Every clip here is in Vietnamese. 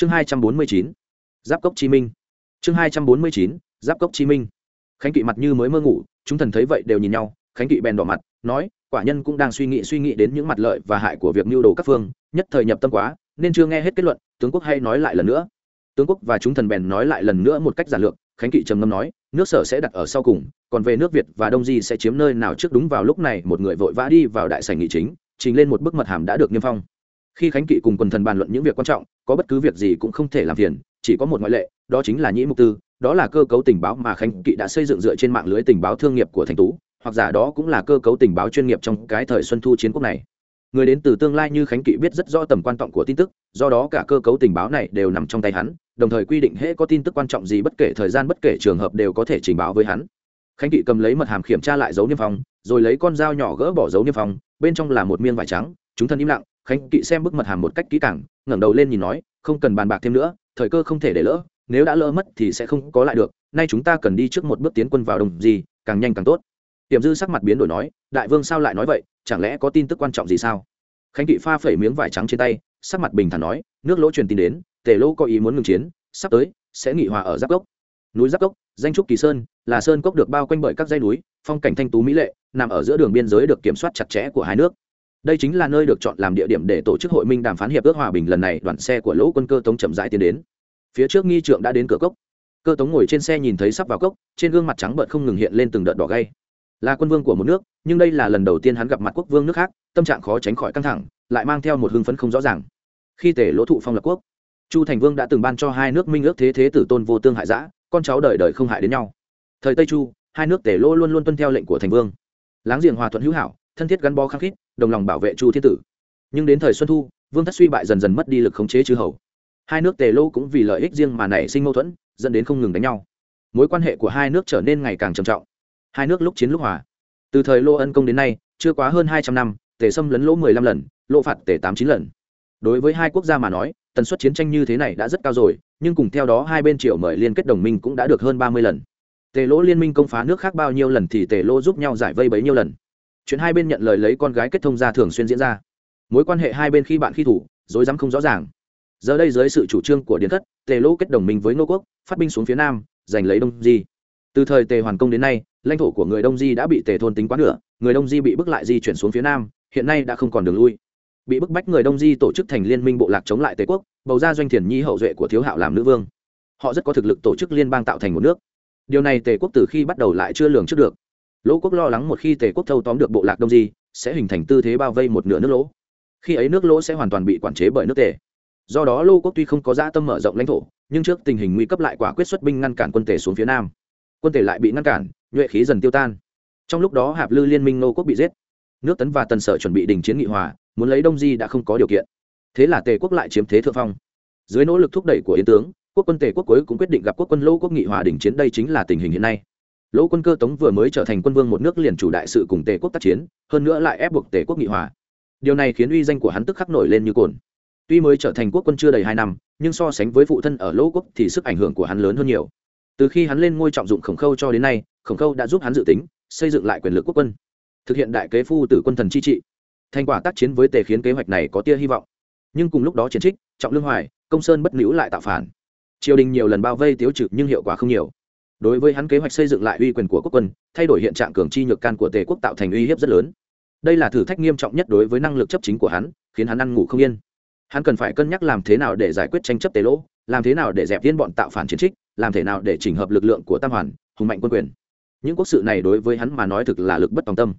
chương hai trăm bốn mươi chín, giáp cốc chi minh. Chương hai trăm bốn mươi chín, giáp cốc chi minh. Khánh kỵ mặt như mới mơ ngủ, chúng thần thấy vậy đều nhìn nhau, khánh kỵ bèn đỏ mặt, nói, quả nhân cũng đang suy nghĩ suy nghĩ đến những mặt lợi và hại của việc mưu đồ các phương, nhất thời nhập tâm quá, nên chưa nghe hết kết luận, tướng quốc hay nói lại lần nữa. Tướng quốc và chúng thần bèn nói lại lần nữa một cách giản lược, khánh kỵ trầm ngâm nói, nước sở sẽ đặt ở sau cùng, còn về nước việt và đông di sẽ chiếm nơi nào trước đúng vào lúc này một người vội vã đi vào đại sảnh nghị chính, trình lên một bức mật hàm đã được niêm phong khi khánh kỵ cùng quần thần bàn luận những việc quan trọng, có bất cứ việc gì cũng không thể làm phiền, chỉ có một ngoại lệ, đó chính là nhĩ mục tư, đó là cơ cấu tình báo mà khánh kỵ đã xây dựng dựa trên mạng lưới tình báo thương nghiệp của thành tú, hoặc giả đó cũng là cơ cấu tình báo chuyên nghiệp trong cái thời xuân thu chiến quốc này. Người đến từ tương lai như khánh kỵ biết rất rõ tầm quan trọng của tin tức, do đó cả cơ cấu tình báo này đều nằm trong tay hắn, đồng thời quy định hễ có tin tức quan trọng gì bất kể thời gian bất kể trường hợp đều có thể trình báo với hắn. Khánh kỵ cầm lấy mật hàm kiểm tra lại dấu niêm phong, rồi lấy con dao nhỏ gỡ bỏ dấu niêm phong, bên trong là một miếng vải trắng, chúng thân im lặng khánh kỵ xem bức mật hàm một cách kỹ càng, ngẩng đầu lên nhìn nói, không cần bàn bạc thêm nữa, thời cơ không thể để lỡ, nếu đã lỡ mất thì sẽ không có lại được, nay chúng ta cần đi trước một bước tiến quân vào đồng gì, càng nhanh càng tốt. Tiềm dư sắc mặt biến đổi nói, đại vương sao lại nói vậy, chẳng lẽ có tin tức quan trọng gì sao? Khánh kỵ pha phẩy miếng vải trắng trên tay, sắc mặt bình thản nói, nước lỗ truyền tin đến, tề lỗ có ý muốn ngừng chiến, sắp tới, sẽ nghị hòa ở giáp cốc. Núi giáp cốc, danh trúc kỳ sơn, là sơn cốc được bao quanh bởi các dãy núi, phong cảnh thanh tú mỹ lệ, nằm ở giữa đường biên giới được kiểm soát chặt chẽ của hai nước đây chính là nơi được chọn làm địa điểm để tổ chức hội minh đàm phán hiệp ước hòa bình lần này, đoàn xe của lỗ quân cơ tống chậm rãi tiến đến. Phía trước nghi trượng đã đến cửa cốc. Cơ tống ngồi trên xe nhìn thấy sắp vào cốc, trên gương mặt trắng bợn không ngừng hiện lên từng đợt đỏ gay. Là quân vương của một nước, nhưng đây là lần đầu tiên hắn gặp mặt quốc vương nước khác, tâm trạng khó tránh khỏi căng thẳng, lại mang theo một hưng phấn không rõ ràng. Khi tể lỗ thụ phong lập quốc, chu thành vương đã từng ban cho hai nước minh ước thế thế tử tôn vô tương hại giã con cháu đời đời không hại đến nhau. Thời tây chu, hai nước tể lỗ luôn luôn tuân theo lệnh của thành vương. Láng giềng hòa thuận hữu hảo thân thiết gắn bó khăng khít, đồng lòng bảo vệ chu thiên tử. Nhưng đến thời xuân thu, vương thất suy bại dần dần mất đi lực khống chế chư hầu. Hai nước tề lô cũng vì lợi ích riêng mà nảy sinh mâu thuẫn, dẫn đến không ngừng đánh nhau. Mối quan hệ của hai nước trở nên ngày càng trầm trọng. Hai nước lúc chiến lúc hòa. Từ thời lô ân công đến nay, chưa quá hơn hai trăm năm, tề xâm lấn lỗ mười lăm lần lộ phạt tề tám chín lần. Đối với hai quốc gia mà nói, tần suất chiến tranh như thế này đã rất cao rồi, nhưng cùng theo đó hai bên triệu mời liên kết đồng minh cũng đã được hơn ba mươi lần. Tề lỗ liên minh công phá nước khác bao nhiêu lần thì tề lỗ giúp nhau giải vây bấy nhiêu lần chuyện hai bên nhận lời lấy con gái kết thông ra thường xuyên diễn ra. Mối quan hệ hai bên khi bạn khi thủ dối dám không rõ ràng. Giờ đây dưới sự chủ trương của điền thất, tề lỗ kết đồng minh với ngô quốc, phát binh xuống phía nam, giành lấy đông di. Từ thời tề hoàn công đến nay, lãnh thổ của người đông di đã bị tề thôn tính quá nửa, người đông di bị bức lại di chuyển xuống phía nam, hiện nay đã không còn đường lui. Bị bức bách người đông di tổ chức thành liên minh bộ lạc chống lại tề quốc, bầu ra doanh thiền nhi hậu duệ của thiếu hạo làm nữ vương. Họ rất có thực lực tổ chức liên bang tạo thành một nước. Điều này tề quốc từ khi bắt đầu lại chưa lường trước được lỗ quốc lo lắng một khi tề quốc thâu tóm được bộ lạc đông di, sẽ hình thành tư thế bao vây một nửa nước lỗ. Khi ấy nước lỗ sẽ hoàn toàn bị quản chế bởi nước tề. Do đó lô quốc tuy không có dã tâm mở rộng lãnh thổ, nhưng trước tình hình nguy cấp lại quả quyết xuất binh ngăn cản quân tề xuống phía nam. Quân tề lại bị ngăn cản, nhuệ khí dần tiêu tan. Trong lúc đó hạp lư liên minh nô quốc bị giết. Nước tấn và tần sở chuẩn bị đình chiến nghị hòa, muốn lấy đông di đã không có điều kiện. Thế là tề quốc lại chiếm thế thượng phong. Dưới nỗ lực thúc đẩy của yến tướng, quốc quân tề quốc cuối cũng quyết định gặp quốc quân lô quốc nghị hòa đình chiến, đây chính là tình hình hiện nay lỗ quân cơ tống vừa mới trở thành quân vương một nước liền chủ đại sự cùng tề quốc tác chiến, hơn nữa lại ép buộc tề quốc nghị hòa. Điều này khiến uy danh của hắn tức khắc nổi lên như cồn. Tuy mới trở thành quốc quân chưa đầy hai năm, nhưng so sánh với phụ thân ở lỗ quốc thì sức ảnh hưởng của hắn lớn hơn nhiều. Từ khi hắn lên ngôi trọng dụng khổng khâu cho đến nay, khổng khâu đã giúp hắn dự tính, xây dựng lại quyền lực quốc quân, thực hiện đại kế phu tử quân thần chi trị. Thành quả tác chiến với tề khiến kế hoạch này có tia hy vọng. Nhưng cùng lúc đó chiến trích, trọng lương hoài, công sơn bất nữ lại tạo phản. Triều đình nhiều lần bao vây tiếu trực nhưng hiệu quả không nhiều đối với hắn kế hoạch xây dựng lại uy quyền của quốc quân, thay đổi hiện trạng cường chi nhược can của tề quốc tạo thành uy hiếp rất lớn. Đây là thử thách nghiêm trọng nhất đối với năng lực chấp chính của hắn, khiến hắn ăn ngủ không yên. Hắn cần phải cân nhắc làm thế nào để giải quyết tranh chấp tề lỗ, làm thế nào để dẹp viên bọn tạo phản chiến trích, làm thế nào để chỉnh hợp lực lượng của tam hoàn, hùng mạnh quân quyền. Những quốc sự này đối với hắn mà nói thực là lực bất tòng tâm.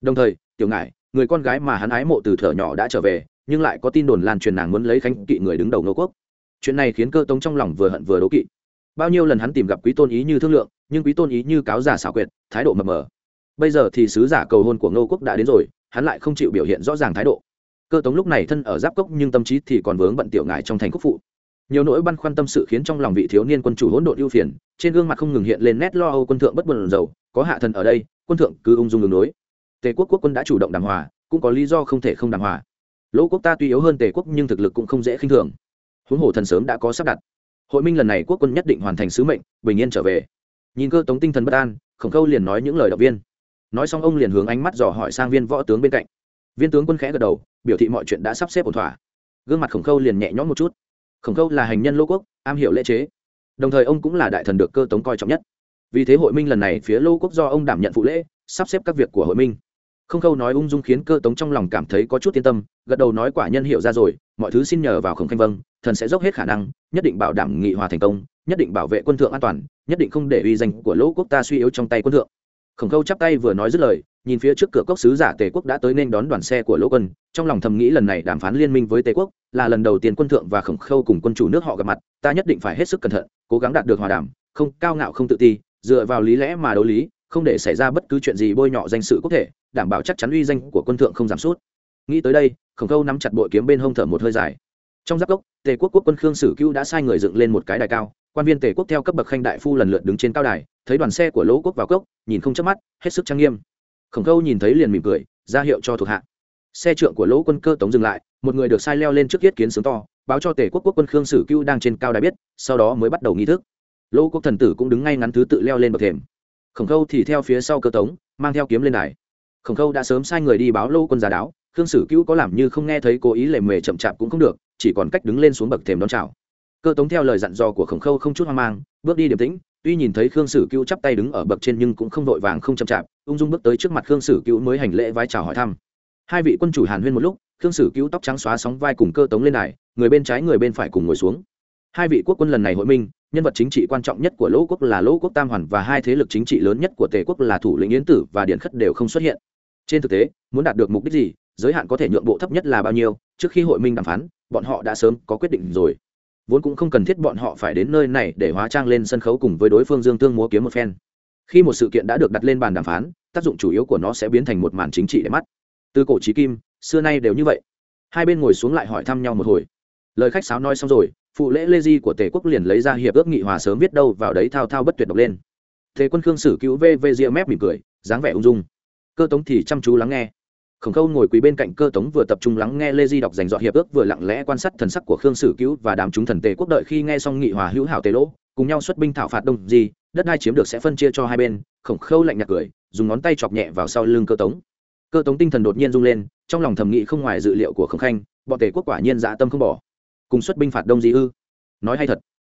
Đồng thời, tiểu ngại người con gái mà hắn ái mộ từ thở nhỏ đã trở về, nhưng lại có tin đồn lan truyền nàng muốn lấy khánh kỵ người đứng đầu nô quốc. Chuyện này khiến cơ tống trong lòng vừa hận vừa đố kỵ bao nhiêu lần hắn tìm gặp quý tôn ý như thương lượng, nhưng quý tôn ý như cáo giả xảo quyệt, thái độ mập mờ. Bây giờ thì sứ giả cầu hôn của ngô quốc đã đến rồi, hắn lại không chịu biểu hiện rõ ràng thái độ. Cơ tống lúc này thân ở giáp cốc nhưng tâm trí thì còn vướng bận tiểu ngại trong thành quốc phụ. Nhiều nỗi băn khoăn tâm sự khiến trong lòng vị thiếu niên quân chủ hỗn độn ưu phiền, trên gương mặt không ngừng hiện lên nét lo âu quân thượng bất buồn dầu có hạ thần ở đây, quân thượng cứ ung dung đường đối. Tề quốc quốc quân đã chủ động đàm hòa, cũng có lý do không thể không đàm hòa. Lỗ quốc ta tuy yếu hơn tề quốc nhưng thực lực cũng không dễ khinh thường. Huống hồ thần sớm đã có sắp đặt hội minh lần này quốc quân nhất định hoàn thành sứ mệnh, bình yên trở về. Nhìn cơ tống tinh thần bất an, khổng khâu liền nói những lời động viên. Nói xong ông liền hướng ánh mắt dò hỏi sang viên võ tướng bên cạnh. Viên tướng quân khẽ gật đầu, biểu thị mọi chuyện đã sắp xếp ổn thỏa. Gương mặt khổng khâu liền nhẹ nhõm một chút. Khổng khâu là hành nhân lô quốc, am hiểu lễ chế. Đồng thời ông cũng là đại thần được cơ tống coi trọng nhất. Vì thế hội minh lần này phía lô quốc do ông đảm nhận phụ lễ, sắp xếp các việc của hội minh. Không khâu nói ung dung khiến cơ tống trong lòng cảm thấy có chút yên tâm, gật đầu nói quả nhân hiểu ra rồi, mọi thứ xin nhờ vào khổng khanh vâng thần sẽ dốc hết khả năng, nhất định bảo đảm nghị hòa thành công, nhất định bảo vệ quân thượng an toàn, nhất định không để uy danh của lỗ quốc ta suy yếu trong tay quân thượng. Khổng khâu chắp tay vừa nói dứt lời, nhìn phía trước cửa cốc sứ giả tề quốc đã tới nên đón đoàn xe của lỗ quân, trong lòng thầm nghĩ lần này đàm phán liên minh với tề quốc là lần đầu tiên quân thượng và khổng khâu cùng quân chủ nước họ gặp mặt, ta nhất định phải hết sức cẩn thận, cố gắng đạt được hòa đàm, không cao ngạo không tự ti, dựa vào lý lẽ mà đấu lý, không để xảy ra bất cứ chuyện gì bôi nhọ danh sự quốc thể, đảm bảo chắc chắn uy danh của quân thượng không giảm sút. Nghĩ tới đây, khổng khâu nắm chặt bội kiếm bên hông thở một hơi dài trong giáp cốc, tề quốc quốc quân khương sử cưu đã sai người dựng lên một cái đài cao, quan viên tề quốc theo cấp bậc khanh đại phu lần lượt đứng trên cao đài, thấy đoàn xe của lỗ quốc vào cốc, nhìn không chớp mắt, hết sức trang nghiêm. Khổng khâu nhìn thấy liền mỉm cười, ra hiệu cho thuộc hạ. Xe trượng của lỗ quân cơ tống dừng lại, một người được sai leo lên trước yết kiến sướng to, báo cho tề quốc quốc quân khương sử cưu đang trên cao đài biết, sau đó mới bắt đầu nghi thức. Lỗ quốc thần tử cũng đứng ngay ngắn thứ tự leo lên bậc thềm. Khổng khâu thì theo phía sau cơ tống, mang theo kiếm lên đài. Khổng khâu đã sớm sai người đi báo lỗ quân giả đáo khương sử cưu có làm như không nghe thấy cố ý lề mề chậm chạp cũng không được, chỉ còn cách đứng lên xuống bậc thềm đón chào. Cơ tống theo lời dặn dò của khổng khâu không chút hoang mang, bước đi điềm tĩnh, tuy nhìn thấy khương sử cưu chắp tay đứng ở bậc trên nhưng cũng không vội vàng không chậm chạp, ung dung bước tới trước mặt khương sử cưu mới hành lễ vai chào hỏi thăm. Hai vị quân chủ hàn huyên một lúc, khương sử cưu tóc trắng xóa sóng vai cùng cơ tống lên đài, người bên trái người bên phải cùng ngồi xuống. Hai vị quốc quân lần này hội minh, nhân vật chính trị quan trọng nhất của lỗ quốc là lỗ quốc tam hoàn và hai thế lực chính trị lớn nhất của tề quốc là thủ lĩnh yến tử và điện khất đều không xuất hiện. Trên thực tế, muốn đạt được mục đích gì giới hạn có thể nhượng bộ thấp nhất là bao nhiêu, trước khi hội minh đàm phán, bọn họ đã sớm có quyết định rồi. Vốn cũng không cần thiết bọn họ phải đến nơi này để hóa trang lên sân khấu cùng với đối phương dương tương múa kiếm một phen. Khi một sự kiện đã được đặt lên bàn đàm phán, tác dụng chủ yếu của nó sẽ biến thành một màn chính trị để mắt. Từ cổ trí kim, xưa nay đều như vậy. Hai bên ngồi xuống lại hỏi thăm nhau một hồi. Lời khách sáo nói xong rồi, phụ lễ lê di của tề quốc liền lấy ra hiệp ước nghị hòa sớm viết đâu vào đấy thao thao bất tuyệt đọc lên. Thế quân khương sử cứu vê vê ria mép mỉm cười, dáng vẻ ung dung. Cơ tống thì chăm chú lắng nghe khổng khâu ngồi quý bên cạnh cơ tống vừa tập trung lắng nghe lê di đọc dành dọn hiệp ước, vừa lặng lẽ quan sát thần sắc của khương sử cứu và đám chúng thần tề quốc đợi khi nghe xong nghị hòa hữu hảo tề lỗ, cùng nhau xuất binh thảo phạt đông di, đất đai chiếm được sẽ phân chia cho hai bên, khổng khâu lạnh nhạt cười, dùng ngón tay chọc nhẹ vào sau lưng cơ tống. Cơ tống tinh thần đột nhiên rung lên, trong lòng thầm nghị không ngoài dự liệu của khổng khanh, bọn tề quốc quả nhiên dạ tâm không bỏ. Cùng xuất binh phạt đông di ư? Nói hay thật,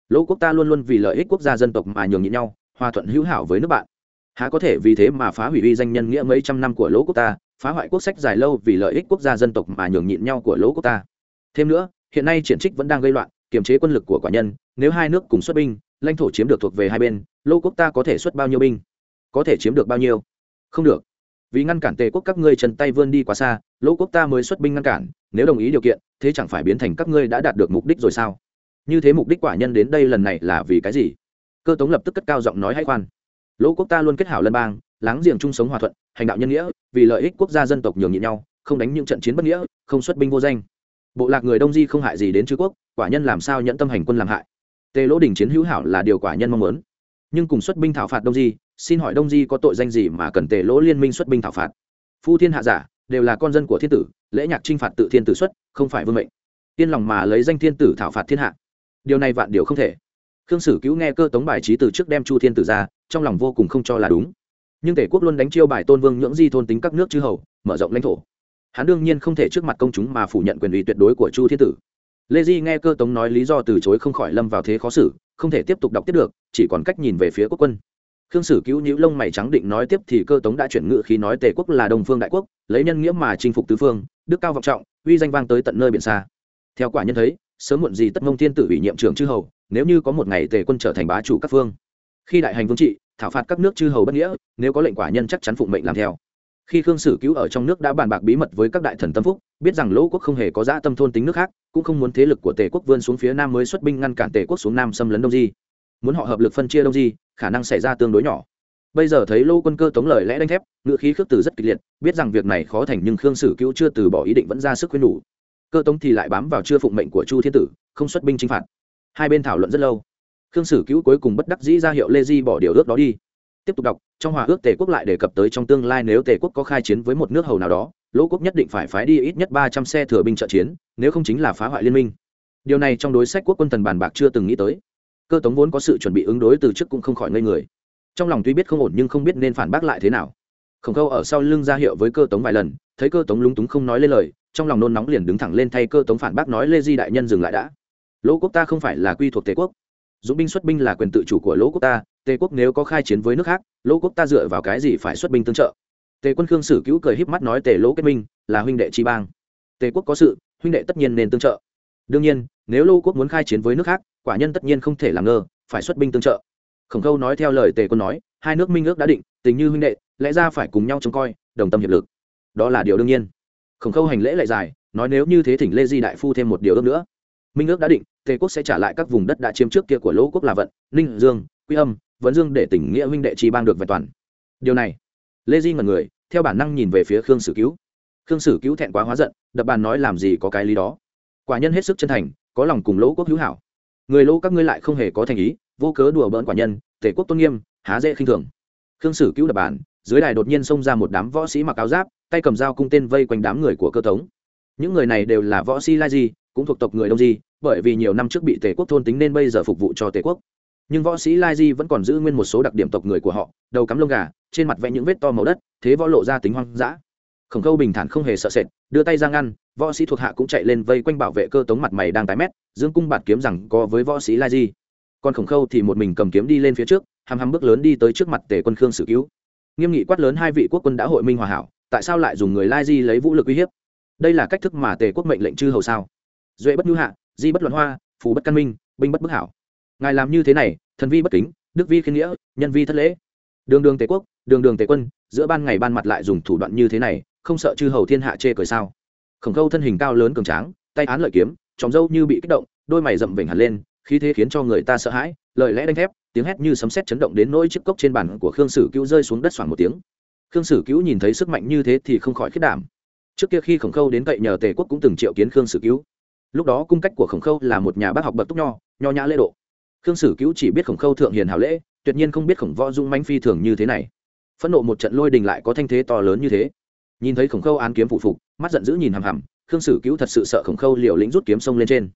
lỗ quốc ta luôn luôn vì lợi ích quốc gia dân tộc mà nhường nhịn nhau, hòa thuận hữu hảo với nước bạn. Há có thể vì thế mà phá hủy uy danh nhân nghĩa mấy trăm năm của lỗ quốc ta phá hoại quốc sách dài lâu vì lợi ích quốc gia dân tộc mà nhường nhịn nhau của lỗ quốc ta. Thêm nữa, hiện nay triển trích vẫn đang gây loạn, kiềm chế quân lực của quả nhân, nếu hai nước cùng xuất binh, lãnh thổ chiếm được thuộc về hai bên, lỗ quốc ta có thể xuất bao nhiêu binh? Có thể chiếm được bao nhiêu? Không được. Vì ngăn cản tề quốc các ngươi trần tay vươn đi quá xa, lỗ quốc ta mới xuất binh ngăn cản, nếu đồng ý điều kiện, thế chẳng phải biến thành các ngươi đã đạt được mục đích rồi sao? Như thế mục đích quả nhân đến đây lần này là vì cái gì? Cơ tống lập tức cất cao giọng nói hãy khoan. Lỗ quốc ta luôn kết hảo lân bang láng giềng chung sống hòa thuận, hành đạo nhân nghĩa, vì lợi ích quốc gia dân tộc nhường nhịn nhau, không đánh những trận chiến bất nghĩa, không xuất binh vô danh. Bộ lạc người đông di không hại gì đến chư quốc, quả nhân làm sao nhận tâm hành quân làm hại. Tề lỗ đình chiến hữu hảo là điều quả nhân mong muốn. Nhưng cùng xuất binh thảo phạt đông di, xin hỏi đông di có tội danh gì mà cần tề lỗ liên minh xuất binh thảo phạt? Phu thiên hạ giả, đều là con dân của thiên tử, lễ nhạc trinh phạt tự thiên tử xuất, không phải vương mệnh. Tiên lòng mà lấy danh thiên tử thảo phạt thiên hạ. Điều này vạn điều không thể. Khương sử cứu nghe cơ tống bài trí từ trước đem chu thiên tử ra, trong lòng vô cùng không cho là đúng nhưng tể quốc luôn đánh chiêu bài tôn vương nhưỡng di thôn tính các nước chư hầu, mở rộng lãnh thổ. Hắn đương nhiên không thể trước mặt công chúng mà phủ nhận quyền ủy tuyệt đối của chu thiên tử. Lê di nghe cơ tống nói lý do từ chối không khỏi lâm vào thế khó xử, không thể tiếp tục đọc tiếp được, chỉ còn cách nhìn về phía quốc quân. Khương sử cứu nhữ lông mày trắng định nói tiếp thì cơ tống đã chuyển ngự khi nói tề quốc là đồng phương đại quốc, lấy nhân nghĩa mà chinh phục tứ phương, đức cao vọng trọng, uy danh vang tới tận nơi biển xa. Theo quả nhân thấy, sớm muộn gì tất mông thiên tử ủy nhiệm trưởng chư hầu, nếu như có một ngày tề quân trở thành bá chủ các phương. Khi đại hành vương trị thảo phạt các nước chư hầu bất nghĩa, nếu có lệnh quả nhân chắc chắn phụng mệnh làm theo. Khi khương sử cứu ở trong nước đã bàn bạc bí mật với các đại thần tâm phúc, biết rằng lỗ quốc không hề có dã tâm thôn tính nước khác, cũng không muốn thế lực của tề quốc vươn xuống phía nam mới xuất binh ngăn cản tề quốc xuống nam xâm lấn đông di. Muốn họ hợp lực phân chia đông di, khả năng xảy ra tương đối nhỏ. Bây giờ thấy lô quân cơ tống lời lẽ đánh thép, ngựa khí khước từ rất kịch liệt, biết rằng việc này khó thành nhưng khương sử cứu chưa từ bỏ ý định vẫn ra sức khuyên đủ. Cơ tống thì lại bám vào chưa phụng mệnh của chu thiên tử, không xuất binh chinh phạt. Hai bên thảo luận rất lâu khương sử cứu cuối cùng bất đắc dĩ ra hiệu lê di bỏ điều ước đó đi. Tiếp tục đọc, trong hòa ước tề quốc lại đề cập tới trong tương lai nếu tề quốc có khai chiến với một nước hầu nào đó, lỗ quốc nhất định phải phái đi ít nhất ba trăm xe thừa binh trợ chiến, nếu không chính là phá hoại liên minh. Điều này trong đối sách quốc quân thần bàn bạc chưa từng nghĩ tới. Cơ tống vốn có sự chuẩn bị ứng đối từ trước cũng không khỏi ngây người. Trong lòng tuy biết không ổn nhưng không biết nên phản bác lại thế nào. Khổng khâu ở sau lưng ra hiệu với cơ tống vài lần, thấy cơ tống lúng túng không nói lên lời, trong lòng nôn nóng liền đứng thẳng lên thay cơ tống phản bác nói lê di đại nhân dừng lại đã. Lỗ quốc ta không phải là quy thuộc tề quốc dũng binh xuất binh là quyền tự chủ của lỗ quốc ta, tề quốc nếu có khai chiến với nước khác, lỗ quốc ta dựa vào cái gì phải xuất binh tương trợ? Tề quân khương sử cứu cười híp mắt nói tề lỗ kết minh, là huynh đệ tri bang. Tề quốc có sự, huynh đệ tất nhiên nên tương trợ. Đương nhiên, nếu lô quốc muốn khai chiến với nước khác, quả nhân tất nhiên không thể làm ngơ, phải xuất binh tương trợ. Khổng khâu nói theo lời tề quân nói, hai nước minh ước đã định, tình như huynh đệ, lẽ ra phải cùng nhau trông coi, đồng tâm hiệp lực. Đó là điều đương nhiên. Khổng khâu hành lễ lại dài, nói nếu như thế thỉnh lê di đại phu thêm một điều ước nữa minh ước đã định, tề quốc sẽ trả lại các vùng đất đã chiếm trước kia của lỗ quốc là vận, ninh, dương, quy âm, vấn dương để tỉnh nghĩa huynh đệ chi bang được vẹn toàn. Điều này, lê di ngần người, theo bản năng nhìn về phía khương sử cứu. Khương sử cứu thẹn quá hóa giận, đập bàn nói làm gì có cái lý đó. Quả nhân hết sức chân thành, có lòng cùng lỗ quốc hữu hảo. Người lỗ các ngươi lại không hề có thành ý, vô cớ đùa bỡn quả nhân tể quốc tôn nghiêm, há dễ khinh thường. Khương sử cứu đập bàn, dưới đài đột nhiên xông ra một đám võ sĩ mặc áo giáp, tay cầm dao cung tên vây quanh đám người của cơ tống. Những người này đều là võ sĩ lai di cũng thuộc tộc người đông di, bởi vì nhiều năm trước bị tề quốc thôn tính nên bây giờ phục vụ cho tề quốc. Nhưng võ sĩ lai di vẫn còn giữ nguyên một số đặc điểm tộc người của họ, đầu cắm lông gà, trên mặt vẽ những vết to màu đất, thế võ lộ ra tính hoang dã. Khổng khâu bình thản không hề sợ sệt, đưa tay ra ngăn, võ sĩ thuộc hạ cũng chạy lên vây quanh bảo vệ cơ tống mặt mày đang tái mét, dương cung bạt kiếm rằng co với võ sĩ lai di. Còn khổng khâu thì một mình cầm kiếm đi lên phía trước, hàm hàm bước lớn đi tới trước mặt tề quân khương sử cứu. Nghiêm nghị quát lớn hai vị quốc quân đã hội minh hòa hảo, tại sao lại dùng người lai di lấy vũ lực uy hiếp? Đây là cách thức mà tề quốc mệnh lệnh chư hầu sao? Duệ bất nhu hạ, di bất luận hoa, phù bất căn minh, binh bất bức hảo. Ngài làm như thế này, thần vi bất kính, đức vi khiên nghĩa, nhân vi thất lễ. Đường đường tề quốc, đường đường tề quân, giữa ban ngày ban mặt lại dùng thủ đoạn như thế này, không sợ chư hầu thiên hạ chê cười sao? Khổng khâu thân hình cao lớn cường tráng, tay án lợi kiếm tròng dâu như bị kích động, đôi mày rậm vểnh hẳn lên, khí thế khiến cho người ta sợ hãi, lời lẽ đánh thép, tiếng hét như sấm sét chấn động đến nỗi chiếc cốc trên bàn của khương sử cứu rơi xuống đất xoảng một tiếng. Khương sử cứu nhìn thấy sức mạnh như thế thì không khỏi khiết đảm. Trước kia khi khổng khâu đến cậy nhờ tề quốc cũng từng triệu kiến khương sử cứu lúc đó cung cách của khổng khâu là một nhà bác học bậc túc nho nho nhã lễ độ. Khương sử cứu chỉ biết khổng khâu thượng hiền hào lễ, tuyệt nhiên không biết khổng võ dung manh phi thường như thế này. Phẫn nộ một trận lôi đình lại có thanh thế to lớn như thế. Nhìn thấy khổng khâu án kiếm phụ phục, mắt giận dữ nhìn hằm hằm, khương sử cứu thật sự sợ khổng khâu liều lĩnh rút kiếm sông lên trên.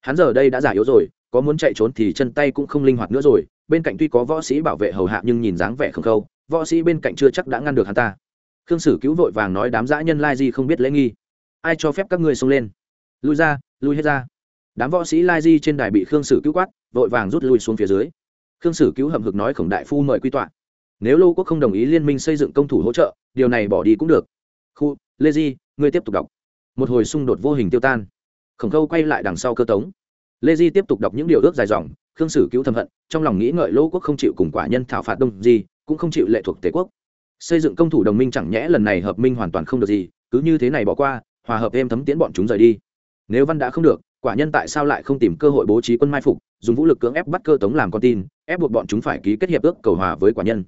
Hắn giờ đây đã giả yếu rồi, có muốn chạy trốn thì chân tay cũng không linh hoạt nữa rồi, bên cạnh tuy có võ sĩ bảo vệ hầu hạ nhưng nhìn dáng vẻ khổng khâu, võ sĩ bên cạnh chưa chắc đã ngăn được hắn ta. Khương sử cứu vội vàng nói đám dã nhân lai gì không biết lễ nghi. Ai cho phép các ngươi xông lên? Lui ra lui hết ra. Đám võ sĩ lai di trên đài bị khương sử cứu quát, vội vàng rút lui xuống phía dưới. Khương sử cứu hầm hực nói khổng đại phu mời quy tọa. Nếu lô quốc không đồng ý liên minh xây dựng công thủ hỗ trợ, điều này bỏ đi cũng được. Khu, lê di, ngươi tiếp tục đọc. Một hồi xung đột vô hình tiêu tan. Khổng khâu quay lại đằng sau cơ tống. Lê di tiếp tục đọc những điều ước dài dòng, khương sử cứu thầm hận, trong lòng nghĩ ngợi Lô quốc không chịu cùng quả nhân thảo phạt đông di, cũng không chịu lệ thuộc tề quốc. Xây dựng công thủ đồng minh chẳng nhẽ lần này hợp minh hoàn toàn không được gì, cứ như thế này bỏ qua, hòa hợp êm thấm tiến bọn chúng rời đi nếu văn đã không được, quả nhân tại sao lại không tìm cơ hội bố trí quân mai phục, dùng vũ lực cưỡng ép bắt cơ tống làm con tin, ép buộc bọn chúng phải ký kết hiệp ước cầu hòa với quả nhân.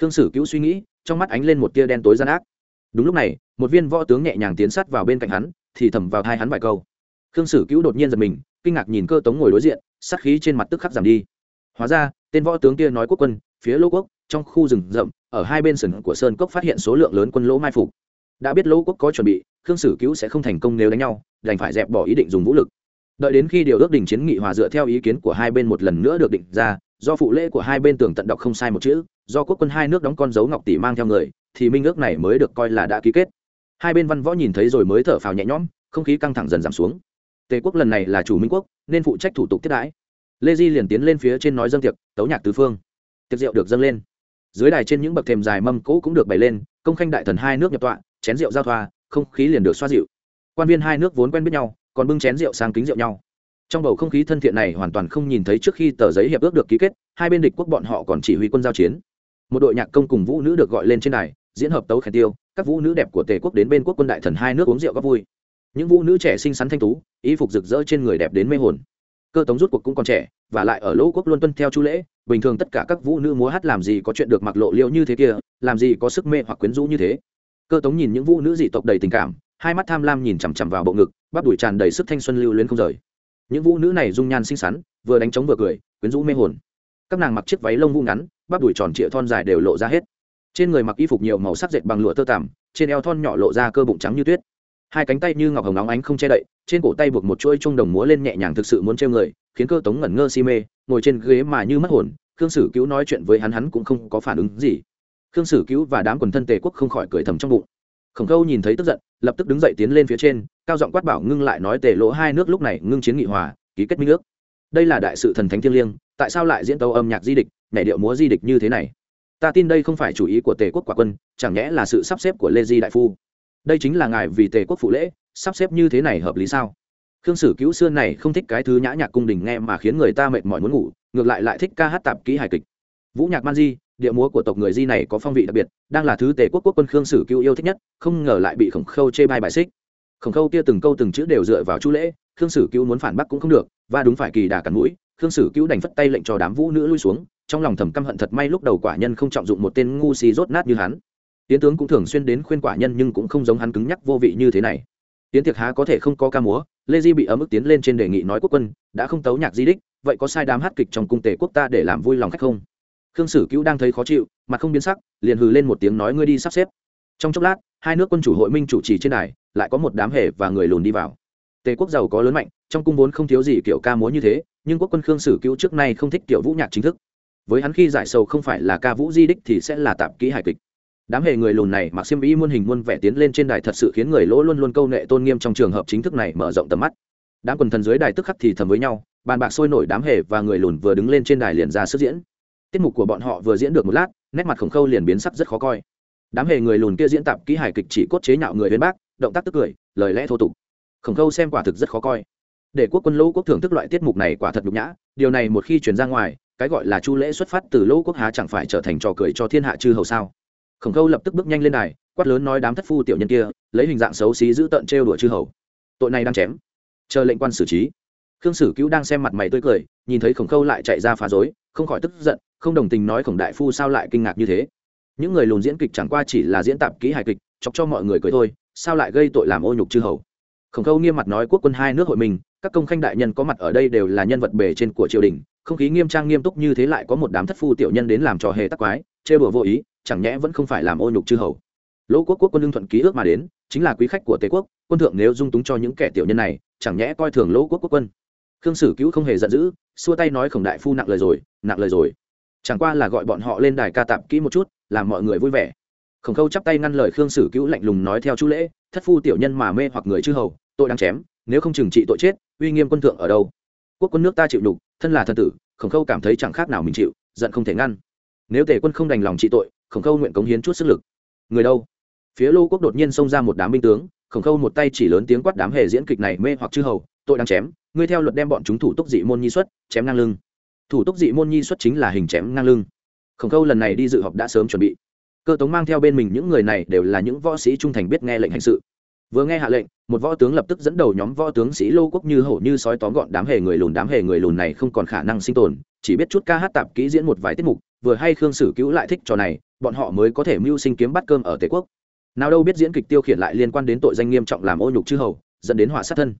Khương sử cứu suy nghĩ, trong mắt ánh lên một tia đen tối gian ác. Đúng lúc này, một viên võ tướng nhẹ nhàng tiến sát vào bên cạnh hắn, thì thầm vào thai hắn vài câu. Khương sử cứu đột nhiên giật mình, kinh ngạc nhìn cơ tống ngồi đối diện, sát khí trên mặt tức khắc giảm đi. Hóa ra, tên võ tướng kia nói quốc quân, phía lỗ quốc, trong khu rừng rậm, ở hai bên sườn của sơn cốc phát hiện số lượng lớn quân lỗ mai phục. Đã biết lỗ quốc có chuẩn bị, khương sử cứu sẽ không thành công nếu đánh nhau đành phải dẹp bỏ ý định dùng vũ lực. Đợi đến khi điều ước đình chiến nghị hòa dựa theo ý kiến của hai bên một lần nữa được định ra, do phụ lễ của hai bên tường tận đọc không sai một chữ, do quốc quân hai nước đóng con dấu ngọc tỷ mang theo người, thì minh ước này mới được coi là đã ký kết. Hai bên văn võ nhìn thấy rồi mới thở phào nhẹ nhõm, không khí căng thẳng dần giảm xuống. Tề quốc lần này là chủ minh quốc, nên phụ trách thủ tục tiếp đãi. Lê di liền tiến lên phía trên nói dâng tiệc, tấu nhạc tứ phương. Tiệc rượu được dâng lên. Dưới đài trên những bậc thềm dài mâm cỗ cũng được bày lên, công khanh đại thần hai nước nhập tọa, chén rượu giao thoa, không khí liền được xoa dịu quan viên hai nước vốn quen biết nhau, còn bưng chén rượu sang kính rượu nhau. Trong bầu không khí thân thiện này hoàn toàn không nhìn thấy trước khi tờ giấy hiệp ước được ký kết, hai bên địch quốc bọn họ còn chỉ huy quân giao chiến. Một đội nhạc công cùng vũ nữ được gọi lên trên đài, diễn hợp tấu khen tiêu, các vũ nữ đẹp của tề quốc đến bên quốc quân đại thần hai nước uống rượu góp vui. Những vũ nữ trẻ xinh xắn thanh tú, y phục rực rỡ trên người đẹp đến mê hồn. Cơ tống rút cuộc cũng còn trẻ, và lại ở lỗ quốc luôn tuân theo chu lễ, bình thường tất cả các vũ nữ múa hát làm gì có chuyện được mặc lộ liễu như thế kia, làm gì có sức mê hoặc quyến rũ như thế. Cơ tống nhìn những vũ nữ dị tộc đầy tình cảm hai mắt tham lam nhìn chằm chằm vào bộ ngực, bắp đùi tràn đầy sức thanh xuân lưu luyến không rời. Những vũ nữ này dung nhan xinh xắn, vừa đánh trống vừa cười, quyến rũ mê hồn. Các nàng mặc chiếc váy lông vũ ngắn, bắp đùi tròn trịa thon dài đều lộ ra hết. Trên người mặc y phục nhiều màu sắc dệt bằng lụa tơ tằm, trên eo thon nhỏ lộ ra cơ bụng trắng như tuyết. Hai cánh tay như ngọc hồng óng ánh không che đậy, trên cổ tay buộc một chuôi trung đồng múa lên nhẹ nhàng thực sự muốn trêu người, khiến cơ tống ngẩn ngơ si mê, ngồi trên ghế mà như mất hồn, khương sử cứu nói chuyện với hắn hắn cũng không có phản ứng gì. Khương sử cứu và đám quần thân tề quốc không khỏi cười thầm trong bụng khổng khâu nhìn thấy tức giận, lập tức đứng dậy tiến lên phía trên, cao giọng quát bảo ngưng lại nói tề lỗ hai nước lúc này ngưng chiến nghị hòa, ký kết minh ước. Đây là đại sự thần thánh thiêng liêng, tại sao lại diễn tấu âm nhạc di địch, nhảy điệu múa di địch như thế này? Ta tin đây không phải chủ ý của tề quốc quả quân, chẳng nhẽ là sự sắp xếp của lê di đại phu? Đây chính là ngài vì tề quốc phụ lễ, sắp xếp như thế này hợp lý sao? Khương sử cứu xưa này không thích cái thứ nhã nhạc cung đình nghe mà khiến người ta mệt mỏi muốn ngủ, ngược lại lại thích ca hát tạp ký hài kịch. Vũ nhạc man di địa múa của tộc người di này có phong vị đặc biệt, đang là thứ tề quốc quốc quân khương sử cứu yêu thích nhất, không ngờ lại bị khổng khâu chê bai bài xích. Khổng khâu kia từng câu từng chữ đều dựa vào chu lễ, khương sử cứu muốn phản bác cũng không được, và đúng phải kỳ đà cắn mũi, khương sử cứu đành phất tay lệnh cho đám vũ nữ lui xuống, trong lòng thầm căm hận thật may lúc đầu quả nhân không trọng dụng một tên ngu si rốt nát như hắn. Tiến tướng cũng thường xuyên đến khuyên quả nhân nhưng cũng không giống hắn cứng nhắc vô vị như thế này. Tiến tiệc há có thể không có ca múa, lê di bị ấm ức tiến lên trên đề nghị nói quốc quân, đã không tấu nhạc di đích, vậy có sai đám hát kịch trong cung tề quốc ta để làm vui lòng khách không? Khương sử cứu đang thấy khó chịu, mặt không biến sắc, liền hừ lên một tiếng nói ngươi đi sắp xếp. Trong chốc lát, hai nước quân chủ hội minh chủ trì trên đài, lại có một đám hề và người lùn đi vào. Tề quốc giàu có lớn mạnh, trong cung vốn không thiếu gì kiểu ca múa như thế, nhưng quốc quân khương sử cứu trước nay không thích kiểu vũ nhạc chính thức. Với hắn khi giải sầu không phải là ca vũ di đích thì sẽ là tạp kỹ hài kịch. Đám hề người lùn này mặc xiêm y muôn hình muôn vẻ tiến lên trên đài thật sự khiến người lỗ luôn luôn câu nệ tôn nghiêm trong trường hợp chính thức này mở rộng tầm mắt. Đám quần thần dưới đài tức khắc thì thầm với nhau, bàn bạc sôi nổi đám hề và người lùn vừa đứng lên trên đài liền ra sức diễn tiết mục của bọn họ vừa diễn được một lát, nét mặt khổng khâu liền biến sắc rất khó coi. Đám hề người lùn kia diễn tạp kỹ hài kịch chỉ cốt chế nhạo người huyền bác, động tác tức cười, lời lẽ thô tục. Khổng khâu xem quả thực rất khó coi. Để quốc quân lỗ quốc thưởng thức loại tiết mục này quả thật nhục nhã, điều này một khi chuyển ra ngoài, cái gọi là chu lễ xuất phát từ lỗ quốc há chẳng phải trở thành trò cười cho thiên hạ chư hầu sao? Khổng khâu lập tức bước nhanh lên đài, quát lớn nói đám thất phu tiểu nhân kia, lấy hình dạng xấu xí giữ tận trêu đùa chư hầu. Tội này đang chém. Chờ lệnh quan xử trí. Khương sử cứu đang xem mặt mày tươi cười, nhìn thấy khổng khâu lại chạy ra phá rối, không khỏi tức giận không đồng tình nói khổng đại phu sao lại kinh ngạc như thế. Những người lùn diễn kịch chẳng qua chỉ là diễn tạp kỹ hài kịch, chọc cho mọi người cười thôi, sao lại gây tội làm ô nhục chư hầu? Khổng khâu nghiêm mặt nói quốc quân hai nước hội mình, các công khanh đại nhân có mặt ở đây đều là nhân vật bề trên của triều đình, không khí nghiêm trang nghiêm túc như thế lại có một đám thất phu tiểu nhân đến làm trò hề tắc quái chê bừa vô ý, chẳng nhẽ vẫn không phải làm ô nhục chư hầu. Lỗ quốc quốc quân lương thuận ký ước mà đến, chính là quý khách của tề quốc, quân thượng nếu dung túng cho những kẻ tiểu nhân này, chẳng nhẽ coi thường lỗ quốc quốc quân. Khương sử cứu không hề giận dữ, xua tay nói khổng đại phu nặng lời rồi, nặng lời rồi chẳng qua là gọi bọn họ lên đài ca tạp kỹ một chút, làm mọi người vui vẻ. Khổng khâu chắp tay ngăn lời khương sử cứu lạnh lùng nói theo chú lễ, thất phu tiểu nhân mà mê hoặc người chư hầu, tội đang chém, nếu không trừng trị tội chết, uy nghiêm quân thượng ở đâu? Quốc quân nước ta chịu đục thân là thần tử, khổng khâu cảm thấy chẳng khác nào mình chịu, giận không thể ngăn. Nếu tề quân không đành lòng trị tội, khổng khâu nguyện cống hiến chút sức lực. Người đâu? Phía lô quốc đột nhiên xông ra một đám binh tướng, khổng khâu một tay chỉ lớn tiếng quát đám hề diễn kịch này mê hoặc chư hầu, tội đang chém, ngươi theo luật đem bọn chúng thủ túc dị môn nhi xuất, chém ngang lưng thủ túc dị môn nhi xuất chính là hình chém ngang lưng. Khổng khâu lần này đi dự họp đã sớm chuẩn bị. Cơ tống mang theo bên mình những người này đều là những võ sĩ trung thành biết nghe lệnh hành sự. Vừa nghe hạ lệnh, một võ tướng lập tức dẫn đầu nhóm võ tướng sĩ lô quốc như hổ như sói tóm gọn đám hề người lùn đám hề người lùn này không còn khả năng sinh tồn, chỉ biết chút ca hát tạp kỹ diễn một vài tiết mục, vừa hay khương sử cứu lại thích trò này, bọn họ mới có thể mưu sinh kiếm bắt cơm ở tề quốc. Nào đâu biết diễn kịch tiêu khiển lại liên quan đến tội danh nghiêm trọng làm ô nhục chư hầu, dẫn đến họa sát thân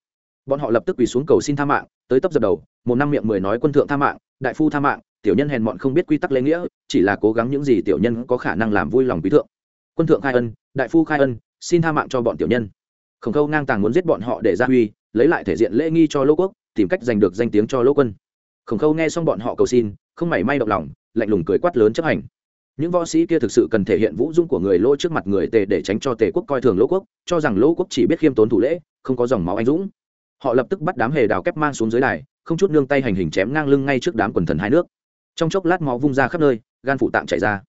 bọn họ lập tức quỳ xuống cầu xin tha mạng, tới tấp dập đầu, một năm miệng mười nói quân thượng tha mạng, đại phu tha mạng, tiểu nhân hèn mọn không biết quy tắc lễ nghĩa, chỉ là cố gắng những gì tiểu nhân có khả năng làm vui lòng quý thượng. Quân thượng khai ân, đại phu khai ân, xin tha mạng cho bọn tiểu nhân. Khổng khâu ngang tàng muốn giết bọn họ để ra huy, lấy lại thể diện lễ nghi cho lỗ quốc, tìm cách giành được danh tiếng cho lỗ quân. Khổng khâu nghe xong bọn họ cầu xin, không mảy may động lòng, lạnh lùng cười quát lớn chấp hành. Những võ sĩ kia thực sự cần thể hiện vũ dung của người lỗ trước mặt người tề để tránh cho tề quốc coi thường lỗ quốc, cho rằng lỗ quốc chỉ biết khiêm tốn thủ lễ, không có dòng máu anh dũng họ lập tức bắt đám hề đào kép mang xuống dưới đài, không chút nương tay hành hình chém ngang lưng ngay trước đám quần thần hai nước. Trong chốc lát máu vung ra khắp nơi, gan phụ tạng chảy ra.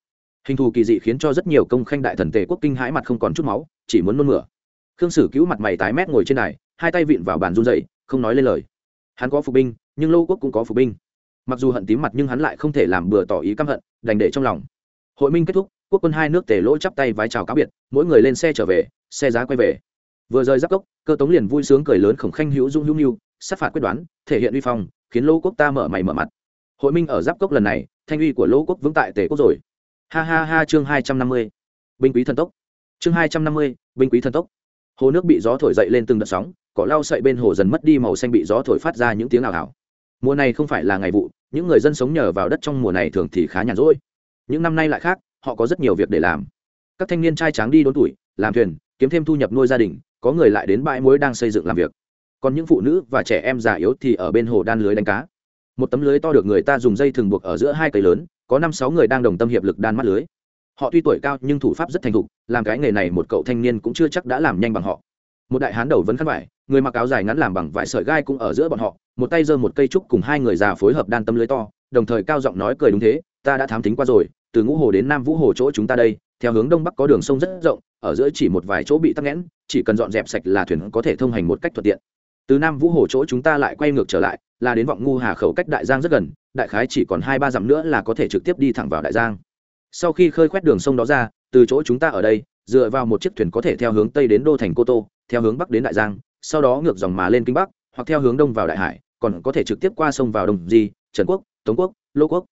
Hình thù kỳ dị khiến cho rất nhiều công khanh đại thần tề quốc kinh hãi mặt không còn chút máu, chỉ muốn nôn mửa. Khương sử cứu mặt mày tái mét ngồi trên đài, hai tay vịn vào bàn run dậy không nói lên lời. Hắn có phục binh, nhưng lô quốc cũng có phục binh. Mặc dù hận tím mặt nhưng hắn lại không thể làm bừa tỏ ý căm hận, đành để trong lòng. Hội minh kết thúc, quốc quân hai nước tề lỗ chắp tay vái chào cáo biệt, mỗi người lên xe trở về, xe giá quay về vừa rời giáp cốc, cơ tống liền vui sướng cười lớn khổng khanh hữu dung hữu nhu sát phạt quyết đoán, thể hiện uy phong, khiến lỗ quốc ta mở mày mở mặt. Hội minh ở giáp cốc lần này, thanh uy của lỗ quốc vững tại tề quốc rồi. Ha ha ha, chương hai trăm năm mươi. Binh quý thần tốc. Chương hai trăm năm mươi, binh quý thần tốc. Hồ nước bị gió thổi dậy lên từng đợt sóng, cỏ lau sậy bên hồ dần mất đi màu xanh bị gió thổi phát ra những tiếng ảo ảo mùa này không phải là ngày vụ, những người dân sống nhờ vào đất trong mùa này thường thì khá nhàn rỗi. Những năm nay lại khác, họ có rất nhiều việc để làm. Các thanh niên trai tráng đi đốn tuổi, làm thuyền, kiếm thêm thu nhập nuôi gia đình có người lại đến bãi muối đang xây dựng làm việc. Còn những phụ nữ và trẻ em già yếu thì ở bên hồ đan lưới đánh cá. Một tấm lưới to được người ta dùng dây thừng buộc ở giữa hai cây lớn, có năm sáu người đang đồng tâm hiệp lực đan mắt lưới. Họ tuy tuổi cao nhưng thủ pháp rất thành thục, làm cái nghề này một cậu thanh niên cũng chưa chắc đã làm nhanh bằng họ. Một đại hán đầu vẫn khăn vải, người mặc áo dài ngắn làm bằng vải sợi gai cũng ở giữa bọn họ, một tay giơ một cây trúc cùng hai người già phối hợp đan tâm lưới to, đồng thời cao giọng nói cười đúng thế, ta đã thám tính qua rồi, từ ngũ hồ đến nam vũ hồ chỗ chúng ta đây, theo hướng đông bắc có đường sông rất rộng ở giữa chỉ một vài chỗ bị tắc nghẽn, chỉ cần dọn dẹp sạch là thuyền có thể thông hành một cách thuận tiện. Từ nam vũ hồ chỗ chúng ta lại quay ngược trở lại, là đến vọng ngu hà khẩu cách đại giang rất gần, đại khái chỉ còn hai ba dặm nữa là có thể trực tiếp đi thẳng vào đại giang. Sau khi khơi quét đường sông đó ra, từ chỗ chúng ta ở đây, dựa vào một chiếc thuyền có thể theo hướng tây đến đô thành cô tô, theo hướng bắc đến đại giang, sau đó ngược dòng mà lên kinh bắc, hoặc theo hướng đông vào đại hải, còn có thể trực tiếp qua sông vào đồng di, trần quốc, tống quốc, lô quốc.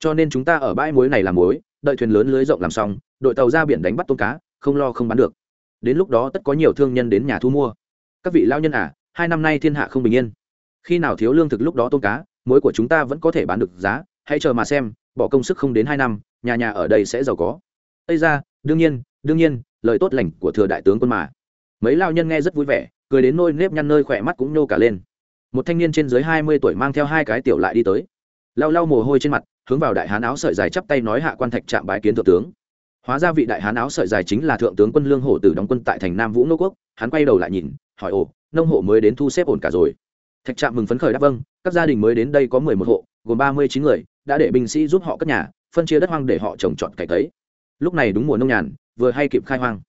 Cho nên chúng ta ở bãi muối này làm muối, đợi thuyền lớn lưới rộng làm xong, đội tàu ra biển đánh bắt tôm cá không lo không bán được. Đến lúc đó tất có nhiều thương nhân đến nhà thu mua. Các vị lao nhân à hai năm nay thiên hạ không bình yên. Khi nào thiếu lương thực lúc đó tôm cá, muối của chúng ta vẫn có thể bán được giá, hãy chờ mà xem, bỏ công sức không đến hai năm, nhà nhà ở đây sẽ giàu có. Ây ra đương nhiên đương nhiên, lời tốt lành của thừa đại tướng quân mà. Mấy lao nhân nghe rất vui vẻ, cười đến nôi nếp nhăn nơi khỏe mắt cũng nhô cả lên. Một thanh niên trên dưới hai mươi tuổi mang theo hai cái tiểu lại đi tới. Lau lau mồ hôi trên mặt, hướng vào đại hán áo sợi dài chắp tay nói hạ quan thạch trạm bái kiến thượng tướng hóa ra vị đại hán áo sợi dài chính là thượng tướng quân lương hổ tử đóng quân tại thành nam vũ nô quốc. Hắn quay đầu lại nhìn, hỏi, ồ, nông hộ mới đến thu xếp ổn cả rồi? Thạch trạm mừng phấn khởi đáp vâng các gia đình mới đến đây có mười một hộ, gồm ba mươi chín người, đã để binh sĩ giúp họ cất nhà, phân chia đất hoang để họ trồng trọt cải cấy lúc này đúng mùa nông nhàn, vừa hay kịp khai hoang.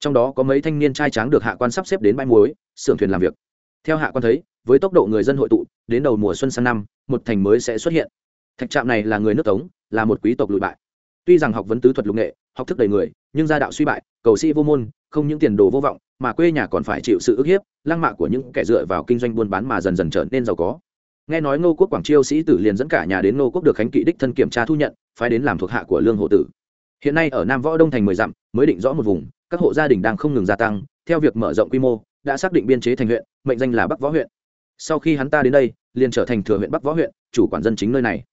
Trong đó có mấy thanh niên trai tráng được hạ quan sắp xếp đến bãi muối, xưởng thuyền làm việc. Theo hạ quan thấy, với tốc độ người dân hội tụ, đến đầu mùa xuân sang năm, một thành mới sẽ xuất hiện. Thạch trạm này là người nước tống, là một quý tộc lụi bại tuy rằng học vấn tứ thuật lục nghệ, học thức đầy người, nhưng gia đạo suy bại, cầu sĩ vô môn, không những tiền đồ vô vọng, mà quê nhà còn phải chịu sự ức hiếp, lăng mạ của những kẻ dựa vào kinh doanh buôn bán mà dần dần trở nên giàu có. Nghe nói ngô quốc quảng chiêu sĩ tử liền dẫn cả nhà đến ngô quốc được khánh kỵ đích thân kiểm tra thu nhận, phái đến làm thuộc hạ của lương hộ tử. Hiện nay ở nam võ đông thành mười dặm, mới định rõ một vùng, các hộ gia đình đang không ngừng gia tăng, theo việc mở rộng quy mô, đã xác định biên chế thành huyện, mệnh danh là bắc võ huyện. Sau khi hắn ta đến đây, liền trở thành thừa huyện bắc võ huyện, chủ quản dân chính nơi này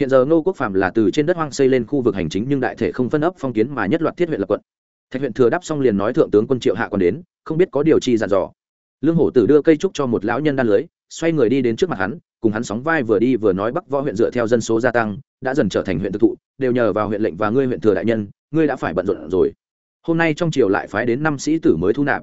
hiện giờ ngô quốc phạm là từ trên đất hoang xây lên khu vực hành chính nhưng đại thể không phân ấp phong kiến mà nhất loạt thiết huyện lập quận. Thạch huyện thừa đáp xong liền nói thượng tướng quân triệu hạ còn đến, không biết có điều chi dặn dò. Lương hổ tử đưa cây trúc cho một lão nhân đan lưới, xoay người đi đến trước mặt hắn, cùng hắn sóng vai vừa đi vừa nói bắc võ huyện dựa theo dân số gia tăng, đã dần trở thành huyện thực thụ, đều nhờ vào huyện lệnh và ngươi huyện thừa đại nhân, ngươi đã phải bận rộn rồi. Hôm nay trong triều lại phái đến năm sĩ tử mới thu nạp.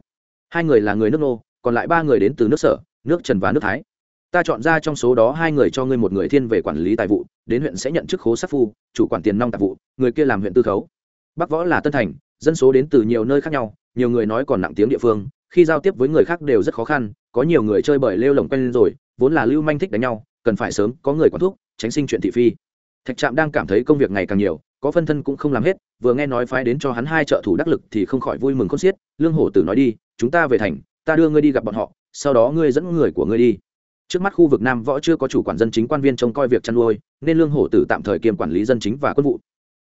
Hai người là người nước nô còn lại ba người đến từ nước sở, nước trần và nước thái. Ta chọn ra trong số đó hai người cho ngươi một người thiên về quản lý tài vụ đến huyện sẽ nhận chức khố sắc phu, chủ quản tiền nong tạp vụ, người kia làm huyện tư khấu. Bắc võ là tân thành, dân số đến từ nhiều nơi khác nhau, nhiều người nói còn nặng tiếng địa phương, khi giao tiếp với người khác đều rất khó khăn, có nhiều người chơi bời lêu lồng quen rồi, vốn là lưu manh thích đánh nhau, cần phải sớm có người quản thuốc tránh sinh chuyện thị phi. Thạch trạm đang cảm thấy công việc ngày càng nhiều, có phân thân cũng không làm hết, vừa nghe nói phái đến cho hắn hai trợ thủ đắc lực thì không khỏi vui mừng khôn xiết, lương hổ tử nói đi, chúng ta về thành, ta đưa ngươi đi gặp bọn họ, sau đó ngươi dẫn người của ngươi đi trước mắt khu vực nam võ chưa có chủ quản dân chính quan viên trông coi việc chăn nuôi, nên lương hổ tử tạm thời kiêm quản lý dân chính và quân vụ.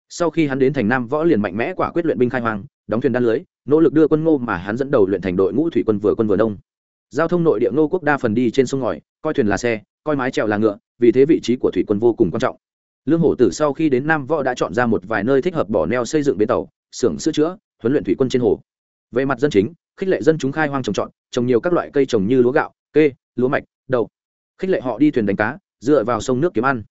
Sau khi hắn đến thành nam võ liền mạnh mẽ quả quyết luyện binh khai hoang, đóng thuyền đan lưới, nỗ lực đưa quân ngô mà hắn dẫn đầu luyện thành đội ngũ thủy quân vừa quân vừa đông. Giao thông nội địa ngô quốc đa phần đi trên sông ngòi, coi thuyền là xe, coi mái trèo là ngựa, vì thế vị trí của thủy quân vô cùng quan trọng. Lương hổ tử sau khi đến nam võ đã chọn ra một vài nơi thích hợp bỏ neo xây dựng bến tàu, xưởng sửa chữa, huấn luyện thủy quân trên hồ. Về mặt dân chính, khích lệ dân chúng khai hoang trồng trọt, trồng nhiều các loại cây trồng như lúa gạo, kê, lúa mạch, đậu khích lệ họ đi thuyền đánh cá, dựa vào sông nước kiếm ăn.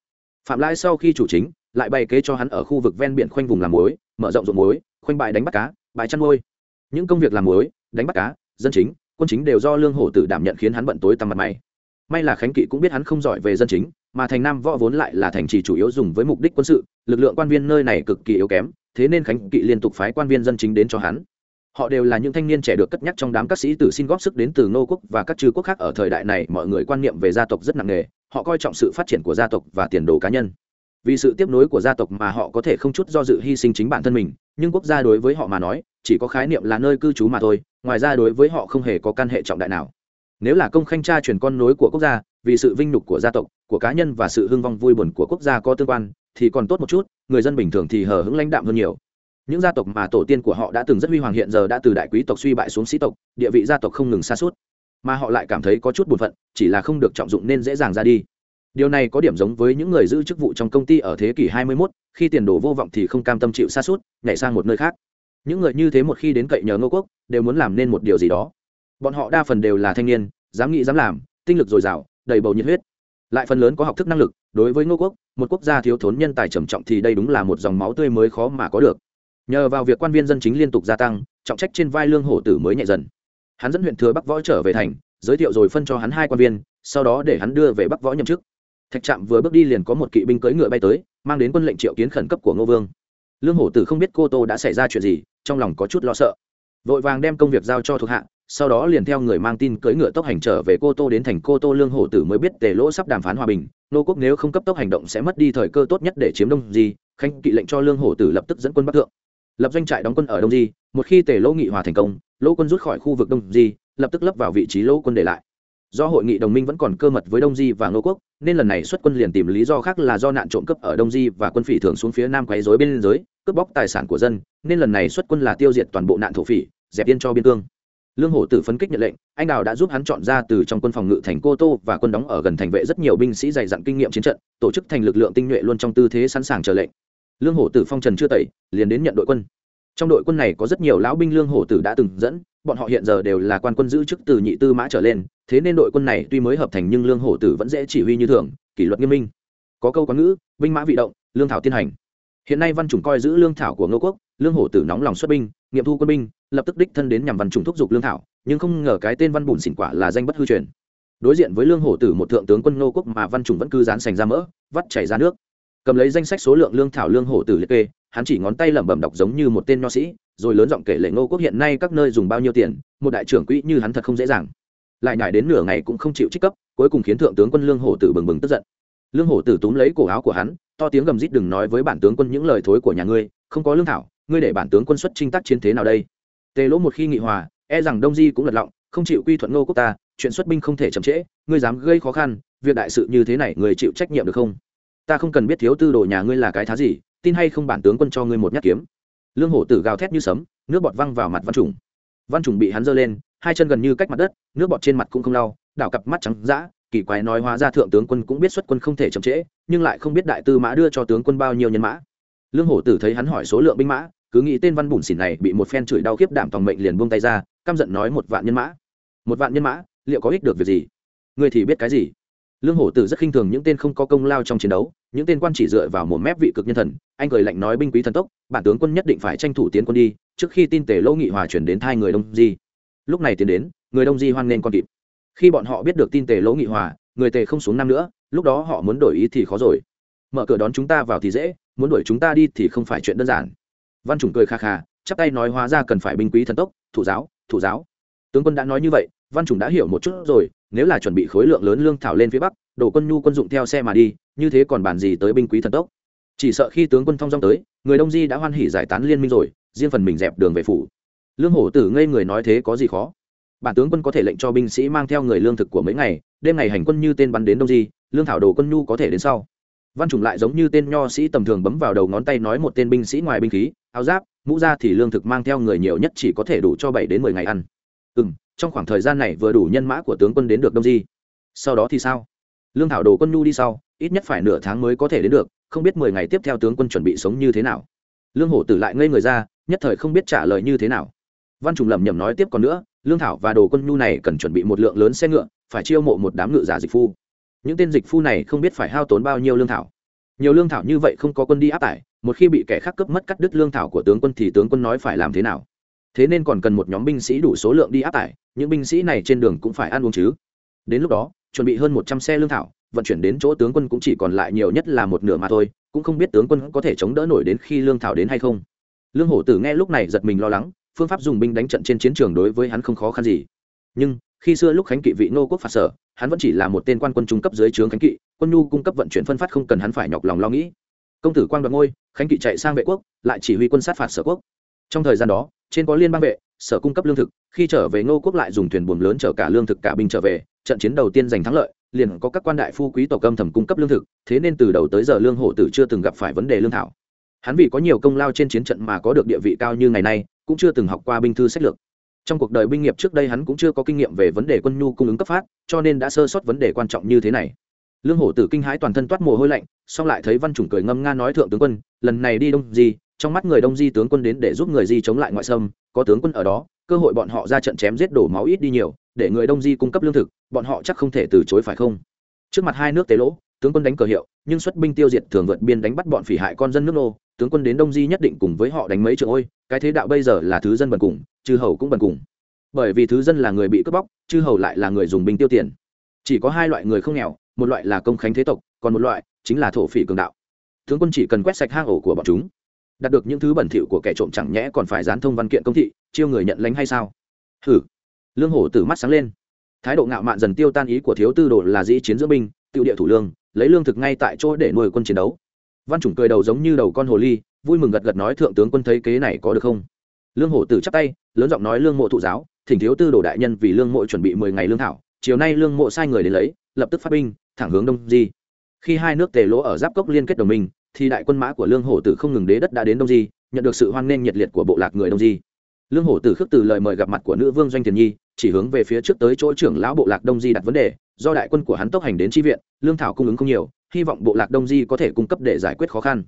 Phạm lai sau khi chủ chính, lại bày kế cho hắn ở khu vực ven biển khoanh vùng làm muối, mở rộng ruộng muối, khoanh bãi đánh bắt cá, bãi chăn nuôi. Những công việc làm muối, đánh bắt cá, dân chính, quân chính đều do lương hổ tử đảm nhận khiến hắn bận tối tăm mặt mày. May là khánh kỵ cũng biết hắn không giỏi về dân chính, mà thành nam võ vốn lại là thành trì chủ yếu dùng với mục đích quân sự, lực lượng quan viên nơi này cực kỳ yếu kém, thế nên khánh kỵ liên tục phái quan viên dân chính đến cho hắn họ đều là những thanh niên trẻ được cất nhắc trong đám các sĩ tử xin góp sức đến từ nô quốc và các chư quốc khác ở thời đại này, mọi người quan niệm về gia tộc rất nặng nề, họ coi trọng sự phát triển của gia tộc và tiền đồ cá nhân. Vì sự tiếp nối của gia tộc mà họ có thể không chút do dự hy sinh chính bản thân mình, nhưng quốc gia đối với họ mà nói, chỉ có khái niệm là nơi cư trú mà thôi, ngoài ra đối với họ không hề có căn hệ trọng đại nào. Nếu là công khanh cha truyền con nối của quốc gia, vì sự vinh nhục của gia tộc, của cá nhân và sự hưng vong vui buồn của quốc gia có tương quan, thì còn tốt một chút, người dân bình thường thì hờ hững lãnh đạm hơn nhiều những gia tộc mà tổ tiên của họ đã từng rất huy hoàng hiện giờ đã từ đại quý tộc suy bại xuống sĩ tộc địa vị gia tộc không ngừng xa suốt mà họ lại cảm thấy có chút buồn phận chỉ là không được trọng dụng nên dễ dàng ra đi. Điều này có điểm giống với những người giữ chức vụ trong công ty ở thế kỷ 21, khi tiền đồ vô vọng thì không cam tâm chịu xa suốt nhảy sang một nơi khác. Những người như thế một khi đến cậy nhờ ngô quốc đều muốn làm nên một điều gì đó. Bọn họ đa phần đều là thanh niên dám nghĩ dám làm tinh lực dồi dào đầy bầu nhiệt huyết. Lại phần lớn có học thức năng lực đối với ngô quốc một quốc gia thiếu thốn nhân tài trầm trọng thì đây đúng là một dòng máu tươi mới khó mà có được nhờ vào việc quan viên dân chính liên tục gia tăng, trọng trách trên vai lương hổ tử mới nhẹ dần. Hắn dẫn huyện thừa bắc võ trở về thành, giới thiệu rồi phân cho hắn hai quan viên, sau đó để hắn đưa về bắc võ nhậm chức. Thạch trạm vừa bước đi liền có một kỵ binh cưỡi ngựa bay tới, mang đến quân lệnh triệu kiến khẩn cấp của ngô vương. Lương hổ tử không biết cô tô đã xảy ra chuyện gì, trong lòng có chút lo sợ. Vội vàng đem công việc giao cho thuộc hạ, sau đó liền theo người mang tin cưỡi ngựa tốc hành trở về cô tô đến thành cô tô lương hổ tử mới biết tề lỗ sắp đàm phán hòa bình. Nô quốc nếu không cấp tốc hành động sẽ mất đi thời cơ tốt nhất để chiếm đông di khanh kỵ lệnh cho lương hổ tử lập tức dẫn quân bắc thượng lập doanh trại đóng quân ở đông di, một khi tề lỗ nghị hòa thành công, lỗ quân rút khỏi khu vực đông di, lập tức lấp vào vị trí lỗ quân để lại. Do hội nghị đồng minh vẫn còn cơ mật với đông di và ngô quốc, nên lần này xuất quân liền tìm lý do khác là do nạn trộm cắp ở đông di và quân phỉ thường xuống phía nam quấy dối bên liên giới, cướp bóc tài sản của dân, nên lần này xuất quân là tiêu diệt toàn bộ nạn thổ phỉ, dẹp yên cho biên cương. Lương hổ tử phấn kích nhận lệnh, anh đào đã giúp hắn chọn ra từ trong quân phòng ngự thành cô tô và quân đóng ở gần thành vệ rất nhiều binh sĩ dày dặn kinh nghiệm chiến trận, tổ chức thành lực lượng tinh nhuệ luôn trong tư thế sẵn sàng chờ lệnh lương hổ tử phong trần chưa tẩy, liền đến nhận đội quân. Trong đội quân này có rất nhiều lão binh lương hổ tử đã từng dẫn, bọn họ hiện giờ đều là quan quân giữ chức từ nhị tư mã trở lên, thế nên đội quân này tuy mới hợp thành nhưng lương hổ tử vẫn dễ chỉ huy như thường, kỷ luật nghiêm minh. Có câu quán ngữ, binh mã vị động, lương thảo tiên hành. Hiện nay văn chủng coi giữ lương thảo của ngô quốc, lương hổ tử nóng lòng xuất binh, nghiệm thu quân binh, lập tức đích thân đến nhằm văn chủng thúc giục lương thảo, nhưng không ngờ cái tên văn bùn xỉn quả là danh bất hư truyền. Đối diện với lương hổ tử một thượng tướng quân ngô quốc mà văn chủng vẫn cứ dán sành ra mỡ, vắt chảy ra nước cầm lấy danh sách số lượng lương thảo lương hổ tử liệt kê, hắn chỉ ngón tay lẩm bẩm đọc giống như một tên nho sĩ, rồi lớn giọng kể lệ ngô quốc hiện nay các nơi dùng bao nhiêu tiền, một đại trưởng quỹ như hắn thật không dễ dàng. Lại nhải đến nửa ngày cũng không chịu trích cấp, cuối cùng khiến thượng tướng quân lương hổ tử bừng bừng tức giận. Lương hổ tử túm lấy cổ áo của hắn, to tiếng gầm rít đừng nói với bản tướng quân những lời thối của nhà ngươi, không có lương thảo, ngươi để bản tướng quân xuất trinh tác chiến thế nào đây? Tề lỗ một khi nghị hòa e rằng đông di cũng lật lọng, không chịu quy thuận ngô quốc ta, chuyện xuất binh không thể chậm trễ, ngươi dám gây khó khăn, việc đại sự như thế này người chịu trách nhiệm được không? Ta không cần biết thiếu tư đồ nhà ngươi là cái thá gì, tin hay không bản tướng quân cho ngươi một nhát kiếm. Lương hổ tử gào thét như sấm, nước bọt văng vào mặt văn trùng. Văn trùng bị hắn giơ lên, hai chân gần như cách mặt đất, nước bọt trên mặt cũng không lau, đảo cặp mắt trắng dã, kỳ quái nói hóa ra thượng tướng quân cũng biết xuất quân không thể chậm trễ, nhưng lại không biết đại tư mã đưa cho tướng quân bao nhiêu nhân mã. Lương hổ tử thấy hắn hỏi số lượng binh mã, cứ nghĩ tên văn bùn xỉn này bị một phen chửi đau khiếp đảm tòng mệnh liền buông tay ra, căm giận nói một vạn nhân mã. Một vạn nhân mã, liệu có ích được việc gì? Ngươi thì biết cái gì? Lương hổ tử rất khinh thường những tên không có công lao trong chiến đấu, những tên quan chỉ dựa vào một mép vị cực nhân thần, anh cười lạnh nói binh quý thần tốc, bản tướng quân nhất định phải tranh thủ tiến quân đi, trước khi tin tề lỗ nghị hòa chuyển đến thai người đông di. Lúc này tiến đến, người đông di hoan nghênh con kịp. Khi bọn họ biết được tin tề lỗ nghị hòa, người tề không xuống năm nữa, lúc đó họ muốn đổi ý thì khó rồi. Mở cửa đón chúng ta vào thì dễ, muốn đuổi chúng ta đi thì không phải chuyện đơn giản. Văn chủng cười kha kha, chắp tay nói hóa ra cần phải binh quý thần tốc, thủ giáo thủ giáo. Tướng quân đã nói như vậy, văn chủng đã hiểu một chút rồi nếu là chuẩn bị khối lượng lớn lương thảo lên phía bắc đổ quân nhu quân dụng theo xe mà đi, như thế còn bàn gì tới binh quý thần tốc. Chỉ sợ khi tướng quân thong dong tới, người đông di đã hoan hỉ giải tán liên minh rồi, riêng phần mình dẹp đường về phủ. Lương hổ tử ngây người nói thế có gì khó? Bản tướng quân có thể lệnh cho binh sĩ mang theo người lương thực của mấy ngày, đêm ngày hành quân như tên bắn đến đông di, lương thảo đồ quân nhu có thể đến sau. Văn chủng lại giống như tên nho sĩ tầm thường bấm vào đầu ngón tay nói một tên binh sĩ ngoài binh khí, áo giáp, mũ ra thì lương thực mang theo người nhiều nhất chỉ có thể đủ cho bảy đến mười ngày ăn. Ừ m trong khoảng thời gian này vừa đủ nhân mã của tướng quân đến được đông di. Sau đó thì sao? Lương thảo đồ quân nhu đi sau, ít nhất phải nửa tháng mới có thể đến được, không biết mười ngày tiếp theo tướng quân chuẩn bị sống như thế nào. Lương hổ tử lại ngây người ra, nhất thời không biết trả lời như thế nào. Văn trùng lẩm nhẩm nói tiếp còn nữa, lương thảo và đồ quân nhu này cần chuẩn bị một lượng lớn xe ngựa, phải chiêu mộ một đám ngựa giả dịch phu. Những tên dịch phu này không biết phải hao tốn bao nhiêu lương thảo. Nhiều lương thảo như vậy không có quân đi áp tải, một khi bị kẻ khác cướp mất cắt đứt lương thảo của tướng quân thì tướng quân nói phải làm thế nào? Thế nên còn cần một nhóm binh sĩ đủ số lượng đi áp tải, những binh sĩ này trên đường cũng phải ăn uống chứ. Đến lúc đó, chuẩn bị hơn một trăm xe lương thảo, vận chuyển đến chỗ tướng quân cũng chỉ còn lại nhiều nhất là một nửa mà thôi, cũng không biết tướng quân có thể chống đỡ nổi đến khi lương thảo đến hay không. Lương hổ tử nghe lúc này giật mình lo lắng, phương pháp dùng binh đánh trận trên chiến trường đối với hắn không khó khăn gì. Nhưng, khi xưa lúc khánh kỵ vị nô quốc phạt sở, hắn vẫn chỉ là một tên quan quân trung cấp dưới trướng khánh kỵ, quân nhu cung cấp vận chuyển phân phát không cần hắn phải nhọc lòng lo nghĩ. Công tử quan đoạt ngôi, khánh kỵ chạy sang vệ quốc, lại chỉ huy quân sát phạt sở quốc trong thời gian đó, trên có liên bang vệ, sở cung cấp lương thực, khi trở về ngô quốc lại dùng thuyền buồm lớn chở cả lương thực cả binh trở về, trận chiến đầu tiên giành thắng lợi, liền có các quan đại phu quý tộc âm thầm cung cấp lương thực, thế nên từ đầu tới giờ lương hổ tử chưa từng gặp phải vấn đề lương thảo hắn vì có nhiều công lao trên chiến trận mà có được địa vị cao như ngày nay, cũng chưa từng học qua binh thư sách lược trong cuộc đời binh nghiệp trước đây hắn cũng chưa có kinh nghiệm về vấn đề quân nhu cung ứng cấp phát, cho nên đã sơ sót vấn đề quan trọng như thế này lương hổ tử kinh hãi toàn thân toát mồ hôi lạnh xong lại thấy văn chủng cười ngâm nga nói thượng tướng quân, lần này đi đông gì? Trong mắt người đông di tướng quân đến để giúp người di chống lại ngoại xâm, có tướng quân ở đó, cơ hội bọn họ ra trận chém giết đổ máu ít đi nhiều, để người đông di cung cấp lương thực, bọn họ chắc không thể từ chối phải không? Trước mặt hai nước tế lỗ, tướng quân đánh cờ hiệu, nhưng xuất binh tiêu diệt thường vượt biên đánh bắt bọn phỉ hại con dân nước nô, tướng quân đến đông di nhất định cùng với họ đánh mấy trường ôi, cái thế đạo bây giờ là thứ dân bần cùng, chư hầu cũng bần cùng. Bởi vì thứ dân là người bị cướp bóc, chư hầu lại là người dùng binh tiêu tiền. Chỉ có hai loại người không nghèo, một loại là công khánh thế tộc, còn một loại chính là thổ phỉ cường đạo. Tướng quân chỉ cần quét sạch hang ổ của bọn chúng đạt được những thứ bẩn thỉu của kẻ trộm chẳng nhẽ còn phải dán thông văn kiện công thị, chiêu người nhận lánh hay sao? Hử lương hổ từ mắt sáng lên. Thái độ ngạo mạn dần tiêu tan ý của thiếu tư đồ là dĩ chiến giữa binh, tiêu địa thủ lương, lấy lương thực ngay tại chỗ để nuôi quân chiến đấu. Văn chủng cười đầu giống như đầu con hồ ly, vui mừng gật gật nói thượng tướng quân thấy kế này có được không? Lương hổ tử chắp tay, lớn giọng nói lương mộ thụ giáo, thỉnh thiếu tư đồ đại nhân vì lương mộ chuẩn bị mười ngày lương thảo, chiều nay lương mộ sai người đến lấy, lập tức phát binh, thẳng hướng đông di. Khi hai nước tề lỗ ở giáp cốc liên kết đồng minh thì đại quân mã của lương hổ tử không ngừng đế đất đã đến đông di, nhận được sự hoan nghênh nhiệt liệt của bộ lạc người đông di. Lương hổ tử khước từ lời mời gặp mặt của nữ vương doanh thiền nhi, chỉ hướng về phía trước tới chỗ trưởng lão bộ lạc đông di đặt vấn đề, do đại quân của hắn tốc hành đến tri viện, lương thảo cung ứng không nhiều, hy vọng bộ lạc đông di có thể cung cấp để giải quyết khó khăn.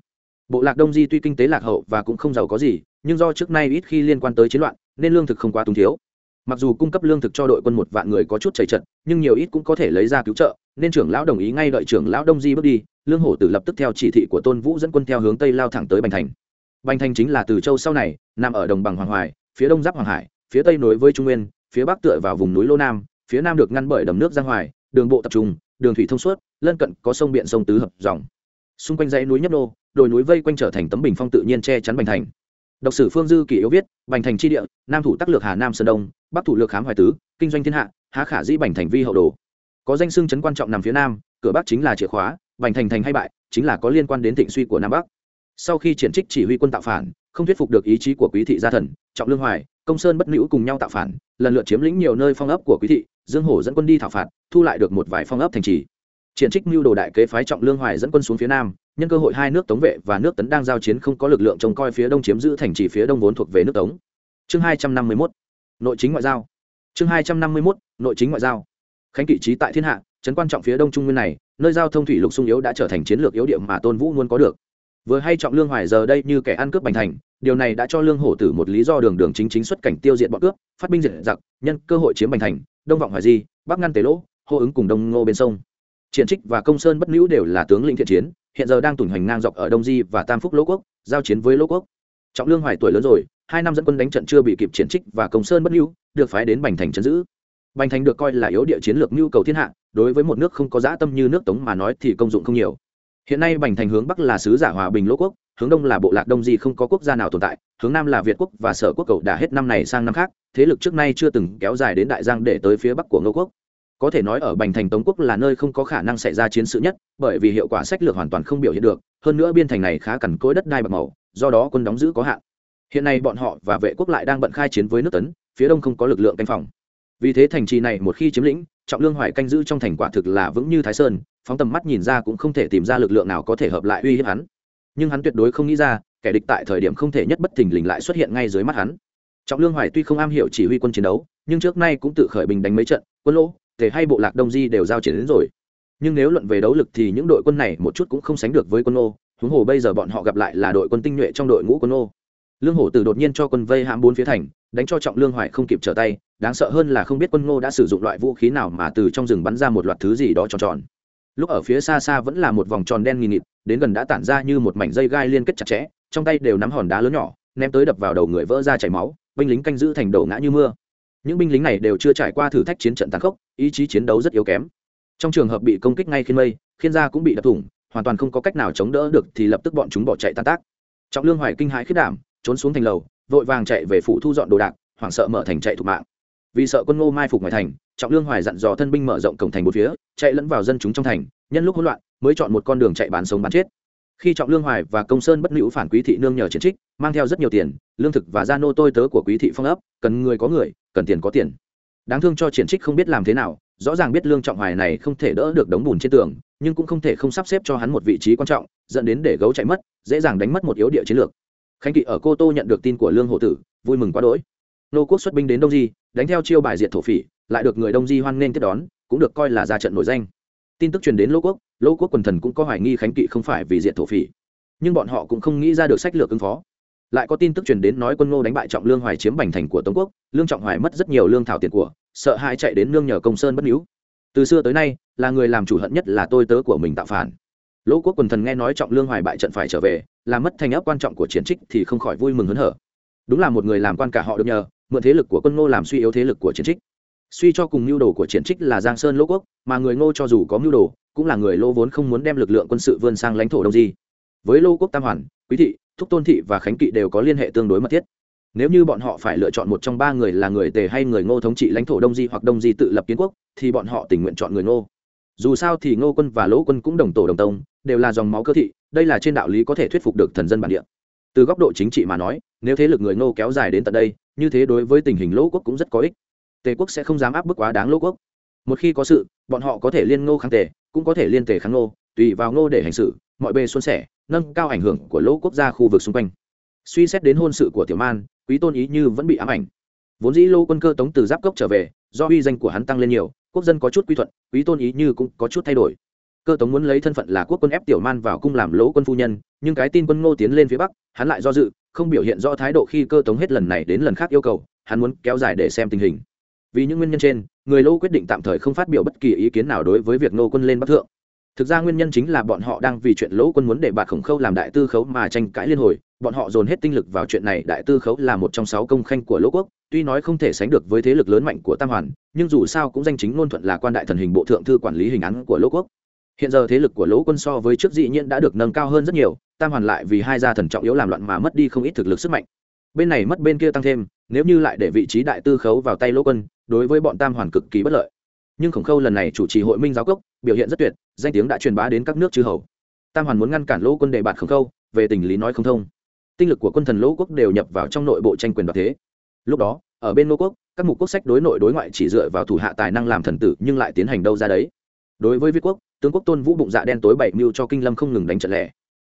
Bộ lạc đông di tuy kinh tế lạc hậu và cũng không giàu có gì, nhưng do trước nay ít khi liên quan tới chiến loạn, nên lương thực không quá túng thiếu. Mặc dù cung cấp lương thực cho đội quân một vạn người có chút chảy chật, nhưng nhiều ít cũng có thể lấy ra cứu trợ, nên trưởng lão đồng ý ngay đợi trưởng lão đông di bước đi lương hổ tử lập tức theo chỉ thị của tôn vũ dẫn quân theo hướng tây lao thẳng tới bành thành. Bành thành chính là từ châu sau này, nằm ở đồng bằng hoàng hoài, phía đông giáp hoàng hải, phía tây nối với trung nguyên, phía bắc tựa vào vùng núi lô nam, phía nam được ngăn bởi đầm nước giang hoài, đường bộ tập trung, đường thủy thông suốt, lân cận có sông biện sông tứ hợp dòng. Xung quanh dãy núi nhấp nô, đồi núi vây quanh trở thành tấm bình phong tự nhiên che chắn bành thành. Độc sử phương dư kỷ yếu viết, bành thành tri địa, nam thủ tắc lược hà nam sơn đông, bắc thủ lược khám hoài tứ, kinh doanh thiên hạ, há khả dĩ bành thành vi hậu đồ. Có danh xưng chấn quan trọng nằm phía nam, cửa bắc chính là chìa khóa bành thành thành hay bại, chính là có liên quan đến thịnh suy của nam bắc. Sau khi triển trích chỉ huy quân tạo phản, không thuyết phục được ý chí của quý thị gia thần, trọng lương hoài, công sơn bất nữ cùng nhau tạo phản, lần lượt chiếm lĩnh nhiều nơi phong ấp của quý thị, dương hổ dẫn quân đi thảo phạt, thu lại được một vài phong ấp thành trì. Triển trích mưu đồ đại kế phái trọng lương hoài dẫn quân xuống phía nam, nhân cơ hội hai nước tống vệ và nước tấn đang giao chiến không có lực lượng trông coi phía đông chiếm giữ thành trì phía đông vốn thuộc về nước tống. Chương hai trăm năm mươi mốt. Nội chính ngoại giao. Chương hai trăm năm mươi mốt, nội chính ngoại giao. Khánh kỵ trí tại thiên hạ trấn quan trọng phía đông trung nguyên này nơi giao thông thủy lục sung yếu đã trở thành chiến lược yếu điểm mà tôn vũ luôn có được. Vừa hay trọng lương hoài giờ đây như kẻ ăn cướp bành thành, điều này đã cho lương hổ tử một lý do đường đường chính chính xuất cảnh tiêu diệt bọn cướp, phát binh diệt giặc, nhân cơ hội chiếm bành thành, đông vọng hoài di, bắc ngăn tế lỗ, hô ứng cùng đông ngô bên sông. Triển trích và công sơn bất nữ đều là tướng lĩnh thiện chiến, hiện giờ đang tủn hoành ngang dọc ở đông di và tam phúc lỗ quốc, giao chiến với lỗ quốc. Trọng lương hoài tuổi lớn rồi, hai năm dẫn quân đánh trận chưa bị kịp triển trích và công sơn bất nữ được phái đến bành thành chấn giữ bành thành được coi là yếu địa chiến lược nhu cầu thiên hạ, đối với một nước không có dã tâm như nước tống mà nói thì công dụng không nhiều. Hiện nay bành thành hướng bắc là sứ giả hòa bình lỗ quốc, hướng đông là bộ lạc đông di không có quốc gia nào tồn tại, hướng nam là việt quốc và sở quốc cầu đã hết năm này sang năm khác, thế lực trước nay chưa từng kéo dài đến đại giang để tới phía bắc của ngô quốc. Có thể nói ở bành thành tống quốc là nơi không có khả năng xảy ra chiến sự nhất, bởi vì hiệu quả sách lược hoàn toàn không biểu hiện được, hơn nữa biên thành này khá cằn cỗi đất đai bạc màu, do đó quân đóng giữ có hạn. Hiện nay bọn họ và vệ quốc lại đang bận khai chiến với nước tấn, phía đông không có lực lượng canh phòng vì thế thành trì này một khi chiếm lĩnh, trọng lương hoài canh giữ trong thành quả thực là vững như thái sơn, phóng tầm mắt nhìn ra cũng không thể tìm ra lực lượng nào có thể hợp lại uy hiếp hắn. Nhưng hắn tuyệt đối không nghĩ ra, kẻ địch tại thời điểm không thể nhất bất thình lình lại xuất hiện ngay dưới mắt hắn. Trọng lương hoài tuy không am hiểu chỉ huy quân chiến đấu, nhưng trước nay cũng tự khởi bình đánh mấy trận, quân lỗ thể hay bộ lạc đông di đều giao chiến đến rồi. Nhưng nếu luận về đấu lực thì những đội quân này một chút cũng không sánh được với quân ô huống hồ bây giờ bọn họ gặp lại là đội quân tinh nhuệ trong đội ngũ quân ô lương hổ từ đột nhiên cho quân vây hãm bốn phía thành, đánh cho trọng lương hoài không kịp trở tay, đáng sợ hơn là không biết quân ngô đã sử dụng loại vũ khí nào mà từ trong rừng bắn ra một loạt thứ gì đó tròn tròn. Lúc ở phía xa xa vẫn là một vòng tròn đen nghìn nghịt, đến gần đã tản ra như một mảnh dây gai liên kết chặt chẽ, trong tay đều nắm hòn đá lớn nhỏ, ném tới đập vào đầu người vỡ ra chảy máu, binh lính canh giữ thành đổ ngã như mưa. Những binh lính này đều chưa trải qua thử thách chiến trận tàn khốc, ý chí chiến đấu rất yếu kém. Trong trường hợp bị công kích ngay khiên mây, khiên ra cũng bị đập thủng, hoàn toàn không có cách nào chống đỡ được thì lập tức bọn chúng bỏ chạy tan tác. Trọng lương hoài kinh hãi khiết đảm trốn xuống thành lầu, vội vàng chạy về phủ thu dọn đồ đạc, hoảng sợ mở thành chạy thủ mạng. Vì sợ quân ngô mai phục ngoài thành, trọng lương hoài dặn dò thân binh mở rộng cổng thành một phía, chạy lẫn vào dân chúng trong thành, nhân lúc hỗn loạn, mới chọn một con đường chạy bán sống bán chết. Khi trọng lương hoài và công sơn bất nữ phản quý thị nương nhờ chiến trích, mang theo rất nhiều tiền, lương thực và gia nô tôi tớ của quý thị phong ấp, cần người có người, cần tiền có tiền. Đáng thương cho triển trích không biết làm thế nào, rõ ràng biết lương trọng hoài này không thể đỡ được đống bùn trên tường, nhưng cũng không thể không sắp xếp cho hắn một vị trí quan trọng, dẫn đến để gấu chạy mất, dễ dàng đánh mất một yếu địa chiến lược khánh kỵ ở cô tô nhận được tin của lương hộ tử, vui mừng quá đỗi. Nô quốc xuất binh đến đông di, đánh theo chiêu bài diệt thổ phỉ, lại được người đông di hoan nghênh tiếp đón, cũng được coi là ra trận nổi danh. Tin tức truyền đến lỗ quốc lỗ quốc quần thần cũng có hoài nghi khánh kỵ không phải vì diệt thổ phỉ. Nhưng bọn họ cũng không nghĩ ra được sách lược ứng phó. Lại có tin tức truyền đến nói quân ngô đánh bại trọng lương hoài chiếm bành thành của tống quốc, lương trọng hoài mất rất nhiều lương thảo tiền của, sợ hãi chạy đến nương nhờ công sơn bất níu. Từ xưa tới nay, là người làm chủ hận nhất là tôi tớ của mình tạo phản. Lỗ quốc quần thần nghe nói trọng lương hoài bại trận phải trở về làm mất thành ấp quan trọng của chiến trích thì không khỏi vui mừng hớn hở. Đúng là một người làm quan cả họ được nhờ, mượn thế lực của quân ngô làm suy yếu thế lực của chiến trích. Suy cho cùng mưu đồ của chiến trích là giang sơn lỗ quốc, mà người ngô cho dù có mưu đồ, cũng là người lô vốn không muốn đem lực lượng quân sự vươn sang lãnh thổ đông di. Với lô quốc tam hoàn, quý thị, thúc tôn thị và khánh kỵ đều có liên hệ tương đối mật thiết. Nếu như bọn họ phải lựa chọn một trong ba người là người tề hay người ngô thống trị lãnh thổ đông di hoặc đông di tự lập kiến quốc, thì bọn họ tình nguyện chọn người ngô. Dù sao thì ngô quân và lỗ quân cũng đồng tổ đồng tông, đều là dòng máu cơ thị đây là trên đạo lý có thể thuyết phục được thần dân bản địa. Từ góc độ chính trị mà nói, nếu thế lực người ngô kéo dài đến tận đây, như thế đối với tình hình lỗ quốc cũng rất có ích. Tề quốc sẽ không dám áp bức quá đáng lỗ quốc. Một khi có sự, bọn họ có thể liên ngô kháng tề, cũng có thể liên tề kháng ngô, tùy vào ngô để hành sự, mọi bề xuân sẻ, nâng cao ảnh hưởng của lỗ quốc gia khu vực xung quanh. Suy xét đến hôn sự của tiểu man, quý tôn ý như vẫn bị ám ảnh. Vốn dĩ lô quân cơ tống từ giáp cốc trở về, do uy danh của hắn tăng lên nhiều, quốc dân có chút quy thuận, quý tôn ý như cũng có chút thay đổi cơ tống muốn lấy thân phận là quốc quân ép tiểu man vào cung làm lỗ quân phu nhân, nhưng cái tin quân ngô tiến lên phía bắc, hắn lại do dự, không biểu hiện rõ thái độ khi cơ tống hết lần này đến lần khác yêu cầu, hắn muốn kéo dài để xem tình hình. Vì những nguyên nhân trên, người Lỗ quyết định tạm thời không phát biểu bất kỳ ý kiến nào đối với việc nô quân lên bắc thượng. Thực ra nguyên nhân chính là bọn họ đang vì chuyện lỗ quân muốn để bạt khổng khâu làm đại tư khấu mà tranh cãi liên hồi, bọn họ dồn hết tinh lực vào chuyện này, đại tư khấu là một trong sáu công khanh của lỗ quốc, tuy nói không thể sánh được với thế lực lớn mạnh của tam hoàn, nhưng dù sao cũng danh chính ngôn thuận là quan đại thần hình bộ thượng thư quản lý hình án của lỗ quốc hiện giờ thế lực của lỗ quân so với trước dị nhiên đã được nâng cao hơn rất nhiều, tam hoàn lại vì hai gia thần trọng yếu làm loạn mà mất đi không ít thực lực sức mạnh. Bên này mất bên kia tăng thêm, nếu như lại để vị trí đại tư khấu vào tay lỗ quân, đối với bọn tam hoàn cực kỳ bất lợi. Nhưng khổng khâu lần này chủ trì hội minh giáo cốc, biểu hiện rất tuyệt, danh tiếng đã truyền bá đến các nước chư hầu. Tam hoàn muốn ngăn cản lỗ quân đề bạt khổng khâu, về tình lý nói không thông. Tinh lực của quân thần lỗ quốc đều nhập vào trong nội bộ tranh quyền đoạt thế. Lúc đó, ở bên lỗ quốc, các mục quốc sách đối nội đối ngoại chỉ dựa vào thủ hạ tài năng làm thần tử nhưng lại tiến hành đâu ra đấy. Đối với việt quốc tướng quốc tôn vũ bụng dạ đen tối bảy mưu cho kinh lâm không ngừng đánh trận lẻ.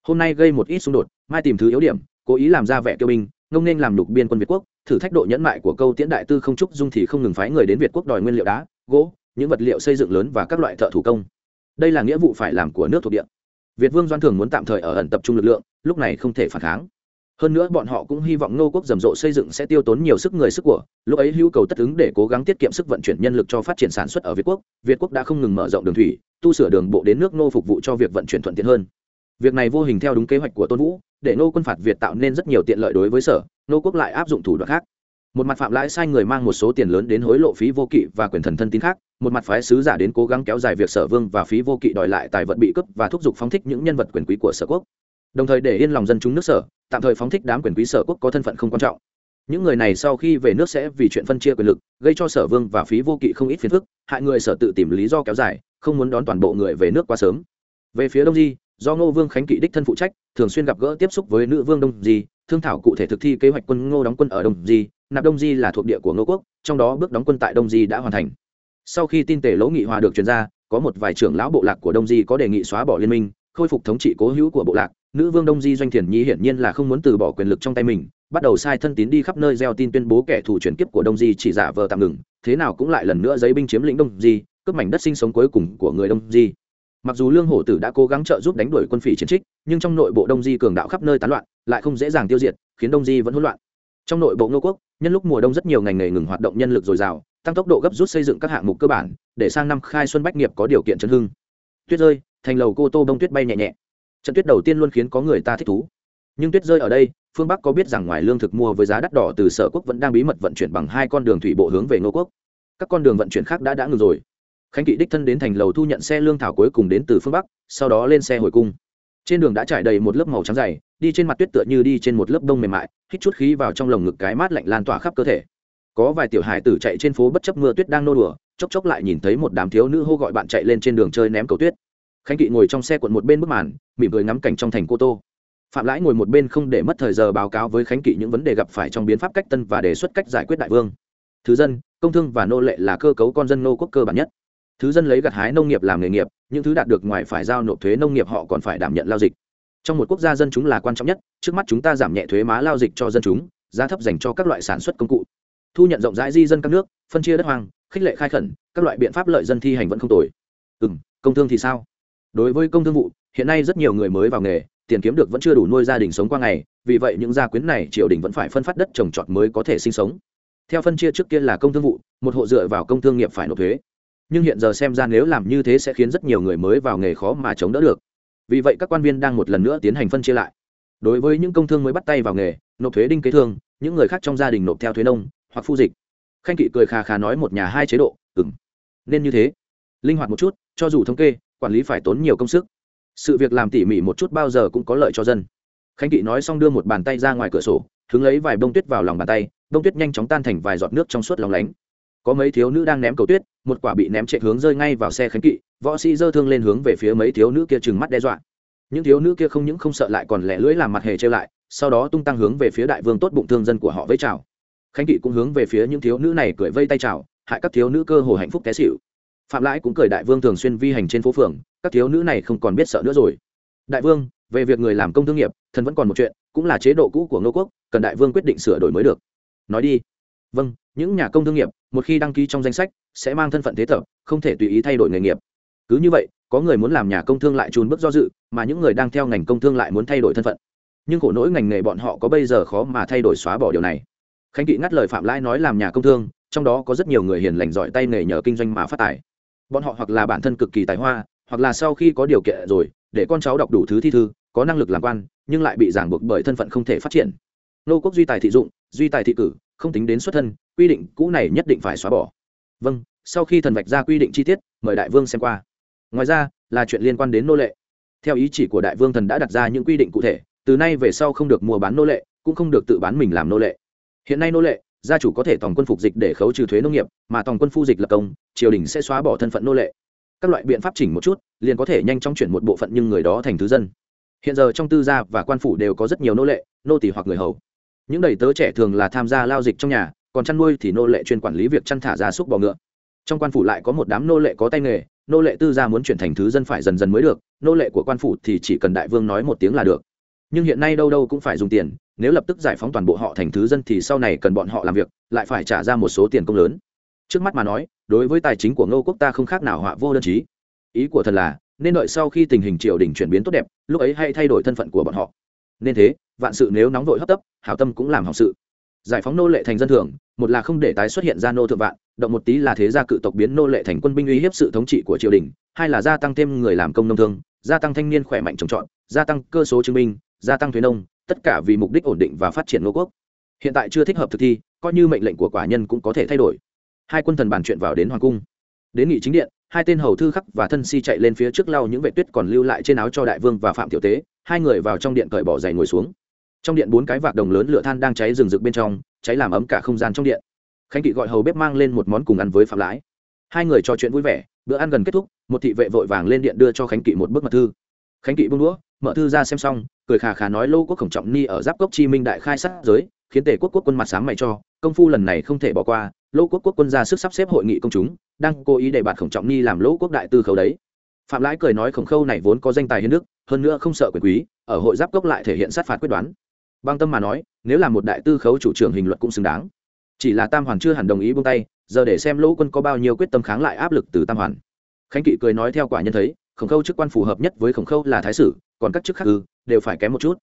Hôm nay gây một ít xung đột, mai tìm thứ yếu điểm, cố ý làm ra vẻ kêu binh, ngông nên làm lục biên quân việt quốc, thử thách độ nhẫn mại của câu tiễn đại tư không trúc dung thì không ngừng phái người đến việt quốc đòi nguyên liệu đá, gỗ, những vật liệu xây dựng lớn và các loại thợ thủ công. Đây là nghĩa vụ phải làm của nước thuộc địa. Việt vương doan thường muốn tạm thời ở ẩn tập trung lực lượng, lúc này không thể phản kháng hơn nữa bọn họ cũng hy vọng ngô quốc rầm rộ xây dựng sẽ tiêu tốn nhiều sức người sức của. Lúc ấy hữu cầu tất ứng để cố gắng tiết kiệm sức vận chuyển nhân lực cho phát triển sản xuất ở việt quốc. Việt quốc đã không ngừng mở rộng đường thủy, tu sửa đường bộ đến nước ngô phục vụ cho việc vận chuyển thuận tiện hơn. Việc này vô hình theo đúng kế hoạch của tôn vũ, để nô quân phạt việt tạo nên rất nhiều tiện lợi đối với sở nô quốc lại áp dụng thủ đoạn khác. Một mặt phạm lãi sai người mang một số tiền lớn đến hối lộ phí vô kỵ và quyền thần thân tín khác, một mặt phái sứ giả đến cố gắng kéo dài việc sở vương và phí vô kỵ đòi lại tài vật bị cướp và thúc giục phóng thích những nhân vật quyền quý của sở quốc đồng thời để yên lòng dân chúng nước sở, tạm thời phóng thích đám quyền quý sở quốc có thân phận không quan trọng. Những người này sau khi về nước sẽ vì chuyện phân chia quyền lực, gây cho sở vương và phí vô kỵ không ít phiền phức, hại người sở tự tìm lý do kéo dài, không muốn đón toàn bộ người về nước quá sớm. Về phía đông di, do ngô vương khánh kỵ đích thân phụ trách, thường xuyên gặp gỡ tiếp xúc với nữ vương đông di, thương thảo cụ thể thực thi kế hoạch quân ngô đóng quân ở đông di, nạp đông di là thuộc địa của ngô quốc, trong đó bước đóng quân tại đông di đã hoàn thành. Sau khi tin tể lỗ nghị hòa được truyền ra, có một vài trưởng lão bộ lạc của đông di có đề nghị xóa bỏ liên minh, khôi phục thống trị cố hữu của bộ lạc nữ vương đông di doanh thiền nhi hiển nhiên là không muốn từ bỏ quyền lực trong tay mình, bắt đầu sai thân tín đi khắp nơi gieo tin tuyên bố kẻ thù chuyển kiếp của đông di chỉ giả vờ tạm ngừng, thế nào cũng lại lần nữa giấy binh chiếm lĩnh đông di, cướp mảnh đất sinh sống cuối cùng của người đông di. Mặc dù lương hổ tử đã cố gắng trợ giúp đánh đuổi quân phỉ chiến trích, nhưng trong nội bộ đông di cường đạo khắp nơi tán loạn, lại không dễ dàng tiêu diệt, khiến đông di vẫn hỗn loạn. Trong nội bộ ngô quốc, nhân lúc mùa đông rất nhiều ngành nghề ngừng hoạt động nhân lực dồi dào, tăng tốc độ gấp rút xây dựng các hạng mục cơ bản, để sang năm khai xuân bách nghiệp có điều kiện chấn hưng. Tuyết rơi, thành lầu cô tô bông tuyết bay nhẹ nhẹ trận tuyết đầu tiên luôn khiến có người ta thích thú. Nhưng tuyết rơi ở đây, phương bắc có biết rằng ngoài lương thực mua với giá đắt đỏ từ sở quốc vẫn đang bí mật vận chuyển bằng hai con đường thủy bộ hướng về ngô quốc. Các con đường vận chuyển khác đã đã ngừng rồi. Khánh kỵ đích thân đến thành lầu thu nhận xe lương thảo cuối cùng đến từ phương bắc, sau đó lên xe hồi cung. Trên đường đã trải đầy một lớp màu trắng dày, đi trên mặt tuyết tựa như đi trên một lớp đông mềm mại, hít chút khí vào trong lồng ngực cái mát lạnh lan tỏa khắp cơ thể. Có vài tiểu hải tử chạy trên phố bất chấp mưa tuyết đang nô đùa, chốc chốc lại nhìn thấy một đám thiếu nữ hô gọi bạn chạy lên trên đường chơi ném cầu tuyết khánh kỵ ngồi trong xe cuộn một bên bức màn, mỉm cười ngắm cảnh trong thành cô tô. Phạm lãi ngồi một bên không để mất thời giờ báo cáo với khánh kỵ những vấn đề gặp phải trong biến pháp cách tân và đề xuất cách giải quyết đại vương. Thứ dân, công thương và nô lệ là cơ cấu con dân nô quốc cơ bản nhất. Thứ dân lấy gặt hái nông nghiệp làm nghề nghiệp, những thứ đạt được ngoài phải giao nộp thuế nông nghiệp họ còn phải đảm nhận lao dịch. Trong một quốc gia dân chúng là quan trọng nhất, trước mắt chúng ta giảm nhẹ thuế má lao dịch cho dân chúng, giá thấp dành cho các loại sản xuất công cụ. Thu nhận rộng rãi di dân các nước, phân chia đất hoang, khích lệ khai khẩn, các loại biện pháp lợi dân thi hành vẫn không tồi. Ừ công thương thì sao? Đối với công thương vụ, hiện nay rất nhiều người mới vào nghề, tiền kiếm được vẫn chưa đủ nuôi gia đình sống qua ngày, vì vậy những gia quyến này triều đình vẫn phải phân phát đất trồng trọt mới có thể sinh sống. Theo phân chia trước kia là công thương vụ, một hộ dựa vào công thương nghiệp phải nộp thuế. Nhưng hiện giờ xem ra nếu làm như thế sẽ khiến rất nhiều người mới vào nghề khó mà chống đỡ được. Vì vậy các quan viên đang một lần nữa tiến hành phân chia lại. Đối với những công thương mới bắt tay vào nghề, nộp thuế đinh kế thương, những người khác trong gia đình nộp theo thuế nông hoặc phu dịch. Khanh kỵ cười khà khà nói một nhà hai chế độ ừng nên như thế. Linh hoạt một chút, cho dù thống kê quản lý phải tốn nhiều công sức. Sự việc làm tỉ mỉ một chút bao giờ cũng có lợi cho dân. Khánh kỵ nói xong đưa một bàn tay ra ngoài cửa sổ hứng lấy vài bông tuyết vào lòng bàn tay, bông tuyết nhanh chóng tan thành vài giọt nước trong suốt lòng lánh. Có mấy thiếu nữ đang ném cầu tuyết, một quả bị ném chạy hướng rơi ngay vào xe khánh kỵ, võ sĩ dơ thương lên hướng về phía mấy thiếu nữ kia trừng mắt đe dọa. Những thiếu nữ kia không những không sợ lại còn lẻ lưỡi làm mặt hề trêu lại, sau đó tung tăng hướng về phía đại vương tốt bụng thương dân của họ với chào. Khánh kỵ cũng hướng về phía những thiếu nữ này cười vây tay chào, hại các thiếu nữ cơ hồ hạnh phúc té xịu phạm lãi cũng cười đại vương thường xuyên vi hành trên phố phường, các thiếu nữ này không còn biết sợ nữa rồi. Đại vương, về việc người làm công thương nghiệp thần vẫn còn một chuyện, cũng là chế độ cũ của ngô quốc, cần đại vương quyết định sửa đổi mới được. Nói đi. Vâng những nhà công thương nghiệp, một khi đăng ký trong danh sách, sẽ mang thân phận thế thập không thể tùy ý thay đổi nghề nghiệp. Cứ như vậy, có người muốn làm nhà công thương lại trùn bước do dự, mà những người đang theo ngành công thương lại muốn thay đổi thân phận. Nhưng khổ nỗi ngành nghề bọn họ có bây giờ khó mà thay đổi xóa bỏ điều này. Khánh kỵ ngắt lời phạm lãi nói làm nhà công thương, trong đó có rất nhiều người hiền lành giỏi tay nghề nhờ kinh doanh mà phát tài bọn họ hoặc là bản thân cực kỳ tài hoa, hoặc là sau khi có điều kiện rồi, để con cháu đọc đủ thứ thi thư, có năng lực làm quan, nhưng lại bị giảng buộc bởi thân phận không thể phát triển. Nô quốc duy tài thị dụng, duy tài thị cử, không tính đến xuất thân, quy định cũ này nhất định phải xóa bỏ. Vâng sau khi thần vạch ra quy định chi tiết, mời đại vương xem qua. Ngoài ra, là chuyện liên quan đến nô lệ. Theo ý chỉ của đại vương thần đã đặt ra những quy định cụ thể, từ nay về sau không được mua bán nô lệ, cũng không được tự bán mình làm nô lệ. Hiện nay nô lệ gia chủ có thể tòng quân phục dịch để khấu trừ thuế nông nghiệp, mà tòng quân phu dịch lập công, triều đình sẽ xóa bỏ thân phận nô lệ. Các loại biện pháp chỉnh một chút, liền có thể nhanh chóng chuyển một bộ phận nhưng người đó thành thứ dân. Hiện giờ trong tư gia và quan phủ đều có rất nhiều nô lệ, nô tỷ hoặc người hầu. Những đầy tớ trẻ thường là tham gia lao dịch trong nhà, còn chăn nuôi thì nô lệ chuyên quản lý việc chăn thả gia súc bò ngựa. Trong quan phủ lại có một đám nô lệ có tay nghề, nô lệ tư gia muốn chuyển thành thứ dân phải dần dần mới được, nô lệ của quan phủ thì chỉ cần đại vương nói một tiếng là được. Nhưng hiện nay đâu đâu cũng phải dùng tiền nếu lập tức giải phóng toàn bộ họ thành thứ dân thì sau này cần bọn họ làm việc, lại phải trả ra một số tiền công lớn. Trước mắt mà nói, đối với tài chính của ngô quốc ta không khác nào họa vô đơn chí. Ý của thần là, nên đợi sau khi tình hình triều đình chuyển biến tốt đẹp, lúc ấy hay thay đổi thân phận của bọn họ. Nên thế, vạn sự nếu nóng vội hấp tấp, hảo tâm cũng làm hỏng sự. Giải phóng nô lệ thành dân thường, một là không để tái xuất hiện ra nô thượng vạn, động một tí là thế gia cự tộc biến nô lệ thành quân binh uy hiếp sự thống trị của triều đình, hai là gia tăng thêm người làm công nông thương, gia tăng thanh niên khỏe mạnh trồng trọt, gia tăng cơ số chứng minh, gia tăng thuế nông tất cả vì mục đích ổn định và phát triển ngô quốc. Hiện tại chưa thích hợp thực thi, coi như mệnh lệnh của quả nhân cũng có thể thay đổi. Hai quân thần bàn chuyện vào đến hoàng cung. Đến nghị chính điện, hai tên hầu thư khắc và thân si chạy lên phía trước lau những vệ tuyết còn lưu lại trên áo cho đại vương và phạm tiểu tế, hai người vào trong điện cởi bỏ giày ngồi xuống. Trong điện bốn cái vạc đồng lớn lửa than đang cháy rừng rực bên trong, cháy làm ấm cả không gian trong điện. Khánh kỵ gọi hầu bếp mang lên một món cùng ăn với phạm lãi. Hai người trò chuyện vui vẻ, bữa ăn gần kết thúc, một thị vệ vội vàng lên điện đưa cho khánh kỵ một bức mật thư. Khánh kỵ buông đũa mở thư ra xem xong cười khà khà nói lô quốc khổng trọng ni ở giáp cốc chi minh đại khai sát giới khiến tề quốc quốc quân mặt sáng mày cho công phu lần này không thể bỏ qua lô quốc quốc quân ra sức sắp xếp hội nghị công chúng đang cố ý để bạt khổng trọng ni làm lỗ quốc đại tư khấu đấy. Phạm lãi cười nói khổng khâu này vốn có danh tài hiến nước, hơn nữa không sợ quyền quý ở hội giáp cốc lại thể hiện sát phạt quyết đoán. Băng tâm mà nói nếu là một đại tư khấu chủ trưởng hình luật cũng xứng đáng. Chỉ là tam hoàn chưa hẳn đồng ý buông tay giờ để xem lỗ quân có bao nhiêu quyết tâm kháng lại áp lực từ tam hoàn. Khánh kỵ cười nói theo quả nhân thấy khổng khâu chức quan phù hợp nhất với khổng khâu là thái sử còn các chức khác ư, đều phải kém một chút.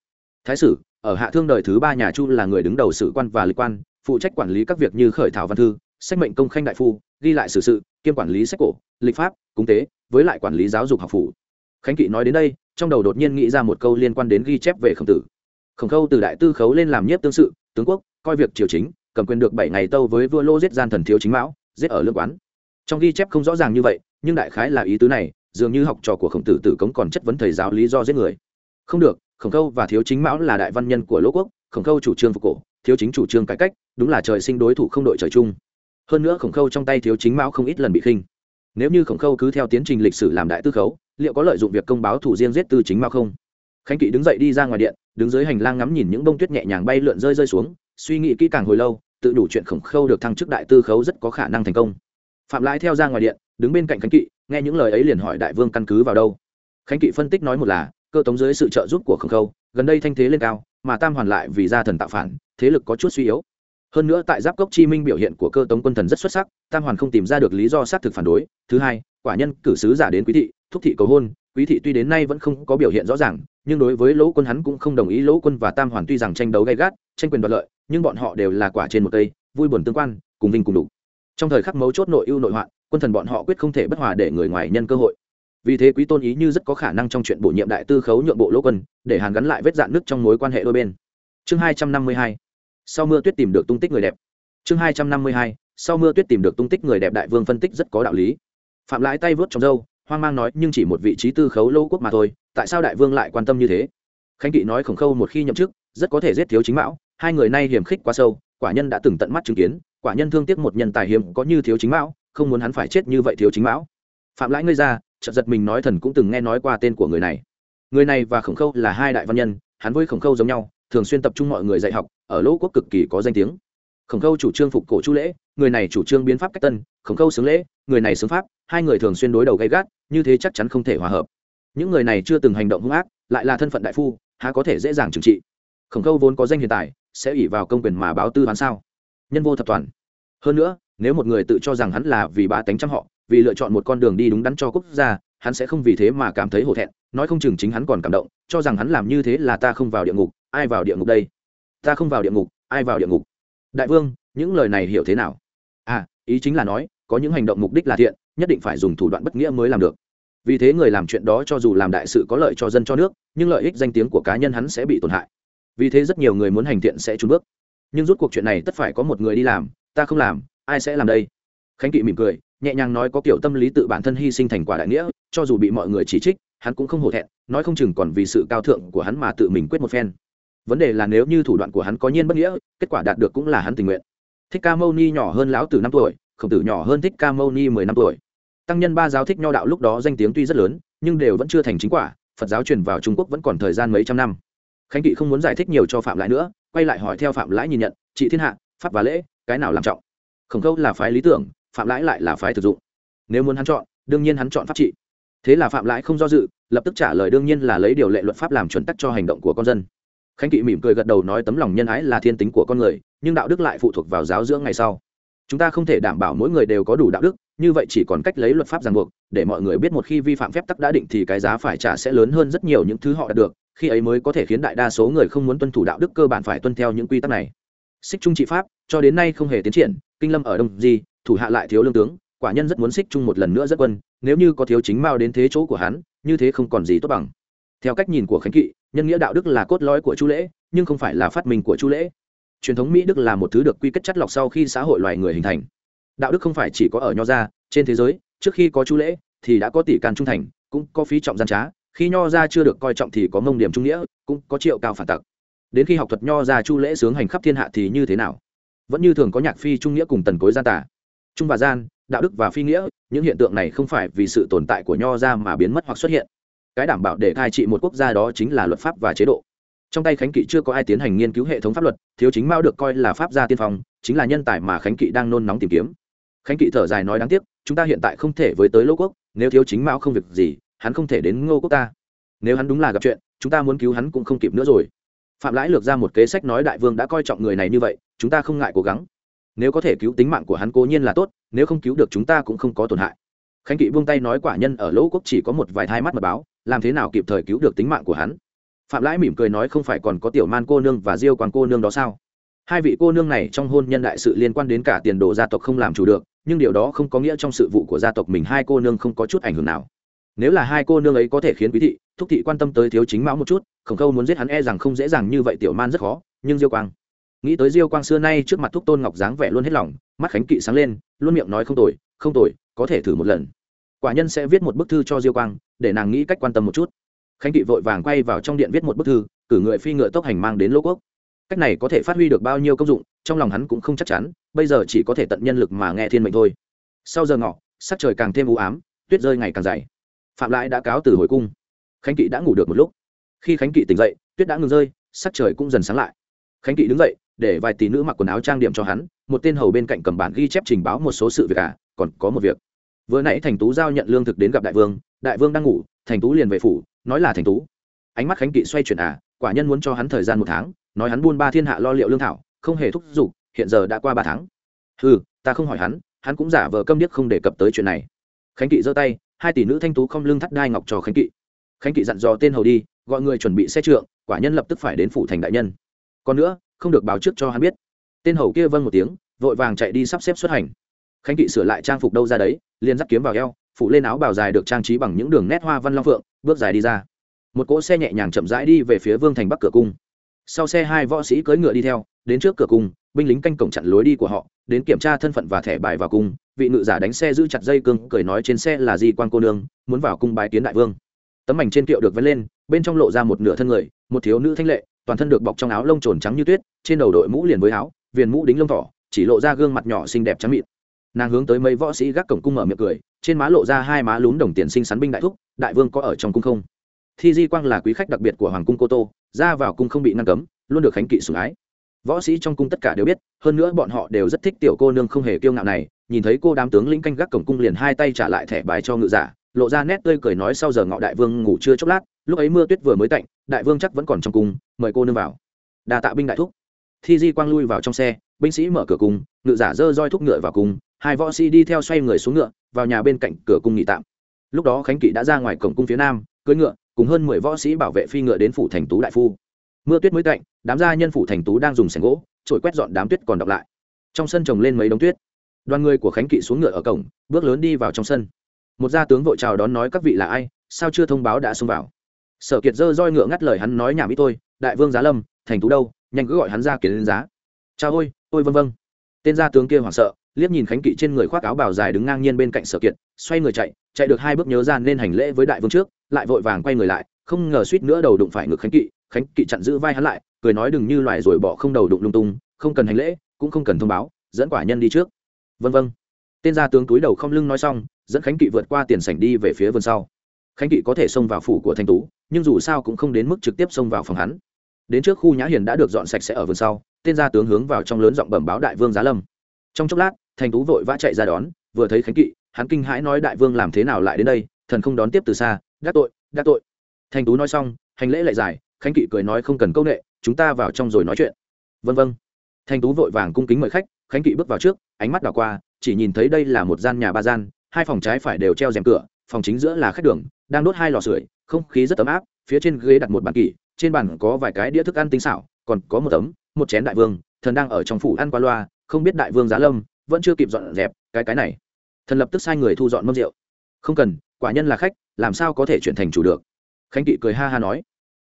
Thái sử, ở hạ thương đời thứ ba nhà chu là người đứng đầu sử quan và lịch quan, phụ trách quản lý các việc như khởi thảo văn thư, sách mệnh công khanh đại phu, ghi lại sử sự, kiêm quản lý sách cổ, lịch pháp, cúng tế, với lại quản lý giáo dục học phủ. Khánh kỵ nói đến đây, trong đầu đột nhiên nghĩ ra một câu liên quan đến ghi chép về khổng tử. Khổng khâu từ đại tư khấu lên làm nhiếp tương sự, tướng quốc, coi việc triều chính, cầm quyền được bảy ngày tâu với vua lô giết gian thần thiếu chính mão, giết ở lương quán. Trong ghi chép không rõ ràng như vậy, nhưng đại khái là ý tứ này dường như học trò của khổng tử tử cống còn chất vấn thầy giáo lý do giết người. Không được, khổng khâu và thiếu chính mão là đại văn nhân của lỗ quốc, khổng khâu chủ trương phục cổ, thiếu chính chủ trương cải cách, đúng là trời sinh đối thủ không đội trời chung. Hơn nữa khổng khâu trong tay thiếu chính mão không ít lần bị khinh. Nếu như khổng khâu cứ theo tiến trình lịch sử làm đại tư khấu, liệu có lợi dụng việc công báo thủ riêng giết tư chính mao không? Khánh kỵ đứng dậy đi ra ngoài điện, đứng dưới hành lang ngắm nhìn những bông tuyết nhẹ nhàng bay lượn rơi rơi xuống, suy nghĩ kỹ càng hồi lâu, tự đủ chuyện khổng khâu được thăng chức đại tư khấu rất có khả năng thành công. Phạm lãi theo ra ngoài điện, đứng bên cạnh khánh kỵ nghe những lời ấy liền hỏi đại vương căn cứ vào đâu? Khánh kỵ phân tích nói một là, cơ tống dưới sự trợ giúp của khổng khâu, gần đây thanh thế lên cao, mà tam hoàn lại vì gia thần tạo phản, thế lực có chút suy yếu. Hơn nữa tại giáp cốc chi minh biểu hiện của cơ tống quân thần rất xuất sắc, tam hoàn không tìm ra được lý do xác thực phản đối. Thứ hai, quả nhân cử sứ giả đến quý thị, thúc thị cầu hôn, quý thị tuy đến nay vẫn không có biểu hiện rõ ràng, nhưng đối với lỗ quân hắn cũng không đồng ý lỗ quân và tam hoàn tuy rằng tranh đấu gay gắt, tranh quyền đoạt lợi, nhưng bọn họ đều là quả trên một cây, vui buồn tương quan, cùng vinh cùng đủ trong thời khắc mấu chốt nội ưu nội hoạn quân thần bọn họ quyết không thể bất hòa để người ngoài nhân cơ hội. Vì thế quý tôn ý như rất có khả năng trong chuyện bổ nhiệm đại tư khấu nhượng bộ lỗ quân, để hàn gắn lại vết dạn nứt trong mối quan hệ đôi bên. Chương hai trăm năm mươi hai. Sau mưa tuyết tìm được tung tích người đẹp. Chương hai trăm năm mươi hai. Sau mưa tuyết tìm được tung tích người đẹp đại vương phân tích rất có đạo lý. Phạm lãi tay vớt trong dâu hoang mang nói, nhưng chỉ một vị trí tư khấu lô quốc mà thôi, tại sao đại vương lại quan tâm như thế? Khánh kỵ nói, khổng khâu một khi nhậm chức, rất có thể giết thiếu chính mão, hai người nay hiểm khích quá sâu, quả nhân đã từng tận mắt chứng kiến, quả nhân thương tiếc một nhân tài hiếm có như thiếu chính mão không muốn hắn phải chết như vậy thiếu chính mão. Phạm lãi ngươi ra, chợt giật mình nói thần cũng từng nghe nói qua tên của người này. Người này và khổng khâu là hai đại văn nhân, hắn với khổng khâu giống nhau, thường xuyên tập trung mọi người dạy học, ở lỗ quốc cực kỳ có danh tiếng. Khổng khâu chủ trương phục cổ chu lễ, người này chủ trương biến pháp cách tân, khổng khâu xướng lễ, người này xướng pháp, hai người thường xuyên đối đầu gay gắt, như thế chắc chắn không thể hòa hợp. Những người này chưa từng hành động hung ác, lại là thân phận đại phu, há có thể dễ dàng trừng trị. Khổng khâu vốn có danh hiện tại, sẽ ủy vào công quyền mà báo tư hoán sao? Nhân vô thập toàn. Hơn nữa nếu một người tự cho rằng hắn là vì ba tánh trăm họ, vì lựa chọn một con đường đi đúng đắn cho quốc gia, hắn sẽ không vì thế mà cảm thấy hổ thẹn, nói không chừng chính hắn còn cảm động, cho rằng hắn làm như thế là ta không vào địa ngục, ai vào địa ngục đây? Ta không vào địa ngục, ai vào địa ngục? Đại vương, những lời này hiểu thế nào? À ý chính là nói, có những hành động mục đích là thiện, nhất định phải dùng thủ đoạn bất nghĩa mới làm được. Vì thế người làm chuyện đó cho dù làm đại sự có lợi cho dân cho nước, nhưng lợi ích danh tiếng của cá nhân hắn sẽ bị tổn hại. Vì thế rất nhiều người muốn hành thiện sẽ trốn bước. Nhưng rút cuộc chuyện này tất phải có một người đi làm, ta không làm ai sẽ làm đây? Khánh kỵ mỉm cười, nhẹ nhàng nói có kiểu tâm lý tự bản thân hy sinh thành quả đại nghĩa, cho dù bị mọi người chỉ trích, hắn cũng không hổ thẹn, nói không chừng còn vì sự cao thượng của hắn mà tự mình quyết một phen. Vấn đề là nếu như thủ đoạn của hắn có nhiên bất nghĩa, kết quả đạt được cũng là hắn tình nguyện. Thích ca mâu ni nhỏ hơn lão tử năm tuổi, khổng tử nhỏ hơn thích ca mâu ni mười năm tuổi. Tăng nhân ba giáo thích nho đạo lúc đó danh tiếng tuy rất lớn, nhưng đều vẫn chưa thành chính quả, phật giáo truyền vào trung quốc vẫn còn thời gian mấy trăm năm. Khánh kỵ không muốn giải thích nhiều cho phạm lãi nữa, quay lại hỏi theo phạm lãi nhìn nhận, chị thiên hạ, pháp và lễ, cái nào làm trọng? Khổng khâu là phái lý tưởng, phạm lãi lại là phái thực dụng. Nếu muốn hắn chọn, đương nhiên hắn chọn pháp trị. Thế là phạm lãi không do dự, lập tức trả lời đương nhiên là lấy điều lệ luật pháp làm chuẩn tắc cho hành động của con dân. Khánh kỵ mỉm cười gật đầu nói tấm lòng nhân ái là thiên tính của con người, nhưng đạo đức lại phụ thuộc vào giáo dưỡng ngày sau. Chúng ta không thể đảm bảo mỗi người đều có đủ đạo đức, như vậy chỉ còn cách lấy luật pháp ràng buộc, để mọi người biết một khi vi phạm phép tắc đã định thì cái giá phải trả sẽ lớn hơn rất nhiều những thứ họ đạt được, khi ấy mới có thể khiến đại đa số người không muốn tuân thủ đạo đức cơ bản phải tuân theo những quy tắc này. Xích trung trị pháp, cho đến nay không hề tiến triển kinh lâm ở đông di, thủ hạ lại thiếu lương tướng, quả nhân rất muốn xích chung một lần nữa rất quân, nếu như có thiếu chính mao đến thế chỗ của hắn, như thế không còn gì tốt bằng. Theo cách nhìn của khánh kỵ, nhân nghĩa đạo đức là cốt lõi của chu lễ, nhưng không phải là phát minh của chu lễ. Truyền thống mỹ đức là một thứ được quy kết chất lọc sau khi xã hội loài người hình thành. Đạo đức không phải chỉ có ở nho gia, trên thế giới, trước khi có chu lễ thì đã có tỷ can trung thành, cũng có phí trọng gian trá, khi nho gia chưa được coi trọng thì có mông điểm trung nghĩa, cũng có triệu cao phản tặc. Đến khi học thuật nho gia chu lễ sướng hành khắp thiên hạ thì như thế nào? Vẫn như thường có nhạc phi trung nghĩa cùng tần cối gian tả. Trung và gian, đạo đức và phi nghĩa, những hiện tượng này không phải vì sự tồn tại của nho gia mà biến mất hoặc xuất hiện. Cái đảm bảo để cai trị một quốc gia đó chính là luật pháp và chế độ. Trong tay khánh kỵ chưa có ai tiến hành nghiên cứu hệ thống pháp luật, thiếu chính mao được coi là pháp gia tiên phong, chính là nhân tài mà khánh kỵ đang nôn nóng tìm kiếm. Khánh kỵ thở dài nói đáng tiếc, chúng ta hiện tại không thể với tới lỗ quốc, nếu thiếu chính mao không việc gì, hắn không thể đến ngô quốc ta. Nếu hắn đúng là gặp chuyện, chúng ta muốn cứu hắn cũng không kịp nữa rồi phạm lãi lược ra một kế sách nói đại vương đã coi trọng người này như vậy, chúng ta không ngại cố gắng. Nếu có thể cứu tính mạng của hắn cố nhiên là tốt, nếu không cứu được chúng ta cũng không có tổn hại. Khánh kỵ buông tay nói quả nhân ở lỗ quốc chỉ có một vài thai mắt mật báo, làm thế nào kịp thời cứu được tính mạng của hắn? Phạm lãi mỉm cười nói không phải còn có tiểu man cô nương và diêu quán cô nương đó sao? Hai vị cô nương này trong hôn nhân đại sự liên quan đến cả tiền đồ gia tộc không làm chủ được, nhưng điều đó không có nghĩa trong sự vụ của gia tộc mình hai cô nương không có chút ảnh hưởng nào nếu là hai cô nương ấy có thể khiến quý thị, thúc thị quan tâm tới thiếu chính mão một chút, khổng khâu muốn giết hắn e rằng không dễ dàng như vậy tiểu man rất khó, nhưng diêu quang. Nghĩ tới diêu quang xưa nay trước mặt thúc tôn ngọc dáng vẻ luôn hết lòng, mắt khánh kỵ sáng lên, luôn miệng nói không tồi không tồi, có thể thử một lần. Quả nhân sẽ viết một bức thư cho diêu quang, để nàng nghĩ cách quan tâm một chút. Khánh kỵ vội vàng quay vào trong điện viết một bức thư, cử người phi ngựa tốc hành mang đến lỗ quốc. Cách này có thể phát huy được bao nhiêu công dụng, trong lòng hắn cũng không chắc chắn, bây giờ chỉ có thể tận nhân lực mà nghe thiên mệnh thôi. Sau giờ ngọ, sắc trời càng thêm u ám, tuyết rơi ngày càng dày phạm lãi đã cáo từ hồi cung. Khánh kỵ đã ngủ được một lúc. Khi khánh kỵ tỉnh dậy tuyết đã ngừng rơi sắc trời cũng dần sáng lại. Khánh kỵ đứng dậy để vài tỷ nữ mặc quần áo trang điểm cho hắn một tên hầu bên cạnh cầm bản ghi chép trình báo một số sự việc cả à, còn có một việc. Vừa nãy thành tú giao nhận lương thực đến gặp đại vương đại vương đang ngủ thành tú liền về phủ nói là thành tú. Ánh mắt khánh kỵ xoay chuyển à quả nhân muốn cho hắn thời gian một tháng nói hắn buôn ba thiên hạ lo liệu lương thảo không hề thúc giục hiện giờ đã qua ba tháng. Ừ ta không hỏi hắn hắn cũng giả vờ câm điếc không đề cập tới chuyện này. Khánh kỵ giơ tay hai tỷ nữ thanh tú không lương thắt đai ngọc cho khánh kỵ. Khánh kỵ dặn dò tên hầu đi, gọi người chuẩn bị xe trượng, quả nhân lập tức phải đến phủ thành đại nhân. Còn nữa, không được báo trước cho hắn biết. Tên hầu kia vâng một tiếng, vội vàng chạy đi sắp xếp xuất hành. Khánh kỵ sửa lại trang phục đâu ra đấy, liền dắt kiếm vào eo phụ lên áo bào dài được trang trí bằng những đường nét hoa văn long phượng, bước dài đi ra. Một cỗ xe nhẹ nhàng chậm rãi đi về phía vương thành bắc cửa cung. Sau xe hai võ sĩ cưỡi ngựa đi theo, đến trước cửa cung, binh lính canh cổng chặn lối đi của họ, đến kiểm tra thân phận và thẻ bài vào cung vị ngự giả đánh xe giữ chặt dây cương, cười nói trên xe là di quan cô nương, muốn vào cung bái kiến đại vương. Tấm ảnh trên kiệu được vén lên, bên trong lộ ra một nửa thân người, một thiếu nữ thanh lệ, toàn thân được bọc trong áo lông trồn trắng như tuyết, trên đầu đội mũ liền với áo, viền mũ đính lông thỏ, chỉ lộ ra gương mặt nhỏ xinh đẹp trắng mịn. Nàng hướng tới mấy võ sĩ gác cổng cung mở miệng cười, trên má lộ ra hai má lún đồng tiền xinh sắn binh đại thúc, đại vương có ở trong cung không? Thi di quang là quý khách đặc biệt của hoàng cung cô tô, ra vào cung không bị ngăn cấm, luôn được khánh kỵ sủng ái. Võ sĩ trong cung tất cả đều biết, hơn nữa bọn họ đều rất thích tiểu cô nương không hề kiêu ngạo này nhìn thấy cô đám tướng lĩnh canh gác cổng cung liền hai tay trả lại thẻ bài cho ngự giả, lộ ra nét tươi cười nói sau giờ ngọ đại vương ngủ chưa chốc lát, lúc ấy mưa tuyết vừa mới tạnh, đại vương chắc vẫn còn trong cung, mời cô nương vào. Đà tạ binh đại thúc. Thi di quang lui vào trong xe, binh sĩ mở cửa cung, ngự giả dơ roi thúc ngựa vào cung, hai võ sĩ đi theo xoay người xuống ngựa, vào nhà bên cạnh cửa cung nghỉ tạm. Lúc đó khánh kỵ đã ra ngoài cổng cung phía nam, cưỡi ngựa, cùng hơn mười võ sĩ bảo vệ phi ngựa đến phủ thành tú đại phu. Mưa tuyết mới tạnh, đám gia nhân phủ thành tú đang dùng sẻng gỗ trổi quét dọn đám tuyết còn đọc lại. Trong sân trồng lên mấy đống tuyết đoàn người của khánh kỵ xuống ngựa ở cổng, bước lớn đi vào trong sân. Một gia tướng vội chào đón nói các vị là ai, sao chưa thông báo đã xông vào. Sở kiệt dơ roi ngựa ngắt lời hắn nói nhảm ít tôi, đại vương giá lâm, thành tú đâu, nhanh cứ gọi hắn ra kiến lên giá. Cha ôi ôi vân vân tên gia tướng kia hoảng sợ, liếc nhìn khánh kỵ trên người khoác áo bào dài đứng ngang nhiên bên cạnh sở kiệt, xoay người chạy chạy được hai bước nhớ ra nên hành lễ với đại vương trước, lại vội vàng quay người lại, không ngờ suýt nữa đầu đụng phải ngực khánh kỵ khánh kỵ chặn giữ vai hắn lại, cười nói đừng như loài rồi bỏ không đầu đụng lung tung, không cần hành lễ, cũng không cần thông báo, dẫn quả nhân đi trước vân vân tên gia tướng túi đầu không lưng nói xong, dẫn khánh kỵ vượt qua tiền sảnh đi về phía vườn sau. Khánh kỵ có thể xông vào phủ của thanh tú, nhưng dù sao cũng không đến mức trực tiếp xông vào phòng hắn. Đến trước khu nhã hiền đã được dọn sạch sẽ ở vườn sau, tên gia tướng hướng vào trong lớn giọng bẩm báo đại vương giá lâm. Trong chốc lát, thanh tú vội vã chạy ra đón, vừa thấy khánh kỵ, hắn kinh hãi nói đại vương làm thế nào lại đến đây, thần không đón tiếp từ xa gác tội gác tội. Thanh tú nói xong, hành lễ lại dài, khánh kỵ cười nói không cần công nghệ chúng ta vào trong rồi nói chuyện. Vân vân thanh tú vội vàng cung kính mời khách khánh kỵ bước vào trước, ánh mắt đảo qua, chỉ nhìn thấy đây là một gian nhà ba gian, hai phòng trái phải đều treo rèm cửa, phòng chính giữa là khách đường, đang đốt hai lò sưởi, không khí rất ấm áp, phía trên ghế đặt một bàn kỷ, trên bàn có vài cái đĩa thức ăn tinh xảo, còn có một tấm, một chén đại vương, thần đang ở trong phủ ăn qua loa, không biết đại vương giá lâm, vẫn chưa kịp dọn dẹp, cái cái này. Thần lập tức sai người thu dọn mâm rượu. Không cần, quả nhân là khách, làm sao có thể chuyển thành chủ được? Khánh kỵ cười ha ha nói.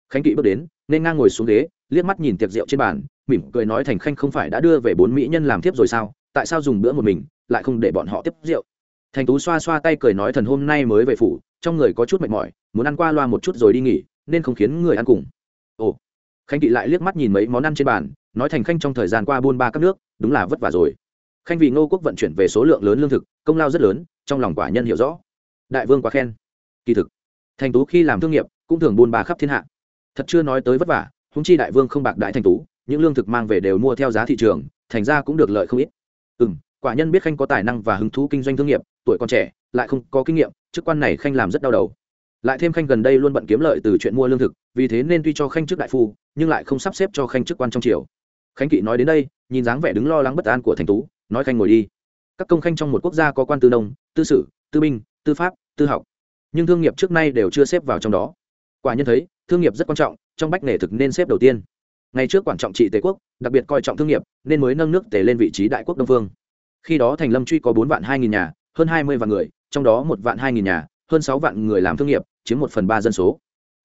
Khánh kỵ bước đến, nên ngang ngồi xuống ghế, liếc mắt nhìn tiệc rượu trên bàn mỉm cười nói thành khanh không phải đã đưa về bốn mỹ nhân làm tiếp rồi sao? Tại sao dùng bữa một mình, lại không để bọn họ tiếp rượu? Thành tú xoa xoa tay cười nói thần hôm nay mới về phủ, trong người có chút mệt mỏi, muốn ăn qua loa một chút rồi đi nghỉ, nên không khiến người ăn cùng. Ồ. Khanh kỵ lại liếc mắt nhìn mấy món ăn trên bàn, nói thành khanh trong thời gian qua buôn ba các nước, đúng là vất vả rồi. Khanh vì ngô quốc vận chuyển về số lượng lớn lương thực, công lao rất lớn, trong lòng quả nhân hiểu rõ. Đại vương quá khen. Kỳ thực, thành tú khi làm thương nghiệp, cũng thường buôn ba khắp thiên hạ. Thật chưa nói tới vất vả húng chi đại vương không bạc đại thành tú những lương thực mang về đều mua theo giá thị trường, thành ra cũng được lợi không ít. Ừ m quả nhân biết khanh có tài năng và hứng thú kinh doanh thương nghiệp, tuổi còn trẻ, lại không có kinh nghiệm, chức quan này khanh làm rất đau đầu. Lại thêm khanh gần đây luôn bận kiếm lợi từ chuyện mua lương thực, vì thế nên tuy cho khanh chức đại phu, nhưng lại không sắp xếp cho khanh chức quan trong triều. Khánh kỵ nói đến đây, nhìn dáng vẻ đứng lo lắng bất an của thành tú, nói khanh ngồi đi. Các công khanh trong một quốc gia có quan tư nông, tư sử, tư binh, tư pháp, tư học, nhưng thương nghiệp trước nay đều chưa xếp vào trong đó. Quả nhân thấy, thương nghiệp rất quan trọng, trong bách nghề thực nên xếp đầu tiên ngày trước quản trọng trị tề quốc, đặc biệt coi trọng thương nghiệp, nên mới nâng nước tề lên vị trí đại quốc đông phương. Khi đó thành lâm truy có bốn vạn hai nghìn nhà, hơn hai mươi vạn người, trong đó một vạn hai nghìn nhà, hơn sáu vạn người làm thương nghiệp, chiếm một phần ba dân số.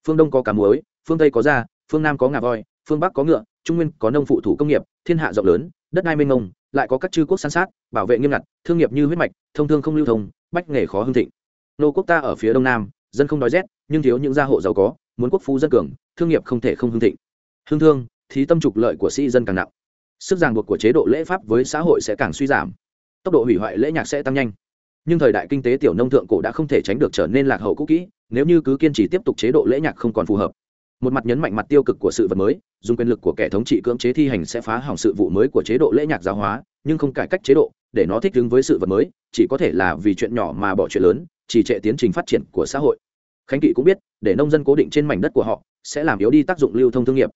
Phương đông có cá muối, phương tây có da, phương nam có ngà voi, phương bắc có ngựa, trung nguyên có nông phụ thủ công nghiệp, thiên hạ rộng lớn, đất đai mênh mông, lại có các chư quốc san sát, bảo vệ nghiêm ngặt, thương nghiệp như huyết mạch, thông thương không lưu thông, bách nghề khó hưng thịnh. Nô quốc ta ở phía đông nam, dân không đói rét, nhưng thiếu những gia hộ giàu có, muốn quốc phú dân cường, thương nghiệp không thể không hưng thịnh. Hương thương thì tâm trục lợi của sĩ dân càng nặng. Sức ràng buộc của chế độ lễ pháp với xã hội sẽ càng suy giảm. Tốc độ hủy hoại lễ nhạc sẽ tăng nhanh. Nhưng thời đại kinh tế tiểu nông thượng cổ đã không thể tránh được trở nên lạc hậu cũ kỹ, nếu như cứ kiên trì tiếp tục chế độ lễ nhạc không còn phù hợp. Một mặt nhấn mạnh mặt tiêu cực của sự vật mới, dùng quyền lực của kẻ thống trị cưỡng chế thi hành sẽ phá hỏng sự vụ mới của chế độ lễ nhạc giáo hóa, nhưng không cải cách chế độ, để nó thích ứng với sự vật mới, chỉ có thể là vì chuyện nhỏ mà bỏ chuyện lớn chỉ trệ tiến trình phát triển của xã hội. Khánh kỵ cũng biết, để nông dân cố định trên mảnh đất của họ, sẽ làm yếu đi tác dụng lưu thông thương nghiệp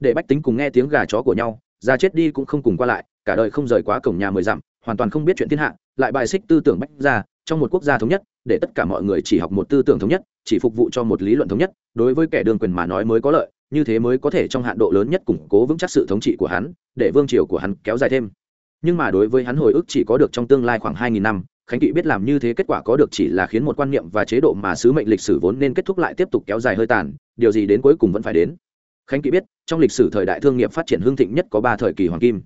để bách tính cùng nghe tiếng gà chó của nhau già chết đi cũng không cùng qua lại, cả đời không rời quá cổng nhà mười dặm, hoàn toàn không biết chuyện thiên hạ, lại bài xích tư tưởng bách ra, trong một quốc gia thống nhất, để tất cả mọi người chỉ học một tư tưởng thống nhất, chỉ phục vụ cho một lý luận thống nhất, đối với kẻ đương quyền mà nói mới có lợi, như thế mới có thể trong hạn độ lớn nhất củng cố vững chắc sự thống trị của hắn, để vương triều của hắn kéo dài thêm. Nhưng mà đối với hắn hồi ức chỉ có được trong tương lai khoảng hai nghìn năm, khánh kỵ biết làm như thế kết quả có được chỉ là khiến một quan niệm và chế độ mà sứ mệnh lịch sử vốn nên kết thúc lại tiếp tục kéo dài hơi tàn, điều gì đến cuối cùng vẫn phải đến khánh kỵ biết, trong lịch sử thời đại thương nghiệp phát triển hương thịnh nhất có ba thời kỳ hoàng kim.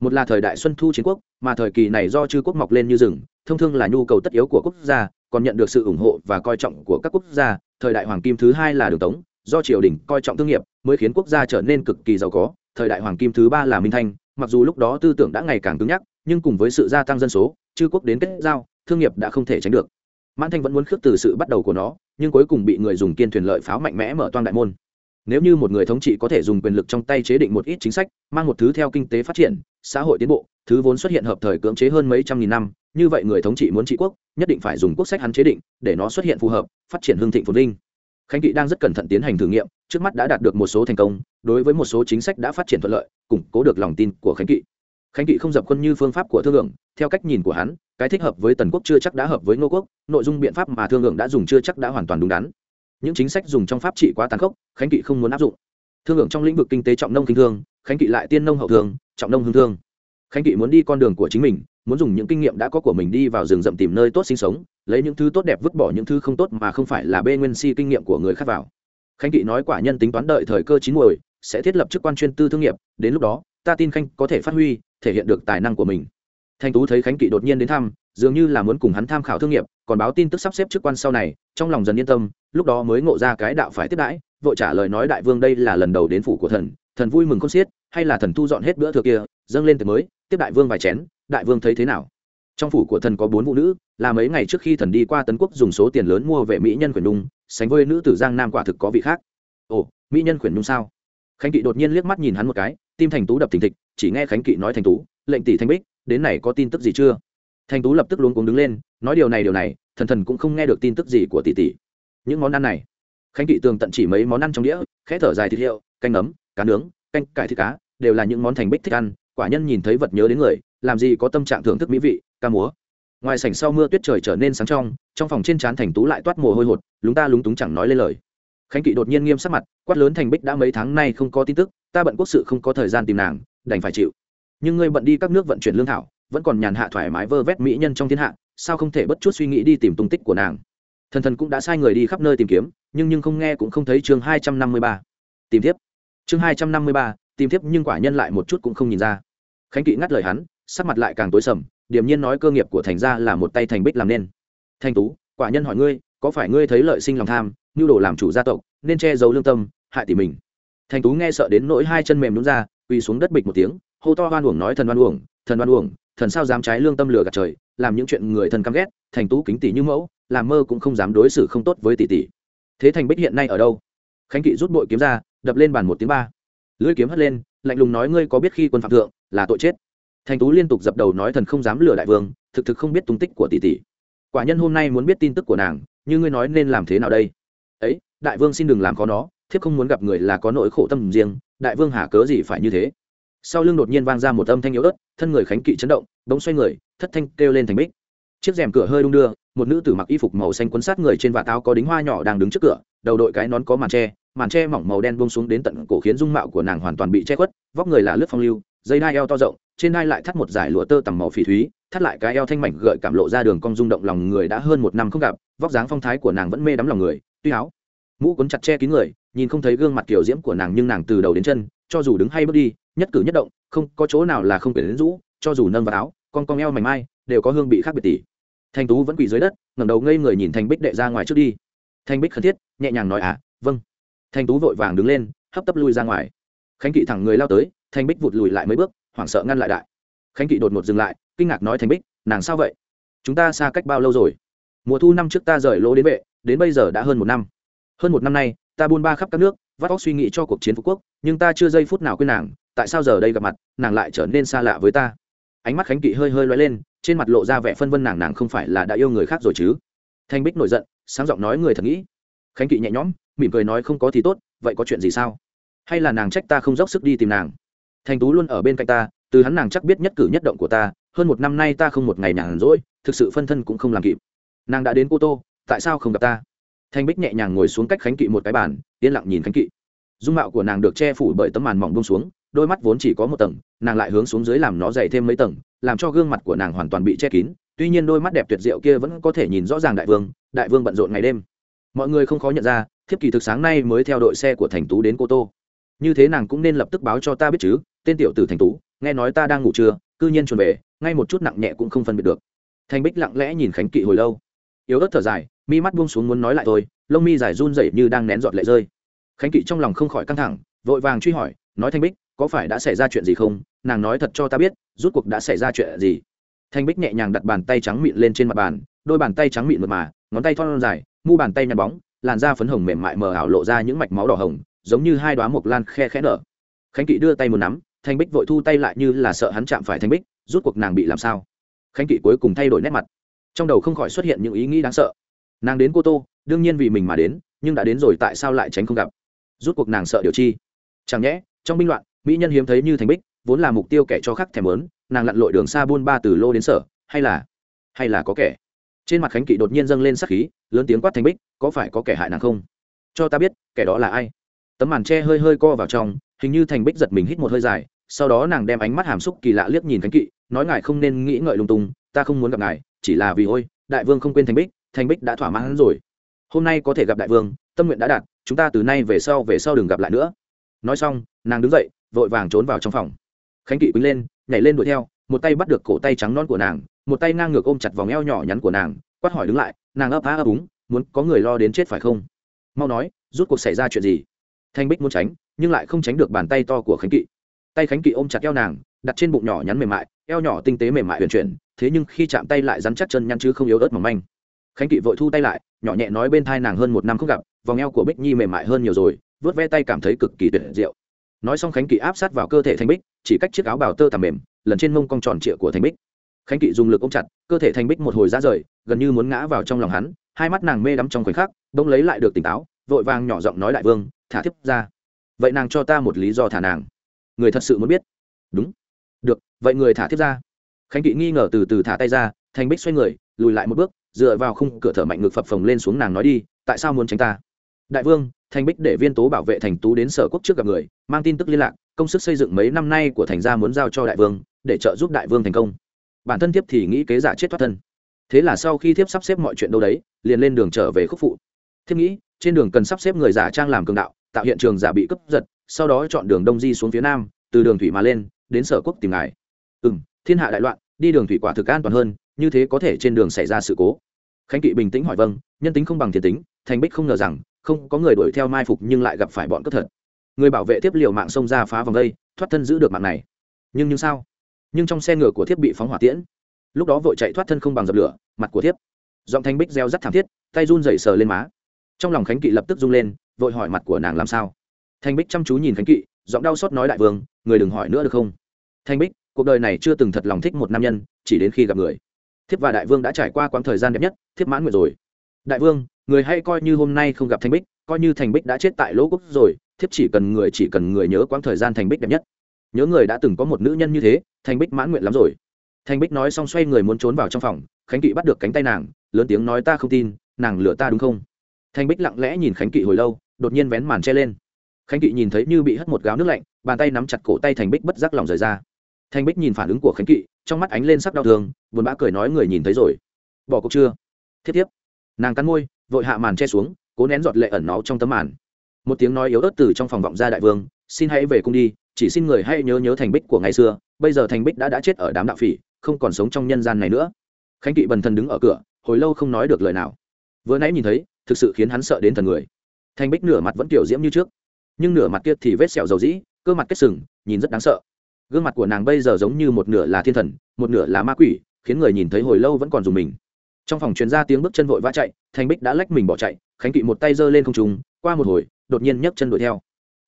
Một là thời đại xuân thu chiến quốc, mà thời kỳ này do chư quốc mọc lên như rừng, thông thường là nhu cầu tất yếu của quốc gia, còn nhận được sự ủng hộ và coi trọng của các quốc gia, thời đại hoàng kim thứ hai là đường tống, do triều đình coi trọng thương nghiệp, mới khiến quốc gia trở nên cực kỳ giàu có. Thời đại hoàng kim thứ ba là minh thanh, mặc dù lúc đó tư tưởng đã ngày càng cứng nhắc, nhưng cùng với sự gia tăng dân số, chư quốc đến kết giao, thương nghiệp đã không thể tránh được. Mãn thanh vẫn muốn khước từ sự bắt đầu của nó, nhưng cuối cùng bị người dùng kiên thuyền lợi pháo mạnh mẽ mở toan đại môn nếu như một người thống trị có thể dùng quyền lực trong tay chế định một ít chính sách, mang một thứ theo kinh tế phát triển, xã hội tiến bộ, thứ vốn xuất hiện hợp thời cưỡng chế hơn mấy trăm nghìn năm, như vậy người thống trị muốn trị quốc, nhất định phải dùng quốc sách hắn chế định, để nó xuất hiện phù hợp, phát triển hương thịnh phồn vinh. Khánh kỵ đang rất cẩn thận tiến hành thử nghiệm, trước mắt đã đạt được một số thành công, đối với một số chính sách đã phát triển thuận lợi, củng cố được lòng tin của khánh kỵ. Khánh kỵ không dập quân như phương pháp của thương lượng, theo cách nhìn của hắn, cái thích hợp với tần quốc chưa chắc đã hợp với ngô quốc, nội dung biện pháp mà thương lượng đã dùng chưa chắc đã hoàn toàn đúng đắn những chính sách dùng trong pháp trị quá tàn khốc, khánh kỵ không muốn áp dụng. Thương lượng trong lĩnh vực kinh tế trọng nông kinh thương, khánh kỵ lại tiên nông hậu thương trọng nông hương thương. Khánh kỵ muốn đi con đường của chính mình, muốn dùng những kinh nghiệm đã có của mình đi vào rừng rậm tìm nơi tốt sinh sống, lấy những thứ tốt đẹp vứt bỏ những thứ không tốt mà không phải là bê nguyên si kinh nghiệm của người khác vào. Khánh kỵ nói quả nhân tính toán đợi thời cơ chín muồi, sẽ thiết lập chức quan chuyên tư thương nghiệp, đến lúc đó, ta tin khanh có thể phát huy, thể hiện được tài năng của mình. Thanh tú thấy khánh kỵ đột nhiên đến thăm dường như là muốn cùng hắn tham khảo thương nghiệp, còn báo tin tức sắp xếp chức quan sau này, trong lòng dần yên tâm, lúc đó mới ngộ ra cái đạo phải tiếp đãi, vội trả lời nói đại vương đây là lần đầu đến phủ của thần thần vui mừng con xiết, hay là thần thu dọn hết bữa thừa kia, dâng lên từ mới, tiếp đại vương vài chén, đại vương thấy thế nào? Trong phủ của thần có bốn phụ nữ, là mấy ngày trước khi thần đi qua tấn quốc dùng số tiền lớn mua về mỹ nhân quyển đung sánh với nữ tử giang nam quả thực có vị khác. Ồ, mỹ nhân quyển đung sao? Khánh kỵ đột nhiên liếc mắt nhìn hắn một cái, tim thành tú đập thình thịch, chỉ nghe khánh kỵ nói thành tú, lệnh tỷ thanh bích, đến này có tin tức gì chưa? Thành tú lập tức luống cuống đứng lên, nói điều này điều này, thần thần cũng không nghe được tin tức gì của tỷ tỷ. Những món ăn này, khánh kỵ tường tận chỉ mấy món ăn trong đĩa, khẽ thở dài thịt hiệu, canh ấm, cá nướng, canh cải thịt cá, đều là những món thành bích thích ăn, quả nhân nhìn thấy vật nhớ đến người, làm gì có tâm trạng thưởng thức mỹ vị, ca múa. Ngoài sảnh sau mưa tuyết trời trở nên sáng trong trong phòng trên trán thành tú lại toát mồ hôi hột, lúng ta lúng túng chẳng nói lên lời. Khánh kỵ đột nhiên nghiêm sắc mặt, quát lớn thành bích đã mấy tháng nay không có tin tức, ta bận quốc sự không có thời gian tìm nàng, đành phải chịu. Nhưng ngươi bận đi các nước vận chuyển lương thảo vẫn còn nhàn hạ thoải mái vơ vét mỹ nhân trong thiên hạ, sao không thể bất chút suy nghĩ đi tìm tung tích của nàng? Thần thần cũng đã sai người đi khắp nơi tìm kiếm, nhưng nhưng không nghe cũng không thấy chương hai trăm năm mươi ba. Tìm tiếp chương hai trăm năm mươi ba, tìm tiếp nhưng quả nhân lại một chút cũng không nhìn ra. Khánh kỵ ngắt lời hắn, sắc mặt lại càng tối sầm, điềm nhiên nói cơ nghiệp của thành gia là một tay thành bích làm nên. Thanh tú, quả nhân hỏi ngươi, có phải ngươi thấy lợi sinh lòng tham, nhu đồ làm chủ gia tộc, nên che giấu lương tâm, hại tỷ mình? Thành tú nghe sợ đến nỗi hai chân mềm nhún ra, quỳ xuống đất bịch một tiếng, hô to hoan uổng nói thần oan uổng, thần oan uổng thần sao dám trái lương tâm lừa gạt trời, làm những chuyện người thân căm ghét, thành tú kính tỷ như mẫu, làm mơ cũng không dám đối xử không tốt với tỷ tỷ thế thành bích hiện nay ở đâu? Khánh kỵ rút bội kiếm ra, đập lên bàn một tiếng ba. Lưỡi kiếm hất lên, lạnh lùng nói, ngươi có biết khi quân phạm thượng là tội chết? Thành tú liên tục dập đầu nói, thần không dám lừa đại vương, thực thực không biết tung tích của tỷ tỷ quả nhân hôm nay muốn biết tin tức của nàng, như ngươi nói nên làm thế nào đây? Ấy, đại vương xin đừng làm khó nó, thiếp không muốn gặp người là có nỗi khổ tâm riêng, đại vương hả cớ gì phải như thế? Sau lưng đột nhiên vang ra một âm thanh yếu ớt, thân người khánh kỵ chấn động, bỗng xoay người, thất thanh kêu lên thành bích. Chiếc rèm cửa hơi đung đưa, một nữ tử mặc y phục màu xanh quấn sát người trên vạt áo có đính hoa nhỏ đang đứng trước cửa, đầu đội cái nón có màn tre màn tre mỏng màu đen bông xuống đến tận cổ khiến dung mạo của nàng hoàn toàn bị che khuất, vóc người là lướt phong lưu, dây đai eo to rộng, trên đai lại thắt một dải lụa tơ tằm màu phỉ thúy, thắt lại cái eo thanh mảnh gợi cảm lộ ra đường cong rung động lòng người đã hơn một năm không gặp, vóc dáng phong thái của nàng vẫn mê đắm lòng người, tuy áo, mũ cuốn chặt che kín người, nhìn không thấy gương mặt kiểu diễm của nàng nhưng nàng từ đầu đến chân, cho dù đứng hay bước đi nhất cử nhất động, không có chỗ nào là không quyển rũ, cho dù nâng vào áo, con cong eo mảnh mai đều có hương bị khác biệt tỷ thanh tú vẫn quỳ dưới đất, ngẩng đầu ngây người nhìn thanh bích đệ ra ngoài trước đi. Thanh bích khẩn thiết, nhẹ nhàng nói à vâng. Thanh tú vội vàng đứng lên, hấp tấp lui ra ngoài. Khánh kỵ thẳng người lao tới thanh bích vụt lùi lại mấy bước, hoảng sợ ngăn lại đại. Khánh kỵ đột ngột dừng lại, kinh ngạc nói thanh bích, nàng sao vậy? Chúng ta xa cách bao lâu rồi? Mùa thu năm trước ta rời lỗ đến vệ, đến bây giờ đã hơn một năm. Hơn một năm nay, ta buôn ba khắp các nước, vắt óc suy nghĩ cho cuộc chiến phú quốc, nhưng ta chưa giây phút nào quên nàng tại sao giờ đây gặp mặt, nàng lại trở nên xa lạ với ta? Ánh mắt khánh kỵ hơi hơi loay lên, trên mặt lộ ra vẻ phân vân nàng nàng không phải là đã yêu người khác rồi chứ? Thanh bích nổi giận, sáng giọng nói người thật nghĩ. Khánh kỵ nhẹ nhõm, mỉm cười nói không có thì tốt, vậy có chuyện gì sao? Hay là nàng trách ta không dốc sức đi tìm nàng? Thành tú luôn ở bên cạnh ta, từ hắn nàng chắc biết nhất cử nhất động của ta, hơn một năm nay ta không một ngày nhàn rỗi, thực sự phân thân cũng không làm kịp. Nàng đã đến cô tô, tại sao không gặp ta? Thanh bích nhẹ nhàng ngồi xuống cách khánh kỵ một cái bàn, yên lặng nhìn khánh kỵ. Dung mạo của nàng được che phủ bởi tấm màn mỏng bông xuống đôi mắt vốn chỉ có một tầng, nàng lại hướng xuống dưới làm nó dày thêm mấy tầng, làm cho gương mặt của nàng hoàn toàn bị che kín, tuy nhiên đôi mắt đẹp tuyệt diệu kia vẫn có thể nhìn rõ ràng đại vương đại vương bận rộn ngày đêm. Mọi người không khó nhận ra, thiếp kỳ thực sáng nay mới theo đội xe của thành tú đến cô tô. Như thế nàng cũng nên lập tức báo cho ta biết chứ, tên tiểu tử thành tú, nghe nói ta đang ngủ trưa, cư nhiên chuẩn về, ngay một chút nặng nhẹ cũng không phân biệt được. Thanh bích lặng lẽ nhìn khánh kỵ hồi lâu. Yếu ớt thở dài, mi mắt buông xuống muốn nói lại thôi, lông mi dài run rẩy như đang nén giọt lệ rơi. Khánh kỵ trong lòng không khỏi căng thẳng, vội vàng truy hỏi, nói thanh bích có phải đã xảy ra chuyện gì không? Nàng nói thật cho ta biết rút cuộc đã xảy ra chuyện gì? Thanh bích nhẹ nhàng đặt bàn tay trắng mịn lên trên mặt bàn, đôi bàn tay trắng mịn mượt mà, ngón tay thon dài, mu bàn tay nhăn bóng, làn da phấn hồng mềm mại mờ ảo lộ ra những mạch máu đỏ hồng, giống như hai đoá mộc lan khe khẽ nở. Khánh kỵ đưa tay một nắm, thanh bích vội thu tay lại như là sợ hắn chạm phải thanh bích rút cuộc nàng bị làm sao? Khánh kỵ cuối cùng thay đổi nét mặt. Trong đầu không khỏi xuất hiện những ý nghĩ đáng sợ. Nàng đến cô tô, đương nhiên vì mình mà đến, nhưng đã đến rồi tại sao lại tránh không gặp? Rút cuộc nàng sợ điều chi? Chẳng nhẽ, trong binh loạn mỹ nhân hiếm thấy như thành bích, vốn là mục tiêu kẻ cho khắc thèm lớn nàng lặn lội đường xa buôn ba từ lô đến sở, hay là hay là có kẻ. Trên mặt khánh kỵ đột nhiên dâng lên sắc khí, lớn tiếng quát thành bích, có phải có kẻ hại nàng không? Cho ta biết, kẻ đó là ai? Tấm màn tre hơi hơi co vào trong, hình như thành bích giật mình hít một hơi dài, sau đó nàng đem ánh mắt hàm xúc kỳ lạ liếc nhìn khánh kỵ, nói ngài không nên nghĩ ngợi lung tung, ta không muốn gặp ngài, chỉ là vì ôi, đại vương không quên thành bích thành bích đã thỏa mãn rồi. Hôm nay có thể gặp đại vương, tâm nguyện đã đạt, chúng ta từ nay về sau về sau đừng gặp lại nữa. Nói xong, nàng đứng dậy vội vàng trốn vào trong phòng. Khánh kỵ quýnh lên, nhảy lên đuổi theo, một tay bắt được cổ tay trắng non của nàng, một tay ngang ngược ôm chặt vòng eo nhỏ nhắn của nàng, quát hỏi đứng lại, nàng ấp á ấp úng, muốn có người lo đến chết phải không? Mau nói rút cuộc xảy ra chuyện gì? Thanh bích muốn tránh, nhưng lại không tránh được bàn tay to của khánh kỵ. Tay khánh kỵ ôm chặt eo nàng, đặt trên bụng nhỏ nhắn mềm mại, eo nhỏ tinh tế mềm mại huyền chuyển, thế nhưng khi chạm tay lại rắn chắc chân nhăn chứ không yếu ớt mỏng manh. Khánh kỵ vội thu tay lại, nhỏ nhẹ nói bên thai nàng hơn một năm không gặp, vòng eo của bích nhi mềm mại hơn nhiều rồi vớt ve tay cảm thấy cực kỳ tuyệt diệu nói xong khánh kỵ áp sát vào cơ thể thanh bích, chỉ cách chiếc áo bào tơ tằm mềm, lần trên mông cong tròn trịa của thanh bích. Khánh kỵ dùng lực ôm chặt, cơ thể thanh bích một hồi ra rời, gần như muốn ngã vào trong lòng hắn, hai mắt nàng mê đắm trong khoảnh khắc, bỗng lấy lại được tỉnh táo, vội vàng nhỏ giọng nói đại vương, thả thiếp ra. Vậy nàng cho ta một lý do thả nàng. Người thật sự muốn biết. Đúng. Được, vậy người thả thiếp ra. Khánh kỵ nghi ngờ từ từ thả tay ra, thanh bích xoay người, lùi lại một bước, dựa vào khung cửa thở mạnh ngực phập phồng lên xuống nàng nói đi, tại sao muốn tránh ta? Đại vương thanh bích để viên tố bảo vệ thành tú đến sở quốc trước gặp người, mang tin tức liên lạc, công sức xây dựng mấy năm nay của thành gia muốn giao cho đại vương, để trợ giúp đại vương thành công. Bản thân thiếp thì nghĩ kế giả chết thoát thân. Thế là sau khi thiếp sắp xếp mọi chuyện đâu đấy, liền lên đường trở về khúc phụ. Thiếp nghĩ, trên đường cần sắp xếp người giả trang làm cường đạo, tạo hiện trường giả bị cướp giật, sau đó chọn đường đông di xuống phía nam, từ đường thủy mà lên, đến sở quốc tìm ngài. Ừ m thiên hạ đại loạn, đi đường thủy quả thực an toàn hơn, như thế có thể trên đường xảy ra sự cố. Khánh kỵ bình tĩnh hỏi vâng nhân tính không bằng thiên tính, thành bích không ngờ rằng không có người đuổi theo mai phục nhưng lại gặp phải bọn cướp thật. Người bảo vệ tiếp liều mạng xông ra phá vòng đây, thoát thân giữ được mạng này. Nhưng như sao? Nhưng trong xe ngựa của thiếp bị phóng hỏa tiễn. Lúc đó vội chạy thoát thân không bằng dập lửa, mặt của thiếp. Giọng thanh bích reo rắt thảm thiết, tay run dậy sờ lên má. Trong lòng khánh kỵ lập tức rung lên, vội hỏi mặt của nàng làm sao? Thanh bích chăm chú nhìn khánh kỵ, giọng đau xót nói đại vương, người đừng hỏi nữa được không? Thanh bích, cuộc đời này chưa từng thật lòng thích một nam nhân, chỉ đến khi gặp người. Thiếp và đại vương đã trải qua quãng thời gian đẹp nhất, thiếp mãn nguyện rồi. Đại vương người hay coi như hôm nay không gặp thanh bích, coi như thành bích đã chết tại lỗ quốc rồi, thiếp chỉ cần người, chỉ cần người nhớ quãng thời gian thành bích đẹp nhất. Nhớ người đã từng có một nữ nhân như thế, thành bích mãn nguyện lắm rồi. Thành bích nói xong xoay người muốn trốn vào trong phòng, khánh kỵ bắt được cánh tay nàng, lớn tiếng nói ta không tin, nàng lừa ta đúng không? Thành bích lặng lẽ nhìn khánh kỵ hồi lâu, đột nhiên vén màn che lên. Khánh kỵ nhìn thấy như bị hất một gáo nước lạnh, bàn tay nắm chặt cổ tay thành bích bất giác lòng rời ra. Thành bích nhìn phản ứng của khánh kỵ, trong mắt ánh lên sắc đau thương, buồn bã cười nói người nhìn thấy rồi. Bỏ cuộc chưa? Thiết tiếp nàng cắn môi vội hạ màn che xuống, cố nén giọt lệ ẩn náu trong tấm màn. Một tiếng nói yếu ớt từ trong phòng vọng ra đại vương, xin hãy về cung đi, chỉ xin người hãy nhớ nhớ thành bích của ngày xưa, bây giờ thành bích đã đã chết ở đám đạo phỉ, không còn sống trong nhân gian này nữa. Khánh kỵ bần thần đứng ở cửa, hồi lâu không nói được lời nào. Vừa nãy nhìn thấy, thực sự khiến hắn sợ đến thần người. Thành bích nửa mặt vẫn kiểu diễm như trước, nhưng nửa mặt kia thì vết sẹo dầu dĩ, cơ mặt kết sừng, nhìn rất đáng sợ. Gương mặt của nàng bây giờ giống như một nửa là thiên thần, một nửa là ma quỷ, khiến người nhìn thấy hồi lâu vẫn còn dùng mình. Trong phòng truyền ra tiếng bước chân vội vã chạy Thanh bích đã lách mình bỏ chạy, khánh kỵ một tay giơ lên không trùng qua một hồi, đột nhiên nhấc chân đuổi theo.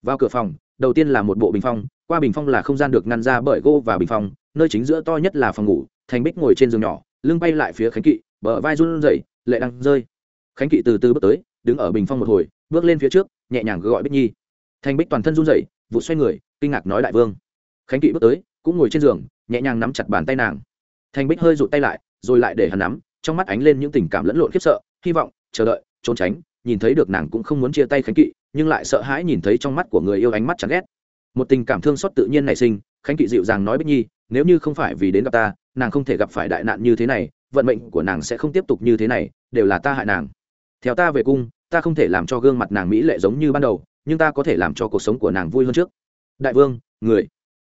Vào cửa phòng, đầu tiên là một bộ bình phong, qua bình phong là không gian được ngăn ra bởi gỗ và bình phong, nơi chính giữa to nhất là phòng ngủ. Thành bích ngồi trên giường nhỏ, lưng bay lại phía khánh kỵ, bờ vai run rẩy, lệ đang rơi. Khánh kỵ từ từ bước tới, đứng ở bình phong một hồi, bước lên phía trước, nhẹ nhàng gọi bích nhi. Thành bích toàn thân run rẩy, vụ xoay người, kinh ngạc nói đại vương. Khánh kỵ bước tới, cũng ngồi trên giường, nhẹ nhàng nắm chặt bàn tay nàng. Thành bích hơi rụt tay lại, rồi lại để hắn nắm, trong mắt ánh lên những tình cảm lẫn lộn khiếp sợ hy vọng, chờ đợi, trốn tránh, nhìn thấy được nàng cũng không muốn chia tay khánh kỵ, nhưng lại sợ hãi nhìn thấy trong mắt của người yêu ánh mắt chán ghét. Một tình cảm thương xót tự nhiên nảy sinh, khánh kỵ dịu dàng nói bích nhi, nếu như không phải vì đến gặp ta, nàng không thể gặp phải đại nạn như thế này, vận mệnh của nàng sẽ không tiếp tục như thế này, đều là ta hại nàng. Theo ta về cung, ta không thể làm cho gương mặt nàng mỹ lệ giống như ban đầu, nhưng ta có thể làm cho cuộc sống của nàng vui hơn trước. Đại vương, người.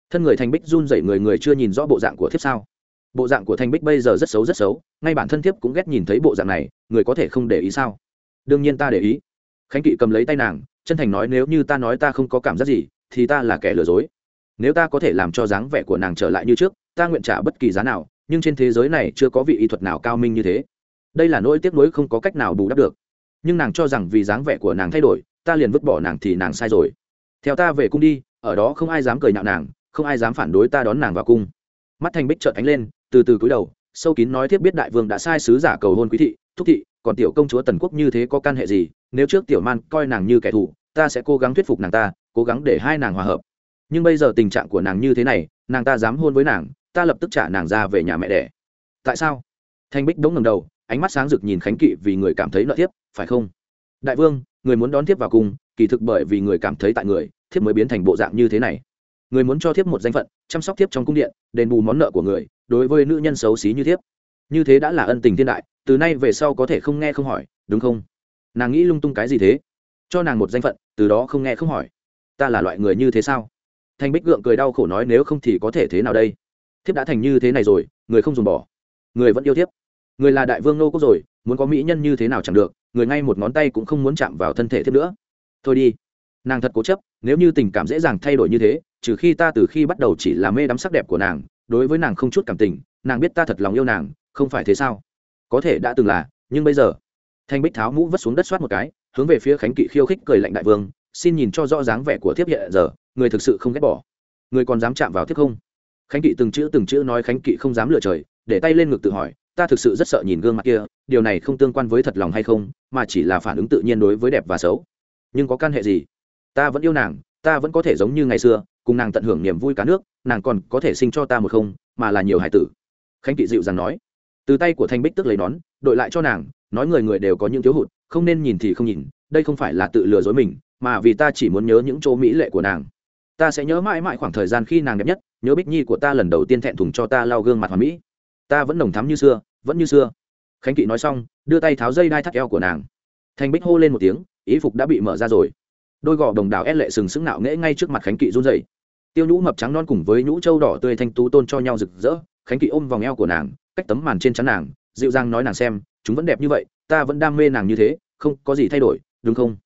Thân người thành bích run rẩy người người chưa nhìn rõ bộ dạng của thiếp sao? Bộ dạng của Thanh bích bây giờ rất xấu rất xấu. Ngay bản thân thiếp cũng ghét nhìn thấy bộ dạng này, người có thể không để ý sao? Đương nhiên ta để ý. Khánh kỵ cầm lấy tay nàng, chân thành nói, nếu như ta nói ta không có cảm giác gì, thì ta là kẻ lừa dối. Nếu ta có thể làm cho dáng vẻ của nàng trở lại như trước, ta nguyện trả bất kỳ giá nào, nhưng trên thế giới này chưa có vị y thuật nào cao minh như thế. Đây là nỗi tiếc nuối không có cách nào bù đắp được. Nhưng nàng cho rằng vì dáng vẻ của nàng thay đổi, ta liền vứt bỏ nàng thì nàng sai rồi. Theo ta về cung đi, ở đó không ai dám cười nhạo nàng, không ai dám phản đối ta đón nàng vào cung. Mắt thanh bích trợn ánh lên từ từ cúi đầu, sâu kín nói tiếp biết đại vương đã sai sứ giả cầu hôn quý thị, thúc thị, còn tiểu công chúa tần quốc như thế có căn hệ gì, nếu trước tiểu man coi nàng như kẻ thù, ta sẽ cố gắng thuyết phục nàng ta, cố gắng để hai nàng hòa hợp. Nhưng bây giờ tình trạng của nàng như thế này, nàng ta dám hôn với nàng, ta lập tức trả nàng ra về nhà mẹ đẻ. Tại sao? Thanh bích đống ngầm đầu, ánh mắt sáng rực nhìn khánh kỵ vì người cảm thấy nợ thiếp, phải không? Đại vương, người muốn đón thiếp vào cung, kỳ thực bởi vì người cảm thấy tại người, thiếp mới biến thành bộ dạng như thế này. Người muốn cho thiếp một danh phận, chăm sóc thiếp trong cung điện, đền bù món nợ của người đối với nữ nhân xấu xí như thiếp. Như thế đã là ân tình thiên đại, từ nay về sau có thể không nghe không hỏi, đúng không? Nàng nghĩ lung tung cái gì thế? Cho nàng một danh phận, từ đó không nghe không hỏi. Ta là loại người như thế sao? Thanh bích gượng cười đau khổ nói nếu không thì có thể thế nào đây? Thiếp đã thành như thế này rồi, người không dùng bỏ. Người vẫn yêu thiếp. Người là đại vương nô quốc rồi, muốn có mỹ nhân như thế nào chẳng được, người ngay một ngón tay cũng không muốn chạm vào thân thể thiếp nữa. Thôi đi. Nàng thật cố chấp, nếu như tình cảm dễ dàng thay đổi như thế, trừ khi ta từ khi bắt đầu chỉ là mê đắm sắc đẹp của nàng đối với nàng không chút cảm tình, nàng biết ta thật lòng yêu nàng, không phải thế sao? Có thể đã từng là, nhưng bây giờ. Thanh bích tháo mũ vất xuống đất soát một cái, hướng về phía khánh kỵ khiêu khích cười lạnh đại vương, xin nhìn cho rõ dáng vẻ của thiếp hiện giờ, người thực sự không ghét bỏ. Người còn dám chạm vào thiếp không? Khánh kỵ từng chữ từng chữ nói khánh kỵ không dám lựa trời, để tay lên ngực tự hỏi, ta thực sự rất sợ nhìn gương mặt kia, điều này không tương quan với thật lòng hay không, mà chỉ là phản ứng tự nhiên đối với đẹp và xấu. Nhưng có căn hệ gì? Ta vẫn yêu nàng ta vẫn có thể giống như ngày xưa, cùng nàng tận hưởng niềm vui cá nước, nàng còn có thể sinh cho ta một không, mà là nhiều hải tử. Khánh kỵ dịu dàng nói. Từ tay của thanh bích tức lấy nón, đội lại cho nàng, nói người người đều có những thiếu hụt, không nên nhìn thì không nhìn, đây không phải là tự lừa dối mình, mà vì ta chỉ muốn nhớ những chỗ mỹ lệ của nàng. Ta sẽ nhớ mãi mãi khoảng thời gian khi nàng đẹp nhất, nhớ bích nhi của ta lần đầu tiên thẹn thùng cho ta lau gương mặt hoàn mỹ. Ta vẫn nồng thắm như xưa, vẫn như xưa. Khánh kỵ nói xong, đưa tay tháo dây đai thắt eo của nàng. Thanh bích hô lên một tiếng, ý phục đã bị mở ra rồi đôi gò đồng đào ép e lệ sừng sững nạo nghễ ngay trước mặt khánh kỵ run rẩy. tiêu nhũ mập trắng non cùng với nhũ trâu đỏ tươi thanh tú tôn cho nhau rực rỡ, khánh kỵ ôm vòng eo của nàng, cách tấm màn trên chắn nàng, dịu dàng nói nàng xem, chúng vẫn đẹp như vậy, ta vẫn đam mê nàng như thế, không có gì thay đổi, đúng không?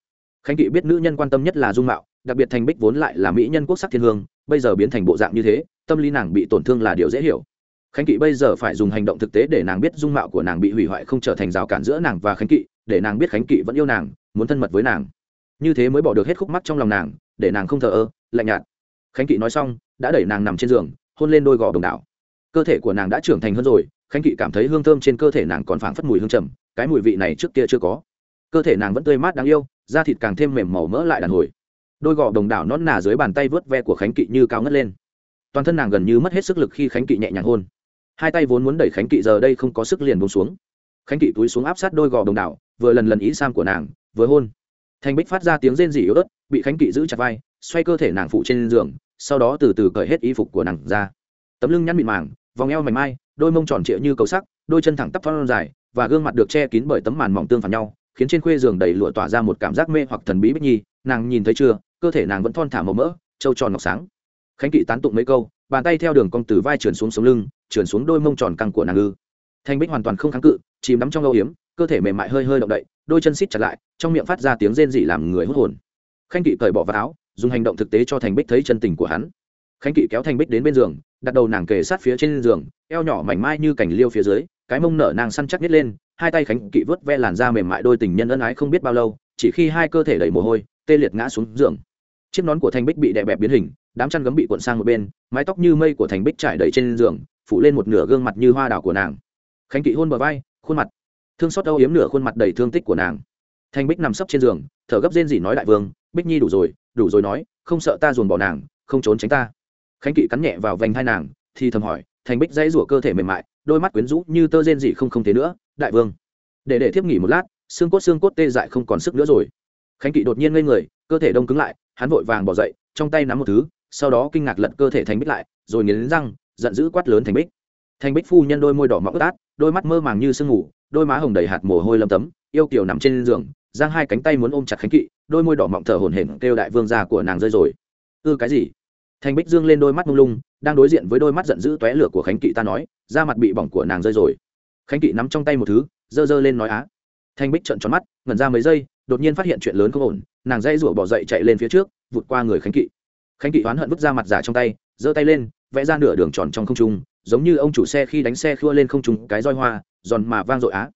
Khánh kỵ biết nữ nhân quan tâm nhất là dung mạo, đặc biệt thành bích vốn lại là mỹ nhân quốc sắc thiên hương, bây giờ biến thành bộ dạng như thế, tâm lý nàng bị tổn thương là điều dễ hiểu. Khánh kỵ bây giờ phải dùng hành động thực tế để nàng biết dung mạo của nàng bị hủy hoại không trở thành rào cản giữa nàng và khánh kỵ, để nàng biết khánh kỵ vẫn yêu nàng, muốn thân mật với nàng như thế mới bỏ được hết khúc mắt trong lòng nàng, để nàng không thờ ơ, lạnh nhạt. Khánh kỵ nói xong, đã đẩy nàng nằm trên giường, hôn lên đôi gò đồng đảo. Cơ thể của nàng đã trưởng thành hơn rồi, khánh kỵ cảm thấy hương thơm trên cơ thể nàng còn phảng phất mùi hương trầm, cái mùi vị này trước kia chưa có. Cơ thể nàng vẫn tươi mát đáng yêu, da thịt càng thêm mềm màu mỡ lại đàn hồi. Đôi gò đồng đảo nón nà dưới bàn tay vớt ve của khánh kỵ như cao ngất lên. Toàn thân nàng gần như mất hết sức lực khi khánh kỵ nhẹ nhàng hôn. Hai tay vốn muốn đẩy khánh kỵ giờ đây không có sức liền bông xuống. Khánh kỵ túi xuống áp sát đôi gò đồng đảo, vừa lần lần ý sam của nàng, vừa hôn thanh bích phát ra tiếng rên rỉ yếu ớt, bị khánh kỵ giữ chặt vai, xoay cơ thể nàng phụ trên giường, sau đó từ từ cởi hết y phục của nàng ra. Tấm lưng nhăn mịn màng, vòng eo mảnh mai, đôi mông tròn trịa như cầu sắc, đôi chân thẳng tắp phong dài, và gương mặt được che kín bởi tấm màn mỏng tương phản nhau, khiến trên khuê giường đầy lụa tỏa ra một cảm giác mê hoặc thần bí bích nhi. Nàng nhìn thấy chưa, cơ thể nàng vẫn thon thả màu mỡ, trâu tròn ngọc sáng. Khánh kỵ tán tụng mấy câu, bàn tay theo đường cong từ vai trườn xuống sống lưng, trườn xuống đôi mông tròn căng của nàng ư. Thanh bích hoàn toàn không kháng cự, chìm đắm trong âu hiếm cơ thể mềm mại hơi hơi động đậy đôi chân xít chặt lại, trong miệng phát ra tiếng rên dị làm người hốt hồn. Khánh kỵ cởi bỏ vào áo, dùng hành động thực tế cho thành bích thấy chân tình của hắn. Khánh kỵ kéo thành bích đến bên giường, đặt đầu nàng kề sát phía trên giường, eo nhỏ mảnh mai như cành liêu phía dưới, cái mông nở nàng săn chắc nhét lên, hai tay khánh kỵ vớt ve làn da mềm mại đôi tình nhân ân ái không biết bao lâu, chỉ khi hai cơ thể đầy mồ hôi, tê liệt ngã xuống giường. Chiếc nón của thành bích bị đè bẹp biến hình, đám chăn gấm bị cuộn sang một bên, mái tóc như mây của thành bích trải đầy trên giường, phủ lên một nửa gương mặt như hoa đào của nàng. Khánh kỵ hôn bờ vai, khuôn mặt thương xót âu yếm nửa khuôn mặt đầy thương tích của nàng. Thanh bích nằm sấp trên giường, thở gấp rên rỉ nói đại vương, bích nhi đủ rồi đủ rồi nói, không sợ ta dồn bỏ nàng, không trốn tránh ta. Khánh kỵ cắn nhẹ vào vành hai nàng, thì thầm hỏi thành bích dãy rủa cơ thể mềm mại, đôi mắt quyến rũ như tơ rên rỉ không không thế nữa, đại vương. Để để thiếp nghỉ một lát, xương cốt xương cốt tê dại không còn sức nữa rồi. Khánh kỵ đột nhiên ngây người, cơ thể đông cứng lại, hắn vội vàng bỏ dậy, trong tay nắm một thứ, sau đó kinh ngạc lật cơ thể thành bích lại, rồi nghiến răng, giận dữ quát lớn thành bích. Thành bích phu nhân đôi môi đỏ mọng ướt át, đôi mắt mơ màng như sương ngủ đôi má hồng đầy hạt mồ hôi lâm tấm, yêu kiều nằm trên giường, giang hai cánh tay muốn ôm chặt khánh kỵ, đôi môi đỏ mọng thở hổn hển kêu đại vương gia của nàng rơi rồi. Ư, cái gì? Thành bích dương lên đôi mắt lung lung, đang đối diện với đôi mắt giận dữ tóe lửa của khánh kỵ ta nói, da mặt bị bỏng của nàng rơi rồi. Khánh kỵ nắm trong tay một thứ, giơ giơ lên nói á. Thanh bích trợn tròn mắt, ngẩn ra mấy giây, đột nhiên phát hiện chuyện lớn không ổn, nàng dây rủa bỏ dậy chạy lên phía trước, vụt qua người khánh kỵ khánh kỵ oán hận vứt ra mặt giả trong tay, giơ tay lên, vẽ ra nửa đường tròn trong không trung, giống như ông chủ xe khi đánh xe khua lên không trung, cái roi hoa, giòn mà vang dội á.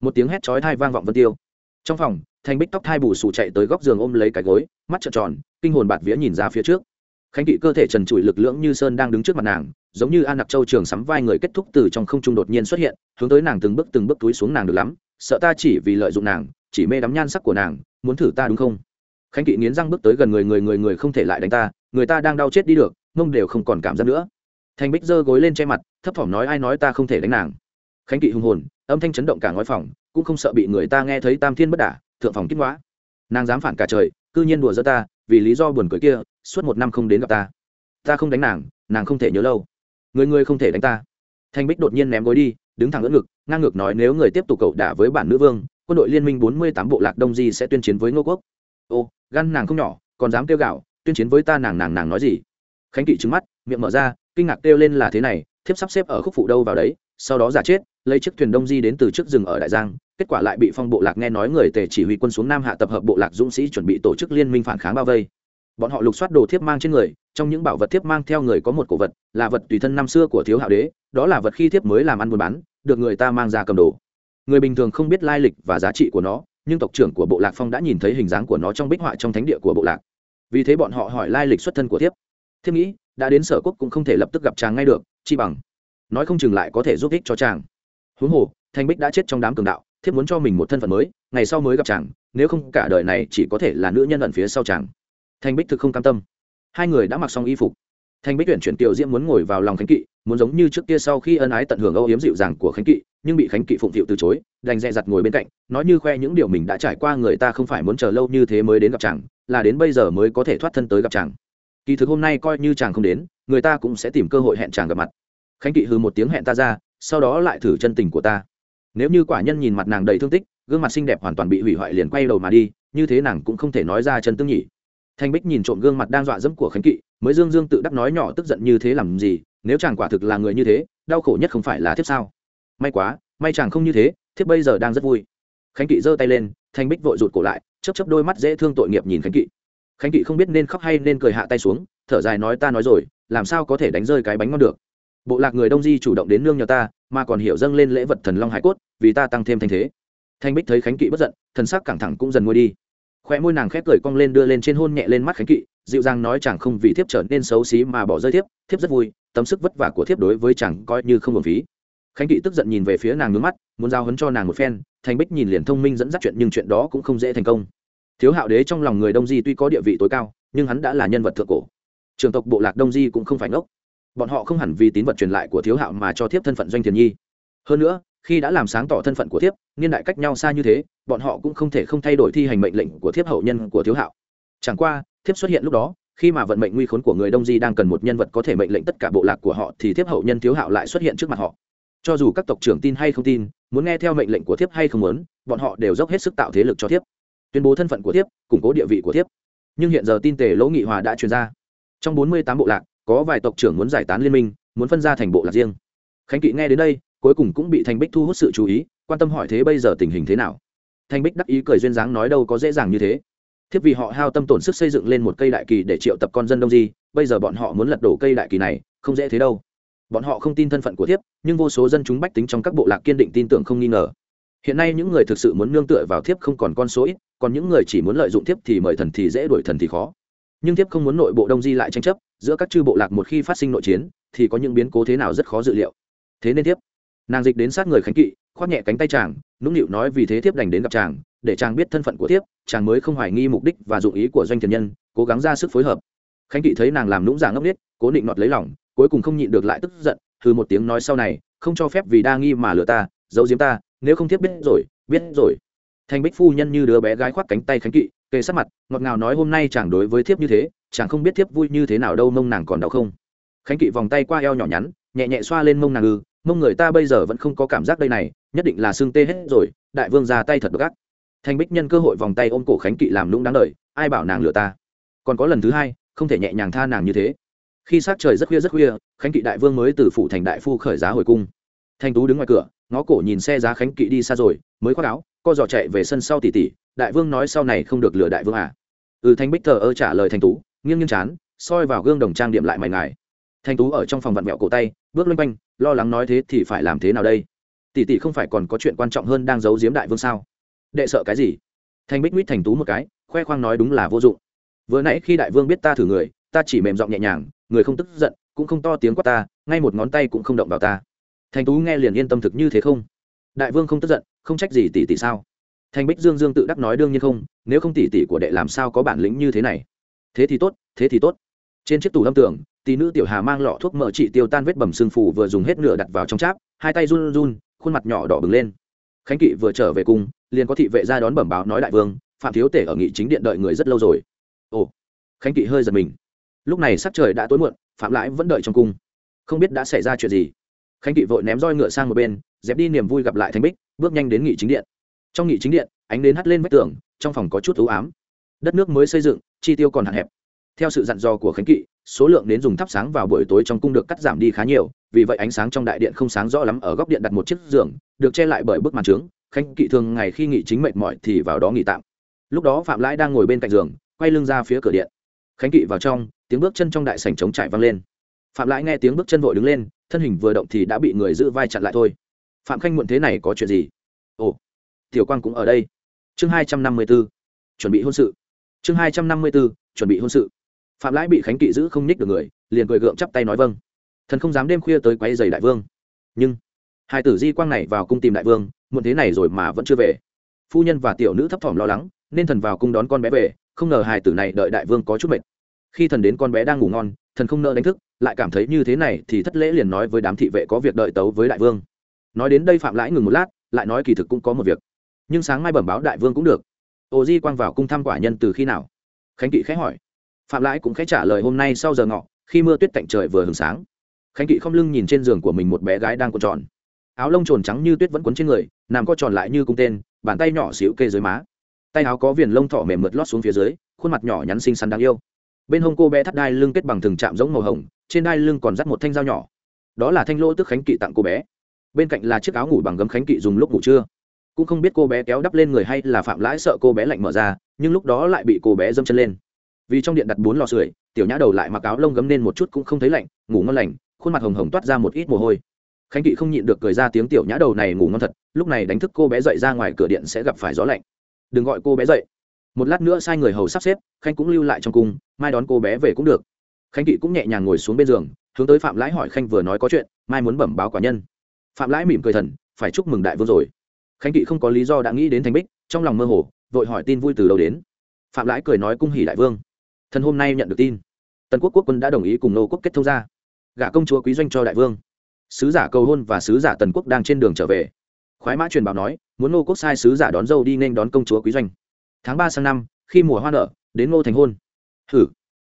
Một tiếng hét chói thai vang vọng vân tiêu. Trong phòng thanh bích tóc thai bù sù chạy tới góc giường ôm lấy cái gối, mắt trợn tròn, kinh hồn bạt vía nhìn ra phía trước. Khánh kỵ cơ thể trần trụi lực lưỡng như sơn đang đứng trước mặt nàng, giống như an nặc châu trường sắm vai người kết thúc từ trong không trung đột nhiên xuất hiện, hướng tới nàng từng bước từng bước túi xuống nàng được lắm, sợ ta chỉ vì lợi dụng nàng, chỉ mê đắm nhan sắc của nàng, muốn thử ta đúng không? Khánh kỵ nghiến răng bước tới gần người người người người không thể lại đánh ta người ta đang đau chết đi được, mông đều không còn cảm giác nữa. Thành bích giơ gối lên che mặt, thấp thỏm nói ai nói ta không thể đánh nàng. Khánh kỵ hùng hồn, âm thanh chấn động cả ngói phòng, cũng không sợ bị người ta nghe thấy tam thiên bất đả, thượng phòng kích quá. nàng dám phản cả trời, cư nhiên đùa giỡn ta, vì lý do buồn cười kia, suốt một năm không đến gặp ta. Ta không đánh nàng nàng không thể nhớ lâu. Người người không thể đánh ta. Thanh bích đột nhiên ném gối đi, đứng thẳng ngỡ ngực, ngang ngược nói nếu người tiếp tục cậu đả với bản nữ vương, quân đội liên minh bốn mươi tám bộ lạc đông di sẽ tuyên chiến với ngô quốc. Ô, gan nàng không nhỏ, còn dám kêu gạo tuyên chiến với ta nàng nàng nàng nói gì? Khánh kỵ trứng mắt, miệng mở ra, kinh ngạc kêu lên là thế này, thiếp sắp xếp ở khúc phụ đâu vào đấy, sau đó giả chết, lấy chiếc thuyền đông di đến từ trước rừng ở đại giang, kết quả lại bị phong bộ lạc nghe nói người tề chỉ huy quân xuống nam hạ tập hợp bộ lạc dũng sĩ chuẩn bị tổ chức liên minh phản kháng bao vây. Bọn họ lục soát đồ thiếp mang trên người, trong những bảo vật thiếp mang theo người có một cổ vật, là vật tùy thân năm xưa của thiếu hạo đế, đó là vật khi thiếp mới làm ăn buôn bán, được người ta mang ra cầm đồ. Người bình thường không biết lai lịch và giá trị của nó, nhưng tộc trưởng của bộ lạc phong đã nhìn thấy hình dáng của nó trong bích họa trong thánh địa của bộ lạc vì thế bọn họ hỏi lai lịch xuất thân của thiếp. Thiếp nghĩ, đã đến sở quốc cũng không thể lập tức gặp chàng ngay được, chi bằng. Nói không chừng lại có thể giúp ích cho chàng. Huống hồ, thanh bích đã chết trong đám cường đạo, thiếp muốn cho mình một thân phận mới, ngày sau mới gặp chàng, nếu không cả đời này chỉ có thể là nữ nhân ẩn phía sau chàng. Thanh bích thực không cam tâm. Hai người đã mặc xong y phục. Thanh bích tuyển chuyển tiểu diễm muốn ngồi vào lòng khánh kỵ, muốn giống như trước kia sau khi ân ái tận hưởng âu yếm dịu dàng của khánh kỵ nhưng bị khánh kỵ phụng thiệu từ chối, đành dẹ dặt ngồi bên cạnh, nói như khoe những điều mình đã trải qua người ta không phải muốn chờ lâu như thế mới đến gặp chàng, là đến bây giờ mới có thể thoát thân tới gặp chàng. Kỳ thực hôm nay coi như chàng không đến, người ta cũng sẽ tìm cơ hội hẹn chàng gặp mặt. Khánh kỵ hừ một tiếng hẹn ta ra, sau đó lại thử chân tình của ta. Nếu như quả nhân nhìn mặt nàng đầy thương tích, gương mặt xinh đẹp hoàn toàn bị hủy hoại liền quay đầu mà đi, như thế nàng cũng không thể nói ra chân tương nhỉ. Thanh bích nhìn trộm gương mặt đang dọa dẫm của khánh kỵ, mới dương dương tự đắc nói nhỏ tức giận như thế làm gì, nếu chàng quả thực là người như thế, đau khổ nhất không phải là thiếp sao? May quá, may chàng không như thế, thiếp bây giờ đang rất vui. Khánh kỵ giơ tay lên, thanh bích vội rụt cổ lại chấp chấp đôi mắt dễ thương tội nghiệp nhìn khánh kỵ. Khánh kỵ không biết nên khóc hay nên cười hạ tay xuống, thở dài nói ta nói rồi, làm sao có thể đánh rơi cái bánh ngon được. Bộ lạc người đông di chủ động đến nương nhờ ta, mà còn hiểu dâng lên lễ vật thần long hải cốt, vì ta tăng thêm thanh thế. Thanh bích thấy khánh kỵ bất giận, thần sắc cẳng thẳng cũng dần nguôi đi. Khoe môi nàng khép cười cong lên đưa lên trên hôn nhẹ lên mắt khánh kỵ, dịu dàng nói chàng không vì thiếp trở nên xấu xí mà bỏ rơi thiếp thiếp rất vui, tấm sức vất vả của thiếp đối với chàng coi như không hưởng phí khánh kỵ tức giận nhìn về phía nàng ngước mắt, muốn giao hấn cho nàng một phen, Thành bích nhìn liền thông minh dẫn dắt chuyện nhưng chuyện đó cũng không dễ thành công. Thiếu hạo đế trong lòng người đông di tuy có địa vị tối cao, nhưng hắn đã là nhân vật thượng cổ. Trường tộc bộ lạc đông di cũng không phải ngốc. Bọn họ không hẳn vì tín vật truyền lại của thiếu hạo mà cho thiếp thân phận doanh thiền nhi. Hơn nữa, khi đã làm sáng tỏ thân phận của thiếp, niên đại cách nhau xa như thế, bọn họ cũng không thể không thay đổi thi hành mệnh lệnh của thiếp hậu nhân của thiếu hạo. Chẳng qua, thiếp xuất hiện lúc đó, khi mà vận mệnh nguy khốn của người đông di đang cần một nhân vật có thể mệnh lệnh tất cả bộ lạc của họ thì thiếp hậu nhân thiếu hạo lại xuất hiện trước mặt họ cho dù các tộc trưởng tin hay không tin, muốn nghe theo mệnh lệnh của thiếp hay không muốn, bọn họ đều dốc hết sức tạo thế lực cho thiếp. Tuyên bố thân phận của thiếp, củng cố địa vị của thiếp. Nhưng hiện giờ tin tề lỗ nghị hòa đã truyền ra. Trong bốn mươi tám bộ lạc, có vài tộc trưởng muốn giải tán liên minh, muốn phân ra thành bộ lạc riêng. Khánh kỵ nghe đến đây, cuối cùng cũng bị thanh bích thu hút sự chú ý, quan tâm hỏi thế bây giờ tình hình thế nào. Thanh bích đắc ý cười duyên dáng nói đâu có dễ dàng như thế. Thiếp vì họ hao tâm tổn sức xây dựng lên một cây đại kỳ để triệu tập con dân đông di, bây giờ bọn họ muốn lật đổ cây đại kỳ này, không dễ thế đâu bọn họ không tin thân phận của thiếp, nhưng vô số dân chúng bách tính trong các bộ lạc kiên định tin tưởng không nghi ngờ. Hiện nay những người thực sự muốn nương tựa vào thiếp không còn con số ít, còn những người chỉ muốn lợi dụng thiếp thì mời thần thì dễ đuổi thần thì khó. Nhưng thiếp không muốn nội bộ đông di lại tranh chấp, giữa các chư bộ lạc một khi phát sinh nội chiến, thì có những biến cố thế nào rất khó dự liệu. Thế nên thiếp, nàng dịch đến sát người khánh kỵ, khoác nhẹ cánh tay chàng, nũng nịu nói vì thế thiếp đành đến gặp chàng, để chàng biết thân phận của thiếp, chàng mới không hoài nghi mục đích và dụng ý của doanh thiền nhân, cố gắng ra sức phối hợp. Khánh kỵ thấy nàng làm nũng giả ngốc nết cố định nọt lấy lòng cuối cùng không nhịn được lại tức giận thư một tiếng nói sau này, không cho phép vì đa nghi mà lừa ta, giấu giếm ta, nếu không thiếp biết rồi biết rồi. Thanh bích phu nhân như đứa bé gái khoác cánh tay khánh kỵ, kề sát mặt, ngọt ngào nói hôm nay chàng đối với thiếp như thế, chàng không biết thiếp vui như thế nào đâu, mông nàng còn đau không? Khánh kỵ vòng tay qua eo nhỏ nhắn, nhẹ nhẹ xoa lên mông nàng ư, mông người ta bây giờ vẫn không có cảm giác đây này, nhất định là xương tê hết rồi, đại vương ra tay thật gắt thanh bích nhân cơ hội vòng tay ôm cổ khánh kỵ làm lũng đáng lời ai bảo nàng lừa ta? Còn có lần thứ hai, không thể nhẹ nhàng tha nàng như thế khi sát trời rất khuya rất khuya, khánh kỵ đại vương mới từ phủ thành đại phu khởi giá hồi cung. Thanh tú đứng ngoài cửa, ngó cổ nhìn xe giá khánh kỵ đi xa rồi, mới khoác áo, co giò chạy về sân sau tỉ tỉ. Đại vương nói sau này không được lừa đại vương à? Ừ thanh bích thờ ơ trả lời thanh tú, nghiêng nghiêng chán, soi vào gương đồng trang điểm lại mày ngài. Thanh tú ở trong phòng vặn vẹo cổ tay, bước loanh quanh, lo lắng nói thế thì phải làm thế nào đây? Tỷ tỷ không phải còn có chuyện quan trọng hơn đang giấu giếm đại vương sao? Đệ sợ cái gì? Thanh bích mít thành tú một cái, khoe khoang nói đúng là vô dụng. Vừa nãy khi đại vương biết ta thử người ta chỉ mềm giọng nhẹ nhàng, người không tức giận, cũng không to tiếng quát ta, ngay một ngón tay cũng không động vào ta. Thành tú nghe liền yên tâm thực như thế không? Đại vương không tức giận, không trách gì tỷ tỷ sao? Thành bích dương dương tự đắc nói đương nhiên không, nếu không tỷ tỷ của đệ làm sao có bản lĩnh như thế này? Thế thì tốt, thế thì tốt. Trên chiếc tủ lâm tưởng tỷ nữ tiểu hà mang lọ thuốc mỡ trị tiêu tan vết bầm xương phủ vừa dùng hết nửa đặt vào trong cháp, hai tay run run, khuôn mặt nhỏ đỏ bừng lên. Khánh kỵ vừa trở về cung, liền có thị vệ ra đón bẩm báo nói đại vương, phạm thiếu tể ở nghị chính điện đợi người rất lâu rồi. Ồ. Khánh kỵ hơi giật mình lúc này sắc trời đã tối muộn, phạm lãi vẫn đợi trong cung. Không biết đã xảy ra chuyện gì. Khánh kỵ vội ném roi ngựa sang một bên, dẹp đi niềm vui gặp lại thanh bích, bước nhanh đến nghị chính điện. Trong nghị chính điện, ánh đến hắt lên vách tường, trong phòng có chút ưu ám. Đất nước mới xây dựng, chi tiêu còn hạn hẹp. Theo sự dặn dò của khánh kỵ, số lượng đến dùng thắp sáng vào buổi tối trong cung được cắt giảm đi khá nhiều, vì vậy ánh sáng trong đại điện không sáng rõ lắm ở góc điện đặt một chiếc giường, được che lại bởi bức màn trướng. Khánh kỵ thường ngày khi nghị chính mệt mỏi thì vào đó nghỉ tạm. Lúc đó phạm lãi đang ngồi bên cạnh giường, quay lưng ra phía cửa điện. Khánh kỵ vào trong tiếng bước chân trong đại sảnh trống trải vang lên. Phạm lãi nghe tiếng bước chân vội đứng lên, thân hình vừa động thì đã bị người giữ vai chặn lại thôi. Phạm khanh muộn thế này có chuyện gì? Ồ, tiểu quang cũng ở đây. Chương hai trăm năm mươi b ố chuẩn bị hôn sự. Chương hai trăm năm mươi b ố chuẩn bị hôn sự. Phạm lãi bị khánh kỵ giữ không nhích được người, liền cười gượng chắp tay nói vâng. Thần không dám đêm khuya tới quay giày đại vương. Nhưng, hai tử di quang này vào cung tìm đại vương, muộn thế này rồi mà vẫn chưa về. Phu nhân và tiểu nữ thấp thỏm lo lắng, nên thần vào cung đón con bé về, không ngờ hài tử này đợi đại vương có chút mệt khi thần đến con bé đang ngủ ngon, thần không nỡ đánh thức, lại cảm thấy như thế này thì thất lễ liền nói với đám thị vệ có việc đợi tấu với đại vương. Nói đến đây phạm lãi ngừng một lát, lại nói kỳ thực cũng có một việc. Nhưng sáng mai bẩm báo đại vương cũng được. Ô di quang vào cung thăm quả nhân từ khi nào? Khánh kỵ khẽ hỏi. Phạm lãi cũng khẽ trả lời hôm nay sau giờ ngọ, khi mưa tuyết cạnh trời vừa hừng sáng. Khánh kỵ không lưng nhìn trên giường của mình một bé gái đang cuộn tròn. Áo lông trồn trắng như tuyết vẫn quấn trên người, nằm co tròn lại như cung tên, bàn tay nhỏ xíu kê dưới má. Tay áo có viền lông thỏ mềm mượt lót xuống phía dưới, khuôn mặt nhỏ nhắn xinh xắn đáng yêu bên hông cô bé thắt đai lưng kết bằng thừng chạm giống màu hồng, trên đai lưng còn dắt một thanh dao nhỏ. Đó là thanh lô tức khánh kỵ tặng cô bé. Bên cạnh là chiếc áo ngủ bằng gấm khánh kỵ dùng lúc ngủ trưa. Cũng không biết cô bé kéo đắp lên người hay là phạm lãi sợ cô bé lạnh mở ra, nhưng lúc đó lại bị cô bé dâm chân lên. Vì trong điện đặt bốn lò sưởi, tiểu nhã đầu lại mặc áo lông gấm nên một chút cũng không thấy lạnh, ngủ ngon lành, khuôn mặt hồng hồng toát ra một ít mồ hôi. Khánh kỵ không nhịn được cười ra tiếng tiểu nhã đầu này ngủ ngon thật, lúc này đánh thức cô bé dậy ra ngoài cửa điện sẽ gặp phải gió lạnh. Đừng gọi cô bé dậy một lát nữa sai người hầu sắp xếp, khanh cũng lưu lại trong cung, mai đón cô bé về cũng được. Khanh kỵ cũng nhẹ nhàng ngồi xuống bên giường, hướng tới phạm lãi hỏi khanh vừa nói có chuyện, mai muốn bẩm báo quả nhân. Phạm lãi mỉm cười thần, phải chúc mừng đại vương rồi. Khanh kỵ không có lý do đã nghĩ đến thành bích, trong lòng mơ hồ, vội hỏi tin vui từ đầu đến. Phạm lãi cười nói cung hỉ đại vương. Thần hôm nay nhận được tin. Tần quốc quốc quân đã đồng ý cùng nô quốc kết thông ra gả công chúa quý doanh cho đại vương. Sứ giả cầu hôn và sứ giả tần quốc đang trên đường trở về. Khoái mã truyền bảo nói, muốn nô quốc sai sứ giả đón dâu đi nên đón công chúa quý doanh tháng ba sang năm, khi mùa hoa nở, đến ngô thành hôn. Hử.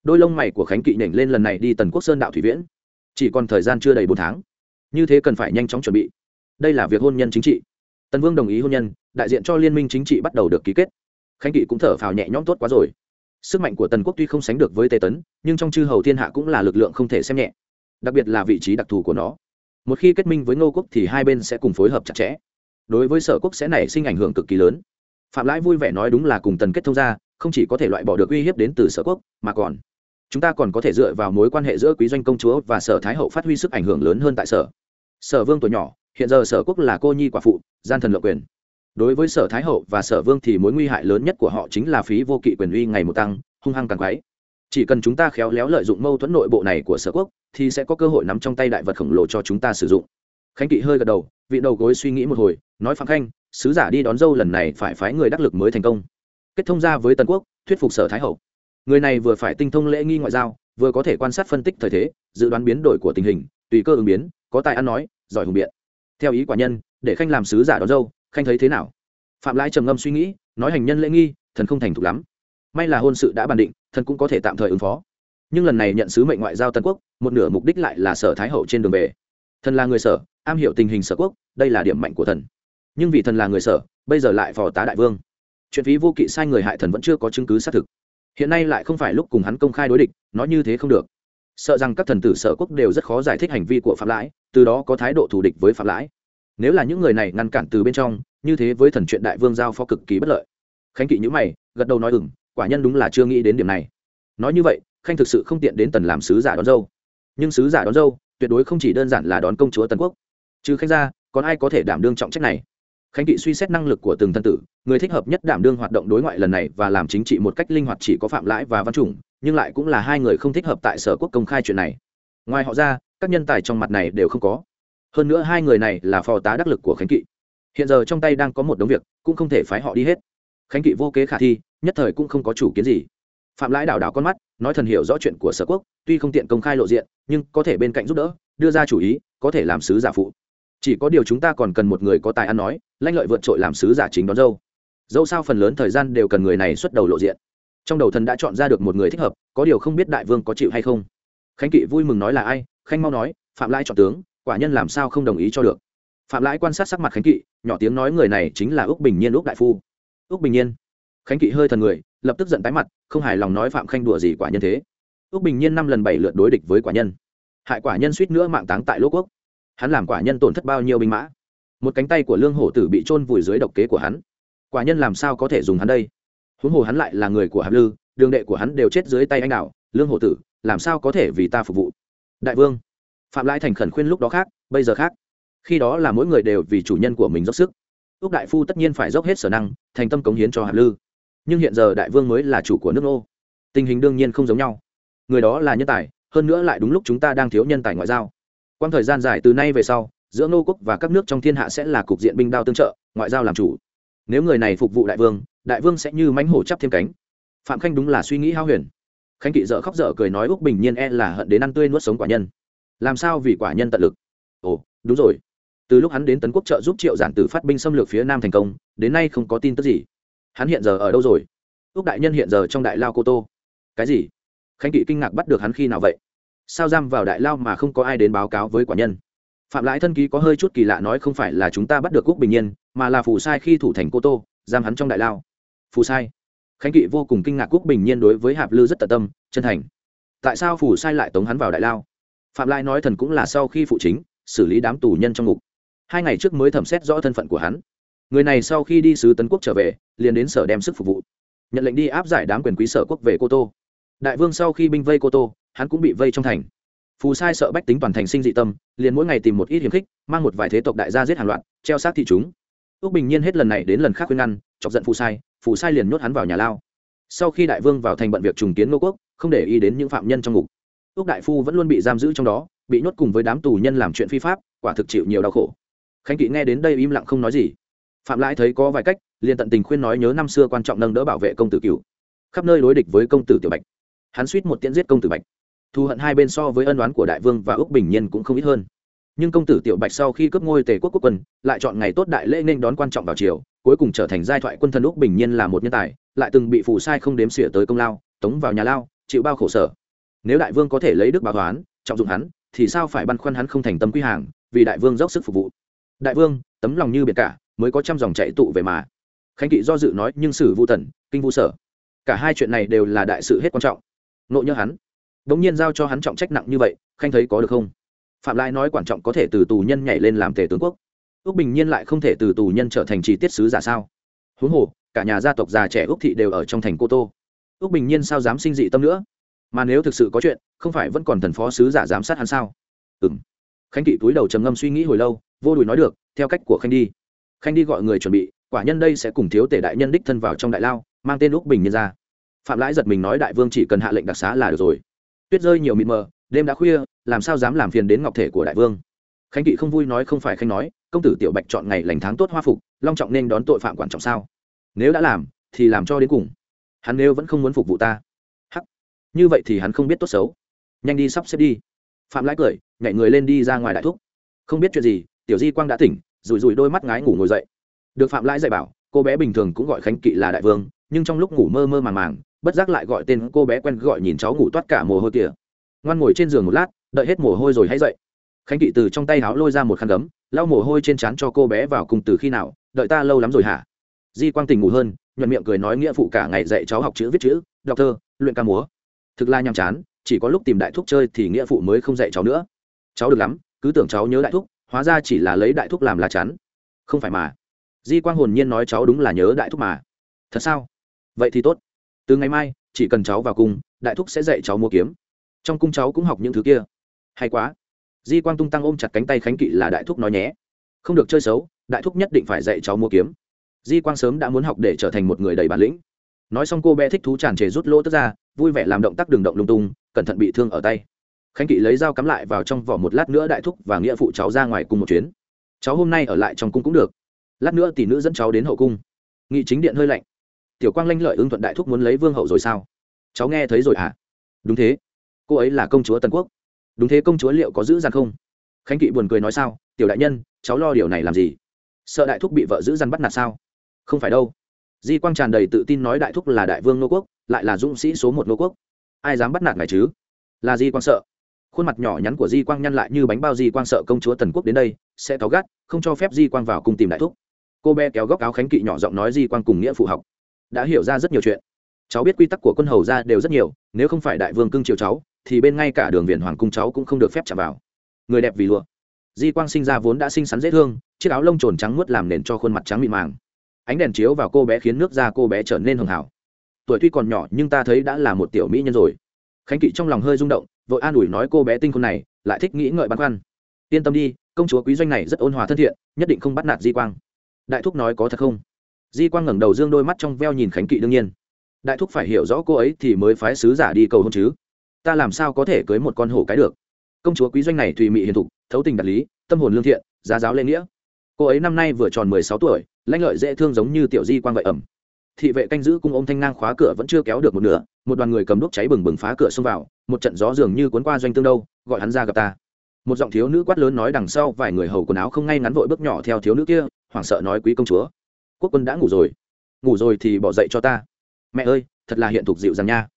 Đôi lông mày của khánh kỵ nhảy lên lần này đi tần quốc sơn đạo thủy viễn. Chỉ còn thời gian chưa đầy bốn tháng. Như thế cần phải nhanh chóng chuẩn bị. Đây là việc hôn nhân chính trị. Tần vương đồng ý hôn nhân, đại diện cho liên minh chính trị bắt đầu được ký kết. Khánh kỵ cũng thở phào nhẹ nhõm tốt quá rồi. Sức mạnh của tần quốc tuy không sánh được với tề tấn, nhưng trong chư hầu thiên hạ cũng là lực lượng không thể xem nhẹ. Đặc biệt là vị trí đặc thù của nó. Một khi kết minh với ngô quốc thì hai bên sẽ cùng phối hợp chặt chẽ. Đối với sở quốc sẽ nảy sinh ảnh hưởng cực kỳ lớn phạm lãi vui vẻ nói đúng là cùng tần kết thông ra không chỉ có thể loại bỏ được uy hiếp đến từ sở quốc, mà còn, chúng ta còn có thể dựa vào mối quan hệ giữa quý doanh công chúa và sở thái hậu phát huy sức ảnh hưởng lớn hơn tại sở. Sở vương tuổi nhỏ, hiện giờ sở quốc là cô nhi quả phụ, gian thần lợi quyền. Đối với sở thái hậu và sở vương thì mối nguy hại lớn nhất của họ chính là phí vô kỵ quyền uy ngày một tăng, hung hăng càng quái chỉ cần chúng ta khéo léo lợi dụng mâu thuẫn nội bộ này của sở quốc, thì sẽ có cơ hội nắm trong tay đại vật khổng lồ cho chúng ta sử dụng. Khánh kỵ hơi gật đầu, vị đầu gối suy nghĩ một hồi, nói phạm khanh sứ giả đi đón dâu lần này phải phái người đắc lực mới thành công. Kết thông ra với Tần quốc, thuyết phục sở thái hậu. Người này vừa phải tinh thông lễ nghi ngoại giao, vừa có thể quan sát phân tích thời thế, dự đoán biến đổi của tình hình, tùy cơ ứng biến, có tài ăn nói, giỏi hùng biện. Theo ý quả nhân, để khanh làm sứ giả đón dâu, khanh thấy thế nào? Phạm lãi trầm ngâm suy nghĩ, nói hành nhân lễ nghi, thần không thành thục lắm. May là hôn sự đã bàn định, thần cũng có thể tạm thời ứng phó. Nhưng lần này nhận sứ mệnh ngoại giao tân quốc, một nửa mục đích lại là sở thái hậu trên đường về. Thần là người sở, am hiểu tình hình sở quốc, đây là điểm mạnh của thần nhưng vì thần là người sở, bây giờ lại phò tá đại vương. Chuyện phí vô kỵ sai người hại thần vẫn chưa có chứng cứ xác thực. Hiện nay lại không phải lúc cùng hắn công khai đối địch nói như thế không được. Sợ rằng các thần tử sở quốc đều rất khó giải thích hành vi của phạm lãi, từ đó có thái độ thù địch với phạm lãi. Nếu là những người này ngăn cản từ bên trong, như thế với thần chuyện đại vương giao phó cực kỳ bất lợi. Khánh kỵ nhữ mày, gật đầu nói ừng quả nhân đúng là chưa nghĩ đến điểm này. Nói như vậy, khanh thực sự không tiện đến tần làm sứ giả đón dâu. Nhưng sứ giả đón dâu, tuyệt đối không chỉ đơn giản là đón công chúa tần quốc. Trừ khanh ra, còn ai có thể đảm đương trọng trách này? Khánh kỵ suy xét năng lực của từng thân tử, người thích hợp nhất đảm đương hoạt động đối ngoại lần này và làm chính trị một cách linh hoạt chỉ có phạm lãi và văn chủng, nhưng lại cũng là hai người không thích hợp tại sở quốc công khai chuyện này. Ngoài họ ra, các nhân tài trong mặt này đều không có. Hơn nữa hai người này là phò tá đắc lực của khánh kỵ. Hiện giờ trong tay đang có một đống việc, cũng không thể phái họ đi hết. Khánh kỵ vô kế khả thi, nhất thời cũng không có chủ kiến gì. Phạm lãi đảo đảo con mắt, nói thần hiểu rõ chuyện của sở quốc, tuy không tiện công khai lộ diện, nhưng có thể bên cạnh giúp đỡ, đưa ra chủ ý, có thể làm sứ giả phụ chỉ có điều chúng ta còn cần một người có tài ăn nói lanh lợi vượt trội làm sứ giả chính đón dâu. Dẫu sao phần lớn thời gian đều cần người này xuất đầu lộ diện. Trong đầu thần đã chọn ra được một người thích hợp, có điều không biết đại vương có chịu hay không. Khánh kỵ vui mừng nói là ai, khanh mau nói, phạm lãi chọn tướng, quả nhân làm sao không đồng ý cho được. Phạm lãi quan sát sắc mặt khánh kỵ, nhỏ tiếng nói người này chính là úc bình nhiên úc đại phu. Úc bình nhiên. Khánh kỵ hơi thần người, lập tức giận tái mặt, không hài lòng nói phạm khanh đùa gì quả nhân thế. Úc bình nhiên năm lần bảy lượt đối địch với quả nhân. Hại quả nhân suýt nữa mạng táng tại lỗ quốc hắn làm quả nhân tổn thất bao nhiêu binh mã? Một cánh tay của lương hổ tử bị trôn vùi dưới độc kế của hắn. Quả nhân làm sao có thể dùng hắn đây? Huống hồ hắn lại là người của hạp lư, đường đệ của hắn đều chết dưới tay anh đạo lương hổ tử, làm sao có thể vì ta phục vụ? Đại vương. Phạm lai thành khẩn khuyên lúc đó khác, bây giờ khác. Khi đó là mỗi người đều vì chủ nhân của mình dốc sức. Ước đại phu tất nhiên phải dốc hết sở năng, thành tâm cống hiến cho hạp lư. Nhưng hiện giờ đại vương mới là chủ của nước nô. Tình hình đương nhiên không giống nhau. Người đó là nhân tài, hơn nữa lại đúng lúc chúng ta đang thiếu nhân tài ngoại giao quang thời gian dài từ nay về sau, giữa nô quốc và các nước trong thiên hạ sẽ là cục diện binh đao tương trợ, ngoại giao làm chủ. Nếu người này phục vụ đại vương đại vương sẽ như mánh hổ chắp thêm cánh. Phạm khanh đúng là suy nghĩ hao huyền. Khanh kỵ dợ khóc dở cười nói úc bình nhiên e là hận đến ăn tươi nuốt sống quả nhân. Làm sao vì quả nhân tận lực? Ồ, đúng rồi. Từ lúc hắn đến tấn quốc trợ giúp triệu giản tử phát binh xâm lược phía nam thành công, đến nay không có tin tức gì. Hắn hiện giờ ở đâu rồi? Úc đại nhân hiện giờ trong đại lao cô tô. Cái gì? Khanh kỵ kinh ngạc bắt được hắn khi nào vậy? Sao giam vào đại lao mà không có ai đến báo cáo với quả nhân? Phạm lãi thân ký có hơi chút kỳ lạ nói không phải là chúng ta bắt được quốc bình nhiên, mà là phù sai khi thủ thành cô tô, giam hắn trong đại lao. Phù sai. Khánh kỵ vô cùng kinh ngạc quốc bình nhiên đối với hạp lư rất tận tâm, chân thành. Tại sao phù sai lại tống hắn vào đại lao? Phạm Lãi nói thần cũng là sau khi phụ chính, xử lý đám tù nhân trong ngục. Hai ngày trước mới thẩm xét rõ thân phận của hắn. Người này sau khi đi sứ tấn quốc trở về, liền đến sở đem sức phục vụ. Nhận lệnh đi áp giải đám quyền quý sở quốc về cô tô. Đại vương sau khi binh vây cô tô hắn cũng bị vây trong thành. Phù sai sợ bách tính toàn thành sinh dị tâm, liền mỗi ngày tìm một ít hiềm khích, mang một vài thế tộc đại gia giết hàng loạt, treo sát thị chúng. Ước bình nhiên hết lần này đến lần khác khuyên ngăn, chọc giận phù sai phù sai liền nhốt hắn vào nhà lao. Sau khi đại vương vào thành bận việc trùng kiến ngô quốc, không để ý đến những phạm nhân trong ngục. Ước đại phu vẫn luôn bị giam giữ trong đó, bị nhốt cùng với đám tù nhân làm chuyện phi pháp, quả thực chịu nhiều đau khổ. Khánh kỵ nghe đến đây im lặng không nói gì. Phạm lãi thấy có vài cách, liền tận tình khuyên nói nhớ năm xưa quan trọng nâng đỡ bảo vệ công tử cửu. Khắp nơi đối địch với công tử tiểu bạch. Hắn suýt một tiễn giết công tử bạch thù hận hai bên so với ân đoán của đại vương và ước bình nhiên cũng không ít hơn. Nhưng công tử tiểu bạch sau khi cướp ngôi tề quốc quốc quân, lại chọn ngày tốt đại lễ nên đón quan trọng vào triều, cuối cùng trở thành giai thoại quân thần úc bình nhiên là một nhân tài, lại từng bị phù sai không đếm xỉa tới công lao, tống vào nhà lao, chịu bao khổ sở. Nếu đại vương có thể lấy đức báo toán, trọng dụng hắn, thì sao phải băn khoăn hắn không thành tâm quy hàng, vì đại vương dốc sức phục vụ? Đại vương, tấm lòng như biệt cả, mới có trăm dòng chạy tụ về mà. Khánh kỵ do dự nói, nhưng sử vu tần, kinh vu sở. Cả hai chuyện này đều là đại sự hết quan trọng. Nộ nhớ hắn bỗng nhiên giao cho hắn trọng trách nặng như vậy, khanh thấy có được không? Phạm lai nói quan trọng có thể từ tù nhân nhảy lên làm tể tướng quốc. Ước bình nhiên lại không thể từ tù nhân trở thành trì tiết sứ giả sao? Huống hồ, cả nhà gia tộc già trẻ ước thị đều ở trong thành cô tô. Ước bình nhiên sao dám sinh dị tâm nữa? Mà nếu thực sự có chuyện, không phải vẫn còn thần phó sứ giả giám sát hắn sao? Ừ m khánh kỵ túi đầu trầm ngâm suy nghĩ hồi lâu, vô đùi nói được, theo cách của khanh đi. Khanh đi gọi người chuẩn bị, quả nhân đây sẽ cùng thiếu tể đại nhân đích thân vào trong đại lao, mang tên úc bình nhiên ra. Phạm lãi giật mình nói đại vương chỉ cần hạ lệnh đặc xá là được rồi tuyết rơi nhiều mịt mờ, đêm đã khuya, làm sao dám làm phiền đến ngọc thể của đại vương? Khánh kỵ không vui nói không phải khanh nói, công tử tiểu bạch chọn ngày lành tháng tốt hoa phục, long trọng nên đón tội phạm quan trọng sao? Nếu đã làm, thì làm cho đến cùng. Hắn nếu vẫn không muốn phục vụ ta. Hắc. Như vậy thì hắn không biết tốt xấu. Nhanh đi sắp xếp đi. Phạm lãi cười, nhảy người lên đi ra ngoài đại thúc. Không biết chuyện gì, tiểu di quang đã tỉnh, rủi rủi đôi mắt ngái ngủ ngồi dậy. Được phạm lãi dạy bảo, cô bé bình thường cũng gọi khánh kỵ là đại vương, nhưng trong lúc ngủ mơ mơ màng màng bất giác lại gọi tên cô bé quen gọi nhìn cháu ngủ toát cả mồ hôi kìa. Ngoan ngồi trên giường một lát, đợi hết mồ hôi rồi hãy dậy. Khánh kỵ từ trong tay háo lôi ra một khăn gấm, lau mồ hôi trên trán cho cô bé vào cùng từ khi nào, đợi ta lâu lắm rồi hả? Di quang tỉnh ngủ hơn, nhuận miệng cười nói nghĩa phụ cả ngày dạy cháu học chữ viết chữ, đọc thơ, luyện ca múa. Thực là nhàm chán, chỉ có lúc tìm đại thúc chơi thì nghĩa phụ mới không dạy cháu nữa. Cháu được lắm, cứ tưởng cháu nhớ đại thúc, hóa ra chỉ là lấy đại thúc làm lá chắn. Không phải mà. Di quang hồn nhiên nói cháu đúng là nhớ đại thúc mà. Thật sao? Vậy thì tốt từ ngày mai, chỉ cần cháu vào cung, đại thúc sẽ dạy cháu mua kiếm. Trong cung cháu cũng học những thứ kia. Hay quá. Di quang tung tăng ôm chặt cánh tay khánh kỵ là đại thúc nói nhé. Không được chơi xấu, đại thúc nhất định phải dạy cháu mua kiếm. Di quang sớm đã muốn học để trở thành một người đầy bản lĩnh. Nói xong cô bé thích thú tràn trề rút lỗ tức ra, vui vẻ làm động tác đường động lung tung, cẩn thận bị thương ở tay. Khánh kỵ lấy dao cắm lại vào trong vỏ một lát nữa đại thúc và nghĩa phụ cháu ra ngoài cùng một chuyến. Cháu hôm nay ở lại trong cung cũng được. Lát nữa tỷ nữ dẫn cháu đến hậu cung. Nghị chính điện hơi lạnh tiểu quang lanh lợi ưng thuận đại thúc muốn lấy vương hậu rồi sao? Cháu nghe thấy rồi hả? À? đúng thế. Cô ấy là công chúa tần quốc. Đúng thế, công chúa liệu có giữ gian không? Khánh kỵ buồn cười nói sao? Tiểu đại nhân, cháu lo điều này làm gì? Sợ đại thúc bị vợ giữ gian bắt nạt sao? Không phải đâu. Di quang tràn đầy tự tin nói đại thúc là đại vương nô quốc, lại là dũng sĩ số một nô quốc. Ai dám bắt nạt ngài chứ? Là di quang sợ. Khuôn mặt nhỏ nhắn của di quang nhăn lại như bánh bao di quang sợ công chúa tần quốc đến đây, sẽ cáu gắt, không cho phép di quang vào cùng tìm đại thúc. Cô bé kéo góc áo khánh kỵ nhỏ giọng nói di quang cùng nghĩa phụ học đã hiểu ra rất nhiều chuyện. Cháu biết quy tắc của quân hầu ra đều rất nhiều, nếu không phải đại vương cưng chiều cháu, thì bên ngay cả đường viền hoàng cung cháu cũng không được phép chạm vào. Người đẹp vì lụa. Di quang sinh ra vốn đã xinh xắn dễ thương, chiếc áo lông trồn trắng muốt làm nền cho khuôn mặt trắng mịn màng. Ánh đèn chiếu vào cô bé khiến nước da cô bé trở nên hường hảo tuổi tuy còn nhỏ nhưng ta thấy đã là một tiểu mỹ nhân rồi. Khánh kỵ trong lòng hơi rung động, vội an ủi nói cô bé tinh khôn này, lại thích nghĩ ngợi băn khoăn. Yên tâm đi, công chúa quý doanh này rất ôn hòa thân thiện, nhất định không bắt nạt di quang. Đại thúc nói có thật không? Di quang ngẩng đầu dương đôi mắt trong veo nhìn khánh kỵ đương nhiên. Đại thúc phải hiểu rõ cô ấy thì mới phái sứ giả đi cầu hôn chứ. Ta làm sao có thể cưới một con hổ cái được? Công chúa quý doanh này tùy mị hiền thục, thấu tình đạt lý, tâm hồn lương thiện giá giáo lễ nghĩa. Cô ấy năm nay vừa tròn mười sáu tuổi, lãnh lợi dễ thương giống như tiểu di quang vậy ẩm. Thị vệ canh giữ cung ôm thanh ngang khóa cửa vẫn chưa kéo được một nửa, một đoàn người cầm đuốc cháy bừng bừng phá cửa xông vào, một trận gió dường như cuốn qua doanh tương đâu, gọi hắn ra gặp ta. Một giọng thiếu nữ quát lớn nói đằng sau vài người hầu quần áo không ngay ngắn vội bước nhỏ theo thiếu nữ kia, hoảng sợ nói quý công chúa quốc quân đã ngủ rồi. Ngủ rồi thì bỏ dậy cho ta. Mẹ ơi, thật là hiện thục dịu dàng nha.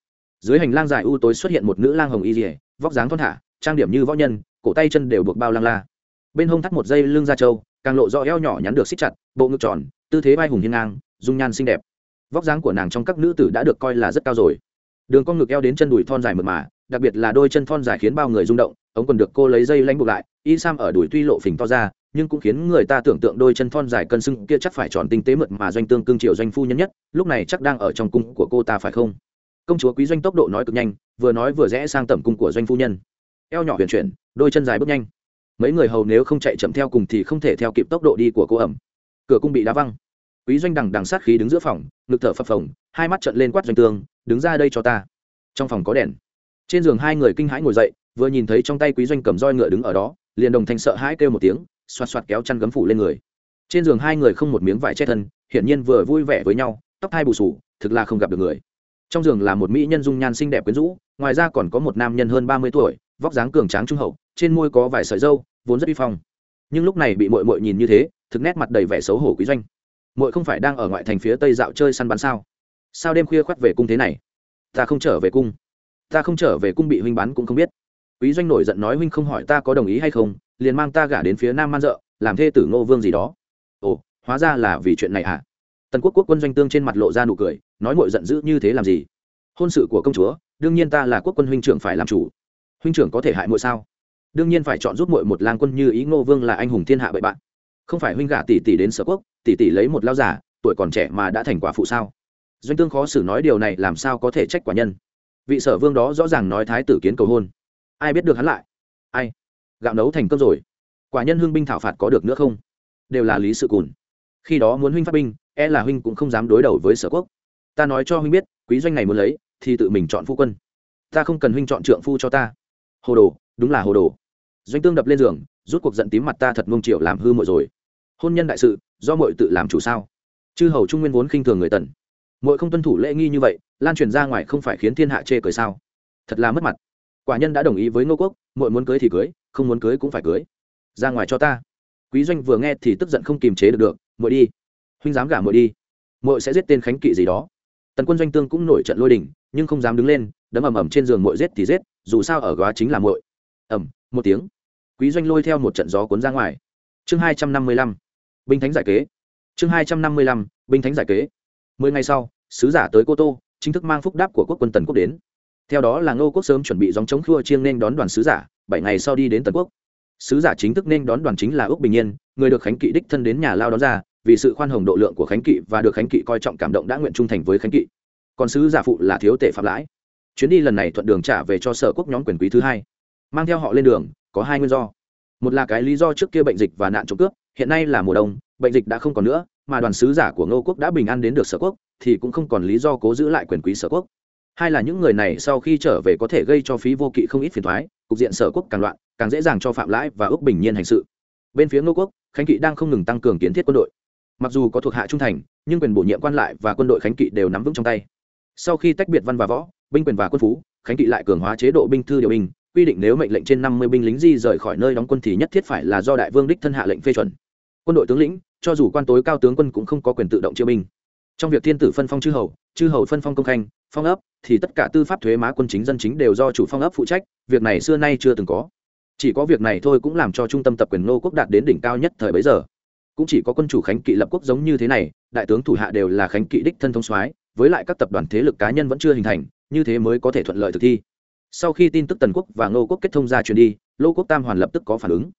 Dưới hành lang dài u tối xuất hiện một nữ lang hồng y dỉa vóc dáng thon thả, trang điểm như võ nhân, cổ tay chân đều buộc bao lăng la. Bên hông thắt một dây lưng da trâu, càng lộ rõ eo nhỏ nhắn được xích chặt, bộ ngực tròn, tư thế vai hùng hiên ngang, dung nhan xinh đẹp. Vóc dáng của nàng trong các nữ tử đã được coi là rất cao rồi. Đường con ngực eo đến chân đùi thon dài mượt mà, đặc biệt là đôi chân thon dài khiến bao người rung động, ống còn được cô lấy dây lanh buộc lại, y sam ở đùi tuy lộ phình to ra nhưng cũng khiến người ta tưởng tượng đôi chân thon dài cân sưng kia chắc phải tròn tinh tế mượt mà doanh tương cương triệu doanh phu nhân nhất, lúc này chắc đang ở trong cung của cô ta phải không? Công chúa quý doanh tốc độ nói cực nhanh, vừa nói vừa rẽ sang tẩm cung của doanh phu nhân. Eo nhỏ huyền chuyển, đôi chân dài bước nhanh. Mấy người hầu nếu không chạy chậm theo cùng thì không thể theo kịp tốc độ đi của cô ẩm. Cửa cung bị đá văng. Quý doanh đằng đằng sát khí đứng giữa phòng, ngực thở phập phồng, hai mắt trận lên quát doanh tương, đứng ra đây cho ta. Trong phòng có đèn. Trên giường hai người kinh hãi ngồi dậy, vừa nhìn thấy trong tay quý doanh cầm roi ngựa đứng ở đó, liền đồng thanh sợ hãi kêu một tiếng xoạt xoạt kéo chăn gấm phủ lên người. Trên giường hai người không một miếng vải che thân, hiển nhiên vừa vui vẻ với nhau, tóc hai bù sù, thực là không gặp được người. Trong giường là một mỹ nhân dung nhan xinh đẹp quyến rũ, ngoài ra còn có một nam nhân hơn ba mươi tuổi, vóc dáng cường tráng trung hậu, trên môi có vài sợi dâu vốn rất uy phong. Nhưng lúc này bị mội mội nhìn như thế, thực nét mặt đầy vẻ xấu hổ quý doanh. Mội không phải đang ở ngoại thành phía tây dạo chơi săn bắn sao? Sao đêm khuya khoắt về cung thế này? Ta không trở về cung. Ta không trở về cung bị huynh bắn cũng không biết. Quý doanh nổi giận nói huynh không hỏi ta có đồng ý hay không liền mang ta gả đến phía nam man dợ, làm thê tử ngô vương gì đó. Ồ, hóa ra là vì chuyện này à tần quốc quốc quân doanh tương trên mặt lộ ra nụ cười, nói ngội giận dữ như thế làm gì? Hôn sự của công chúa, đương nhiên ta là quốc quân huynh trưởng phải làm chủ. Huynh trưởng có thể hại muội sao? Đương nhiên phải chọn giúp muội một lang quân như ý ngô vương là anh hùng thiên hạ bậy bạn. Không phải huynh gả tỷ tỷ đến sở quốc, tỷ tỷ lấy một lao giả tuổi còn trẻ mà đã thành quả phụ sao? Doanh tương khó xử nói điều này làm sao có thể trách quả nhân? Vị sở vương đó rõ ràng nói thái tử kiến cầu hôn. Ai biết được hắn lại? Ai? Gạo nấu thành cơm rồi. Quả nhân hương binh thảo phạt có được nữa không? Đều là lý sự cùn. Khi đó muốn huynh phát binh e là huynh cũng không dám đối đầu với sở quốc. Ta nói cho huynh biết, quý doanh này muốn lấy, thì tự mình chọn phu quân. Ta không cần huynh chọn trượng phu cho ta. Hồ đồ, đúng là hồ đồ. Doanh tương đập lên giường, rút cuộc giận tím mặt ta thật mông triệu làm hư muội rồi. Hôn nhân đại sự, do muội tự làm chủ sao? Chư hầu trung nguyên vốn khinh thường người tần. Muội không tuân thủ lễ nghi như vậy, lan truyền ra ngoài không phải khiến thiên hạ chê cười sao? Thật là mất mặt. Quả nhân đã đồng ý với ngô quốc, muội muốn cưới thì cưới không muốn cưới cũng phải cưới. Ra ngoài cho ta. Quý doanh vừa nghe thì tức giận không kiềm chế được được, muội đi. Huynh dám gả muội đi, muội sẽ giết tên khánh kỵ gì đó. Tần quân doanh tương cũng nổi trận lôi đình, nhưng không dám đứng lên, đấm ầm ầm trên giường muội giết thì giết, dù sao ở góa chính là muội. Ầm, một tiếng. Quý doanh lôi theo một trận gió cuốn ra ngoài. Chương hai trăm năm mươi lăm. Binh thánh giải kế. Chương hai trăm năm mươi lăm. Binh thánh giải kế. Mười ngày sau, sứ giả tới cô tô, chính thức mang phúc đáp của quốc quân tần quốc đến theo đó là ngô quốc sớm chuẩn bị dòng chống khua chiêng nên đón đoàn sứ giả, bảy ngày sau đi đến tần quốc. Sứ giả chính thức nên đón đoàn chính là ước bình nhiên, người được khánh kỵ đích thân đến nhà lao đón ra, vì sự khoan hồng độ lượng của khánh kỵ và được khánh kỵ coi trọng cảm động đã nguyện trung thành với khánh kỵ. Còn sứ giả phụ là thiếu tể phạm lãi. Chuyến đi lần này thuận đường trả về cho sở quốc nhóm quyền quý thứ hai. Mang theo họ lên đường, có hai nguyên do. Một là cái lý do trước kia bệnh dịch và nạn trộm cướp, hiện nay là mùa đông, bệnh dịch đã không còn nữa, mà đoàn sứ giả của ngô quốc đã bình an đến được sở quốc, thì cũng không còn lý do cố giữ lại quyền quý sở quốc hai là những người này sau khi trở về có thể gây cho phí vô kỵ không ít phiền thoái, cục diện sở quốc càng loạn, càng dễ dàng cho phạm lãi và ước bình nhiên hành sự. Bên phía ngô quốc, khánh kỵ đang không ngừng tăng cường kiến thiết quân đội. Mặc dù có thuộc hạ trung thành, nhưng quyền bổ nhiệm quan lại và quân đội khánh kỵ đều nắm vững trong tay. Sau khi tách biệt văn và võ, binh quyền và quân phú, khánh kỵ lại cường hóa chế độ binh thư điều binh, quy định nếu mệnh lệnh trên năm mươi binh lính di rời khỏi nơi đóng quân thì nhất thiết phải là do đại vương đích thân hạ lệnh phê chuẩn. Quân đội tướng lĩnh, cho dù quan tối cao tướng quân cũng không có quyền tự động chiêu binh. Trong việc thiên tử phân phong chư hầu chư hầu phân phong công khanh phong ấp thì tất cả tư pháp thuế má quân chính dân chính đều do chủ phong ấp phụ trách, việc này xưa nay chưa từng có. Chỉ có việc này thôi cũng làm cho trung tâm tập quyền ngô quốc đạt đến đỉnh cao nhất thời bấy giờ. Cũng chỉ có quân chủ khánh kỵ lập quốc giống như thế này, đại tướng thủ hạ đều là khánh kỵ đích thân thông soái, với lại các tập đoàn thế lực cá nhân vẫn chưa hình thành, như thế mới có thể thuận lợi thực thi. Sau khi tin tức tần quốc và ngô quốc kết thông ra truyền đi, lô quốc tam hoàn lập tức có phản ứng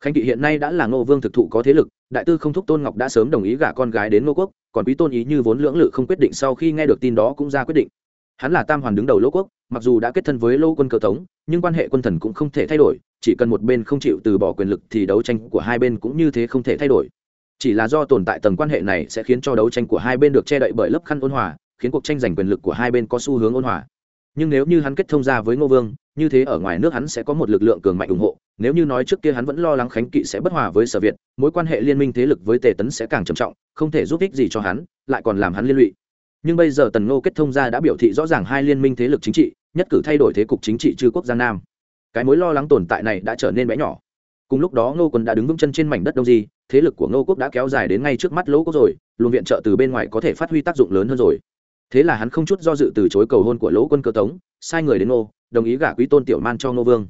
khánh kỵ hiện nay đã là ngô vương thực thụ có thế lực, đại tư không thúc tôn ngọc đã sớm đồng ý gả con gái đến ngô quốc, còn quý tôn ý như vốn lưỡng lự không quyết định sau khi nghe được tin đó cũng ra quyết định. Hắn là tam hoàn đứng đầu lô quốc, mặc dù đã kết thân với lô quân cờ tống, nhưng quan hệ quân thần cũng không thể thay đổi, chỉ cần một bên không chịu từ bỏ quyền lực thì đấu tranh của hai bên cũng như thế không thể thay đổi. Chỉ là do tồn tại tầng quan hệ này sẽ khiến cho đấu tranh của hai bên được che đậy bởi lớp khăn ôn hòa, khiến cuộc tranh giành quyền lực của hai bên có xu hướng ôn hòa nhưng nếu như hắn kết thông ra với ngô vương, như thế ở ngoài nước hắn sẽ có một lực lượng cường mạnh ủng hộ. Nếu như nói trước kia hắn vẫn lo lắng khánh kỵ sẽ bất hòa với sở việt, mối quan hệ liên minh thế lực với tề tấn sẽ càng trầm trọng, không thể giúp ích gì cho hắn, lại còn làm hắn liên lụy. Nhưng bây giờ tần ngô kết thông ra đã biểu thị rõ ràng hai liên minh thế lực chính trị, nhất cử thay đổi thế cục chính trị chư quốc giang nam. Cái mối lo lắng tồn tại này đã trở nên bé nhỏ. Cùng lúc đó ngô quân đã đứng vững chân trên mảnh đất đông di, thế lực của ngô quốc đã kéo dài đến ngay trước mắt lỗ quốc rồi, luồng viện trợ từ bên ngoài có thể phát huy tác dụng lớn hơn rồi thế là hắn không chút do dự từ chối cầu hôn của lỗ quân cơ tống, sai người đến ngô, đồng ý gả quý tôn tiểu man cho ngô vương.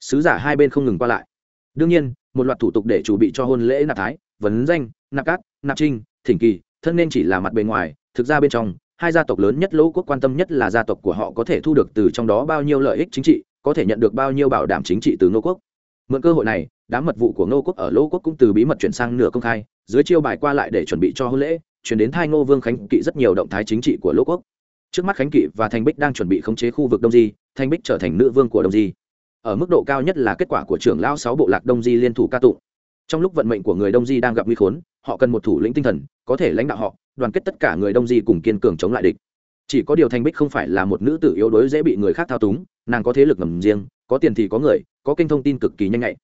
Sứ giả hai bên không ngừng qua lại. Đương nhiên, một loạt thủ tục để chuẩn bị cho hôn lễ nạp thái, vấn danh, nạp cát, nạp trinh, thỉnh kỳ, thân nên chỉ là mặt bề ngoài, thực ra bên trong, hai gia tộc lớn nhất lỗ quốc quan tâm nhất là gia tộc của họ có thể thu được từ trong đó bao nhiêu lợi ích chính trị, có thể nhận được bao nhiêu bảo đảm chính trị từ ngô quốc. Mượn cơ hội này, đám mật vụ của ngô quốc ở lỗ quốc cũng từ bí mật chuyển sang nửa công khai, dưới chiêu bài qua lại để chuẩn bị cho hôn lễ chuyển đến thai ngô vương khánh kỵ rất nhiều động thái chính trị của lỗ quốc. Trước mắt khánh kỵ và thành bích đang chuẩn bị khống chế khu vực đông di thanh bích trở thành nữ vương của đông di. Ở mức độ cao nhất là kết quả của trưởng lao sáu bộ lạc đông di liên thủ ca tụng. Trong lúc vận mệnh của người đông di đang gặp nguy khốn, họ cần một thủ lĩnh tinh thần, có thể lãnh đạo họ, đoàn kết tất cả người đông di cùng kiên cường chống lại địch. Chỉ có điều thanh bích không phải là một nữ tử yếu đuối dễ bị người khác thao túng, nàng có thế lực ngầm riêng, có tiền thì có người, có kênh thông tin cực kỳ nhanh nhạy.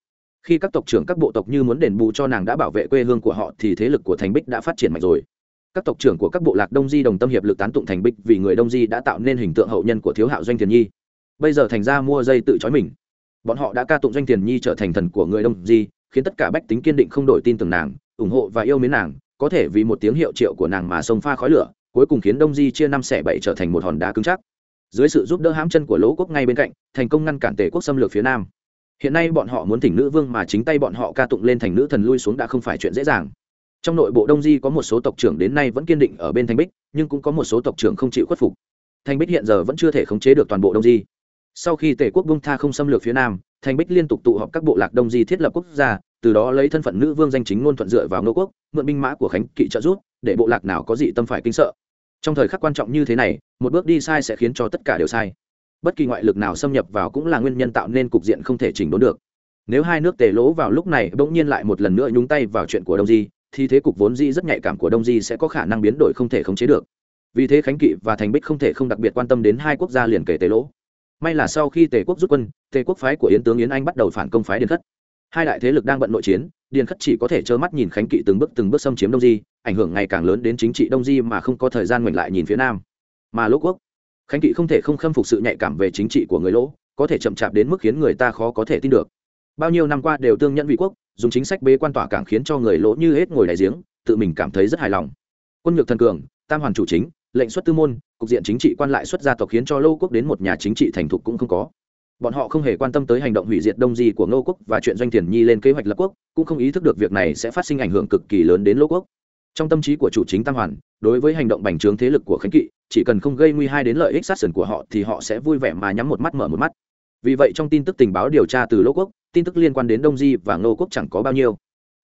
Khi các tộc trưởng các bộ tộc như muốn đền bù cho nàng đã bảo vệ quê hương của họ thì thế lực của Thanh bích đã phát triển mạnh rồi các tộc trưởng của các bộ lạc đông di đồng tâm hiệp lực tán tụng thành bích vì người đông di đã tạo nên hình tượng hậu nhân của thiếu hạo doanh thiền nhi. Bây giờ thành ra mua dây tự trói mình. Bọn họ đã ca tụng doanh thiền nhi trở thành thần của người đông di, khiến tất cả bách tính kiên định không đổi tin tưởng nàng, ủng hộ và yêu mến nàng, có thể vì một tiếng hiệu triệu của nàng mà sông pha khói lửa, cuối cùng khiến đông di chia năm xẻ bảy trở thành một hòn đá cứng chắc. Dưới sự giúp đỡ hãm chân của lỗ quốc ngay bên cạnh, thành công ngăn cản tể quốc xâm lược phía nam. Hiện nay bọn họ muốn thỉnh nữ vương mà chính tay bọn họ ca tụng lên thành nữ thần lui xuống đã không phải chuyện dễ dàng trong nội bộ đông di có một số tộc trưởng đến nay vẫn kiên định ở bên thanh bích, nhưng cũng có một số tộc trưởng không chịu khuất phục. Thanh bích hiện giờ vẫn chưa thể khống chế được toàn bộ đông di. Sau khi tể quốc bung tha không xâm lược phía nam, thanh bích liên tục tụ họp các bộ lạc đông di thiết lập quốc gia, từ đó lấy thân phận nữ vương danh chính ngôn thuận dựa vào ngô quốc, mượn binh mã của khánh kỵ trợ giúp, để bộ lạc nào có dị tâm phải kinh sợ. Trong thời khắc quan trọng như thế này, một bước đi sai sẽ khiến cho tất cả đều sai. Bất kỳ ngoại lực nào xâm nhập vào cũng là nguyên nhân tạo nên cục diện không thể chỉnh đốn được. Nếu hai nước tề lỗ vào lúc này bỗng nhiên lại một lần nữa nhúng tay vào chuyện của đông di thì thế cục vốn di rất nhạy cảm của đông di sẽ có khả năng biến đổi không thể khống chế được. Vì thế khánh kỵ và thành bích không thể không đặc biệt quan tâm đến hai quốc gia liền kể tề lỗ. May là sau khi tề quốc rút quân, tề quốc phái của yến tướng yến anh bắt đầu phản công phái điền khất. Hai đại thế lực đang bận nội chiến, điền khất chỉ có thể trơ mắt nhìn khánh kỵ từng bước từng bước xâm chiếm đông di, ảnh hưởng ngày càng lớn đến chính trị đông di mà không có thời gian ngoảnh lại nhìn phía nam. Mà lỗ quốc, khánh kỵ không thể không khâm phục sự nhạy cảm về chính trị của người lỗ, có thể chậm chạp đến mức khiến người ta khó có thể tin được. Bao nhiêu năm qua đều tương nhận vị quốc dùng chính sách bế quan tỏa cảng khiến cho người lỗ như hết ngồi đại giếng, tự mình cảm thấy rất hài lòng. Quân nhược thần cường, tam hoàn chủ chính, lệnh xuất tư môn, cục diện chính trị quan lại xuất gia tộc khiến cho lô quốc đến một nhà chính trị thành thục cũng không có. Bọn họ không hề quan tâm tới hành động hủy diệt đông di của ngô quốc và chuyện doanh thiền nhi lên kế hoạch lập quốc, cũng không ý thức được việc này sẽ phát sinh ảnh hưởng cực kỳ lớn đến lô quốc. Trong tâm trí của chủ chính tam hoàn, đối với hành động bành trướng thế lực của khánh kỵ, chỉ cần không gây nguy hại đến lợi ích sát sườn của họ thì họ sẽ vui vẻ mà nhắm một mắt mở một mắt vì vậy trong tin tức tình báo điều tra từ lỗ quốc, tin tức liên quan đến đông di và ngô quốc chẳng có bao nhiêu.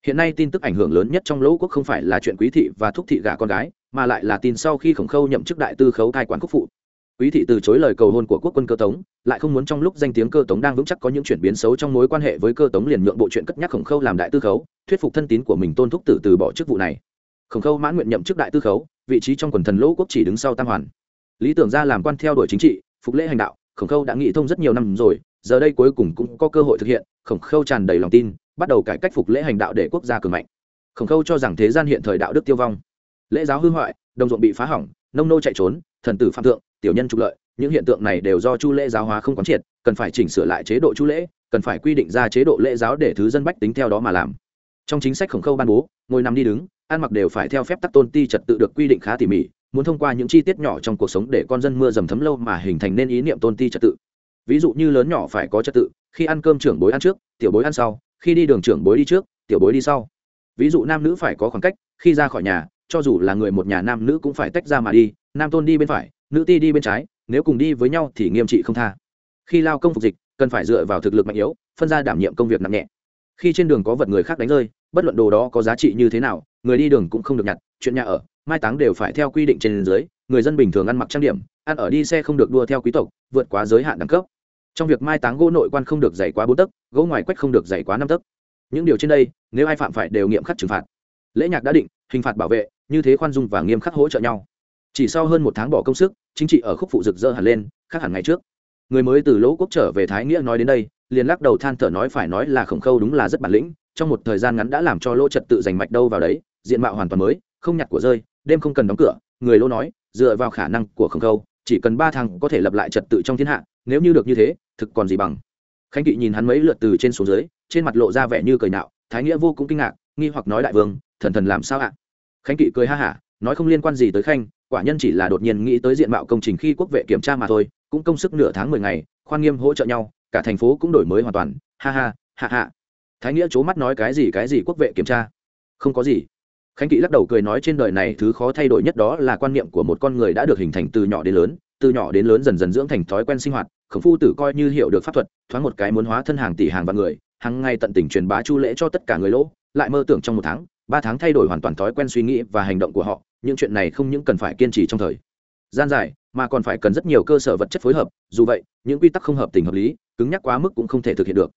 Hiện nay tin tức ảnh hưởng lớn nhất trong lỗ quốc không phải là chuyện quý thị và thúc thị gả con gái, mà lại là tin sau khi khổng khâu nhậm chức đại tư khấu cai quản quốc phụ. Quý thị từ chối lời cầu hôn của quốc quân cơ tống, lại không muốn trong lúc danh tiếng cơ tống đang vững chắc có những chuyển biến xấu trong mối quan hệ với cơ tống liền nhượng bộ chuyện cất nhắc khổng khâu làm đại tư khấu, thuyết phục thân tín của mình tôn thúc tử từ bỏ chức vụ này. Khổng khâu mãn nguyện nhậm chức đại tư khấu, vị trí trong quần thần lỗ quốc chỉ đứng sau tam hoàn. Lý tưởng ra làm quan theo đuổi chính trị, phục lễ hành đạo khổng khâu đã nghĩ thông rất nhiều năm rồi, giờ đây cuối cùng cũng có cơ hội thực hiện, khổng khâu tràn đầy lòng tin, bắt đầu cải cách phục lễ hành đạo để quốc gia cường mạnh. Khổng khâu cho rằng thế gian hiện thời đạo đức tiêu vong, lễ giáo hư hoại, đồng ruộng bị phá hỏng, nông nô chạy trốn, thần tử phạm thượng, tiểu nhân trục lợi, những hiện tượng này đều do chu lễ giáo hóa không quán triệt, cần phải chỉnh sửa lại chế độ chu lễ, cần phải quy định ra chế độ lễ giáo để thứ dân bách tính theo đó mà làm. Trong chính sách khổng khâu ban bố, ngồi nằm đi đứng, ăn mặc đều phải theo phép tắc tôn ti trật tự được quy định khá tỉ mỉ muốn thông qua những chi tiết nhỏ trong cuộc sống để con dân mưa dầm thấm lâu mà hình thành nên ý niệm tôn ti trật tự. Ví dụ như lớn nhỏ phải có trật tự, khi ăn cơm trưởng bối ăn trước, tiểu bối ăn sau, khi đi đường trưởng bối đi trước, tiểu bối đi sau. Ví dụ nam nữ phải có khoảng cách, khi ra khỏi nhà, cho dù là người một nhà nam nữ cũng phải tách ra mà đi, nam tôn đi bên phải, nữ ti đi bên trái, nếu cùng đi với nhau thì nghiêm trị không tha. Khi lao công phục dịch, cần phải dựa vào thực lực mạnh yếu, phân ra đảm nhiệm công việc nặng nhẹ. Khi trên đường có vật người khác đánh rơi, bất luận đồ đó có giá trị như thế nào, người đi đường cũng không được nhặt, chuyện nhà ở mai táng đều phải theo quy định trên dưới, người dân bình thường ăn mặc trang điểm, ăn ở đi xe không được đua theo quý tộc, vượt quá giới hạn đẳng cấp. Trong việc mai táng gỗ nội quan không được dày quá bốn tấc, gỗ ngoài quách không được dày quá năm tấc. Những điều trên đây, nếu ai phạm phải đều nghiêm khắc trừng phạt. Lễ nhạc đã định, hình phạt bảo vệ, như thế khoan dung và nghiêm khắc hỗ trợ nhau. Chỉ sau hơn một tháng bỏ công sức, chính trị ở khúc phụ rực rỡ hẳn lên, khác hẳn ngày trước. Người mới từ lỗ quốc trở về thái nghĩa nói đến đây, liền lắc đầu than thở nói phải nói là khổng khâu đúng là rất bản lĩnh, trong một thời gian ngắn đã làm cho lỗ trật tự giành mạch đâu vào đấy, diện mạo hoàn toàn mới, không nhặt của rơi đêm không cần đóng cửa, người lỗ nói, dựa vào khả năng của khổng khâu, chỉ cần ba thằng có thể lập lại trật tự trong thiên hạ, nếu như được như thế, thực còn gì bằng. Khánh kỵ nhìn hắn mấy lượt từ trên xuống dưới, trên mặt lộ ra vẻ như cười nạo, thái nghĩa vô cùng kinh ngạc, nghi hoặc nói đại vương, thần thần làm sao ạ? Khánh kỵ cười ha hả, nói không liên quan gì tới khanh, quả nhân chỉ là đột nhiên nghĩ tới diện mạo công trình khi quốc vệ kiểm tra mà thôi, cũng công sức nửa tháng mười ngày, khoan nghiêm hỗ trợ nhau, cả thành phố cũng đổi mới hoàn toàn, ha ha hạ hạ thái nghĩa c h ố mắt nói cái gì cái gì quốc vệ kiểm tra? Không có gì khánh kỵ lắc đầu cười nói trên đời này thứ khó thay đổi nhất đó là quan niệm của một con người đã được hình thành từ nhỏ đến lớn, từ nhỏ đến lớn dần dần dưỡng thành thói quen sinh hoạt, khổng phu tử coi như hiểu được pháp thuật, thoáng một cái muốn hóa thân hàng tỷ hàng vạn người hàng ngày tận tình truyền bá chu lễ cho tất cả người lỗ, lại mơ tưởng trong một tháng, ba tháng thay đổi hoàn toàn thói quen suy nghĩ và hành động của họ, những chuyện này không những cần phải kiên trì trong thời gian dài, mà còn phải cần rất nhiều cơ sở vật chất phối hợp, dù vậy, những quy tắc không hợp tình hợp lý, cứng nhắc quá mức cũng không thể thực hiện được.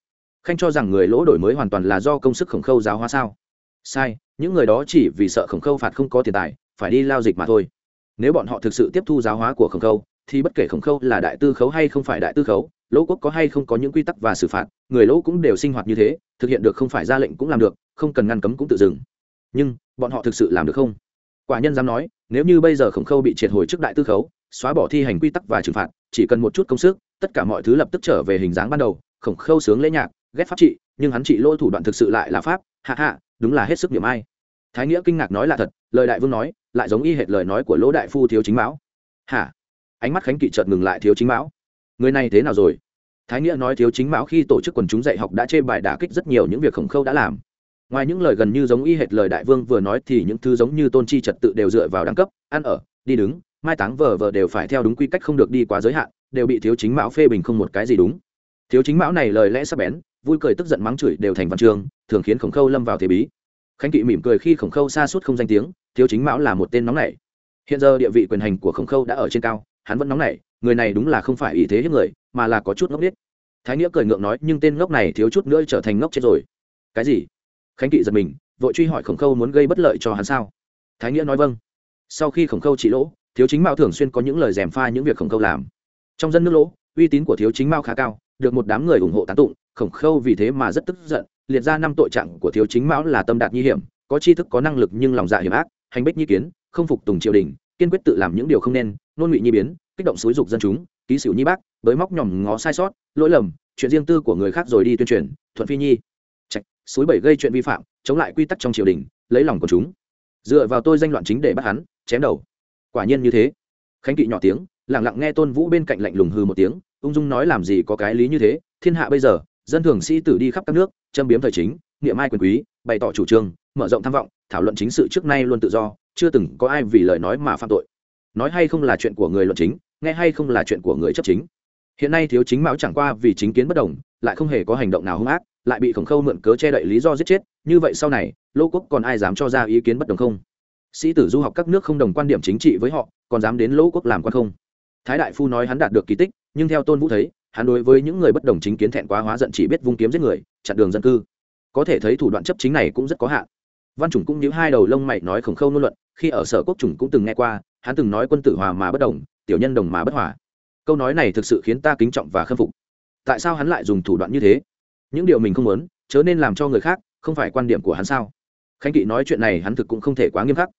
Khanh cho rằng người lỗ đổi mới hoàn toàn là do công sức khổng khâu giáo hóa sao? Sai những người đó chỉ vì sợ khổng khâu phạt không có tiền tài, phải đi lao dịch mà thôi. Nếu bọn họ thực sự tiếp thu giáo hóa của khổng khâu, thì bất kể khổng khâu là đại tư khấu hay không phải đại tư khấu, lỗ quốc có hay không có những quy tắc và xử phạt, người lỗ cũng đều sinh hoạt như thế, thực hiện được không phải ra lệnh cũng làm được, không cần ngăn cấm cũng tự dừng. Nhưng, bọn họ thực sự làm được không? Quả nhân dám nói, nếu như bây giờ khổng khâu bị triệt hồi trước đại tư khấu, xóa bỏ thi hành quy tắc và trừng phạt, chỉ cần một chút công sức, tất cả mọi thứ lập tức trở về hình dáng ban đầu, khổng khâu sướng lễ nhạc, ghét pháp trị, nhưng hắn trị lỗ thủ đoạn thực sự lại là pháp hạ hạ đúng là hết sức niệm ai thái nghĩa kinh ngạc nói là thật, lời đại vương nói, lại giống y hệt lời nói của lỗ đại phu thiếu chính mão. Hả? Ánh mắt khánh kỵ chợt ngừng lại thiếu chính mão. Người này thế nào rồi? Thái nghĩa nói thiếu chính mão khi tổ chức quần chúng dạy học đã chê bài đả kích rất nhiều những việc khổng khâu đã làm. Ngoài những lời gần như giống y hệt lời đại vương vừa nói thì những thứ giống như tôn chi trật tự đều dựa vào đẳng cấp, ăn ở, đi đứng, mai táng vờ vờ đều phải theo đúng quy cách không được đi quá giới hạn, đều bị thiếu chính mão phê bình không một cái gì đúng. Thiếu chính mão này lời lẽ sắp bén, vui cười tức giận mắng chửi đều thành văn trường thường khiến khổng khâu lâm vào thế bí khánh kỵ mỉm cười khi khổng khâu xa suốt không danh tiếng, thiếu chính mão là một tên nóng nảy. Hiện giờ địa vị quyền hành của khổng khâu đã ở trên cao, hắn vẫn nóng nảy, người này đúng là không phải ý thế hiếp người, mà là có chút ngốc biết thái nghĩa cười ngượng nói, nhưng tên ngốc này thiếu chút nữa trở thành ngốc chết rồi. Cái gì? Khánh kỵ giật mình, vội truy hỏi khổng khâu muốn gây bất lợi cho hắn sao? Thái nghĩa nói vâng. Sau khi khổng khâu trị lỗ, thiếu chính mạo thường xuyên có những lời dèm pha những việc khổng khâu làm. Trong dân nước lỗ, uy tín của thiếu chính mao khá cao, được một đám người ủng hộ tán tụng, khổng khâu vì thế mà rất tức giận liệt ra năm tội trạng của thiếu chính mão là tâm đạt nhi hiểm, có tri thức, có năng lực nhưng lòng dạ hiểm ác, hành bích nhi kiến, không phục tùng triều đình, kiên quyết tự làm những điều không nên, nôn ngụy nhi biến, kích động xúi dục dân chúng, ký xỉu nhi bác, bới móc nhòm ngó sai sót, lỗi lầm, chuyện riêng tư của người khác rồi đi tuyên truyền, thuận phi nhi. Trạch suối bảy gây chuyện vi phạm, chống lại quy tắc trong triều đình, lấy lòng của chúng. Dựa vào tôi danh loạn chính để bắt hắn, chém đầu. Quả nhiên như thế. Khánh kỵ nhỏ tiếng lẳng lặng nghe tôn vũ bên cạnh lạnh lùng hư một tiếng, ung dung nói làm gì có cái lý như thế, thiên hạ bây giờ dân thường sĩ tử đi khắp các nước, châm biếm thời chính, niệm ai quyền quý, bày tỏ chủ trương, mở rộng tham vọng, thảo luận chính sự trước nay luôn tự do, chưa từng có ai vì lời nói mà phạm tội. Nói hay không là chuyện của người luận chính, nghe hay không là chuyện của người chấp chính. Hiện nay thiếu chính mão chẳng qua vì chính kiến bất đồng, lại không hề có hành động nào hung ác, lại bị khổng khâu mượn cớ che đậy lý do giết chết, như vậy sau này, lô quốc còn ai dám cho ra ý kiến bất đồng không? Sĩ tử du học các nước không đồng quan điểm chính trị với họ, còn dám đến lỗ quốc làm quan không? Thái đại phu nói hắn đạt được kỳ tích, nhưng theo tôn vũ thấy hắn đối với những người bất đồng chính kiến thẹn quá hóa giận chỉ biết vung kiếm giết người, chặn đường dân cư. Có thể thấy thủ đoạn chấp chính này cũng rất có hạn. Văn chủng cũng như hai đầu lông mày nói khổng khâu ngôn luận, khi ở sở quốc chủng cũng từng nghe qua, hắn từng nói quân tử hòa mà bất đồng, tiểu nhân đồng mà bất hòa. Câu nói này thực sự khiến ta kính trọng và khâm phục. Tại sao hắn lại dùng thủ đoạn như thế? Những điều mình không muốn, chớ nên làm cho người khác, không phải quan điểm của hắn sao? Khánh kỵ nói chuyện này hắn thực cũng không thể quá nghiêm khắc.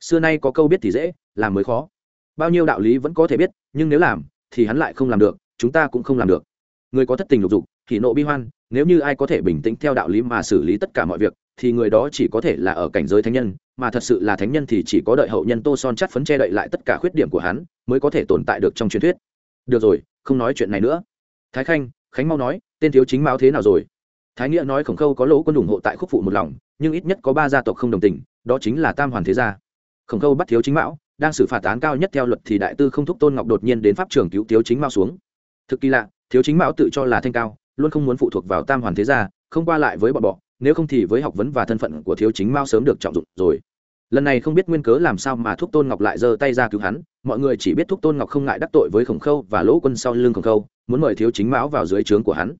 Xưa nay có câu biết thì dễ, làm mới khó. Bao nhiêu đạo lý vẫn có thể biết, nhưng nếu làm, thì hắn lại không làm được chúng ta cũng không làm được. Người có thất tình lục dục thì nộ bi hoan, nếu như ai có thể bình tĩnh theo đạo lý mà xử lý tất cả mọi việc, thì người đó chỉ có thể là ở cảnh giới thánh nhân, mà thật sự là thánh nhân thì chỉ có đợi hậu nhân tô son chắt phấn che đậy lại tất cả khuyết điểm của hắn, mới có thể tồn tại được trong truyền thuyết. Được rồi, không nói chuyện này nữa. Thái khanh, khánh mau nói, tên thiếu chính mão thế nào rồi? Thái nghĩa nói khổng khâu có lỗ quân ủng hộ tại khúc phụ một lòng, nhưng ít nhất có ba gia tộc không đồng tình, đó chính là tam hoàn thế gia. Khổng khâu bắt thiếu chính mão đang xử phạt án cao nhất theo luật thì đại tư không thúc tôn ngọc đột nhiên đến pháp trường cứu thiếu chính mão xuống thực kỳ lạ, thiếu chính mão tự cho là thanh cao, luôn không muốn phụ thuộc vào tam hoàn thế gia, không qua lại với bọn bọ, nếu không thì với học vấn và thân phận của thiếu chính mao sớm được trọng dụng rồi. Lần này không biết nguyên cớ làm sao mà thúc tôn ngọc lại giơ tay ra cứu hắn, mọi người chỉ biết thúc tôn ngọc không ngại đắc tội với khổng khâu và lỗ quân sau lưng khổng khâu, muốn mời thiếu chính mão vào dưới trướng của hắn.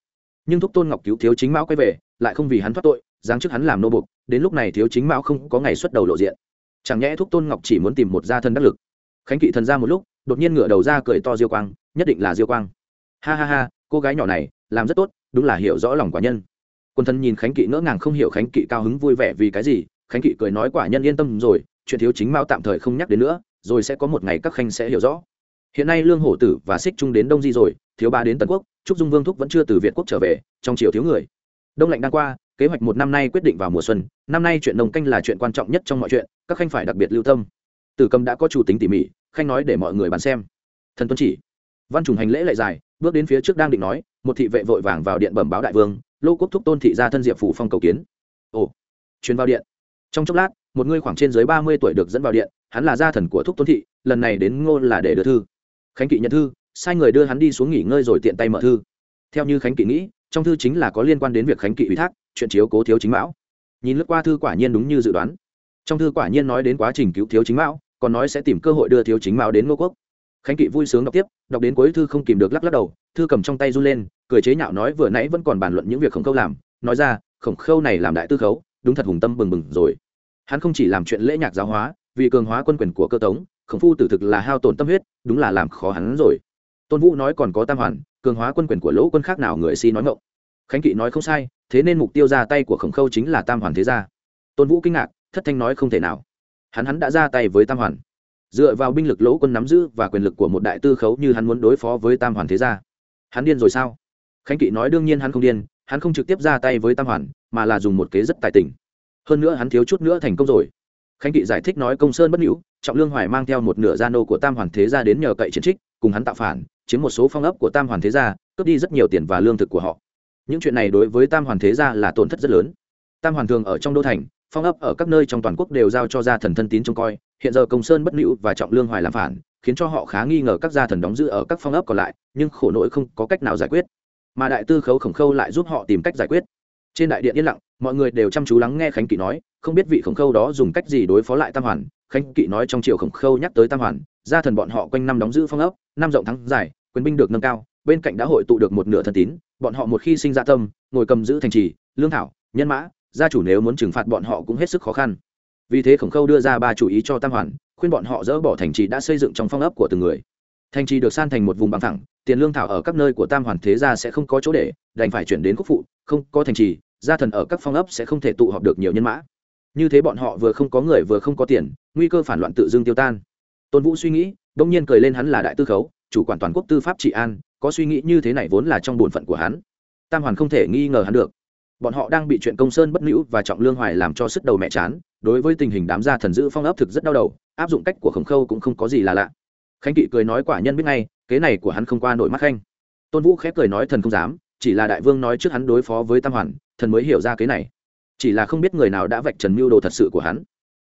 Nhưng thúc tôn ngọc cứu thiếu chính mão quay về, lại không vì hắn thoát tội, giáng chức hắn làm nô bục đến lúc này thiếu chính mão không có ngày xuất đầu lộ diện. Chẳng nhẽ thúc tôn ngọc chỉ muốn tìm một gia thân đắc lực. Khánh kỵ thần ra một lúc, đột nhiên ngửa đầu ra cười to diêu quang, nhất định là diêu quang ha ha ha, cô gái nhỏ này, làm rất tốt, đúng là hiểu rõ lòng quả nhân. Quân thân nhìn khánh kỵ ngỡ ngàng không hiểu khánh kỵ cao hứng vui vẻ vì cái gì, khánh kỵ cười nói quả nhân yên tâm rồi, chuyện thiếu chính mao tạm thời không nhắc đến nữa, rồi sẽ có một ngày các khanh sẽ hiểu rõ. Hiện nay lương hổ tử và xích trung đến đông di rồi, thiếu ba đến tần quốc, trúc dung vương thúc vẫn chưa từ việt quốc trở về, trong chiều thiếu người. Đông lạnh đang qua, kế hoạch một năm nay quyết định vào mùa xuân, năm nay chuyện nồng canh là chuyện quan trọng nhất trong mọi chuyện, các khanh phải đặc biệt lưu tâm. Tử cầm đã có chủ tính tỉ mỉ, khanh nói để mọi người bàn xem. Thần tuân chỉ. Văn trùng hành lễ lại dài bước đến phía trước đang định nói, một thị vệ vội vàng vào điện bẩm báo đại vương, lô quốc thúc tôn thị gia thân diệp phủ phong cầu kiến. Ồ chuyến vào điện. Trong chốc lát, một người khoảng trên dưới ba mươi tuổi được dẫn vào điện, hắn là gia thần của thúc tôn thị, lần này đến ngô là để đưa thư. Khánh kỵ nhận thư, sai người đưa hắn đi xuống nghỉ ngơi rồi tiện tay mở thư. Theo như khánh kỵ nghĩ, trong thư chính là có liên quan đến việc khánh kỵ ủy thác, chuyện chiếu cố thiếu chính mão. Nhìn lướt qua thư quả nhiên đúng như dự đoán. Trong thư quả nhiên nói đến quá trình cứu thiếu chính mão, còn nói sẽ tìm cơ hội đưa thiếu chính mão đến ngô quốc khánh kỵ vui sướng đọc tiếp, đọc đến cuối thư không kìm được lắc lắc đầu, thư cầm trong tay run lên, cười chế nhạo nói vừa nãy vẫn còn bàn luận những việc khổng khâu làm, nói ra, khổng khâu này làm đại tư khấu, đúng thật hùng tâm bừng bừng rồi. Hắn không chỉ làm chuyện lễ nhạc giáo hóa, vì cường hóa quân quyền của cơ tống, khổng phu tử thực là hao tổn tâm huyết, đúng là làm khó hắn rồi. Tôn vũ nói còn có tam hoàn, cường hóa quân quyền của lỗ quân khác nào người si nói ngộng khánh kỵ nói không sai, thế nên mục tiêu ra tay của khổng khâu chính là tam hoàn thế gia. Tôn vũ kinh ngạc, thất thanh nói không thể nào. Hắn hắn đã ra tay với tam hoàn dựa vào binh lực lỗ quân nắm giữ và quyền lực của một đại tư khấu như hắn muốn đối phó với tam hoàn thế gia. Hắn điên rồi sao? Khánh kỵ nói đương nhiên hắn không điên, hắn không trực tiếp ra tay với tam hoàn, mà là dùng một kế rất tài tình. Hơn nữa hắn thiếu chút nữa thành công rồi. Khánh kỵ giải thích nói công sơn bất hữu, trọng lương hoài mang theo một nửa gia nô của tam hoàn thế gia đến nhờ cậy chiến trích, cùng hắn tạo phản, chiếm một số phong ấp của tam hoàn thế gia, cướp đi rất nhiều tiền và lương thực của họ. Những chuyện này đối với tam hoàn thế gia là tổn thất rất lớn. Tam hoàn thường ở trong đô thành phong ấp ở các nơi trong toàn quốc đều giao cho gia thần thân tín trông coi, hiện giờ công sơn bất hữu và trọng lương hoài làm phản, khiến cho họ khá nghi ngờ các gia thần đóng giữ ở các phong ấp còn lại, nhưng khổ nỗi không có cách nào giải quyết. Mà đại tư khấu khổng khâu lại giúp họ tìm cách giải quyết. Trên đại điện yên lặng, mọi người đều chăm chú lắng nghe khánh kỵ nói, không biết vị khổng khâu đó dùng cách gì đối phó lại tam hoàn. Khánh kỵ nói trong triều khổng khâu nhắc tới tam hoàn, gia thần bọn họ quanh năm đóng giữ phong ấp, năm rộng thắng dài quyền binh được nâng cao, bên cạnh đã hội tụ được một nửa thân tín, bọn họ một khi sinh ra tâm, ngồi cầm giữ thành trì, lương thảo, nhân mã gia chủ nếu muốn trừng phạt bọn họ cũng hết sức khó khăn. Vì thế khổng khâu đưa ra ba chủ ý cho tam hoàn, khuyên bọn họ dỡ bỏ thành trì đã xây dựng trong phong ấp của từng người. Thành trì được san thành một vùng bằng thẳng, tiền lương thảo ở các nơi của tam hoàn thế gia sẽ không có chỗ để, đành phải chuyển đến quốc phụ, không có thành trì, gia thần ở các phong ấp sẽ không thể tụ họp được nhiều nhân mã. Như thế bọn họ vừa không có người vừa không có tiền, nguy cơ phản loạn tự dưng tiêu tan. Tôn vũ suy nghĩ đông nhiên cười lên hắn là đại tư khấu, chủ quản toàn quốc tư pháp trị an, có suy nghĩ như thế này vốn là trong bổn phận của hắn. Tam hoàn không thể nghi ngờ hắn được bọn họ đang bị chuyện công sơn bất nữ và trọng lương hoài làm cho sức đầu mẹ chán, đối với tình hình đám gia thần giữ phong ấp thực rất đau đầu, áp dụng cách của khổng khâu cũng không có gì là lạ. Khánh kỵ cười nói quả nhân biết ngay, kế này của hắn không qua nổi mắt khanh. Tôn vũ khép cười nói thần không dám, chỉ là đại vương nói trước hắn đối phó với tam hoàn, thần mới hiểu ra kế này. Chỉ là không biết người nào đã vạch trần mưu đồ thật sự của hắn.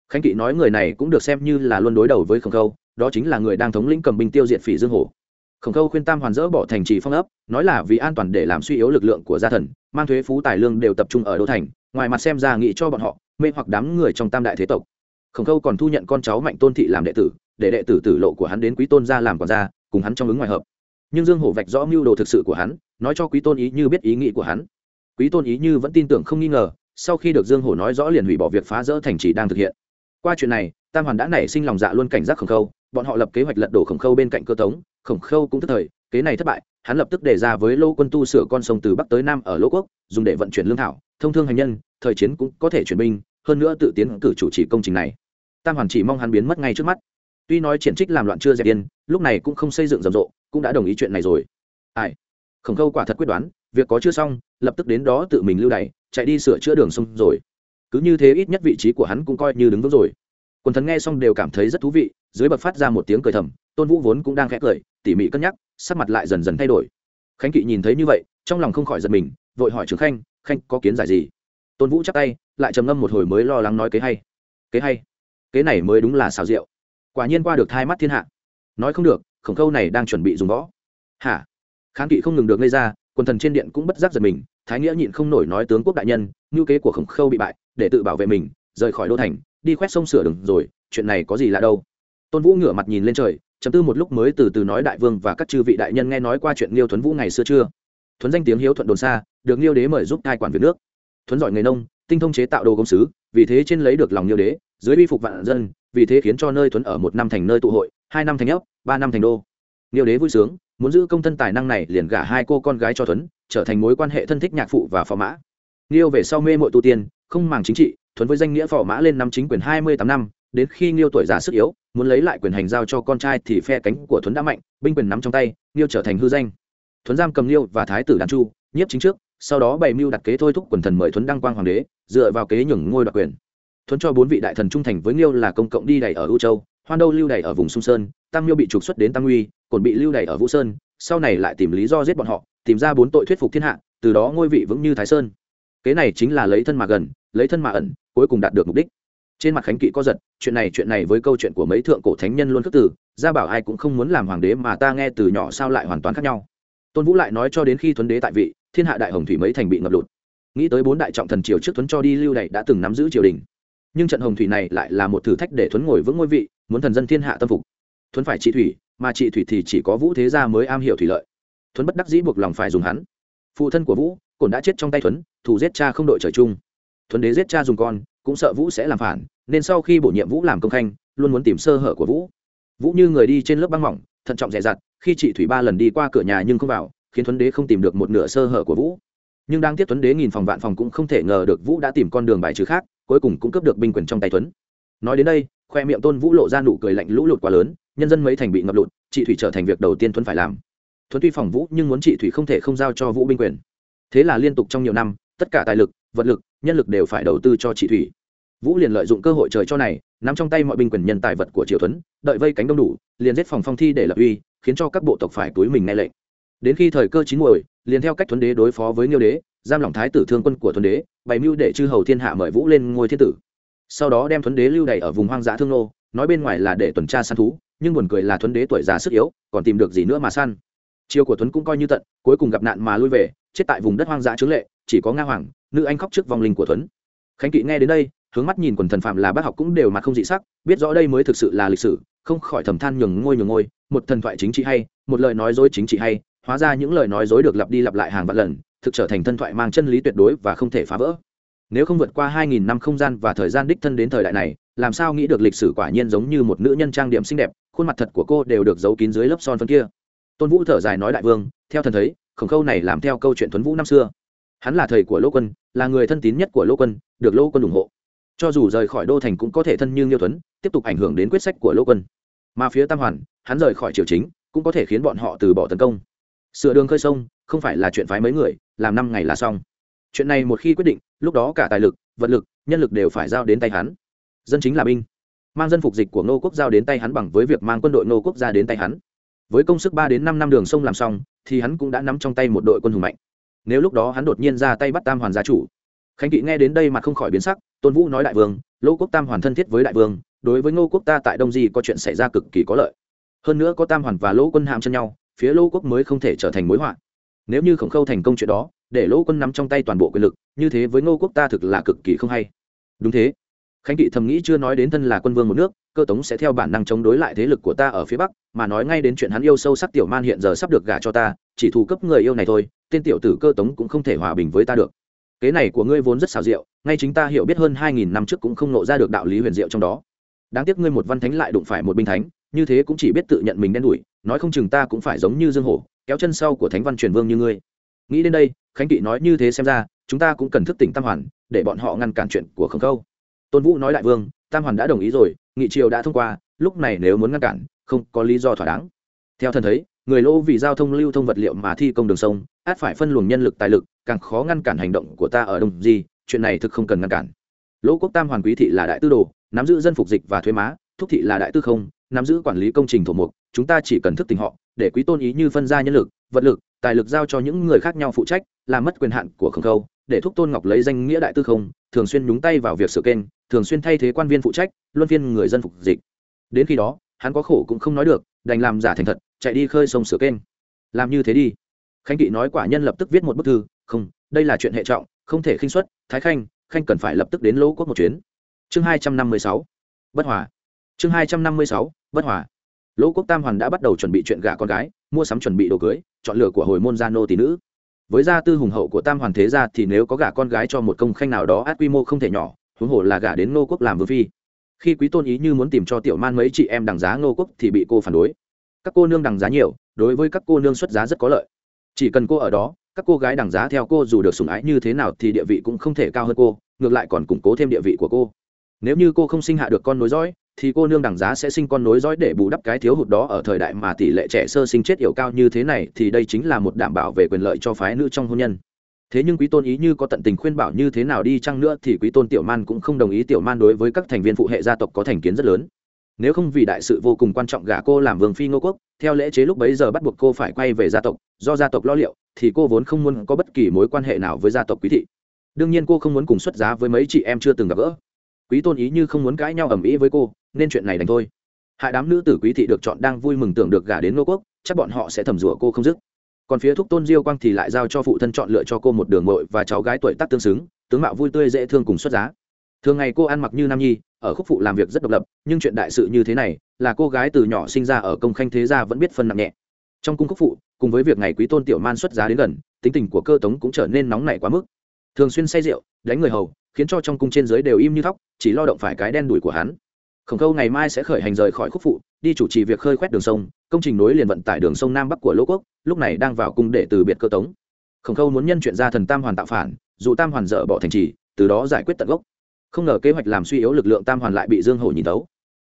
Khánh kỵ nói người này cũng được xem như là luôn đối đầu với khổng khâu, đó chính là người đang thống lĩnh cầm binh tiêu diệt phỉ dương hổ khổng khâu khuyên tam hoàn dỡ bỏ thành trì phong ấp, nói là vì an toàn để làm suy yếu lực lượng của gia thần mang thuế phú tài lương đều tập trung ở đô thành, ngoài mặt xem ra nghĩ cho bọn họ, mê hoặc đám người trong tam đại thế tộc. Khổng khâu còn thu nhận con cháu mạnh tôn thị làm đệ tử, để đệ tử tử lộ của hắn đến quý tôn ra làm quản gia, cùng hắn trong ứng ngoài hợp. Nhưng dương hổ vạch rõ mưu đồ thực sự của hắn, nói cho quý tôn ý như biết ý nghĩ của hắn. Quý tôn ý như vẫn tin tưởng không nghi ngờ, sau khi được dương hổ nói rõ liền hủy bỏ việc phá rỡ thành trì đang thực hiện. Qua chuyện này, tam hoàn đã nảy sinh lòng dạ luôn cảnh giác khổng khâu, bọn họ lập kế hoạch lật đổ khổng khâu bên cạnh cơ tống, khổng khâu cũng tức thời, kế này thất bại hắn lập tức đề ra với lô quân tu sửa con sông từ bắc tới nam ở Lô quốc, dùng để vận chuyển lương thảo, thông thương hành nhân, thời chiến cũng có thể chuyển binh, hơn nữa tự tiến cử chủ trì công trình này. Tam hoàn chỉ mong hắn biến mất ngay trước mắt. Tuy nói triển trích làm loạn chưa dẹp yên, lúc này cũng không xây dựng rầm rộ, cũng đã đồng ý chuyện này rồi. Ai? Khổng khâu quả thật quyết đoán, việc có chưa xong, lập tức đến đó tự mình lưu đày, chạy đi sửa chữa đường sông rồi. Cứ như thế ít nhất vị trí của hắn cũng coi như đứng vững rồi. Quần thần nghe xong đều cảm thấy rất thú vị, dưới bậc phát ra một tiếng cười thầm, tôn vũ vốn cũng đang khẽ cười tỉ mỉ cân nhắc, sắc mặt lại dần dần thay đổi. Khánh kỵ nhìn thấy như vậy, trong lòng không khỏi giật mình, vội hỏi trường khanh khanh, có kiến giải gì? Tôn vũ chắc tay, lại trầm ngâm một hồi mới lo lắng nói kế hay. Kế hay? Kế này mới đúng là xào rượu. Quả nhiên qua được thai mắt thiên hạ. Nói không được, khổng khâu này đang chuẩn bị dùng võ. Hả? Kháng kỵ không ngừng được gây ra, quần thần trên điện cũng bất giác giật mình, thái nghĩa nhịn không nổi nói tướng quốc đại nhân ngữ kế của khổng khâu bị bại, để tự bảo vệ mình, rời khỏi đô thành, đi khoét sông sửa đường rồi, chuyện này có gì lạ đâu? Tôn vũ ngửa mặt nhìn lên trời chấm tư một lúc mới từ từ nói đại vương và các chư vị đại nhân nghe nói qua chuyện liêu thuấn vũ ngày xưa chưa? Thuấn danh tiếng hiếu thuận đồn xa được liêu đế mời giúp cai quản việc nước. Thuấn giỏi nghề nông, tinh thông chế tạo đồ công sứ, vì thế trên lấy được lòng liêu đế, dưới bi phục vạn dân, vì thế khiến cho nơi thuấn ở một năm thành nơi tụ hội, hai năm thành ấp ba năm thành đô. Liêu đế vui sướng, muốn giữ công thân tài năng này liền gả hai cô con gái cho thuấn, trở thành mối quan hệ thân thích nhạc phụ và phò mã. Liêu về sau mê mội tu tiên, không màng chính trị, thuấn với danh nghĩa phò mã lên năm chính quyền hai mươi tám năm đến khi Niêu tuổi già sức yếu, muốn lấy lại quyền hành giao cho con trai thì phe cánh của Thuấn đã mạnh, binh quyền nắm trong tay, Niêu trở thành hư danh. Thuấn giam cầm Niêu và thái tử Đan Chu, nhiếp chính trước, sau đó bày mưu đặt kế thôi thúc quần thần mời Thuấn đăng quang hoàng đế, dựa vào kế nhường ngôi đoạt quyền. Thuấn cho bốn vị đại thần trung thành với Niêu là công cộng đi đẩy ở U Châu, Hoan Đâu lưu đẩy ở vùng Sung Sơn, Tam Miêu bị trục xuất đến Tam Uy, còn bị lưu đẩy ở Vũ Sơn, sau này lại tìm lý do giết bọn họ, tìm ra bốn tội thuyết phục thiên hạ, từ đó ngôi vị vững như Thái Sơn. Kế này chính là lấy thân mà gần, lấy thân mà ẩn, cuối cùng đạt được mục đích trên mặt khánh kỵ có giật chuyện này chuyện này với câu chuyện của mấy thượng cổ thánh nhân luôn khước từ gia bảo ai cũng không muốn làm hoàng đế mà ta nghe từ nhỏ sao lại hoàn toàn khác nhau. Tôn vũ lại nói cho đến khi thuấn đế tại vị thiên hạ đại hồng thủy mấy thành bị ngập lụt. Nghĩ tới bốn đại trọng thần triều trước thuấn cho đi lưu đày đã từng nắm giữ triều đình. Nhưng trận hồng thủy này lại là một thử thách để thuấn ngồi vững ngôi vị muốn thần dân thiên hạ tâm phục. Thuấn phải trị thủy mà trị thủy thì chỉ có vũ thế gia mới am hiểu thủy lợi. Thuấn bất đắc dĩ buộc lòng phải dùng hắn. Phụ thân của vũ cổn đã chết trong tay thuấn, thủ giết cha không đội trời chung. Thuấn đế giết cha dùng con cũng sợ vũ sẽ làm phản, nên sau khi bổ nhiệm vũ làm công khanh, luôn muốn tìm sơ hở của vũ. Vũ như người đi trên lớp băng mỏng, thận trọng dè dặt, khi chị thủy ba lần đi qua cửa nhà nhưng không vào, khiến tuấn đế không tìm được một nửa sơ hở của vũ. Nhưng đang tiếp tuấn đế nghìn phòng vạn phòng cũng không thể ngờ được vũ đã tìm con đường bài trừ khác, cuối cùng cũng cướp được binh quyền trong tay tuấn. Nói đến đây, khoe miệng tôn vũ lộ ra nụ cười lạnh lũ lụt quá lớn, nhân dân mấy thành bị ngập lụt, chị thủy trở thành việc đầu tiên tuấn phải làm. Tuấn tuy phòng vũ nhưng muốn chị thủy không thể không giao cho vũ binh quyền. Thế là liên tục trong nhiều năm, tất cả tài lực vật lực, nhân lực đều phải đầu tư cho chị thủy. Vũ liền lợi dụng cơ hội trời cho này, nắm trong tay mọi binh quyền nhân tài vật của triều tuấn, đợi vây cánh đông đủ, liền giết phòng phong thi để lập uy, khiến cho các bộ tộc phải túi mình nghe lệnh. Đến khi thời cơ chín muồi, liền theo cách tuấn đế đối phó với nghiêu đế, giam lỏng thái tử thương quân của tuấn đế, bày mưu để chư hầu thiên hạ mời vũ lên ngôi thiên tử. Sau đó đem tuấn đế lưu đày ở vùng hoang dã thương nô, nói bên ngoài là để tuần tra săn thú, nhưng buồn cười là tuấn đế tuổi già sức yếu, còn tìm được gì nữa mà săn. Chiêu của tuấn cũng coi như tận, cuối cùng gặp nạn mà lui về, chết tại vùng đất hoang dã trướng lệ, chỉ có nga hoàng nữ anh khóc trước vong linh của thuấn khánh kỵ nghe đến đây, hướng mắt nhìn quần thần phạm là bác học cũng đều mặt không dị sắc, biết rõ đây mới thực sự là lịch sử, không khỏi thầm than nhường ngôi nhường ngôi, một thần thoại chính trị hay, một lời nói dối chính trị hay, hóa ra những lời nói dối được lặp đi lặp lại hàng vạn lần, thực trở thành thân thoại mang chân lý tuyệt đối và không thể phá vỡ. Nếu không vượt qua hai nghìn năm không gian và thời gian đích thân đến thời đại này, làm sao nghĩ được lịch sử quả nhiên giống như một nữ nhân trang điểm xinh đẹp, khuôn mặt thật của cô đều được giấu kín dưới lớp son phân kia. Tôn vũ thở dài nói đại vương, theo thần thấy, khổng khâu này làm theo câu chuyện tuấn vũ năm xưa. Hắn là thầy của lỗ quân là người thân tín nhất của lỗ quân, được lỗ quân ủng hộ. Cho dù rời khỏi đô thành cũng có thể thân như nghiêu tuấn, tiếp tục ảnh hưởng đến quyết sách của lỗ quân. Mà phía tam hoàn, hắn rời khỏi triều chính, cũng có thể khiến bọn họ từ bỏ tấn công. Sửa đường khơi sông, không phải là chuyện phái mấy người, làm năm ngày là xong. Chuyện này một khi quyết định, lúc đó cả tài lực, vật lực, nhân lực đều phải giao đến tay hắn. Dân chính là binh. Mang dân phục dịch của ngô quốc giao đến tay hắn bằng với việc mang quân đội ngô quốc ra đến tay hắn. Với công sức ba đến năm năm đường sông làm xong, thì hắn cũng đã nắm trong tay một đội quân hùng mạnh nếu lúc đó hắn đột nhiên ra tay bắt tam hoàn gia chủ. Khánh kỵ nghe đến đây mà không khỏi biến sắc, tôn vũ nói đại vương lỗ quốc tam hoàn thân thiết với đại vương, đối với ngô quốc ta tại đông di có chuyện xảy ra cực kỳ có lợi. Hơn nữa có tam hoàn và lỗ quân hàm chân nhau, phía lỗ quốc mới không thể trở thành mối họa. Nếu như khổng khâu thành công chuyện đó, để lỗ quân nắm trong tay toàn bộ quyền lực, như thế với ngô quốc ta thực là cực kỳ không hay. Đúng thế khánh kỵ thầm nghĩ chưa nói đến thân là quân vương một nước cơ tống sẽ theo bản năng chống đối lại thế lực của ta ở phía bắc mà nói ngay đến chuyện hắn yêu sâu sắc tiểu man hiện giờ sắp được gả cho ta chỉ thù cấp người yêu này thôi tên tiểu tử cơ tống cũng không thể hòa bình với ta được. Kế này của ngươi vốn rất xào diệu, ngay chính ta hiểu biết hơn hai nghìn năm trước cũng không nộ ra được đạo lý huyền diệu trong đó. Đáng tiếc ngươi một văn thánh lại đụng phải một binh thánh như thế cũng chỉ biết tự nhận mình đen đủi nói không chừng ta cũng phải giống như dương hổ kéo chân sau của thánh văn truyền vương như ngươi. Nghĩ đến đây khánh kỵ nói như thế xem ra chúng ta cũng cần thức tỉnh tam hoàn để bọn họ ngăn cản chuyện của khổng khâu tôn vũ nói đại vương, tam hoàn đã đồng ý rồi, nghị triều đã thông qua, lúc này nếu muốn ngăn cản, không có lý do thỏa đáng. Theo thần thấy, người lô vì giao thông lưu thông vật liệu mà thi công đường sông, át phải phân luồng nhân lực tài lực, càng khó ngăn cản hành động của ta ở đông di, chuyện này thực không cần ngăn cản. Lỗ quốc tam hoàn quý thị là đại tư đồ, nắm giữ dân phục dịch và thuế má, thúc thị là đại tư không, nắm giữ quản lý công trình thổ mục, chúng ta chỉ cần thức tình họ, để quý tôn ý như phân ra nhân lực, vật lực, tài lực giao cho những người khác nhau phụ trách làm mất quyền hạn của khổng khâu để thúc tôn ngọc lấy danh nghĩa đại tư không, thường xuyên nhúng tay vào việc sửa kênh, thường xuyên thay thế quan viên phụ trách, luân phiên người dân phục dịch. Đến khi đó, hắn có khổ cũng không nói được, đành làm giả thành thật, chạy đi khơi sông sửa kênh. Làm như thế đi. Khánh kỵ nói quả nhân lập tức viết một bức thư, không, đây là chuyện hệ trọng, không thể khinh xuất thái khanh khanh cần phải lập tức đến lỗ quốc một chuyến. Chương hai trăm năm mươi sáu, bất hòa. Chương hai trăm năm mươi sáu, bất hòa. Lỗ quốc tam hoàn đã bắt đầu chuẩn bị chuyện gả con gái, mua sắm chuẩn bị đồ cưới, chọn lựa của hồi môn gia nô tỷ nữ với gia tư hùng hậu của tam hoàn thế gia thì nếu có gả con gái cho một công khanh nào đó át quy mô không thể nhỏ, huống hồ là gả đến Ngô quốc làm vương phi. Khi quý tôn ý như muốn tìm cho tiểu man mấy chị em đằng giá Ngô quốc thì bị cô phản đối. Các cô nương đằng giá nhiều, đối với các cô nương xuất giá rất có lợi. Chỉ cần cô ở đó, các cô gái đằng giá theo cô dù được sủng ái như thế nào thì địa vị cũng không thể cao hơn cô, ngược lại còn củng cố thêm địa vị của cô. Nếu như cô không sinh hạ được con nối dõi thì cô nương đẳng giá sẽ sinh con nối dõi để bù đắp cái thiếu hụt đó. Ở thời đại mà tỷ lệ trẻ sơ sinh chết yểu cao như thế này thì đây chính là một đảm bảo về quyền lợi cho phái nữ trong hôn nhân. Thế nhưng quý tôn ý như có tận tình khuyên bảo như thế nào đi chăng nữa thì quý tôn tiểu man cũng không đồng ý. Tiểu man đối với các thành viên phụ hệ gia tộc có thành kiến rất lớn. Nếu không vì đại sự vô cùng quan trọng gả cô làm vương phi ngô quốc, theo lễ chế lúc bấy giờ bắt buộc cô phải quay về gia tộc. Do gia tộc lo liệu, thì cô vốn không muốn có bất kỳ mối quan hệ nào với gia tộc quý thị. Đương nhiên cô không muốn cùng xuất giá với mấy chị em chưa từng gặp gỡ. Quý tôn ý như không muốn cãi nhau ầm ĩ với cô nên chuyện này đành thôi. Hai đám nữ tử quý thị được chọn đang vui mừng tưởng được gả đến ngô quốc, chắc bọn họ sẽ thầm rủa cô không dứt. Còn phía thúc tôn diêu quang thì lại giao cho phụ thân chọn lựa cho cô một đường mội và cháu gái tuổi tác tương xứng, tướng mạo vui tươi dễ thương cùng xuất giá. Thường ngày cô ăn mặc như nam nhi, ở khúc phụ làm việc rất độc lập, nhưng chuyện đại sự như thế này, là cô gái từ nhỏ sinh ra ở công khanh thế gia vẫn biết phân nặng nhẹ. Trong cung khúc phụ, cùng với việc ngày quý tôn tiểu man xuất giá đến gần, tính tình của cơ tống cũng trở nên nóng nảy quá mức. Thường xuyên say rượu, đánh người hầu, khiến cho trong cung trên dưới đều im như thóc, chỉ lo động phải cái đen đùi của hắn khổng khâu ngày mai sẽ khởi hành rời khỏi khúc phụ, đi chủ trì việc khơi khoét đường sông, công trình nối liền vận tải đường sông nam bắc của lỗ quốc, lúc này đang vào cung để từ biệt cơ tống. Khổng khâu muốn nhân chuyện ra thần tam hoàn tạo phản, dù tam hoàn dở bỏ thành trì, từ đó giải quyết tận gốc. Không ngờ kế hoạch làm suy yếu lực lượng tam hoàn lại bị dương hổ nhìn tấu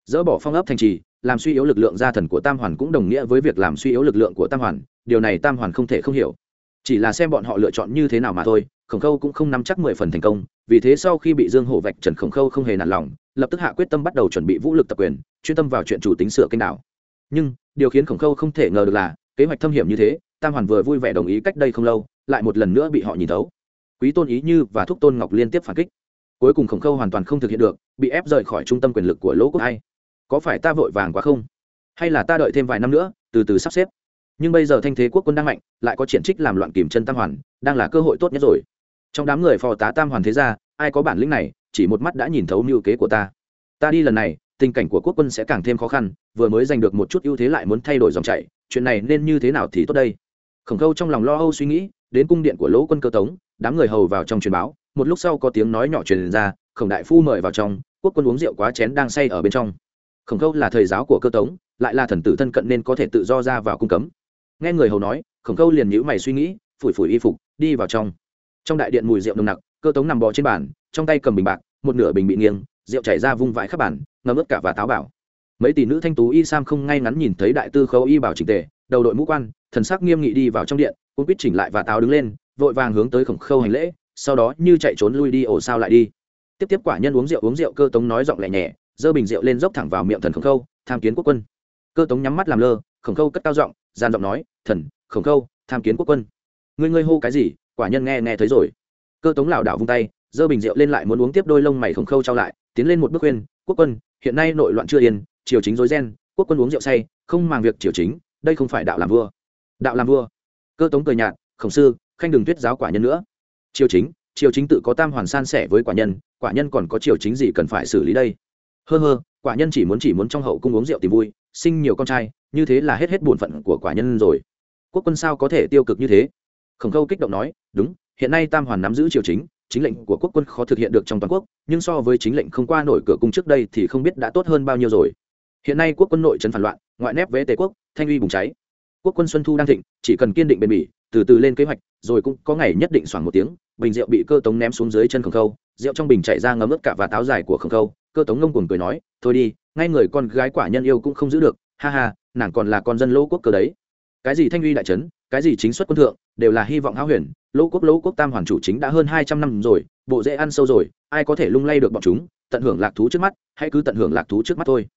dỡ bỏ phong ấp thành trì, làm suy yếu lực lượng gia thần của tam hoàn cũng đồng nghĩa với việc làm suy yếu lực lượng của tam hoàn, điều này tam hoàn không thể không hiểu. Chỉ là xem bọn họ lựa chọn như thế nào mà thôi, khổng khâu cũng không nắm chắc mười phần thành công vì thế sau khi bị dương hổ vạch, trần khổng khâu không hề nản lòng, lập tức hạ quyết tâm bắt đầu chuẩn bị vũ lực tập quyền, chuyên tâm vào chuyện chủ tính sửa kênh đảo. Nhưng, điều khiến khổng khâu không thể ngờ được là, kế hoạch thâm hiểm như thế, tam hoàn vừa vui vẻ đồng ý cách đây không lâu, lại một lần nữa bị họ nhìn thấu. Quý tôn ý như và thúc tôn ngọc liên tiếp phản kích. Cuối cùng khổng khâu hoàn toàn không thực hiện được, bị ép rời khỏi trung tâm quyền lực của lỗ quốc hay có phải ta vội vàng quá không? Hay là ta đợi thêm vài năm nữa, từ từ sắp xếp? Nhưng bây giờ thanh thế quốc quân đang mạnh, lại có triển trích làm loạn kìm chân tam hoàn, đang là cơ hội tốt nhất rồi trong đám người phò tá tam hoàn thế ra ai có bản lĩnh này, chỉ một mắt đã nhìn thấu mưu kế của ta. Ta đi lần này, tình cảnh của quốc quân sẽ càng thêm khó khăn, vừa mới giành được một chút ưu thế lại muốn thay đổi dòng chảy, chuyện này nên như thế nào thì tốt đây? Khổng khâu trong lòng lo âu suy nghĩ, đến cung điện của lỗ quân cơ tống, đám người hầu vào trong truyền báo, một lúc sau có tiếng nói nhỏ truyền ra, khổng đại phu mời vào trong, quốc quân uống rượu quá chén đang say ở bên trong. Khổng khâu là thầy giáo của cơ tống, lại là thần tử thân cận nên có thể tự do ra vào cung cấm. Nghe người hầu nói, khổng khâu liền nhữ mày suy nghĩ, phủi phủi y phục, đi vào trong trong đại điện mùi rượu nồng nặc, cơ tống nằm bò trên bàn, trong tay cầm bình bạc, một nửa bình bị nghiêng, rượu chảy ra vung vãi khắp bàn ngấm ướt cả và táo bảo mấy tỷ nữ thanh tú y sam không ngay ngắn nhìn thấy đại tư khấu y bảo trình tề, đầu đội mũ quan, thần sắc nghiêm nghị đi vào trong điện cũng quyết chỉnh lại và táo đứng lên, vội vàng hướng tới khổng khâu hành lễ, sau đó như chạy trốn lui đi ổ sao lại đi. Tiếp tiếp quả nhân uống rượu uống rượu cơ tống nói giọng lẹ nhẹ, giơ bình rượu lên dốc thẳng vào miệng thần khổng khâu, tham kiến quốc quân. Cơ tống nhắm mắt làm lơ, khổng khâu cất cao giọng, gian giọng nói, thần, khổng khâu, tham kiến quốc quân. Ngươi ngươi hô cái gì? Quả nhân nghe nghe thấy rồi. Cơ tống lảo đảo vung tay, giơ bình rượu lên lại muốn uống tiếp đôi lông mày khổng khâu trao lại, tiến lên một bước khuyên, quốc quân, hiện nay nội loạn chưa yên, triều chính rối ren, quốc quân uống rượu say, không màng việc triều chính, đây không phải đạo làm vua. Đạo làm vua? Cơ tống cười nhạt, khổng sư, khanh đừng tuyết giáo quả nhân nữa. Triều chính triều chính tự có tam hoàn san sẻ với quả nhân quả nhân còn có triều chính gì cần phải xử lý đây? Hơ hơ, quả nhân chỉ muốn chỉ muốn trong hậu cung uống rượu tìm vui, sinh nhiều con trai, như thế là hết hết bổn phận của quả nhân rồi. Quốc quân sao có thể tiêu cực như thế? Khổng khâu kích động nói, đúng, hiện nay tam hoàn nắm giữ triều chính chính lệnh của quốc quân khó thực hiện được trong toàn quốc, nhưng so với chính lệnh không qua nổi cửa cung trước đây thì không biết đã tốt hơn bao nhiêu rồi. Hiện nay quốc quân nội trấn phản loạn, ngoại nép vế tề quốc, thanh uy bùng cháy. Quốc quân xuân thu đang thịnh, chỉ cần kiên định bền bỉ, từ từ lên kế hoạch, rồi cũng có ngày nhất định xoảng một tiếng, bình rượu bị cơ tống ném xuống dưới chân khổng khâu, rượu trong bình chạy ra ngấm ướt cả và táo dài của khổng khâu, cơ tống ngông cuồng cười nói, thôi đi, ngay người con gái quả nhân yêu cũng không giữ được, ha ha, nàng còn là con dân lỗ quốc cơ đấy cái gì thanh uy đại trấn, cái gì chính xuất quân thượng, đều là hy vọng háo huyền. Lỗ quốc lỗ quốc tam hoàn chủ chính đã hơn hai trăm năm rồi, bộ dễ ăn sâu rồi, ai có thể lung lay được bọn chúng, tận hưởng lạc thú trước mắt, hãy cứ tận hưởng lạc thú trước mắt thôi.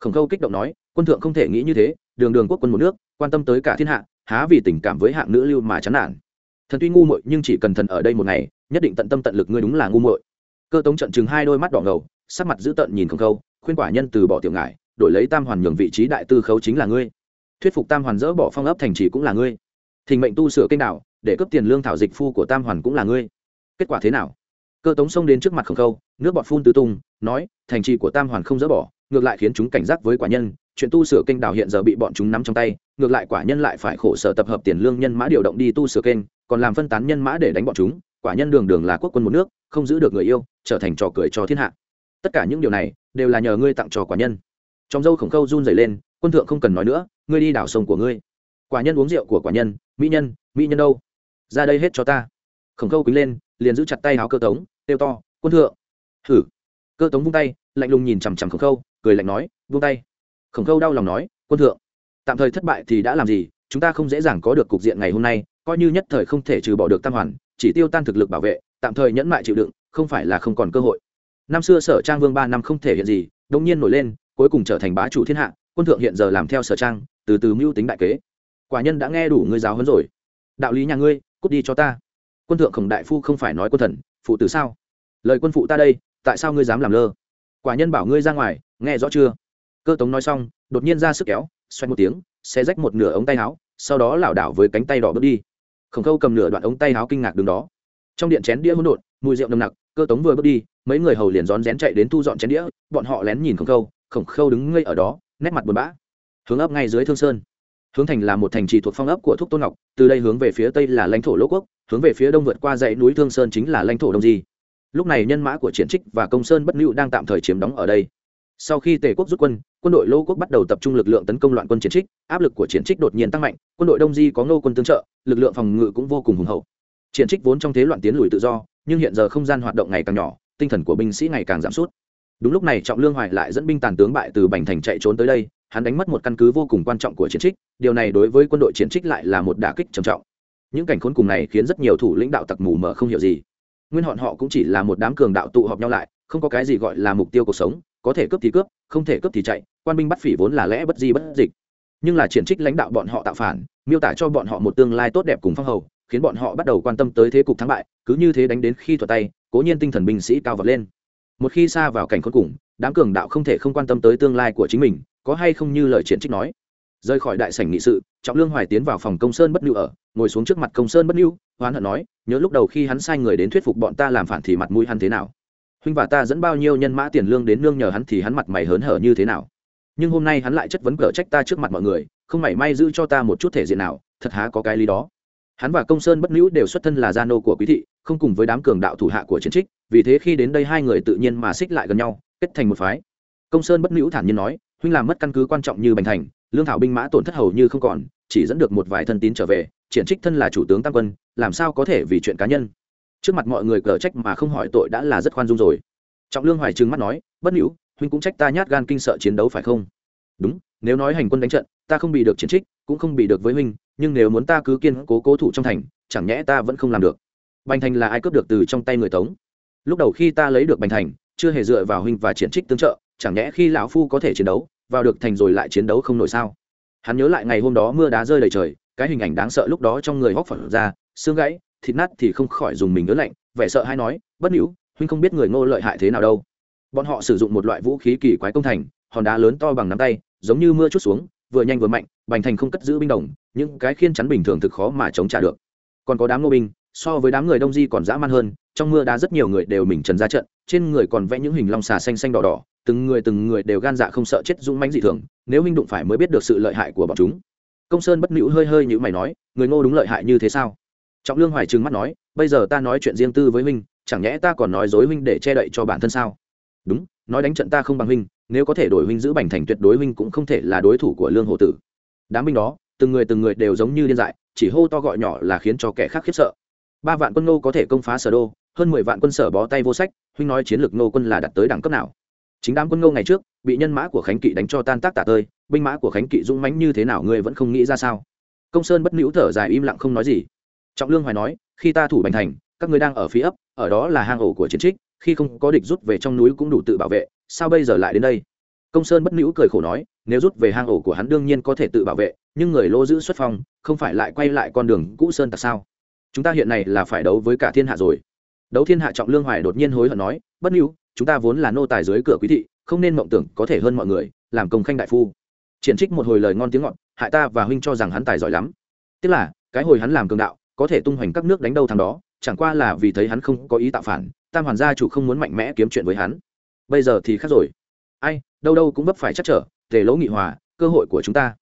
Khổng khâu kích động nói, quân thượng không thể nghĩ như thế, đường đường quốc quân một nước, quan tâm tới cả thiên hạ, há vì tình cảm với hạng nữ lưu mà chán nản. Thần tuy ngu muội nhưng chỉ cần thần ở đây một ngày, nhất định tận tâm tận lực ngươi đúng là ngu muội. Cơ tống trận chừng hai đôi mắt đỏ ngầu, sắc mặt dữ tợn nhìn khổng khâu, khuyên quả nhân từ bỏ tiểu ngại đổi lấy tam hoàn nhường vị trí đại tư khấu chính là ngươi thuyết phục tam hoàn dỡ bỏ phong ấp thành trì cũng là ngươi. Thình mệnh tu sửa kênh đảo, để cấp tiền lương thảo dịch phu của tam hoàn cũng là ngươi. Kết quả thế nào? Cơ tống xông đến trước mặt khổng khâu nước bọt phun tứ tung nói thành trì của tam hoàn không dỡ bỏ ngược lại khiến chúng cảnh giác với quả nhân chuyện tu sửa kênh đảo hiện giờ bị bọn chúng nắm trong tay ngược lại quả nhân lại phải khổ sở tập hợp tiền lương nhân mã điều động đi tu sửa kênh còn làm phân tán nhân mã để đánh bọn chúng quả nhân đường đường là quốc quân một nước không giữ được người yêu trở thành trò cười cho thiên hạ. Tất cả những điều này đều là nhờ ngươi tặng trò quả nhân. Trong dâu khổng khâu run rẩy lên quân thượng không cần nói nữa, ngươi đi đảo sông của ngươi. Quả nhân uống rượu của quả nhân, mỹ nhân mỹ nhân đâu? Ra đây hết cho ta. Khổng khâu quý lên, liền giữ chặt tay áo cơ tống têu to, quân thượng! Thử cơ tống vung tay, lạnh lùng nhìn chằm chằm khổng khâu, cười lạnh nói, vung tay. Khổng khâu đau lòng nói, quân thượng, tạm thời thất bại thì đã làm gì? Chúng ta không dễ dàng có được cục diện ngày hôm nay, coi như nhất thời không thể trừ bỏ được tam hoàn, chỉ tiêu tan thực lực bảo vệ, tạm thời nhẫn mại chịu đựng, không phải là không còn cơ hội. Năm xưa sở trang vương ba năm không thể hiện gì đông nhiên nổi lên, cuối cùng trở thành bá chủ thiên hạ quân thượng hiện giờ làm theo sở trang, từ từ mưu tính đại kế. Quả nhân đã nghe đủ ngươi giáo hơn rồi. Đạo lý nhà ngươi, cút đi cho ta. Quân thượng khổng đại phu không phải nói quân thần, phụ tử sao? Lời quân phụ ta đây, tại sao ngươi dám làm lơ? Quả nhân bảo ngươi ra ngoài, nghe rõ chưa? Cơ tống nói xong, đột nhiên ra sức kéo, xoay một tiếng xe rách một nửa ống tay áo, sau đó lảo đảo với cánh tay đỏ bước đi. Khổng khâu cầm nửa đoạn ống tay áo kinh ngạc đứng đó. Trong điện chén đĩa hỗn độn, mùi rượu nồng nặc, cơ tống vừa bước đi, mấy người hầu liền rón rén chạy đến thu dọn chén đĩa, bọn họ lén nhìn khổng khâu khổng khâu đứng ngây ở đó nét mặt buồn bã. Hướng ấp ngay dưới thương sơn. Hướng thành là một thành trì thuộc phong ấp của thúc tôn ngọc, từ đây hướng về phía tây là lãnh thổ lỗ quốc, hướng về phía đông vượt qua dãy núi thương sơn chính là lãnh thổ đông di. Lúc này nhân mã của triển trích và công sơn bất lưu đang tạm thời chiếm đóng ở đây. Sau khi tề quốc rút quân quân đội lỗ quốc bắt đầu tập trung lực lượng tấn công loạn quân triển trích, áp lực của triển trích đột nhiên tăng mạnh, quân đội đông di có ngô quân tương trợ, lực lượng phòng ngự cũng vô cùng hùng hậu. Triển trích vốn trong thế loạn tiến lùi tự do, nhưng hiện giờ không gian hoạt động ngày càng nhỏ, tinh thần của binh sĩ ngày càng giảm sút đúng lúc này trọng lương hoài lại dẫn binh tàn tướng bại từ bành thành chạy trốn tới đây, hắn đánh mất một căn cứ vô cùng quan trọng của chiến trích, điều này đối với quân đội chiến trích lại là một đả kích trầm trọng. Những cảnh khốn cùng này khiến rất nhiều thủ lãnh đạo tặc mù mờ không hiểu gì. Nguyên họn họ cũng chỉ là một đám cường đạo tụ họp nhau lại, không có cái gì gọi là mục tiêu cuộc sống, có thể cướp thì cướp, không thể cướp thì chạy, quan binh bắt phỉ vốn là lẽ bất di bất dịch. Nhưng là triển trích lãnh đạo bọn họ tạo phản, miêu tả cho bọn họ một tương lai tốt đẹp cùng phong hầu, khiến bọn họ bắt đầu quan tâm tới thế cục thắng bại, cứ như thế đánh đến khi thuật tay, cố nhiên tinh thần binh sĩ cao vật lên một khi xa vào cảnh khốn cùng, đám cường đạo không thể không quan tâm tới tương lai của chính mình, có hay không như lời triển trích nói. Rời khỏi đại sảnh nghị sự, trọng lương hoài tiến vào phòng công sơn bất lưu ở, ngồi xuống trước mặt công sơn bất lưu hoán hận nói, nhớ lúc đầu khi hắn sai người đến thuyết phục bọn ta làm phản thì mặt mũi hắn thế nào? Huynh và ta dẫn bao nhiêu nhân mã tiền lương đến nương nhờ hắn thì hắn mặt mày hớn hở như thế nào? Nhưng hôm nay hắn lại chất vấn cờ trách ta trước mặt mọi người, không mảy may giữ cho ta một chút thể diện nào, thật há có cái lý đó hắn và công sơn bất nữ đều xuất thân là gia nô của quý thị, không cùng với đám cường đạo thủ hạ của chiến trích, vì thế khi đến đây hai người tự nhiên mà xích lại gần nhau, kết thành một phái. Công sơn bất nữ thản nhiên nói, huynh làm mất căn cứ quan trọng như bành thành, lương thảo binh mã tổn thất hầu như không còn, chỉ dẫn được một vài thân tín trở về, triển trích thân là chủ tướng tam quân, làm sao có thể vì chuyện cá nhân? Trước mặt mọi người cờ trách mà không hỏi tội đã là rất khoan dung rồi. Trọng lương hoài trừng mắt nói, bất nữ huynh cũng trách ta nhát gan kinh sợ chiến đấu phải không? Đúng, nếu nói hành quân đánh trận, ta không bị được chiến trích, cũng không bị được với huynh nhưng nếu muốn ta cứ kiên cố cố thủ trong thành, chẳng nhẽ ta vẫn không làm được. Bành thành là ai cướp được từ trong tay người tống? Lúc đầu khi ta lấy được bành thành, chưa hề dựa vào huynh và triển trích tương trợ, chẳng nhẽ khi lão phu có thể chiến đấu, vào được thành rồi lại chiến đấu không nổi sao? Hắn nhớ lại ngày hôm đó mưa đá rơi đầy trời, cái hình ảnh đáng sợ lúc đó trong người hóc phật ra, xương gãy, thịt nát thì không khỏi dùng mình ớn lạnh, vẻ sợ hay nói, bất hữu, huynh không biết người ngô lợi hại thế nào đâu. Bọn họ sử dụng một loại vũ khí kỳ quái công thành, hòn đá lớn to bằng nắm tay, giống như mưa chút xuống, vừa nhanh vừa mạnh, bành thành không cất giữ binh đồng những cái khiên chắn bình thường thực khó mà chống trả được. Còn có đám ngô binh, so với đám người đông di còn dã man hơn, trong mưa đá rất nhiều người đều mình trần ra trận, trên người còn vẽ những hình long xà xanh xanh đỏ đỏ, từng người từng người đều gan dạ không sợ chết dũng mãnh dị thường, nếu huynh đụng phải mới biết được sự lợi hại của bọn chúng. Công sơn bất nữ hơi hơi như mày nói, người ngô đúng lợi hại như thế sao? Trọng lương hoài trừng mắt nói, bây giờ ta nói chuyện riêng tư với huynh, chẳng nhẽ ta còn nói dối huynh để che đậy cho bản thân sao? Đúng, nói đánh trận ta không bằng huynh, nếu có thể đổi huynh giữ bành thành tuyệt đối huynh cũng không thể là đối thủ của lương hồ tử. Đám binh đó từng người từng người đều giống như điên dại, chỉ hô to gọi nhỏ là khiến cho kẻ khác khiếp sợ. Ba vạn quân nô có thể công phá sở đô, hơn mười vạn quân sở bó tay vô sách, huynh nói chiến lược nô quân là đặt tới đẳng cấp nào? Chính đám quân nô ngày trước, bị nhân mã của khánh kỵ đánh cho tan tác tạ tơi, binh mã của khánh kỵ dũng mãnh như thế nào ngươi vẫn không nghĩ ra sao? Công sơn bất nữ thở dài im lặng không nói gì. Trọng lương hoài nói, khi ta thủ bành thành, các ngươi đang ở phía ấp, ở đó là hang ổ của chiến trích, khi không có địch rút về trong núi cũng đủ tự bảo vệ, sao bây giờ lại đến đây? Công sơn bất nữ cười khổ nói, nếu rút về hang ổ của hắn đương nhiên có thể tự bảo vệ nhưng người lô giữ xuất phong, không phải lại quay lại con đường cũ sơn tặc sao? Chúng ta hiện này là phải đấu với cả thiên hạ rồi. Đấu thiên hạ trọng lương hoài đột nhiên hối hận nói, bất nữ chúng ta vốn là nô tài dưới cửa quý thị, không nên mộng tưởng có thể hơn mọi người, làm công khanh đại phu. Triển trích một hồi lời ngon tiếng ngọt, hại ta và huynh cho rằng hắn tài giỏi lắm. Tức là, cái hồi hắn làm cường đạo, có thể tung hoành các nước đánh đâu thằng đó, chẳng qua là vì thấy hắn không có ý tạo phản, tam hoàn gia chủ không muốn mạnh mẽ kiếm chuyện với hắn. Bây giờ thì khác rồi. Ai, đâu đâu cũng vấp phải chắc trở, tề lỗ nghị hòa, cơ hội của chúng ta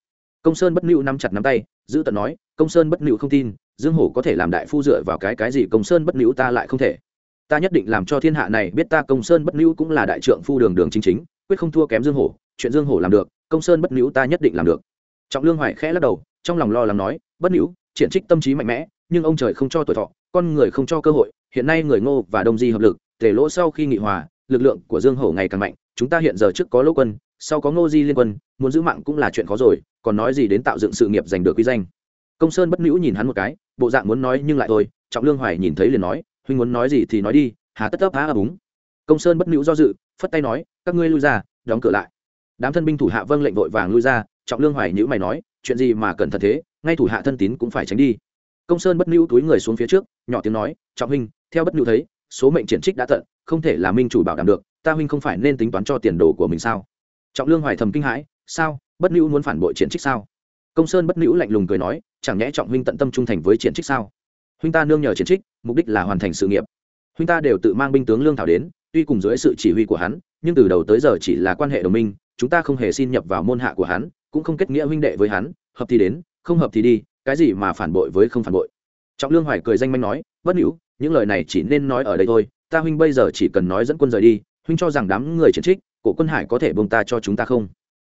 công sơn bất nữu nắm chặt nắm tay, giữ tận nói, công sơn bất nữu không tin, dương hổ có thể làm đại phu dựa vào cái cái gì công sơn bất nữu ta lại không thể. Ta nhất định làm cho thiên hạ này biết ta công sơn bất nữu cũng là đại trượng phu đường đường chính chính, quyết không thua kém dương hổ, chuyện dương hổ làm được, công sơn bất nữu ta nhất định làm được. Trọng lương hoài khẽ lắc đầu, trong lòng lo lắng nói, bất nữu, triển trích tâm trí mạnh mẽ, nhưng ông trời không cho tuổi thọ, con người không cho cơ hội, hiện nay người ngô và đông di hợp lực tể lỗ sau khi nghị hòa lực lượng của dương hổ ngày càng mạnh, chúng ta hiện giờ trước có lỗ quân, sau có ngô di liên quân, muốn giữ mạng cũng là chuyện khó rồi, còn nói gì đến tạo dựng sự nghiệp giành được quy danh. Công sơn bất nữ nhìn hắn một cái, bộ dạng muốn nói nhưng lại thôi, trọng lương hoài nhìn thấy liền nói, huynh muốn nói gì thì nói đi, hà tất ấp há ấp úng công sơn bất nữ do dự, phất tay nói, các ngươi lui ra, đóng cửa lại. Đám thân binh thủ hạ vâng lệnh vội vàng lui ra, trọng lương hoài nhữ mày nói, chuyện gì mà cẩn thận thế, ngay thủ hạ thân tín cũng phải tránh đi. Công sơn bất nữ túi người xuống phía trước, nhỏ tiếng nói, trọng huynh, theo bất nữ thấy, số mệnh triển trích đã tận không thể là minh chủ bảo đảm được, ta huynh không phải nên tính toán cho tiền đồ của mình sao? Trọng lương hoài thầm kinh hãi, sao? Bất nữ muốn phản bội triển trích sao? Công sơn bất nữ lạnh lùng cười nói, chẳng nhẽ trọng huynh tận tâm trung thành với triển trích sao? Huynh ta nương nhờ triển trích, mục đích là hoàn thành sự nghiệp. Huynh ta đều tự mang binh tướng lương thảo đến, tuy cùng dưới sự chỉ huy của hắn, nhưng từ đầu tới giờ chỉ là quan hệ đồng minh, chúng ta không hề xin nhập vào môn hạ của hắn, cũng không kết nghĩa huynh đệ với hắn, hợp thì đến, không hợp thì đi, cái gì mà phản bội với không phản bội? Trọng lương hoài cười danh manh nói, bất hữu những lời này chỉ nên nói ở đây thôi ta huynh bây giờ chỉ cần nói dẫn quân rời đi, huynh cho rằng đám người triển trích, cổ quân hải có thể bông ta cho chúng ta không?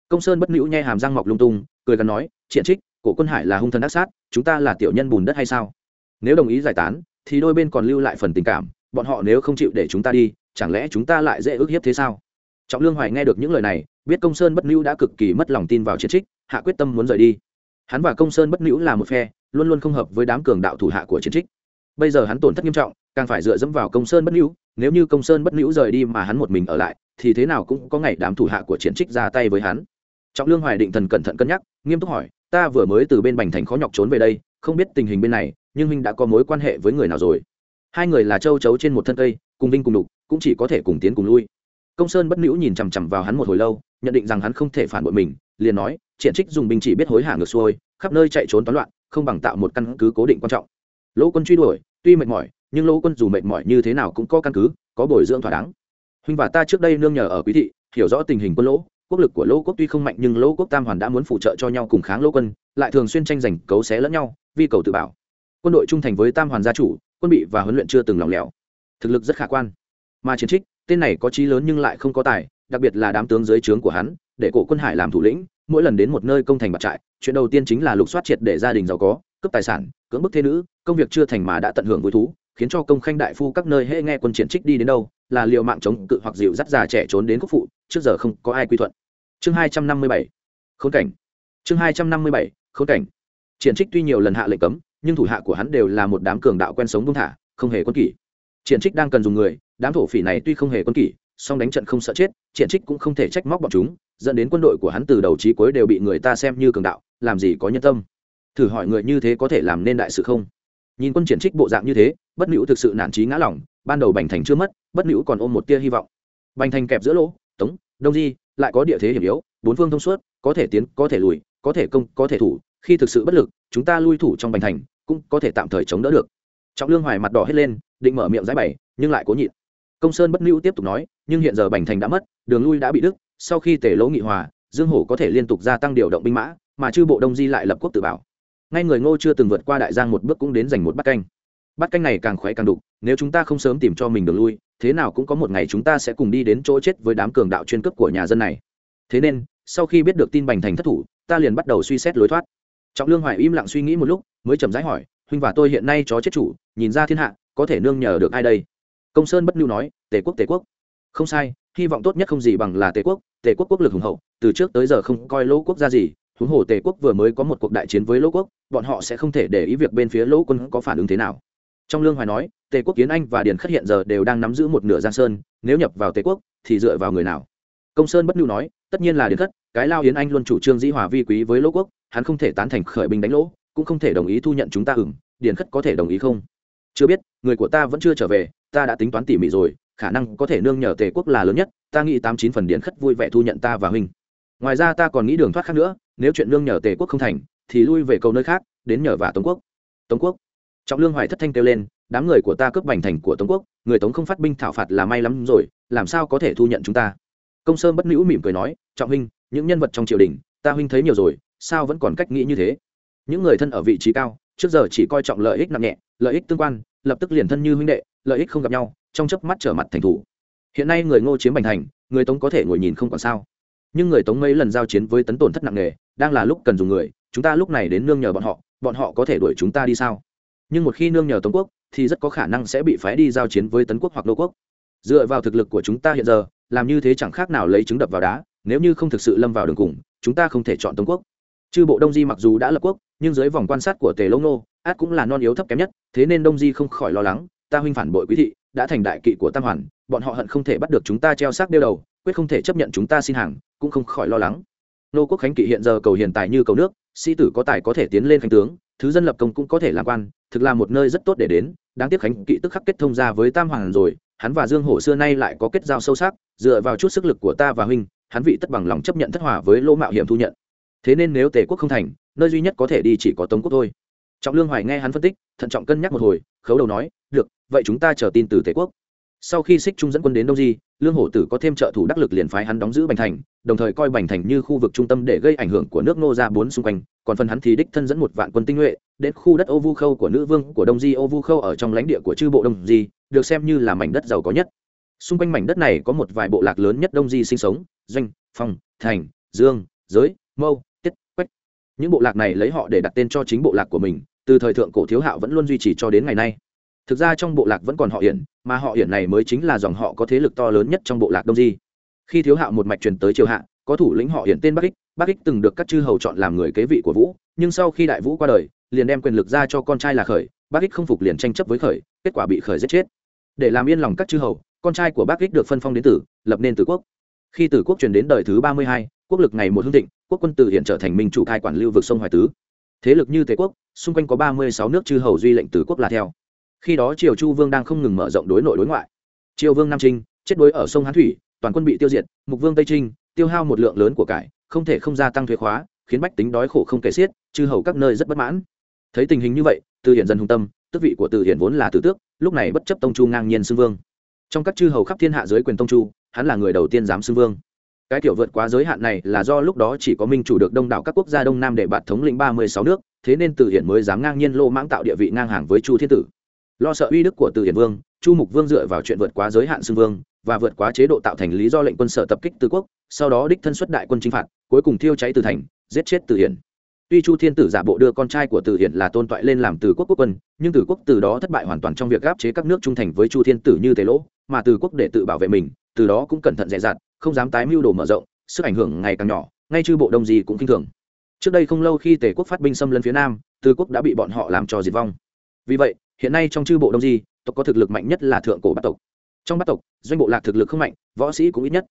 Công sơn bất nữ nghe hàm răng mọc lung tung, cười gần nói triển trích, cổ quân hải là hung thần ác sát, chúng ta là tiểu nhân bùn đất hay sao? Nếu đồng ý giải tán, thì đôi bên còn lưu lại phần tình cảm, bọn họ nếu không chịu để chúng ta đi, chẳng lẽ chúng ta lại dễ ức hiếp thế sao? Trọng lương hoài nghe được những lời này, biết công sơn bất nữ đã cực kỳ mất lòng tin vào chiến trích, hạ quyết tâm muốn rời đi. Hắn và công sơn bất nữ là một phe, luôn luôn không hợp với đám cường đạo thủ hạ của chiến trích bây giờ hắn tổn thất nghiêm trọng, càng phải dựa dẫm vào công sơn bất hữu, nếu như công sơn bất hữu rời đi mà hắn một mình ở lại, thì thế nào cũng có ngày đám thủ hạ của chiến trích ra tay với hắn. Trọng lương hoài định thần cẩn thận cân nhắc, nghiêm túc hỏi, ta vừa mới từ bên bành thành khó nhọc trốn về đây, không biết tình hình bên này, nhưng huynh đã có mối quan hệ với người nào rồi? Hai người là châu chấu trên một thân cây, cùng vinh cùng đục, cũng chỉ có thể cùng tiến cùng lui. Công sơn bất hữu nhìn chằm chằm vào hắn một hồi lâu, nhận định rằng hắn không thể phản bội mình, liền nói triển trích dùng binh chỉ biết hối hả ngược xuôi, khắp nơi chạy trốn toán loạn, không bằng tạo một căn cứ cố định quan trọng lỗ quân truy đuổi, tuy mệt mỏi, nhưng lỗ quân dù mệt mỏi như thế nào cũng có căn cứ, có bồi dưỡng thỏa đáng. Huynh và ta trước đây nương nhờ ở quý thị, hiểu rõ tình hình quân lỗ, quốc lực của lỗ quốc tuy không mạnh nhưng lỗ quốc tam hoàn đã muốn phụ trợ cho nhau cùng kháng lỗ quân, lại thường xuyên tranh giành cấu xé lẫn nhau, vi cầu tự bảo. Quân đội trung thành với tam hoàn gia chủ, quân bị và huấn luyện chưa từng lòng lẻo. Thực lực rất khả quan. Mà chiến trích, tên này có trí lớn nhưng lại không có tài, đặc biệt là đám tướng dưới trướng của hắn, để cổ quân hải làm thủ lĩnh, mỗi lần đến một nơi công thành bạc trại, chuyện đầu tiên chính là lục soát triệt để gia đình giàu có, cướp tài sản, cưỡng bức thế nữ công việc chưa thành mà đã tận hưởng vui thú, khiến cho công khanh đại phu các nơi hễ nghe quân triển trích đi đến đâu, là liệu mạng chống cự hoặc dịu dắt già trẻ trốn đến quốc phụ, trước giờ không có ai quy thuận. Chương hai trăm năm mươi bảy, khốn cảnh. Chương hai trăm năm mươi bảy, khốn cảnh. Triển trích tuy nhiều lần hạ lệnh cấm, nhưng thủ hạ của hắn đều là một đám cường đạo quen sống buông thả, không hề quân kỷ. Triển trích đang cần dùng người, đám thổ phỉ này tuy không hề quân kỷ, song đánh trận không sợ chết, triển trích cũng không thể trách móc bọn chúng, dẫn đến quân đội của hắn từ đầu chí cuối đều bị người ta xem như cường đạo, làm gì có nhân tâm. Thử hỏi người như thế có thể làm nên đại sự không? Nhìn quân triển trích bộ dạng như thế, bất nữ thực sự nản trí ngã lòng, ban đầu bành thành chưa mất, bất nữ còn ôm một tia hy vọng. Bành thành kẹp giữa lỗ, tống, đông di, lại có địa thế hiểm yếu, bốn phương thông suốt, có thể tiến, có thể lùi, có thể công, có thể thủ, khi thực sự bất lực, chúng ta lui thủ trong bành thành, cũng có thể tạm thời chống đỡ được. Trọng lương hoài mặt đỏ hết lên, định mở miệng giải bày, nhưng lại cố nhịn. Công sơn bất lưu tiếp tục nói, nhưng hiện giờ bành thành đã mất, đường lui đã bị đứt, sau khi tề lỗ nghị hòa, dương hổ có thể liên tục gia tăng điều động binh mã, mà chư bộ đông di lại lập quốc tự bảo ngay người ngô chưa từng vượt qua đại giang một bước cũng đến giành một bát canh. Bát canh này càng khỏe càng đục, nếu chúng ta không sớm tìm cho mình đường lui, thế nào cũng có một ngày chúng ta sẽ cùng đi đến chỗ chết với đám cường đạo chuyên cấp của nhà dân này. Thế nên, sau khi biết được tin bành thành thất thủ, ta liền bắt đầu suy xét lối thoát. Trọng lương hoài im lặng suy nghĩ một lúc, mới chậm rãi hỏi, huynh và tôi hiện nay chó chết chủ, nhìn ra thiên hạ, có thể nương nhờ được ai đây? Công sơn bất lưu nói, tề quốc tề quốc. Không sai, hy vọng tốt nhất không gì bằng là tề quốc tề quốc quốc lực hùng hậu, từ trước tới giờ không coi lỗ quốc ra gì, huống hồ tề quốc vừa mới có một cuộc đại chiến với lỗ quốc bọn họ sẽ không thể để ý việc bên phía lỗ quân có phản ứng thế nào. Trong lương hoài nói, tề quốc kiến anh và điền khất hiện giờ đều đang nắm giữ một nửa giang sơn, nếu nhập vào tề quốc, thì dựa vào người nào? Công sơn bất nhu nói, tất nhiên là điền khất, cái lao yến anh luôn chủ trương dĩ hòa vi quý với lỗ quốc, hắn không thể tán thành khởi binh đánh lỗ, cũng không thể đồng ý thu nhận chúng ta ửng, điền khất có thể đồng ý không? Chưa biết, người của ta vẫn chưa trở về, ta đã tính toán tỉ mỉ rồi, khả năng có thể nương nhờ tề quốc là lớn nhất, ta nghĩ tám chín phần điền khất vui vẻ thu nhận ta và huynh. Ngoài ra ta còn nghĩ đường thoát khác nữa, nếu chuyện nương nhờ tề quốc không thành thì lui về cầu nơi khác, đến nhờ vả tống quốc. Tống quốc. Trọng lương hoài thất thanh kêu lên, đám người của ta cướp bành thành của tống quốc, người tống không phát binh thảo phạt là may lắm rồi, làm sao có thể thu nhận chúng ta? Công sơn bất nữ mỉm cười nói, trọng huynh, những nhân vật trong triều đình, ta huynh thấy nhiều rồi, sao vẫn còn cách nghĩ như thế? Những người thân ở vị trí cao, trước giờ chỉ coi trọng lợi ích nặng nhẹ, lợi ích tương quan, lập tức liền thân như huynh đệ, lợi ích không gặp nhau, trong chớp mắt trở mặt thành thủ. Hiện nay người ngô chiếm bành thành, người tống có thể ngồi nhìn không còn sao. Nhưng người tống mấy lần giao chiến với tấn tổn thất nặng nề, đang là lúc cần dùng người chúng ta lúc này đến nương nhờ bọn họ bọn họ có thể đuổi chúng ta đi sao? Nhưng một khi nương nhờ tống quốc, thì rất có khả năng sẽ bị phái đi giao chiến với tấn quốc hoặc đô quốc. Dựa vào thực lực của chúng ta hiện giờ, làm như thế chẳng khác nào lấy trứng đập vào đá, nếu như không thực sự lâm vào đường cùng, chúng ta không thể chọn tống quốc. Chư bộ đông di mặc dù đã lập quốc, nhưng dưới vòng quan sát của tề lông nô, át cũng là non yếu thấp kém nhất, thế nên đông di không khỏi lo lắng, ta huynh phản bội quý thị, đã thành đại kỵ của tam hoàn, bọn họ hận không thể bắt được chúng ta treo xác đeo đầu, quyết không thể chấp nhận chúng ta xin hàng, cũng không khỏi lo lắng. Nô quốc khánh kỵ hiện giờ cầu hiện tài như cầu nước sĩ tử có tài có thể tiến lên khánh tướng, thứ dân lập công cũng có thể làm quan, thực là một nơi rất tốt để đến. Đáng tiếc khánh kỵ tức khắc kết thông ra với tam hoàng rồi, hắn và dương hổ xưa nay lại có kết giao sâu sắc, dựa vào chút sức lực của ta và huynh, hắn vị tất bằng lòng chấp nhận thất hòa với lỗ mạo hiểm thu nhận. Thế nên nếu tề quốc không thành, nơi duy nhất có thể đi chỉ có tống quốc thôi. Trọng lương hoài nghe hắn phân tích, thận trọng cân nhắc một hồi, khấu đầu nói, được, vậy chúng ta chờ tin từ tề quốc sau khi xích trung dẫn quân đến đông di, lương hổ tử có thêm trợ thủ đắc lực liền phái hắn đóng giữ bành thành, đồng thời coi bành thành như khu vực trung tâm để gây ảnh hưởng của nước nô ra bốn xung quanh, còn phần hắn thì đích thân dẫn một vạn quân tinh nhuệ đến khu đất ô vu khâu của nữ vương của đông di ô vu khâu ở trong lãnh địa của chư bộ đông di, được xem như là mảnh đất giàu có nhất. Xung quanh mảnh đất này có một vài bộ lạc lớn nhất đông di sinh sống, doanh, phong, thành, dương, giới, mâu, tiết, quách. Những bộ lạc này lấy họ để đặt tên cho chính bộ lạc của mình, từ thời thượng cổ thiếu hạo vẫn luôn duy trì cho đến ngày nay thực ra trong bộ lạc vẫn còn họ hiển, mà họ hiển này mới chính là dòng họ có thế lực to lớn nhất trong bộ lạc đông di. Khi thiếu hạo một mạch truyền tới triều hạ, có thủ lĩnh họ hiển tên bắc ích bắc ích từng được các chư hầu chọn làm người kế vị của vũ, nhưng sau khi đại vũ qua đời, liền đem quyền lực ra cho con trai là khởi, bắc ích không phục liền tranh chấp với khởi, kết quả bị khởi giết chết. Để làm yên lòng các chư hầu, con trai của bắc ích được phân phong đến tử, lập nên tử quốc. Khi tử quốc truyền đến đời thứ ba mươi hai, quốc lực ngày một hương thịnh, quốc quân tử hiện trở thành minh chủ cai quản lưu vực sông hoài tứ. Thế lực như tề quốc, xung quanh có ba mươi sáu nước chư hầu duy lệnh tử quốc là theo khi đó triều chu vương đang không ngừng mở rộng đối nội đối ngoại. Triều vương nam trinh, chết đối ở sông hán thủy, toàn quân bị tiêu diệt, mục vương tây trinh, tiêu hao một lượng lớn của cải, không thể không gia tăng thuế khóa, khiến bách tính đói khổ không kể xiết, chư hầu các nơi rất bất mãn. Thấy tình hình như vậy, từ hiển dân hùng tâm, tước vị của từ hiển vốn là tử tước, lúc này bất chấp tông chu ngang nhiên xưng vương. Trong các chư hầu khắp thiên hạ dưới quyền tông chu, hắn là người đầu tiên dám xưng vương. Cái tiểu vượt quá giới hạn này là do lúc đó chỉ có minh chủ được đông đảo các quốc gia đông nam để bạt thống lĩnh ba mươi sáu nước, thế nên từ hiển mới dám ngang nhiên lô mãng tạo địa vị ngang hàng với chu thiên tử lo sợ uy đức của từ hiển vương, chu mục vương dựa vào chuyện vượt quá giới hạn xưng vương, và vượt quá chế độ tạo thành lý do lệnh quân sở tập kích từ quốc, sau đó đích thân xuất đại quân chinh phạt, cuối cùng thiêu cháy từ thành, giết chết từ hiển. Tuy chu thiên tử giả bộ đưa con trai của từ hiển là tôn toại lên làm từ quốc quốc quân, nhưng từ quốc từ đó thất bại hoàn toàn trong việc gáp chế các nước trung thành với chu thiên tử như tề lỗ, mà từ quốc để tự bảo vệ mình, từ đó cũng cẩn thận dè dặt, không dám tái mưu đồ mở rộng, sức ảnh hưởng ngày càng nhỏ, ngay chư bộ đông gì cũng kinh thường. Trước đây không lâu khi tề quốc phát binh xâm lấn phía nam, từ quốc đã bị bọn họ làm cho diệt vong. Vì vậy hiện nay trong chư bộ đông di, tộc có thực lực mạnh nhất là thượng cổ bát tộc. Trong bát tộc, doanh bộ lạc thực lực không mạnh, võ sĩ cũng ít nhất.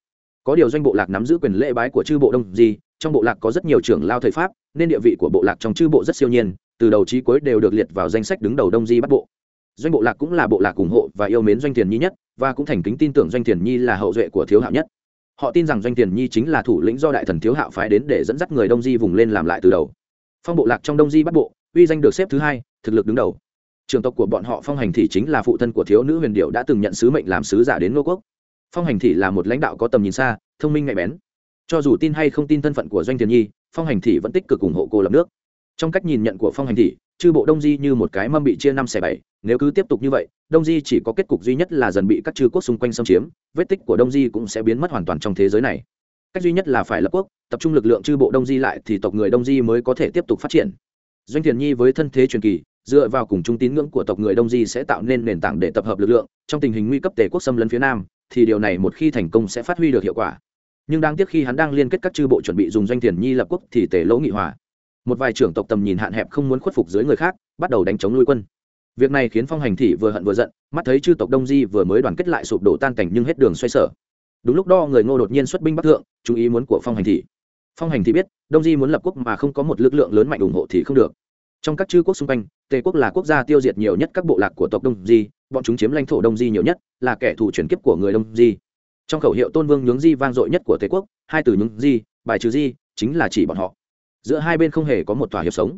Có điều doanh bộ lạc nắm giữ quyền lễ bái của chư bộ đông di, trong bộ lạc có rất nhiều trưởng lao thời pháp, nên địa vị của bộ lạc trong chư bộ rất siêu nhiên, từ đầu trí cuối đều được liệt vào danh sách đứng đầu đông di bắt bộ. Doanh bộ lạc cũng là bộ lạc ủng hộ và yêu mến doanh tiền nhi nhất, và cũng thành kính tin tưởng doanh tiền nhi là hậu duệ của thiếu hạo nhất. Họ tin rằng doanh tiền nhi chính là thủ lĩnh do đại thần thiếu hạo phái đến để dẫn dắt người đông di vùng lên làm lại từ đầu. Phong bộ lạc trong đông di bắt bộ, uy danh được xếp thứ hai, thực lực đứng đầu trường tộc của bọn họ phong hành thị chính là phụ thân của thiếu nữ huyền điệu đã từng nhận sứ mệnh làm sứ giả đến ngô quốc. Phong hành thị là một lãnh đạo có tầm nhìn xa, thông minh nhạy bén. Cho dù tin hay không tin thân phận của doanh thiền nhi, phong hành thị vẫn tích cực ủng hộ cô lập nước. Trong cách nhìn nhận của phong hành thị, chư bộ đông di như một cái mâm bị chia năm xẻ bảy, nếu cứ tiếp tục như vậy, đông di chỉ có kết cục duy nhất là dần bị các chư quốc xung quanh xâm chiếm, vết tích của đông di cũng sẽ biến mất hoàn toàn trong thế giới này. Cách duy nhất là phải lập quốc, tập trung lực lượng chư bộ đông di lại thì tộc người đông di mới có thể tiếp tục phát triển. Doanh thiền nhi với thân thế truyền kỳ dựa vào cùng chung tín ngưỡng của tộc người đông di sẽ tạo nên nền tảng để tập hợp lực lượng trong tình hình nguy cấp tề quốc xâm lấn phía nam, thì điều này một khi thành công sẽ phát huy được hiệu quả. Nhưng đáng tiếc khi hắn đang liên kết các chư bộ chuẩn bị dùng doanh thiền nhi lập quốc thì tề lỗ nghị hòa. Một vài trưởng tộc tầm nhìn hạn hẹp không muốn khuất phục dưới người khác, bắt đầu đánh chống nuôi quân. Việc này khiến phong hành thị vừa hận vừa giận, mắt thấy chư tộc đông di vừa mới đoàn kết lại sụp đổ tan cảnh nhưng hết đường xoay sở. Đúng lúc đó người ngô đột nhiên xuất binh bắc thượng, chú ý muốn của phong hành thị. Phong hành thị biết, đông di muốn lập quốc mà không có một lực lượng lớn mạnh ủng hộ thì không được. Trong các chư quốc xung quanh tề quốc là quốc gia tiêu diệt nhiều nhất các bộ lạc của tộc đông di, bọn chúng chiếm lãnh thổ đông di nhiều nhất, là kẻ thù chuyển kiếp của người đông di. Trong khẩu hiệu tôn vương nhướng di vang dội nhất của tề quốc, hai từ nhướng di, bài trừ di, chính là chỉ bọn họ. Giữa hai bên không hề có một thỏa hiệp sống.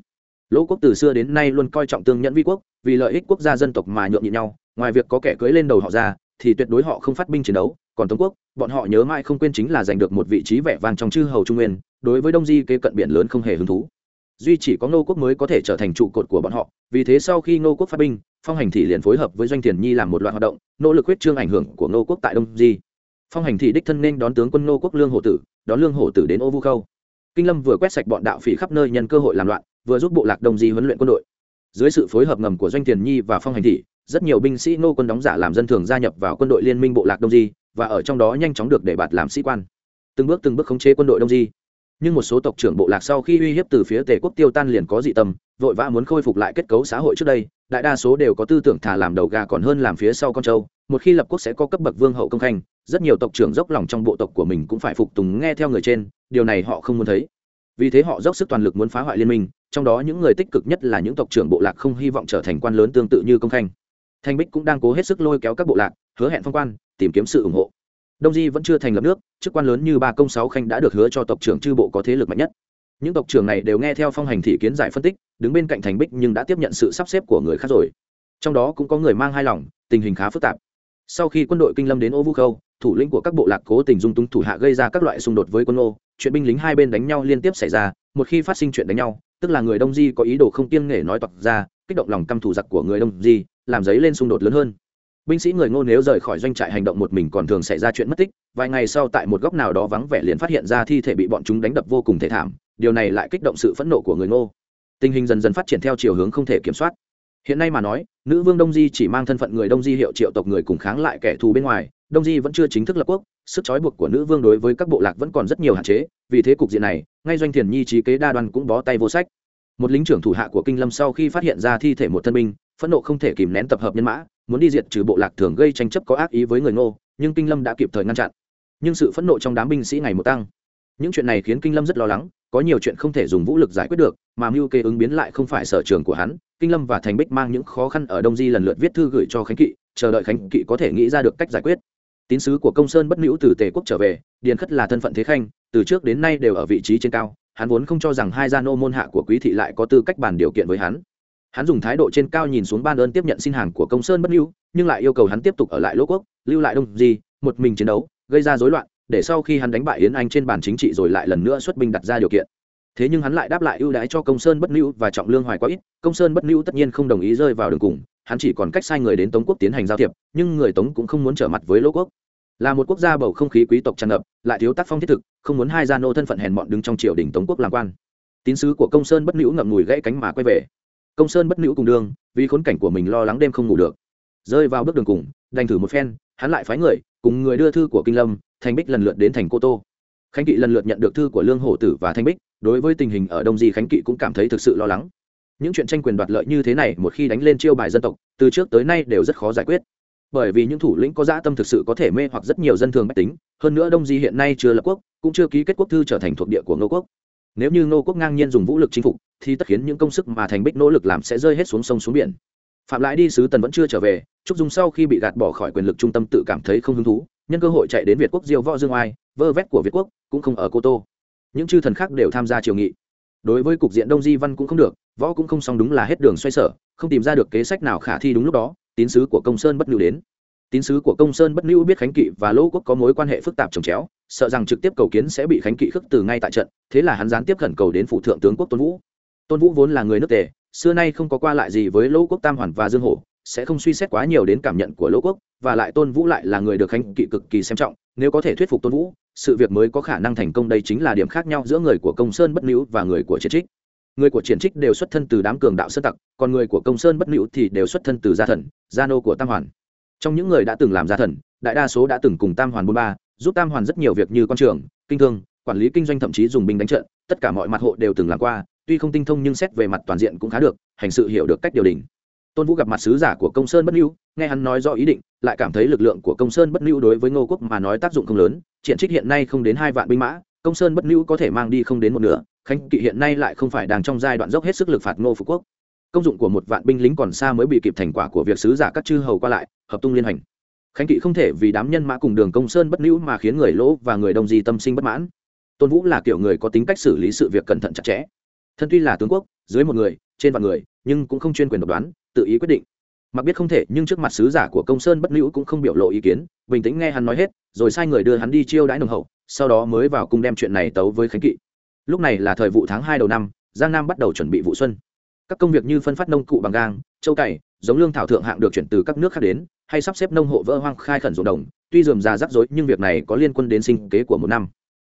Lỗ quốc từ xưa đến nay luôn coi trọng tương nhẫn vi quốc, vì lợi ích quốc gia dân tộc mà nhượng nhịn nhau, ngoài việc có kẻ cưỡi lên đầu họ ra, thì tuyệt đối họ không phát binh chiến đấu. Còn tống quốc, bọn họ nhớ mãi không quên chính là giành được một vị trí vẻ vang trong chư hầu trung nguyên, đối với đông di kế cận biển lớn không hề hứng thú duy chỉ có ngô quốc mới có thể trở thành trụ cột của bọn họ. Vì thế sau khi ngô quốc phát binh, phong hành thị liền phối hợp với doanh thiền nhi làm một loạt hoạt động, nỗ lực huyết trương ảnh hưởng của ngô quốc tại đông di. Phong hành thị đích thân nên đón tướng quân ngô quốc lương hổ tử, đón lương hổ tử đến ô vu khâu. Kinh lâm vừa quét sạch bọn đạo phỉ khắp nơi nhân cơ hội làm loạn, vừa giúp bộ lạc đông di huấn luyện quân đội. Dưới sự phối hợp ngầm của doanh tiền nhi và phong hành thị, rất nhiều binh sĩ Ngô quân đóng giả làm dân thường gia nhập vào quân đội liên minh bộ lạc đông di, và ở trong đó nhanh chóng được để bạt làm sĩ quan. Từng bước từng bước khống chế quân đội đông di nhưng một số tộc trưởng bộ lạc sau khi uy hiếp từ phía tề quốc tiêu tan liền có dị tâm, vội vã muốn khôi phục lại kết cấu xã hội trước đây, đại đa số đều có tư tưởng thả làm đầu gà còn hơn làm phía sau con trâu, một khi lập quốc sẽ có cấp bậc vương hậu công khanh, rất nhiều tộc trưởng dốc lòng trong bộ tộc của mình cũng phải phục tùng nghe theo người trên, điều này họ không muốn thấy. Vì thế họ dốc sức toàn lực muốn phá hoại liên minh, trong đó những người tích cực nhất là những tộc trưởng bộ lạc không hy vọng trở thành quan lớn tương tự như công khanh. Thanh bích cũng đang cố hết sức lôi kéo các bộ lạc, hứa hẹn phong quan, tìm kiếm sự ủng hộ đông di vẫn chưa thành lập nước, chức quan lớn như ba công sáu khanh đã được hứa cho tộc trưởng chư bộ có thế lực mạnh nhất. Những tộc trưởng này đều nghe theo phong hành thị kiến giải phân tích, đứng bên cạnh thành bích nhưng đã tiếp nhận sự sắp xếp của người khác rồi. Trong đó cũng có người mang hai lòng, tình hình khá phức tạp. Sau khi quân đội kinh lâm đến ô vũ khâu, thủ lĩnh của các bộ lạc cố tình dung túng thủ hạ gây ra các loại xung đột với quân ô chuyện binh lính hai bên đánh nhau liên tiếp xảy ra, một khi phát sinh chuyện đánh nhau, tức là người đông di có ý đồ không kiêng nghệ nói toạc ra, kích động lòng căm thù giặc của người đông di, làm dấy lên xung đột lớn hơn binh sĩ người ngô nếu rời khỏi doanh trại hành động một mình còn thường xảy ra chuyện mất tích, vài ngày sau tại một góc nào đó vắng vẻ liền phát hiện ra thi thể bị bọn chúng đánh đập vô cùng thể thảm, điều này lại kích động sự phẫn nộ của người ngô. Tình hình dần dần phát triển theo chiều hướng không thể kiểm soát. Hiện nay mà nói, nữ vương đông di chỉ mang thân phận người đông di hiệu triệu tộc người cùng kháng lại kẻ thù bên ngoài, đông di vẫn chưa chính thức lập quốc, sức trói buộc của nữ vương đối với các bộ lạc vẫn còn rất nhiều hạn chế, vì thế cục diện này, ngay doanh thiền nhi trí kế đa đoan cũng bó tay vô sách. Một lính trưởng thủ hạ của kinh lâm sau khi phát hiện ra thi thể một thân binh, phẫn nộ không thể kìm nén tập hợp nhân mã muốn đi diệt trừ bộ lạc thường gây tranh chấp có ác ý với người ngô, nhưng kinh lâm đã kịp thời ngăn chặn. Nhưng sự phẫn nộ trong đám binh sĩ ngày một tăng. Những chuyện này khiến kinh lâm rất lo lắng, có nhiều chuyện không thể dùng vũ lực giải quyết được, mà mưu kê ứng biến lại không phải sở trường của hắn. Kinh lâm và thành bích mang những khó khăn ở đông di lần lượt viết thư gửi cho khánh kỵ, chờ đợi khánh kỵ có thể nghĩ ra được cách giải quyết. Tín sứ của công sơn bất nữ từ tề quốc trở về, điền khất là thân phận thế khanh, từ trước đến nay đều ở vị trí trên cao, hắn vốn không cho rằng hai gia nô môn hạ của quý thị lại có tư cách bàn điều kiện với hắn hắn dùng thái độ trên cao nhìn xuống ban ơn tiếp nhận xin hàng của công sơn bất nữ nhưng lại yêu cầu hắn tiếp tục ở lại lỗ quốc, lưu lại đông di, một mình chiến đấu, gây ra rối loạn, để sau khi hắn đánh bại yến anh trên bàn chính trị rồi lại lần nữa xuất binh đặt ra điều kiện. Thế nhưng hắn lại đáp lại ưu đãi cho công sơn bất nữ và trọng lương hoài quá ít, công sơn bất nữ tất nhiên không đồng ý rơi vào đường cùng, hắn chỉ còn cách sai người đến tống quốc tiến hành giao thiệp, nhưng người tống cũng không muốn trở mặt với lỗ quốc. Là một quốc gia bầu không khí quý tộc tràn ngập, lại thiếu tác phong thiết thực, không muốn hai gia nô thân phận hèn mọn đứng trong triều đình tống quốc làm quan. Tín sứ của công sơn bất nữ ngậm ngùi gãy cánh mà quay về công sơn bất nữ cùng đường, vì khốn cảnh của mình lo lắng đêm không ngủ được. Rơi vào bước đường cùng, đành thử một phen, hắn lại phái người, cùng người đưa thư của kinh lâm, thành bích lần lượt đến thành cô tô. Khánh kỵ lần lượt nhận được thư của lương hổ tử và thanh bích, đối với tình hình ở đông di khánh kỵ cũng cảm thấy thực sự lo lắng. Những chuyện tranh quyền đoạt lợi như thế này một khi đánh lên chiêu bài dân tộc, từ trước tới nay đều rất khó giải quyết. Bởi vì những thủ lĩnh có dã tâm thực sự có thể mê hoặc rất nhiều dân thường bách tính, hơn nữa đông di hiện nay chưa lập quốc, cũng chưa ký kết quốc thư trở thành thuộc địa của ngô quốc nếu như ngô quốc ngang nhiên dùng vũ lực chinh phục, thì tất khiến những công sức mà thành bích nỗ lực làm sẽ rơi hết xuống sông xuống biển. Phạm lãi đi sứ tần vẫn chưa trở về, trúc dung sau khi bị gạt bỏ khỏi quyền lực trung tâm tự cảm thấy không hứng thú, nhân cơ hội chạy đến việt quốc diêu võ dương oai, vơ vét của việt quốc cũng không ở cô tô. Những chư thần khác đều tham gia triều nghị. Đối với cục diện đông di văn cũng không được, võ cũng không xong đúng là hết đường xoay sở, không tìm ra được kế sách nào khả thi đúng lúc đó, tín sứ của công sơn bất ngờ đến tín sứ của công sơn bất lưu biết khánh kỵ và lỗ quốc có mối quan hệ phức tạp trồng chéo, sợ rằng trực tiếp cầu kiến sẽ bị khánh kỵ khước từ ngay tại trận, thế là hắn gián tiếp khẩn cầu đến phủ thượng tướng quốc tôn vũ. Tôn vũ vốn là người nước tề, xưa nay không có qua lại gì với lỗ quốc tam hoàn và dương hổ, sẽ không suy xét quá nhiều đến cảm nhận của lỗ quốc, và lại tôn vũ lại là người được khánh kỵ cực kỳ xem trọng, nếu có thể thuyết phục tôn vũ, sự việc mới có khả năng thành công, đây chính là điểm khác nhau giữa người của công sơn bất lưu và người của chiến trích. Người của triển trích đều xuất thân từ đám cường đạo sơn tặc, còn người của công sơn bất lưu thì đều xuất thân từ gia thần, gia nô của tam hoàn trong những người đã từng làm gia thần, đại đa số đã từng cùng tam hoàn bôn ba, giúp tam hoàn rất nhiều việc như quan trường, kinh thương, quản lý kinh doanh thậm chí dùng binh đánh trận, tất cả mọi mặt hộ đều từng làm qua, tuy không tinh thông nhưng xét về mặt toàn diện cũng khá được, hành sự hiểu được cách điều đình. Tôn vũ gặp mặt sứ giả của công sơn bất lưu nghe hắn nói rõ ý định, lại cảm thấy lực lượng của công sơn bất lưu đối với ngô quốc mà nói tác dụng không lớn, triển trích hiện nay không đến hai vạn binh mã, công sơn bất lưu có thể mang đi không đến một nửa, khánh kỵ hiện nay lại không phải đang trong giai đoạn dốc hết sức lực phạt ngô phú quốc. Công dụng của một vạn binh lính còn xa mới bị kịp thành quả của việc sứ giả các chư hầu qua lại hợp tung liên hành khánh kỵ không thể vì đám nhân mã cùng đường công sơn bất lưu mà khiến người lỗ và người đông di tâm sinh bất mãn. Tôn vũ là kiểu người có tính cách xử lý sự việc cẩn thận chặt chẽ. Thân tuy là tướng quốc, dưới một người, trên vạn người, nhưng cũng không chuyên quyền độc đoán, tự ý quyết định. Mặc biết không thể, nhưng trước mặt sứ giả của công sơn bất nữ cũng không biểu lộ ý kiến, bình tĩnh nghe hắn nói hết, rồi sai người đưa hắn đi chiêu đãi nồng hậu, sau đó mới vào cung đem chuyện này tấu với khánh kỵ. Lúc này là thời vụ tháng hai đầu năm, giang nam bắt đầu chuẩn bị vụ xuân. Các công việc như phân phát nông cụ bằng gang, châu cày giống lương thảo thượng hạng được chuyển từ các nước khác đến, hay sắp xếp nông hộ vỡ hoang khai khẩn ruộng đồng, tuy dườm già rắc rối, nhưng việc này có liên quan đến sinh kế của một năm.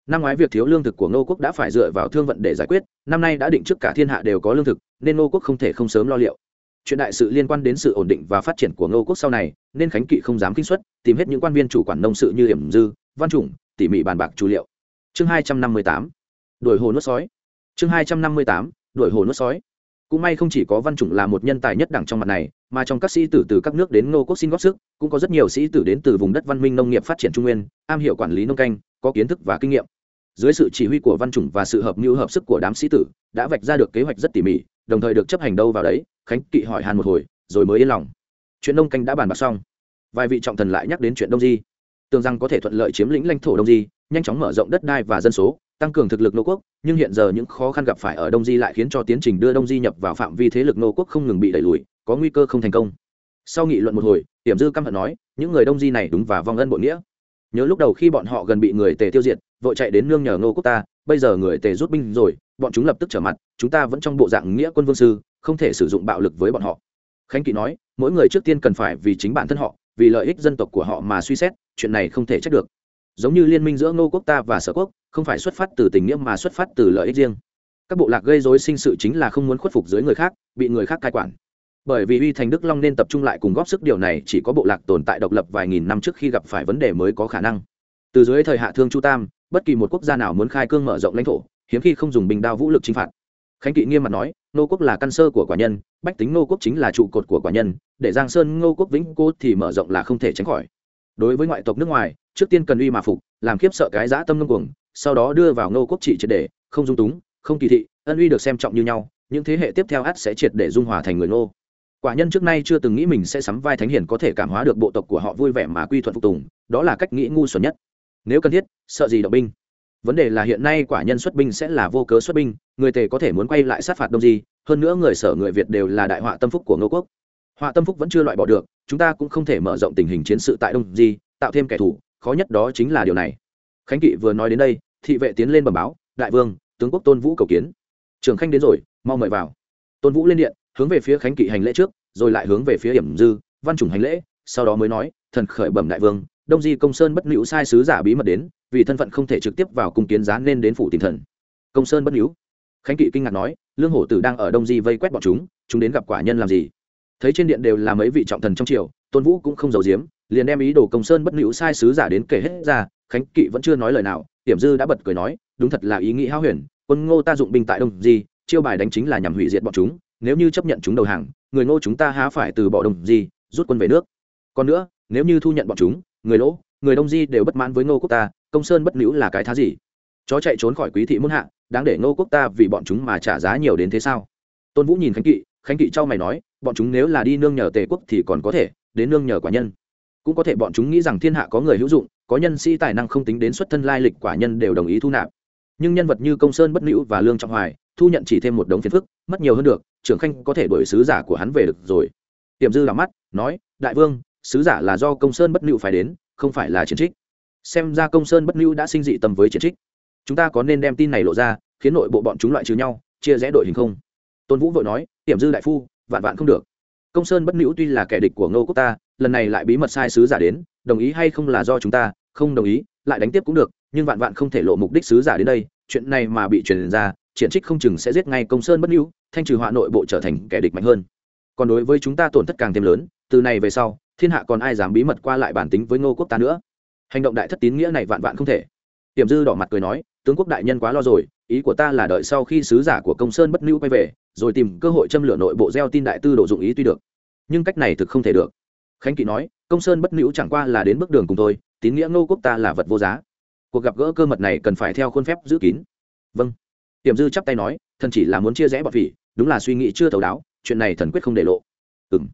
Năm ngoái việc thiếu lương thực của ngô quốc đã phải dựa vào thương vận để giải quyết, năm nay đã định trước cả thiên hạ đều có lương thực, nên ngô quốc không thể không sớm lo liệu. Chuyện đại sự liên quan đến sự ổn định và phát triển của ngô quốc sau này, nên khánh kỵ không dám kinh xuất tìm hết những quan viên chủ quản nông sự như hiểm dư, văn chủng, tỉ mỉ bàn bạc chủ liệu. Chương hai trăm năm mươi tám. Đổi hồ nuốt sói. Chương hai trăm năm mươi tám. Đổi hồ nuốt sói. Cũng may không chỉ có văn chủng là một nhân tài nhất đẳng trong mặt này mà trong các sĩ tử từ các nước đến ngô quốc xin góp sức, cũng có rất nhiều sĩ tử đến từ vùng đất văn minh nông nghiệp phát triển trung nguyên, am hiểu quản lý nông canh, có kiến thức và kinh nghiệm. Dưới sự chỉ huy của văn chủng và sự hợp mưu hợp sức của đám sĩ tử, đã vạch ra được kế hoạch rất tỉ mỉ, đồng thời được chấp hành đâu vào đấy, khánh kỵ hỏi hàn một hồi, rồi mới yên lòng. Chuyện nông canh đã bàn bạc xong. Vài vị trọng thần lại nhắc đến chuyện đông di. Tưởng rằng có thể thuận lợi chiếm lĩnh lãnh thổ đông di, nhanh chóng mở rộng đất đai và dân số, tăng cường thực lực nô quốc, nhưng hiện giờ những khó khăn gặp phải ở đông di lại khiến cho tiến trình đưa đông di nhập vào phạm vi thế lực nô quốc không ngừng bị đẩy lùi có nguy cơ không thành công. Sau nghị luận một hồi hiểm dư căm hận nói, những người đông di này đúng và vong ân bội nghĩa. Nhớ lúc đầu khi bọn họ gần bị người tề tiêu diệt, vội chạy đến nương nhờ ngô quốc ta, bây giờ người tề rút binh rồi, bọn chúng lập tức trở mặt, chúng ta vẫn trong bộ dạng nghĩa quân vương sư, không thể sử dụng bạo lực với bọn họ. Khánh kỵ nói, mỗi người trước tiên cần phải vì chính bản thân họ, vì lợi ích dân tộc của họ mà suy xét, chuyện này không thể trách được. Giống như liên minh giữa ngô quốc ta và sở quốc, không phải xuất phát từ tình nghĩa mà xuất phát từ lợi ích riêng. Các bộ lạc gây dối sinh sự chính là không muốn khuất phục dưới người khác, bị người khác cai quản bởi vì uy thành đức long nên tập trung lại cùng góp sức điều này chỉ có bộ lạc tồn tại độc lập vài nghìn năm trước khi gặp phải vấn đề mới có khả năng. Từ dưới thời hạ thương chu tam, bất kỳ một quốc gia nào muốn khai cương mở rộng lãnh thổ, hiếm khi không dùng bình đao vũ lực chinh phạt. Khánh kỵ nghiêm mặt nói nô quốc là căn sơ của quả nhân, bách tính nô quốc chính là trụ cột của quả nhân, để giang sơn ngô quốc vĩnh cố thì mở rộng là không thể tránh khỏi. Đối với ngoại tộc nước ngoài, trước tiên cần uy mà phục, làm khiếp sợ cái dã tâm ngông cuồng, sau đó đưa vào ngô quốc trị triệt để, không dung túng, không kỳ thị, ân uy được xem trọng như nhau, những thế hệ tiếp theo ắt sẽ triệt để dung hòa thành người ngô quả nhân trước nay chưa từng nghĩ mình sẽ sắm vai thánh hiển có thể cảm hóa được bộ tộc của họ vui vẻ mà quy thuận phục tùng, đó là cách nghĩ ngu xuẩn nhất. Nếu cần thiết, sợ gì động binh? Vấn đề là hiện nay quả nhân xuất binh sẽ là vô cớ xuất binh, người tề có thể muốn quay lại sát phạt đông di, hơn nữa người sở người việt đều là đại họa tâm phúc của ngô quốc. Họa tâm phúc vẫn chưa loại bỏ được, chúng ta cũng không thể mở rộng tình hình chiến sự tại đông di, tạo thêm kẻ thù, khó nhất đó chính là điều này. Khánh kỵ vừa nói đến đây, thị vệ tiến lên bẩm báo, đại vương, tướng quốc tôn vũ cầu kiến. Trường khanh đến rồi, mau mời vào. Tôn vũ lên điện hướng về phía khánh kỵ hành lễ trước, rồi lại hướng về phía hiểm dư, văn chủng hành lễ, sau đó mới nói, thần khởi bẩm đại vương, đông di công sơn bất nữ sai sứ giả bí mật đến, vì thân phận không thể trực tiếp vào cung kiến giá nên đến phủ tìm thần. Công sơn bất nữ khánh kỵ kinh ngạc nói, lương hổ tử đang ở đông di vây quét bọn chúng chúng đến gặp quả nhân làm gì? Thấy trên điện đều là mấy vị trọng thần trong triều, tôn vũ cũng không giấu giếm, liền đem ý đồ công sơn bất nữ sai sứ giả đến kể hết ra, khánh kỵ vẫn chưa nói lời nào, hiểm dư đã bật cười nói, đúng thật là ý nghĩ hao huyền, quân ngô ta dụng binh tại đông di, chiêu bài đánh chính là nhằm hủy diệt bọn chúng nếu như chấp nhận chúng đầu hàng, người ngô chúng ta há phải từ bỏ đông di, rút quân về nước. Còn nữa, nếu như thu nhận bọn chúng, người lỗ, người đông di đều bất mãn với ngô quốc ta, công sơn bất nữ là cái thá gì? Chó chạy trốn khỏi quý thị muôn hạ, đáng để ngô quốc ta vì bọn chúng mà trả giá nhiều đến thế sao? Tôn vũ nhìn khánh kỵ khánh kỵ trao mày nói, bọn chúng nếu là đi nương nhờ tề quốc thì còn có thể, đến nương nhờ quả nhân. Cũng có thể bọn chúng nghĩ rằng thiên hạ có người hữu dụng, có nhân sĩ tài năng không tính đến xuất thân lai lịch quả nhân đều đồng ý thu nạp. Nhưng nhân vật như công sơn bất nữ và lương trọng hoài thu nhận chỉ thêm một đống phiền phức, mất nhiều hơn được, trưởng khanh có thể đổi sứ giả của hắn về được rồi. Tiềm dư đ mắt, nói, đại vương, sứ giả là do công sơn bất nữ phải đến, không phải là chiến trích. Xem ra công sơn bất nữ đã sinh dị tâm với chiến trích. Chúng ta có nên đem tin này lộ ra, khiến nội bộ bọn chúng loại trừ nhau, chia rẽ đội hình không? Tôn vũ vội nói, tiềm dư đại phu, vạn vạn không được. Công sơn bất nữ tuy là kẻ địch của ngô quốc ta, lần này lại bí mật sai sứ giả đến, đồng ý hay không là do chúng ta, không đồng ý, lại đánh tiếp cũng được, nhưng vạn vạn không thể lộ mục đích sứ giả đến đây, chuyện này mà bị truyền ra triển trích không chừng sẽ giết ngay công sơn bất hữu, thanh trừ họa nội bộ trở thành kẻ địch mạnh hơn. Còn đối với chúng ta tổn thất càng thêm lớn, từ này về sau, thiên hạ còn ai dám bí mật qua lại bản tính với ngô quốc ta nữa? Hành động đại thất tín nghĩa này vạn vạn không thể. Tiềm dư đỏ mặt cười nói, tướng quốc đại nhân quá lo rồi, ý của ta là đợi sau khi sứ giả của công sơn bất lưu quay về, rồi tìm cơ hội châm lửa nội bộ gieo tin đại tư độ dụng ý tuy được. Nhưng cách này thực không thể được. Khánh kỵ nói, công sơn bất lưu chẳng qua là đến bước đường cùng tôi tín nghĩa ngô quốc ta là vật vô giá. Cuộc gặp gỡ cơ mật này cần phải theo khuôn phép giữ kín. Vâng tiềm dư chắp tay nói, thần chỉ là muốn chia rẽ bọn phỉ đúng là suy nghĩ chưa thấu đáo, chuyện này thần quyết không để lộ. Ừ m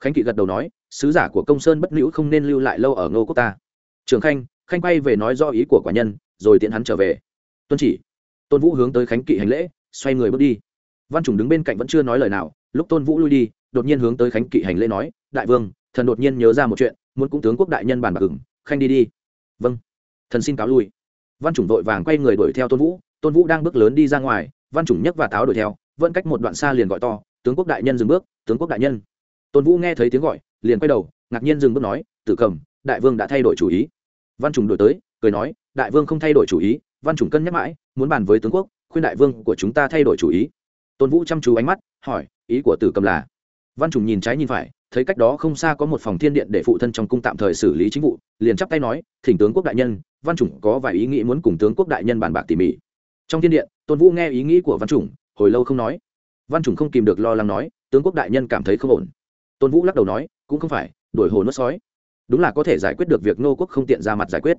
khánh kỵ gật đầu nói, sứ giả của công sơn bất nữ không nên lưu lại lâu ở ngô quốc ta. Trường khanh khanh quay về nói do ý của quả nhân, rồi tiện hắn trở về. Tuân chỉ. Tôn vũ hướng tới khánh kỵ hành lễ, xoay người bước đi. Văn chủng đứng bên cạnh vẫn chưa nói lời nào, lúc tôn vũ lui đi, đột nhiên hướng tới khánh kỵ hành lễ nói, đại vương, thần đột nhiên nhớ ra một chuyện, muốn cũng tướng quốc đại nhân bàn bạc. Ửng khanh đi đi. Vâng. Thần xin cáo lui. Văn chủng vội vàng quay người đuổi theo tôn vũ tôn vũ đang bước lớn đi ra ngoài, văn chủng nhấc và táo đuổi theo, vẫn cách một đoạn xa liền gọi to, tướng quốc đại nhân dừng bước, tướng quốc đại nhân. Tôn vũ nghe thấy tiếng gọi, liền quay đầu, ngạc nhiên dừng bước nói, tử cầm, đại vương đã thay đổi chủ ý. Văn chủng đổi tới, cười nói, đại vương không thay đổi chủ ý, văn chủng cân nhắc mãi, muốn bàn với tướng quốc, khuyên đại vương của chúng ta thay đổi chủ ý. Tôn vũ chăm chú ánh mắt, hỏi, ý của tử cầm là? Văn chủng nhìn trái nhìn phải, thấy cách đó không xa có một phòng thiên điện để phụ thân trong cung tạm thời xử lý chính vụ, liền chắp tay nói, thỉnh tướng quốc đại nhân, văn chủng có vài ý nghĩ muốn cùng tướng quốc đại nhân bàn bạc tỉ mỉ trong thiên điện, tôn vũ nghe ý nghĩ của văn chủng, hồi lâu không nói. Văn chủng không kìm được lo lắng nói, tướng quốc đại nhân cảm thấy không ổn. Tôn vũ lắc đầu nói, cũng không phải đổi hồ nuốt sói. Đúng là có thể giải quyết được việc nô quốc không tiện ra mặt giải quyết.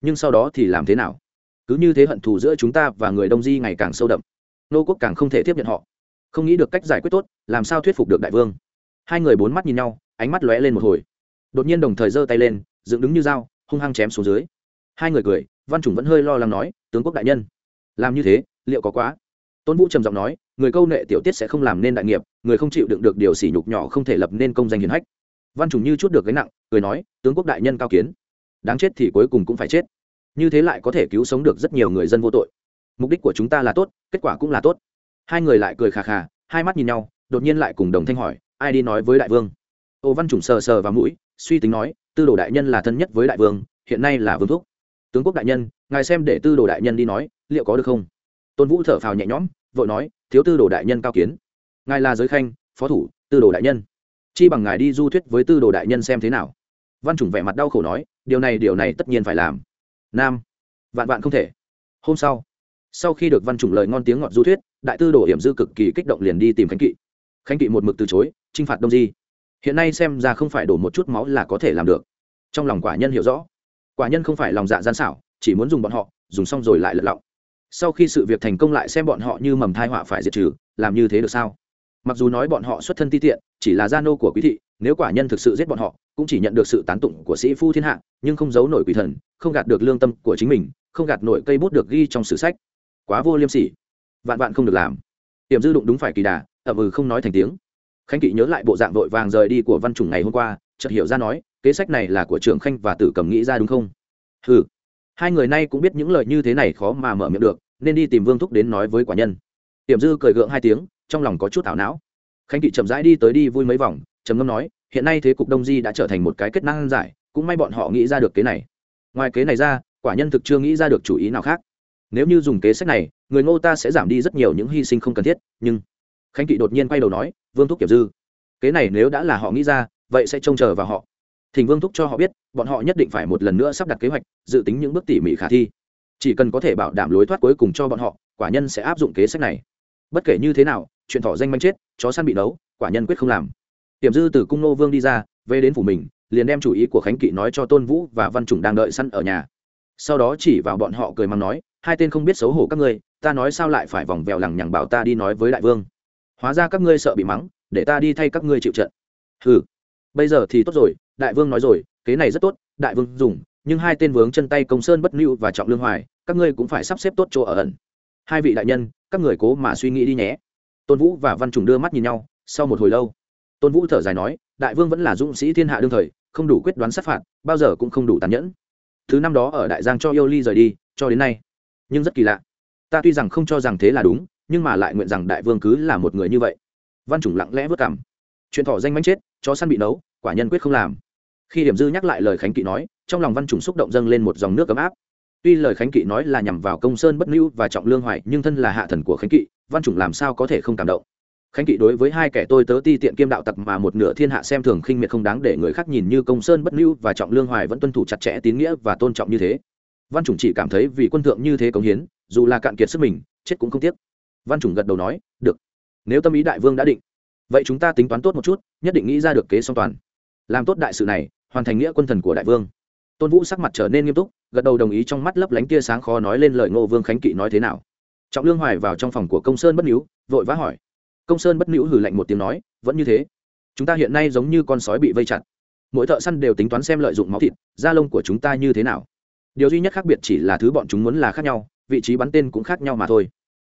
Nhưng sau đó thì làm thế nào? Cứ như thế hận thù giữa chúng ta và người đông di ngày càng sâu đậm. Nô quốc càng không thể tiếp nhận họ. Không nghĩ được cách giải quyết tốt, làm sao thuyết phục được đại vương? Hai người bốn mắt nhìn nhau, ánh mắt lóe lên một hồi. Đột nhiên đồng thời giơ tay lên, dựng đứng như dao, hung hăng chém xuống dưới. Hai người cười, văn chủng vẫn hơi lo lắng nói, tướng quốc đại nhân làm như thế, liệu có quá? Tôn vũ trầm giọng nói, người câu nệ tiểu tiết sẽ không làm nên đại nghiệp, người không chịu đựng được điều sỉ nhục nhỏ không thể lập nên công danh hiển hách. Văn chủng như chút được gánh nặng, cười nói, tướng quốc đại nhân cao kiến. Đáng chết thì cuối cùng cũng phải chết. Như thế lại có thể cứu sống được rất nhiều người dân vô tội. Mục đích của chúng ta là tốt, kết quả cũng là tốt. Hai người lại cười khà khà, hai mắt nhìn nhau, đột nhiên lại cùng đồng thanh hỏi, ai đi nói với đại vương? Ô văn chủng sờ sờ vào mũi, suy tính nói, tư đồ đại nhân là thân nhất với đại vương, hiện nay là vương thúc tướng quốc đại nhân, ngài xem để tư đồ đại nhân đi nói, liệu có được không? Tôn vũ thở phào nhẹ nhõm, vội nói, thiếu tư đồ đại nhân cao kiến. Ngài là giới khanh, phó thủ, tư đồ đại nhân. Chi bằng ngài đi du thuyết với tư đồ đại nhân xem thế nào? Văn chủng vẻ mặt đau khổ nói, điều này điều này tất nhiên phải làm. Nam, vạn vạn không thể. Hôm sau sau khi được văn chủng lời ngon tiếng ngọt du thuyết, đại tư đồ hiểm dư cực kỳ kích động liền đi tìm khánh kỵ. Khánh kỵ một mực từ chối t r i n h phạt đông di. Hiện nay xem ra không phải đổ một chút máu là có thể làm được. Trong lòng quả nhân hiểu rõ quả nhân không phải lòng dạ gian xảo, chỉ muốn dùng bọn họ, dùng xong rồi lại lật lọng. Sau khi sự việc thành công lại xem bọn họ như mầm thai họa phải diệt trừ, làm như thế được sao? Mặc dù nói bọn họ xuất thân ti tiện, chỉ là gia nô của quý thị, nếu quả nhân thực sự giết bọn họ, cũng chỉ nhận được sự tán tụng của sĩ phu thiên hạ, nhưng không giấu nổi quỷ thần, không gạt được lương tâm của chính mình, không gạt nổi cây bút được ghi trong sử sách. Quá vô liêm sỉ. Vạn vạn không được làm. Tiềm dư đụng đúng phải kỳ đà ậm ừ không nói thành tiếng. Khánh kỵ nhớ lại bộ dạng vội vàng rời đi của văn chủng ngày hôm qua, chợt hiểu ra nói kế sách này là của trưởng khanh và tử cầm nghĩ ra đúng không? Ừ hai người nay cũng biết những lời như thế này khó mà mở miệng được, nên đi tìm vương thúc đến nói với quả nhân. Tiềm dư cười gượng hai tiếng, trong lòng có chút thảo não. Khánh kỵ chậm rãi đi tới đi vui mấy vòng, trầm ngâm nói, hiện nay thế cục đông di đã trở thành một cái kết năng giải, cũng may bọn họ nghĩ ra được kế này. Ngoài kế này ra, quả nhân thực chưa nghĩ ra được chủ ý nào khác. Nếu như dùng kế sách này, người ngô ta sẽ giảm đi rất nhiều những hy sinh không cần thiết, nhưng khánh kỵ đột nhiên quay đầu nói, vương thúc kiểm dư, kế này nếu đã là họ nghĩ ra, vậy sẽ trông chờ vào họ thỉnh vương thúc cho họ biết, bọn họ nhất định phải một lần nữa sắp đặt kế hoạch, dự tính những bước tỉ mỉ khả thi. Chỉ cần có thể bảo đảm lối thoát cuối cùng cho bọn họ, quả nhân sẽ áp dụng kế sách này. Bất kể như thế nào, chuyện thỏ danh manh chết, chó săn bị nấu, quả nhân quyết không làm. Tiềm dư từ cung nô vương đi ra, về đến phủ mình, liền đem chủ ý của khánh kỵ nói cho tôn vũ và văn chủng đang đợi săn ở nhà. Sau đó chỉ vào bọn họ cười mắng nói, hai tên không biết xấu hổ các ngươi, ta nói sao lại phải vòng vèo lằng nhằng bảo ta đi nói với đại vương. Hóa ra các ngươi sợ bị mắng, để ta đi thay các ngươi chịu trận. Ừ bây giờ thì tốt rồi đại vương nói rồi, kế này rất tốt, đại vương dùng, nhưng hai tên vướng chân tay công sơn bất lưu và trọng lương hoài, các ngươi cũng phải sắp xếp tốt chỗ ở ẩn. Hai vị đại nhân, các người cố mà suy nghĩ đi nhé. Tôn vũ và văn trùng đưa mắt nhìn nhau, sau một hồi lâu, tôn vũ thở dài nói, đại vương vẫn là dũng sĩ thiên hạ đương thời, không đủ quyết đoán sát phạt, bao giờ cũng không đủ tàn nhẫn. Thứ năm đó ở đại giang cho yêu ly rời đi, cho đến nay, nhưng rất kỳ lạ. Ta tuy rằng không cho rằng thế là đúng, nhưng mà lại nguyện rằng đại vương cứ là một người như vậy. Văn chủng lặng lẽ vất cảm. Chuyện thỏ danh mánh chết, chó săn bị nấu, quả nhân quyết không làm khi điểm dư nhắc lại lời khánh kỵ nói, trong lòng văn chủng xúc động dâng lên một dòng nước ấm áp. Tuy lời khánh kỵ nói là nhằm vào công sơn bất lưu và trọng lương hoài nhưng thân là hạ thần của khánh kỵ, văn chủng làm sao có thể không cảm động? Khánh kỵ đối với hai kẻ tôi tớ ti tiện kiêm đạo tặc mà một nửa thiên hạ xem thường khinh miệt không đáng để người khác nhìn như công sơn bất lưu và trọng lương hoài vẫn tuân thủ chặt chẽ tín nghĩa và tôn trọng như thế. Văn chủng chỉ cảm thấy vì quân thượng như thế cống hiến, dù là cạn kiệt sức mình, chết cũng không tiếc. Văn chủng gật đầu nói, được. Nếu tâm ý đại vương đã định, vậy chúng ta tính toán tốt một chút, nhất định nghĩ ra được kế song toàn. Làm tốt đại sự này hoàn thành nghĩa quân thần của đại vương. Tôn vũ sắc mặt trở nên nghiêm túc, gật đầu đồng ý trong mắt lấp lánh tia sáng khó nói lên lời ngô vương khánh kỵ nói thế nào. Trọng lương hoài vào trong phòng của công sơn bất níu, vội vã hỏi. Công sơn bất níu hử lạnh một tiếng nói, vẫn như thế, chúng ta hiện nay giống như con sói bị vây chặt. Mỗi thợ săn đều tính toán xem lợi dụng máu thịt, da lông của chúng ta như thế nào. Điều duy nhất khác biệt chỉ là thứ bọn chúng muốn là khác nhau, vị trí bắn tên cũng khác nhau mà thôi.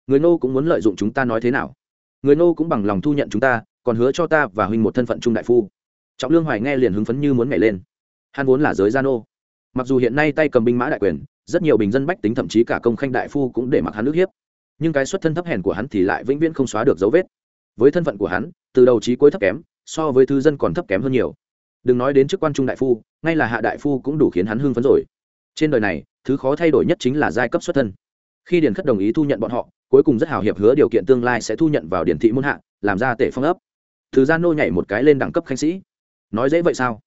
Người nô cũng muốn lợi dụng chúng ta nói thế nào. Người nô cũng bằng lòng thu nhận chúng ta, còn hứa cho ta và huynh một thân phận trung đại phu trọng lương hoài nghe liền hứng phấn như muốn nhảy lên. Hắn vốn là giới gia nô. Mặc dù hiện nay tay cầm binh mã đại quyền, rất nhiều bình dân bách tính thậm chí cả công khanh đại phu cũng để mặc hắn nước hiếp. Nhưng cái xuất thân thấp hèn của hắn thì lại vĩnh viễn không xóa được dấu vết. Với thân phận của hắn, từ đầu trí cuối thấp kém, so với thư dân còn thấp kém hơn nhiều. Đừng nói đến chức quan trung đại phu, ngay là hạ đại phu cũng đủ khiến hắn hưng phấn rồi. Trên đời này, thứ khó thay đổi nhất chính là giai cấp xuất thân. Khi điền khất đồng ý thu nhận bọn họ, cuối cùng rất hào hiệp hứa điều kiện tương lai sẽ thu nhận vào điển thị môn hạ, làm ra tể phong ấp. Thứ gia nô nhảy một cái lên đẳng cấp khanh sĩ nói dễ vậy sao?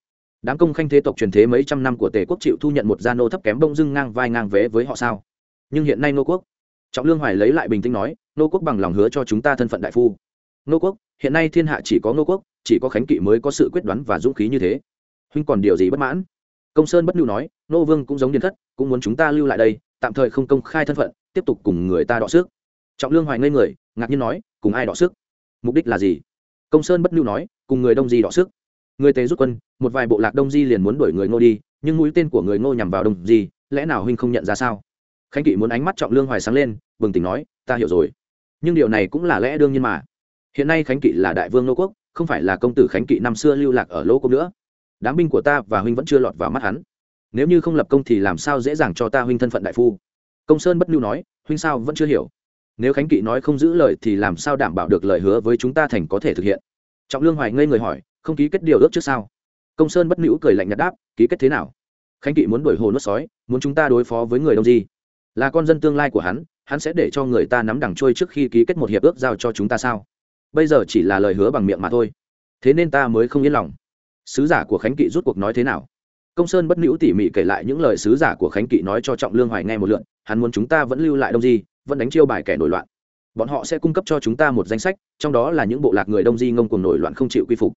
Đám công khanh thế tộc truyền thế mấy trăm năm của tề quốc chịu thu nhận một gia nô thấp kém bông dưng ngang vai ngang vế với họ sao? Nhưng hiện nay nô quốc, trọng lương hoài lấy lại bình tĩnh nói, nô quốc bằng lòng hứa cho chúng ta thân phận đại phu. Nô quốc, hiện nay thiên hạ chỉ có nô quốc, chỉ có khánh kỵ mới có sự quyết đoán và dũng khí như thế. Huynh còn điều gì bất mãn? Công sơn bất lưu nói, nô vương cũng giống điền thất, cũng muốn chúng ta lưu lại đây, tạm thời không công khai thân phận, tiếp tục cùng người ta đọ sức. Trọng lương hoài ngây người, ngạc nhiên nói, cùng ai đọ sức? Mục đích là gì? Công sơn bất lưu nói, cùng người đông di đọ sức người tề rút quân, một vài bộ lạc đông di liền muốn đuổi người ngô đi, nhưng mũi tên của người ngô nhằm vào đông di, lẽ nào huynh không nhận ra sao? Khánh kỵ muốn ánh mắt trọng lương hoài sáng lên, bừng tỉnh nói, ta hiểu rồi. Nhưng điều này cũng là lẽ đương nhiên mà. Hiện nay khánh kỵ là đại vương nô quốc, không phải là công tử khánh kỵ năm xưa lưu lạc ở lỗ cốc nữa. Đám binh của ta và huynh vẫn chưa lọt vào mắt hắn. Nếu như không lập công thì làm sao dễ dàng cho ta huynh thân phận đại phu? Công sơn bất lưu nói, huynh sao vẫn chưa hiểu? Nếu khánh kỵ nói không giữ lời thì làm sao đảm bảo được lời hứa với chúng ta thành có thể thực hiện? Trọng lương hoài ngây người hỏi không ký kết điều ước trước sao? Công sơn bất nữ cười lạnh nhạt đáp, ký kết thế nào? Khánh kỵ muốn đuổi hồ nuốt sói, muốn chúng ta đối phó với người đông di. Là con dân tương lai của hắn hắn sẽ để cho người ta nắm đằng trôi trước khi ký kết một hiệp ước giao cho chúng ta sao? Bây giờ chỉ là lời hứa bằng miệng mà thôi. Thế nên ta mới không yên lòng. Sứ giả của khánh kỵ rút cuộc nói thế nào? Công sơn bất nữ tỉ mỉ kể lại những lời sứ giả của khánh kỵ nói cho trọng lương hoài nghe một lượn, hắn muốn chúng ta vẫn lưu lại đông di, vẫn đánh chiêu bài kẻ nổi loạn. Bọn họ sẽ cung cấp cho chúng ta một danh sách, trong đó là những bộ lạc người đông di ngông cuồng nổi loạn không chịu quy phục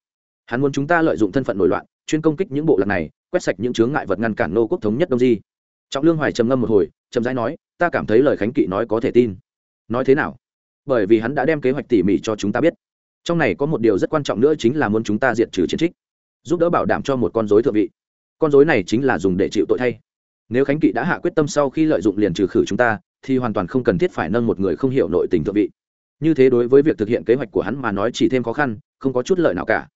hắn muốn chúng ta lợi dụng thân phận nổi loạn, chuyên công kích những bộ lạc này, quét sạch những chướng ngại vật ngăn cản nô quốc thống nhất đông di. Trọng lương hoài trầm ngâm một hồi trầm rãi nói, ta cảm thấy lời khánh kỵ nói có thể tin. Nói thế nào? Bởi vì hắn đã đem kế hoạch tỉ mỉ cho chúng ta biết. Trong này có một điều rất quan trọng nữa chính là muốn chúng ta diệt trừ chiến trích, giúp đỡ bảo đảm cho một con dối thượng vị. Con dối này chính là dùng để chịu tội thay. Nếu khánh kỵ đã hạ quyết tâm sau khi lợi dụng liền trừ khử chúng ta, thì hoàn toàn không cần thiết phải nâng một người không hiểu nội tình thượng vị. Như thế đối với việc thực hiện kế hoạch của hắn mà nói chỉ thêm khó khăn, không có chút lợi nào cả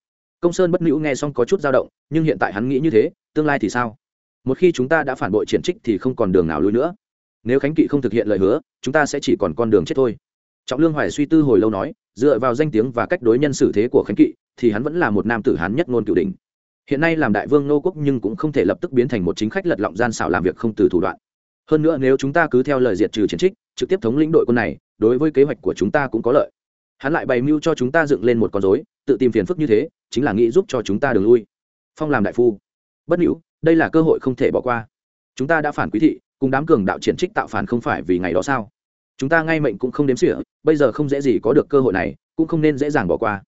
công sơn bất nữ nghe xong có chút dao động, nhưng hiện tại hắn nghĩ như thế, tương lai thì sao? Một khi chúng ta đã phản bội triển trích thì không còn đường nào lui nữa. Nếu khánh kỵ không thực hiện lời hứa, chúng ta sẽ chỉ còn con đường chết thôi. Trọng lương hoài suy tư hồi lâu nói, dựa vào danh tiếng và cách đối nhân xử thế của khánh kỵ, thì hắn vẫn là một nam tử hán nhất ngôn cửu đình hiện nay làm đại vương nô quốc nhưng cũng không thể lập tức biến thành một chính khách lật lọng gian xảo làm việc không từ thủ đoạn. Hơn nữa nếu chúng ta cứ theo lời diệt trừ chiến trích, trực tiếp thống lĩnh đội quân này, đối với kế hoạch của chúng ta cũng có lợi hắn lại bày mưu cho chúng ta dựng lên một con dối tự tìm phiền phức như thế, chính là nghĩ giúp cho chúng ta đường lui. Phong làm đại phu. Bất hữu, đây là cơ hội không thể bỏ qua. Chúng ta đã phản quý thị, cùng đám cường đạo triển trích tạo phản không phải vì ngày đó sao? Chúng ta ngay mệnh cũng không đếm xỉa, bây giờ không dễ gì có được cơ hội này, cũng không nên dễ dàng bỏ qua.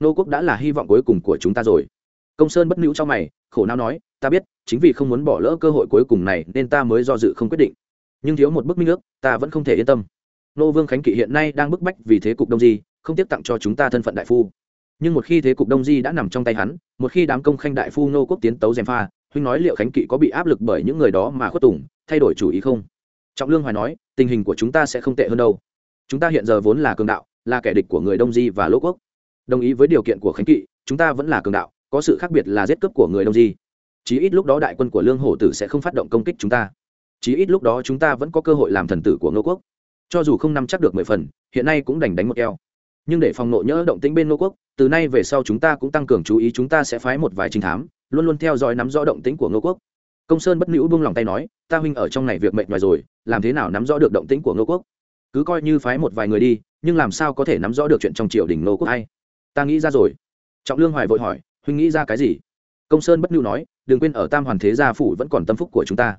Nô quốc đã là hy vọng cuối cùng của chúng ta rồi. Công sơn bất hữu cho mày, khổ não nói, ta biết, chính vì không muốn bỏ lỡ cơ hội cuối cùng này, nên ta mới do dự không quyết định. Nhưng thiếu một bức minh nước ta vẫn không thể yên tâm. Nô vương khánh kỵ hiện nay đang bức bách vì thế cục đông di không tiếp tặng cho chúng ta thân phận đại phu. Nhưng một khi thế cục đông di đã nằm trong tay hắn, một khi đám công khanh đại phu nô quốc tiến tấu gièm pha, huynh nói liệu khánh kỵ có bị áp lực bởi những người đó mà khuất tùng, thay đổi chủ ý không? Trọng lương hoài nói, tình hình của chúng ta sẽ không tệ hơn đâu. Chúng ta hiện giờ vốn là cường đạo, là kẻ địch của người đông di và lỗ quốc. Đồng ý với điều kiện của khánh kỵ, chúng ta vẫn là cường đạo, có sự khác biệt là giết cướp của người đông di. Chí ít lúc đó đại quân của lương hổ tử sẽ không phát động công kích chúng ta. Chí ít lúc đó chúng ta vẫn có cơ hội làm thần tử của ngô quốc. Cho dù không nắm chắc được mười phần, hiện nay cũng đành đánh một keo nhưng để phòng nộ nhỡ động tĩnh bên ngô quốc, từ nay về sau chúng ta cũng tăng cường chú ý, chúng ta sẽ phái một vài trinh thám, luôn luôn theo dõi nắm rõ động tĩnh của ngô quốc. Công sơn bất nữ buông lòng tay nói, ta huynh ở trong này việc mệt ngoài rồi, làm thế nào nắm rõ được động tĩnh của ngô quốc? Cứ coi như phái một vài người đi, nhưng làm sao có thể nắm rõ được chuyện trong triều đình ngô quốc hay? Ta nghĩ ra rồi. Trọng lương hoài vội hỏi, huynh nghĩ ra cái gì? Công sơn bất nữ nói, đừng quên ở tam hoàn thế gia phủ vẫn còn tâm phúc của chúng ta.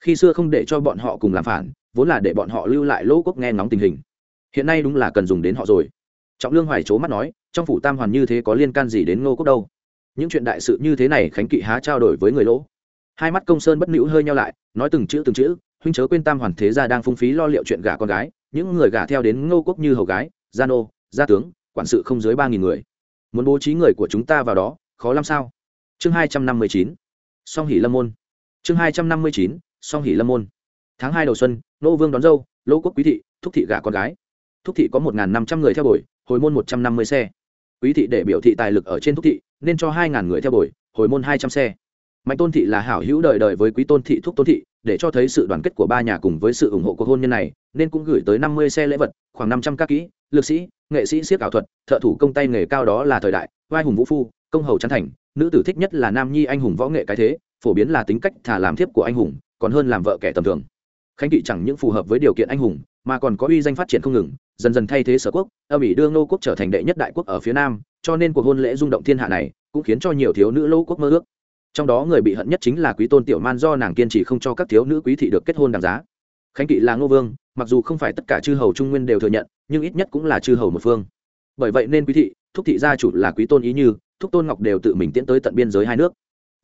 Khi xưa không để cho bọn họ cùng làm phản, vốn là để bọn họ lưu lại lỗ quốc nghe ngóng tình hình. Hiện nay đúng là cần dùng đến họ rồi trọng lương hoài c mắt nói, trong phủ tam hoàn như thế có liên can gì đến ngô quốc đâu? Những chuyện đại sự như thế này khánh kỵ há trao đổi với người lỗ. Hai mắt công sơn bất nữ hơi nhau lại, nói từng chữ từng chữ, huynh chớ quên tam hoàn thế gia đang phung phí lo liệu chuyện gả con gái, những người gả theo đến ngô quốc như hầu gái, gia nô, gia tướng, quản sự không dưới ba nghìn người. Muốn bố trí người của chúng ta vào đó, khó làm sao? Chương hai trăm năm mươi chín, song hỷ lâm môn. Chương hai trăm năm mươi chín, song hỷ lâm môn. Tháng hai đầu xuân, nô vương đón dâu lỗ quốc quý thị, thúc thị gả con gái. Thúc thị có một năm trăm người theo đuổi hồi môn một trăm năm mươi xe. Quý thị để biểu thị tài lực ở trên thúc thị, nên cho hai người theo bồi, hồi môn hai trăm xe. Mạnh tôn thị là hảo hữu đời đời với quý tôn thị, thúc tôn thị, để cho thấy sự đoàn kết của ba nhà cùng với sự ủng hộ của hôn nhân này, nên cũng gửi tới năm mươi xe lễ vật, khoảng năm trăm các kỹ lược sĩ, nghệ sĩ siếc ảo thuật, thợ thủ công tay nghề cao đó là thời đại, vai hùng vũ phu, công hầu chăn thành, nữ tử thích nhất là nam nhi anh hùng võ nghệ cái thế, phổ biến là tính cách thả làm thiếp của anh hùng, còn hơn làm vợ kẻ tầm thường. Khánh kỵ chẳng những phù hợp với điều kiện anh hùng, mà còn có uy danh phát triển không ngừng dần dần thay thế sở quốc, âm ỉ đương ngô quốc trở thành đệ nhất đại quốc ở phía nam, cho nên cuộc hôn lễ rung động thiên hạ này cũng khiến cho nhiều thiếu nữ lô quốc mơ ước. Trong đó người bị hận nhất chính là quý tôn tiểu man do nàng kiên trì không cho các thiếu nữ quý thị được kết hôn đằng giá. Khánh kỵ là ngô vương, mặc dù không phải tất cả chư hầu trung nguyên đều thừa nhận, nhưng ít nhất cũng là chư hầu một phương. Bởi vậy nên quý thị, thúc thị gia chủ là quý tôn ý như, thúc tôn ngọc đều tự mình tiến tới tận biên giới hai nước.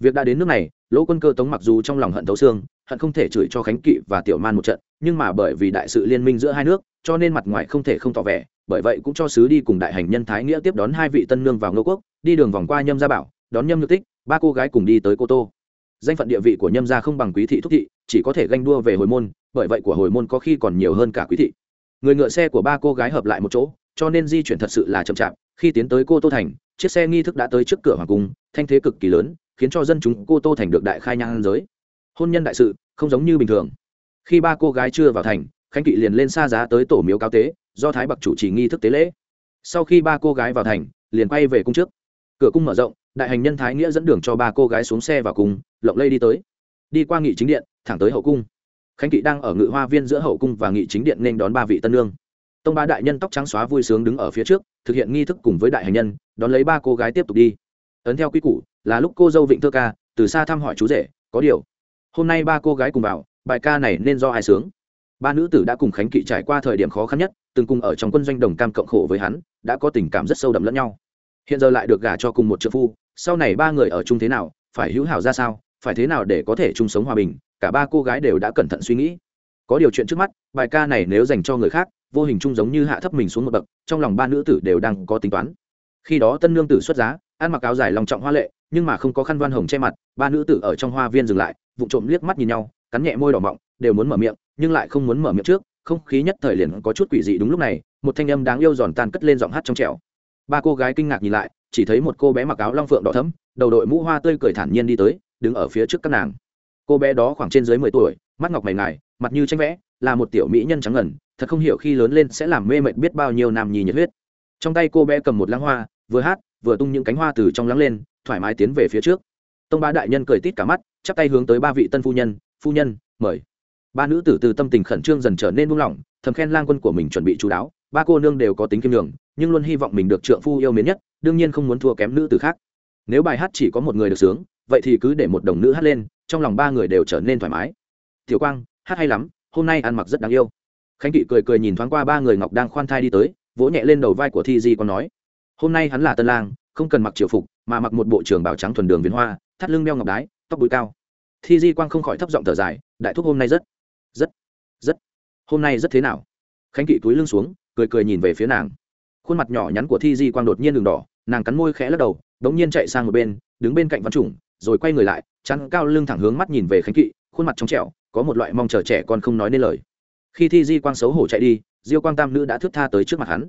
Việc đã đến nước này lỗ quân cơ tống mặc dù trong lòng hận thấu xương hận không thể chửi cho khánh kỵ và tiểu man một trận, nhưng mà bởi vì đại sự liên minh giữa hai nước, cho nên mặt ngoài không thể không tỏ vẻ, bởi vậy cũng cho sứ đi cùng đại hành nhân thái nghĩa tiếp đón hai vị tân nương vào ngô quốc, đi đường vòng qua nhâm gia bảo, đón nhâm nhược tích, ba cô gái cùng đi tới cô tô. Danh phận địa vị của nhâm gia không bằng quý thị thúc thị, chỉ có thể ganh đua về hồi môn, bởi vậy của hồi môn có khi còn nhiều hơn cả quý thị. Người ngựa xe của ba cô gái hợp lại một chỗ, cho nên di chuyển thật sự là chậm chạp, khi tiến tới cô tô thành, chiếc xe nghi thức đã tới trước cửa hoàng cung, thanh thế cực kỳ lớn, khiến cho dân chúng cô tô thành được đại khai nhang giới hôn nhân đại sự, không giống như bình thường. Khi ba cô gái chưa vào thành, khánh kỵ liền lên xa giá tới tổ miếu cao tế, do thái bậc chủ trì nghi thức tế lễ. Sau khi ba cô gái vào thành, liền quay về cung trước. Cửa cung mở rộng, đại hành nhân thái nghĩa dẫn đường cho ba cô gái xuống xe vào cung, lộng lây đi tới. Đi qua nghị chính điện, thẳng tới hậu cung. Khánh kỵ đang ở ngự hoa viên giữa hậu cung và nghị chính điện nên đón ba vị tân lương tông ba đại nhân tóc trắng xóa vui sướng đứng ở phía trước, thực hiện nghi thức cùng với đại hành nhân, đón lấy ba cô gái tiếp tục đi. Ấn theo quy củ, là lúc cô dâu vịnh thơ ca, từ xa thăm hỏi chú rể, có điều hôm nay ba cô gái cùng vào, bài ca này nên do ai sướng? Ba nữ tử đã cùng khánh kỵ trải qua thời điểm khó khăn nhất, từng cùng ở trong quân doanh đồng cam cộng khổ với hắn, đã có tình cảm rất sâu đậm lẫn nhau. Hiện giờ lại được gả cho cùng một trợ phu, sau này ba người ở chung thế nào, phải hữu hảo ra sao, phải thế nào để có thể chung sống hòa bình, cả ba cô gái đều đã cẩn thận suy nghĩ. Có điều chuyện trước mắt, bài ca này nếu dành cho người khác, vô hình chung giống như hạ thấp mình xuống một bậc, trong lòng ba nữ tử đều đang có tính toán. Khi đó tân nương tử xuất giá, ăn mặc áo dài lòng trọng hoa lệ, nhưng mà không có khăn văn hồng che mặt, ba nữ tử ở trong hoa viên dừng lại vụ trộm liếc mắt nhìn nhau, cắn nhẹ môi đỏ mọng, đều muốn mở miệng, nhưng lại không muốn mở miệng trước, không khí nhất thời liền có chút quỷ dị đúng lúc này, một thanh âm đáng yêu giòn tan cất lên giọng hát trong trẻo. Ba cô gái kinh ngạc nhìn lại, chỉ thấy một cô bé mặc áo long phượng đỏ thấm đầu đội mũ hoa tươi cười thản nhiên đi tới, đứng ở phía trước các nàng. Cô bé đó khoảng trên dưới mười tuổi, mắt ngọc mày ngài, mặt như tranh vẽ, là một tiểu mỹ nhân trắng ngần, thật không hiểu khi lớn lên sẽ làm mê mệt biết bao nhiêu nam nhi nhiệt huyết. Trong tay cô bé cầm một lăng hoa, vừa hát, vừa tung những cánh hoa từ trong lắng lên, thoải mái tiến về phía trước tông ba đại nhân cười tít cả mắt, chắp tay hướng tới ba vị tân phu nhân phu nhân, mời. Ba nữ tử từ tâm tình khẩn trương dần trở nên buông lỏng, thầm khen lang quân của mình chuẩn bị chú đáo, ba cô nương đều có tính kiêm đường nhưng luôn hy vọng mình được trượng phu yêu mến nhất, đương nhiên không muốn thua kém nữ tử khác. Nếu bài hát chỉ có một người được sướng, vậy thì cứ để một đồng nữ hát lên, trong lòng ba người đều trở nên thoải mái. Tiểu quang, hát hay lắm, hôm nay ăn mặc rất đáng yêu. Khánh kỵ cười cười nhìn thoáng qua ba người ngọc đang khoan thai đi tới, vỗ nhẹ lên đầu vai của thi di còn nói, hôm nay hắn là tân lang, không cần mặc triều phục, mà mặc một bộ trường bảo trắng thuần đường viền hoa thắt lưng đeo ngọc đái, tóc bụi cao. Thi di quang không khỏi thấp giọng thở dài, đại thúc hôm nay rất rất rất, hôm nay rất thế nào? Khánh kỵ túi lưng xuống, cười cười nhìn về phía nàng. Khuôn mặt nhỏ nhắn của thi di quang đột nhiên đường đỏ, nàng cắn môi khẽ lắc đầu, đống nhiên chạy sang một bên, đứng bên cạnh văn chủng, rồi quay người lại, chắn cao lưng thẳng hướng mắt nhìn về khánh kỵ, khuôn mặt trong trẻo, có một loại mong chờ trẻ con không nói nên lời. Khi thi di quang xấu hổ chạy đi, diêu quang tam nữ đã thước tha tới trước mặt hắn.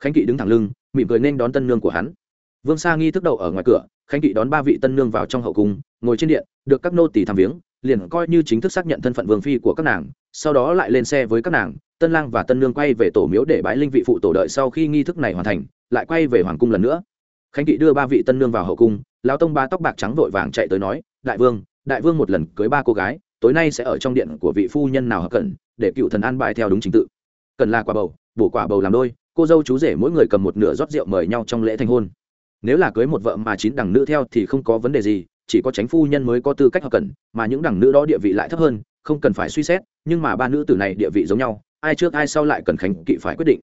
Khánh kỵ đứng thẳng lưng, mỉm cười nên đón tân nương của hắn vương sa nghi thức đậu ở ngoài cửa, khánh kỵ đón ba vị tân nương vào trong hậu cung, ngồi trên điện, được các nô tỳ thăm viếng, liền coi như chính thức xác nhận thân phận vương phi của các nàng, sau đó lại lên xe với các nàng, tân lang và tân nương quay về tổ miếu để bãi linh vị phụ tổ đợi sau khi nghi thức này hoàn thành, lại quay về hoàng cung lần nữa. Khánh kỵ đưa ba vị tân nương vào hậu cung, lão tông ba tóc bạc trắng vội vàng chạy tới nói, đại vương đại vương một lần cưới ba cô gái, tối nay sẽ ở trong điện của vị phu nhân nào hợp cẩn, để cựu thần an bài theo đúng trình tự. Cần là quả bầu, bổ quả bầu làm đôi, cô dâu chú rể mỗi người cầm một nửa rót rượu mời nhau trong lễ thành hôn nếu là cưới một vợ mà chín đằng nữ theo thì không có vấn đề gì, chỉ có tránh phu nhân mới có tư cách hợp cẩn, mà những đằng nữ đó địa vị lại thấp hơn, không cần phải suy xét, nhưng mà ba nữ tử này địa vị giống nhau, ai trước ai sau lại cần khánh kỵ phải quyết định.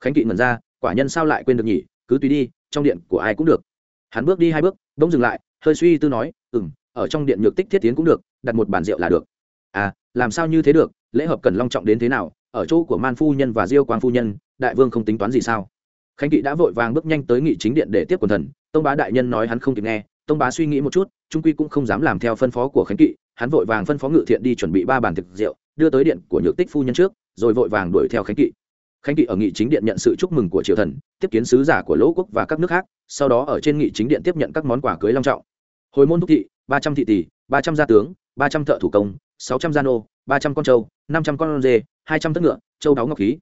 Khánh kỵ ngẩn ra, quả nhân sao lại quên được nhỉ, cứ tùy đi, trong điện của ai cũng được. Hắn bước đi hai bước, bỗng dừng lại, hơi suy tư nói ừ m ở trong điện nhược tích thiết tiến cũng được, đặt một bàn rượu là được. À làm sao như thế được, lễ hợp cần long trọng đến thế nào, ở chỗ của man phu nhân và diêu quang phu nhân, đại vương không tính toán gì sao? Khánh kỵ đã vội vàng bước nhanh tới nghị chính điện để tiếp quần thần. Tông bá đại nhân nói hắn không kịp nghe. Tông bá suy nghĩ một chút, trung quy cũng không dám làm theo phân phó của khánh kỵ. Hắn vội vàng phân phó ngự thiện đi chuẩn bị ba bàn thực rượu, đưa tới điện của nhược tích phu nhân trước, rồi vội vàng đuổi theo khánh kỵ. Khánh kỵ ở nghị chính điện nhận sự chúc mừng của triều thần, tiếp kiến sứ giả của lỗ quốc và các nước khác, sau đó ở trên nghị chính điện tiếp nhận các món quà cưới long trọng. Hồi môn thúc thị, ba trăm thị tỷ, ba trăm gia tướng, ba trăm thợ thủ công, sáu trăm gia nô, ba trăm con trâu, năm trăm con dê hai trăm tấc ngựa, châu đáo ngọc khí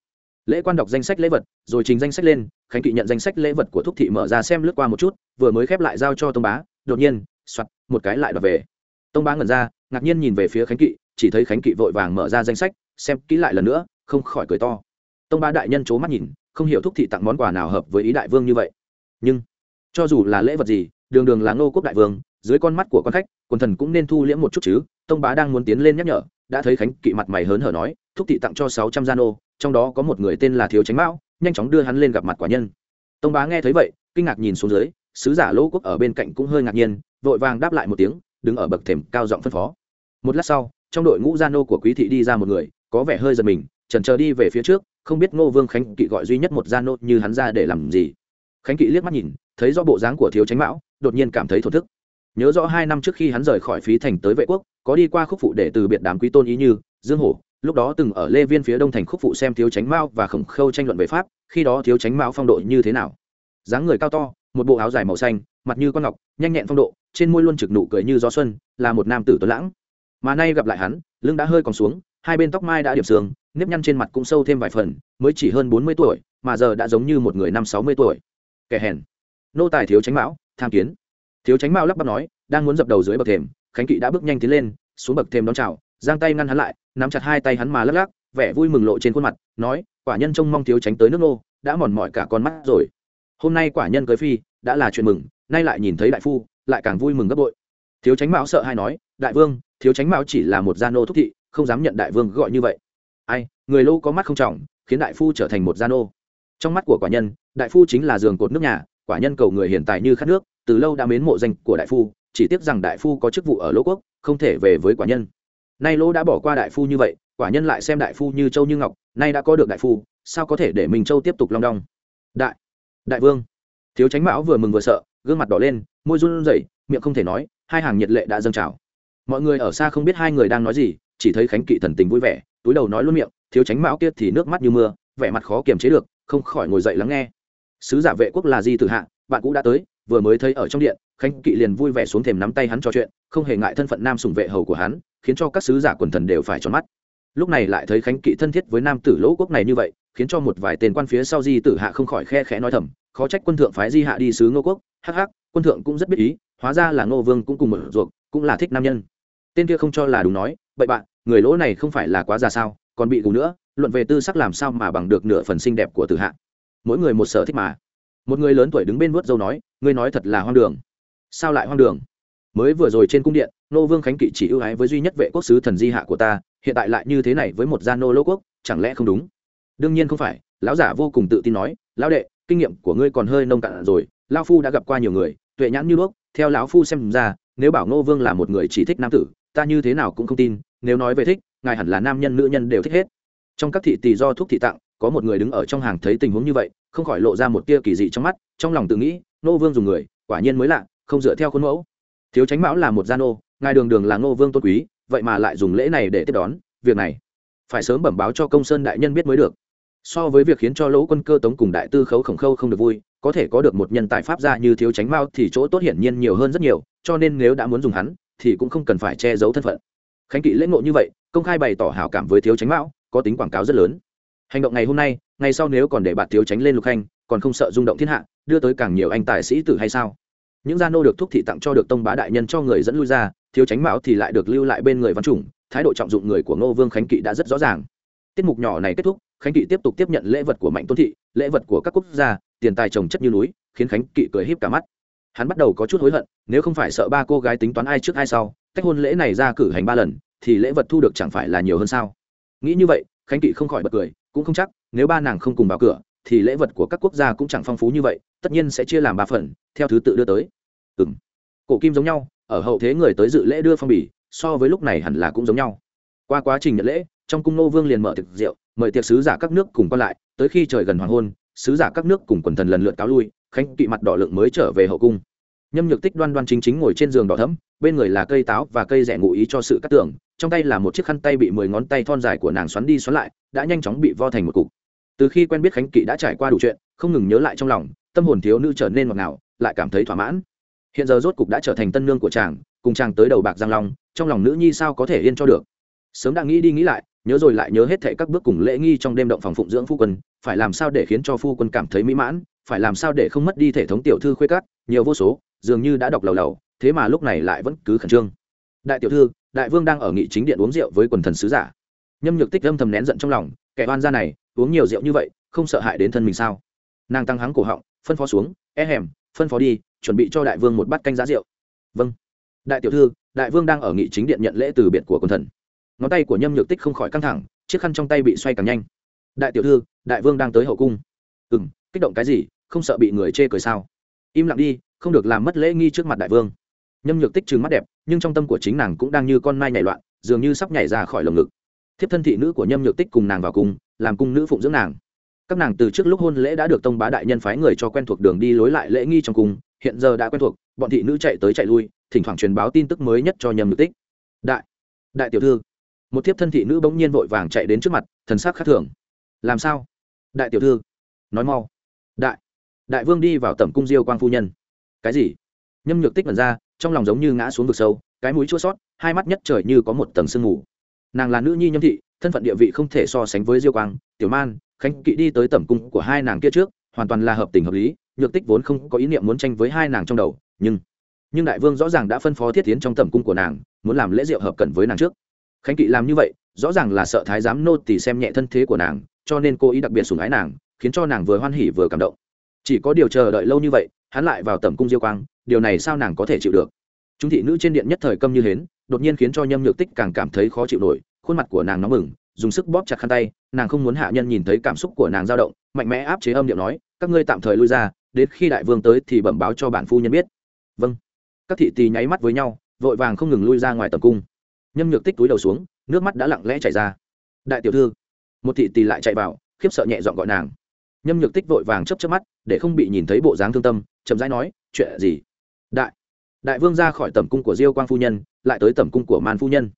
lễ quan đọc danh sách lễ vật, rồi trình danh sách lên, khánh kỵ nhận danh sách lễ vật của thúc thị mở ra xem lướt qua một chút, vừa mới khép lại giao cho tông bá, đột nhiên soặt một cái lại đọc về. Tông bá ngẩn ra, ngạc nhiên nhìn về phía khánh kỵ, chỉ thấy khánh kỵ vội vàng mở ra danh sách, xem kỹ lại lần nữa, không khỏi cười to. Tông bá đại nhân c h ố mắt nhìn, không hiểu thúc thị tặng món quà nào hợp với ý đại vương như vậy. Nhưng, cho dù là lễ vật gì, đường đường là ngô quốc đại vương, dưới con mắt của con khách, quần thần cũng nên thu liễm một chút chứ. Tông bá đang muốn tiến lên nhắc nhở, đã thấy khánh kỵ mặt mày hớn hở nói, thúc thị tặng cho sáu trăm gia nô trong đó có một người tên là thiếu tránh mão, nhanh chóng đưa hắn lên gặp mặt quả nhân. Tông bá nghe thấy vậy, kinh ngạc nhìn xuống dưới, sứ giả lỗ quốc ở bên cạnh cũng hơi ngạc nhiên, vội vàng đáp lại một tiếng, đứng ở bậc thềm cao giọng phân phó. Một lát sau, trong đội ngũ gia nô của quý thị đi ra một người, có vẻ hơi giật mình, chần chờ đi về phía trước, không biết ngô vương khánh kỵ gọi duy nhất một gia nô như hắn ra để làm gì. Khánh kỵ liếc mắt nhìn, thấy do bộ dáng của thiếu tránh mão, đột nhiên cảm thấy thổ thức. Nhớ rõ hai năm trước khi hắn rời khỏi phí thành tới vệ quốc, có đi qua khúc phụ để từ biệt đám quý tôn ý như dương hổ lúc đó từng ở lê viên phía đông thành khúc phụ xem thiếu tránh mao và khổng khâu tranh luận về pháp, khi đó thiếu tránh mao phong độ như thế nào? Dáng người cao to, một bộ áo dài màu xanh, mặt như con ngọc, nhanh nhẹn phong độ, trên môi luôn trực nụ cười như gió xuân, là một nam tử tuấn lãng. Mà nay gặp lại hắn, lưng đã hơi còn xuống, hai bên tóc mai đã điểm sương nếp nhăn trên mặt cũng sâu thêm vài phần, mới chỉ hơn bốn mươi tuổi, mà giờ đã giống như một người năm sáu mươi tuổi. Kẻ hèn. Nô tài thiếu tránh mão, tham kiến. Thiếu tránh mao lắp bắp nói, đang muốn dập đầu dưới bậc thềm, khánh kỵ đã bước nhanh tiến lên, xuống bậc thềm đón chào, giang tay ngăn hắn lại nắm chặt hai tay hắn mà lắc lắc, vẻ vui mừng lộ trên khuôn mặt, nói, quả nhân trông mong thiếu tránh tới nước nô, đã mòn mỏi cả con mắt rồi. Hôm nay quả nhân cưới phi, đã là chuyện mừng, nay lại nhìn thấy đại phu, lại càng vui mừng gấp bội. Thiếu tránh mão sợ hay nói, đại vương, thiếu tránh mão chỉ là một gia nô thúc thị, không dám nhận đại vương gọi như vậy. Ai, người lâu có mắt không trọng, khiến đại phu trở thành một gia nô. Trong mắt của quả nhân, đại phu chính là giường cột nước nhà, quả nhân cầu người hiện tại như khát nước, từ lâu đã mến mộ danh của đại phu, chỉ tiếc rằng đại phu có chức vụ ở lỗ quốc, không thể về với quả nhân nay lỗ đã bỏ qua đại phu như vậy, quả nhân lại xem đại phu như châu như ngọc, nay đã có được đại phu, sao có thể để mình châu tiếp tục long đong? Đại đại vương. Thiếu tránh mão vừa mừng vừa sợ, gương mặt đỏ lên, môi run rẩy, miệng không thể nói, hai hàng nhiệt lệ đã dâng trào. Mọi người ở xa không biết hai người đang nói gì, chỉ thấy khánh kỵ thần tình vui vẻ, túi đầu nói luôn miệng, thiếu tránh mão kia thì nước mắt như mưa, vẻ mặt khó kiềm chế được, không khỏi ngồi dậy lắng nghe. Sứ giả vệ quốc là di tử hạ, bạn cũ đã tới, vừa mới thấy ở trong điện khánh kỵ liền vui vẻ xuống thềm nắm tay hắn trò chuyện, không hề ngại thân phận nam sùng vệ hầu của hắn, khiến cho các sứ giả quần thần đều phải tròn mắt. Lúc này lại thấy khánh kỵ thân thiết với nam tử lỗ quốc này như vậy, khiến cho một vài tên quan phía sau di tử hạ không khỏi khe khẽ nói thầm, khó trách quân thượng phái di hạ đi sứ ngô quốc, hắc hắc, quân thượng cũng rất biết ý, hóa ra là ngô vương cũng cùng một ruột cũng là thích nam nhân. Tên kia không cho là đúng nói vậy bạn, người lỗ này không phải là quá già sao, còn bị gù nữa, luận về tư sắc làm sao mà bằng được nửa phần xinh đẹp của tử hạ? Mỗi người một sở thích mà. Một người lớn tuổi đứng bên vuốt dâu nói, ngươi nói thật là hoang đường sao lại hoang đường? Mới vừa rồi trên cung điện, nô vương khánh kỵ chỉ ưu ái với duy nhất vệ quốc sứ thần di hạ của ta, hiện tại lại như thế này với một gia nô lô quốc, chẳng lẽ không đúng? Đương nhiên không phải, lão giả vô cùng tự tin nói, lão đệ, kinh nghiệm của ngươi còn hơi nông cạn rồi lao phu đã gặp qua nhiều người, tuệ nhãn như đuốc, theo lão phu xem ra, nếu bảo nô vương là một người chỉ thích nam tử, ta như thế nào cũng không tin, nếu nói về thích, ngài hẳn là nam nhân nữ nhân đều thích hết. Trong các thị tỳ do thuốc thị tặng, có một người đứng ở trong hàng thấy tình huống như vậy, không khỏi lộ ra một tia kỳ dị trong mắt, trong lòng tự nghĩ, nô vương dùng người, quả nhiên mới lạ không dựa theo khuôn mẫu. Thiếu tránh mão là một gia nô, ngài đường đường là ngô vương tôn quý, vậy mà lại dùng lễ này để tiếp đón, việc này phải sớm bẩm báo cho công sơn đại nhân biết mới được. So với việc khiến cho lỗ quân cơ tống cùng đại tư khấu khổng khâu không được vui, có thể có được một nhân tài pháp ra như thiếu tránh mao thì chỗ tốt hiển nhiên nhiều hơn rất nhiều, cho nên nếu đã muốn dùng hắn, thì cũng không cần phải che giấu thân phận. Khánh kỵ lễ ngộ như vậy, công khai bày tỏ hảo cảm với thiếu tránh mão, có tính quảng cáo rất lớn. Hành động ngày hôm nay, ngày sau nếu còn để bạn thiếu tránh lên lục khanh còn không sợ rung động thiên hạ, đưa tới càng nhiều anh tài sĩ tử hay sao? Những gia nô được thúc thị tặng cho được tông bá đại nhân cho người dẫn lui ra, thiếu tránh mão thì lại được lưu lại bên người văn chủng, thái độ trọng dụng người của ngô vương khánh kỵ đã rất rõ ràng. Tiết mục nhỏ này kết thúc, khánh kỵ tiếp tục tiếp nhận lễ vật của mạnh tôn thị, lễ vật của các quốc gia, tiền tài trồng chất như núi, khiến khánh kỵ cười híp cả mắt. Hắn bắt đầu có chút hối hận, nếu không phải sợ ba cô gái tính toán ai trước ai sau, cách hôn lễ này ra cử hành ba lần, thì lễ vật thu được chẳng phải là nhiều hơn sao? Nghĩ như vậy, khánh kỵ không khỏi bật cười, cũng không chắc, nếu ba nàng không cùng vào cửa thì lễ vật của các quốc gia cũng chẳng phong phú như vậy, tất nhiên sẽ chia làm ba phần, theo thứ tự đưa tới. Ừ m cổ kim giống nhau, ở hậu thế người tới dự lễ đưa phong bì, so với lúc này hẳn là cũng giống nhau. Qua quá trình nhận lễ, trong cung nô vương liền mở tiệc rượu, mời tiệc sứ giả các nước cùng quan lại, tới khi trời gần hoàng hôn, sứ giả các nước cùng quần thần lần lượt cáo lui, khánh kỵ mặt đỏ lượng mới trở về hậu cung. Nhâm nhược tích đoan đoan chính chính ngồi trên giường đỏ thấm bên người là cây táo và cây rẻ ngụ ý cho sự cắt tưởng trong tay là một chiếc khăn tay bị mười ngón tay thon dài của nàng xoắn đi xoắn lại, đã nhanh chóng bị vo thành một cục từ khi quen biết khánh kỵ đã trải qua đủ chuyện, không ngừng nhớ lại trong lòng, tâm hồn thiếu nữ trở nên ngọt ngào, lại cảm thấy thỏa mãn. Hiện giờ rốt cục đã trở thành tân nương của chàng, cùng chàng tới đầu bạc giang long, trong lòng nữ nhi sao có thể yên cho được? Sớm đã nghĩ đi nghĩ lại, nhớ rồi lại nhớ hết thệ các bước cùng lễ nghi trong đêm động phòng phụng dưỡng phu quân, phải làm sao để khiến cho phu quân cảm thấy mỹ mãn, phải làm sao để không mất đi thể thống tiểu thư khuê cắt nhiều vô số, dường như đã đọc lầu lầu, thế mà lúc này lại vẫn cứ khẩn trương. Đại tiểu thư, đại vương đang ở nghị chính điện uống rượu với quần thần sứ giả. Nhâm nhược tích âm thầm nén giận trong lòng kẻ oan gia này, uống nhiều rượu như vậy, không sợ hại đến thân mình sao? Nàng tăng hắng cổ họng, phân phó xuống e hèm, phân phó đi, chuẩn bị cho đại vương một bát canh giá rượu. Vâng. Đại tiểu thư, đại vương đang ở nghị chính điện nhận lễ từ biệt của quần thần. Ngón tay của nhâm nhược tích không khỏi căng thẳng, chiếc khăn trong tay bị xoay càng nhanh. Đại tiểu thư, đại vương đang tới hậu cung. Ừ m kích động cái gì, không sợ bị người chê cười sao? Im lặng đi, không được làm mất lễ nghi trước mặt đại vương. Nhâm nhược tích trừng mắt đẹp, nhưng trong tâm của chính nàng cũng đang như con mai nhảy loạn, dường như sắp nhảy ra khỏi lồng ngực thiếp thân thị nữ của nhâm nhược tích cùng nàng vào cung làm cung nữ phụng dưỡng nàng. Các nàng từ trước lúc hôn lễ đã được tông bá đại nhân phái người cho quen thuộc đường đi lối lại lễ nghi trong cung, hiện giờ đã quen thuộc, bọn thị nữ chạy tới chạy lui, thỉnh thoảng truyền báo tin tức mới nhất cho nhâm nhược tích. Đại đại tiểu thư. Một thiếp thân thị nữ bỗng nhiên vội vàng chạy đến trước mặt, thần sắc khác thường. Làm sao? Đại tiểu thư. Nói mau. Đại đại vương đi vào tẩm cung diêu quang phu nhân. Cái gì? Nhâm nhược tích mật ra, trong lòng giống như ngã xuống vực sâu, cái mũi chua sót hai mắt nhất trời như có một tầng sương mù nàng là nữ nhi nhâm thị, thân phận địa vị không thể so sánh với diêu quang, tiểu man, khánh kỵ đi tới tẩm cung của hai nàng kia trước, hoàn toàn là hợp tình hợp lý, nhược tích vốn không có ý niệm muốn tranh với hai nàng trong đầu, nhưng nhưng đại vương rõ ràng đã phân phó thiết tiến trong tẩm cung của nàng, muốn làm lễ diệu hợp cẩn với nàng trước. Khánh kỵ làm như vậy, rõ ràng là sợ thái giám nô tỳ xem nhẹ thân thế của nàng, cho nên cô ý đặc biệt sủng ái nàng, khiến cho nàng vừa hoan hỉ vừa cảm động. Chỉ có điều chờ đợi lâu như vậy, hắn lại vào tẩm cung diêu quang, điều này sao nàng có thể chịu được? Chúng thị nữ trên điện nhất thời câm như hến đột nhiên khiến cho nhâm nhược tích càng cảm thấy khó chịu nổi, khuôn mặt của nàng nóng mừng dùng sức bóp chặt khăn tay, nàng không muốn hạ nhân nhìn thấy cảm xúc của nàng dao động, mạnh mẽ áp chế âm điệu nói, các ngươi tạm thời lui ra, đến khi đại vương tới thì bẩm báo cho bản phu nhân biết. Vâng. Các thị tỳ nháy mắt với nhau, vội vàng không ngừng lui ra ngoài tầm cung. Nhâm nhược tích túi đầu xuống, nước mắt đã lặng lẽ chảy ra. Đại tiểu thư. Một thị tỳ lại chạy vào, khiếp sợ nhẹ dọn gọi nàng. Nhâm nhược tích vội vàng chấp chấp mắt, để không bị nhìn thấy bộ dáng thương tâm, chậm rãi nói, chuyện gì? Đại đại vương ra khỏi tầm cung của diêu quang phu nhân, lại tới tầm cung của man phu nhân.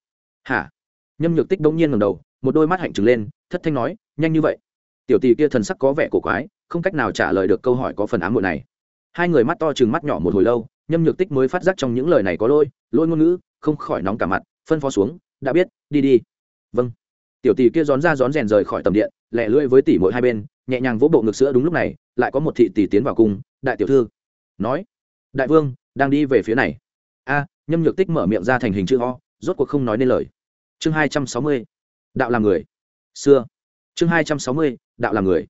Hả? Nhâm nhược tích bỗng nhiên ngầm đầu, một đôi mắt hạnh trừng lên, thất thanh nói, nhanh như vậy. Tiểu tỷ kia thần sắc có vẻ cổ quái, không cách nào trả lời được câu hỏi có phần ám muội này. Hai người mắt to chừng mắt nhỏ một hồi lâu, nhâm nhược tích mới phát giác trong những lời này có lôi lôi ngôn ngữ, không khỏi nóng cả mặt, phân phó xuống, đã biết, đi đi. Vâng. Tiểu tỷ kia rón ra rón rèn rời khỏi tầm điện lẹ lưỡi với tỷ mỗi hai bên, nhẹ nhàng vỗ bộ ngực sữa đúng lúc này, lại có một thị tỷ tiến vào cung, đại tiểu thư. Nói, đại vương đang đi về phía này. A, nhâm nhược tích mở miệng ra thành hình chữ ho rốt cuộc không nói nên lời. Chương hai trăm sáu mươi, đạo làm người. Xưa. Chương hai trăm sáu mươi, đạo làm người.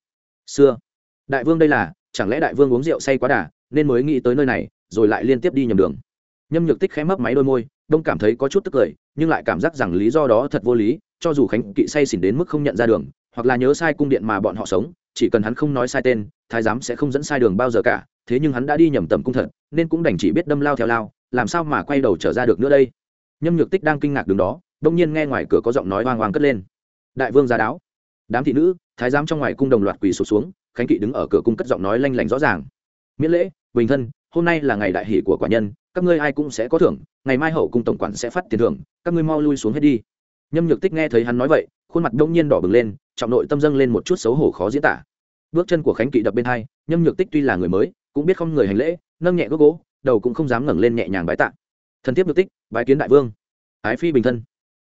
Xưa. Đại vương đây là, chẳng lẽ đại vương uống rượu say quá đà, nên mới nghĩ tới nơi này, rồi lại liên tiếp đi nhầm đường. Nhâm nhược tích khẽ mấp máy đôi môi, đông cảm thấy có chút tức cười, nhưng lại cảm giác rằng lý do đó thật vô lý, cho dù khánh kỵ say xỉn đến mức không nhận ra đường, hoặc là nhớ sai cung điện mà bọn họ sống chỉ cần hắn không nói sai tên, thái giám sẽ không dẫn sai đường bao giờ cả, thế nhưng hắn đã đi nhầm tầm cung thật, nên cũng đành chỉ biết đâm lao theo lao, làm sao mà quay đầu trở ra được nữa đây? Nhâm nhược tích đang kinh ngạc đường đó đông nhiên nghe ngoài cửa có giọng nói hoang hoang cất lên. Đại vương ra đáo. Đám thị nữ, thái giám trong ngoài cung đồng loạt quỳ sụp xuống, khánh kỵ đứng ở cửa cung cất giọng nói lanh lảnh rõ ràng. Miễn lễ, bình thân, hôm nay là ngày đại hỷ của quả nhân, các ngươi ai cũng sẽ có thưởng, ngày mai hậu cung tổng quản sẽ phát tiền thưởng, các ngươi mau lui xuống hết đi. Nhâm nhược tích nghe thấy hắn nói vậy khuôn mặt đông nhiên đỏ bừng lên, trọng nội tâm dâng lên một chút xấu hổ khó diễn tả. Bước chân của khánh kỵ đập bên hai, nhâm nhược tích tuy là người mới, cũng biết không người hành lễ, nâng nhẹ gốc gỗ, đầu cũng không dám ngẩng lên nhẹ nhàng bái tạ. Thân thiết nhược tích, bái kiến đại vương. Ái phi bình thân.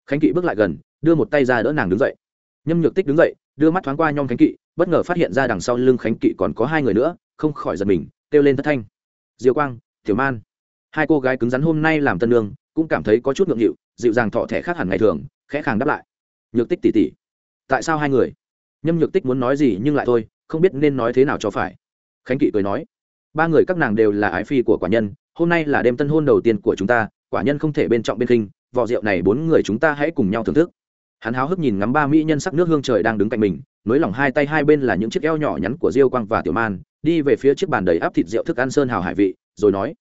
Khánh kỵ bước lại gần, đưa một tay ra đỡ nàng đứng dậy. Nhâm nhược tích đứng dậy, đưa mắt thoáng qua nhom khánh kỵ, bất ngờ phát hiện ra đằng sau lưng khánh kỵ còn có hai người nữa, không khỏi giật mình, kêu lên thất thanh. Diều quang, tiểu man. Hai cô gái cứng rắn hôm nay làm tân lương cũng cảm thấy có chút ngượng nghịu, dịu dàng thọ thẻ khác hẳn ngày thường, khẽ khàng đáp lại nhược tích tỉ tỉ. Tại sao hai người? Nhâm nhược tích muốn nói gì nhưng lại thôi, không biết nên nói thế nào cho phải. Khánh kỵ cười nói, ba người các nàng đều là ái phi của quả nhân, hôm nay là đêm tân hôn đầu tiên của chúng ta, quả nhân không thể bên trọng bên khinh vỏ rượu này bốn người chúng ta hãy cùng nhau thưởng thức. Hắn háo hức nhìn ngắm ba mỹ nhân sắc nước hương trời đang đứng cạnh mình, nối lòng hai tay hai bên là những chiếc eo nhỏ nhắn của diêu quang và tiểu man, đi về phía chiếc bàn đầy áp thịt rượu thức ăn sơn hào hải vị, rồi nói,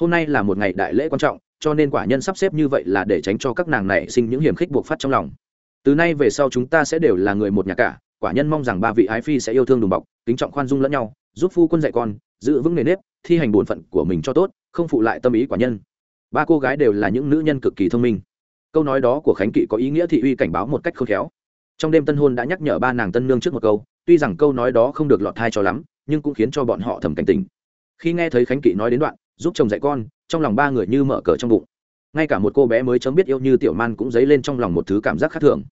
hôm nay là một ngày đại lễ quan trọng, cho nên quả nhân sắp xếp như vậy là để tránh cho các nàng này sinh những hiểm khích buộc phát trong lòng từ nay về sau chúng ta sẽ đều là người một nhà cả, quả nhân mong rằng ba vị ái phi sẽ yêu thương đùm bọc, kính trọng khoan dung lẫn nhau, giúp phu quân dạy con, giữ vững nề nếp, thi hành bổn phận của mình cho tốt, không phụ lại tâm ý quả nhân. Ba cô gái đều là những nữ nhân cực kỳ thông minh. Câu nói đó của khánh kỵ có ý nghĩa thị uy cảnh báo một cách khôn khéo. Trong đêm tân hôn đã nhắc nhở ba nàng tân nương trước một câu, tuy rằng câu nói đó không được lọt thai cho lắm, nhưng cũng khiến cho bọn họ thầm cảnh tình khi nghe thấy khánh kỵ nói đến đoạn, giúp chồng dạy con, trong lòng ba người như mở cờ trong bụng. Ngay cả một cô bé mới chấm biết yêu như tiểu man cũng dấy lên trong lòng một thứ cảm giác khác thường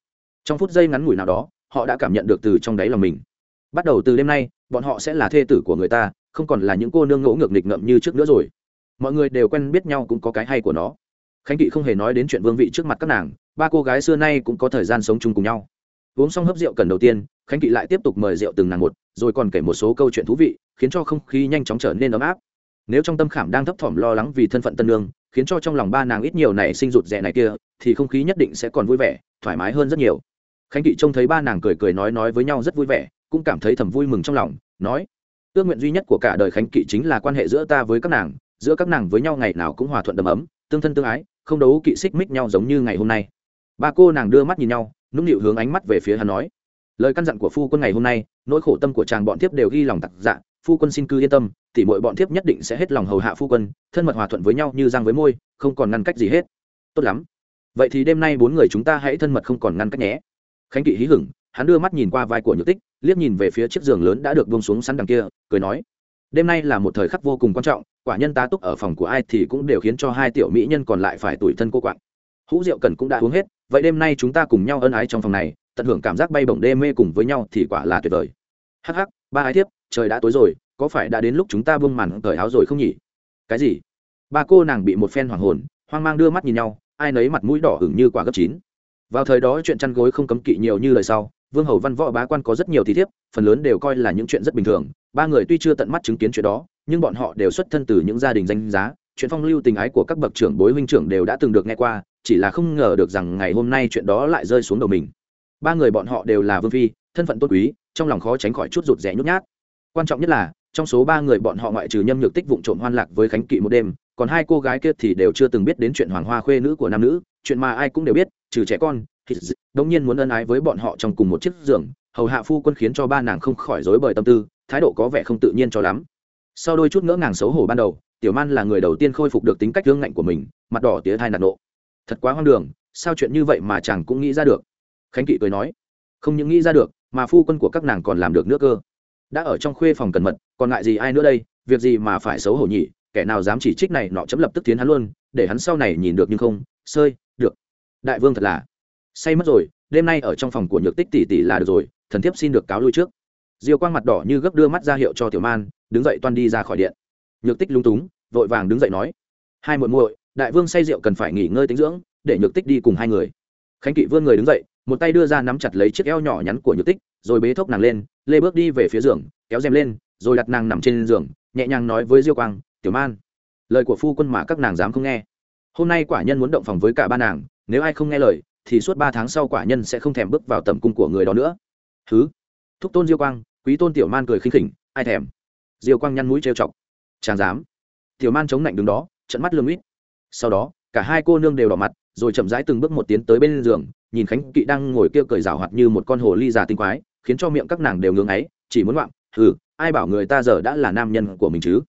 trong phút giây ngắn ngủi nào đó, họ đã cảm nhận được từ trong đáy lòng mình. Bắt đầu từ đêm nay, bọn họ sẽ là thê tử của người ta, không còn là những cô nương ngỗ ngược nghịch ngợm như trước nữa rồi. Mọi người đều quen biết nhau cũng có cái hay của nó. Khánh kỵ không hề nói đến chuyện vương vị trước mặt các nàng, ba cô gái xưa nay cũng có thời gian sống chung cùng nhau. Uống xong hấp rượu cần đầu tiên, khánh kỵ lại tiếp tục mời rượu từng nàng một, rồi còn kể một số câu chuyện thú vị, khiến cho không khí nhanh chóng trở nên ấm áp. Nếu trong tâm khảm đang thấp thỏm lo lắng vì thân phận tân lương khiến cho trong lòng ba nàng ít nhiều này sinh rụt rè này kia, thì không khí nhất định sẽ còn vui vẻ, thoải mái hơn rất nhiều khánh kỵ trông thấy ba nàng cười cười nói nói với nhau rất vui vẻ, cũng cảm thấy thầm vui mừng trong lòng, nói, ước nguyện duy nhất của cả đời khánh kỵ chính là quan hệ giữa ta với các nàng, giữa các nàng với nhau ngày nào cũng hòa thuận đầm ấm, tương thân tương ái, không đấu kỵ xích mích nhau giống như ngày hôm nay. Ba cô nàng đưa mắt nhìn nhau, nũng nịu hướng ánh mắt về phía hắn nói, lời căn dặn của phu quân ngày hôm nay, nỗi khổ tâm của chàng bọn thiếp đều ghi lòng tặc dạ phu quân xin cứ yên tâm, tỉ mọi bọn thiếp nhất định sẽ hết lòng hầu hạ phu quân, thân mật hòa thuận với nhau như răng với môi, không còn ngăn cách gì hết. Tốt lắm. Vậy thì đêm nay bốn người chúng ta hãy thân mật không còn ngăn cách nhé khánh kỵ hí hửng, hắn đưa mắt nhìn qua vai của nhược tích, liếc nhìn về phía chiếc giường lớn đã được bông xuống sẵn đằng kia, cười nói, đêm nay là một thời khắc vô cùng quan trọng, quả nhân tá túc ở phòng của ai thì cũng đều khiến cho hai tiểu mỹ nhân còn lại phải tủi thân cô quạng. Hũ rượu cần cũng đã uống hết, vậy đêm nay chúng ta cùng nhau ân ái trong phòng này, tận hưởng cảm giác bay bổng đê mê cùng với nhau thì quả là tuyệt vời. Hắc hắc, ba ái thiếp, trời đã tối rồi, có phải đã đến lúc chúng ta buông màn cởi áo rồi không nhỉ? Cái gì? Ba cô nàng bị một phen hoàng hồn, hoang mang đưa mắt nhìn nhau, ai nấy mặt mũi đỏ hửng như quả gấp chín vào thời đó chuyện chăn gối không cấm kỵ nhiều như lời sau, vương hầu văn võ bá quan có rất nhiều thi thiếp, phần lớn đều coi là những chuyện rất bình thường. Ba người tuy chưa tận mắt chứng kiến chuyện đó, nhưng bọn họ đều xuất thân từ những gia đình danh giá. Chuyện phong lưu tình ái của các bậc trưởng bối huynh trưởng đều đã từng được nghe qua, chỉ là không ngờ được rằng ngày hôm nay chuyện đó lại rơi xuống đầu mình. Ba người bọn họ đều là vương phi, thân phận tôn quý, trong lòng khó tránh khỏi chút rụt rẽ nhút nhát. Quan trọng nhất là, trong số ba người bọn họ ngoại trừ nhâm nhược tích vụng trộm hoan lạc với khánh kỵ một đêm còn hai cô gái kia thì đều chưa từng biết đến chuyện hoàng hoa khuê nữ của nam nữ, chuyện mà ai cũng đều biết, trừ trẻ con, thì nhiên muốn ân ái với bọn họ trong cùng một chiếc giường, hầu hạ phu quân khiến cho ba nàng không khỏi rối bời tâm tư, thái độ có vẻ không tự nhiên cho lắm. Sau đôi chút ngỡ ngàng xấu hổ ban đầu, tiểu man là người đầu tiên khôi phục được tính cách gương ngạnh của mình, mặt đỏ tía thai nạt nộ. Thật quá hoang đường, sao chuyện như vậy mà chàng cũng nghĩ ra được? Khánh kỵ cười nói, không những nghĩ ra được, mà phu quân của các nàng còn làm được nữa cơ. Đã ở trong khuê phòng cẩn mật, còn ngại gì ai nữa đây, việc gì mà phải xấu hổ nhỉ? Kẻ nào dám chỉ trích này, nọ chấm lập tức tiến hắn luôn, để hắn sau này nhìn được nhưng không, sơi, được. Đại vương thật là say mất rồi, đêm nay ở trong phòng của nhược tích tỷ tỷ là được rồi, thần thiếp xin được cáo lui trước. Diêu quang mặt đỏ như gấp đưa mắt ra hiệu cho tiểu man, đứng dậy toan đi ra khỏi điện. Nhược tích lung túng, vội vàng đứng dậy nói, hai muội muội, đại vương say rượu cần phải nghỉ ngơi tính dưỡng, để nhược tích đi cùng hai người. Khánh kỵ vươn người đứng dậy, một tay đưa ra nắm chặt lấy chiếc eo nhỏ nhắn của nhược tích, rồi bế thốc nàng lên, lê bước đi về phía giường, kéo rèm lên, rồi đặt nàng nằm trên giường, nhẹ nhàng nói với diêu quang tiểu man. Lời của phu quân mà các nàng dám không nghe. Hôm nay quả nhân muốn động phòng với cả ba nàng, nếu ai không nghe lời, thì suốt ba tháng sau quả nhân sẽ không thèm bước vào tầm cung của người đó nữa. Thứ thúc tôn diêu quang, quý tôn tiểu man cười khinh khỉnh, ai thèm? Diêu quang nhăn mũi trêu chọc. Chàng dám. Tiểu man chống lạnh đứng đó trận mắt lương ít sau đó, cả hai cô nương đều đỏ mặt, rồi chậm rãi từng bước một tiến tới bên giường, nhìn khánh kỵ đang ngồi kia cười rào hoạt như một con hồ ly già tinh quái, khiến cho miệng các nàng đều ngưng ấy chỉ muốn ngoạm ừ ai bảo người ta giờ đã là nam nhân của mình chứ?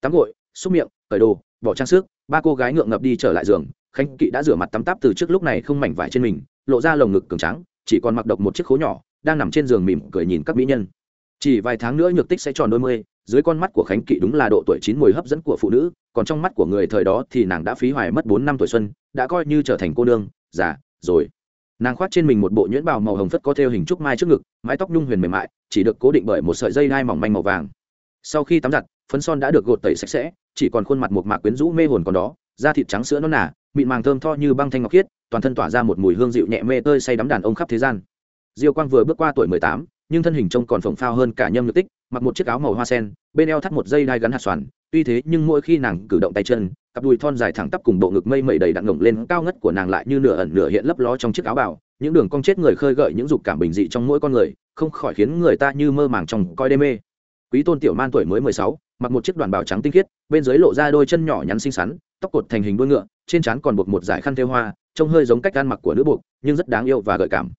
Tắm gội xúc miệng, cởi đồ, bỏ trang sức, ba cô gái ngượng ngập đi trở lại giường, khánh kỵ đã rửa mặt tắm táp từ trước lúc này không mảnh vải trên mình, lộ ra lồng ngực cường trắng chỉ còn mặc độc một chiếc khố nhỏ, đang nằm trên giường mỉm cười nhìn các mỹ nhân. Chỉ vài tháng nữa nhược tích sẽ tròn đôi mươi, dưới con mắt của khánh kỵ đúng là độ tuổi chín mùi hấp dẫn của phụ nữ, còn trong mắt của người thời đó thì nàng đã phí hoài mất bốn năm tuổi xuân, đã coi như trở thành cô nương, già, rồi. Nàng khoác trên mình một bộ nhuyễn bào màu hồng phất có theo hình trúc mai trước ngực, mái tóc nhung huyền mềm mại, chỉ được cố định bởi một sợi dây đai mỏng manh màu vàng sau khi tắm giặt, phấn son đã được gột tẩy sạch sẽ, chỉ còn khuôn mặt một mạc quyến rũ mê hồn còn đó, da thịt trắng sữa nó nả mịn màng thơm tho như băng thanh ngọc khiết, toàn thân tỏa ra một mùi hương dịu nhẹ mê tơi say đắm đàn ông khắp thế gian. Diêu quang vừa bước qua tuổi mười tám, nhưng thân hình trông còn phồng phao hơn cả nhâm nhược tích, mặc một chiếc áo màu hoa sen, bên eo thắt một dây đai gắn hạt xoàn, tuy thế nhưng mỗi khi nàng cử động tay chân, cặp đùi thon dài thẳng tắp cùng bộ ngực mây mẩy đầy đặn ngổng lên cao ngất của nàng lại như nửa ẩn nửa hiện lấp ló trong chiếc áo bào, những đường cong chết người khơi gợi những dục cảm bình dị trong mỗi con người, không khỏi khiến người ta như mơ màng trong coi đê mê quý tôn tiểu man tuổi mới mười sáu, mặc một chiếc đoàn bào trắng tinh khiết, bên dưới lộ ra đôi chân nhỏ nhắn xinh xắn, tóc cột thành hình đuôi ngựa, trên trán còn buộc một dải khăn thêu hoa, trông hơi giống cách ăn mặc của nữ buộc, nhưng rất đáng yêu và gợi cảm.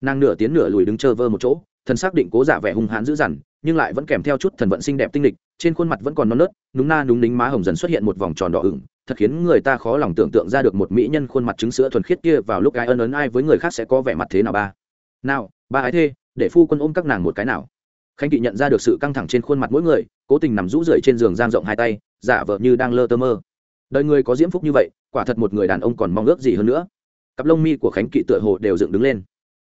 Nàng nửa tiến nửa lùi đứng chờ vơ một chỗ, thần xác định cố giả vẻ hung hãn dữ dằn, nhưng lại vẫn kèm theo chút thần vận xinh đẹp tinh lịch, trên khuôn mặt vẫn còn non nớt, núng na núng nính má hồng dần xuất hiện một vòng tròn đỏ ửng, thật khiến người ta khó lòng tưởng tượng ra được một mỹ nhân khuôn mặt trứng sữa thuần khiết kia vào lúc ai ân ấn ai với người khác sẽ có vẻ mặt thế nào ba. Nào, ba ái thê, để phu quân ôm các nàng một cái nào khánh kỵ nhận ra được sự căng thẳng trên khuôn mặt mỗi người, cố tình nằm rũ rượi trên giường giang rộng hai tay, giả vờ như đang lơ tơ mơ. Đời người có diễm phúc như vậy, quả thật một người đàn ông còn mong ước gì hơn nữa. Cặp lông mi của khánh kỵ tựa hồ đều dựng đứng lên.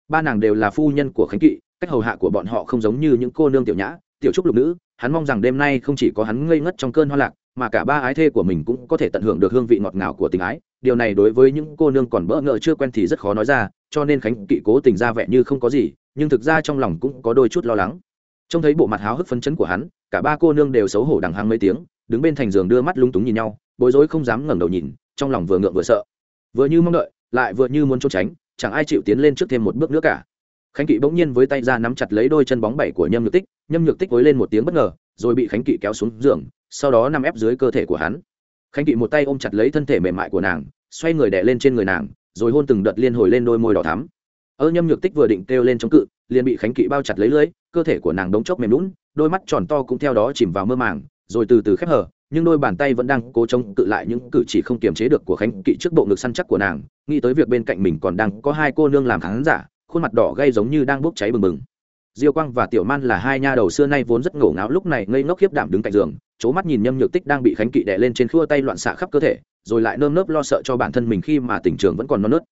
Ba nàng đều là phu nhân của khánh kỵ, cách hầu hạ của bọn họ không giống như những cô nương tiểu nhã, tiểu trúc lục nữ, hắn mong rằng đêm nay không chỉ có hắn ngây ngất trong cơn hoa lạc, mà cả ba ái thê của mình cũng có thể tận hưởng được hương vị ngọt ngào của tình ái. Điều này đối với những cô nương còn bỡ ngỡ chưa quen thì rất khó nói ra, cho nên khánh kỵ cố tình ra vẻ như không có gì, nhưng thực ra trong lòng cũng có đôi chút lo lắng trông thấy bộ mặt háo hức phấn chấn của hắn, cả ba cô nương đều xấu hổ đằng hăng mấy tiếng, đứng bên thành giường đưa mắt lung túng nhìn nhau, bối rối không dám ngẩng đầu nhìn, trong lòng vừa ngượng vừa sợ. Vừa như mong đợi, lại vừa như muốn trốn tránh, chẳng ai chịu tiến lên trước thêm một bước nữa cả. Khánh kỵ bỗng nhiên với tay ra nắm chặt lấy đôi chân bóng bảy của nhâm nhược tích, nhâm nhược tích vối lên một tiếng bất ngờ, rồi bị khánh kỵ kéo xuống giường, sau đó nằm ép dưới cơ thể của hắn. Khánh kỵ một tay ôm chặt lấy thân thể mềm mại của nàng, xoay người đè lên trên người nàng, rồi hôn từng đợt liên hồi lên đôi môi đỏ thắm ơ nhâm nhược tích vừa định kêu lên chống cự, liền bị khánh kỵ bao chặt lấy lưỡi cơ thể của nàng đống chốc mềm lún đôi mắt tròn to cũng theo đó chìm vào mơ màng, rồi từ từ khép hở nhưng đôi bàn tay vẫn đang cố chống cự lại những cử chỉ không kiềm chế được của khánh kỵ trước bộ ngực săn chắc của nàng, nghĩ tới việc bên cạnh mình còn đang có hai cô nương làm khán giả, khuôn mặt đỏ gay giống như đang bốc cháy bừng bừng. Diêu quang và tiểu man là hai nha đầu xưa nay vốn rất ngổ ngáo lúc này ngây ngốc khiếp đảm đứng cạnh giường c mắt nhìn nhâm nhược tích đang bị khánh kỵ đè lên trên khua tay loạn xạ khắp cơ thể, rồi lại nơm nớp lo sợ cho bản thân mình khi mà tình trường vẫn còn non nớt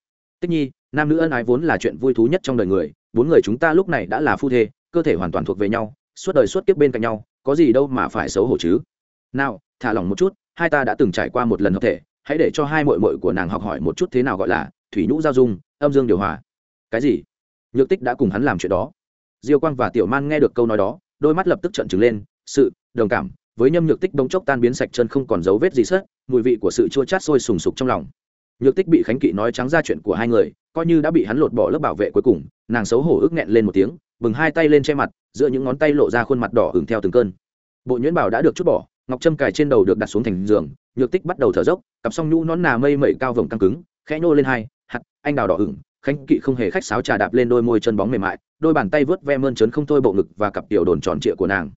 tích nhi, nam nữ ân ái vốn là chuyện vui thú nhất trong đời người, bốn người chúng ta lúc này đã là phu thê, cơ thể hoàn toàn thuộc về nhau, suốt đời suốt kiếp bên cạnh nhau, có gì đâu mà phải xấu hổ chứ. Nào, thả lỏng một chút, hai ta đã từng trải qua một lần hợp thể, hãy để cho hai mội mội của nàng học hỏi một chút thế nào gọi là thủy nhũ giao dung, âm dương điều hòa. Cái gì? Nhược tích đã cùng hắn làm chuyện đó. Diêu quang và tiểu man nghe được câu nói đó, đôi mắt lập tức trận trừng lên, sự, đồng cảm, với nhâm nhược tích bỗng chốc tan biến sạch chân không còn dấu vết gì sớt, mùi vị của sự chua chát sôi sùng sục trong lòng nhược tích bị khánh kỵ nói trắng ra chuyện của hai người, coi như đã bị hắn lột bỏ lớp bảo vệ cuối cùng, nàng xấu hổ ức nghẹn lên một tiếng, bừng hai tay lên che mặt, giữa những ngón tay lộ ra khuôn mặt đỏ hừng theo từng cơn. Bộ nhuyễn bảo đã được chút bỏ, ngọc trâm cài trên đầu được đặt xuống thành giường, nhược tích bắt đầu thở dốc, cặp song nhũ nón nà mây mẩy cao vồng căng cứng, khẽ nô lên hai, hạt, anh đào đỏ hừng khánh kỵ không hề khách sáo trà đạp lên đôi môi chân bóng mềm mại, đôi bàn tay vớt ve mơn trớn không thôi bộ ngực và cặp tiểu đồn tròn trịa của nàng.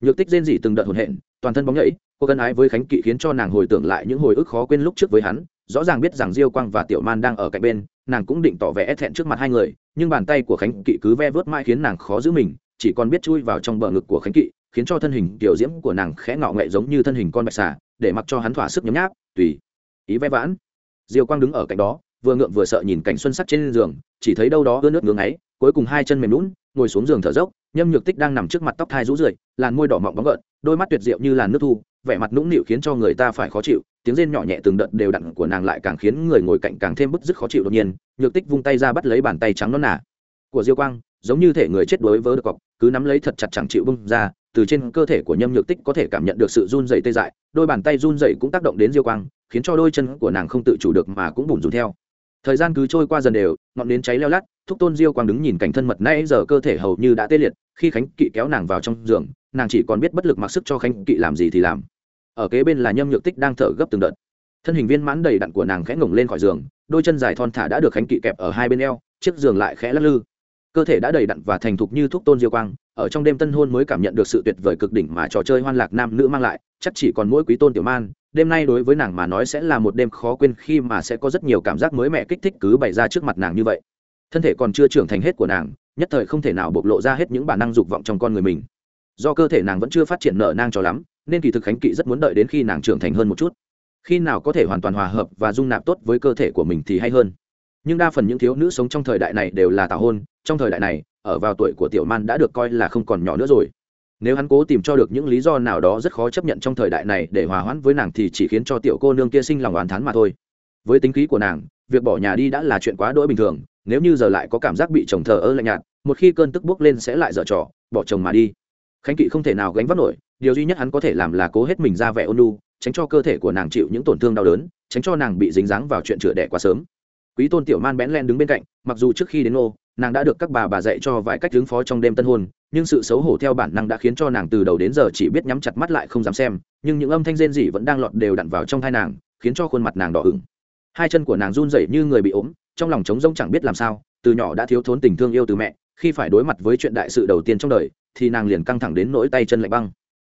Nhược tích rên rỉ từng đợt hồn hện, toàn thân bóng nhảy, cô cân ái với khánh kỵ khiến cho nàng hồi tưởng lại những hồi ức khó quên lúc trước với hắn rõ ràng biết rằng diêu quang và tiểu man đang ở cạnh bên, nàng cũng định tỏ vẻ ép thẹn trước mặt hai người, nhưng bàn tay của khánh kỵ cứ ve vớt mãi khiến nàng khó giữ mình, chỉ còn biết chui vào trong bờ ngực của khánh kỵ, khiến cho thân hình tiểu diễm của nàng khẽ ngọ nghệ giống như thân hình con bạch xà, để mặc cho hắn thỏa sức nhấm nháp, tùy ý ve vãn. Diêu quang đứng ở cạnh đó vừa ngượng vừa sợ nhìn cảnh xuân sắc trên giường, chỉ thấy đâu đó ướt nước ngưỡng ấy cuối cùng hai chân mềm lún ngồi xuống giường thở dốc, nhâm nhược tích đang nằm trước mặt tóc thai rũ rượi, làn môi đỏ mọng bóng gợn, đôi mắt tuyệt diệu như làn nước thu, vẻ mặt nũng nịu khiến cho người ta phải khó chịu, tiếng rên nhỏ nhẹ từng đợt đều đặn của nàng lại càng khiến người ngồi cạnh càng thêm bức dứt khó chịu đột nhiên, nhược tích vung tay ra bắt lấy bàn tay trắng non nà. Của diêu quang, giống như thể người chết đối với được cọc, cứ nắm lấy thật chặt chẳng chịu bung ra, từ trên cơ thể của nhâm nhược tích có thể cảm nhận được sự run dày tê dại, đôi bàn tay run dày cũng tác động đến diêu quang, khiến cho đôi chân của nàng không tự chủ được mà cũng bùn rùn theo thời gian cứ trôi qua dần đều, ngọn nến cháy leo lắt thúc tôn diêu quang đứng nhìn cảnh thân mật nay giờ cơ thể hầu như đã tê liệt, khi khánh kỵ kéo nàng vào trong giường, nàng chỉ còn biết bất lực mặc sức cho khánh kỵ làm gì thì làm. Ở kế bên là nhâm nhược tích đang thở gấp từng đợt. Thân hình viên mãn đầy đặn của nàng khẽ ngổng lên khỏi giường, đôi chân dài thon thả đã được khánh kỵ kẹp ở hai bên eo, chiếc giường lại khẽ lắc lư cơ thể đã đầy đặn và thành thục như thuốc tôn diêu quang, ở trong đêm tân hôn mới cảm nhận được sự tuyệt vời cực đỉnh mà trò chơi hoan lạc nam nữ mang lại, chắc chỉ còn mỗi quý tôn tiểu man, đêm nay đối với nàng mà nói sẽ là một đêm khó quên khi mà sẽ có rất nhiều cảm giác mới mẻ kích thích cứ bày ra trước mặt nàng như vậy. Thân thể còn chưa trưởng thành hết của nàng, nhất thời không thể nào bộc lộ ra hết những bản năng dục vọng trong con người mình. Do cơ thể nàng vẫn chưa phát triển nợ nang cho lắm, nên kỳ thực khánh kỵ rất muốn đợi đến khi nàng trưởng thành hơn một chút. Khi nào có thể hoàn toàn hòa hợp và dung nạp tốt với cơ thể của mình thì hay hơn nhưng đa phần những thiếu nữ sống trong thời đại này đều là tảo hôn, trong thời đại này, ở vào tuổi của tiểu man đã được coi là không còn nhỏ nữa rồi. Nếu hắn cố tìm cho được những lý do nào đó rất khó chấp nhận trong thời đại này để hòa hoãn với nàng thì chỉ khiến cho tiểu cô nương kia sinh lòng oán thán mà thôi. Với tính khí của nàng, việc bỏ nhà đi đã là chuyện quá đỗi bình thường, nếu như giờ lại có cảm giác bị chồng thờ ơ lạnh nhạt, một khi cơn tức bốc lên sẽ lại dở trò, bỏ chồng mà đi. Khánh kỵ không thể nào gánh vác nổi, điều duy nhất hắn có thể làm là cố hết mình ra vẻ ôn lu tránh cho cơ thể của nàng chịu những tổn thương đau đớn, tránh cho nàng bị dính dáng vào chuyện chữa đẻ quá sớm quý tôn tiểu man bẽn len đứng bên cạnh, mặc dù trước khi đến ô nàng đã được các bà bà dạy cho vài cách ứng phó trong đêm tân hôn, nhưng sự xấu hổ theo bản năng đã khiến cho nàng từ đầu đến giờ chỉ biết nhắm chặt mắt lại không dám xem, nhưng những âm thanh rên rỉ vẫn đang lọt đều đặn vào trong thai nàng, khiến cho khuôn mặt nàng đỏ ửng. Hai chân của nàng run rẩy như người bị ốm, trong lòng trống rỗng chẳng biết làm sao, từ nhỏ đã thiếu thốn tình thương yêu từ mẹ, khi phải đối mặt với chuyện đại sự đầu tiên trong đời, thì nàng liền căng thẳng đến nỗi tay chân lạnh băng.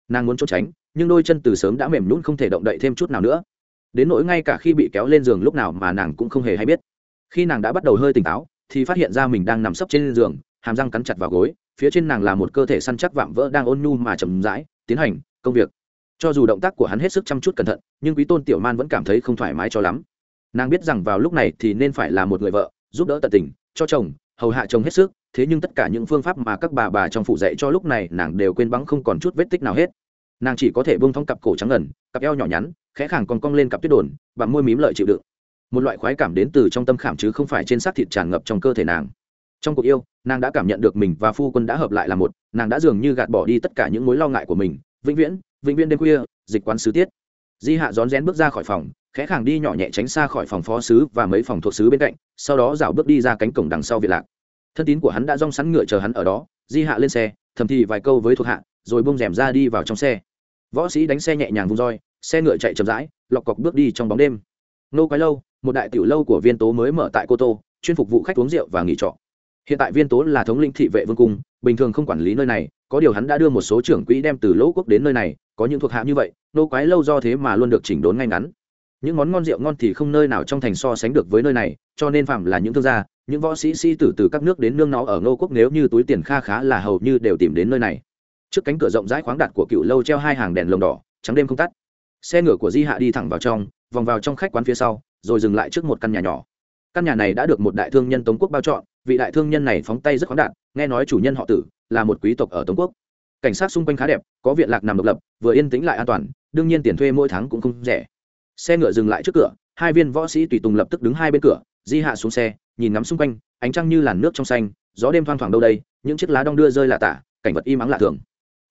Nàng muốn trốn tránh, nhưng đôi chân từ sớm đã mềm nhũn không thể động đậy thêm chút nào nữa. Đến nỗi ngay cả khi bị kéo lên giường lúc nào mà nàng cũng không hề hay biết khi nàng đã bắt đầu hơi tỉnh táo, thì phát hiện ra mình đang nằm sấp trên giường, hàm răng cắn chặt vào gối, phía trên nàng là một cơ thể săn chắc vạm vỡ đang ôn nhu mà chậm rãi, tiến hành công việc. Cho dù động tác của hắn hết sức chăm chút cẩn thận, nhưng quý tôn tiểu man vẫn cảm thấy không thoải mái cho lắm. Nàng biết rằng vào lúc này thì nên phải là một người vợ, giúp đỡ tận tình, cho chồng, hầu hạ chồng hết sức, thế nhưng tất cả những phương pháp mà các bà bà trong phụ dạy cho lúc này nàng đều quên bắn không còn chút vết tích nào hết. Nàng chỉ có thể bông thong cặp cổ trắng ngần, cặp eo nhỏ nhắn, khẽ khàng còn cong lên cặp tuyết đồn và môi mím lợi chịu đựng một loại khoái cảm đến từ trong tâm khảm chứ không phải trên xác thịt tràn ngập trong cơ thể nàng. Trong cuộc yêu, nàng đã cảm nhận được mình và phu quân đã hợp lại là một, nàng đã dường như gạt bỏ đi tất cả những mối lo ngại của mình. Vĩnh viễn vĩnh viễn đêm khuya, dịch quán sứ tiết. Di hạ rón rén bước ra khỏi phòng, khẽ khàng đi nhỏ nhẹ tránh xa khỏi phòng phó sứ và mấy phòng thuộc sứ bên cạnh, sau đó rảo bước đi ra cánh cổng đằng sau viện lạc. Thân tín của hắn đã rong sắn ngựa chờ hắn ở đó. Di hạ lên xe, thầm thì vài câu với thuộc hạ, rồi bông rèm ra đi vào trong xe. Võ sĩ đánh xe nhẹ nhàng vung roi, xe ngựa chạy chậm rãi, lọc cọc bước đi trong bóng đêm. Nô quái lâu một đại tiểu lâu của viên tố mới mở tại cô tô, chuyên phục vụ khách uống rượu và nghỉ trọ. Hiện tại viên tố là thống lĩnh thị vệ vương cung, bình thường không quản lý nơi này, có điều hắn đã đưa một số trưởng quỹ đem từ lỗ quốc đến nơi này, có những thuộc hạ như vậy, nô quái lâu do thế mà luôn được chỉnh đốn ngay ngắn. Những món ngon rượu ngon thì không nơi nào trong thành so sánh được với nơi này, cho nên phạm là những thương gia, những võ sĩ sĩ tử từ các nước đến nương nó ở ngô quốc nếu như túi tiền kha khá là hầu như đều tìm đến nơi này. Trước cánh cửa rộng rãi khoáng đặt của cựu lâu treo hai hàng đèn lồng đỏ, trắng đêm không tắt. Xe ngựa của di hạ đi thẳng vào trong, vòng vào trong khách quán phía sau rồi dừng lại trước một căn nhà nhỏ. Căn nhà này đã được một đại thương nhân tống quốc bao chọn, vị đại thương nhân này phóng tay rất khoáng đạt, nghe nói chủ nhân họ tử là một quý tộc ở tống quốc. Cảnh sát xung quanh khá đẹp, có viện lạc nằm độc lập, vừa yên tĩnh lại an toàn, đương nhiên tiền thuê mỗi tháng cũng không rẻ. Xe ngựa dừng lại trước cửa, hai viên võ sĩ tùy tùng lập tức đứng hai bên cửa, di hạ xuống xe, nhìn ngắm xung quanh, ánh trăng như làn nước trong xanh, gió đêm thoang thoảng đâu đây, những chiếc lá đong đưa rơi lạ tả, cảnh vật im ắng lạ thường.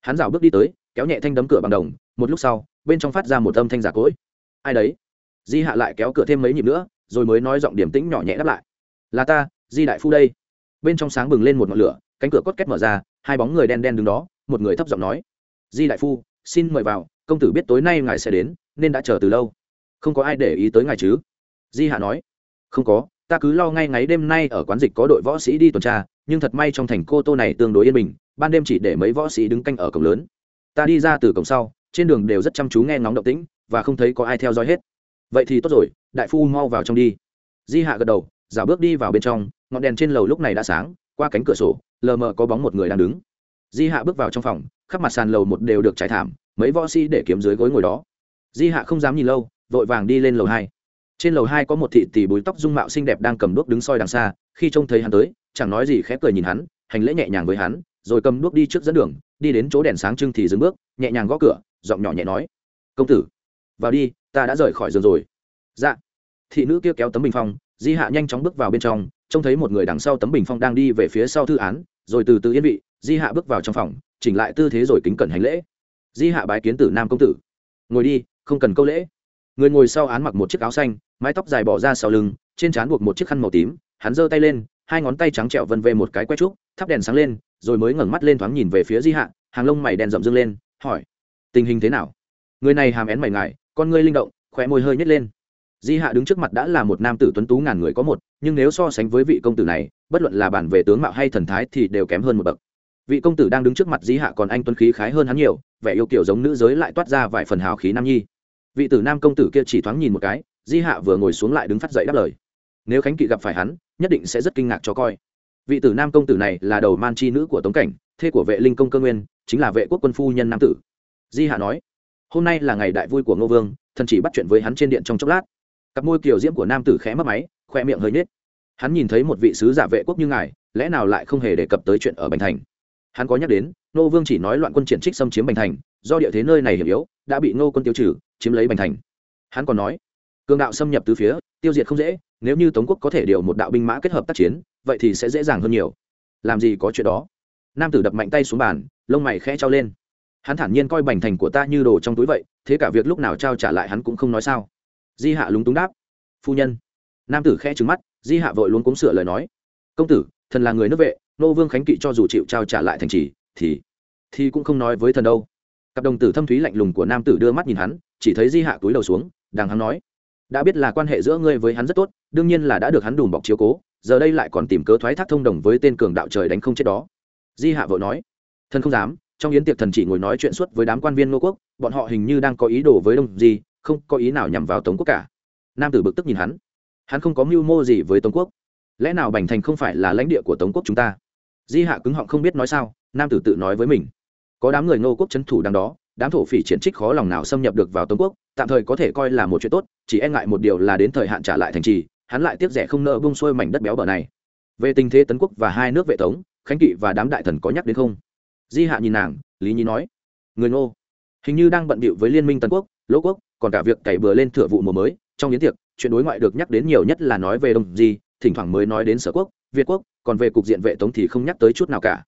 Hắn rào bước đi tới, kéo nhẹ thanh đấm cửa bằng đồng, một lúc sau, bên trong phát ra một âm thanh giả cỗi. Ai đấy? Di hạ lại kéo cửa thêm mấy nhịp nữa, rồi mới nói giọng điểm tĩnh nhỏ nhẹ đáp lại. Là ta, di đại phu đây. Bên trong sáng bừng lên một ngọn lửa, cánh cửa cốt két mở ra, hai bóng người đen đen đứng đó, một người thấp giọng nói, di đại phu, xin mời vào, công tử biết tối nay ngài sẽ đến, nên đã chờ từ lâu. Không có ai để ý tới ngài chứ? Di hạ nói. Không có, ta cứ lo ngay ngáy đêm nay ở quán dịch có đội võ sĩ đi tuần tra, nhưng thật may trong thành cô tô này tương đối yên bình, ban đêm chỉ để mấy võ sĩ đứng canh ở cổng lớn. Ta đi ra từ cổng sau, trên đường đều rất chăm chú nghe ngóng động tĩnh, và không thấy có ai theo dõi hết vậy thì tốt rồi, đại phu mau vào trong đi. Di hạ gật đầu giả bước đi vào bên trong, ngọn đèn trên lầu lúc này đã sáng, qua cánh cửa sổ, lờ mờ có bóng một người đang đứng. Di hạ bước vào trong phòng, khắp mặt sàn lầu một đều được trải thảm, mấy võ sĩ để kiếm dưới gối ngồi đó. Di hạ không dám nhìn lâu, vội vàng đi lên lầu hai. Trên lầu hai có một thị tỷ búi tóc dung mạo xinh đẹp đang cầm đuốc đứng soi đằng xa, khi trông thấy hắn tới, chẳng nói gì khẽ cười nhìn hắn, hành lễ nhẹ nhàng với hắn, rồi cầm đuốc đi trước dẫn đường, đi đến chỗ đèn sáng trưng thì dừng bước, nhẹ nhàng gõ cửa, giọng nhỏ nhẹ nói, công tử vào đi, ta đã rời khỏi giường rồi. Dạ. Thị nữ kia kéo tấm bình phong, di hạ nhanh chóng bước vào bên trong, trông thấy một người đằng sau tấm bình phong đang đi về phía sau thư án, rồi từ từ yên vị, di hạ bước vào trong phòng, chỉnh lại tư thế rồi kính cẩn hành lễ. Di hạ bái kiến tử nam công tử. Ngồi đi, không cần câu lễ. Người ngồi sau án mặc một chiếc áo xanh, mái tóc dài bỏ ra sau lưng, trên trán buộc một chiếc khăn màu tím, hắn giơ tay lên, hai ngón tay trắng trẹo vân về một cái quét trúc, thắp đèn sáng lên, rồi mới ngẩng mắt lên thoáng nhìn về phía di hạ, hàng lông mày đèn rậm dưng lên, hỏi, tình hình thế nào? Người này hàm én mày ngài con ngươi linh động khỏe môi hơi nhét lên. Di hạ đứng trước mặt đã là một nam tử tuấn tú ngàn người có một, nhưng nếu so sánh với vị công tử này, bất luận là bản về tướng mạo hay thần thái thì đều kém hơn một bậc. Vị công tử đang đứng trước mặt di hạ còn anh tuấn khí khái hơn hắn nhiều, vẻ yêu kiểu giống nữ giới lại toát ra vài phần hào khí nam nhi. Vị tử nam công tử kia chỉ thoáng nhìn một cái, di hạ vừa ngồi xuống lại đứng phát dậy đáp lời. Nếu khánh kỵ gặp phải hắn, nhất định sẽ rất kinh ngạc cho coi. Vị tử nam công tử này là đầu man chi nữ của tống cảnh, thê của vệ linh công cơ nguyên, chính là vệ quốc quân phu nhân nam tử. Di hạ nói hôm nay là ngày đại vui của ngô vương, thần chỉ bắt chuyện với hắn trên điện trong chốc lát. Cặp môi kiều diễm của nam tử khẽ mất máy, khoe miệng hơi nết hắn nhìn thấy một vị sứ giả vệ quốc như ngài, lẽ nào lại không hề đề cập tới chuyện ở bành thành? Hắn có nhắc đến, ngô vương chỉ nói loạn quân triển trích xâm chiếm bành thành, do địa thế nơi này hiểm yếu, đã bị ngô quân tiêu trừ, chiếm lấy bành thành. Hắn còn nói, cường đạo xâm nhập từ phía, tiêu diệt không dễ, nếu như tống quốc có thể điều một đạo binh mã kết hợp tác chiến, vậy thì sẽ dễ dàng hơn nhiều. Làm gì có chuyện đó? Nam tử đập mạnh tay xuống bàn, lông mày khẽ trao lên hắn thản nhiên coi bành thành của ta như đồ trong túi vậy, thế cả việc lúc nào trao trả lại hắn cũng không nói sao. Di hạ lúng túng đáp. Phu nhân. Nam tử khẽ trứng mắt, di hạ vội luôn cúng sửa lời nói. Công tử, thần là người nước vệ, nô vương khánh kỵ cho dù chịu trao trả lại thành trì, thì thì cũng không nói với thần đâu. Cặp đồng tử thâm thúy lạnh lùng của nam tử đưa mắt nhìn hắn, chỉ thấy di hạ túi đầu xuống đang hắn nói. Đã biết là quan hệ giữa ngươi với hắn rất tốt, đương nhiên là đã được hắn đùm bọc chiếu cố, giờ đây lại còn tìm cớ thoái thác thông đồng với tên cường đạo trời đánh không chết đó. Di hạ vội nói. Thần không dám trong yến tiệc thần chỉ ngồi nói chuyện suốt với đám quan viên nô quốc, bọn họ hình như đang có ý đồ với đông di, không có ý nào nhằm vào tống quốc cả. Nam tử bực tức nhìn hắn. Hắn không có mưu mô gì với tống quốc. Lẽ nào bành thành không phải là lãnh địa của tống quốc chúng ta? Di hạ cứng họng không biết nói sao, nam tử tự nói với mình. Có đám người nô quốc c thủ đằng đó, đám thổ phỉ triển trích khó lòng nào xâm nhập được vào tống quốc, tạm thời có thể coi là một chuyện tốt, chỉ e ngại một điều là đến thời hạn trả lại thành trì, hắn lại tiếp rẻ không nợ bông xuôi mảnh đất béo bờ này. Về tình thế tấn quốc và hai nước vệ tống khánh kỵ và đám đại thần có nhắc đến không? Di hạ nhìn nàng, lý nhi nói, người ngô, hình như đang bận bịu với liên minh tân quốc, lỗ quốc, còn cả việc cày bừa lên thửa vụ mùa mới. Trong yến tiệc, chuyện đối ngoại được nhắc đến nhiều nhất là nói về đông di, thỉnh thoảng mới nói đến sở quốc, việt quốc, còn về cục diện vệ tống thì không nhắc tới chút nào cả.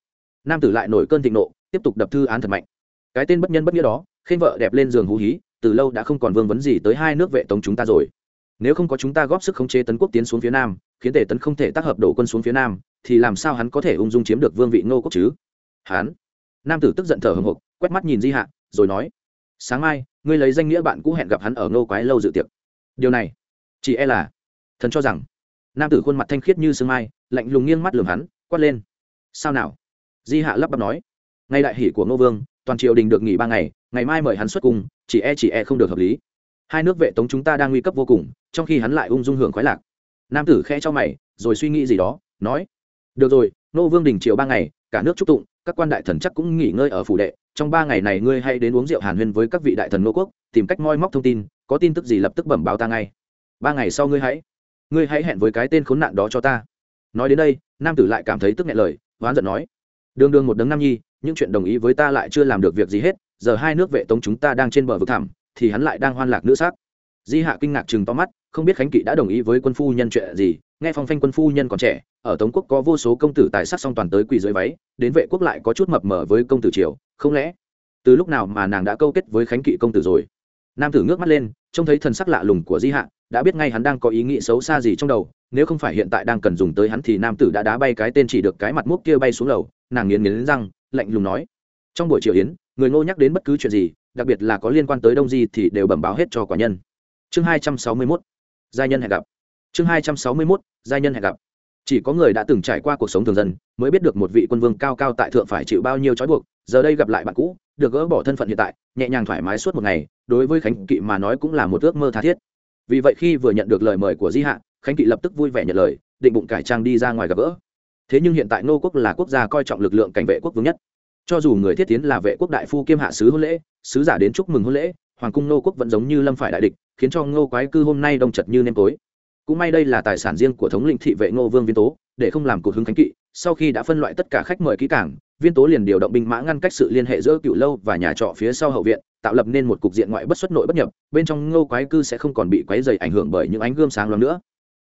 Nam tử lại nổi cơn thịnh nộ, tiếp tục đập thư án thật mạnh. Cái tên bất nhân bất nghĩa đó khen vợ đẹp lên giường hú hí, từ lâu đã không còn vương vấn gì tới hai nước vệ tống chúng ta rồi. Nếu không có chúng ta góp sức khống chế tấn quốc tiến xuống phía nam, khiến tề tấn không thể tác hợp đổ quân xuống phía nam, thì làm sao hắn có thể ung dung chiếm được vương vị ngô quốc chứ? Hắn nam tử tức giận thở hồng hộc quét mắt nhìn di hạ, rồi nói, sáng mai, ngươi lấy danh nghĩa bạn cũ hẹn gặp hắn ở ngô quái lâu dự tiệc. Điều này, chỉ e là, thần cho rằng. Nam tử khuôn mặt thanh khiết như sương mai, lạnh lùng nghiêng mắt lườm hắn, quát lên, sao nào? Di hạ lắp bắp nói ngày đại hỷ của ngô vương, toàn triều đình được nghỉ ba ngày ngày mai mời hắn xuất cung, chỉ e chỉ e không được hợp lý. Hai nước vệ tống chúng ta đang nguy cấp vô cùng, trong khi hắn lại ung dung hưởng khoái lạc. Nam tử khe cho mày, rồi suy nghĩ gì đó, nói, được rồi nô vương đình triều ba ngày, cả nước chúc tụng các quan đại thần chắc cũng nghỉ ngơi ở phủ đệ, trong ba ngày này ngươi hãy đến uống rượu hàn huyên với các vị đại thần ngô quốc, tìm cách moi móc thông tin, có tin tức gì lập tức bẩm báo ta ngay. Ba ngày sau ngươi hãy ngươi hãy hẹn với cái tên khốn nạn đó cho ta. Nói đến đây, nam tử lại cảm thấy tức nghẹn lời oán giận nói đương đương một đấng nam nhi, những chuyện đồng ý với ta lại chưa làm được việc gì hết, giờ hai nước vệ tống chúng ta đang trên bờ vực thẳm, thì hắn lại đang hoan lạc nữ sắc di hạ kinh ngạc chừng to mắt, không biết khánh kỵ đã đồng ý với quân phu nhân chuyện gì nghe phong phanh quân phu nhân còn trẻ, ở tống quốc có vô số công tử tài sắc song toàn tới quỳ dưới váy, đến vệ quốc lại có chút mập mờ với công tử triều, không lẽ? Từ lúc nào mà nàng đã câu kết với khánh kỵ công tử rồi? Nam tử ngước mắt lên, trông thấy thần sắc lạ lùng của di hạ, đã biết ngay hắn đang có ý nghĩ xấu xa gì trong đầu, nếu không phải hiện tại đang cần dùng tới hắn thì nam tử đã đá bay cái tên chỉ được cái mặt múc kia bay xuống lầu, nàng nghiến nghiến răng, lạnh lùng nói. Trong buổi triều yến, người ngô nhắc đến bất cứ chuyện gì, đặc biệt là có liên quan tới đông di thì đều bẩm báo hết cho quả nhân. Chương hai trăm sáu mươi mốt. Giai nhân hẹn gặp chương hai trăm sáu mươi mốt, giai nhân hẹn gặp. Chỉ có người đã từng trải qua cuộc sống thường dân mới biết được một vị quân vương cao cao tại thượng phải chịu bao nhiêu trói buộc, giờ đây gặp lại bạn cũ, được gỡ bỏ thân phận hiện tại, nhẹ nhàng thoải mái suốt một ngày, đối với khánh kỵ mà nói cũng là một ước mơ tha thiết. Vì vậy khi vừa nhận được lời mời của di hạ, khánh kỵ lập tức vui vẻ nhận lời, định bụng cải trang đi ra ngoài gặp gỡ. Thế nhưng hiện tại nô quốc là quốc gia coi trọng lực lượng cảnh vệ quốc vương nhất. Cho dù người thiết tiến là vệ quốc đại phu kiêm hạ sứ hôn lễ, sứ giả đến chúc mừng hôn lễ, hoàng cung nô quốc vẫn giống như lâm phải đại địch, khiến cho ngô quái cư hôm nay đông chật như nêm tối cũng may đây là tài sản riêng của thống lĩnh thị vệ ngô vương viên tố, để không làm cột hứng khánh kỵ. Sau khi đã phân loại tất cả khách mời kỹ cảng viên tố liền điều động binh mã ngăn cách sự liên hệ giữa cựu lâu và nhà trọ phía sau hậu viện, tạo lập nên một cục diện ngoại bất xuất nội bất nhập, bên trong ngô quái cư sẽ không còn bị quấy dày ảnh hưởng bởi những ánh gươm sáng loáng nữa.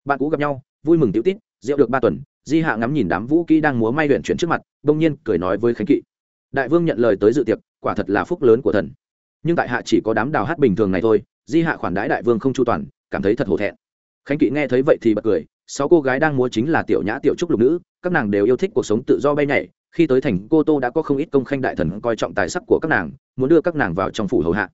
Bạn cũ gặp nhau, vui mừng tiểu tít, rượu được ba tuần, di hạ ngắm nhìn đám vũ kỹ đang múa may luyện chuyển trước mặt đông nhiên cười nói với khánh kỵ. Đại vương nhận lời tới dự tiệc, quả thật là phúc lớn của thần. Nhưng tại hạ chỉ có đám đào hát bình thường này thôi, di hạ khoản đãi đại vương không chu toàn, cảm thấy thật hổ thẹn khánh kỵ nghe thấy vậy thì bật cười, sáu cô gái đang múa chính là tiểu nhã, tiểu trúc lục nữ, các nàng đều yêu thích cuộc sống tự do bay nhảy, khi tới thành cô tô đã có không ít công khanh đại thần coi trọng tài sắc của các nàng, muốn đưa các nàng vào trong phủ hầu hạ.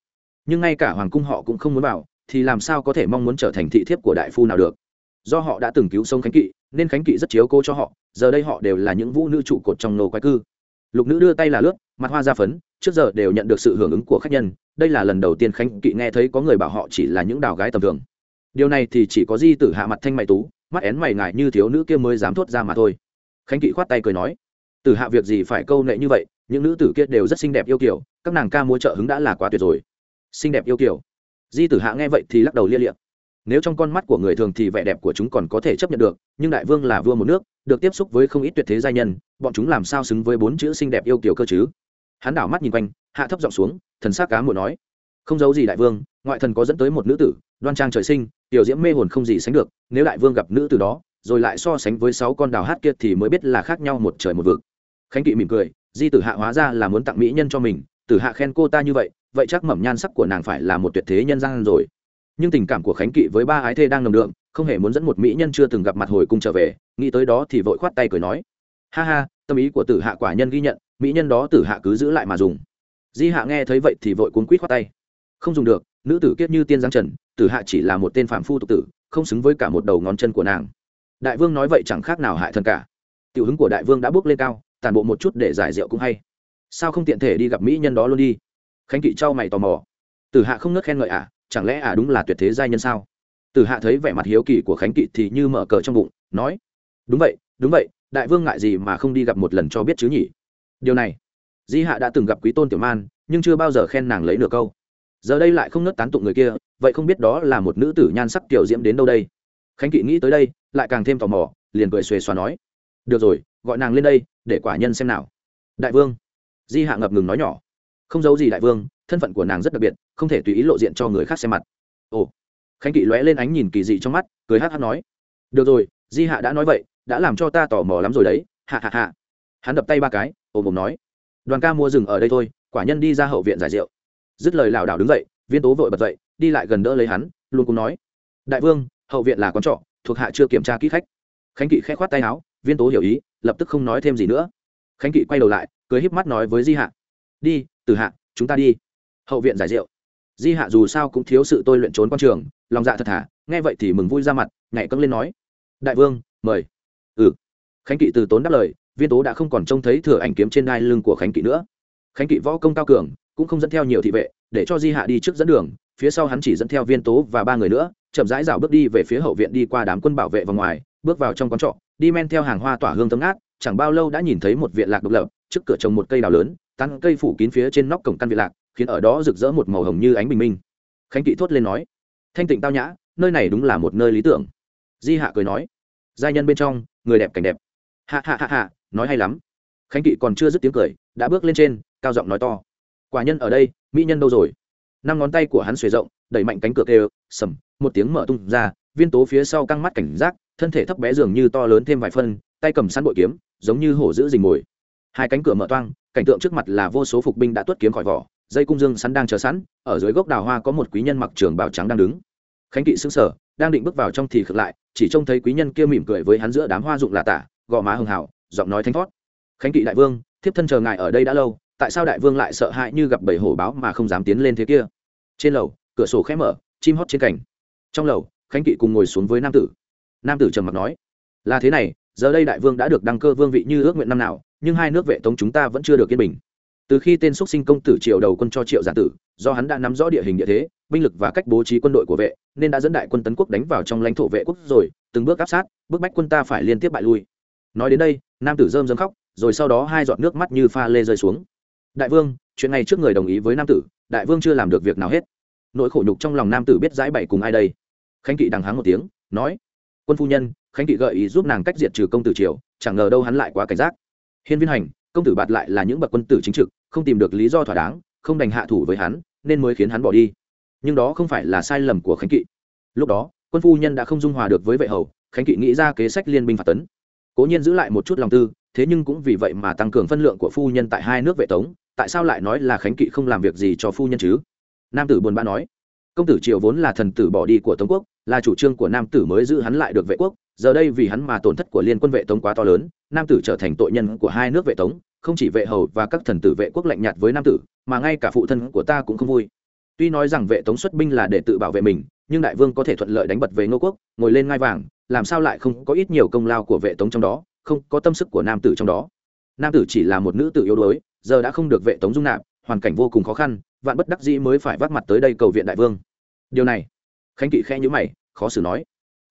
Nhưng ngay cả hoàng cung họ cũng không muốn vào, thì làm sao có thể mong muốn trở thành thị thiếp của đại phu nào được? Do họ đã từng cứu sống khánh kỵ, nên khánh kỵ rất chiếu cố cho họ, giờ đây họ đều là những vũ nữ trụ cột trong nô quái cư. Lục nữ đưa tay là lướt, mặt hoa ra phấn, trước giờ đều nhận được sự hưởng ứng của khách nhân, đây là lần đầu tiên khánh kỵ nghe thấy có người bảo họ chỉ là những đào gái tầm thường điều này thì chỉ có di tử hạ mặt thanh mày tú, mắt én mày ngại như thiếu nữ kia mới dám thốt ra mà thôi. Khánh kỵ khoát tay cười nói, tử hạ việc gì phải câu nệ như vậy, những nữ tử kia đều rất xinh đẹp yêu kiểu các nàng ca múa trợ hứng đã là quá tuyệt rồi. Xinh đẹp yêu kiểu di tử hạ nghe vậy thì lắc đầu lia liệm nếu trong con mắt của người thường thì vẻ đẹp của chúng còn có thể chấp nhận được, nhưng đại vương là vua một nước, được tiếp xúc với không ít tuyệt thế gia nhân, bọn chúng làm sao xứng với bốn chữ xinh đẹp yêu kiểu cơ chứ? Hắn đảo mắt nhìn quanh, hạ thấp giọng xuống, thần s á c cá mùa nói không giấu gì đại vương, ngoại thần có dẫn tới một nữ tử, đoan trang trời sinh, tiểu diễm mê hồn không gì sánh được, nếu đại vương gặp nữ tử đó, rồi lại so sánh với sáu con đào hát kia thì mới biết là khác nhau một trời một vực. Khánh kỵ mỉm cười, di tử hạ hóa ra là muốn tặng mỹ nhân cho mình, tử hạ khen cô ta như vậy vậy chắc mầm nhan sắc của nàng phải là một tuyệt thế nhân gian rồi. Nhưng tình cảm của khánh kỵ với ba ái thê đang nồng đượm, không hề muốn dẫn một mỹ nhân chưa từng gặp mặt hồi cung trở về, nghĩ tới đó thì vội khoát tay cười nói. Ha ha, tâm ý của tử hạ quả nhân ghi nhận, mỹ nhân đó tử hạ cứ giữ lại mà dùng. Di hạ nghe thấy vậy thì vội cuốn quýt khoát tay không dùng được nữ tử kiết như tiên giang trần tử hạ chỉ là một tên phạm phu tục tử không xứng với cả một đầu ngón chân của nàng. Đại vương nói vậy chẳng khác nào hại thần cả. Tiểu hứng của đại vương đã bước lên cao tàn bộ một chút để giải rượu cũng hay. Sao không tiện thể đi gặp mỹ nhân đó luôn đi? Khánh kỵ trao mày tò mò. Tử hạ không ngớt khen ngợi ả à, chẳng lẽ ả à đúng là tuyệt thế giai nhân sao? Tử hạ thấy vẻ mặt hiếu kỳ của khánh kỵ thì như mở cờ trong bụng nói đúng vậy đúng vậy đại vương ngại gì mà không đi gặp một lần cho biết chứ nhỉ? Điều này di hạ đã từng gặp quý tôn tiểu man nhưng chưa bao giờ khen nàng lấy nửa câu giờ đây lại không nớt tán tụng người kia, vậy không biết đó là một nữ tử nhan sắc tiểu diễm đến đâu đây? Khánh kỵ nghĩ tới đây, lại càng thêm tò mò, liền cười xuề xòa nói, được rồi, gọi nàng lên đây, để quả nhân xem nào. Đại vương. Di hạ ngập ngừng nói nhỏ, không giấu gì đại vương, thân phận của nàng rất đặc biệt, không thể tùy ý lộ diện cho người khác xem mặt. Ồ. Khánh kỵ lóe lên ánh nhìn kỳ dị trong mắt, cười hát hát nói, được rồi, di hạ đã nói vậy, đã làm cho ta tò mò lắm rồi đấy hạ hạ hạ hắn đập tay ba cái ôm ôm nói, đoàn ca mua rừng ở đây thôi, quả nhân đi ra hậu viện giải rượu dứt lời lảo đảo đứng dậy, viên tố vội bật dậy, đi lại gần đỡ lấy hắn, luôn cũng nói, đại vương, hậu viện là con trọ, thuộc hạ chưa kiểm tra kỹ khách. Khánh kỵ k h ẽ khoát tay áo, viên tố hiểu ý, lập tức không nói thêm gì nữa. Khánh kỵ quay đầu lại, cười híp mắt nói với di hạ, đi từ hạ, chúng ta đi. Hậu viện giải rượu. Di hạ dù sao cũng thiếu sự tôi luyện trốn quan trường, lòng dạ thật thà, nghe vậy thì mừng vui ra mặt, nhảy câng lên nói, đại vương, mời. Ừ. Khánh kỵ từ tốn đáp lời, viên tố đã không còn trông thấy thừa ảnh kiếm trên đai lưng của khánh kỵ nữa. Khánh kỵ võ công cao cường cũng không dẫn theo nhiều thị vệ, để cho di hạ đi trước dẫn đường, phía sau hắn chỉ dẫn theo viên tố và ba người nữa, chậm rãi rào bước đi về phía hậu viện đi qua đám quân bảo vệ và ngoài, bước vào trong quán trọ, đi men theo hàng hoa tỏa hương tấm át chẳng bao lâu đã nhìn thấy một viện lạc độc lập, trước cửa trồng một cây đào lớn, tán cây phủ kín phía trên nóc cổng căn viện lạc, khiến ở đó rực rỡ một màu hồng như ánh bình minh. Khánh kỵ thốt lên nói, thanh tịnh tao nhã, nơi này đúng là một nơi lý tưởng. Di hạ cười nói, giai nhân bên trong, người đẹp cảnh đẹp. Hạ hạ hạ hạ nói hay lắm. Khánh kỵ còn chưa dứt tiếng cười, đã bước lên trên, cao giọng nói to quả nhân ở đây, mỹ nhân đâu rồi? Năm ngón tay của hắn xuề rộng, đẩy mạnh cánh cửa kêu, sầm, một tiếng mở tung ra, viên tố phía sau căng mắt cảnh giác, thân thể thấp bé dường như to lớn thêm vài phân, tay cầm sẵn bội kiếm, giống như hổ giữ rình mồi. Hai cánh cửa mở toang, cảnh tượng trước mặt là vô số phục binh đã tuất kiếm khỏi vỏ, dây cung dương sắn đang chờ sẵn, ở dưới gốc đào hoa có một quý nhân mặc trường bào trắng đang đứng. Khánh kỵ xứng sở đang định bước vào trong thì khực lại, chỉ trông thấy quý nhân kia mỉm cười với hắn giữa đám hoa dụng là tả, gò má hưng hào, giọng nói thanh thoát. Khánh kỵ đại vương, thiếp thân chờ ngài ở đây đã lâu tại sao đại vương lại sợ hãi như gặp bầy hổ báo mà không dám tiến lên thế kia? Trên lầu, cửa sổ khẽ mở, chim hót trên cảnh trong lầu, khánh kỵ cùng ngồi xuống với nam tử. Nam tử trầm mặc nói, là thế này, giờ đây đại vương đã được đăng cơ vương vị như ước nguyện năm nào, nhưng hai nước vệ tống chúng ta vẫn chưa được yên bình. Từ khi tên xuất sinh công tử triệu đầu quân cho triệu giả tử, do hắn đã nắm rõ địa hình địa thế, binh lực và cách bố trí quân đội của vệ, nên đã dẫn đại quân tấn quốc đánh vào trong lãnh thổ vệ quốc rồi, từng bước áp sát bức bách quân ta phải liên tiếp bại lui. Nói đến đây, nam tử rơm rơm khóc, rồi sau đó hai giọt nước mắt như pha lê rơi xuống đại vương, chuyện này trước người đồng ý với nam tử, đại vương chưa làm được việc nào hết. Nỗi khổ nhục trong lòng nam tử biết giải bày cùng ai đây? Khánh kỵ đằng háng một tiếng, nói, quân phu nhân, khánh kỵ gợi ý giúp nàng cách diệt trừ công tử triều, chẳng ngờ đâu hắn lại quá cảnh giác. Hiên viên hành, công tử bạt lại là những bậc quân tử chính trực, không tìm được lý do thỏa đáng, không đành hạ thủ với hắn, nên mới khiến hắn bỏ đi. Nhưng đó không phải là sai lầm của khánh kỵ. Lúc đó, quân phu nhân đã không dung hòa được với vệ hầu, khánh kỵ nghĩ ra kế sách liên binh phạt tấn. Cố nhiên giữ lại một chút lòng tư thế nhưng cũng vì vậy mà tăng cường phân lượng của phu nhân tại hai nước vệ tống, tại sao lại nói là khánh kỵ không làm việc gì cho phu nhân chứ? Nam tử buồn bã nói. Công tử triều vốn là thần tử bỏ đi của tống quốc, là chủ trương của nam tử mới giữ hắn lại được vệ quốc, giờ đây vì hắn mà tổn thất của liên quân vệ tống quá to lớn, nam tử trở thành tội nhân của hai nước vệ tống, không chỉ vệ hầu và các thần tử vệ quốc lạnh nhạt với nam tử, mà ngay cả phụ thân của ta cũng không vui. Tuy nói rằng vệ tống xuất binh là để tự bảo vệ mình, nhưng đại vương có thể thuận lợi đánh bật về ngô quốc, ngồi lên ngai vàng, làm sao lại không có ít nhiều công lao của vệ tống trong đó? Không có tâm sức của nam tử trong đó. Nam tử chỉ là một nữ tử yếu đuối, giờ đã không được vệ tống dung nạp, hoàn cảnh vô cùng khó khăn, vạn bất đắc dĩ mới phải vác mặt tới đây cầu viện đại vương. Điều này, khánh kỵ khẽ nhữ mày, khó xử nói.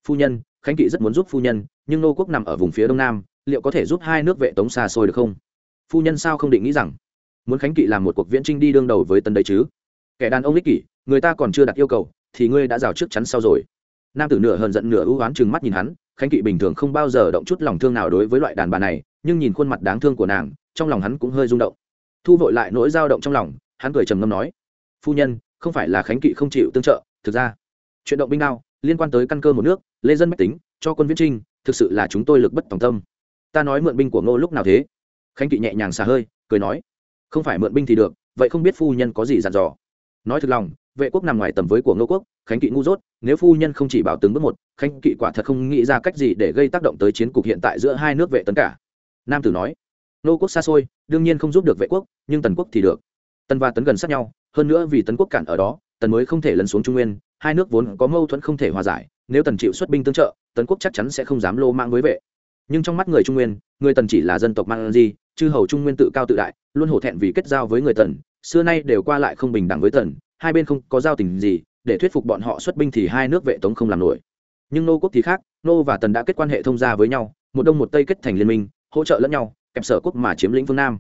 Phu nhân, khánh kỵ rất muốn giúp phu nhân, nhưng nô quốc nằm ở vùng phía đông nam, liệu có thể giúp hai nước vệ tống xa xôi được không? Phu nhân sao không định nghĩ rằng, muốn khánh kỵ làm một cuộc viễn trinh đi đương đầu với tân đấy chứ? Kẻ đàn ông ích kỷ, người ta còn chưa đặt yêu cầu, thì ngươi đã rào trước chắn sau rồi. Nam tử nửa hờn giận nửa ưu oán chừng mắt nhìn hắn khánh kỵ bình thường không bao giờ động chút lòng thương nào đối với loại đàn bà này, nhưng nhìn khuôn mặt đáng thương của nàng, trong lòng hắn cũng hơi rung động. Thu vội lại nỗi dao động trong lòng, hắn cười trầm ngâm nói, phu nhân, không phải là khánh kỵ không chịu tương trợ, thực ra, chuyện động binh nào, liên quan tới căn cơ một nước, lê dân mách tính, cho quân viễn trinh, thực sự là chúng tôi lực bất tòng tâm. Ta nói mượn binh của ngô lúc nào thế? Khánh kỵ nhẹ nhàng xà hơi, cười nói, không phải mượn binh thì được, vậy không biết phu nhân có gì dặn dò. Nói thực lòng vệ quốc nằm ngoài tầm với của ngô quốc, khánh kỵ ngu dốt, nếu phu nhân không chỉ bảo tướng bước một, khánh kỵ quả thật không nghĩ ra cách gì để gây tác động tới chiến cục hiện tại giữa hai nước vệ tấn cả. Nam tử nói, ngô quốc xa xôi, đương nhiên không giúp được vệ quốc, nhưng tần quốc thì được. Tần và tấn gần sát nhau, hơn nữa vì tấn quốc cản ở đó, tần mới không thể lấn xuống trung nguyên, hai nước vốn có mâu thuẫn không thể hòa giải, nếu tần chịu xuất binh tương trợ, tấn quốc chắc chắn sẽ không dám lô mang với vệ. Nhưng trong mắt người trung nguyên, người tần chỉ là dân tộc mang gì chư hầu trung nguyên tự cao tự đại, luôn hổ thẹn vì kết giao với người tần, xưa nay đều qua lại không bình đẳng với tần hai bên không có giao tình gì, để thuyết phục bọn họ xuất binh thì hai nước vệ tống không làm nổi. Nhưng nô quốc thì khác, nô và tần đã kết quan hệ thông gia với nhau, một đông một tây kết thành liên minh, hỗ trợ lẫn nhau, kẹp sở quốc mà chiếm lĩnh phương nam.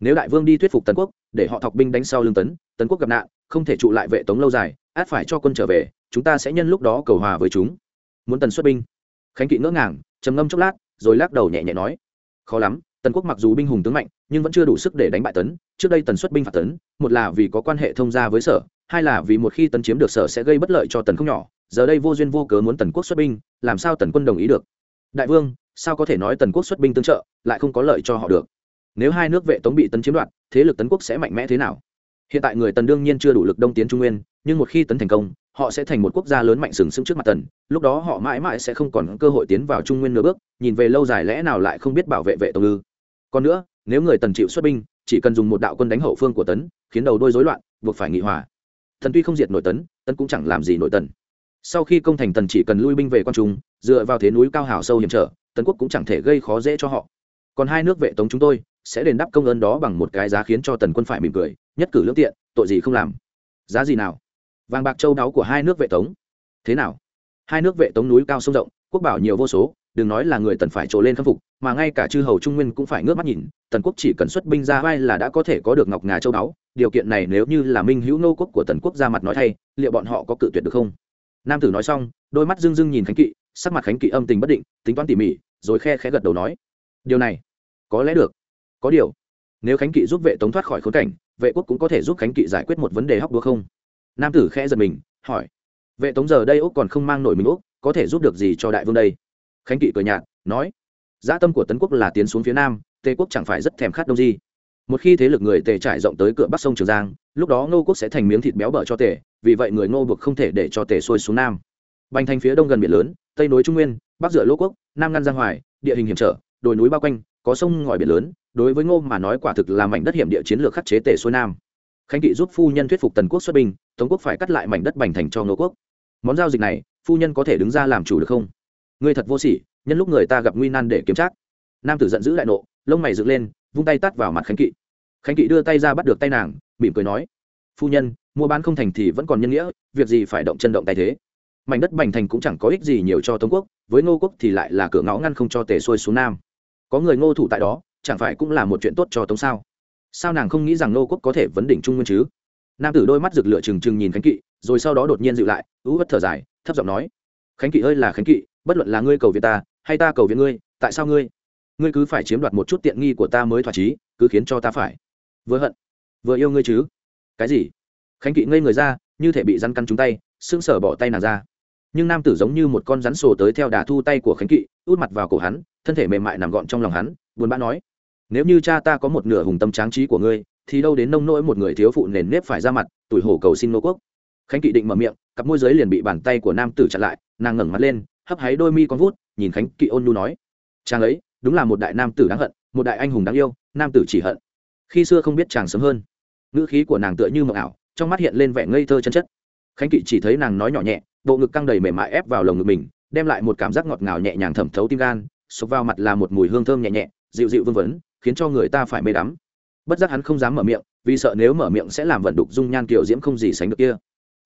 Nếu đại vương đi thuyết phục tần quốc, để họ thọc binh đánh sau lương tấn tấn quốc gặp nạn, không thể trụ lại vệ tống lâu dài, át phải cho quân trở về, chúng ta sẽ nhân lúc đó cầu hòa với chúng. Muốn tần xuất binh, khánh kỵ ngỡ ngàng, trầm ngâm chốc lát, rồi lắc đầu nhẹ nhẹ nói, khó lắm, tần quốc mặc dù binh hùng tướng mạnh, nhưng vẫn chưa đủ sức để đánh bại tấn. Trước đây tần xuất binh phạt tấn, một là vì có quan hệ thông gia với sở hai là vì một khi tấn chiếm được sở sẽ gây bất lợi cho tần không nhỏ, giờ đây vô duyên vô cớ muốn tần quốc xuất binh, làm sao tần quân đồng ý được? Đại vương, sao có thể nói tần quốc xuất binh tương trợ, lại không có lợi cho họ được? Nếu hai nước vệ tống bị tấn chiếm đoạt, thế lực tấn quốc sẽ mạnh mẽ thế nào? Hiện tại người tần đương nhiên chưa đủ lực đông tiến trung nguyên, nhưng một khi tấn thành công, họ sẽ thành một quốc gia lớn mạnh sừng sững trước mặt tần, lúc đó họ mãi mãi sẽ không còn cơ hội tiến vào trung nguyên nửa bước, nhìn về lâu dài lẽ nào lại không biết bảo vệ vệ tông ư? Còn nữa, nếu người tần chịu xuất binh, chỉ cần dùng một đạo quân đánh hậu phương của tấn, khiến đầu đôi rối loạn, buộc phải nghị hòa thần tuy không diệt nội tấn tấn cũng chẳng làm gì nội tần. Sau khi công thành tần chỉ cần lui binh về quan trung, dựa vào thế núi cao hào sâu hiểm trở tần quốc cũng chẳng thể gây khó dễ cho họ. Còn hai nước vệ tống chúng tôi, sẽ đền đáp công ơn đó bằng một cái giá khiến cho tần quân phải mỉm cười, nhất cử lương tiện, tội gì không làm. Giá gì nào? Vàng bạc châu đáo của hai nước vệ tống. Thế nào? Hai nước vệ tống núi cao sông rộng quốc bảo nhiều vô số, đừng nói là người tần phải trổ lên khâm phục, mà ngay cả chư hầu trung nguyên cũng phải ngước mắt nhìn, tần quốc chỉ cần xuất binh ra vai là đã có thể có được ngọc ngà châu đáo điều kiện này nếu như là minh hữu nô quốc của tần quốc ra mặt nói thay, liệu bọn họ có cự tuyệt được không? Nam tử nói xong, đôi mắt dưng dưng nhìn khánh kỵ, sắc mặt khánh kỵ âm tình bất định, tính toán tỉ mỉ, rồi khe khẽ gật đầu nói, điều này, có lẽ được, có điều, nếu khánh kỵ giúp vệ tống thoát khỏi khốn cảnh, vệ quốc cũng có thể giúp khánh kỵ giải quyết một vấn đề hóc đua không? Nam tử khẽ giật mình, hỏi, vệ tống giờ đây úc còn không mang nổi mình úc có thể giúp được gì cho đại vương đây? Khánh kỵ cười nhạt, nói, dã tâm của tấn quốc là tiến xuống phía nam, tề quốc chẳng phải rất thèm khát đông di? một khi thế lực người tề trải rộng tới cửa bắc sông trường giang, lúc đó ngô quốc sẽ thành miếng thịt béo bở cho tề, vì vậy người ngô buộc không thể để cho tề xuôi xuống nam. Bành thành phía đông gần biển lớn, tây nối trung nguyên, bắc dựa Lô quốc, nam ngăn giang hoài, địa hình hiểm trở, đồi núi bao quanh, có sông ngòi biển lớn, đối với ngô mà nói quả thực là mảnh đất hiểm địa chiến lược khắc chế tề xuôi nam. Khánh kỵ giúp phu nhân thuyết phục tần quốc xuất binh, tống quốc phải cắt lại mảnh đất bành thành cho ngô quốc. Món giao dịch này phu nhân có thể đứng ra làm chủ được không? Ngươi thật vô sỉ, nhân lúc người ta gặp nguy nan để kiếm trác. Nam tử giận dữ đại nộ, lông mày dựng lên, vung tay tắt vào mặt khánh kỵ. Khánh kỵ đưa tay ra bắt được tay nàng, mỉm cười nói, phu nhân, mua bán không thành thì vẫn còn nhân nghĩa, việc gì phải động chân động tay thế? Mảnh đất bành thành cũng chẳng có ích gì nhiều cho tống quốc, với ngô quốc thì lại là cửa ngõ ngăn không cho tề xuôi xuống nam. Có người ngô thủ tại đó, chẳng phải cũng là một chuyện tốt cho tống sao? Sao nàng không nghĩ rằng ngô quốc có thể vấn đỉnh trung nguyên chứ? Nam tử đôi mắt rực lửa trừng trừng nhìn khánh kỵ, rồi sau đó đột nhiên dịu lại ú vất thở dài thấp giọng nói, khánh kỵ ơi là khánh kỵ, bất luận là ngươi cầu viện ta, hay ta cầu viện ngươi, tại sao ngươi? Ngươi cứ phải chiếm đoạt một chút tiện nghi của ta mới thỏa chí, cứ khiến cho ta phải. Vừa hận, vừa yêu ngươi chứ. Cái gì? Khánh kỵ ngây người ra, như thể bị răn căn trúng tay, sững sờ bỏ tay nàng ra. Nhưng nam tử giống như một con rắn sổ tới theo đà thu tay của khánh kỵ, út mặt vào cổ hắn, thân thể mềm mại nằm gọn trong lòng hắn, buồn bã nói, nếu như cha ta có một nửa hùng tâm tráng trí của ngươi, thì đâu đến nông nỗi một người thiếu phụ nền nếp phải ra mặt tuổi hổ cầu xin nô quốc? Khánh kỵ định mở miệng, cặp môi giới liền bị bàn tay của nam tử chặn lại, nàng ngẩng mặt lên, hấp háy đôi mi con vút, nhìn khánh kỵ ôn nhu nói. Chàng ấy, đúng là một đại nam tử đáng hận, một đại anh hùng đáng yêu, nam tử chỉ hận. Khi xưa không biết chàng sớm hơn. Ngữ khí của nàng tựa như mộng ảo, trong mắt hiện lên vẻ ngây thơ chân chất. Khánh kỵ chỉ thấy nàng nói nhỏ nhẹ, bộ ngực căng đầy mềm mại ép vào lồng ngực mình, đem lại một cảm giác ngọt ngào nhẹ nhàng thẩm thấu tim gan xộc vào mặt là một mùi hương thơm nhẹ nhẹ, dịu dịu vương vấn, khiến cho người ta phải mê đắm. Bất giác hắn không dám mở miệng, vì sợ nếu mở miệng sẽ làm vận đục dung nhan kiểu diễm không gì sánh được kia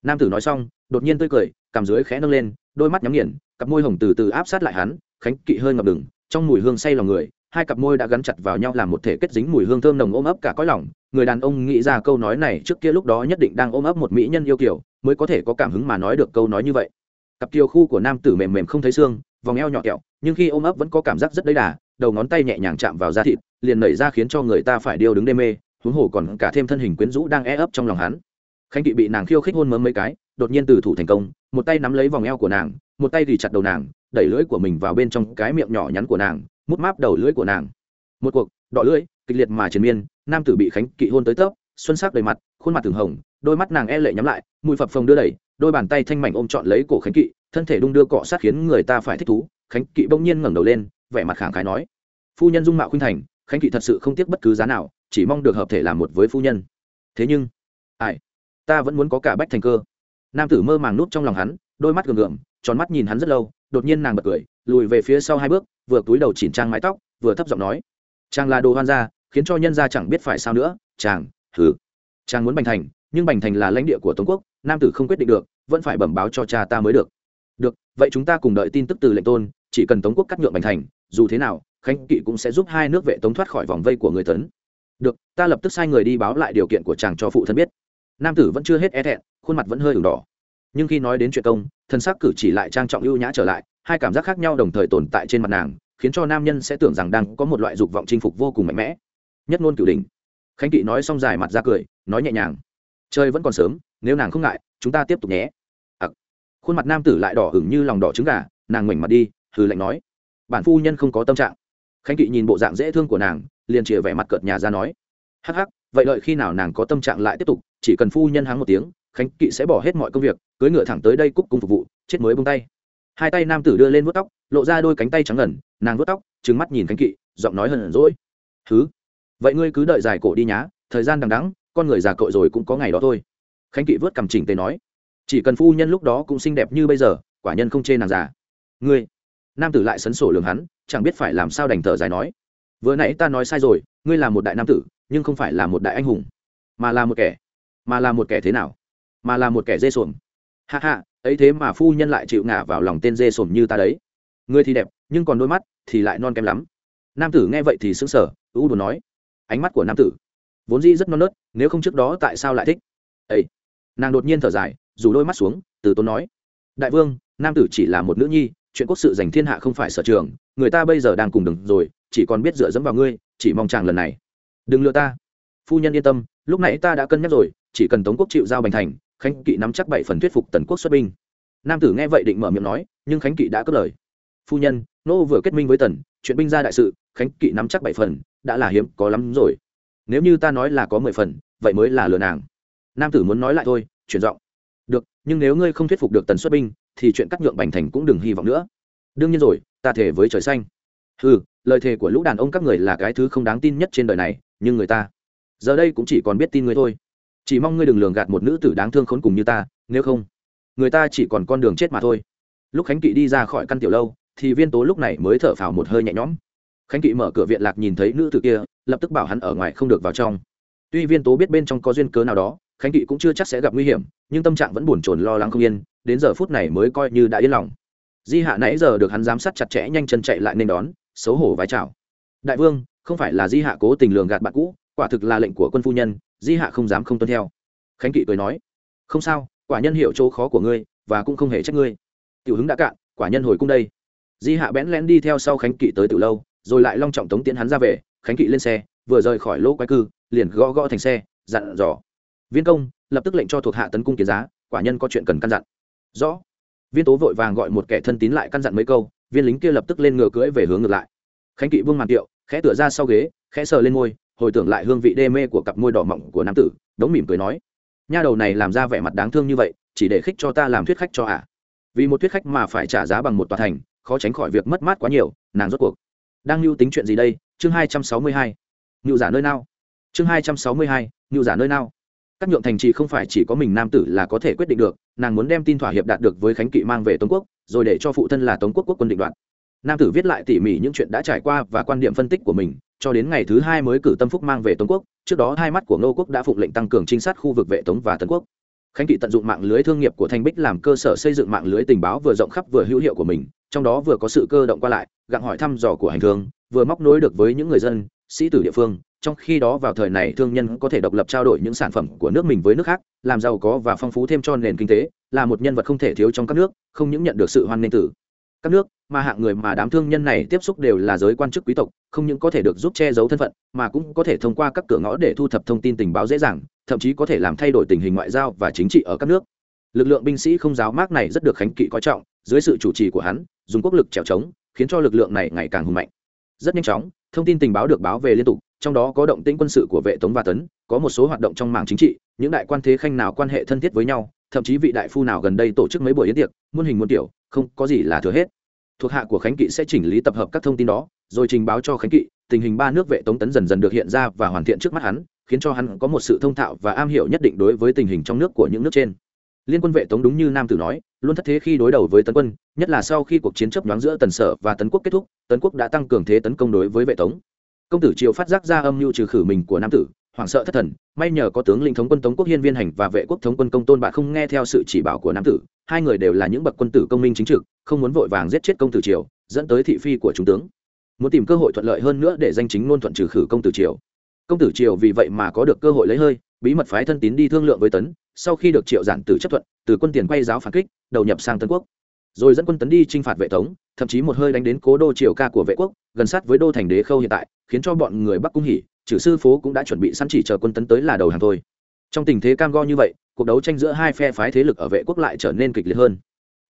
nam tử nói xong, đột nhiên tươi cười, cằm dưới khẽ nâng lên, đôi mắt nhắm nghiền, cặp môi hồng từ từ áp sát lại hắn, khánh kỵ hơi ngập đừng trong mùi hương say lòng người, hai cặp môi đã gắn chặt vào nhau làm một thể kết dính mùi hương thơm nồng ôm ấp cả cõi lòng. Người đàn ông nghĩ ra câu nói này trước kia lúc đó nhất định đang ôm ấp một mỹ nhân yêu kiểu mới có thể có cảm hứng mà nói được câu nói như vậy. Cặp kiều khu của nam tử mềm mềm không thấy xương, vòng eo nhỏ kẹo, nhưng khi ôm ấp vẫn có cảm giác rất đấy đà, đầu ngón tay nhẹ nhàng chạm vào da thịt, liền nảy ra khiến cho người ta phải điêu đứng đê mê, huống hồ còn cả thêm thân hình quyến rũ đang e ấp trong lòng hắn khánh kỵ bị nàng khiêu khích hôn mớm mấy cái đột nhiên từ thủ thành công một tay nắm lấy vòng eo của nàng một tay thì chặt đầu nàng đẩy lưỡi của mình vào bên trong cái miệng nhỏ nhắn của nàng mút máp đầu lưỡi của nàng. Một cuộc đọ lưỡi kịch liệt mà triền miên nam tử bị khánh kỵ hôn tới tấp, xuân sắc đầy mặt khuôn mặt thường hồng đôi mắt nàng e lệ nhắm lại mùi phập phồng đưa đẩy đôi bàn tay thanh mảnh ôm trọn lấy cổ khánh kỵ thân thể đung đưa cọ sát khiến người ta phải thích thú khánh kỵ bỗng nhiên ngẩng đầu lên vẻ mặt khẳng khái nói phu nhân dung mạo khuynh thành khánh kỵ thật sự không tiếc bất cứ giá nào chỉ mong được hợp thể làm một với phu nhân. Thế nhưng ai? Ta vẫn muốn có cả bách thành cơ. Nam tử mơ màng nút trong lòng hắn, đôi mắt gượng gượng, tròn mắt nhìn hắn rất lâu, đột nhiên nàng bật cười, lùi về phía sau hai bước, vừa túi đầu chỉnh trang mái tóc, vừa thấp giọng nói, chàng là đồ hoan gia, khiến cho nhân gia chẳng biết phải sao nữa, chàng thử chàng muốn bành thành, nhưng bành thành là lãnh địa của tống quốc, nam tử không quyết định được, vẫn phải bẩm báo cho cha ta mới được. Được, vậy chúng ta cùng đợi tin tức từ lệnh tôn, chỉ cần tống quốc cắt nhượng bành thành, dù thế nào, khánh kỵ cũng sẽ giúp hai nước vệ tống thoát khỏi vòng vây của người tấn. Được, ta lập tức sai người đi báo lại điều kiện của chàng cho phụ thân biết nam tử vẫn chưa hết e thẹn khuôn mặt vẫn hơi ửng đỏ. Nhưng khi nói đến chuyện công thân xác cử chỉ lại trang trọng ưu nhã trở lại hai cảm giác khác nhau đồng thời tồn tại trên mặt nàng khiến cho nam nhân sẽ tưởng rằng đang có một loại dục vọng chinh phục vô cùng mạnh mẽ. Nhất ngôn cửu đình khánh kỵ nói xong dài mặt ra cười nói nhẹ nhàng. Trời vẫn còn sớm nếu nàng không ngại chúng ta tiếp tục nhé. À, khuôn mặt nam tử lại đỏ hửng như lòng đỏ trứng gà nàng ngoảnh mặt đi hừ lạnh nói. Bản phu nhân không có tâm trạng. Khánh kỵ nhìn bộ dạng dễ thương của nàng liền chìa vẻ mặt cợt nhà ra nói. Hắc hắc vậy đợi khi nào nàng có tâm trạng lại tiếp tục, chỉ cần phu nhân hắng một tiếng, khánh kỵ sẽ bỏ hết mọi công việc, cưới ngựa thẳng tới đây cúc cung phục vụ, chết mới bông tay. Hai tay nam tử đưa lên vuốt tóc, lộ ra đôi cánh tay trắng ngần, nàng vuốt tóc trứng mắt nhìn khánh kỵ, giọng nói hờn rỗi thứ vậy ngươi cứ đợi dài cổ đi nhá, thời gian đằng đắng con người già cội rồi cũng có ngày đó thôi. Khánh kỵ vớt cầm chỉnh tề nói. Chỉ cần phu nhân lúc đó cũng xinh đẹp như bây giờ, quả nhân không chê nàng già. Ngươi? Nam tử lại sấn sổ lường hắn, chẳng biết phải làm sao đành thở dài nói. Vừa nãy ta nói sai rồi, ngươi là một đại nam tử nhưng không phải là một đại anh hùng, mà là một kẻ, mà là một kẻ thế nào? Mà là một kẻ dê sồn hạ hạ ấy thế mà phu nhân lại chịu ngả vào lòng tên dê sồn như ta đấy. Ngươi thì đẹp, nhưng còn đôi mắt thì lại non kém lắm. Nam tử nghe vậy thì sững sờ, ưu đồ nói. Ánh mắt của nam tử vốn dĩ rất non nớt, nếu không trước đó tại sao lại thích? Ấy nàng đột nhiên thở dài, dù đôi mắt xuống, từ tốn nói. Đại vương, nam tử chỉ là một nữ nhi, chuyện quốc sự giành thiên hạ không phải sở trường, người ta bây giờ đang cùng đừng rồi, chỉ còn biết dựa dẫm vào ngươi, chỉ mong chàng lần này đừng lừa ta. Phu nhân yên tâm, lúc nãy ta đã cân nhắc rồi, chỉ cần tống quốc chịu giao bành thành, khánh kỵ nắm chắc bảy phần thuyết phục tần quốc xuất binh. Nam tử nghe vậy định mở miệng nói, nhưng khánh kỵ đã cất lời. Phu nhân, nô vừa kết minh với tần, chuyện binh ra đại sự, khánh kỵ nắm chắc bảy phần, đã là hiếm, có lắm rồi. Nếu như ta nói là có mười phần, vậy mới là lừa nàng. Nam tử muốn nói lại thôi, chuyển giọng. Được, nhưng nếu ngươi không thuyết phục được tần xuất binh, thì chuyện cắt nhượng bành thành cũng đừng hy vọng nữa. Đương nhiên rồi, ta thể với trời xanh. Ừ lời thề của lũ đàn ông các người là cái thứ không đáng tin nhất trên đời này, nhưng người ta, giờ đây cũng chỉ còn biết tin ngươi thôi. Chỉ mong ngươi đừng lường gạt một nữ tử đáng thương khốn cùng như ta, nếu không, người ta chỉ còn con đường chết mà thôi. Lúc khánh kỵ đi ra khỏi căn tiểu lâu, thì viên tố lúc này mới thở phào một hơi nhẹ nhõm. Khánh kỵ mở cửa viện lạc nhìn thấy nữ tử kia, lập tức bảo hắn ở ngoài không được vào trong. Tuy viên tố biết bên trong có duyên cớ nào đó, khánh kỵ cũng chưa chắc sẽ gặp nguy hiểm, nhưng tâm trạng vẫn buồn chồn lo lắng không yên, đến giờ phút này mới coi như đã yên lòng. Di hạ nãy giờ được hắn giám sát chặt chẽ nhanh chân chạy lại nên đón xấu hổ vái chào. Đại vương, không phải là di hạ cố tình lường gạt bạn cũ, quả thực là lệnh của quân phu nhân, di hạ không dám không tuân theo. Khánh kỵ cười nói, không sao, quả nhân hiểu chỗ khó của ngươi, và cũng không hề trách ngươi. Tiểu hứng đã cạn, quả nhân hồi cung đây. Di hạ bẽn lén đi theo sau khánh kỵ tới từ lâu, rồi lại long trọng tống tiến hắn ra về, khánh kỵ lên xe, vừa rời khỏi lỗ quái cư, liền gõ gõ thành xe, dặn dò. Viên công, lập tức lệnh cho thuộc hạ tấn cung kiến giá, quả nhân có chuyện cần căn dặn. Rõ. Viên tố vội vàng gọi một kẻ thân tín lại căn dặn mấy câu viên lính kia lập tức lên ngựa cưỡi về hướng ngược lại. Khánh kỵ vương màn tiệu, khẽ tựa ra sau ghế, khẽ sờ lên môi, hồi tưởng lại hương vị đê mê của cặp môi đỏ mọng của nam tử, đống mỉm cười nói, nha đầu này làm ra vẻ mặt đáng thương như vậy, chỉ để khích cho ta làm thuyết khách cho ả à. vì một thuyết khách mà phải trả giá bằng một tòa thành, khó tránh khỏi việc mất mát quá nhiều, nàng rốt cuộc, đang lưu tính chuyện gì đây? Chương hai trăm sáu mươi hai ngự giả nơi nào? Chương hai trăm sáu mươi hai ngự giả nơi nào? Các nhượng thành trì không phải chỉ có mình nam tử là có thể quyết định được nàng muốn đem tin thỏa hiệp đạt được với khánh kỵ mang về tống quốc, rồi để cho phụ thân là tống quốc quốc quân định đoạt. Nam tử viết lại tỉ mỉ những chuyện đã trải qua và quan điểm phân tích của mình, cho đến ngày thứ hai mới cử tâm phúc mang về tống quốc, trước đó hai mắt của ngô quốc đã phụng lệnh tăng cường trinh sát khu vực vệ tống và tấn quốc. Khánh kỵ tận dụng mạng lưới thương nghiệp của thanh bích làm cơ sở xây dựng mạng lưới tình báo vừa rộng khắp vừa hữu hiệu của mình, trong đó vừa có sự cơ động qua lại, gặng hỏi thăm dò của hành thương, vừa móc nối được với những người dân, sĩ tử địa phương trong khi đó vào thời này thương nhân có thể độc lập trao đổi những sản phẩm của nước mình với nước khác, làm giàu có và phong phú thêm cho nền kinh tế, là một nhân vật không thể thiếu trong các nước, không những nhận được sự hoan nghênh từ các nước, mà hạng người mà đám thương nhân này tiếp xúc đều là giới quan chức quý tộc, không những có thể được giúp che giấu thân phận, mà cũng có thể thông qua các cửa ngõ để thu thập thông tin tình báo dễ dàng, thậm chí có thể làm thay đổi tình hình ngoại giao và chính trị ở các nước. Lực lượng binh sĩ không giáo mác này rất được khánh kỵ coi trọng, dưới sự chủ trì của hắn, dùng quốc lực trèo trống, khiến cho lực lượng này ngày càng hùng mạnh. Rất nhanh chóng thông tin tình báo được báo về liên tục, trong đó có động tĩnh quân sự của vệ tống và tấn, có một số hoạt động trong mảng chính trị, những đại quan thế khanh nào quan hệ thân thiết với nhau, thậm chí vị đại phu nào gần đây tổ chức mấy buổi yến tiệc, muôn hình muôn tiểu không có gì là thừa hết. Thuộc hạ của khánh kỵ sẽ chỉnh lý tập hợp các thông tin đó, rồi trình báo cho khánh kỵ, tình hình ba nước vệ tống tấn dần dần được hiện ra và hoàn thiện trước mắt hắn, khiến cho hắn có một sự thông thạo và am hiểu nhất định đối với tình hình trong nước của những nước trên. Liên quân vệ tống đúng như nam tử nói luôn thất thế khi đối đầu với tấn quân, nhất là sau khi cuộc chiến chấp nhoáng giữa tần sở và tấn quốc kết thúc, tấn quốc đã tăng cường thế tấn công đối với vệ tống. Công tử triều phát giác ra âm mưu trừ khử mình của nam tử, hoảng sợ thất thần, may nhờ có tướng lĩnh thống quân tống quốc hiên viên hành và vệ quốc thống quân công tôn bạ không nghe theo sự chỉ bảo của nam tử, hai người đều là những bậc quân tử công minh chính trực, không muốn vội vàng giết chết công tử triều, dẫn tới thị phi của chúng tướng. Muốn tìm cơ hội thuận lợi hơn nữa để danh chính ngôn thuận trừ khử công tử triều. Công tử triều vì vậy mà có được cơ hội lấy hơi, bí mật phái thân tín đi thương lượng với tấn sau khi được triệu giản tử chấp thuận, từ quân tiền quay giáo phản kích, đầu nhập sang tân quốc. Rồi dẫn quân tấn đi t r i n h phạt vệ tống thậm chí một hơi đánh đến cố đô triều ca của vệ quốc, gần sát với đô thành đế khâu hiện tại, khiến cho bọn người bắc cung hỉ, trừ sư phố cũng đã chuẩn bị sẵn chỉ chờ quân tấn tới là đầu hàng thôi. Trong tình thế cam go như vậy, cuộc đấu tranh giữa hai phe phái thế lực ở vệ quốc lại trở nên kịch liệt hơn.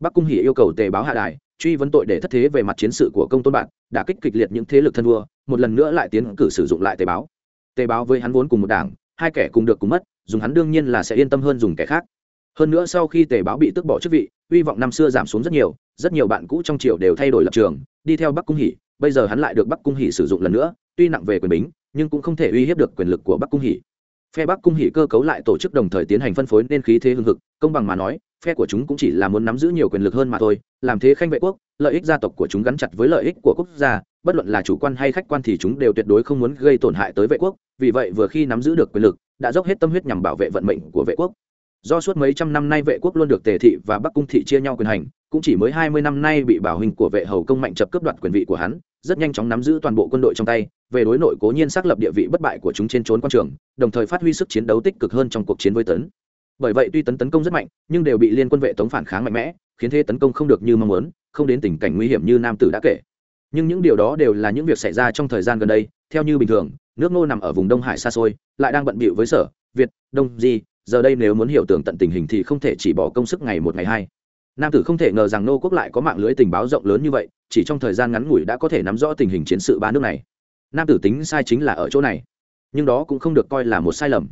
Bắc cung hỉ yêu cầu tề báo hạ đài, truy vấn tội để thất thế về mặt chiến sự của công tôn bạn đã kích kịch liệt những thế lực thân vua, một lần nữa lại tiến cử sử dụng lại tề báo. Tề báo với hắn vốn cùng một đảng, hai kẻ cùng được cùng mất dùng hắn đương nhiên là sẽ yên tâm hơn dùng kẻ khác. Hơn nữa sau khi tề báo bị tước bỏ chức vị, hy vọng năm xưa giảm xuống rất nhiều rất nhiều bạn cũ trong triều đều thay đổi lập trường, đi theo bắc cung hỷ, bây giờ hắn lại được bắc cung hỷ sử dụng lần nữa, tuy nặng về quyền bính, nhưng cũng không thể uy hiếp được quyền lực của bắc cung hỷ. Phe bắc cung hỷ cơ cấu lại tổ chức đồng thời tiến hành phân phối nên khí thế hưng hực, công bằng mà nói, phe của chúng cũng chỉ là muốn nắm giữ nhiều quyền lực hơn mà thôi, làm thế khanh vệ quốc, lợi ích gia tộc của chúng gắn chặt với lợi ích của quốc gia, bất luận là chủ quan hay khách quan thì chúng đều tuyệt đối không muốn gây tổn hại tới vệ quốc, vì vậy vừa khi nắm giữ được quyền lực đã dốc hết tâm huyết nhằm bảo vệ vận mệnh của vệ quốc. Do suốt mấy trăm năm nay vệ quốc luôn được tề thị và bắc cung thị chia nhau quyền hành, cũng chỉ mới hai mươi năm nay bị bảo hình của vệ hầu công mạnh chập cướp đoạt quyền vị của hắn, rất nhanh chóng nắm giữ toàn bộ quân đội trong tay, về đối nội cố nhiên xác lập địa vị bất bại của chúng trên trốn quan trường, đồng thời phát huy sức chiến đấu tích cực hơn trong cuộc chiến với tấn. Bởi vậy tuy tấn tấn công rất mạnh, nhưng đều bị liên quân vệ tống phản kháng mạnh mẽ, khiến thế tấn công không được như mong muốn, không đến tình cảnh nguy hiểm như nam tử đã kể. Nhưng những điều đó đều là những việc xảy ra trong thời gian gần đây, theo như bình thường nước ngô nằm ở vùng đông hải xa xôi, lại đang bận bịu với sở, việt, đông, di. Giờ đây nếu muốn hiểu tường tận tình hình thì không thể chỉ bỏ công sức ngày một ngày hai. Nam tử không thể ngờ rằng nô quốc lại có mạng lưới tình báo rộng lớn như vậy, chỉ trong thời gian ngắn ngủi đã có thể nắm rõ tình hình chiến sự ba nước này. Nam tử tính sai chính là ở chỗ này, nhưng đó cũng không được coi là một sai lầm.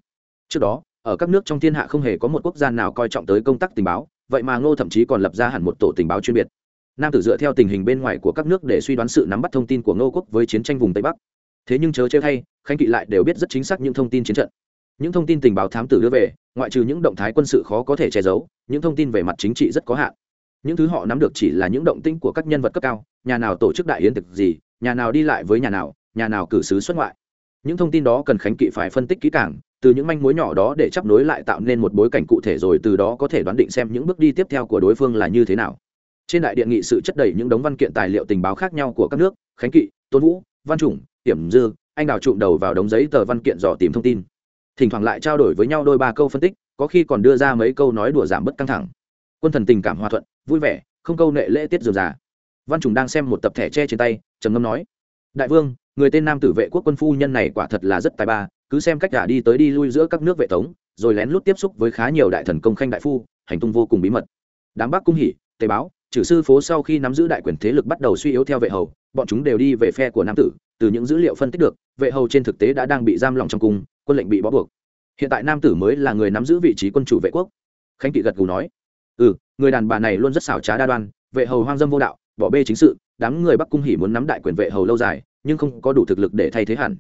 Trước đó, ở các nước trong thiên hạ không hề có một quốc gia nào coi trọng tới công tác tình báo, vậy mà ngô thậm chí còn lập ra hẳn một tổ tình báo chuyên biệt. Nam tử dựa theo tình hình bên ngoài của các nước để suy đoán sự nắm bắt thông tin của ngô quốc với chiến tranh vùng tây bắc thế nhưng chớ chơi thay, khánh kỵ lại đều biết rất chính xác những thông tin chiến trận. Những thông tin tình báo thám tử đưa về, ngoại trừ những động thái quân sự khó có thể che giấu, những thông tin về mặt chính trị rất có hạn. Những thứ họ nắm được chỉ là những động tĩnh của các nhân vật cấp cao, nhà nào tổ chức đại yến thực gì, nhà nào đi lại với nhà nào nhà nào cử sứ xuất ngoại. Những thông tin đó cần khánh kỵ phải phân tích kỹ càng, từ những manh mối nhỏ đó để chấp nối lại tạo nên một bối cảnh cụ thể rồi từ đó có thể đoán định xem những bước đi tiếp theo của đối phương là như thế nào. Trên đại điện nghị sự chất đầy những đống văn kiện tài liệu tình báo khác nhau của các nước, khánh kỵ, tôn vũ, văn chủng hiểm dư, anh đào trụm đầu vào đống giấy tờ văn kiện dò tìm thông tin. Thỉnh thoảng lại trao đổi với nhau đôi ba câu phân tích, có khi còn đưa ra mấy câu nói đùa giảm bớt căng thẳng. Quân thần tình cảm hòa thuận, vui vẻ, không câu nệ lễ tiết dườm già. Văn trùng đang xem một tập thẻ tre trên tay, trầm ngâm nói, đại vương, người tên nam tử vệ quốc quân phu nhân này quả thật là rất tài ba, cứ xem cách cả đi tới đi lui giữa các nước vệ tống rồi lén lút tiếp xúc với khá nhiều đại thần công khanh đại phu, hành tung vô cùng bí mật. Đám bắc cung hỉ tề báo trừ sư phố sau khi nắm giữ đại quyền thế lực bắt đầu suy yếu theo vệ hầu, bọn chúng đều đi về phe của nam tử, từ những dữ liệu phân tích được, vệ hầu trên thực tế đã đang bị giam lòng trong cung, quân lệnh bị bó buộc. Hiện tại nam tử mới là người nắm giữ vị trí quân chủ vệ quốc. Khánh kỵ gật gù nói ừ người đàn bà này luôn rất xảo trá đa đoan, vệ hầu hoang dâm vô đạo, bỏ bê chính sự, đám người bắc cung hỉ muốn nắm đại quyền vệ hầu lâu dài, nhưng không có đủ thực lực để thay thế hẳn.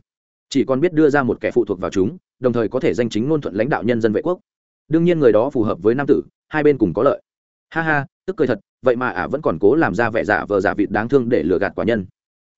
Chỉ còn biết đưa ra một kẻ phụ thuộc vào chúng, đồng thời có thể danh chính ngôn thuận lãnh đạo nhân dân vệ quốc. Đương nhiên người đó phù hợp với nam tử, hai bên cùng có lợi. Ha ha, tức cười thật vậy mà ả vẫn còn cố làm ra vẻ giả vờ giả vịt đáng thương để lừa gạt quả nhân.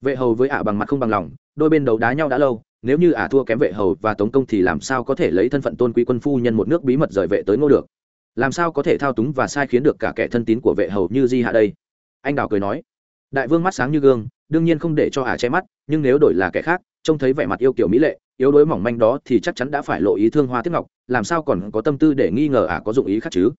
Vệ hầu với ả bằng mặt không bằng lòng, đôi bên đấu đá nhau đã lâu, nếu như ả thua kém vệ hầu và tống công thì làm sao có thể lấy thân phận tôn quý quân phu nhân một nước bí mật rời vệ tới ngô được? Làm sao có thể thao túng và sai khiến được cả kẻ thân tín của vệ hầu như di hạ đây? Anh đào cười nói. Đại vương mắt sáng như gương, đương nhiên không để cho ả che mắt, nhưng nếu đổi là kẻ khác, trông thấy vẻ mặt yêu kiểu mỹ lệ, yếu đuối mỏng manh đó thì chắc chắn đã phải lộ ý thương hoa tiếp ngọc, làm sao còn có tâm tư để nghi ngờ ả có dụng ý khác chứ?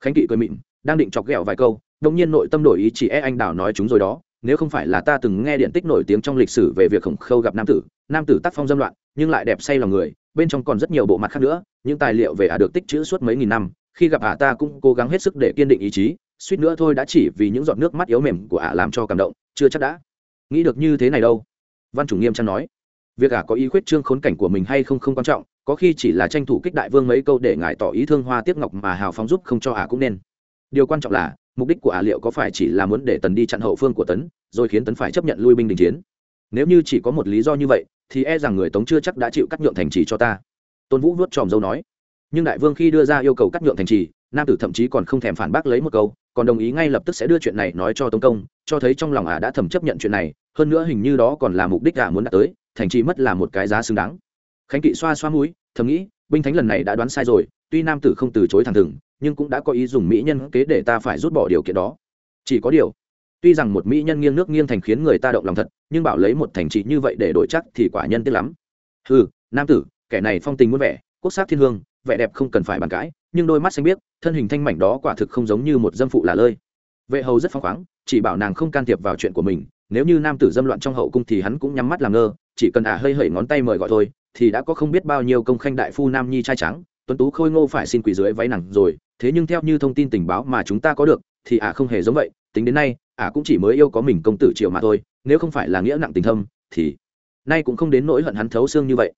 Khánh kỵ cười mịn đang định chọc ghẹo vài câu đông nhiên nội tâm đổi ý chỉ e anh đào nói chúng rồi đó, nếu không phải là ta từng nghe điện tích nổi tiếng trong lịch sử về việc khổng khâu gặp nam tử nam tử tác phong dâm loạn, nhưng lại đẹp say lòng người, bên trong còn rất nhiều bộ mặt khác nữa, những tài liệu về ả được tích chữ suốt mấy nghìn năm, khi gặp ả ta cũng cố gắng hết sức để kiên định ý chí, suýt nữa thôi đã chỉ vì những giọt nước mắt yếu mềm của ả làm cho cảm động, chưa chắc đã. Nghĩ được như thế này đâu? Văn chủ nghiêm trang nói. Việc ả có ý khuyết trương khốn cảnh của mình hay không không quan trọng, có khi chỉ là tranh thủ kích đại vương mấy câu để ngài tỏ ý thương hoa tiếp ngọc mà hào phóng giúp không cho ả cũng nên. Điều quan trọng là mục đích của ả liệu có phải chỉ là muốn để tần đi chặn hậu phương của tấn, rồi khiến tấn phải chấp nhận lui binh đình chiến? Nếu như chỉ có một lý do như vậy, thì e rằng người tống chưa chắc đã chịu cắt nhượng thành trì cho ta. Tôn vũ vuốt tròm dâu nói. Nhưng đại vương khi đưa ra yêu cầu cắt nhượng thành trì, nam tử thậm chí còn không thèm phản bác lấy một câu, còn đồng ý ngay lập tức sẽ đưa chuyện này nói cho tống công, cho thấy trong lòng ả đã thầm chấp nhận chuyện này, hơn nữa hình như đó còn là mục đích ả muốn đạt tới, thành trì mất là một cái giá xứng đáng. Khánh kỵ xoa xoa mũi, thầm nghĩ, binh thánh lần này đã đoán sai rồi, tuy nam tử không từ chối thẳng thừng nhưng cũng đã có ý dùng mỹ nhân kế để ta phải rút bỏ điều kiện đó. Chỉ có điều, tuy rằng một mỹ nhân nghiêng nước nghiêng thành khiến người ta động lòng thật, nhưng bảo lấy một thành trì như vậy để đổi chắc thì quả nhân tiếc lắm. Ừ nam tử, kẻ này phong tình muôn vẻ, quốc sắc thiên hương, vẻ đẹp không cần phải bàn cãi, nhưng đôi mắt xanh biếc, thân hình thanh mảnh đó quả thực không giống như một dâm phụ là lơi. Vệ hầu rất phăng khoáng, chỉ bảo nàng không can thiệp vào chuyện của mình, nếu như nam tử dâm loạn trong hậu cung thì hắn cũng nhắm mắt làm ngơ, chỉ cần ả à hơi hẩy ngón tay mời gọi thôi, thì đã có không biết bao nhiêu công khanh đại phu nam nhi trai trắng tuấn tú khôi ngô phải xin quỳ dưới váy nàng rồi, thế nhưng theo như thông tin tình báo mà chúng ta có được, thì ả à không hề giống vậy, tính đến nay, ả à cũng chỉ mới yêu có mình công tử triệu mà thôi, nếu không phải là nghĩa nặng tình thâm, thì nay cũng không đến nỗi hận hắn thấu xương như vậy.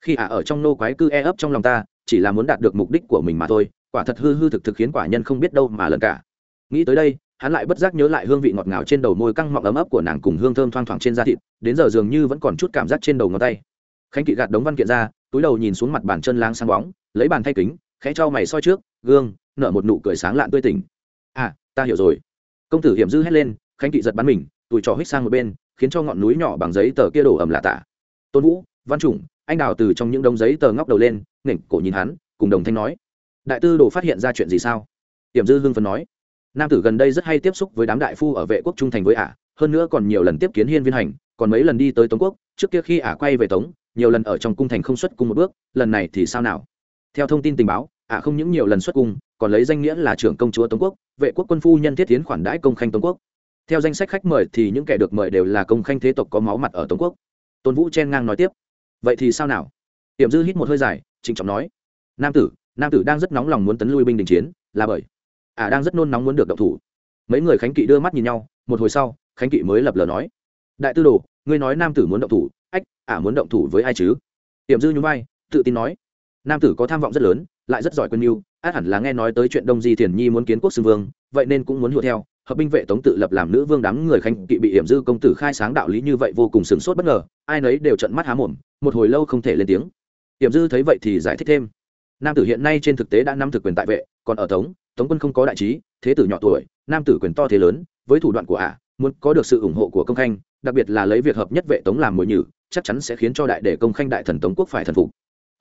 Khi ả ở trong nô quái cư e ấp trong lòng ta, chỉ là muốn đạt được mục đích của mình mà thôi, quả thật hư hư thực thực khiến quả nhân không biết đâu mà lần cả. Nghĩ tới đây, hắn lại bất giác nhớ lại hương vị ngọt ngào trên đầu môi căng mọng ấm ấp của nàng cùng hương thơm thoang thoảng trên da thịt, đến giờ dường như vẫn còn chút cảm giác trên đầu ngón tay. Khánh kỵ gạt đống văn kiện ra túi đầu nhìn xuống mặt bàn chân lang sáng bóng, lấy bàn thay kính, khẽ cho mày soi trước, gương, nở một nụ cười sáng lạn tươi tỉnh. À ta hiểu rồi. Công tử hiểm dư hét lên, khánh kỵ giật bắn mình tụi trò hít sang một bên, khiến cho ngọn núi nhỏ bằng giấy tờ kia đổ ẩm lạ tả. Tôn vũ, văn chủng, anh đào từ trong những đống giấy tờ ngóc đầu lên nghển cổ nhìn hắn, cùng đồng thanh nói, đại tư đồ phát hiện ra chuyện gì sao? Hiểm dư hương phấn nói, nam tử gần đây rất hay tiếp xúc với đám đại phu ở vệ quốc trung thành với ả, hơn nữa còn nhiều lần tiếp kiến hiên viên hành, còn mấy lần đi tới tống quốc, trước kia khi ả quay về tống nhiều lần ở trong cung thành không xuất cung một bước, lần này thì sao nào? Theo thông tin tình báo ả không những nhiều lần xuất cung, còn lấy danh nghĩa là trưởng công chúa tống quốc, vệ quốc quân phu nhân thiết tiến khoản đãi công khanh tống quốc. Theo danh sách khách mời thì những kẻ được mời đều là công khanh thế tộc có máu mặt ở tống quốc. Tôn vũ chen ngang nói tiếp, vậy thì sao nào? Tiệm dư hít một hơi dài, trịnh trọng nói, nam tử nam tử đang rất nóng lòng muốn tấn lui binh đình chiến, là bởi ả đang rất nôn nóng muốn được động thủ. Mấy người khánh kỵ đưa mắt nhìn nhau, một hồi sau, khánh kỵ mới lập lờ nói, đại tư đồ, ngươi nói nam tử muốn động thủ ách ả muốn động thủ với ai chứ? Tiệm dư nhún vai, tự tin nói. Nam tử có tham vọng rất lớn, lại rất giỏi quân mưu, át hẳn là nghe nói tới chuyện đông di thiền nhi muốn kiến quốc xưng vương, vậy nên cũng muốn hùa theo. Hợp binh vệ tống tự lập làm nữ vương đám người khanh kỵ bị hiểm dư công tử khai sáng đạo lý như vậy vô cùng sửng sốt bất ngờ, ai nấy đều trận mắt há mồm, một hồi lâu không thể lên tiếng. Hiểm dư thấy vậy thì giải thích thêm. Nam tử hiện nay trên thực tế đã nắm thực quyền tại vệ, còn ở tống tống quân không có đại trí, thế tử nhỏ tuổi, nam tử quyền to thế lớn, với thủ đoạn của ả, muốn có được sự ủng hộ của công khanh, đặc biệt là lấy việc hợp nhất vệ tống làm mồi nhử chắc chắn sẽ khiến cho đại để công khanh đại thần tống quốc phải thần phục.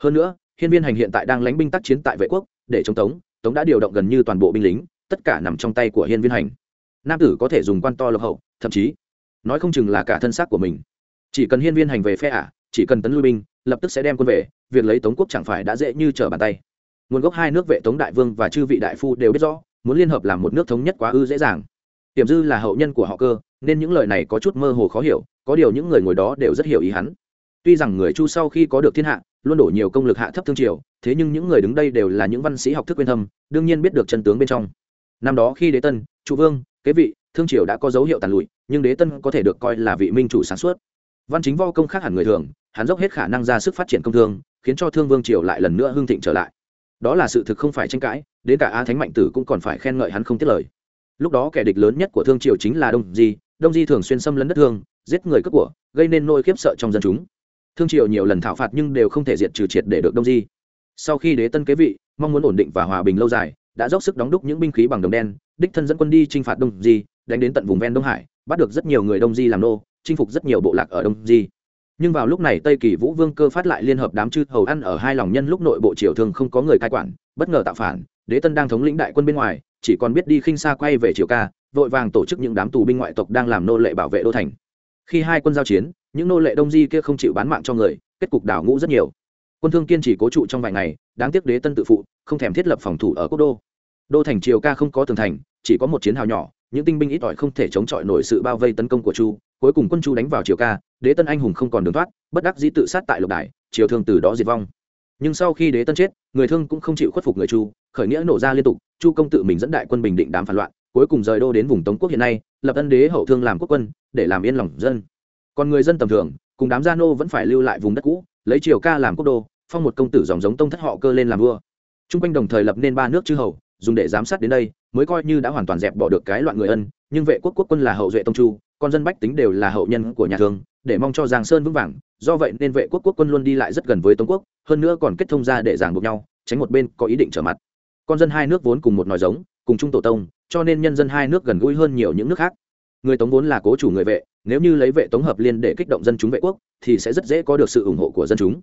Hơn nữa, hiên viên hành hiện tại đang lánh binh tác chiến tại vệ quốc, để chống tống tống đã điều động gần như toàn bộ binh lính, tất cả nằm trong tay của hiên viên hành. Nam tử có thể dùng quan to lộc hậu, thậm chí, nói không chừng là cả thân xác của mình. Chỉ cần hiên viên hành về phe ả, chỉ cần tấn lui binh, lập tức sẽ đem quân về, việc lấy tống quốc chẳng phải đã dễ như trở bàn tay. Nguồn gốc hai nước vệ tống đại vương và chư vị đại phu đều biết rõ, muốn liên hợp làm một nước thống nhất quá ư dễ dàng tiềm dư là hậu nhân của họ cơ, nên những lời này có chút mơ hồ khó hiểu, có điều những người ngồi đó đều rất hiểu ý hắn. Tuy rằng người chu sau khi có được thiên hạ, luôn đổ nhiều công lực hạ thấp thương triều, thế nhưng những người đứng đây đều là những văn sĩ học thức uyên thâm, đương nhiên biết được chân tướng bên trong. Năm đó khi đế tân, trụ vương, kế vị, thương triều đã có dấu hiệu tàn lụi, nhưng đế tân có thể được coi là vị minh chủ sáng suốt. Văn chính vo công khác hẳn người thường, hắn dốc hết khả năng ra sức phát triển công thương, khiến cho thương vương triều lại lần nữa hưng thịnh trở lại. Đó là sự thực không phải tranh cãi, đến cả a thánh mạnh tử cũng còn phải khen ngợi hắn không tiết lời lúc đó kẻ địch lớn nhất của thương triều chính là đông di đông di thường xuyên xâm lấn đất thương, giết người cướp của, gây nên nỗi khiếp sợ trong dân chúng. Thương triều nhiều lần thảo phạt nhưng đều không thể diệt trừ triệt để được đông di. Sau khi đế tân kế vị, mong muốn ổn định và hòa bình lâu dài, đã dốc sức đóng đúc những binh khí bằng đồng đen, đích thân dẫn quân đi chinh phạt đông di, đánh đến tận vùng ven đông hải, bắt được rất nhiều người đông di làm nô, chinh phục rất nhiều bộ lạc ở đông di. Nhưng vào lúc này tây kỳ vũ vương cơ phát lại liên hợp đám chư hầu ăn ở hai lòng nhân lúc nội bộ triều thường không có người cai quản, bất ngờ tạo phản, đế tân đang thống lĩnh đại quân bên ngoài chỉ còn biết đi khinh xa quay về triều ca, vội vàng tổ chức những đám tù binh ngoại tộc đang làm nô lệ bảo vệ đô thành. Khi hai quân giao chiến, những nô lệ đông di kia không chịu bán mạng cho người, kết cục đảo ngũ rất nhiều. Quân thương kiên trì cố trụ trong vài ngày, đáng tiếc đế tân tự phụ, không thèm thiết lập phòng thủ ở quốc đô. Đô thành triều ca không có tường thành, chỉ có một chiến hào nhỏ, những tinh binh ít ỏi không thể chống chọi nổi sự bao vây tấn công của chu. Cuối cùng quân chu đánh vào triều ca, đế tân anh hùng không còn đường thoát, bất đắc dĩ tự sát tại lục đài, triều thương từ đó diệt vong nhưng sau khi đế tân chết, người thương cũng không chịu khuất phục người chu, khởi nghĩa nổ ra liên tục, chu công tự mình dẫn đại quân bình định đám phản loạn, cuối cùng rời đô đến vùng tống quốc hiện nay, lập ân đế hậu thương làm quốc quân, để làm yên lòng dân. Còn người dân tầm thường, cùng đám gia nô vẫn phải lưu lại vùng đất cũ, lấy triều ca làm quốc đô, phong một công tử dòng giống tông thất họ cơ lên làm vua. T r u n g quanh đồng thời lập nên ba nước chư hầu, dùng để giám sát đến đây, mới coi như đã hoàn toàn dẹp bỏ được cái loạn người ân, nhưng vệ quốc quốc quân là hậu duệ tông chu, con dân bách tính đều là hậu nhân của nhà thương, để mong cho giang sơn vững vàng do vậy nên vệ quốc quốc quân luôn đi lại rất gần với tống quốc, hơn nữa còn kết thông ra để giảng buộc nhau, tránh một bên có ý định trở mặt. Con dân hai nước vốn cùng một nòi giống, cùng chung tổ tông, cho nên nhân dân hai nước gần gũi hơn nhiều những nước khác. Người tống vốn là cố chủ người vệ, nếu như lấy vệ tống hợp liên để kích động dân chúng vệ quốc, thì sẽ rất dễ có được sự ủng hộ của dân chúng.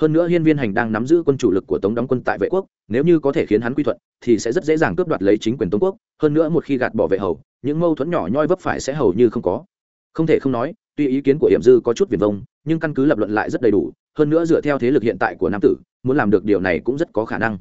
Hơn nữa hiên viên hành đang nắm giữ quân chủ lực của tống đóng quân tại vệ quốc, nếu như có thể khiến hắn quy thuận, thì sẽ rất dễ dàng cướp đoạt lấy chính quyền tống quốc. Hơn nữa một khi gạt bỏ vệ hầu, những mâu thuẫn nhỏ nhoi vấp phải sẽ hầu như không có. Không thể không nói, tuy ý kiến của hiểm dư có chút viền vông nhưng căn cứ lập luận lại rất đầy đủ, hơn nữa dựa theo thế lực hiện tại của nam tử, muốn làm được điều này cũng rất có khả năng.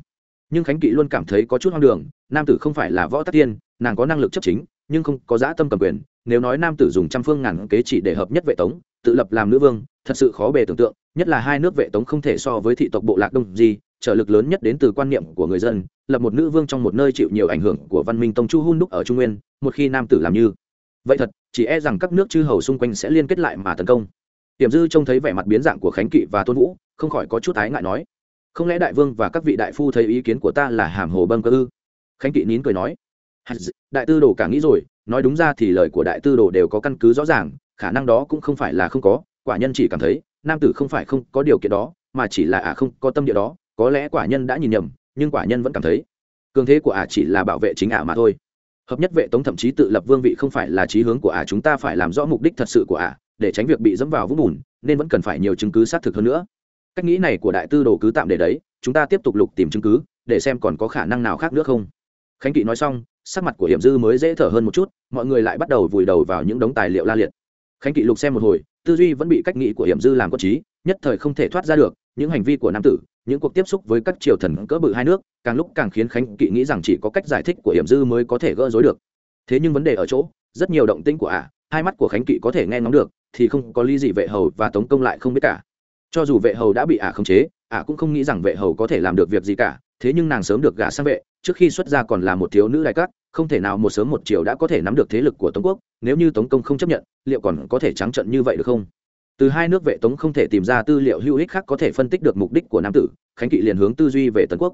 Nhưng khánh kỵ luôn cảm thấy có chút hoang đường, nam tử không phải là võ tắc tiên, nàng có năng lực chấp chính, nhưng không có dã tâm cầm quyền, nếu nói nam tử dùng trăm phương ngàn kế chỉ để hợp nhất vệ tống, tự lập làm nữ vương, thật sự khó bề tưởng tượng, nhất là hai nước vệ tống không thể so với thị tộc bộ lạc đông di trở lực lớn nhất đến từ quan niệm của người dân, lập một nữ vương trong một nơi chịu nhiều ảnh hưởng của văn minh tông chu hun đúc ở trung nguyên, một khi nam tử làm như vậy thật, chỉ e rằng các nước chư hầu xung quanh sẽ liên kết lại mà tấn công tiềm dư trông thấy vẻ mặt biến dạng của khánh kỵ và tôn vũ, không khỏi có chút ái ngại nói, không lẽ đại vương và các vị đại phu thấy ý kiến của ta là hàm hồ bâng cơ ư? Khánh kỵ nín cười nói đại tư đồ cả nghĩ rồi, nói đúng ra thì lời của đại tư đồ đều có căn cứ rõ ràng, khả năng đó cũng không phải là không có, quả nhân chỉ cảm thấy, nam tử không phải không có điều kiện đó, mà chỉ là ả không, có tâm địa đó, có lẽ quả nhân đã nhìn nhầm, nhưng quả nhân vẫn cảm thấy, cường thế của ả chỉ là bảo vệ chính ả mà thôi. Hợp nhất vệ tống thậm chí tự lập vương vị không phải là trí hướng của ả chúng ta phải làm rõ mục đích thật sự của ả để tránh việc bị dẫm vào vũng bùn, nên vẫn cần phải nhiều chứng cứ xác thực hơn nữa. Cách nghĩ này của đại tư đồ cứ tạm để đấy, chúng ta tiếp tục lục tìm chứng cứ, để xem còn có khả năng nào khác nữa không. Khánh kỵ nói xong, sắc mặt của hiểm dư mới dễ thở hơn một chút, mọi người lại bắt đầu vùi đầu vào những đống tài liệu la liệt. Khánh kỵ lục xem một hồi, tư duy vẫn bị cách nghĩ của hiểm dư làm quân trí, nhất thời không thể thoát ra được, những hành vi của nam tử, những cuộc tiếp xúc với các triều thần cỡ bự hai nước, càng lúc càng khiến khánh kỵ nghĩ rằng chỉ có cách giải thích của hiểm dư mới có thể gỡ rối được. Thế nhưng vấn đề ở chỗ, rất nhiều động tĩnh của ả, hai mắt của khánh kỵ có thể nghe ngóng được thì không có lý gì vệ hầu và tống công lại không biết cả. Cho dù vệ hầu đã bị ả khống chế, ả cũng không nghĩ rằng vệ hầu có thể làm được việc gì cả, thế nhưng nàng sớm được gả sang vệ, trước khi xuất gia còn là một thiếu nữ đại cát, không thể nào một sớm một chiều đã có thể nắm được thế lực của tống quốc, nếu như tống công không chấp nhận, liệu còn có thể trắng trận như vậy được không? Từ hai nước vệ tống không thể tìm ra tư liệu hữu ích khác có thể phân tích được mục đích của nam tử, khánh kỵ liền hướng tư duy về tấn quốc.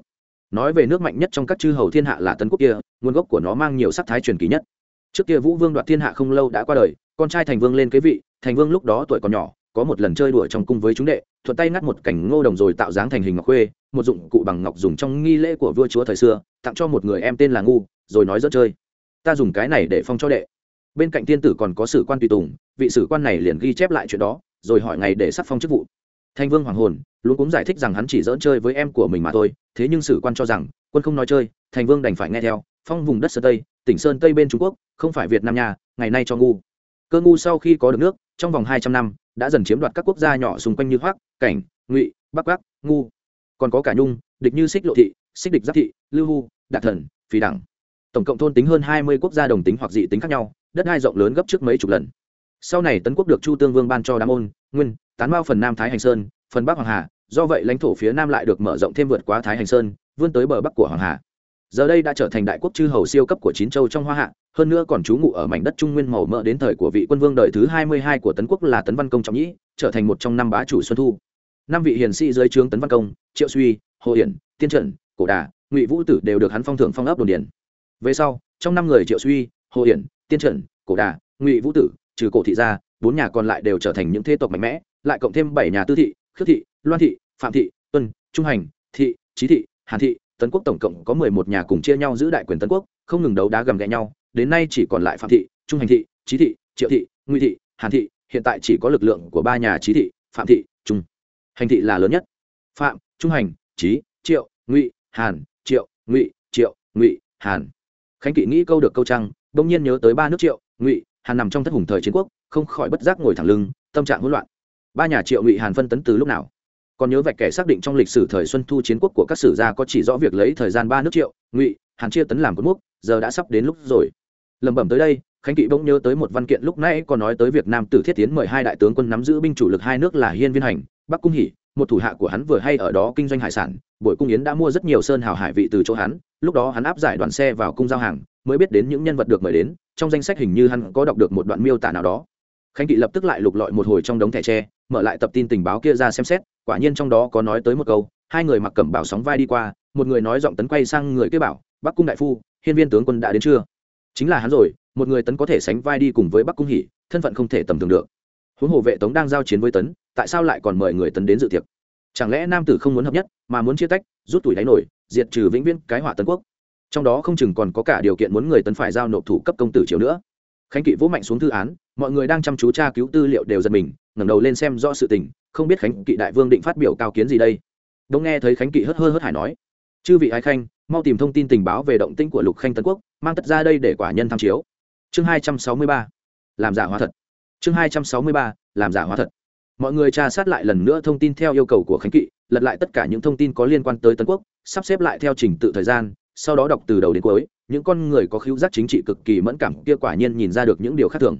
Nói về nước mạnh nhất trong các chư hầu thiên hạ là tấn quốc kia, nguồn gốc của nó mang nhiều sắc thái truyền kỳ nhất. Trước kia vũ vương đoạt thiên hạ không lâu đã qua đời, con trai thành vương lên kế vị thành vương lúc đó tuổi còn nhỏ, có một lần chơi đùa trong cung với chúng đệ, thuận tay ngắt một cảnh ngô đồng rồi tạo dáng thành hình ngọc khuê, một dụng cụ bằng ngọc dùng trong nghi lễ của vua chúa thời xưa, tặng cho một người em tên là ngu, rồi nói rất chơi. Ta dùng cái này để phong cho đệ. Bên cạnh tiên tử còn có sử quan tùy tùng, vị sử quan này liền ghi chép lại chuyện đó, rồi hỏi ngày để sắc phong chức vụ. Thanh vương hoàng hồn, luôn cũng giải thích rằng hắn chỉ dỡn chơi với em của mình mà thôi, thế nhưng sử quan cho rằng, quân không nói chơi, thành vương đành phải nghe theo, phong vùng đất sơn tây, tỉnh sơn tây bên trung quốc, không phải việt nam nhà ngày nay cho ngu. Cơ ngu sau khi có được nước trong vòng hai trăm năm, đã dần chiếm đoạt các quốc gia nhỏ xung quanh như hoác cảnh, ngụy, bắc bắc ngu. Còn có cả nhung, địch như xích lộ thị, xích địch giáp thị, lưu hu đạt thần, phì đẳng. Tổng cộng thôn tính hơn hai mươi quốc gia đồng tính hoặc dị tính khác nhau, đất hai rộng lớn gấp trước mấy chục lần. Sau này tấn quốc được chu tương vương ban cho đám ôn, nguyên, tán bao phần nam thái hành sơn, phần bắc hoàng hà, do vậy lãnh thổ phía nam lại được mở rộng thêm vượt quá thái hành sơn, vươn tới bờ bắc của hoàng hà giờ đây đã trở thành đại quốc chư hầu siêu cấp của chín châu trong hoa hạ, hơn nữa còn trú ngụ ở mảnh đất trung nguyên màu mỡ đến thời của vị quân vương đời thứ hai mươi hai của tấn quốc là tấn văn công trọng nhĩ, trở thành một trong năm bá chủ xuân thu năm vị hiền sĩ dưới trướng tấn văn công, triệu suy, hồ hiển, tiên trận cổ đà, ngụy vũ tử đều được hắn phong thưởng phong ấp đồn điền. về sau, trong năm người triệu suy, hồ hiển, tiên trận cổ đà, ngụy vũ tử, trừ cổ thị gia bốn nhà còn lại đều trở thành những thế tộc mạnh mẽ, lại cộng thêm bảy nhà tư thị, khước thị, loan thị, phạm thị, tuân, trung hành, thị trí thị, hàn thị tấn quốc tổng cộng có mười một nhà cùng chia nhau giữ đại quyền tấn quốc, không ngừng đấu đá gầm ghẹ nhau, đến nay chỉ còn lại phạm thị, trung hành thị trí thị, triệu thị nguy thị, hàn thị, hiện tại chỉ có lực lượng của ba nhà trí thị, phạm thị, trung. Hành thị là lớn nhất. Phạm, trung hành trí triệu, ngụy, hàn, triệu, ngụy triệu, ngụy, hàn. Khánh kỵ nghĩ câu được câu trăng bỗng nhiên nhớ tới ba nước triệu, ngụy, hàn nằm trong thất hùng thời chiến quốc, không khỏi bất giác ngồi thẳng lưng, tâm trạng hỗn loạn. Ba nhà triệu, ngụy, hàn phân tấn từ lúc nào? Còn nhớ vạch kẻ xác định trong lịch sử thời xuân thu chiến quốc của các sử gia có chỉ rõ việc lấy thời gian ba nước triệu, ngụy, hàn chia tấn làm cột mốc, giờ đã sắp đến lúc rồi. Lẩm bẩm tới đây, khánh kỵ bỗng nhớ tới một văn kiện lúc nãy còn nói tới việc nam tử thiết tiến mời hai đại tướng quân nắm giữ binh chủ lực hai nước là hiên viên hành, bắc cung hỷ, một thủ hạ của hắn vừa hay ở đó kinh doanh hải sản. Bội cung yến đã mua rất nhiều sơn hào hải vị từ chỗ hắn, lúc đó hắn áp giải đoàn xe vào cung giao hàng, mới biết đến những nhân vật được mời đến, trong danh sách hình như hắn có đọc được một đoạn miêu tả nào đó. Khánh kỵ lập tức lại lục lọi một hồi trong đống thẻ tre, mở lại tập tin tình báo kia ra xem xét quả nhiên trong đó có nói tới một câu hai người mặc cẩm bảo sóng vai đi qua một người nói giọng tấn quay sang người kia bảo bắc cung đại phu hiên viên tướng quân đã đến chưa? Chính là hắn rồi một người tấn có thể sánh vai đi cùng với bắc cung hỉ, thân phận không thể tầm thường được. Huống hồ vệ tống đang giao chiến với tấn tại sao lại còn mời người tấn đến dự tiệc? Chẳng lẽ nam tử không muốn hợp nhất mà muốn chia tách rút tuổi đáy nổi diệt trừ vĩnh viễn cái hỏa tấn quốc? Trong đó không chừng còn có cả điều kiện muốn người tấn phải giao nộp thủ cấp công tử triều nữa. Khánh kỵ vỗ mạnh xuống thư án mọi người đang chăm chú tra cứu tư liệu đều giật mình ngẩng đầu lên xem rõ sự tình không biết khánh kỵ đại vương định phát biểu cao kiến gì đây? Đông nghe thấy khánh kỵ hớt hơ hớt hải nói, chư vị ái khanh, mau tìm thông tin tình báo về động tĩnh của lục khanh tân quốc, mang tất ra đây để quả nhân tham chiếu. Chương hai trăm sáu mươi ba, làm giả hóa thật. Chương hai trăm sáu mươi ba, làm giả hóa thật. Mọi người tra sát lại lần nữa thông tin theo yêu cầu của khánh kỵ, lật lại tất cả những thông tin có liên quan tới tân quốc, sắp xếp lại theo trình tự thời gian, sau đó đọc từ đầu đến cuối, những con người có khíu giác chính trị cực kỳ mẫn cảm kia quả nhiên nhìn ra được những điều khác thường.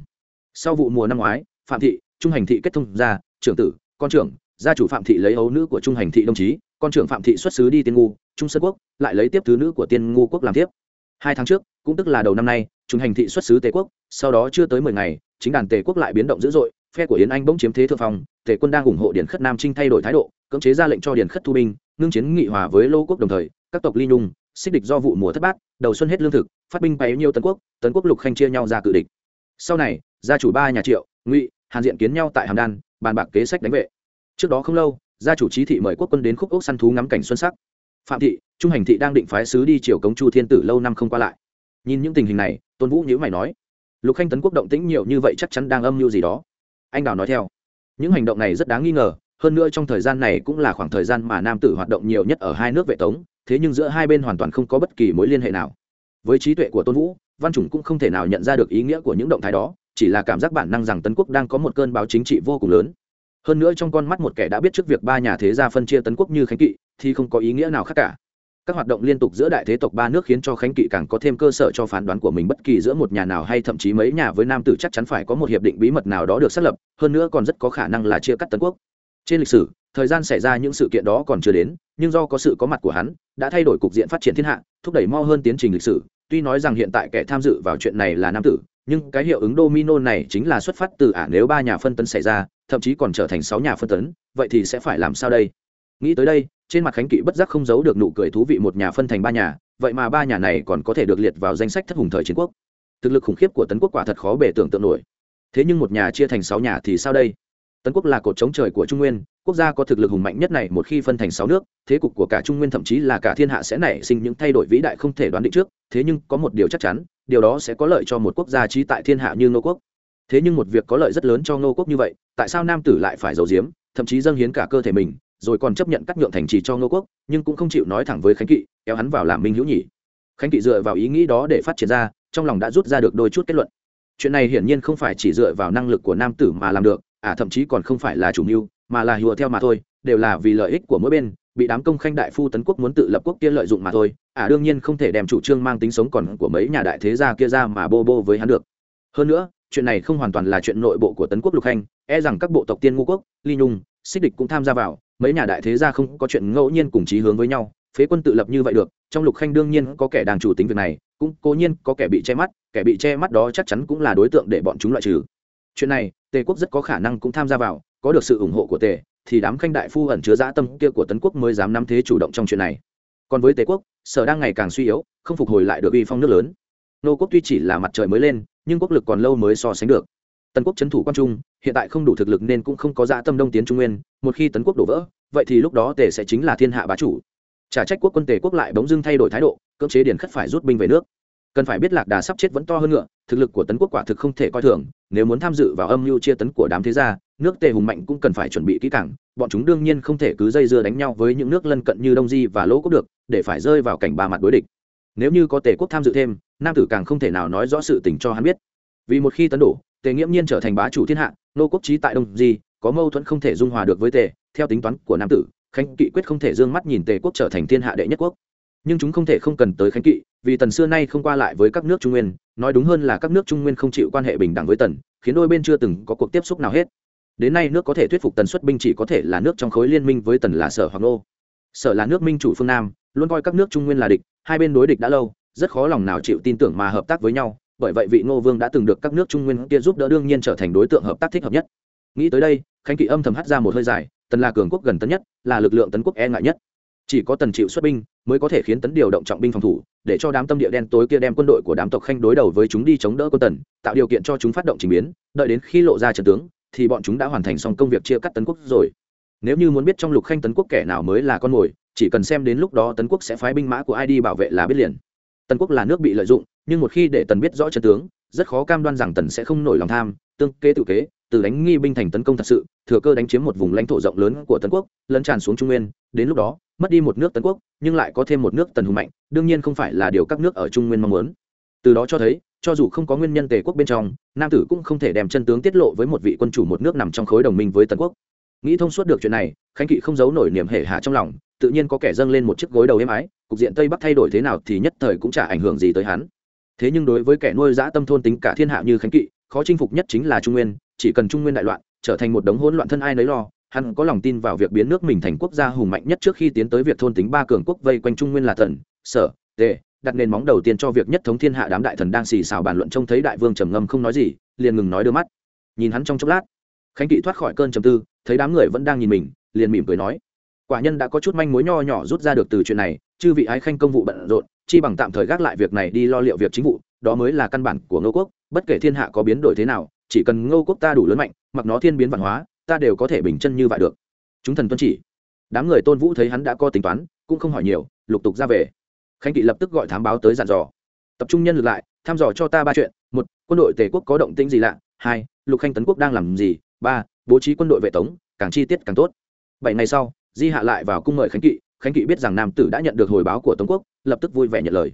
Sau vụ mùa năm ngoái, phạm thị, trung hành thị kết thông gia trưởng tử con trưởng, gia chủ phạm thị lấy ấu nữ của trung hành thị đồng chí, con trưởng phạm thị xuất xứ đi tiên ngu, trung sơn quốc, lại lấy tiếp thứ nữ của tiên ngu quốc làm tiếp. Hai tháng trước, cũng tức là đầu năm nay, trung hành thị xuất xứ tề quốc, sau đó chưa tới mười ngày, chính đàn tề quốc lại biến động dữ dội, phe của yến anh bỗng chiếm thế thượng phong, tề quân đang ủng hộ điển khất nam trinh thay đổi thái độ, cưỡng chế ra lệnh cho điển khất thu binh, ngưng chiến nghị hòa với lô quốc đồng thời, các tộc ly nhung, xích địch do vụ mùa thất bát, đầu xuân hết lương thực, phát binh bày nhiêu tấn quốc tấn quốc lục khanh chia nhau ra cự địch. Sau này, gia chủ ba nhà triệu, ngụy, hàn diện kiến nhau tại hàm đan bàn bạc kế sách đánh vệ. Trước đó không lâu, gia chủ trí thị mời quốc quân đến khúc ốc săn thú ngắm cảnh xuân sắc. Phạm thị, trung hành thị đang định phái sứ đi triều cống chu thiên tử lâu năm không qua lại. Nhìn những tình hình này, tôn vũ nhữ mày nói, lục khanh tấn quốc động tĩnh nhiều như vậy chắc chắn đang âm mưu gì đó. Anh đào nói theo, những hành động này rất đáng nghi ngờ, hơn nữa trong thời gian này cũng là khoảng thời gian mà nam tử hoạt động nhiều nhất ở hai nước vệ tống, thế nhưng giữa hai bên hoàn toàn không có bất kỳ mối liên hệ nào. Với trí tuệ của tôn vũ, văn chủng cũng không thể nào nhận ra được ý nghĩa của những động thái đó chỉ là cảm giác bản năng rằng tấn quốc đang có một cơn báo chính trị vô cùng lớn. Hơn nữa trong con mắt một kẻ đã biết trước việc ba nhà thế gia phân chia tấn quốc như khánh kỵ, thì không có ý nghĩa nào khác cả. Các hoạt động liên tục giữa đại thế tộc ba nước khiến cho khánh kỵ càng có thêm cơ sở cho phán đoán của mình bất kỳ giữa một nhà nào hay thậm chí mấy nhà với nam tử chắc chắn phải có một hiệp định bí mật nào đó được xác lập, hơn nữa còn rất có khả năng là chia cắt tấn quốc. Trên lịch sử, thời gian xảy ra những sự kiện đó còn chưa đến, nhưng do có sự có mặt của hắn, đã thay đổi cục diện phát triển thiên hạ, thúc đẩy mo hơn tiến trình lịch sử. Tuy nói rằng hiện tại kẻ tham dự vào chuyện này là nam tử nhưng cái hiệu ứng domino này chính là xuất phát từ ả nếu ba nhà phân tấn xảy ra, thậm chí còn trở thành sáu nhà phân tấn, vậy thì sẽ phải làm sao đây? Nghĩ tới đây, trên mặt khánh kỵ bất giác không giấu được nụ cười thú vị một nhà phân thành ba nhà, vậy mà ba nhà này còn có thể được liệt vào danh sách thất hùng thời chiến quốc. Thực lực khủng khiếp của tấn quốc quả thật khó bể tưởng tượng nổi. Thế nhưng một nhà chia thành sáu nhà thì sao đây? Tấn quốc là cột chống trời của trung nguyên, quốc gia có thực lực hùng mạnh nhất này một khi phân thành sáu nước, thế cục của cả trung nguyên thậm chí là cả thiên hạ sẽ nảy sinh những thay đổi vĩ đại không thể đoán định trước, thế nhưng có một điều chắc chắn điều đó sẽ có lợi cho một quốc gia trí tại thiên hạ như ngô quốc. Thế nhưng một việc có lợi rất lớn cho ngô quốc như vậy, tại sao nam tử lại phải giấu giếm, thậm chí dâng hiến cả cơ thể mình, rồi còn chấp nhận cắt nhượng thành trì cho ngô quốc, nhưng cũng không chịu nói thẳng với khánh kỵ, kéo hắn vào làm minh hữu nhỉ khánh kỵ dựa vào ý nghĩ đó để phát triển ra, trong lòng đã rút ra được đôi chút kết luận. Chuyện này hiển nhiên không phải chỉ dựa vào năng lực của nam tử mà làm được à thậm chí còn không phải là chủ mưu, mà là hùa theo mà thôi, đều là vì lợi ích của mỗi bên bị đám công khanh đại phu tấn quốc muốn tự lập quốc kia lợi dụng mà thôi à đương nhiên không thể đem chủ trương mang tính sống còn của mấy nhà đại thế gia kia ra mà bô bô với hắn được. Hơn nữa, chuyện này không hoàn toàn là chuyện nội bộ của tấn quốc lục khanh e rằng các bộ tộc tiên ngũ quốc, ly nhung, xích địch cũng tham gia vào, mấy nhà đại thế gia không có chuyện ngẫu nhiên cùng chí hướng với nhau, phế quân tự lập như vậy được, trong lục khanh đương nhiên có kẻ đang chủ tính việc này, cũng cố nhiên có kẻ bị che mắt, kẻ bị che mắt đó chắc chắn cũng là đối tượng để bọn chúng loại trừ. Chuyện này, tề quốc rất có khả năng cũng tham gia vào, có được sự ủng hộ của tề thì đám khanh đại phu ẩn chứa dã tâm kia của tấn quốc mới dám nắm thế chủ động trong chuyện này. Còn với tề quốc, sở đang ngày càng suy yếu, không phục hồi lại được uy phong nước lớn. Nô quốc tuy chỉ là mặt trời mới lên, nhưng quốc lực còn lâu mới so sánh được. Tần quốc c thủ quan trung, hiện tại không đủ thực lực nên cũng không có dã tâm đông tiến trung nguyên, một khi tấn quốc đổ vỡ, vậy thì lúc đó tề sẽ chính là thiên hạ bá chủ. Trả trách quốc quân tề quốc lại bỗng dưng thay đổi thái độ, cưỡng chế điển khất phải rút binh về nước. Cần phải biết lạc đà sắp chết vẫn to hơn ngựa, thực lực của tấn quốc quả thực không thể coi thường, nếu muốn tham dự vào âm mưu chia tấn của đám thế gia nước tề hùng mạnh cũng cần phải chuẩn bị kỹ càng, bọn chúng đương nhiên không thể cứ dây dưa đánh nhau với những nước lân cận như đông di và lỗ quốc được, để phải rơi vào cảnh ba mặt đối địch. Nếu như có tề quốc tham dự thêm, nam tử càng không thể nào nói rõ sự tình cho hắn biết. Vì một khi tấn đổ, tề nghiễm nhiên trở thành bá chủ thiên hạ nô quốc trí tại đông di, có mâu thuẫn không thể dung hòa được với tề, theo tính toán của nam tử, khánh kỵ quyết không thể d ư ơ n g mắt nhìn tề quốc trở thành thiên hạ đệ nhất quốc. Nhưng chúng không thể không cần tới khánh kỵ, vì tần xưa nay không qua lại với các nước trung nguyên, nói đúng hơn là các nước trung nguyên không chịu quan hệ bình đẳng với tần, khiến đôi bên chưa từng có cuộc tiếp xúc nào hết đến nay nước có thể thuyết phục tần xuất binh chỉ có thể là nước trong khối liên minh với tần là sở hoặc nô. Sở là nước minh chủ phương nam, luôn coi các nước trung nguyên là địch, hai bên đối địch đã lâu, rất khó lòng nào chịu tin tưởng mà hợp tác với nhau, bởi vậy vị ngô vương đã từng được các nước trung nguyên kia giúp đỡ đương nhiên trở thành đối tượng hợp tác thích hợp nhất. Nghĩ tới đây, khánh kỵ âm thầm hắt ra một hơi dài, tần là cường quốc gần tấn nhất, là lực lượng tấn quốc e ngại nhất. Chỉ có tần chịu xuất binh mới có thể khiến tấn điều động trọng binh phòng thủ, để cho đám tâm địa đen tối kia đem quân đội của đám tộc khanh đối đầu với chúng đi chống đỡ quân tần, tạo điều kiện cho chúng phát động trình biến, đợi đến khi lộ ra trận tướng thì bọn chúng đã hoàn thành xong công việc chia cắt tấn quốc rồi. Nếu như muốn biết trong lục khanh tấn quốc kẻ nào mới là con mồi, chỉ cần xem đến lúc đó tấn quốc sẽ phái binh mã của ai đi bảo vệ là biết liền. Tần quốc là nước bị lợi dụng, nhưng một khi để tần biết rõ trận tướng, rất khó cam đoan rằng tần sẽ không nổi lòng tham, tương kế tự kế, từ đánh nghi binh thành tấn công thật sự, thừa cơ đánh chiếm một vùng lãnh thổ rộng lớn của tấn quốc, lấn tràn xuống trung nguyên, đến lúc đó, mất đi một nước tấn quốc, nhưng lại có thêm một nước tần hùng mạnh, đương nhiên không phải là điều các nước ở trung nguyên mong muốn. Từ đó cho thấy cho dù không có nguyên nhân tề quốc bên trong, nam tử cũng không thể đem chân tướng tiết lộ với một vị quân chủ một nước nằm trong khối đồng minh với tần quốc. Nghĩ thông suốt được chuyện này, khánh kỵ không giấu nổi niềm hể hạ trong lòng, tự nhiên có kẻ dâng lên một chiếc gối đầu êm ái, cục diện tây bắc thay đổi thế nào thì nhất thời cũng chả ảnh hưởng gì tới hắn. Thế nhưng đối với kẻ nuôi dã tâm thôn tính cả thiên hạ như khánh kỵ, khó chinh phục nhất chính là trung nguyên, chỉ cần trung nguyên đại loạn, trở thành một đống hỗn loạn thân ai nấy lo, hắn có lòng tin vào việc biến nước mình thành quốc gia hùng mạnh nhất trước khi tiến tới việc thôn tính ba cường quốc vây quanh trung nguyên là thần, sở, tề đặt nền móng đầu tiên cho việc nhất thống thiên hạ đám đại thần đang xì xào bàn luận trông thấy đại vương trầm ngâm không nói gì, liền ngừng nói đưa mắt. Nhìn hắn trong chốc lát, khánh kỵ thoát khỏi cơn trầm tư, thấy đám người vẫn đang nhìn mình, liền mỉm cười nói, quả nhân đã có chút manh mối nho nhỏ rút ra được từ chuyện này, chư vị ái khanh công vụ bận rộn, chi bằng tạm thời gác lại việc này đi lo liệu việc chính vụ, đó mới là căn bản của ngô quốc, bất kể thiên hạ có biến đổi thế nào, chỉ cần ngô quốc ta đủ lớn mạnh, mặc nó thiên biến văn hóa, ta đều có thể bình chân như vậy được. Chúng thần tuân chỉ. Đám người tôn vũ thấy hắn đã có tính toán, cũng không hỏi nhiều, lục tục ra về khánh kỵ lập tức gọi thám báo tới dặn dò. Tập trung nhân lực lại, thăm dò cho ta ba chuyện. Một, quân đội tề quốc có động tĩnh gì lạ? Hai, lục khanh tấn quốc đang làm gì? Ba, bố trí quân đội vệ tống, càng chi tiết càng tốt. Bảy ngày sau, di hạ lại vào cung mời khánh kỵ. Khánh kỵ biết rằng nam tử đã nhận được hồi báo của tống quốc, lập tức vui vẻ nhận lời.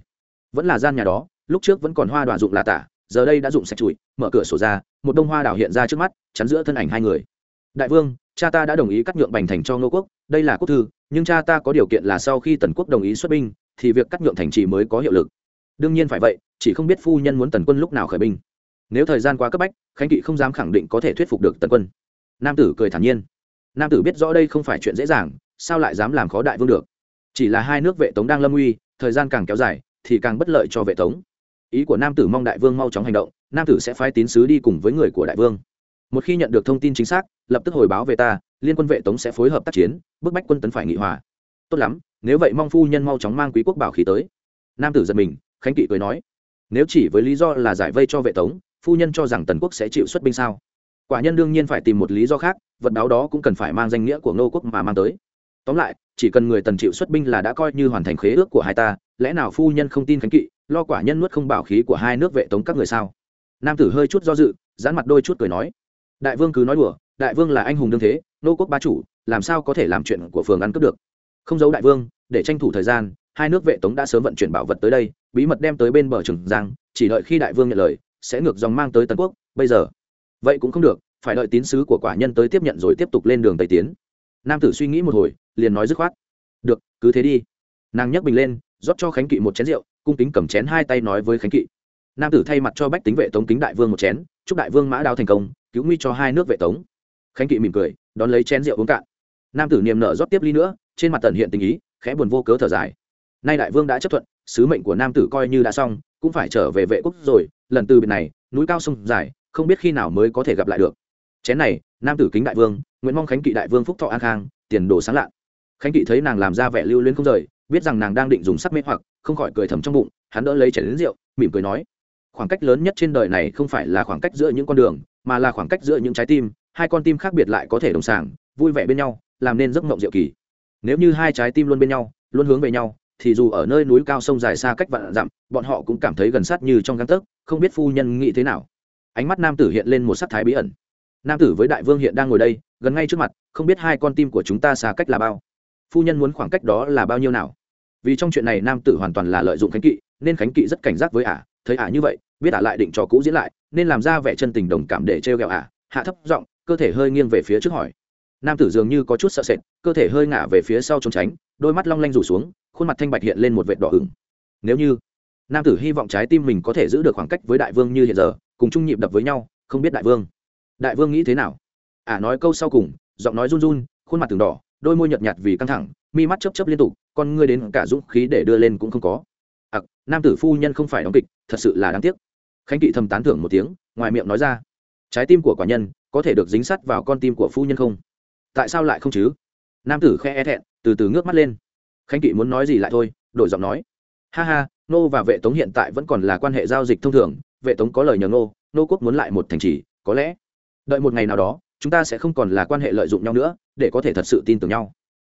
Vẫn là gian nhà đó, lúc trước vẫn còn hoa đoạn dụng là tả, giờ đây đã dụng sạch chùi mở cửa sổ ra, một đông hoa đảo hiện ra trước mắt, chắn giữa thân ảnh hai người. Đại vương, cha ta đã đồng ý cắt nhượng bành thành cho ngô quốc, đây là quốc thư, nhưng cha ta có điều kiện là sau khi tần quốc đồng ý xuất binh thì việc cắt nhượng thành trì mới có hiệu lực. Đương nhiên phải vậy, chỉ không biết phu nhân muốn tần quân lúc nào khởi binh. Nếu thời gian quá cấp bách, khánh kỵ không dám khẳng định có thể thuyết phục được tần quân. Nam tử cười thản nhiên. Nam tử biết rõ đây không phải chuyện dễ dàng, sao lại dám làm khó đại vương được? Chỉ là hai nước vệ tống đang lâm uy, thời gian càng kéo dài, thì càng bất lợi cho vệ tống. Ý của nam tử mong đại vương mau chóng hành động, nam tử sẽ phái tín sứ đi cùng với người của đại vương. Một khi nhận được thông tin chính xác, lập tức hồi báo về ta, liên quân vệ tống sẽ phối hợp tác chiến, bức bách quân tấn phải nghị hòa. Tốt lắm nếu vậy mong phu nhân mau chóng mang quý quốc bảo khí tới. Nam tử giật mình, khánh kỵ cười nói, nếu chỉ với lý do là giải vây cho vệ tống, phu nhân cho rằng tần quốc sẽ chịu xuất binh sao? Quả nhân đương nhiên phải tìm một lý do khác, vật báo đó cũng cần phải mang danh nghĩa của ngô quốc mà mang tới. Tóm lại, chỉ cần người tần chịu xuất binh là đã coi như hoàn thành khế ước của hai ta, lẽ nào phu nhân không tin khánh kỵ, lo quả nhân nuốt không bảo khí của hai nước vệ tống các người sao? Nam tử hơi chút do dự dán mặt đôi chút cười nói, đại vương cứ nói đùa, đại vương là anh hùng đương thế, nô quốc ba chủ, làm sao có thể làm chuyện của phường ăn cướp được? Không giấu đại vương, để tranh thủ thời gian, hai nước vệ tống đã sớm vận chuyển bảo vật tới đây, bí mật đem tới bên bờ trường giang, chỉ đợi khi đại vương nhận lời, sẽ ngược dòng mang tới tần quốc, bây giờ. Vậy cũng không được, phải đợi tín sứ của quả nhân tới tiếp nhận rồi tiếp tục lên đường tây tiến. Nam tử suy nghĩ một hồi, liền nói dứt khoát. Được, cứ thế đi. Nàng nhấc bình lên, rót cho khánh kỵ một chén rượu, cung kính cầm chén hai tay nói với khánh kỵ. Nam tử thay mặt cho bách tính vệ tống kính đại vương một chén, chúc đại vương mã đao thành công, cứu nguy cho hai nước vệ tống. Khánh kỵ mỉm cười, đón lấy chén rượu uống cạn. Nam tử niềm nở rót tiếp ly nữa trên mặt tần hiện tình ý, khẽ buồn vô cớ thở dài. Nay đại vương đã chấp thuận, sứ mệnh của nam tử coi như đã xong, cũng phải trở về vệ quốc rồi, lần từ biệt này, núi cao sông dài, không biết khi nào mới có thể gặp lại được. Chén này, nam tử kính đại vương, nguyện mong khánh kỵ đại vương phúc thọ an khang, tiền đồ sáng lạ khánh kỵ thấy nàng làm ra vẻ lưu luyến không rời, biết rằng nàng đang định dùng sắc mê hoặc, không khỏi cười thầm trong bụng, hắn đỡ lấy chén đến rượu, mỉm cười nói, khoảng cách lớn nhất trên đời này không phải là khoảng cách giữa những con đường, mà là khoảng cách giữa những trái tim, hai con tim khác biệt lại có thể đồng sàng, vui vẻ bên nhau, làm nên giấc mộng diệu kỳ nếu như hai trái tim luôn bên nhau, luôn hướng về nhau, thì dù ở nơi núi cao sông dài xa cách vạn dặm, bọn họ cũng cảm thấy gần sát như trong găng tấc, không biết phu nhân nghĩ thế nào. Ánh mắt nam tử hiện lên một sắc thái bí ẩn. Nam tử với đại vương hiện đang ngồi đây, gần ngay trước mặt, không biết hai con tim của chúng ta xa cách là bao. Phu nhân muốn khoảng cách đó là bao nhiêu nào? Vì trong chuyện này nam tử hoàn toàn là lợi dụng khánh kỵ, nên khánh kỵ rất cảnh giác với ả. Thấy ả như vậy, biết ả lại định cho cũ diễn lại, nên làm ra vẻ chân tình đồng cảm để trêu ghẹo ả. Hạ thấp giọng, cơ thể hơi nghiêng về phía trước hỏi nam tử dường như có chút sợ sệt, cơ thể hơi ngả về phía sau trốn tránh, đôi mắt long lanh rủ xuống, khuôn mặt thanh bạch hiện lên một vệt đỏ ửng. Nếu như nam tử hy vọng trái tim mình có thể giữ được khoảng cách với đại vương như hiện giờ, cùng chung nhịp đập với nhau, không biết đại vương đại vương nghĩ thế nào? Ả nói câu sau cùng, giọng nói run run, khuôn mặt từng đỏ, đôi môi nhợt nhạt vì căng thẳng, mi mắt chấp chấp liên tục, con ngươi đến cả dũng khí để đưa lên cũng không có. Ặc nam tử phu nhân không phải đóng kịch, thật sự là đáng tiếc. Khánh kỵ thầm tán thưởng một tiếng, ngoài miệng nói ra, trái tim của quả nhân có thể được dính sắt vào con tim của phu nhân không? Tại sao lại không chứ? Nam tử khe e thẹn, từ từ ngước mắt lên. Khánh kỵ muốn nói gì lại thôi, đổi giọng nói. Ha ha nô và vệ tống hiện tại vẫn còn là quan hệ giao dịch thông thường, vệ tống có lời nhờ nô nô quốc muốn lại một thành trì, có lẽ. Đợi một ngày nào đó, chúng ta sẽ không còn là quan hệ lợi dụng nhau nữa, để có thể thật sự tin tưởng nhau.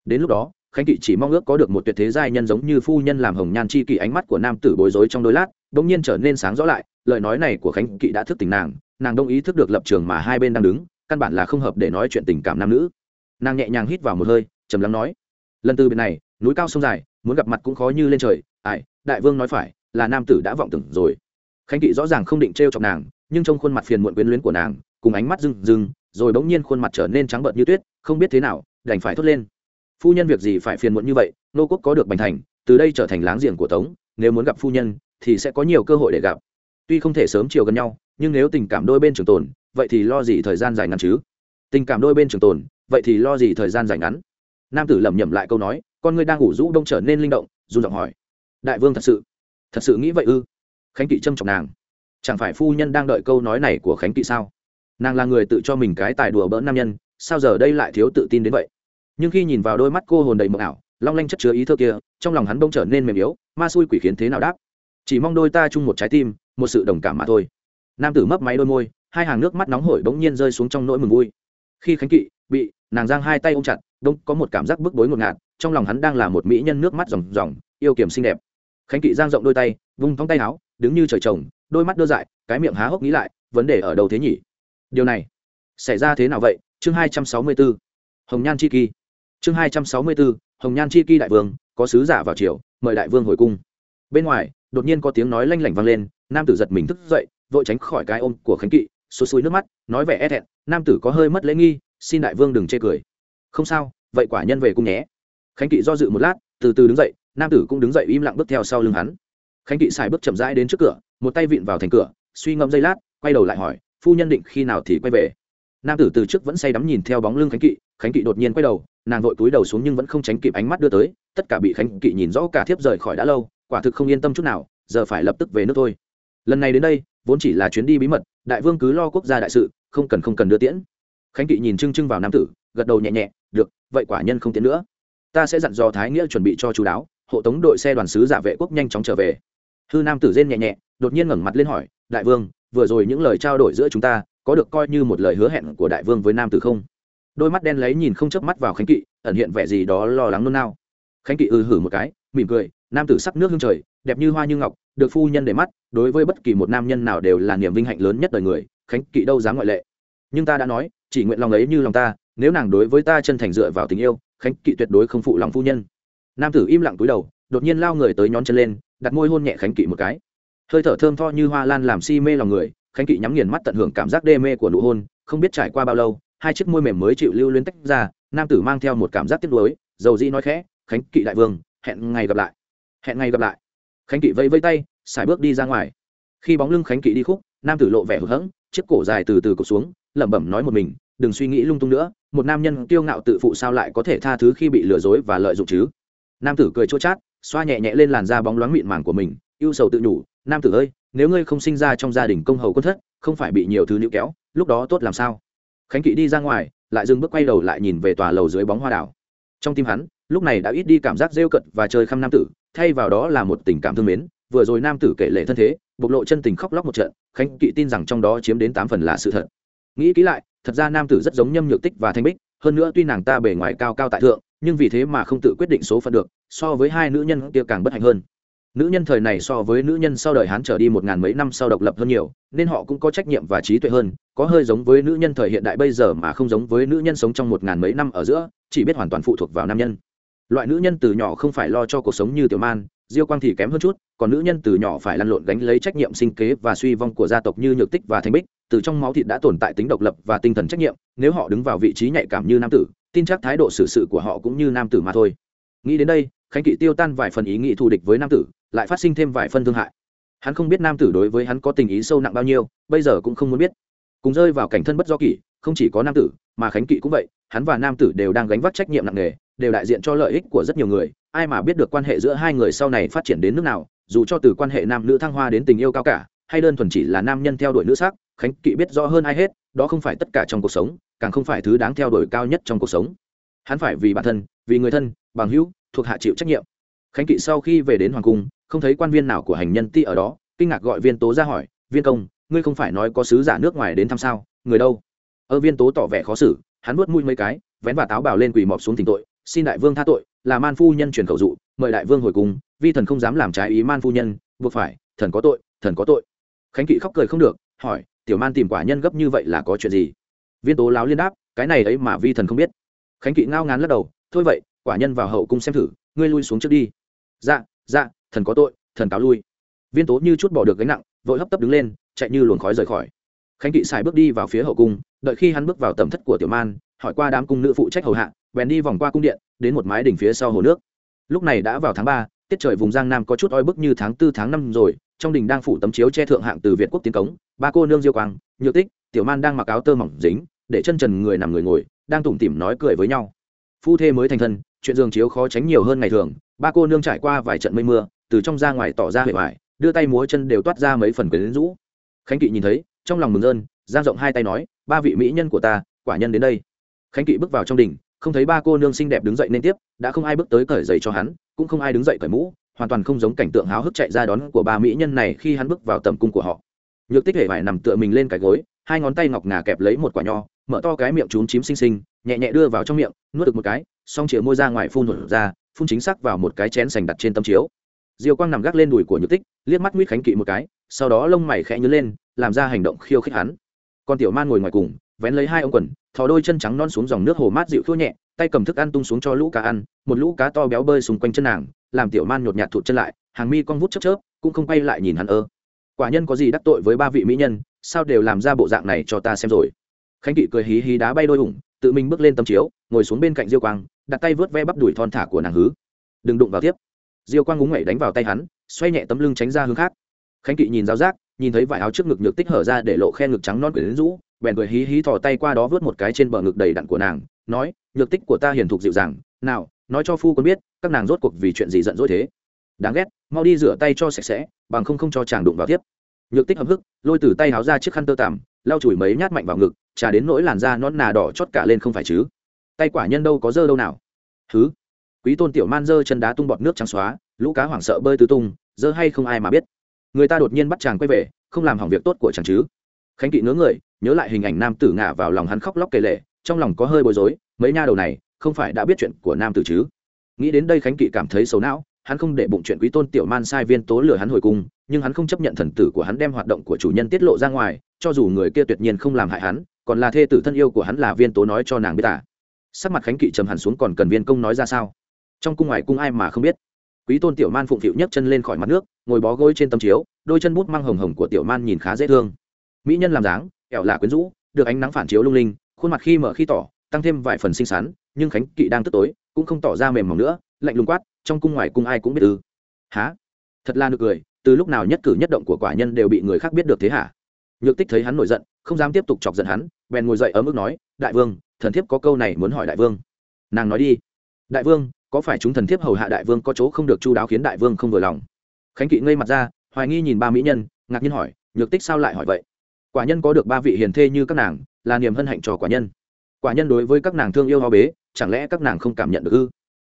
Đến lúc đó, khánh kỵ chỉ mong ước có được một tuyệt thế giai nhân giống như phu nhân làm hồng nhan chi kỵ ánh mắt của nam tử bối rối trong đôi lát đ ỗ n g nhiên trở nên sáng rõ lại, lời nói này của khánh kỵ đã thức tỉnh nàng nàng đông ý thức được lập trường mà hai bên đang đứng, căn bản là không hợp để nói chuyện tình cảm nam nữ nàng nhẹ nhàng hít vào một hơi, trầm lắng nói, lần từ biệt này, núi cao sông dài, muốn gặp mặt cũng khó như lên trời. Ai, đại vương nói phải, là nam tử đã vọng tưởng rồi. Khánh kỵ rõ ràng không định t r e o chọc nàng, nhưng trong khuôn mặt phiền muộn quyến luyến của nàng, cùng ánh mắt rừng rừng rồi bỗng nhiên khuôn mặt trở nên trắng bợn như tuyết, không biết thế nào, đành phải thốt lên. Phu nhân việc gì phải phiền muộn như vậy, nô quốc có được bành thành, từ đây trở thành láng giềng của tống, nếu muốn gặp phu nhân, thì sẽ có nhiều cơ hội để gặp. Tuy không thể sớm chiều gần nhau, nhưng nếu tình cảm đôi bên trường tồn, vậy thì lo gì thời gian dài ngắn chứ? Tình cảm đôi bên trường tồn vậy thì lo gì thời gian dài ngắn? Nam tử lẩm nhẩm lại câu nói, con ngươi đang ngủ rũ đông trở nên linh động dù giọng hỏi. Đại vương thật sự thật sự nghĩ vậy ư? Khánh kỵ trâm trọng nàng. Chẳng phải phu nhân đang đợi câu nói này của khánh kỵ sao? Nàng là người tự cho mình cái tài đùa bỡn nam nhân, sao giờ đây lại thiếu tự tin đến vậy? Nhưng khi nhìn vào đôi mắt cô hồn đầy mộng ảo, long lanh chất chứa ý thơ kia, trong lòng hắn bông trở nên mềm yếu, ma xui quỷ khiến thế nào đáp? Chỉ mong đôi ta chung một trái tim, một sự đồng cảm mà thôi. Nam tử mấp máy đôi môi, hai hàng nước mắt nóng hổi bỗng nhiên rơi xuống trong nỗi mừng vui. Khi khánh kỵ bị nàng giang hai tay ôm chặt, đông, có một cảm giác bức bối ngột ngạt, trong lòng hắn đang là một mỹ nhân nước mắt ròng ròng, yêu kiềm xinh đẹp. Khánh kỵ giang rộng đôi tay, vung thong tay áo, đứng như trời trồng, đôi mắt đưa dại, cái miệng há hốc nghĩ lại, vấn đề ở đâu thế nhỉ? Điều này xảy ra thế nào vậy? Chương hai trăm sáu mươi bốn hồng nhan chi kỳ. Chương hai trăm sáu mươi bốn hồng nhan chi kỳ đại vương, có sứ giả vào triều, mời đại vương hồi cung. Bên ngoài, đột nhiên có tiếng nói lanh lảnh vang lên, nam tử giật mình thức dậy, vội tránh khỏi cái ôm của khánh kỵ xô suối nước mắt, nói vẻ e thẹn, nam tử có hơi mất lễ nghi xin đại vương đừng chê cười. Không sao, vậy quả nhân về cung nhé. Khánh kỵ do dự một lát, từ từ đứng dậy, nam tử cũng đứng dậy im lặng bước theo sau lưng hắn. Khánh kỵ xài bước chậm rãi đến trước cửa, một tay vịn vào thành cửa, suy ngẫm giây lát, quay đầu lại hỏi, phu nhân định khi nào thì quay về? Nam tử từ trước vẫn say đắm nhìn theo bóng lưng khánh kỵ khánh kỵ đột nhiên quay đầu, nàng vội túi đầu xuống nhưng vẫn không tránh kịp ánh mắt đưa tới, tất cả bị khánh kỵ nhìn rõ cả thiếp rời khỏi đã lâu, quả thực không yên tâm chút nào, giờ phải lập tức về nước thôi. Lần này đến đây, vốn chỉ là chuyến đi bí mật, đại vương cứ lo quốc gia đại sự, không cần không cần đưa tiễn khánh kỵ nhìn trưng trưng vào nam tử, gật đầu nhẹ nhẹ, được, vậy quả nhân không tiến nữa. Ta sẽ dặn dò thái nghĩa chuẩn bị cho chú đáo, hộ tống đội xe đoàn sứ giả vệ quốc nhanh chóng trở về. Hư nam tử rên nhẹ nhẹ, đột nhiên ngẩng mặt lên hỏi, đại vương, vừa rồi những lời trao đổi giữa chúng ta, có được coi như một lời hứa hẹn của đại vương với nam tử không? Đôi mắt đen lấy nhìn không chớp mắt vào khánh kỵ, ẩn hiện vẻ gì đó lo lắng nôn nao. Khánh kỵ ư hử một cái, mỉm cười, nam tử sắc nước hương trời, đẹp như hoa như ngọc, được phu nhân để mắt, đối với bất kỳ một nam nhân nào đều là niềm vinh hạnh lớn nhất đời người, khánh kỵ đâu dám ngoại lệ. Nhưng ta đã nói chỉ nguyện lòng ấy như lòng ta, nếu nàng đối với ta chân thành dựa vào tình yêu, khánh kỵ tuyệt đối không phụ lòng phu nhân. Nam tử im lặng túi đầu, đột nhiên lao người tới nhón chân lên, đặt môi hôn nhẹ khánh kỵ một cái. Hơi thở thơm tho như hoa lan làm si mê lòng người, khánh kỵ nhắm nghiền mắt tận hưởng cảm giác đê mê của nụ hôn, không biết trải qua bao lâu, hai chiếc môi mềm mới chịu lưu luyến tách ra, nam tử mang theo một cảm giác tiếc nuối, dầu dĩ nói khẽ, khánh kỵ đại vương, hẹn ngày gặp lại, hẹn ngày gặp lại. Khánh kỵ vẫy vẫy tay, xài bước đi ra ngoài. Khi bóng lưng khánh kỵ đi khúc, nam tử lộ vẻ hụt chiếc cổ dài từ từ cụt xuống lẩm bẩm nói một mình, đừng suy nghĩ lung tung nữa, một nam nhân kiêu ngạo tự phụ sao lại có thể tha thứ khi bị lừa dối và lợi dụng chứ? Nam tử cười chua chát, xoa nhẹ nhẹ lên làn da bóng loáng mịn màng của mình, ưu sầu tự nhủ, nam tử ơi, nếu ngươi không sinh ra trong gia đình công hầu quân thất, không phải bị nhiều thứ níu kéo, lúc đó tốt làm sao? Khánh kỵ đi ra ngoài, lại dừng bước quay đầu lại nhìn về tòa lầu dưới bóng hoa đảo. Trong tim hắn, lúc này đã ít đi cảm giác rêu cận và chơi khăm nam tử, thay vào đó là một tình cảm thương mến, vừa rồi nam tử kể lệ thân thế, bộc lộ chân tình khóc lóc một trận, khánh kỵ tin rằng trong đó chiếm đến tám phần là sự thật nghĩ kỹ lại, thật ra nam tử rất giống nhâm nhược tích và thanh bích, hơn nữa tuy nàng ta bề ngoài cao cao tại thượng, nhưng vì thế mà không tự quyết định số phận được, so với hai nữ nhân kia càng bất hạnh hơn. Nữ nhân thời này so với nữ nhân sau đời hán trở đi một ngàn mấy năm sau độc lập hơn nhiều, nên họ cũng có trách nhiệm và trí tuệ hơn, có hơi giống với nữ nhân thời hiện đại bây giờ mà không giống với nữ nhân sống trong một ngàn mấy năm ở giữa, chỉ biết hoàn toàn phụ thuộc vào nam nhân. Loại nữ nhân từ nhỏ không phải lo cho cuộc sống như tiểu man, diêu quang thì kém hơn chút, còn nữ nhân từ nhỏ phải lăn lộn gánh lấy trách nhiệm sinh kế và suy vong của gia tộc như nhược tích và thanh bích từ trong máu thịt đã tồn tại tính độc lập và tinh thần trách nhiệm, nếu họ đứng vào vị trí nhạy cảm như nam tử, tin chắc thái độ xử sự của họ cũng như nam tử mà thôi. Nghĩ đến đây, khánh kỵ tiêu tan vài phần ý nghĩ thù địch với nam tử, lại phát sinh thêm vài phân thương hại. Hắn không biết nam tử đối với hắn có tình ý sâu nặng bao nhiêu, bây giờ cũng không muốn biết. Cùng rơi vào cảnh thân bất do kỷ, không chỉ có nam tử, mà khánh kỵ cũng vậy, hắn và nam tử đều đang gánh vác trách nhiệm nặng nề, đều đại diện cho lợi ích của rất nhiều người, ai mà biết được quan hệ giữa hai người sau này phát triển đến nước nào, dù cho từ quan hệ nam nữ thăng hoa đến tình yêu cao cả, hay đơn thuần chỉ là nam nhân theo đuổi nữ sắc khánh kỵ biết rõ hơn ai hết, đó không phải tất cả trong cuộc sống, càng không phải thứ đáng theo đuổi cao nhất trong cuộc sống. Hắn phải vì bản thân, vì người thân, bằng hữu, thuộc hạ chịu trách nhiệm. Khánh kỵ sau khi về đến hoàng cung, không thấy quan viên nào của hành nhân ti ở đó, kinh ngạc gọi viên tố ra hỏi, viên công, ngươi không phải nói có sứ giả nước ngoài đến thăm sao? Người đâu? Ơ viên tố tỏ vẻ khó xử, hắn nuốt mũi mấy cái, vén và táo bảo lên quỳ mọp xuống tỉnh tội, xin đại vương tha tội, là man phu nhân truyền khẩu dụ, mời đại vương hồi cùng vi thần không dám làm trái ý man phu nhân, buộc phải, thần có tội, thần có tội. Khánh kỵ khóc cười không được, hỏi tiểu man tìm quả nhân gấp như vậy là có chuyện gì? Viên tố láo liên đáp, cái này ấy mà vi thần không biết. Khánh kỵ ngao ngán lắc đầu, thôi vậy, quả nhân vào hậu cung xem thử, ngươi lui xuống trước đi. Dạ dạ thần có tội, thần cáo lui. Viên tố như chút bỏ được gánh nặng, vội hấp tấp đứng lên, chạy như luồng khói rời khỏi. Khánh kỵ xài bước đi vào phía hậu cung, đợi khi hắn bước vào tầm thất của tiểu man, hỏi qua đám cung nữ phụ trách hầu hạ, bèn đi vòng qua cung điện, đến một mái đỉnh phía sau hồ nước. Lúc này đã vào tháng ba, tiết trời vùng giang nam có chút oi bức như tháng tư, tháng năm rồi trong đình đang phủ tấm chiếu che thượng hạng từ việt quốc tiến cống, ba cô nương diêu quang, nhược tích, tiểu man đang mặc áo tơ mỏng dính, để chân trần người nằm người ngồi, đang tủm tỉm nói cười với nhau. Phu thê mới thành thân, chuyện giường chiếu khó tránh nhiều hơn ngày thường, ba cô nương trải qua vài trận mây mưa, từ trong ra ngoài tỏ ra huệ hoài, đưa tay múa chân đều toát ra mấy phần quyến rũ. Khánh kỵ nhìn thấy, trong lòng mừng rơn, giang rộng hai tay nói, ba vị mỹ nhân của ta, quả nhân đến đây. Khánh kỵ bước vào trong đình, không thấy ba cô nương xinh đẹp đứng dậy nên tiếp, đã không ai bước tới cởi giày cho hắn, cũng không ai đứng dậy cởi mũ hoàn toàn không giống cảnh tượng háo hức chạy ra đón của ba mỹ nhân này khi hắn bước vào tầm cung của họ. Nhược tích hề vải nằm tựa mình lên cái gối, hai ngón tay ngọc ngà kẹp lấy một quả nho, mở to cái miệng trúng chím xinh xinh, nhẹ nhẹ đưa vào trong miệng, nuốt được một cái xong chĩa môi ra ngoài phun hụt ra, phun chính xác vào một cái chén sành đặt trên tấm chiếu. Diêu quang nằm gác lên đùi của nhược tích, liếc mắt nguyết khánh kỵ một cái, sau đó lông mày khẽ nhớ lên, làm ra hành động khiêu khích hắn. Con tiểu man ngồi ngoài cùng, vén lấy hai ông quần, thò đôi chân trắng non xuống dòng nước hồ mát dịu khô nhẹ, tay cầm thức ăn tung xuống cho lũ cá ăn, một lũ cá to béo bơi xung quanh chân nàng làm tiểu man nhột nhạt thụt chân lại, hàng mi con vút chớp chớp, cũng không quay lại nhìn hắn ơ. Quả nhân có gì đắc tội với ba vị mỹ nhân, sao đều làm ra bộ dạng này cho ta xem rồi? Khánh kỵ cười hí hí đá bay đôi ủng, tự mình bước lên tấm chiếu, ngồi xuống bên cạnh diêu quang, đặt tay vớt ve bắp đùi thon thả của nàng hứ. Đừng đụng vào tiếp. Diêu quang ngúng ngẩy đánh vào tay hắn, xoay nhẹ tấm lưng tránh ra hướng khác. Khánh kỵ nhìn giáo giác nhìn thấy vải áo trước ngực nhược tích hở ra để lộ khe ngực trắng non quyển rũ, bèn cười hí hí thò tay qua đó vớt một cái trên bờ ngực đầy đặn của nàng, nói, nhược tích của ta hiền thục dịu dàng, nào nói cho phu quân biết, các nàng rốt cuộc vì chuyện gì giận dỗi thế. Đáng ghét, mau đi rửa tay cho sạch sẽ, bằng không không cho chàng đụng vào tiếp. Nhược tích hậm hức lôi từ tay háo ra chiếc khăn tơ tằm, lau chùi mấy nhát mạnh vào ngực, trà đến nỗi làn da non nà đỏ chót cả lên không phải chứ. Tay quả nhân đâu có dơ đâu nào. Thứ quý tôn tiểu man dơ chân đá tung bọt nước trắng xóa, lũ cá hoảng sợ bơi tứ tung, dơ hay không ai mà biết. Người ta đột nhiên bắt chàng quay về, không làm hỏng việc tốt của chàng chứ. Khánh kỵ ngớ người, nhớ lại hình ảnh nam tử ngả vào lòng hắn khóc lóc kể lệ trong lòng có hơi bối rối, mấy nha đầu này không phải đã biết chuyện của nam tử chứ? Nghĩ đến đây khánh kỵ cảm thấy xấu não, hắn không để bụng chuyện quý tôn tiểu man sai viên tố lừa hắn hồi cung, nhưng hắn không chấp nhận thần tử của hắn đem hoạt động của chủ nhân tiết lộ ra ngoài, cho dù người kia tuyệt nhiên không làm hại hắn, còn là thê tử thân yêu của hắn là viên tố nói cho nàng biết à. sắc mặt khánh kỵ trầm hẳn xuống còn cần viên công nói ra sao? Trong cung ngoài cung ai mà không biết? Quý tôn tiểu man phụng phịu nhấc chân lên khỏi mặt nước, ngồi bó gối trên tấm chiếu, đôi chân bút mang hồng hồng của tiểu man nhìn khá dễ thương. Mỹ nhân làm dáng, ẻo là quyến rũ, được ánh nắng phản chiếu lung linh, khuôn mặt khi mở khi tỏ, tăng thêm vài phần xinh xắn nhưng khánh kỵ đang tức tối, cũng không tỏ ra mềm mỏng nữa, lạnh lùng quát, trong cung ngoài cung ai cũng biết ư? Há thật là nực cười, từ lúc nào nhất cử nhất động của quả nhân đều bị người khác biết được thế hả? Nhược tích thấy hắn nổi giận, không dám tiếp tục chọc giận hắn, bèn ngồi dậy ở mức nói, đại vương, thần thiếp có câu này muốn hỏi đại vương. Nàng nói đi, đại vương, có phải chúng thần thiếp hầu hạ đại vương có chỗ không được chu đáo khiến đại vương không vừa lòng? Khánh kỵ ngây mặt ra, hoài nghi nhìn ba mỹ nhân, ngạc nhiên hỏi, nhược tích sao lại hỏi vậy? Quả nhân có được ba vị hiền thê như các nàng, là niềm hân hạnh cho quả nhân. Quả nhân đối với các nàng thương yêu ho bế chẳng lẽ các nàng không cảm nhận được ư?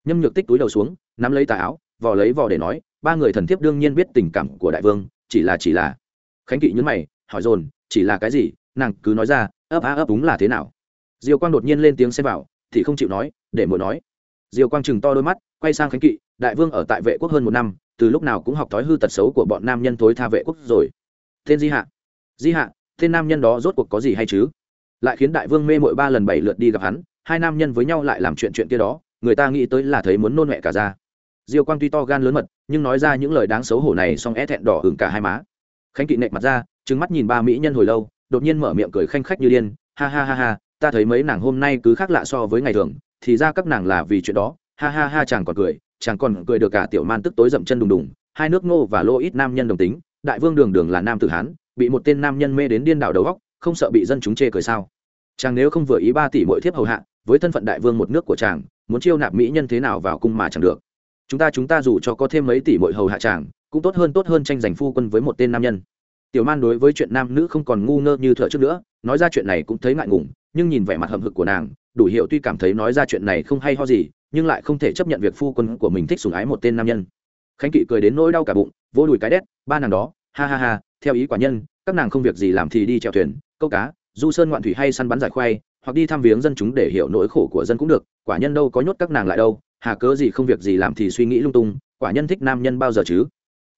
Nhâm nhược tích túi đầu xuống, nắm lấy tà áo, vò lấy vò để nói, ba người thần thiếp đương nhiên biết tình cảm của đại vương, chỉ là chỉ là. Khánh kỵ nhấn mày, hỏi dồn, chỉ là cái gì? Nàng cứ nói ra, ấp á ấp đúng là thế nào? Diều quang đột nhiên lên tiếng xem vào, thì không chịu nói, để muội nói. Diều quang chừng to đôi mắt, quay sang khánh kỵ, đại vương ở tại vệ quốc hơn một năm, từ lúc nào cũng học thói hư tật xấu của bọn nam nhân thối tha vệ quốc rồi. Tên di hạ. Di hạ, tên nam nhân đó rốt cuộc có gì hay chứ? Lại khiến đại vương mê mội ba lần bảy lượt đi gặp hắn hai nam nhân với nhau lại làm chuyện chuyện kia đó, người ta nghĩ tới là thấy muốn nôn mẹ cả ra. Diêu quang tuy to gan lớn mật, nhưng nói ra những lời đáng xấu hổ này xong é thẹn đỏ hừng cả hai má. Khánh kỵ nệch mặt ra trứng mắt nhìn ba mỹ nhân hồi lâu, đột nhiên mở miệng cười khanh khách như điên, ha ha ha ha, ta thấy mấy nàng hôm nay cứ khác lạ so với ngày thường, thì ra các nàng là vì chuyện đó. Ha ha ha, chàng còn cười, chàng còn cười được cả tiểu man tức tối dậm chân đùng đùng, hai nước ngô và lô ít nam nhân đồng tính, đại vương đường đường là nam tử hán, bị một tên nam nhân mê đến điên đảo đầu góc không sợ bị dân chúng chê cười sao? Chàng nếu không vừa ý ba tỷ mỗi thiếp hầu hạ với thân phận đại vương một nước của chàng, muốn chiêu nạp mỹ nhân thế nào vào cung mà chẳng được. Chúng ta chúng ta dù cho có thêm mấy tỷ bội hầu hạ chàng, cũng tốt hơn tốt hơn tranh giành phu quân với một tên nam nhân. Tiểu man đối với chuyện nam nữ không còn ngu ngơ như thợ trước nữa, nói ra chuyện này cũng thấy ngại ngùng, nhưng nhìn vẻ mặt hậm hực của nàng, đủ hiệu tuy cảm thấy nói ra chuyện này không hay ho gì, nhưng lại không thể chấp nhận việc phu quân của mình thích sủng ái một tên nam nhân. Khánh kỵ cười đến nỗi đau cả bụng, vỗ đùi cái đét, ba nàng đó, ha ha ha, theo ý quả nhân, các nàng không việc gì làm thì đi chèo thuyền, câu cá, du sơn ngoạn thủy hay săn bắn giải khoai hoặc đi thăm viếng dân chúng để hiểu nỗi khổ của dân cũng được, quả nhân đâu có nhốt các nàng lại đâu, hà cớ gì không việc gì làm thì suy nghĩ lung tung, quả nhân thích nam nhân bao giờ chứ?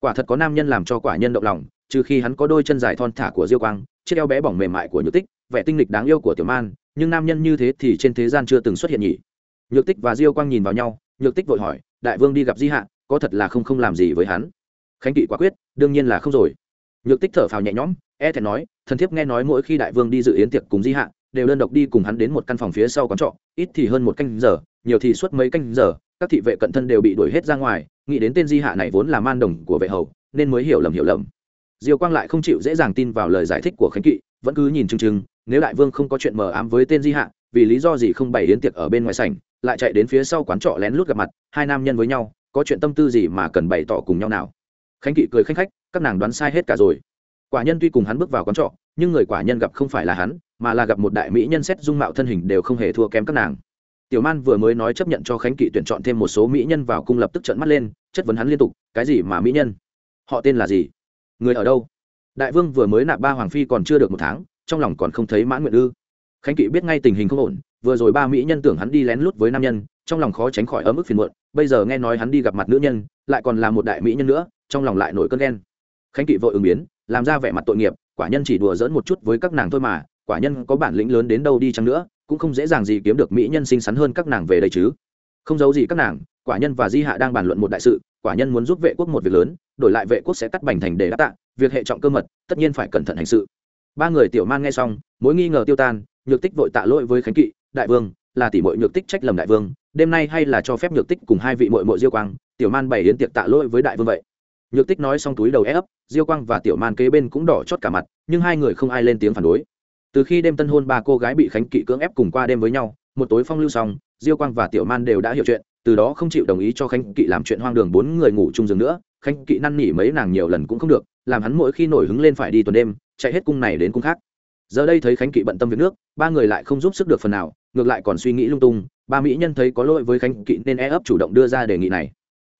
Quả thật có nam nhân làm cho quả nhân động lòng, trừ khi hắn có đôi chân dài thon thả của diêu quang, chiếc eo bé bỏng mềm mại của nhược tích, vẻ tinh lịch đáng yêu của tiểu man, nhưng nam nhân như thế thì trên thế gian chưa từng xuất hiện nhỉ. Nhược tích và diêu quang nhìn vào nhau, nhược tích vội hỏi, đại vương đi gặp di hạ, có thật là không không làm gì với hắn? Khánh kỵ quả quyết, đương nhiên là không rồi. Nhược tích thở phào nhẹ nhõm e thẹn nói, thần thiếp nghe nói mỗi khi đại vương đi dự yến tiệc cùng di hạ đều đơn độc đi cùng hắn đến một căn phòng phía sau quán trọ, ít thì hơn một canh giờ, nhiều thì suốt mấy canh giờ, các thị vệ cận thân đều bị đuổi hết ra ngoài, nghĩ đến tên di hạ này vốn là man đồng của vệ hầu, nên mới hiểu lầm hiểu lầm. Diều quang lại không chịu dễ dàng tin vào lời giải thích của khánh kỵ, vẫn cứ nhìn chừng chừng, nếu đại vương không có chuyện mờ ám với tên di hạ, vì lý do gì không bày đến tiệc ở bên ngoài sảnh, lại chạy đến phía sau quán trọ lén lút gặp mặt, hai nam nhân với nhau, có chuyện tâm tư gì mà cần bày tỏ cùng nhau nào? Khánh kỵ cười khanh khách, các nàng đoán sai hết cả rồi. Quả nhân tuy cùng hắn bước vào quán trọ nhưng người quả nhân gặp không phải là hắn, mà là gặp một đại mỹ nhân xét dung mạo thân hình đều không hề thua kém các nàng. Tiểu man vừa mới nói chấp nhận cho khánh kỵ tuyển chọn thêm một số mỹ nhân vào cung lập tức trợn mắt lên, chất vấn hắn liên tục, cái gì mà mỹ nhân? Họ tên là gì? Người ở đâu? Đại vương vừa mới nạp ba hoàng phi còn chưa được một tháng, trong lòng còn không thấy mãn nguyện ư. Khánh kỵ biết ngay tình hình không ổn, vừa rồi ba mỹ nhân tưởng hắn đi lén lút với nam nhân, trong lòng khó tránh khỏi ấm ức phiền muộn, bây giờ nghe nói hắn đi gặp mặt nữ nhân, lại còn là một đại mỹ nhân nữa, trong lòng lại nổi cơn ghen. Khánh kỵ vội ứng biến, làm ra vẻ mặt tội nghiệp quả nhân chỉ đùa dỡn một chút với các nàng thôi mà, quả nhân có bản lĩnh lớn đến đâu đi chăng nữa, cũng không dễ dàng gì kiếm được mỹ nhân xinh xắn hơn các nàng về đây chứ. Không giấu gì các nàng, quả nhân và di hạ đang bàn luận một đại sự, quả nhân muốn giúp vệ quốc một việc lớn, đổi lại vệ quốc sẽ cắt bành thành để đáp tạ, việc hệ trọng cơ mật, tất nhiên phải cẩn thận hành sự. Ba người tiểu man nghe xong, mối nghi ngờ tiêu tan, nhược tích vội tạ lỗi với khánh kỵ, đại vương, là tỷ mội nhược tích trách lầm đại vương, đêm nay hay là cho phép nhược tích cùng hai vị mội mội diêu quang, tiểu man bày đến tiệc tạ lỗi với đại vương vậy nhược tích nói xong túi đầu ép diêu quang và tiểu man kế bên cũng đỏ chót cả mặt, nhưng hai người không ai lên tiếng phản đối. Từ khi đêm tân hôn ba cô gái bị khánh kỵ cưỡng ép cùng qua đêm với nhau, một tối phong lưu xong, diêu quang và tiểu man đều đã hiểu chuyện, từ đó không chịu đồng ý cho khánh kỵ làm chuyện hoang đường bốn người ngủ chung giường nữa, khánh kỵ năn nỉ mấy nàng nhiều lần cũng không được, làm hắn mỗi khi nổi hứng lên phải đi tuần đêm, chạy hết cung này đến cung khác. Giờ đây thấy khánh kỵ bận tâm việc nước, ba người lại không giúp sức được phần nào, ngược lại còn suy nghĩ lung tung, ba mỹ nhân thấy có lỗi với khánh kỵ nên e ấp chủ động đưa ra đề nghị này.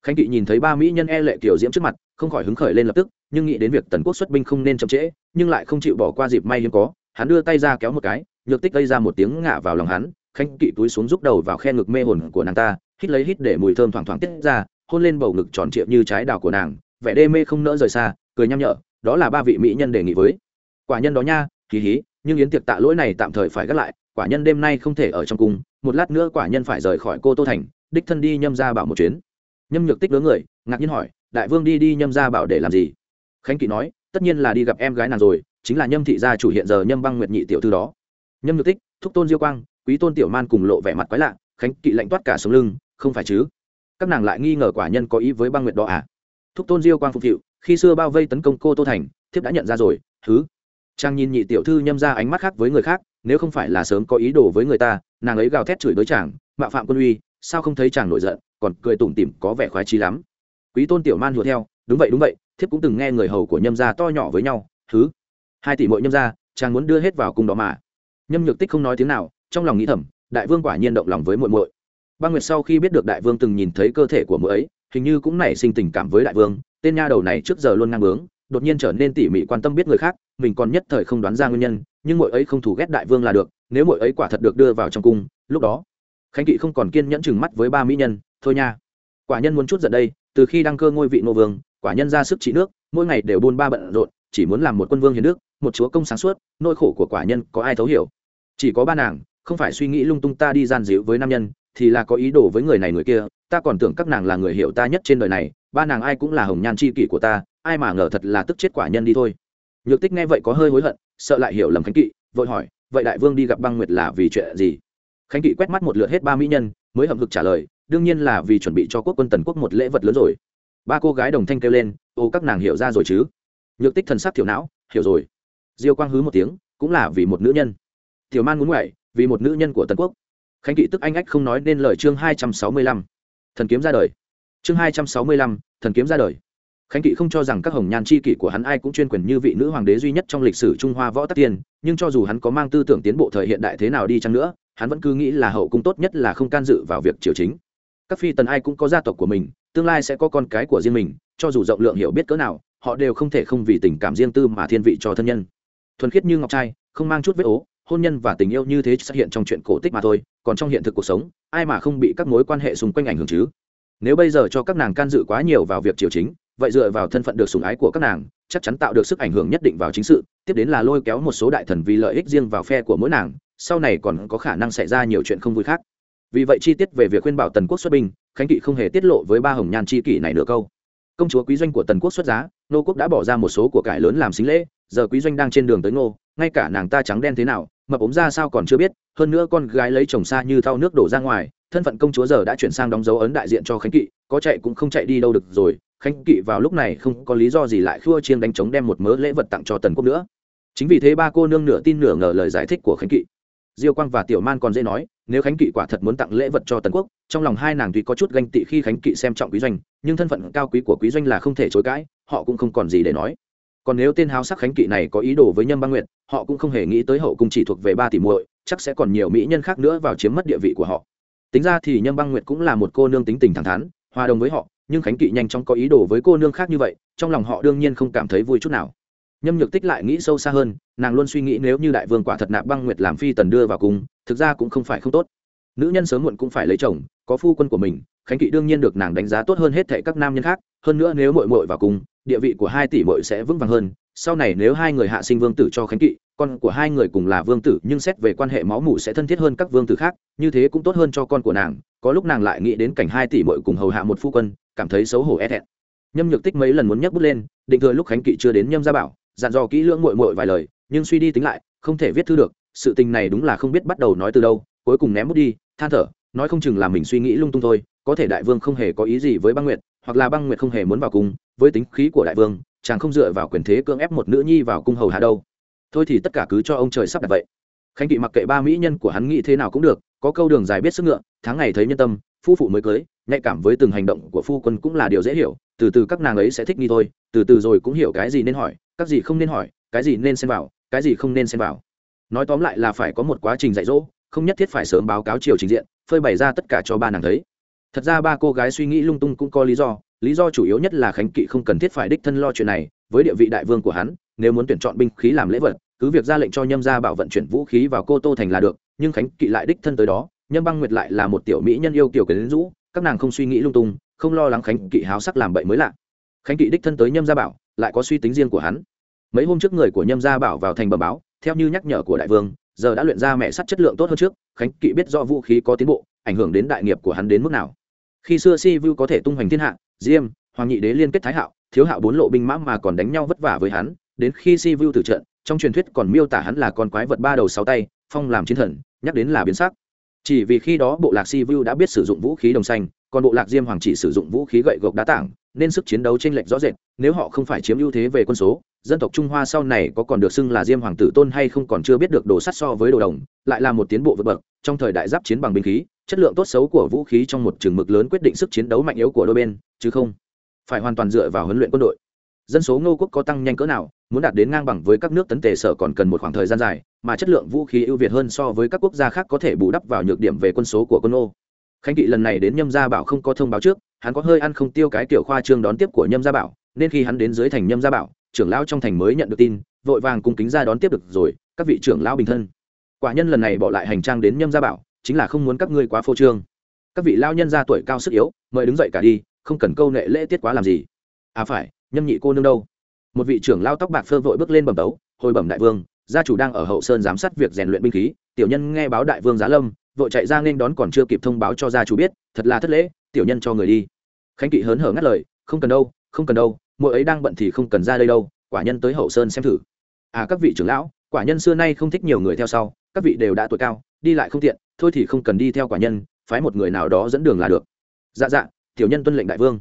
Khánh kỵ nhìn thấy ba mỹ nhân e lệ kiểu diễm trước mặt không khỏi hứng khởi lên lập tức, nhưng nghĩ đến việc tần quốc xuất binh không nên chậm trễ, nhưng lại không chịu bỏ qua dịp may hiếm có, hắn đưa tay ra kéo một cái, nhược tích gây ra một tiếng ngạ vào lòng hắn khánh kỵ túi xuống rúc đầu vào khe ngực mê hồn của nàng ta, hít lấy hít để mùi thơm thoảng thoảng tiết ra, hôn lên bầu ngực tròn trịa như trái đào của nàng, vẻ đê mê không nỡ rời xa, cười nham nhở, đó là ba vị mỹ nhân đề nghị với. Quả nhân đó nha, hí hí, nhưng yến tiệc tạ lỗi này tạm thời phải gác lại, quả nhân đêm nay không thể ở trong cung, một lát nữa quả nhân phải rời khỏi cô tô thành, đích thân đi nhâm ra bảo một chuyến. Nhâm nhược tích đứa người, ngạc nhiên hỏi đại vương đi đi nhâm ra bảo để làm gì? Khánh kỵ nói, tất nhiên là đi gặp em gái nàng rồi, chính là nhâm thị gia chủ hiện giờ nhâm băng nguyệt nhị tiểu thư đó. Nhâm nhược tích, thúc tôn diêu quang, quý tôn tiểu man cùng lộ vẻ mặt quái lạ, khánh kỵ lạnh toát cả sống lưng, không phải chứ? Các nàng lại nghi ngờ quả nhân có ý với băng nguyệt đó à? Thúc tôn diêu quang phục hiệu, khi xưa bao vây tấn công cô tô thành, thiếp đã nhận ra rồi, thứ. Trang nhìn nhị tiểu thư nhâm ra ánh mắt khác với người khác, nếu không phải là sớm có ý đồ với người ta, nàng ấy gào thét chửi đối chàng, mạo phạm quân uy, sao không thấy chàng nổi giận, còn cười tủm tỉm có vẻ khoái trí lắm quý tôn tiểu man hùa theo, đúng vậy đúng vậy, thiếp cũng từng nghe người hầu của nhâm gia to nhỏ với nhau thứ hai tỷ mội nhâm gia, chàng muốn đưa hết vào cùng đó mà. Nhâm nhược tích không nói tiếng nào, trong lòng nghĩ thầm, đại vương quả nhiên động lòng với muội muội. Băng nguyệt sau khi biết được đại vương từng nhìn thấy cơ thể của muội ấy, hình như cũng nảy sinh tình cảm với đại vương, tên nha đầu này trước giờ luôn ngang bướng, đột nhiên trở nên tỉ mỉ quan tâm biết người khác, mình còn nhất thời không đoán ra nguyên nhân, nhưng muội ấy không thù ghét đại vương là được, nếu muội ấy quả thật được đưa vào trong cung, lúc đó, khánh kỵ không còn kiên nhẫn chừng mắt với ba mỹ nhân, thôi nha, quả nhân muốn chút giận đây từ khi đăng cơ ngôi vị nô vương, quả nhân ra sức trị nước, mỗi ngày đều buôn ba bận rộn, chỉ muốn làm một quân vương hiền nước một chúa công sáng suốt, nỗi khổ của quả nhân có ai thấu hiểu? Chỉ có ba nàng, không phải suy nghĩ lung tung ta đi gian dịu với nam nhân, thì là có ý đồ với người này người kia, ta còn tưởng các nàng là người hiểu ta nhất trên đời này, ba nàng ai cũng là hồng nhan c h i kỷ của ta, ai mà ngờ thật là tức chết quả nhân đi thôi. Nhược tích nghe vậy có hơi hối hận, sợ lại hiểu lầm khánh kỵ, vội hỏi, vậy đại vương đi gặp băng nguyệt là vì chuyện gì? Khánh kỵ quét mắt một lượt hết ba mỹ nhân, mới hậm hực trả lời đương nhiên là vì chuẩn bị cho quốc quân tần quốc một lễ vật lớn rồi. Ba cô gái đồng thanh kêu lên, ô, các nàng hiểu ra rồi chứ? Nhược tích thần sắc thiểu não, hiểu rồi. Diêu quang hứ một tiếng, cũng là vì một nữ nhân. Tiểu man muốn ngoại, vì một nữ nhân của tần quốc. Khánh kỵ tức anh ách không nói nên lời chương hai trăm sáu mươi lăm. Thần kiếm ra đời. Chương hai trăm sáu mươi lăm, thần kiếm ra đời. Khánh kỵ không cho rằng các hồng nhan c h i kỷ của hắn ai cũng chuyên quyền như vị nữ hoàng đế duy nhất trong lịch sử trung hoa võ tắc tiên, nhưng cho dù hắn có mang tư tưởng tiến bộ thời hiện đại thế nào đi chăng nữa, hắn vẫn cứ nghĩ là hậu cung tốt nhất là không can dự vào việc triều chính các phi tần ai cũng có gia tộc của mình, tương lai sẽ có con cái của riêng mình, cho dù rộng lượng hiểu biết cỡ nào, họ đều không thể không vì tình cảm riêng tư mà thiên vị cho thân nhân. Thuần khiết như ngọc trai, không mang chút vết ố, hôn nhân và tình yêu như thế xuất hiện trong chuyện cổ tích mà thôi, còn trong hiện thực cuộc sống, ai mà không bị các mối quan hệ xung quanh ảnh hưởng chứ? Nếu bây giờ cho các nàng can dự quá nhiều vào việc triều chính, vậy dựa vào thân phận được sủng ái của các nàng, chắc chắn tạo được sức ảnh hưởng nhất định vào chính sự, tiếp đến là lôi kéo một số đại thần vì lợi ích riêng vào phe của mỗi nàng, sau này còn có khả năng xảy ra nhiều chuyện không vui khác vì vậy chi tiết về việc khuyên bảo tần quốc xuất binh, khánh kỵ không hề tiết lộ với ba hồng nhan chi kỷ này nửa câu. Công chúa quý doanh của tần quốc xuất giá, nô quốc đã bỏ ra một số của cải lớn làm xính lễ, giờ quý doanh đang trên đường tới ngô, ngay cả nàng ta trắng đen thế nào, mập ốm ra sao còn chưa biết, hơn nữa con gái lấy chồng xa như thau nước đổ ra ngoài, thân phận công chúa giờ đã chuyển sang đóng dấu ấn đại diện cho khánh kỵ, có chạy cũng không chạy đi đâu được rồi, khánh kỵ vào lúc này không có lý do gì lại khua chiêng đánh trống đem một mớ lễ vật tặng cho tần quốc nữa. Chính vì thế ba cô nương nửa tin nửa ngờ lời giải thích của khánh kỵ diêu quang và tiểu man còn dễ nói, nếu khánh kỵ quả thật muốn tặng lễ vật cho tần quốc, trong lòng hai nàng tuy có chút ganh tị khi khánh kỵ xem trọng quý doanh, nhưng thân phận cao quý của quý doanh là không thể chối cãi, họ cũng không còn gì để nói. Còn nếu tên háo sắc khánh kỵ này có ý đồ với nhâm băng nguyệt, họ cũng không hề nghĩ tới hậu cung chỉ thuộc về ba tỷ muội, chắc sẽ còn nhiều mỹ nhân khác nữa vào chiếm mất địa vị của họ. Tính ra thì nhâm băng nguyệt cũng là một cô nương tính tình thẳng thắn, hòa đồng với họ, nhưng khánh kỵ nhanh chóng có ý đồ với cô nương khác như vậy, trong lòng họ đương nhiên không cảm thấy vui chút nào nhâm nhược tích lại nghĩ sâu xa hơn nàng luôn suy nghĩ nếu như đại vương quả thật nạp băng nguyệt làm phi tần đưa vào cùng, thực ra cũng không phải không tốt. Nữ nhân sớm muộn cũng phải lấy chồng có phu quân của mình khánh kỵ đương nhiên được nàng đánh giá tốt hơn hết thệ các nam nhân khác hơn nữa nếu mội mội vào cùng, địa vị của hai tỷ mội sẽ vững vàng hơn. Sau này nếu hai người hạ sinh vương tử cho khánh kỵ con của hai người cùng là vương tử nhưng xét về quan hệ máu mủ sẽ thân thiết hơn các vương tử khác như thế cũng tốt hơn cho con của nàng. Có lúc nàng lại nghĩ đến cảnh hai tỷ mội cùng hầu hạ một phu quân cảm thấy xấu hổ e thẹn. Nhâm nhược tích mấy lần muốn nhấc bút lên định thừa lúc khánh kỵ chưa đến nhâm gia bảo dặn dò kỹ lưỡng mội mội vài lời, nhưng suy đi tính lại, không thể viết thư được, sự tình này đúng là không biết bắt đầu nói từ đâu, cuối cùng ném bút đi, than thở, nói không chừng là mình suy nghĩ lung tung thôi, có thể đại vương không hề có ý gì với băng nguyệt, hoặc là băng nguyệt không hề muốn vào cung, với tính khí của đại vương, chàng không dựa vào quyền thế cưỡng ép một nữ nhi vào cung hầu hạ đâu. Thôi thì tất cả cứ cho ông trời sắp đặt vậy. Khánh kỵ mặc kệ ba mỹ nhân của hắn nghĩ thế nào cũng được, có câu đường dài biết sức ngựa, tháng ngày thấy nhân tâm, phu phụ mới cưới, nhạy cảm với từng hành động của phu quân cũng là điều dễ hiểu, từ từ các nàng ấy sẽ thích nghi thôi, từ từ rồi cũng hiểu cái gì nên hỏi các gì không nên hỏi, cái gì nên xem vào, cái gì không nên xem vào. Nói tóm lại là phải có một quá trình dạy dỗ, không nhất thiết phải sớm báo cáo chiều trình diện, phơi bày ra tất cả cho ba nàng thấy. Thật ra ba cô gái suy nghĩ lung tung cũng có lý do lý do chủ yếu nhất là khánh kỵ không cần thiết phải đích thân lo chuyện này, với địa vị đại vương của hắn, nếu muốn tuyển chọn binh khí làm lễ vật, cứ việc ra lệnh cho nhâm gia bảo vận chuyển vũ khí vào cô tô thành là được, nhưng khánh kỵ lại đích thân tới đó, nhâm băng nguyệt lại là một tiểu mỹ nhân yêu kiểu kiến rũ, các nàng không suy nghĩ lung tung, không lo lắng khánh kỵ háo sắc làm bậy mới lạ. Khánh kỵ đích thân tới nhâm gia bảo lại có suy tính riêng của hắn. Mấy hôm trước người của nhâm gia bảo vào thành bờ báo, theo như nhắc nhở của đại vương, giờ đã luyện ra mẹ sắt chất lượng tốt hơn trước, khánh kỵ biết do vũ khí có tiến bộ, ảnh hưởng đến đại nghiệp của hắn đến mức nào. Khi xưa si vu có thể tung hoành thiên hạ, diêm, hoàng nhị đế liên kết thái hạo, thiếu hạo bốn lộ binh mã mà còn đánh nhau vất vả với hắn, đến khi si vu tử trận, trong truyền thuyết còn miêu tả hắn là con quái vật ba đầu sáu tay, phong làm chiến thần, nhắc đến là biến sắc. Chỉ vì khi đó bộ lạc si vu đã biết sử dụng vũ khí đồng xanh, còn bộ lạc diêm hoàng chỉ sử dụng vũ khí gậy gộc đá tảng nên sức chiến đấu chênh lệch rõ rệt, nếu họ không phải chiếm ưu thế về quân số, dân tộc trung hoa sau này có còn được xưng là diêm hoàng tử tôn hay không còn chưa biết được đồ sắt so với đồ đồng, lại là một tiến bộ vượt bậc, trong thời đại giáp chiến bằng binh khí, chất lượng tốt xấu của vũ khí trong một trường mực lớn quyết định sức chiến đấu mạnh yếu của đôi bên, chứ không phải hoàn toàn dựa vào huấn luyện quân đội. Dân số ngô quốc có tăng nhanh cỡ nào, muốn đạt đến ngang bằng với các nước tấn tề sở còn cần một khoảng thời gian dài, mà chất lượng vũ khí ưu việt hơn so với các quốc gia khác có thể bù đắp vào nhược điểm về quân số của quân ô khánh kỵ lần này đến nhâm gia bảo không có thông báo trước, hắn có hơi ăn không tiêu cái kiểu khoa trương đón tiếp của nhâm gia bảo, nên khi hắn đến dưới thành nhâm gia bảo, trưởng lão trong thành mới nhận được tin, vội vàng cung kính ra đón tiếp được rồi, các vị trưởng lão bình thân. Quả nhân lần này bỏ lại hành trang đến nhâm gia bảo, chính là không muốn các ngươi quá phô trương. Các vị lao nhân ra tuổi cao sức yếu, mời đứng dậy cả đi, không cần câu nệ lễ tiết quá làm gì. À phải, nhâm nhị cô nương đâu? Một vị trưởng lao tóc bạc phơ vội bước lên bẩm tấu, hồi bẩm đại vương, gia chủ đang ở hậu sơn giám sát việc rèn luyện binh khí, tiểu nhân nghe báo đại vương giá lâm vội chạy ra nên đón còn chưa kịp thông báo cho gia chủ biết, thật là thất lễ, tiểu nhân cho người đi. Khánh kỵ hớn hở ngắt lời, không cần đâu, không cần đâu mỗi ấy đang bận thì không cần ra đây đâu, quả nhân tới hậu sơn xem thử. À các vị trưởng lão, quả nhân xưa nay không thích nhiều người theo sau, các vị đều đã tuổi cao, đi lại không tiện, thôi thì không cần đi theo quả nhân, phái một người nào đó dẫn đường là được. Dạ dạ tiểu nhân tuân lệnh đại vương.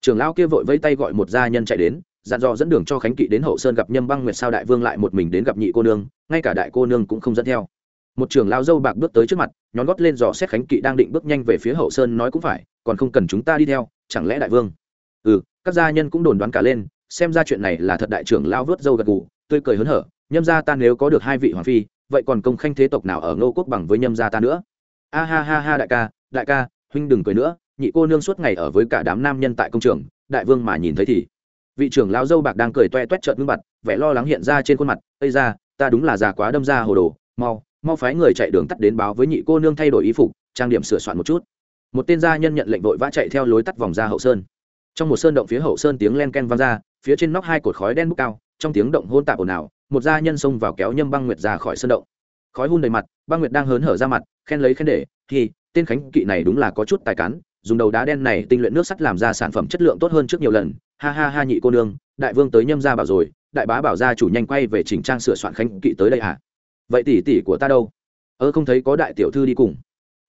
Trưởng lão kia vội vây tay gọi một gia nhân chạy đến, dặn dò dẫn đường cho khánh kỵ đến hậu sơn gặp nhâm băng nguyệt sao đại vương lại một mình đến gặp nhị cô nương, ngay cả đại cô nương cũng không dẫn theo một trưởng lao dâu bạc bước tới trước mặt, nhón gót lên dò xét khánh kỵ đang định bước nhanh về phía hậu sơn nói cũng phải, còn không cần chúng ta đi theo, chẳng lẽ đại vương? Ừ các gia nhân cũng đồn đoán cả lên, xem ra chuyện này là thật đại trưởng lao vớt dâu gật gù, tươi cười hớn hở, nhâm gia ta nếu có được hai vị hoàng phi, vậy còn công khanh thế tộc nào ở ngô quốc bằng với nhâm gia ta nữa? A ha ha ha đại ca đại ca, huynh đừng cười nữa, nhị cô nương suốt ngày ở với cả đám nam nhân tại công trường, đại vương mà nhìn thấy thì. Vị trưởng lão dâu bạc đang cười toe toét trợn gương mặt, vẻ lo lắng hiện ra trên khuôn mặt, ây ra ta đúng là già quá đâm ra hồ đồ, mau mau phái người chạy đường tắt đến báo với nhị cô nương thay đổi y phục, trang điểm sửa soạn một chút. Một tên gia nhân nhận lệnh vội vã chạy theo lối tắt vòng ra hậu sơn. Trong một sơn động phía hậu sơn tiếng len ken vang ra, phía trên nóc hai cột khói đen bốc cao, trong tiếng động hôn tạp ồn ào, một gia nhân xông vào kéo nhâm băng nguyệt ra khỏi sơn động. Khói hun đầy mặt, băng nguyệt đang hớn hở ra mặt, khen lấy khen để thì tên khánh kỵ này đúng là có chút tài cán, dùng đầu đá đen này tinh luyện nước sắt làm ra sản phẩm chất lượng tốt hơn trước nhiều lần. Ha ha ha nhị cô nương, đại vương tới nhâm ra bảo rồi, đại bá bảo gia chủ nhanh quay về chỉnh trang sửa soạn khánh kỵ tới đây à? Vậy tỷ tỷ của ta đâu? Ơ, không thấy có đại tiểu thư đi cùng.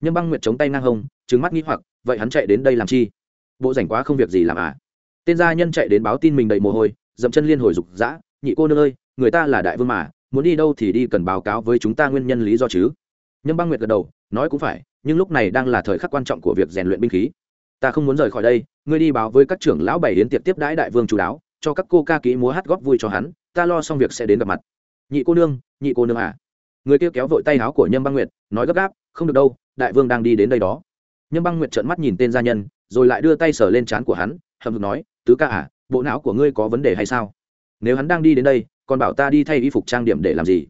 Nhâm băng nguyệt chống tay ngang hông trứng mắt nghĩ hoặc, vậy hắn chạy đến đây làm chi? Bộ rảnh quá không việc gì làm à? Tên gia nhân chạy đến báo tin mình đầy mồ hôi, dậm chân liên hồi dục dã, nhị cô nương ơi, người ta là đại vương mà, muốn đi đâu thì đi cần báo cáo với chúng ta nguyên nhân lý do chứ. Nhâm băng nguyệt gật đầu, nói cũng phải, nhưng lúc này đang là thời khắc quan trọng của việc rèn luyện binh khí. Ta không muốn rời khỏi đây, ngươi đi báo với các trưởng lão bảy đến tiệc tiếp đãi đại vương chú đáo, cho các cô ca kỹ múa hát góp vui cho hắn, ta lo xong việc sẽ đến gặp mặt. Nhị cô nương, nhị cô nương à? Người kia kéo vội tay áo của nhâm băng nguyệt, nói gấp gáp, không được đâu, đại vương đang đi đến đây đó. Nhâm băng nguyệt trợn mắt nhìn tên gia nhân, rồi lại đưa tay sờ lên trán của hắn hầm hực nói, tứ ca à bộ não của ngươi có vấn đề hay sao? Nếu hắn đang đi đến đây, còn bảo ta đi thay y phục trang điểm để làm gì?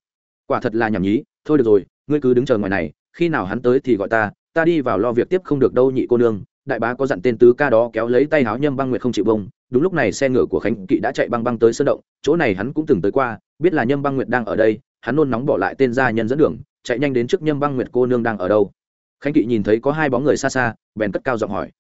Quả thật là nhảm nhí, thôi được rồi, ngươi cứ đứng chờ ngoài này, khi nào hắn tới thì gọi ta ta đi vào lo việc tiếp không được đâu nhị cô nương. Đại bá có dặn tên tứ ca đó kéo lấy tay háo nhâm băng nguyệt không chịu bông đúng lúc này xe ngựa của khánh kỵ đã chạy băng băng tới sân động, chỗ này hắn cũng từng tới qua, biết là nhâm băng nguyệt đang ở đây hắn nôn nóng bỏ lại tên gia nhân dẫn đường, chạy nhanh đến trước nhâm băng nguyệt cô nương đang ở đâu. Khánh kỵ nhìn thấy có hai bóng người xa xa, bèn cất cao giọng hỏi.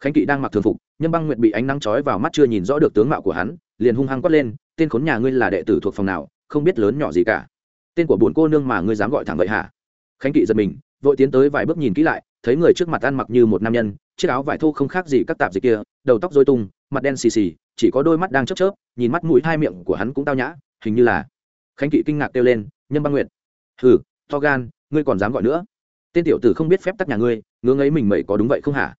Khánh kỵ đang mặc thường phục, nhâm băng nguyệt bị ánh nắng chói vào mắt chưa nhìn rõ được tướng mạo của hắn, liền hung hăng quát lên, tên khốn nhà ngươi là đệ tử thuộc phòng nào, không biết lớn nhỏ gì cả. Tên của bốn cô nương mà ngươi dám gọi thẳng vậy hả? Khánh kỵ giật mình, vội tiến tới vài bước nhìn kỹ lại, thấy người trước mặt ăn mặc như một nam nhân, chiếc áo vải thô không khác gì các tạp dịch kia, đầu tóc dôi tung, mặt đen xì xì, chỉ có đôi mắt đang chớp chớp, nhìn mắt mũi hai miệng của hắn cũng tao nhã, hình như là khánh kỵ kinh ngạc kêu lên nhân băng nguyệt. Hừ, to gan, ngươi còn dám gọi nữa? Tên tiểu tử không biết phép tắc nhà ngươi, ngưỡng ấy mình mẩy có đúng vậy không hả?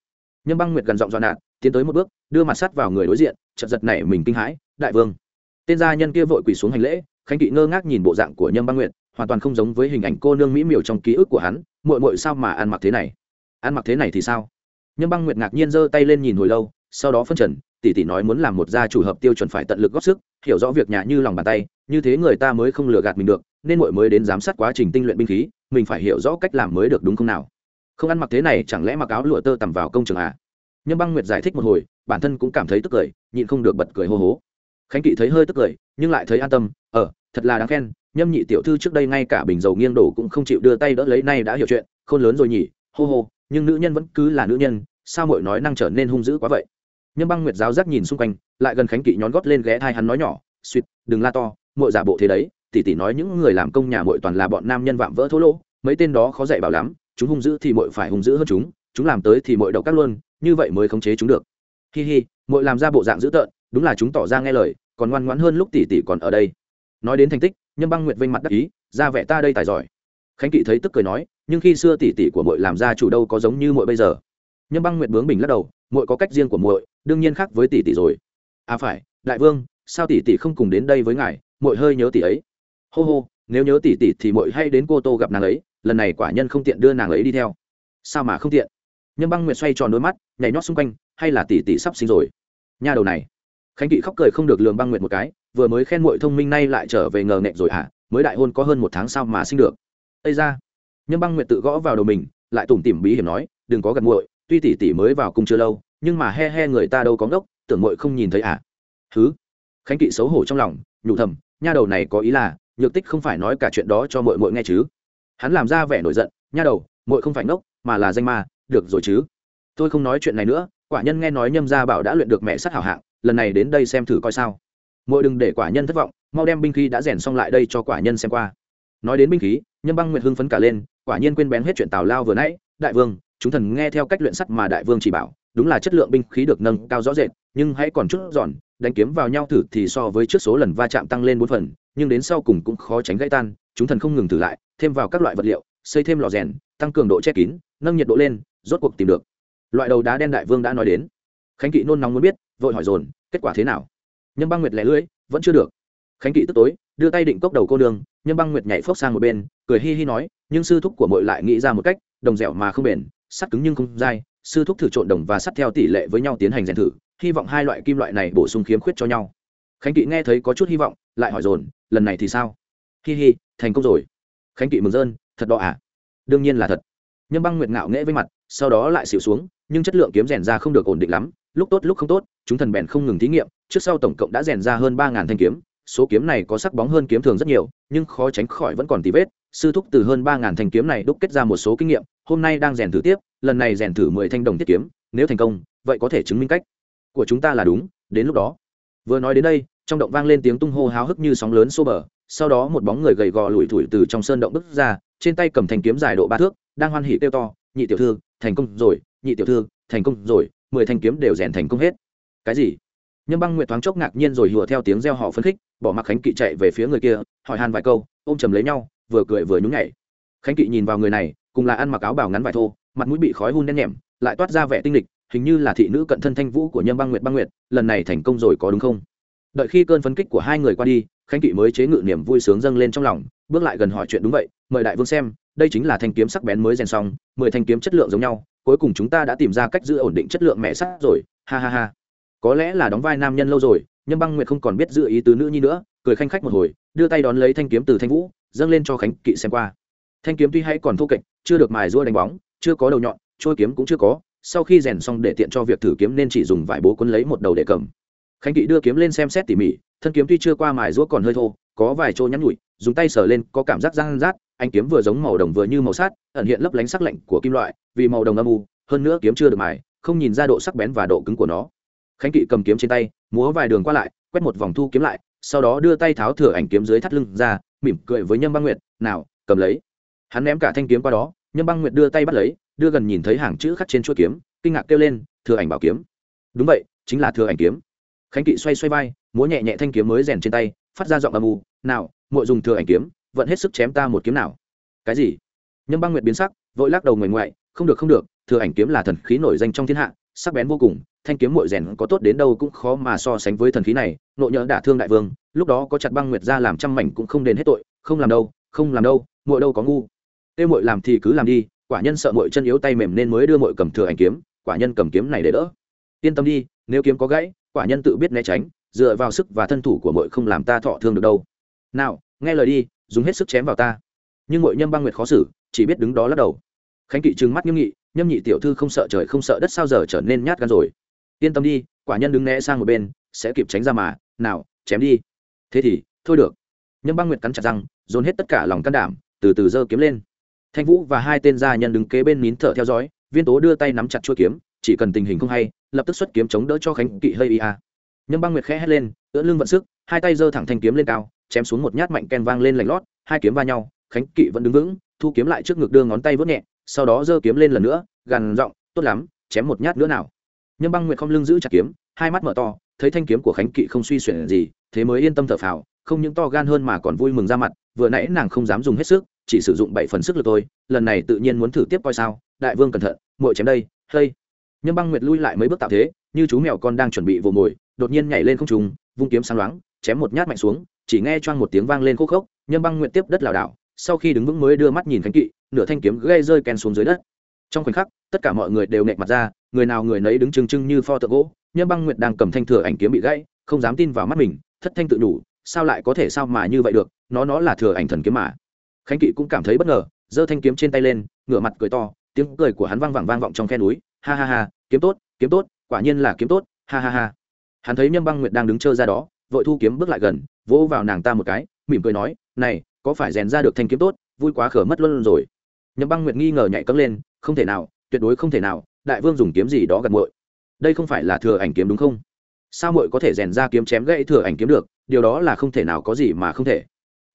Nhân băng nguyệt gần giọng dọn nạn tiến tới một bước, đưa mặt sắt vào người đối diện chật giật nảy mình kinh hãi, đại vương. Tên gia nhân kia vội quỳ xuống hành lễ, khánh kỵ ngơ ngác nhìn bộ dạng của nhâm băng nguyệt, hoàn toàn không giống với hình ảnh cô nương mỹ miều trong ký ức của hắn, muội muội sao mà ăn mặc thế này? Ăn mặc thế này thì sao? Nhâm băng nguyệt ngạc nhiên giơ tay lên nhìn hồi lâu, sau đó phân trần, tỷ tỷ nói muốn làm một gia chủ hợp tiêu chuẩn phải tận lực góp sức, hiểu rõ việc nhà như lòng bàn tay như thế người ta mới không lừa gạt mình được, nên muội mới đến giám sát quá trình tinh luyện binh khí, mình phải hiểu rõ cách làm mới được đúng không nào? Không ăn mặc thế này chẳng lẽ mặc áo lụa tơ tằm vào công trường à? Nhâm băng nguyệt giải thích một hồi, bản thân cũng cảm thấy tức cười, nhịn không được bật cười hô hố. Khánh kỵ thấy hơi tức cười, nhưng lại thấy an tâm ờ thật là đáng khen, nhâm nhị tiểu thư trước đây ngay cả bình dầu nghiêng đổ cũng không chịu đưa tay đỡ lấy nay đã hiểu chuyện, khôn lớn rồi nhỉ, hô hô, nhưng nữ nhân vẫn cứ là nữ nhân, sao mội nói năng trở nên hung dữ quá vậy? Nhâm băng nguyệt giáo giác nhìn xung quanh, lại gần khánh kỵ nhón gót lên ghé thai hắn nói nhỏ suýt đừng la to mội giả bộ thế đấy, tỷ tỷ nói những người làm công nhà mội toàn là bọn nam nhân vạm vỡ thô lỗ, mấy tên đó khó dạy bảo lắm, chúng hung dữ thì mội phải hung dữ hơn chúng chúng làm tới thì mội đậu các luôn, như vậy mới khống chế chúng được. Hi hi mội làm ra bộ dạng dữ tợn, đúng là chúng tỏ ra nghe lời, còn ngoan ngoãn hơn lúc tỷ tỷ còn ở đây. Nói đến thành tích, nhâm băng nguyệt vinh mặt đắc ý, ra vẻ ta đây tài giỏi. Khánh kỵ thấy tức cười nói, nhưng khi xưa tỷ tỷ của muội làm ra chủ đâu có giống như muội bây giờ. Nhâm băng nguyệt bướng bình lắc đầu, muội có cách riêng của muội, đương nhiên khác với tỷ tỷ rồi. À phải, đại vương, sao tỷ tỷ không cùng đến đây với ngài? Mội hơi nhớ tỷ ấy. Hô hô, nếu nhớ tỷ tỷ thì mội hay đến cô tô gặp nàng ấy, lần này quả nhân không tiện đưa nàng ấy đi theo. Sao mà không tiện? Nhâm băng nguyệt xoay tròn đôi mắt, nhảy nhót xung quanh, hay là tỷ tỷ sắp sinh rồi? Nha đầu này. Khánh kỵ khóc cười không được lường băng nguyệt một cái, vừa mới khen muội thông minh nay lại trở về ngờ nghệch rồi hả? Mới đại hôn có hơn một tháng sao mà sinh được? Ây ra nhâm băng nguyệt tự gõ vào đầu mình, lại tủm tỉm bí hiểm nói, đừng có gặp muội, tuy tỷ tỷ mới vào cung chưa lâu, nhưng mà he he người ta đâu có ngốc, tưởng muội không nhìn thấy à thứ khánh kỵ xấu hổ trong lòng, nhủ thầm nha đầu này có ý là, nhược tích không phải nói cả chuyện đó cho muội muội nghe chứ. Hắn làm ra vẻ nổi giận, nha đầu, muội không phải ngốc, mà là danh ma, được rồi chứ. Tôi không nói chuyện này nữa, quả nhân nghe nói nhâm gia bảo đã luyện được mẹ sát hảo hạng, lần này đến đây xem thử coi sao. Muội đừng để quả nhân thất vọng, mau đem binh khí đã rèn xong lại đây cho quả nhân xem qua. Nói đến binh khí, nhâm băng nguyệt hưng phấn cả lên, quả nhiên quên bén hết chuyện tào lao vừa nãy. Đại vương, chúng thần nghe theo cách luyện sắt mà đại vương chỉ bảo, đúng là chất lượng binh khí được nâng cao rõ rệt, nhưng hãy còn chút giòn đánh kiếm vào nhau thử thì so với trước số lần va chạm tăng lên bốn phần, nhưng đến sau cùng cũng khó tránh gãy tan, chúng thần không ngừng thử lại, thêm vào các loại vật liệu, xây thêm lò rèn, tăng cường độ che kín, nâng nhiệt độ lên, rốt cuộc tìm được. Loại đầu đá đen đại vương đã nói đến. Khánh kỵ nôn nóng muốn biết, vội hỏi dồn, kết quả thế nào? Nhân băng nguyệt lẻ lưỡi, vẫn chưa được. Khánh kỵ tức tối, đưa tay định cốc đầu cô đường nhân băng nguyệt nhảy phốc sang một bên, cười hi hi nói, nhưng sư thúc của mội lại nghĩ ra một cách, đồng dẻo mà không bền, sắt cứng nhưng không dai, sư thúc thử trộn đồng và sắt theo tỷ lệ với nhau tiến hành rèn thử hy vọng hai loại kim loại này bổ sung khiếm khuyết cho nhau. Khánh kỵ nghe thấy có chút hy vọng, lại hỏi dồn, lần này thì sao? Hi hi, thành công rồi. Khánh kỵ mừng rơn, thật đó à? Đương nhiên là thật. Nhâm băng nguyệt ngạo nghễ với mặt, sau đó lại xịu xuống, nhưng chất lượng kiếm rèn ra không được ổn định lắm, lúc tốt lúc không tốt, chúng thần bèn không ngừng thí nghiệm, trước sau tổng cộng đã rèn ra hơn ba ngàn thanh kiếm, số kiếm này có sắc bóng hơn kiếm thường rất nhiều, nhưng khó tránh khỏi vẫn còn tì vết, sư thúc từ hơn ba ngàn thanh kiếm này đúc kết ra một số kinh nghiệm, hôm nay đang rèn thử tiếp, lần này rèn thử mười thanh đồng tiết kiếm, nếu thành công, vậy có thể chứng minh cách của chúng ta là đúng, đến lúc đó. Vừa nói đến đây, trong động vang lên tiếng tung hô háo hức như sóng lớn xô bờ. Sau đó một bóng người gầy gò lủi thủi từ trong sơn động bước ra, trên tay cầm thanh kiếm dài độ ba thước, đang hoan hỉ kêu to, nhị tiểu thư, thành công rồi, nhị tiểu thư, thành công rồi, mười thanh kiếm đều rèn thành công hết. Cái gì? Nhâm băng nguyệt thoáng chốc ngạc nhiên rồi hùa theo tiếng reo họ phấn khích, bỏ mặc khánh kỵ chạy về phía người kia, hỏi han vài câu, ôm chầm lấy nhau, vừa cười vừa nhún nhảy. Khánh kỵ nhìn vào người này, cùng là ăn mặc áo bào ngắn vải thô, mặt mũi bị khói hun đen nhẹm, lại toát ra vẻ tinh lịch hình như là thị nữ cận thân thanh vũ của nhâm băng nguyệt băng nguyệt, lần này thành công rồi có đúng không? Đợi khi cơn phấn kích của hai người qua đi, khánh kỵ mới chế ngự niềm vui sướng dâng lên trong lòng, bước lại gần hỏi chuyện đúng vậy, mời đại vương xem, đây chính là thanh kiếm sắc bén mới rèn xong, mười thanh kiếm chất lượng giống nhau, cuối cùng chúng ta đã tìm ra cách giữ ổn định chất lượng mẹ sắc rồi, ha ha ha. Có lẽ là đóng vai nam nhân lâu rồi, nhâm băng nguyệt không còn biết giữ ý tứ nữ nhi nữa, cười khanh khách một hồi, đưa tay đón lấy thanh kiếm từ thanh vũ, dâng lên cho khánh kỵ xem qua. Thanh kiếm tuy hay còn thô kệch, chưa được mài rua đánh bóng, chưa có đầu nhọn trôi kiếm cũng chưa có sau khi rèn xong để tiện cho việc thử kiếm nên chỉ dùng vải bố quấn lấy một đầu để cầm. Khánh kỵ đưa kiếm lên xem xét tỉ mỉ, thân kiếm tuy chưa qua mài rũa còn hơi thô, có vài chỗ nhắn nhụi dùng tay sờ lên, có cảm giác răng rát, anh kiếm vừa giống màu đồng vừa như màu sát ẩn hiện lấp lánh sắc lạnh của kim loại, vì màu đồng âm u, hơn nữa kiếm chưa được mài, không nhìn ra độ sắc bén và độ cứng của nó. Khánh kỵ cầm kiếm trên tay, múa vài đường qua lại, quét một vòng thu kiếm lại, sau đó đưa tay tháo thửa ảnh kiếm dưới thắt lưng ra, mỉm cười với nhâm băng nguyệt, nào, cầm lấy. Hắn ném cả thanh kiếm qua đó, nhâm băng nguyệt đưa tay bắt lấy đưa gần nhìn thấy hàng chữ khắc trên chuỗi kiếm, kinh ngạc kêu lên, thừa ảnh bảo kiếm. Đúng vậy, chính là thừa ảnh kiếm. Khánh kỵ xoay xoay vai, múa nhẹ nhẹ thanh kiếm mới rèn trên tay, phát ra giọng âm u, nào, muội dùng thừa ảnh kiếm vẫn hết sức chém ta một kiếm nào. Cái gì? Nhâm băng nguyệt biến sắc, vội lắc đầu ngoài ngoại, không được không được, thừa ảnh kiếm là thần khí nổi danh trong thiên hạ, sắc bén vô cùng, thanh kiếm muội rèn có tốt đến đâu cũng khó mà so sánh với thần khí này nội nhỡ đả thương đại vương, lúc đó có chặt băng nguyệt ra làm trăm mảnh cũng không đền hết tội, không làm đâu, không làm đâu, muội đâu có ngu. Tiêu muội làm thì cứ làm đi quả nhân sợ muội chân yếu tay mềm nên mới đưa muội cầm thừa ảnh kiếm, quả nhân cầm kiếm này để đỡ. Yên tâm đi, nếu kiếm có gãy, quả nhân tự biết né tránh, dựa vào sức và thân thủ của muội không làm ta thọ thương được đâu. Nào, nghe lời đi, dùng hết sức chém vào ta. Nhưng muội nhâm băng nguyệt khó xử, chỉ biết đứng đó lắc đầu. Khánh kỵ trừng mắt nghiêm nghị, nhâm nhị tiểu thư không sợ trời không sợ đất sao giờ trở nên nhát gan rồi. Yên tâm đi, quả nhân đứng né sang một bên, sẽ kịp tránh ra mà. Nào, chém đi. Thế thì, thôi được. Nhâm băng nguyệt cắn chặt răng, dồn hết tất cả lòng can đảm, từ từ giơ kiếm lên thanh vũ và hai tên gia nhân đứng kế bên nín thở theo dõi, viên tố đưa tay nắm chặt chuôi kiếm, chỉ cần tình hình không hay, lập tức xuất kiếm chống đỡ cho khánh kỵ hơi ia nhâm băng nguyệt khẽ hét lên ưỡn lưng vận sức, hai tay giơ thẳng thanh kiếm lên cao, chém xuống một nhát mạnh ken vang lên lạnh lót, hai kiếm va nhau, khánh kỵ vẫn đứng vững, thu kiếm lại trước ngực đưa ngón tay vớt nhẹ, sau đó giơ kiếm lên lần nữa, gằn giọng, tốt lắm, chém một nhát nữa nào. Nhâm băng nguyệt không lưng giữ chặt kiếm, hai mắt mở to, thấy thanh kiếm của khánh kỵ không suy xuyển gì, thế mới yên tâm thở phào, không những to gan hơn mà còn vui mừng ra mặt, vừa nãy nàng không dám dùng hết sức chỉ sử dụng bảy phần sức lực thôi, lần này tự nhiên muốn thử tiếp coi sao, đại vương cẩn thận, muội chém đây hây nhâm băng nguyệt lui lại mấy bước tạo thế, như chú mèo con đang chuẩn bị vồ mồi, đột nhiên nhảy lên không trùng vung kiếm sáng loáng, chém một nhát mạnh xuống, chỉ nghe choang một tiếng vang lên khô khốc, nhâm băng nguyệt tiếp đất lảo đảo, sau khi đứng vững mới đưa mắt nhìn khánh kỵ, nửa thanh kiếm gây rơi ken xuống dưới đất. Trong khoảnh khắc, tất cả mọi người đều nẹt mặt ra, người nào người nấy đứng trừng trưng như pho tượng gỗ, nhâm băng nguyệt đang cầm thanh thừa ảnh kiếm bị gãy, không dám tin vào mắt mình, thất thanh tự đủ, sao lại có thể sao mà như vậy được, nó nó là thừa ảnh thần kiếm mà khánh kỵ cũng cảm thấy bất ngờ, giơ thanh kiếm trên tay lên, ngửa mặt cười to, tiếng cười của hắn vang vẳng vang vọng trong khe núi, ha ha ha, kiếm tốt kiếm tốt, quả nhiên là kiếm tốt, ha ha ha. Hắn thấy nhâm băng nguyệt đang đứng trơ ra đó, vội thu kiếm bước lại gần, vỗ vào nàng ta một cái, mỉm cười nói, này, có phải rèn ra được thanh kiếm tốt, vui quá khở mất luôn rồi. Nhâm băng nguyệt nghi ngờ nhảy cấm lên, không thể nào, tuyệt đối không thể nào, đại vương dùng kiếm gì đó gặt muội. Đây không phải là thừa ảnh kiếm đúng không? Sao muội có thể rèn ra kiếm chém gãy thừa ảnh kiếm được, điều đó là không thể nào có gì mà không thể.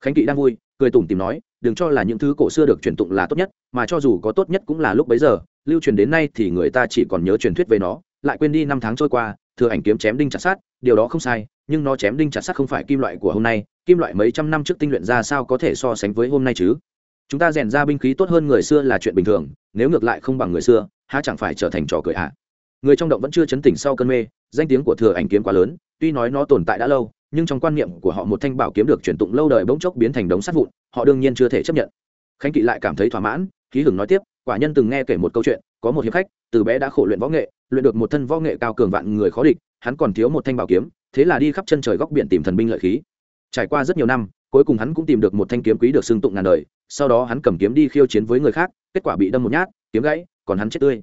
Khánh kỵ đang vui cười tủm tìm nói, đừng cho là những thứ cổ xưa được truyền tụng là tốt nhất, mà cho dù có tốt nhất cũng là lúc bấy giờ, lưu truyền đến nay thì người ta chỉ còn nhớ truyền thuyết về nó, lại quên đi năm tháng trôi qua, thừa ảnh kiếm chém đinh chặt sát điều đó không sai, nhưng nó chém đinh chặt sát không phải kim loại của hôm nay, kim loại mấy trăm năm trước tinh luyện ra sao có thể so sánh với hôm nay chứ chúng ta rèn ra binh khí tốt hơn người xưa là chuyện bình thường, nếu ngược lại không bằng người xưa, há chẳng phải trở thành trò cười ạ à? người trong động vẫn chưa chấn tỉnh sau cơn mê, danh tiếng của thừa ảnh kiếm quá lớn, tuy nói nó tồn tại đã lâu nhưng trong quan niệm của họ một thanh bảo kiếm được truyền tụng lâu đời bỗng chốc biến thành đống sắt vụn, họ đương nhiên chưa thể chấp nhận. Khánh kỵ lại cảm thấy thỏa mãn khí hừng nói tiếp, quả nhân từng nghe kể một câu chuyện, có một hiệp khách, từ bé đã khổ luyện võ nghệ, luyện được một thân võ nghệ cao cường vạn người khó địch, hắn còn thiếu một thanh bảo kiếm, thế là đi khắp chân trời góc biển tìm thần binh lợi khí. Trải qua rất nhiều năm, cuối cùng hắn cũng tìm được một thanh kiếm quý được xưng tụng ngàn đời, sau đó hắn cầm kiếm đi khiêu chiến với người khác, kết quả bị đâm một nhát, kiếm gãy, còn hắn chết tươi.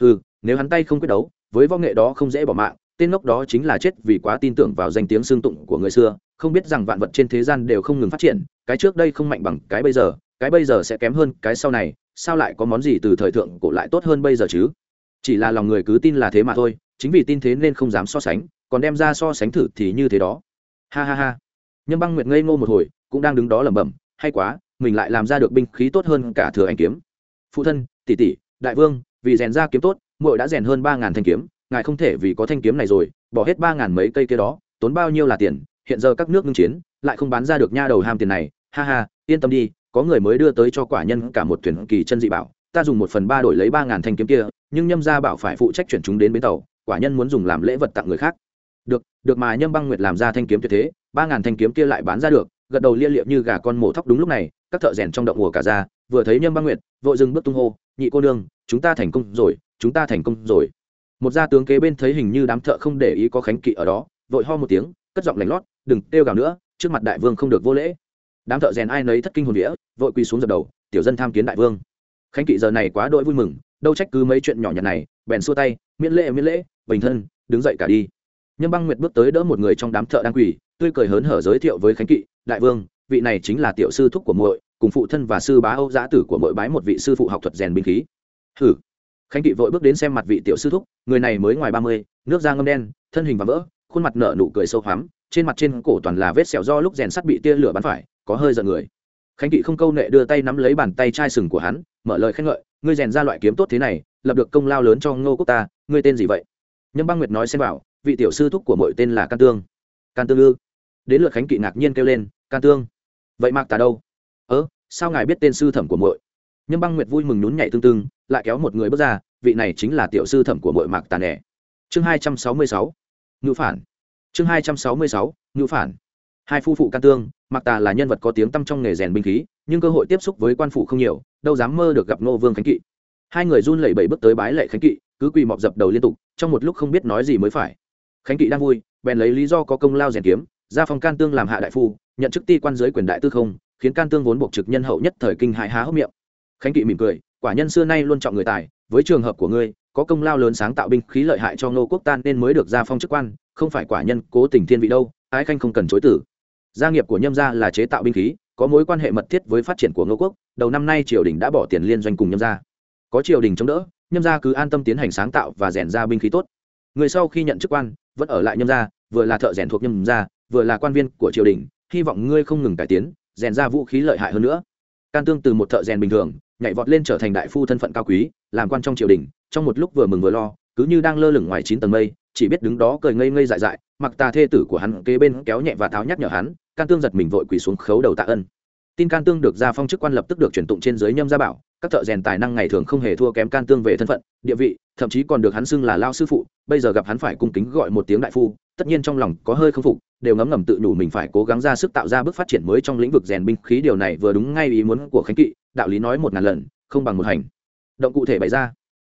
Ừ nếu hắn tay không quyết đấu, với võ nghệ đó không dễ bỏ mạng tên ngốc đó chính là chết vì quá tin tưởng vào danh tiếng xương tụng của người xưa, không biết rằng vạn vật trên thế gian đều không ngừng phát triển, cái trước đây không mạnh bằng cái bây giờ, cái bây giờ sẽ kém hơn cái sau này, sao lại có món gì từ thời thượng cổ lại tốt hơn bây giờ chứ? Chỉ là lòng người cứ tin là thế mà thôi, chính vì tin thế nên không dám so sánh, còn đem ra so sánh thử thì như thế đó. Ha ha ha. Nhâm băng nguyệt ngây ngô một hồi, cũng đang đứng đó lẩm bẩm, hay quá, mình lại làm ra được binh khí tốt hơn cả thừa anh kiếm. Phụ thân, tỷ tỷ, đại vương, vì rèn ra kiếm tốt, muội đã rèn hơn ba ngàn thanh kiếm ngài không thể vì có thanh kiếm này rồi, bỏ hết ba ngàn mấy cây kia đó, tốn bao nhiêu là tiền, hiện giờ các nước ngưng chiến, lại không bán ra được nha đầu ham tiền này. Ha ha, yên tâm đi, có người mới đưa tới cho quả nhân cả một thuyền kỳ chân dị bảo, ta dùng một phần ba đổi lấy ba ngàn thanh kiếm kia, nhưng nhâm gia bảo phải phụ trách chuyển chúng đến bến tàu, quả nhân muốn dùng làm lễ vật tặng người khác. Được được mà nhâm băng nguyệt làm ra thanh kiếm tuyệt thế, ba ngàn thanh kiếm kia lại bán ra được, gật đầu lia liệm như gà con mổ thóc đúng lúc này, các thợ rèn trong động mùa cả ra, vừa thấy nhâm băng nguyệt, vội dừng bước tung hô, nhị cô nương, chúng ta thành công rồi, chúng ta thành công rồi một gia tướng kế bên thấy hình như đám thợ không để ý có khánh kỵ ở đó, vội ho một tiếng, cất giọng lành lót, đừng kêu gào nữa, trước mặt đại vương không được vô lễ. Đám thợ rèn ai nấy thất kinh hồn vía, vội quỳ xuống dập đầu, tiểu dân tham kiến đại vương. Khánh kỵ giờ này quá đỗi vui mừng, đâu trách cứ mấy chuyện nhỏ nhặt này, bèn xua tay, miễn lễ miễn lễ, bình thân, đứng dậy cả đi. Nhâm băng nguyệt bước tới đỡ một người trong đám thợ đang quỳ, tươi cười hớn hở giới thiệu với khánh kỵ, đại vương, vị này chính là tiểu sư thúc của muội, cùng phụ thân và sư bá âu giã tử của muội bái một vị sư phụ học thuật rèn binh khí. Hử? Khánh kỵ vội bước đến xem mặt vị tiểu sư thúc, người này mới ngoài ba mươi, nước da ngâm đen, thân hình và vỡ, khuôn mặt nở nụ cười sâu hoắm, trên mặt trên cổ toàn là vết sẹo do lúc rèn sắt bị tia lửa bắn phải, có hơi giận người. Khánh kỵ không câu nệ đưa tay nắm lấy bàn tay chai sừng của hắn, mở lời khen ngợi, ngươi rèn ra loại kiếm tốt thế này, lập được công lao lớn cho ngô quốc ta, ngươi tên gì vậy? Nhâm băng nguyệt nói xem bảo, vị tiểu sư thúc của mỗi tên là can tương. Can tương ư. Đến lượt khánh kỵ ngạc nhiên kêu lên, can tương, vậy mạc tà đâu? Ớ sao ngài biết tên sư thẩm của muội? Nhâm băng nguyệt vui mừng nhún nhảy tương tương lại kéo một người bước ra, vị này chính là tiểu sư thẩm của muội mạc tà nẻ chương hai trăm sáu mươi sáu ngữ phản. Chương hai trăm sáu mươi sáu ngữ phản. Hai phu phụ can tương, mạc tà là nhân vật có tiếng tăm trong nghề rèn binh khí, nhưng cơ hội tiếp xúc với quan phụ không nhiều, đâu dám mơ được gặp ngô vương khánh kỵ. Hai người run lẩy bẩy bước tới bái lệ khánh kỵ, cứ quỳ mọc dập đầu liên tục, trong một lúc không biết nói gì mới phải. Khánh kỵ đang vui, bèn lấy lý do có công lao rèn kiếm, ra phòng can tương làm hạ đại phu, nhận chức ti quan giới quyền đại tư không, khiến can tương vốn buộc trực nhân hậu nhất thời kinh hại há hốc miệng. Khánh kỵ mỉm cười quả nhân xưa nay luôn trọng người tài, với trường hợp của ngươi, có công lao lớn sáng tạo binh khí lợi hại cho ngô quốc tan nên mới được ra phong chức quan, không phải quả nhân cố tình thiên vị đâu, ái khanh không cần chối tử gia nghiệp của nhâm gia là chế tạo binh khí, có mối quan hệ mật thiết với phát triển của ngô quốc, đầu năm nay triều đình đã bỏ tiền liên doanh cùng nhâm gia. Có triều đình chống đỡ, nhâm gia cứ an tâm tiến hành sáng tạo và rèn ra binh khí tốt. Người sau khi nhận chức quan, vẫn ở lại nhâm gia, vừa là thợ rèn thuộc nhâm gia, vừa là quan viên của triều đình, hy vọng ngươi không ngừng cải tiến, rèn ra vũ khí lợi hại hơn nữa. Can tương từ một thợ rèn bình thường nhảy vọt lên trở thành đại phu thân phận cao quý, làm quan trong triều đình, trong một lúc vừa mừng vừa lo, cứ như đang lơ lửng ngoài chín tầng mây, chỉ biết đứng đó cười ngây ngây dại dại, mặc tà thê tử của hắn kế bên kéo nhẹ và tháo nhắc nhở hắn, can tương giật mình vội quỳ xuống khấu đầu tạ ân. Tin can tương được ra phong chức quan lập tức được chuyển tụng trên dưới nhâm gia bảo, các thợ rèn tài năng ngày thường không hề thua kém can tương về thân phận, địa vị, thậm chí còn được hắn xưng là lao sư phụ, bây giờ gặp hắn phải cung kính gọi một tiếng đại phu, tất nhiên trong lòng có hơi không phục, đều ngấm ngầm tự nhủ mình phải cố gắng ra sức tạo ra bước phát triển mới trong lĩnh vực rèn binh khí, điều này vừa đúng ngay ý muốn của khánh kỵ đạo lý nói một ngàn lần, không bằng một hành. Động cụ thể bày ra.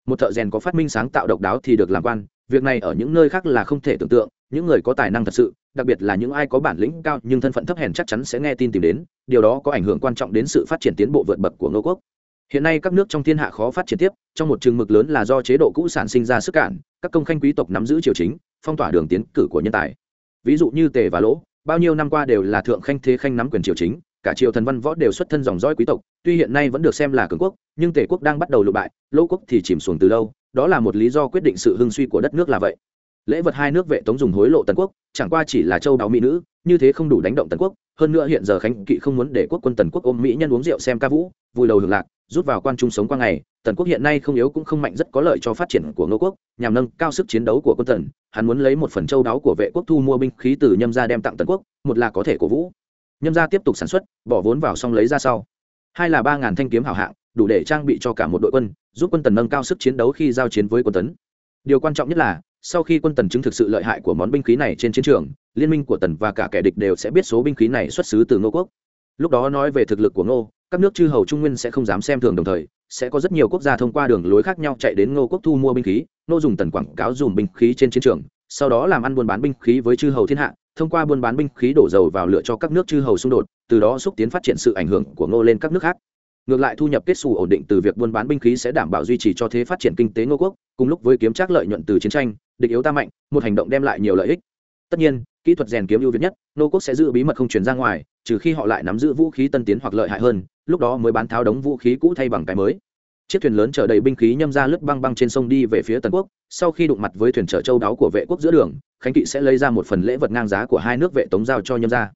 Một thợ rèn có phát minh sáng tạo độc đáo thì được làm quan, việc này ở những nơi khác là không thể tưởng tượng, những người có tài năng thật sự, đặc biệt là những ai có bản lĩnh cao nhưng thân phận thấp hèn chắc chắn sẽ nghe tin tìm đến, điều đó có ảnh hưởng quan trọng đến sự phát triển tiến bộ vượt bậc của ngô quốc. Hiện nay các nước trong thiên hạ khó phát triển tiếp, trong một chừng mực lớn là do chế độ cũ sản sinh ra sức cản, các công khanh quý tộc nắm giữ triều chính, phong tỏa đường tiến cử của nhân tài. Ví dụ như tề và lỗ, bao nhiêu năm qua đều là thượng khanh thế khanh nắm quyền triều chính cả triều thần văn võ đều xuất thân dòng dõi quý tộc, tuy hiện nay vẫn được xem là cường quốc, nhưng tề quốc đang bắt đầu lụ bại, lỗ quốc thì chìm xuống từ lâu, đó là một lý do quyết định sự hưng suy của đất nước là vậy. Lễ vật hai nước vệ tống dùng hối lộ tần quốc, chẳng qua chỉ là châu đáo mỹ nữ, như thế không đủ đánh động tần quốc, hơn nữa hiện giờ khánh kỵ không muốn để quốc quân tần quốc ôm mỹ nhân uống rượu xem ca vũ, vui đầu hưởng lạc, rút vào quan trung sống qua ngày, tần quốc hiện nay không yếu cũng không mạnh rất có lợi cho phát triển của ngô quốc, nhằm nâng cao sức chiến đấu của quân tần, hắn muốn lấy một phần châu đáo của vệ quốc thu mua binh khí từ nhâm gia đem tặng tần quốc, một là có thể cổ vũ nhâm gia tiếp tục sản xuất, bỏ vốn vào xong lấy ra sau. Hai là ba ngàn thanh kiếm hảo hạng, đủ để trang bị cho cả một đội quân, giúp quân tần nâng cao sức chiến đấu khi giao chiến với quân tấn. Điều quan trọng nhất là, sau khi quân tần chứng thực sự lợi hại của món binh khí này trên chiến trường, liên minh của tần và cả kẻ địch đều sẽ biết số binh khí này xuất xứ từ ngô quốc. Lúc đó nói về thực lực của ngô, các nước chư hầu trung nguyên sẽ không dám xem thường đồng thời, sẽ có rất nhiều quốc gia thông qua đường lối khác nhau chạy đến ngô quốc thu mua binh khí. Ngô dùng tần quảng cáo dùng binh khí trên chiến trường, sau đó làm ăn buôn bán binh khí với chư hầu thiên hạ thông qua buôn bán binh khí đổ dầu vào lựa cho các nước chư hầu xung đột, từ đó xúc tiến phát triển sự ảnh hưởng của ngô lên các nước khác. Ngược lại thu nhập kết xù ổn định từ việc buôn bán binh khí sẽ đảm bảo duy trì cho thế phát triển kinh tế ngô quốc, cùng lúc với kiếm trác lợi nhuận từ chiến tranh, địch yếu ta mạnh, một hành động đem lại nhiều lợi ích. Tất nhiên, kỹ thuật rèn kiếm ưu việt nhất, ngô quốc sẽ giữ bí mật không truyền ra ngoài, trừ khi họ lại nắm giữ vũ khí tân tiến hoặc lợi hại hơn, lúc đó mới bán tháo đống vũ khí cũ thay bằng cái mới chiếc thuyền lớn chở đầy binh khí nhâm ra lướt băng băng trên sông đi về phía tần quốc. Sau khi đụng mặt với thuyền chở châu đáo của vệ quốc giữa đường, khánh kỵ sẽ lấy ra một phần lễ vật ngang giá của hai nước vệ tống giao cho nhâm ra.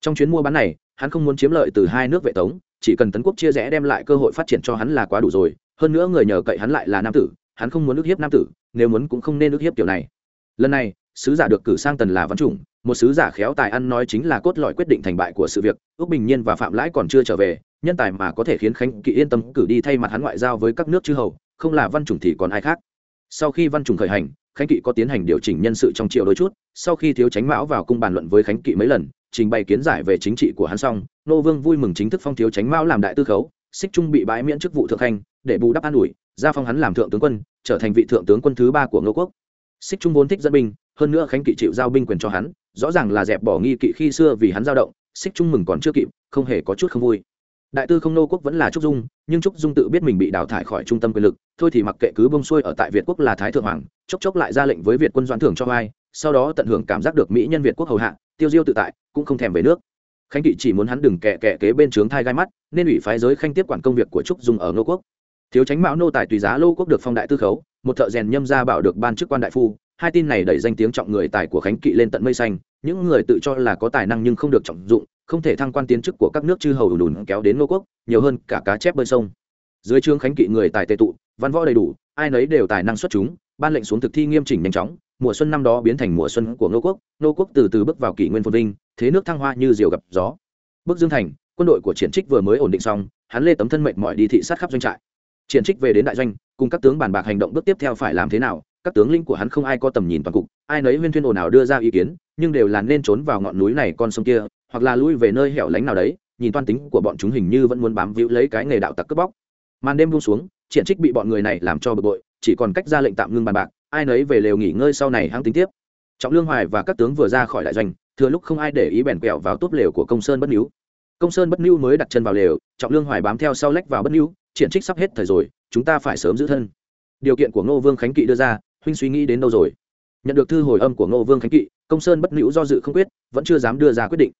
Trong chuyến mua bán này, hắn không muốn chiếm lợi từ hai nước vệ tống, chỉ cần tấn quốc chia rẽ đem lại cơ hội phát triển cho hắn là quá đủ rồi. Hơn nữa người nhờ cậy hắn lại là nam tử, hắn không muốn ức hiếp nam tử, nếu muốn cũng không nên ức hiếp kiểu này. Lần này, sứ giả được cử sang tần là văn chủng, một sứ giả khéo tài ăn nói chính là cốt lõi quyết định thành bại của sự việc ước bình nhiên và phạm lãi còn chưa trở về nhân tài mà có thể khiến khánh kỵ yên tâm cử đi thay mặt hắn ngoại giao với các nước chư hầu, không là văn chủng thì còn ai khác. Sau khi văn chủng khởi hành, khánh kỵ có tiến hành điều chỉnh nhân sự trong triệu đôi chút, sau khi thiếu tránh mão vào cung bàn luận với khánh kỵ mấy lần, trình bày kiến giải về chính trị của hắn xong, nô vương vui mừng chính thức phong thiếu tránh mão làm đại tư khấu, xích trung bị bãi miễn chức vụ thượng khanh, để bù đắp an ủi gia phong hắn làm thượng tướng quân, trở thành vị thượng tướng quân thứ ba của ngô quốc. Xích trung vốn thích dẫn binh, hơn nữa khánh kỵ chịu giao binh quyền cho hắn, rõ ràng là dẹp bỏ nghi kỵ khi xưa vì hắn giao động, xích trung mừng còn chưa kịp, không hề có chút không vui đại tư không nô quốc vẫn là trúc dung, nhưng trúc dung tự biết mình bị đào thải khỏi trung tâm quyền lực, thôi thì mặc kệ cứ bông xuôi ở tại việt quốc là thái thượng hoàng, chốc chốc lại ra lệnh với việt quân doãn thưởng cho ai sau đó tận hưởng cảm giác được mỹ nhân việt quốc hầu hạ, tiêu diêu tự tại, cũng không thèm về nước. Khánh kỵ chỉ muốn hắn đừng kẹ kẹ kế bên trướng thai gai mắt, nên ủy phái giới khanh tiếp quản công việc của trúc dung ở nô quốc. Thiếu tránh mão nô tài tùy giá lô quốc được phong đại tư khấu, một thợ rèn nhâm gia bảo được ban chức quan đại phu, hai tin này đẩy danh tiếng trọng người tài của khánh kỵ lên tận mây xanh, những người tự cho là có tài năng nhưng không được trọng dụng không thể thăng quan tiến chức của các nước chư hầu đùn kéo đến nô quốc, nhiều hơn cả cá chép bơi sông. Dưới trương khánh kỵ người tài tệ tụ, văn võ đầy đủ, ai nấy đều tài năng xuất chúng, ban lệnh xuống thực thi nghiêm chỉnh nhanh chóng, mùa xuân năm đó biến thành mùa xuân của nô quốc nô quốc từ từ bước vào kỷ nguyên phồn vinh, thế nước thăng hoa như diều gặp gió. Bước dương thành, quân đội của triển trích vừa mới ổn định xong, hắn lê tấm thân mệnh mọi đi thị sát khắp doanh trại. Triển trích về đến đại doanh, cùng các tướng bàn bạc hành động bước tiếp theo phải làm thế nào, các tướng lĩnh của hắn không ai có tầm nhìn toàn cục, ai nấy huyên thuyên ồn ào đưa ra ý kiến, nhưng đều là nên trốn vào ngọn núi này con sông kia hoặc là lui về nơi hẻo lánh nào đấy, nhìn toan tính của bọn chúng hình như vẫn muốn bám víu lấy cái nghề đạo tặc cướp bóc. Màn đêm buông xuống, triển trích bị bọn người này làm cho bực bội, chỉ còn cách ra lệnh tạm ngưng bàn bạc, ai nấy về lều nghỉ ngơi sau này hăng tính tiếp. Trọng lương hoài và các tướng vừa ra khỏi đại doanh, thừa lúc không ai để ý bèn quẹo vào túp lều của công sơn bất níu. Công sơn bất níu mới đặt chân vào lều, trọng lương hoài bám theo sau lách vào bất níu, triển trích sắp hết thời rồi, chúng ta phải sớm giữ thân. Điều kiện của ngô vương khánh kỵ đưa ra, huynh suy nghĩ đến đâu rồi? Nhận được thư hồi âm của ngô vương khánh kỵ, công sơn bất níu do dự không quyết, vẫn chưa dám đưa ra quyết định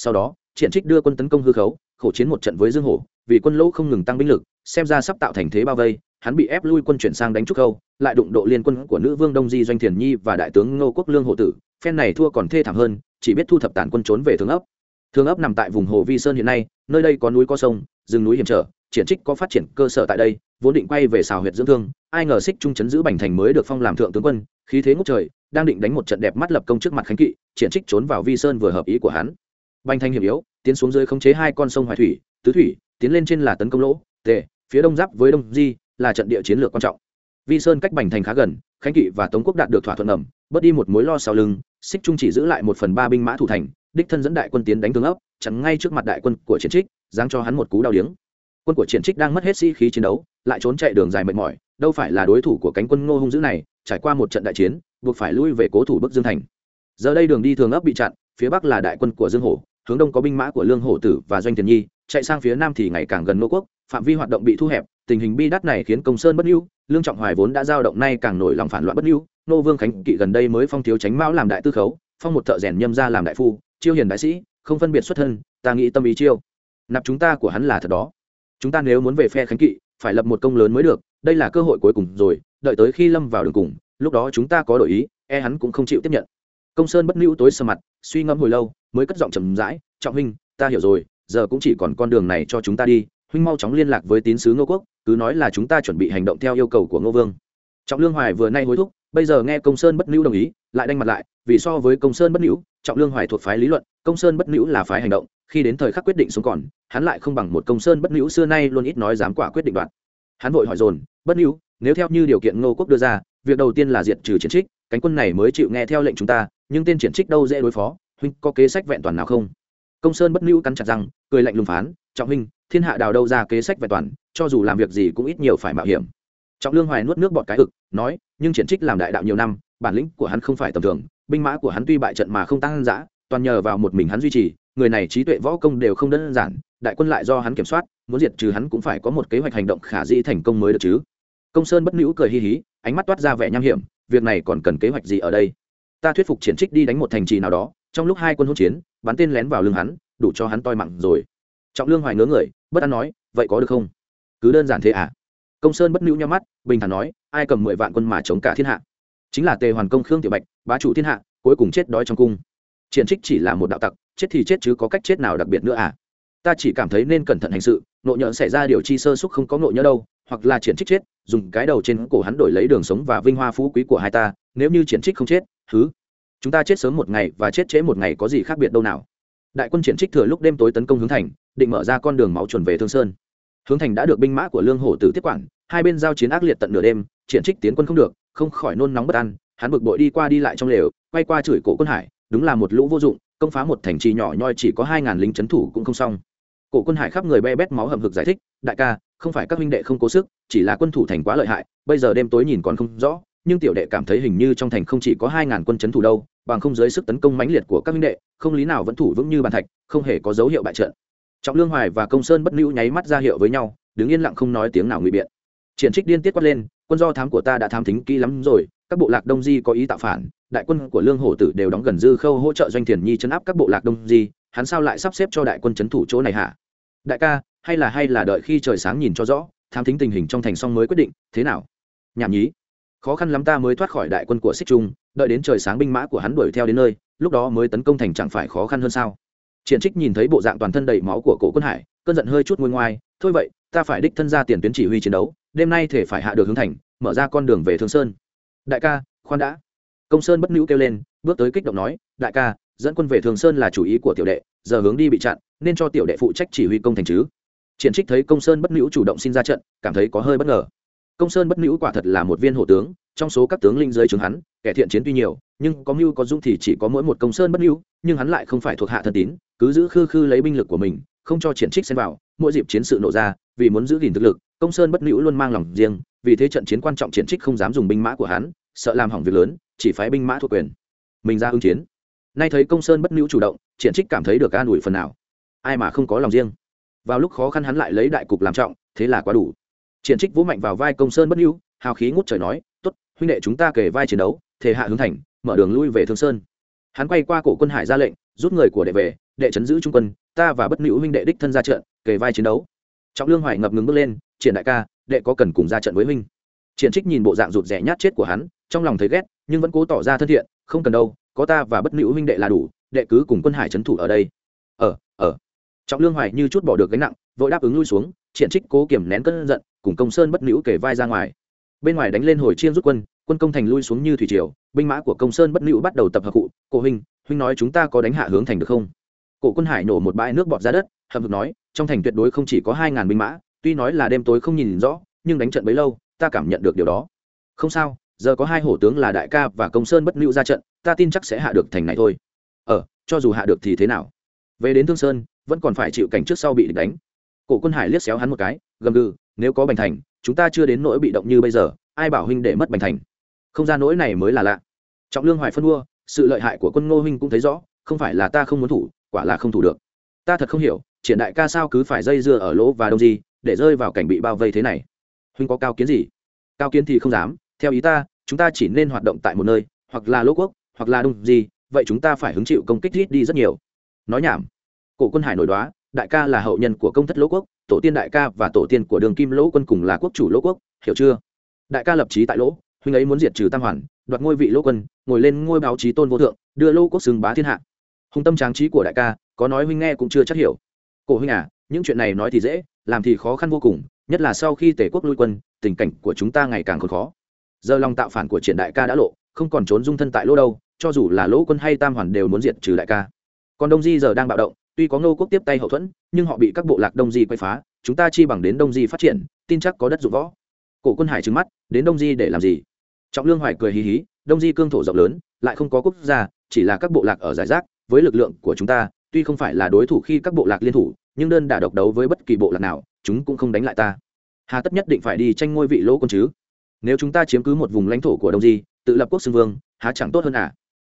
sau đó, triển trích đưa quân tấn công hư khấu, khổ chiến một trận với dương hổ, vì quân lỗ không ngừng tăng binh lực, xem ra sắp tạo thành thế bao vây, hắn bị ép lui quân chuyển sang đánh trúc khâu, lại đụng độ liên quân của nữ vương đông di doanh thiền nhi và đại tướng ngô quốc lương hộ tử, phen này thua còn thê thảm hơn, chỉ biết thu thập tàn quân trốn về thường ấp. Thường ấp nằm tại vùng hồ vi sơn hiện nay, nơi đây có núi có sông, rừng núi hiểm trở, triển trích có phát triển cơ sở tại đây, vốn định quay về xào huyệt dưỡng thương, ai ngờ xích trung chấn giữ bành thành mới được phong làm thượng tướng quân, khí thế ngốc trời, đang định đánh một trận đẹp mắt lập công trước mặt khánh kỵ, triển trích trốn vào vi sơn vừa hợp ý của hắn bành thành hiểm yếu, tiến xuống dưới khống chế hai con sông hoài thủy, tứ thủy, tiến lên trên là tấn công lỗ, tề, phía đông giáp với đông di, là trận địa chiến lược quan trọng. Vi sơn cách bành thành khá gần, khánh kỵ và tống quốc đạt được thỏa thuận ẩm bớt đi một mối lo sau lưng xích trung chỉ giữ lại một phần ba binh mã thủ thành, đích thân dẫn đại quân tiến đánh tướng ấp chắn ngay trước mặt đại quân của triển trích, giáng cho hắn một cú đau điếng. Quân của triển trích đang mất hết sĩ khí chiến đấu, lại trốn chạy đường dài mệt mỏi, đâu phải là đối thủ của cánh quân ngô hung dữ này, trải qua một trận đại chiến, buộc phải lui về cố thủ bức dương thành. Giờ đây đường đi thường ấp bị chặn, phía bắc là đại quân của dương hổ hướng đông có binh mã của lương hổ tử và doanh thiền nhi, chạy sang phía nam thì ngày càng gần nô quốc, phạm vi hoạt động bị thu hẹp, tình hình bi đắt này khiến công sơn bất hưu lương trọng hoài vốn đã giao động nay càng nổi lòng phản loạn bất hưu nô vương khánh kỵ gần đây mới phong thiếu tránh mão làm đại tư khấu, phong một thợ rèn nhâm ra làm đại phu, chiêu hiền đại sĩ, không phân biệt xuất thân, ta nghĩ tâm ý chiêu. Nạp chúng ta của hắn là thật đó. Chúng ta nếu muốn về phe khánh kỵ, phải lập một công lớn mới được, đây là cơ hội cuối cùng rồi, đợi tới khi lâm vào đường cùng, lúc đó chúng ta có đổi ý e hắn cũng không chịu tiếp nhận công sơn bất nữ tối sơ mặt, suy ngẫm hồi lâu, mới cất giọng trầm rãi, trọng huynh, ta hiểu rồi, giờ cũng chỉ còn con đường này cho chúng ta đi, huynh mau chóng liên lạc với tín sứ ngô quốc, cứ nói là chúng ta chuẩn bị hành động theo yêu cầu của ngô vương. Trọng lương hoài vừa nay hối thúc, bây giờ nghe công sơn bất nữ đồng ý, lại đanh mặt lại, vì so với công sơn bất nữ trọng lương hoài thuộc phái lý luận, công sơn bất nữ là phái hành động, khi đến thời khắc quyết định xuống còn, hắn lại không bằng một công sơn bất nữ xưa nay luôn ít nói dám quả quyết định đoạt. Hắn vội hỏi dồn, bất nữ nếu theo như điều kiện ngô quốc đưa ra, việc đầu tiên là diệt trừ chiến trích, cánh quân này mới chịu nghe theo lệnh chúng ta nhưng tên triển trích đâu dễ đối phó, huynh có kế sách vẹn toàn nào không? Công sơn bất lưu cắn chặt rằng cười lạnh lùng phán, trọng huynh, thiên hạ đào đâu ra kế sách vẹn toàn, cho dù làm việc gì cũng ít nhiều phải mạo hiểm. Trọng lương hoài nuốt nước bọt cái ực, nói, nhưng triển trích làm đại đạo nhiều năm, bản lĩnh của hắn không phải tầm thường, binh mã của hắn tuy bại trận mà không tăng giã toàn nhờ vào một mình hắn duy trì, người này trí tuệ võ công đều không đơn giản, đại quân lại do hắn kiểm soát, muốn diệt trừ hắn cũng phải có một kế hoạch hành động khả dĩ thành công mới được chứ. Công sơn bất nữ cười hi hí, ánh mắt toát ra vẻ nham hiểm, việc này còn cần kế hoạch gì ở đây? Ta thuyết phục triển trích đi đánh một thành trì nào đó, trong lúc hai quân hỗn chiến, bắn tên lén vào lưng hắn, đủ cho hắn toi mặn rồi. Trọng lương hoài ngớ người, bất an nói, vậy có được không? Cứ đơn giản thế à? Công sơn bất nữ nhau mắt, bình thản nói, ai cầm mười vạn quân mà chống cả thiên hạ? Chính là tề hoàn công, khương tiểu bạch, bá chủ thiên hạ, cuối cùng chết đói trong cung. Triển trích chỉ là một đạo tặc, chết thì chết chứ có cách chết nào đặc biệt nữa à? Ta chỉ cảm thấy nên cẩn thận hành sự, nộ nhỡ xảy ra điều chi sơ xúc không có nộ nhỡ đâu, hoặc là triển trích chết, dùng cái đầu trên cổ hắn đổi lấy đường sống và vinh hoa phú quý của hai ta, nếu như triển trích không chết thứ chúng ta chết sớm một ngày và chết trễ một ngày có gì khác biệt đâu nào? Đại quân triển trích thừa lúc đêm tối tấn công hướng thành, định mở ra con đường máu chuẩn về thương sơn. Hướng thành đã được binh mã của lương hổ tử tiếp quản, hai bên giao chiến ác liệt tận nửa đêm, triển trích tiến quân không được, không khỏi nôn nóng bất an, hắn bực bội đi qua đi lại trong lều, quay qua chửi cổ quân hải, đúng là một lũ vô dụng, công phá một thành trì nhỏ nhoi chỉ có hai ngàn lính trấn thủ cũng không xong. Cổ quân hải khắp người be bét máu hầm hực giải thích, đại ca, không phải các huynh đệ không cố sức, chỉ là quân thủ thành quá lợi hại, bây giờ đêm tối nhìn còn không rõ nhưng tiểu đệ cảm thấy hình như trong thành không chỉ có hai ngàn quân trấn thủ đâu, bằng không dưới sức tấn công mãnh liệt của các huynh đệ, không lý nào vẫn thủ vững như bàn thạch, không hề có dấu hiệu bại trận. Trọng lương hoài và công sơn bất lưu nháy mắt ra hiệu với nhau, đứng yên lặng không nói tiếng nào ngụy biện. Triển trích điên tiết quát lên, quân do thám của ta đã thám thính kỹ lắm rồi, các bộ lạc đông di có ý tạo phản, đại quân của lương hổ tử đều đóng gần dư khâu hỗ trợ doanh thiền nhi chấn áp các bộ lạc đông di, hắn sao lại sắp xếp cho đại quân chấn thủ chỗ này hả? Đại ca, hay là hay là đợi khi trời sáng nhìn cho rõ, thám thính tình hình trong thành xong mới quyết định, thế nào? Nhảm nhí khó khăn lắm ta mới thoát khỏi đại quân của xích trung, đợi đến trời sáng binh mã của hắn đuổi theo đến nơi, lúc đó mới tấn công thành chẳng phải khó khăn hơn sao? Triển trích nhìn thấy bộ dạng toàn thân đầy máu của cổ quân hải, cơn giận hơi chút ngôi ngoai, thôi vậy, ta phải đích thân ra tiền tuyến chỉ huy chiến đấu, đêm nay thể phải hạ được hướng thành, mở ra con đường về thương sơn. Đại ca, khoan đã. Công sơn bất nữ kêu lên, bước tới kích động nói, đại ca, dẫn quân về thường sơn là chủ ý của tiểu đệ, giờ hướng đi bị chặn, nên cho tiểu đệ phụ trách chỉ huy công thành chứ. Triển trích thấy công sơn bất nữ chủ động xin ra trận, cảm thấy có hơi bất ngờ công sơn bất nữ quả thật là một viên hộ tướng, trong số các tướng linh dưới chứng hắn, kẻ thiện chiến tuy nhiều, nhưng có mưu có dung thì chỉ có mỗi một công sơn bất nữ nhưng hắn lại không phải thuộc hạ thân tín, cứ giữ khư khư lấy binh lực của mình, không cho triển trích xen vào, mỗi dịp chiến sự nổ ra, vì muốn giữ gìn thực lực, công sơn bất nữ luôn mang lòng riêng, vì thế trận chiến quan trọng triển trích không dám dùng binh mã của hắn, sợ làm hỏng việc lớn, chỉ phái binh mã thuộc quyền. Mình ra ứng chiến. Nay thấy công sơn bất nữ chủ động, triển trích cảm thấy được an ủi phần nào. Ai mà không có lòng riêng. Vào lúc khó khăn hắn lại lấy đại cục làm trọng, thế là quá đủ triển trích vũ mạnh vào vai công sơn bất hữu, hào khí ngút trời nói, tốt, huynh đệ chúng ta kể vai chiến đấu thể hạ hướng thành, mở đường lui về thương sơn. Hắn quay qua cổ quân hải ra lệnh, rút người của đệ về, đệ chấn giữ trung quân, ta và bất hữu huynh đệ đích thân ra trận, kề vai chiến đấu. Trọng lương hoài ngập ngừng bước lên, triển đại ca, đệ có cần cùng ra trận với huynh? Triển trích nhìn bộ dạng rụt rẻ nhát chết của hắn, trong lòng thấy ghét, nhưng vẫn cố tỏ ra thân thiện, không cần đâu, có ta và bất hữu huynh đệ là đủ, đệ cứ cùng quân hải trấn thủ ở đây. Ở ở trọng lương hoài như chút bỏ được gánh nặng, vội đáp ứng lui xuống, triển trích cố kiểm nén cơn giận cùng công sơn bất nữ kể vai ra ngoài. Bên ngoài đánh lên hồi chiên rút quân quân công thành lui xuống như thủy triều, binh mã của công sơn bất nữ bắt đầu tập hợp cụ, cổ huynh huynh nói chúng ta có đánh hạ hướng thành được không? Cổ quân hải nổ một bãi nước bọt ra đất hầm hực nói, trong thành tuyệt đối không chỉ có hai ngàn binh mã, tuy nói là đêm tối không nhìn rõ, nhưng đánh trận bấy lâu, ta cảm nhận được điều đó. Không sao, giờ có hai hổ tướng là đại ca và công sơn bất nữ ra trận, ta tin chắc sẽ hạ được thành này thôi. Ờ cho dù hạ được thì thế nào? Về đến thương sơn, vẫn còn phải chịu cảnh trước sau bị địch đánh. Cổ quân hải liếc xéo hắn một cái, gầm gừ nếu có bành thành, chúng ta chưa đến nỗi bị động như bây giờ, ai bảo huynh để mất bành thành? Không ra nỗi này mới là lạ. Trọng lương hoài phân đua sự lợi hại của quân ngô huynh cũng thấy rõ, không phải là ta không muốn thủ, quả là không thủ được. Ta thật không hiểu, triển đại ca sao cứ phải dây dưa ở lỗ và đông gì để rơi vào cảnh bị bao vây thế này. Huynh có cao kiến gì? Cao kiến thì không dám, theo ý ta, chúng ta chỉ nên hoạt động tại một nơi, hoặc là lỗ quốc, hoặc là đông gì vậy chúng ta phải hứng chịu công kích rít đi rất nhiều. Nói nhảm. Cổ quân hải nổi đoá, đại ca là hậu nhân của công thất lỗ quốc tổ tiên đại ca và tổ tiên của đường kim lỗ quân cùng là quốc chủ lỗ quốc, hiểu chưa? Đại ca lập trí tại lỗ, huynh ấy muốn diệt trừ tam hoàn, đoạt ngôi vị lỗ quân, ngồi lên ngôi báo chí tôn vô thượng, đưa lỗ quốc xưng bá thiên hạ. Hùng tâm tráng trí của đại ca, có nói huynh nghe cũng chưa chắc hiểu. Cổ huynh à những chuyện này nói thì dễ, làm thì khó khăn vô cùng, nhất là sau khi tể quốc lui quân, tình cảnh của chúng ta ngày càng khốn khó. Giờ lòng tạo phản của triển đại ca đã lộ, không còn trốn dung thân tại lỗ đâu, cho dù là lỗ quân hay tam hoàn đều muốn diệt trừ đại ca. Còn đông di giờ đang bạo động tuy có ngô quốc tiếp tay hậu thuẫn, nhưng họ bị các bộ lạc đông di quay phá, chúng ta chi bằng đến đông di phát triển, tin chắc có đất dụng võ. Cổ quân hải trứng mắt, đến đông di để làm gì? Trọng lương hoài cười hí hí, đông di cương thổ rộng lớn, lại không có quốc gia, chỉ là các bộ lạc ở giải rác, với lực lượng của chúng ta, tuy không phải là đối thủ khi các bộ lạc liên thủ, nhưng đơn đả độc đấu với bất kỳ bộ lạc nào, chúng cũng không đánh lại ta. Hà tất nhất định phải đi tranh ngôi vị lỗ quân chứ. Nếu chúng ta chiếm cứ một vùng lãnh thổ của đông di, tự lập quốc xưng vương, há chẳng tốt hơn à?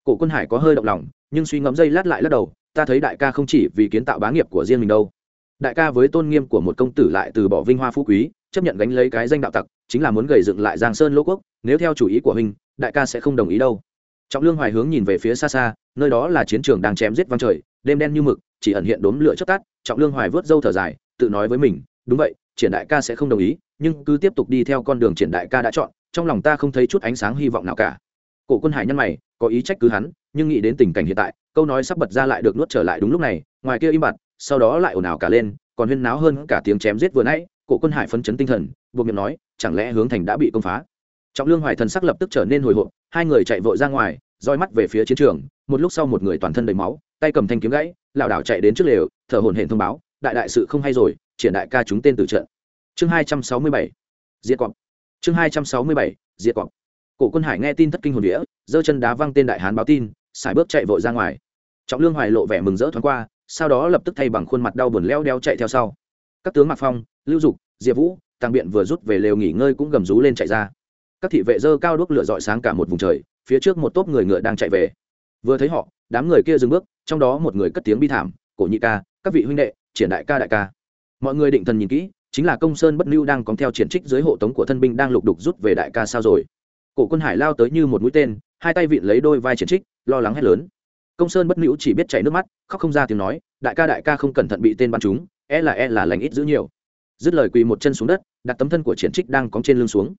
Cổ quân hải có hơi động lòng, nhưng suy ngẫm dây lát lại lắc đầu ta thấy đại ca không chỉ vì kiến tạo bá nghiệp của riêng mình đâu. Đại ca với tôn nghiêm của một công tử lại từ bỏ vinh hoa phú quý, chấp nhận gánh lấy cái danh đạo tặc, chính là muốn gầy dựng lại giang sơn lỗ quốc, nếu theo chủ ý của huynh, đại ca sẽ không đồng ý đâu. Trọng lương hoài hướng nhìn về phía xa xa, nơi đó là chiến trường đang chém giết vang trời, đêm đen như mực, chỉ ẩn hiện đốm lửa chớp tắt, trọng lương hoài vớt râu thở dài, tự nói với mình, đúng vậy, triển đại ca sẽ không đồng ý, nhưng cứ tiếp tục đi theo con đường triển đại ca đã chọn, trong lòng ta không thấy chút ánh sáng hy vọng nào cả. Cổ quân hải nhân mày, có ý trách cứ hắn, nhưng nghĩ đến tình cảnh hiện tại câu nói sắp bật ra lại được nuốt trở lại đúng lúc này, ngoài kia im bặt, sau đó lại ồn ào cả lên, còn huyên náo hơn cả tiếng chém giết vừa nãy, cổ quân hải phấn chấn tinh thần, buộc miệng nói, chẳng lẽ hướng thành đã bị công phá? Trọng lương hoài thần sắc lập tức trở nên hồi hộp, hai người chạy vội ra ngoài, roi mắt về phía chiến trường, một lúc sau một người toàn thân đầy máu, tay cầm thanh kiếm gãy, lảo đảo chạy đến trước lều, thở hổn hển thông báo, đại đại sự không hay rồi, triển đại ca chúng tên từ trận. Chương hai trăm sáu mươi bảy, diệt cọp. Chương hai trăm sáu mươi bảy, diệt cọp. Cổ quân hải nghe tin thất kinh hồn đĩa giơ chân đá văng tên đại hán báo tin xài bước chạy vội ra ngoài. Trọng lương hoài lộ vẻ mừng rỡ thoáng qua, sau đó lập tức thay bằng khuôn mặt đau buồn leo đeo chạy theo sau. Các tướng mạc phong, lưu dục, diệp vũ tăng biện vừa rút về lều nghỉ ngơi cũng gầm rú lên chạy ra. Các thị vệ dơ cao đuốc lửa dọi sáng cả một vùng trời, phía trước một tốp người ngựa đang chạy về. Vừa thấy họ, đám người kia dừng bước, trong đó một người cất tiếng bi thảm, cổ nhị ca, các vị huynh đệ, triển đại ca đại ca. Mọi người định thần nhìn kỹ, chính là công sơn bất lưu đang cóng theo triển trích dưới hộ tống của thân binh đang lục đục rút về đại ca sao rồi. Cổ quân hải lao tới như một mũi tên hai tay vịn lấy đôi vai triển trích, lo lắng hét lớn. Công sơn bất nữ chỉ biết chảy nước mắt, khóc không ra tiếng nói, đại ca đại ca không cẩn thận bị tên bắn chúng e là e là lành ít giữ nhiều. Dứt lời quỳ một chân xuống đất, đặt tấm thân của triển trích đang cóng trên lưng xuống.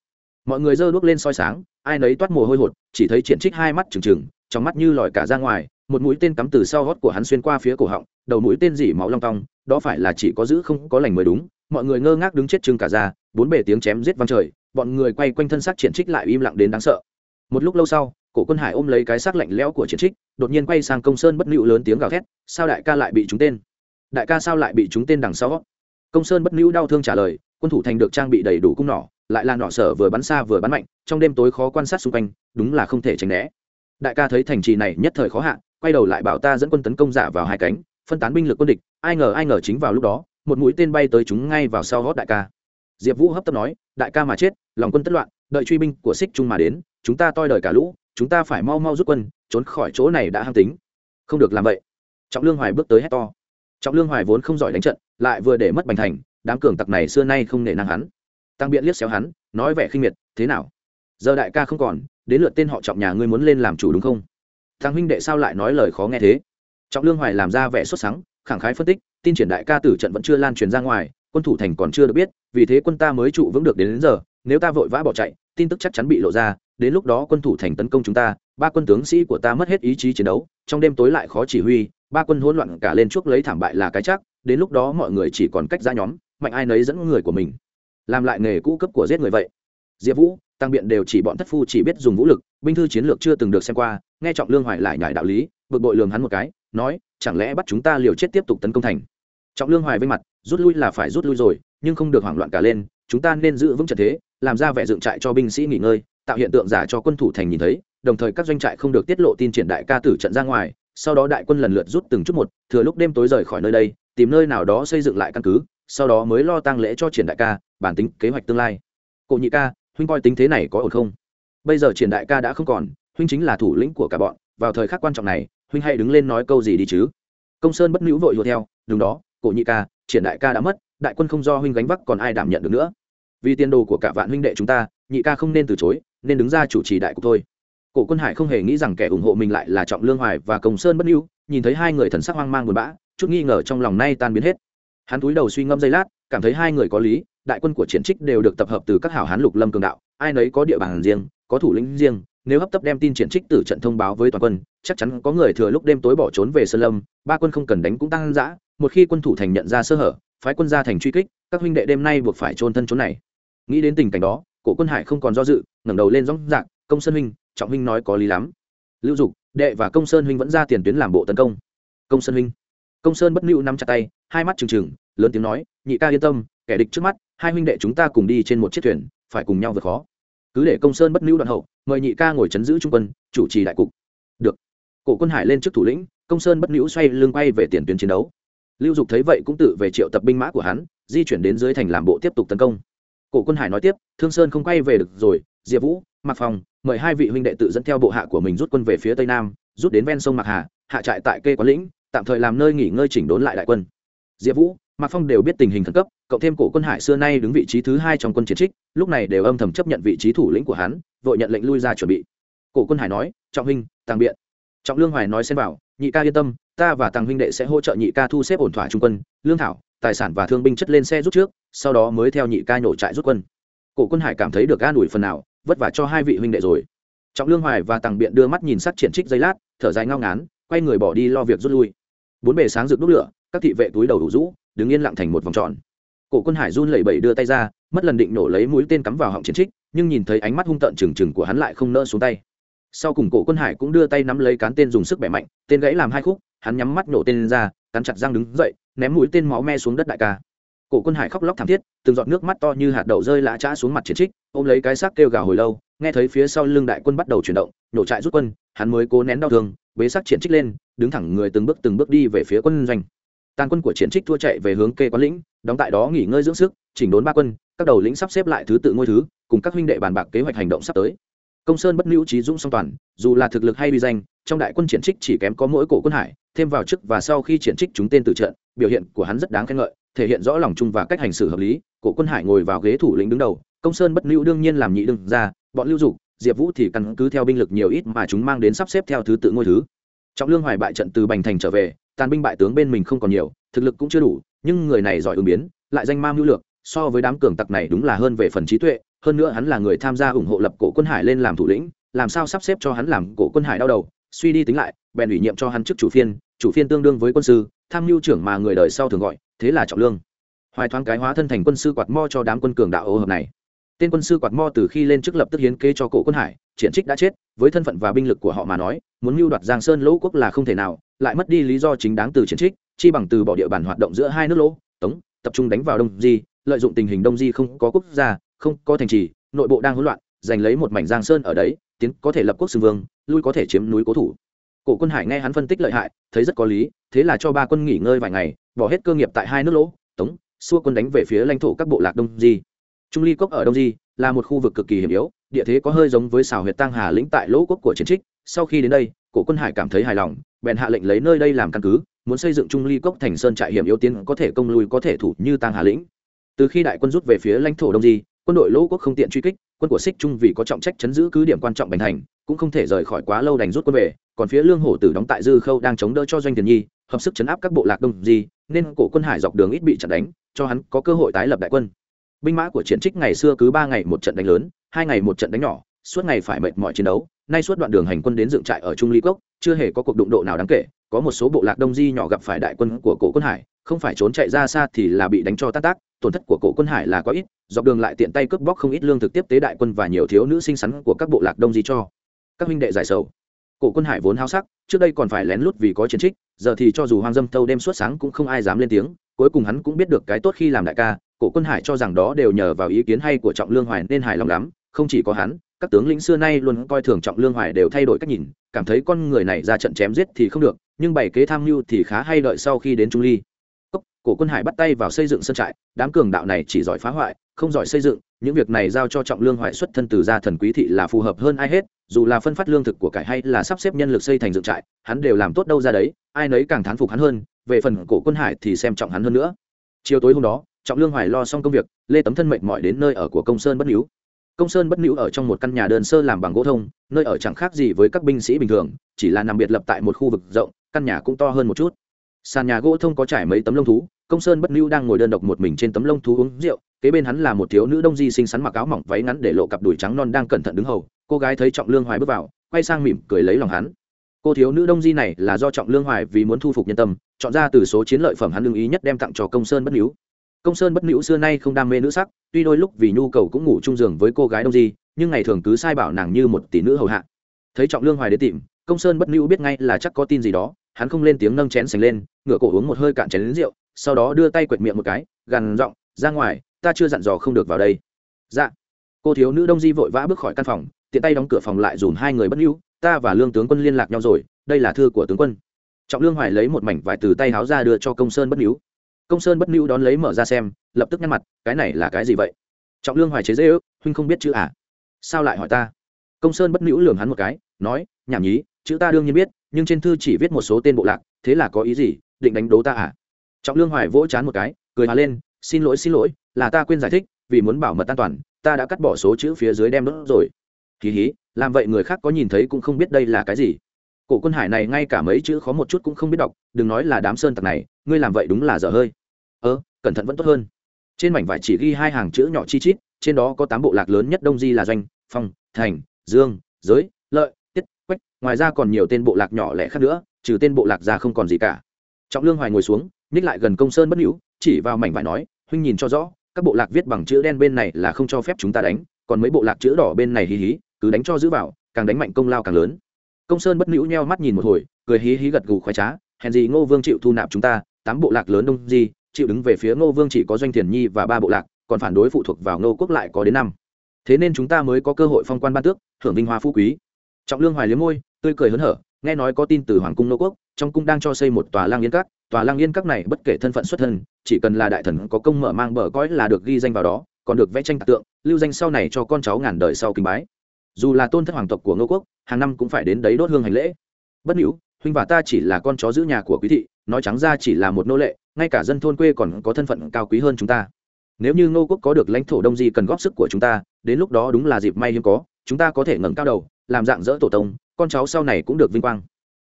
Mọi người giơ đuốc lên soi sáng, ai nấy toát mồ hôi hột, chỉ thấy triển trích hai mắt trừng trừng, trong mắt như lòi cả ra ngoài, một mũi tên cắm từ sau gót của hắn xuyên qua phía cổ họng, đầu mũi tên dỉ máu long tong, đó phải là chỉ có giữ không có lành mới đúng. Mọi người ngơ ngác đứng chết chừng cả ra, bốn bề tiếng chém giết văng trời, bọn người quay quanh thân xác triển trích lại im lặng đến đáng sợ một lúc lâu sau, cổ quân hải ôm lấy cái xác lạnh lẽo của chiến trích, đột nhiên quay sang công sơn bất nữ lớn tiếng gào thét, sao đại ca lại bị trúng tên? Đại ca sao lại bị trúng tên đằng sau? Công sơn bất nữ đau thương trả lời, quân thủ thành được trang bị đầy đủ cung nỏ, lại là nỏ sở vừa bắn xa vừa bắn mạnh, trong đêm tối khó quan sát xung quanh, đúng là không thể tránh né. Đại ca thấy thành trì này nhất thời khó hạn quay đầu lại bảo ta dẫn quân tấn công giả vào hai cánh, phân tán binh lực quân địch, ai ngờ ai ngờ chính vào lúc đó, một mũi tên bay tới chúng ngay vào sau gót đại ca. Diệp vũ hấp tấp nói, đại ca mà chết, lòng quân tất loạn, đợi truy binh của xích trung mà đến chúng ta toi đời cả lũ chúng ta phải mau mau rút quân trốn khỏi chỗ này đã ham tính. Không được làm vậy. Trọng lương hoài bước tới hét to. Trọng lương hoài vốn không giỏi đánh trận lại vừa để mất bành thành đám cường tặc này xưa nay không nể năng hắn. Tăng biện liếc xéo hắn nói vẻ khinh miệt thế nào? Giờ đại ca không còn đến lượt tên họ trọng nhà ngươi muốn lên làm chủ đúng không? Thằng huynh đệ sao lại nói lời khó nghe thế? Trọng lương hoài làm ra vẻ xuất sáng khẳng khái phân tích tin triển đại ca tử trận vẫn chưa lan truyền ra ngoài quân thủ thành còn chưa được biết vì thế quân ta mới trụ vững được đến, đến giờ nếu ta vội vã bỏ chạy tin tức chắc chắn bị lộ ra đến lúc đó quân thủ thành tấn công chúng ta, ba quân tướng sĩ của ta mất hết ý chí chiến đấu, trong đêm tối lại khó chỉ huy, ba quân hỗn loạn cả lên chuốc lấy thảm bại là cái chắc, đến lúc đó mọi người chỉ còn cách ra nhóm, mạnh ai nấy dẫn người của mình. Làm lại nghề cũ cấp của giết người vậy. Diệp vũ, tăng biện đều chỉ bọn thất phu chỉ biết dùng vũ lực, binh thư chiến lược chưa từng được xem qua, nghe trọng lương hoài lại nhải đạo lý, bực bội lường hắn một cái, nói, chẳng lẽ bắt chúng ta liều chết tiếp tục tấn công thành? Trọng lương hoài với mặt, rút lui là phải rút lui rồi, nhưng không được hoảng loạn cả lên, chúng ta nên giữ vững trận thế, làm ra vẻ dựng trại cho binh sĩ nghỉ ngơi tạo hiện tượng giả cho quân thủ thành nhìn thấy, đồng thời các doanh trại không được tiết lộ tin triển đại ca tử trận ra ngoài, sau đó đại quân lần lượt rút từng chút một, thừa lúc đêm tối rời khỏi nơi đây, tìm nơi nào đó xây dựng lại căn cứ, sau đó mới lo tăng lễ cho triển đại ca, bản tính, kế hoạch tương lai. Cổ nhị ca, huynh coi tính thế này có ổn không? Bây giờ triển đại ca đã không còn, huynh chính là thủ lĩnh của cả bọn, vào thời khắc quan trọng này, huynh hãy đứng lên nói câu gì đi chứ? Công sơn bất nữ vội hùa theo, đúng đó, cổ nhị ca, triển đại ca đã mất, đại quân không do huynh gánh vác còn ai đảm nhận được nữa. Vì tiền đồ của cả vạn huynh đệ chúng ta, nhị ca không nên từ chối nên đứng ra chủ trì đại cục thôi. Cổ quân hải không hề nghĩ rằng kẻ ủng hộ mình lại là trọng lương hoài và công sơn bất lưu nhìn thấy hai người thần sắc hoang mang buồn bã, chút nghi ngờ trong lòng nay tan biến hết. Hắn túi đầu suy ngẫm giây lát, cảm thấy hai người có lý, đại quân của chiến trích đều được tập hợp từ các hảo hán lục lâm cường đạo, ai nấy có địa bàn riêng, có thủ lĩnh riêng, nếu hấp tấp đem tin triển trích từ trận thông báo với toàn quân, chắc chắn có người thừa lúc đêm tối bỏ trốn về sơn lâm, ba quân không cần đánh cũng tăng dã, một khi quân thủ thành nhận ra sơ hở, phái quân ra thành truy kích, các huynh đệ đêm nay buộc phải trôn thân trốn này. Nghĩ đến tình cảnh đó cổ quân hải không còn do dự, ngẩng đầu lên dõng dạc công sơn huynh, trọng huynh nói có lý lắm. Lưu dục, đệ và công sơn huynh vẫn ra tiền tuyến làm bộ tấn công. Công sơn huynh? Công sơn bất lưu nắm chặt tay, hai mắt trừng trừng, lớn tiếng nói, nhị ca yên tâm, kẻ địch trước mắt, hai huynh đệ chúng ta cùng đi trên một chiếc thuyền, phải cùng nhau vượt khó. Cứ để công sơn bất lưu đoạn hậu, mời nhị ca ngồi chấn giữ trung quân, chủ trì đại cục. Được. Cổ quân hải lên trước thủ lĩnh, công sơn bất lưu xoay lưng quay về tiền tuyến chiến đấu. Lưu dục thấy vậy cũng tự về triệu tập binh mã của hắn, di chuyển đến dưới thành làm bộ tiếp tục tấn công cổ quân hải nói tiếp, thương sơn không quay về được rồi, diệp vũ mặc phòng mời hai vị huynh đệ tự dẫn theo bộ hạ của mình rút quân về phía tây nam, rút đến ven sông mạc hà, hạ trại tại kê quán lĩnh, tạm thời làm nơi nghỉ ngơi chỉnh đốn lại đại quân. Diệp vũ, mạc phong đều biết tình hình khẩn cấp, cộng thêm cổ quân hải xưa nay đứng vị trí thứ hai trong quân chiến trích, lúc này đều âm thầm chấp nhận vị trí thủ lĩnh của hắn, vội nhận lệnh lui ra chuẩn bị. Cổ quân hải nói, trọng huynh, tàng biện. Trọng lương hoài nói xen vào, nhị ca yên tâm, ta và tàng huynh đệ sẽ hỗ trợ nhị ca thu xếp ổn thỏa trung quân, lương thảo tài sản và thương binh chất lên xe rút trước, sau đó mới theo nhị ca nhổ trại rút quân. Cổ quân hải cảm thấy được an ủi phần nào, vất vả cho hai vị huynh đệ rồi. Trọng lương hoài và tàng biện đưa mắt nhìn sắc triển trích giây lát, thở dài ngao ngán, quay người bỏ đi lo việc rút lui. Bốn bề sáng rực đúc lửa, các thị vệ túi đầu đủ rũ, đứng yên lặng thành một vòng tròn. Cổ quân hải run lẩy bẩy đưa tay ra, mất lần định nổ lấy mũi tên cắm vào họng chiến trích, nhưng nhìn thấy ánh mắt hung tợn trừng trừng của hắn lại không nỡ xuống tay. Sau cùng cổ quân hải cũng đưa tay nắm lấy cán tên dùng sức bẻ mạnh, tên gãy làm hai khúc, hắn nhắm mắt nổ tên ra, cắn chặt răng đứng dậy ném mũi tên máu me xuống đất đại ca. Cổ quân hải khóc lóc thảm thiết, từng giọt nước mắt to như hạt đậu rơi lã chã xuống mặt chiến trích, ôm lấy cái xác kêu gào hồi lâu, nghe thấy phía sau lưng đại quân bắt đầu chuyển động, nhổ trại rút quân, hắn mới cố nén đau thương, bế xác triển trích lên, đứng thẳng người từng bước từng bước đi về phía quân doanh. Tàn quân của triển trích thua chạy về hướng kê quán lĩnh, đóng tại đó nghỉ ngơi dưỡng sức, chỉnh đốn ba quân, các đầu lĩnh sắp xếp lại thứ tự ngôi thứ, cùng các huynh đệ bàn bạc kế hoạch hành động sắp tới. Công sơn bất lưu trí dũng song toàn, dù là thực lực hay uy danh trong đại quân triển trích chỉ kém có mỗi cổ quân hải, thêm vào trước và sau khi triển trích chúng tên từ trận, biểu hiện của hắn rất đáng khen ngợi, thể hiện rõ lòng chung và cách hành xử hợp lý, cổ quân hải ngồi vào ghế thủ lĩnh đứng đầu, công sơn bất lưu đương nhiên làm nhị đương ra, bọn lưu dục, diệp vũ thì căn cứ theo binh lực nhiều ít mà chúng mang đến sắp xếp theo thứ tự ngôi thứ. Trọng lương hoài bại trận từ bành thành trở về, tàn binh bại tướng bên mình không còn nhiều, thực lực cũng chưa đủ, nhưng người này giỏi ứng biến, lại danh ma mưu lược, so với đám cường tặc này đúng là hơn về phần trí tuệ, hơn nữa hắn là người tham gia ủng hộ lập cổ quân hải lên làm thủ lĩnh, làm sao sắp xếp cho hắn làm cổ quân hải đau đầu suy đi tính lại, bèn ủy nhiệm cho hắn chức chủ phiên chủ phiên tương đương với quân sư, tham mưu trưởng mà người đời sau thường gọi, thế là trọng lương. Hoài thoáng cái hóa thân thành quân sư quạt mo cho đám quân cường đạo ô hợp này. Tên quân sư quạt mo từ khi lên chức lập tức hiến kế cho cổ quân hải, triển trích đã chết, với thân phận và binh lực của họ mà nói, muốn mưu đoạt giang sơn lỗ quốc là không thể nào, lại mất đi lý do chính đáng từ triển trích, chi bằng từ bỏ địa bàn hoạt động giữa hai nước lỗ, tống, tập trung đánh vào đông di, lợi dụng tình hình đông di không có quốc gia, không có thành trì, nội bộ đang hỗn loạn, giành lấy một mảnh giang sơn ở đấy, tiến có thể lập quốc xưng vương lui có thể chiếm núi cố thủ. Cổ quân hải nghe hắn phân tích lợi hại, thấy rất có lý, thế là cho ba quân nghỉ ngơi vài ngày, bỏ hết cơ nghiệp tại hai nước lỗ, tống, xua quân đánh về phía lãnh thổ các bộ lạc đông di. Trung ly cốc ở đông di là một khu vực cực kỳ hiểm yếu, địa thế có hơi giống với xào huyệt tăng hà lĩnh tại lỗ quốc của chiến trích. Sau khi đến đây, cổ quân hải cảm thấy hài lòng, bèn hạ lệnh lấy nơi đây làm căn cứ, muốn xây dựng trung ly cốc thành sơn trại hiểm yếu tiến có thể công lui có thể thủ như tăng hà lĩnh. Từ khi đại quân rút về phía lãnh thổ đông di quân đội lỗ quốc không tiện truy kích, quân của xích trung vì có trọng trách chấn giữ cứ điểm quan trọng bành thành cũng không thể rời khỏi quá lâu đành rút quân về, còn phía lương hổ tử đóng tại dư khâu đang chống đỡ cho doanh tiền nhi, hợp sức chấn áp các bộ lạc đông di, nên cổ quân hải dọc đường ít bị chặn đánh, cho hắn có cơ hội tái lập đại quân. Binh mã của chiến trích ngày xưa cứ ba ngày một trận đánh lớn, hai ngày một trận đánh nhỏ, suốt ngày phải mệt mỏi chiến đấu, nay suốt đoạn đường hành quân đến dựng trại ở trung ly cốc, chưa hề có cuộc đụng độ nào đáng kể, có một số bộ lạc đông di nhỏ gặp phải đại quân của cổ quân hải, không phải trốn chạy ra xa thì là bị đánh cho tát tác, tổn thất của cổ quân hải là có ít dọc đường lại tiện tay cướp bóc không ít lương thực tiếp tế đại quân và nhiều thiếu nữ xinh xắn của các bộ lạc đông di cho. Các huynh đệ giải sầu. Cổ quân hải vốn háo sắc, trước đây còn phải lén lút vì có chiến trích, giờ thì cho dù hoang dâm thâu đêm suốt sáng cũng không ai dám lên tiếng, cuối cùng hắn cũng biết được cái tốt khi làm đại ca, cổ quân hải cho rằng đó đều nhờ vào ý kiến hay của trọng lương hoài nên hài lòng lắm, không chỉ có hắn, các tướng lĩnh xưa nay luôn coi thường trọng lương hoài đều thay đổi cách nhìn, cảm thấy con người này ra trận chém giết thì không được, nhưng bày kế tham mưu thì khá hay đợi sau khi đến trung ly cổ quân hải bắt tay vào xây dựng sân trại, đám cường đạo này chỉ giỏi phá hoại, không giỏi xây dựng, những việc này giao cho trọng lương hoại xuất thân từ gia thần quý thị là phù hợp hơn ai hết, dù là phân phát lương thực của cải hay là sắp xếp nhân lực xây thành dựng trại, hắn đều làm tốt đâu ra đấy, ai nấy càng thán phục hắn hơn, về phần cổ quân hải thì xem trọng hắn hơn nữa. Chiều tối hôm đó, trọng lương hoài lo xong công việc, lê tấm thân mệnh mọi đến nơi ở của công sơn bất níu. Công sơn bất níu ở trong một căn nhà đơn sơ làm bằng gỗ thông, nơi ở chẳng khác gì với các binh sĩ bình thường, chỉ là nằm biệt lập tại một khu vực rộng, căn nhà cũng to hơn một chút sàn nhà gỗ thông có trải mấy tấm lông thú, công sơn bất lưu đang ngồi đơn độc một mình trên tấm lông thú uống rượu, kế bên hắn là một thiếu nữ đông di xinh xắn mặc áo mỏng váy ngắn để lộ cặp đùi trắng non đang cẩn thận đứng hầu. Cô gái thấy trọng lương hoài bước vào, quay sang mỉm cười lấy lòng hắn. Cô thiếu nữ đông di này là do trọng lương hoài vì muốn thu phục nhân tâm, chọn ra từ số chiến lợi phẩm hắn lương ý nhất đem tặng cho công sơn bất lưu. công sơn bất lưu xưa nay không đam mê nữ sắc, tuy đôi lúc vì nhu cầu cũng ngủ chung giường với cô gái đông di, nhưng ngày thường cứ sai bảo nàng như một tỷ nữ hầu hạ. Thấy trọng lương hoài đến tìm, công sơn bất lưu biết ngay là chắc có tin gì đó hắn không lên tiếng nâng chén sành lên, ngửa cổ uống một hơi cạn chén đến rượu, sau đó đưa tay quệt miệng một cái, gằn giọng, ra ngoài, ta chưa dặn dò không được vào đây. Dạ. Cô thiếu nữ đông di vội vã bước khỏi căn phòng, tiện tay đóng cửa phòng lại dùm hai người bất hữu, ta và lương tướng quân liên lạc nhau rồi, đây là thư của tướng quân. Trọng lương hoài lấy một mảnh vải từ tay háo ra đưa cho công sơn bất hữu. Công sơn bất hữu đón lấy mở ra xem, lập tức nhăn mặt, cái này là cái gì vậy? Trọng lương hoài chế dễ ước, huynh không biết chữ à? Sao lại hỏi ta? Công sơn bất nữ lường hắn một cái, nói, nhảm nhí, chữ ta đương nhiên biết nhưng trên thư chỉ viết một số tên bộ lạc, thế là có ý gì, định đánh đố ta à? Trọng lương hoài vỗ chán một cái, cười hòa lên, xin lỗi xin lỗi, là ta quên giải thích, vì muốn bảo mật an toàn, ta đã cắt bỏ số chữ phía dưới đem đốt rồi. Kỳ hí, làm vậy người khác có nhìn thấy cũng không biết đây là cái gì. Cổ quân hải này ngay cả mấy chữ khó một chút cũng không biết đọc, đừng nói là đám sơn tặc này, ngươi làm vậy đúng là dở hơi. Ơ, cẩn thận vẫn tốt hơn. Trên mảnh vải chỉ ghi hai hàng chữ nhỏ chi chít, trên đó có tám bộ lạc lớn nhất đông di là doanh, phong, thành, dương, giới, lợi quách, ngoài ra còn nhiều tên bộ lạc nhỏ lẻ khác nữa, trừ tên bộ lạc ra không còn gì cả. Trọng lương hoài ngồi xuống ních lại gần công sơn bất hữu, chỉ vào mảnh vải nói, huynh nhìn cho rõ, các bộ lạc viết bằng chữ đen bên này là không cho phép chúng ta đánh, còn mấy bộ lạc chữ đỏ bên này hí hí, cứ đánh cho giữ vào, càng đánh mạnh công lao càng lớn. Công sơn bất hữu nheo mắt nhìn một hồi, cười hí hí gật gù khoái trá, hèn gì ngô vương chịu thu nạp chúng ta, tám bộ lạc lớn đông di, chịu đứng về phía ngô vương chỉ có doanh thiền nhi và ba bộ lạc, còn phản đối phụ thuộc vào ngô quốc lại có đến năm. Thế nên chúng ta mới có cơ hội phong quan ban tước hưởng vinh hoa phú quý trọng lương hoài liếm môi, tươi cười hớn hở, nghe nói có tin từ hoàng cung ngô quốc, trong cung đang cho xây một tòa lang yên các. Tòa lang yên các này bất kể thân phận xuất thân, chỉ cần là đại thần có công mở mang bờ cõi là được ghi danh vào đó, còn được vẽ tranh tạc tượng, lưu danh sau này cho con cháu ngàn đời sau kinh bái. Dù là tôn thất hoàng tộc của ngô quốc, hàng năm cũng phải đến đấy đốt hương hành lễ. Bất hữu, huynh và ta chỉ là con chó giữ nhà của quý thị, nói trắng ra chỉ là một nô lệ, ngay cả dân thôn quê còn có thân phận cao quý hơn chúng ta. Nếu như ngô quốc có được lãnh thổ đông di cần góp sức của chúng ta, đến lúc đó đúng là dịp may hiếm có, chúng ta có thể ngẩng cao đầu làm dạng dỡ tổ tông, con cháu sau này cũng được vinh quang.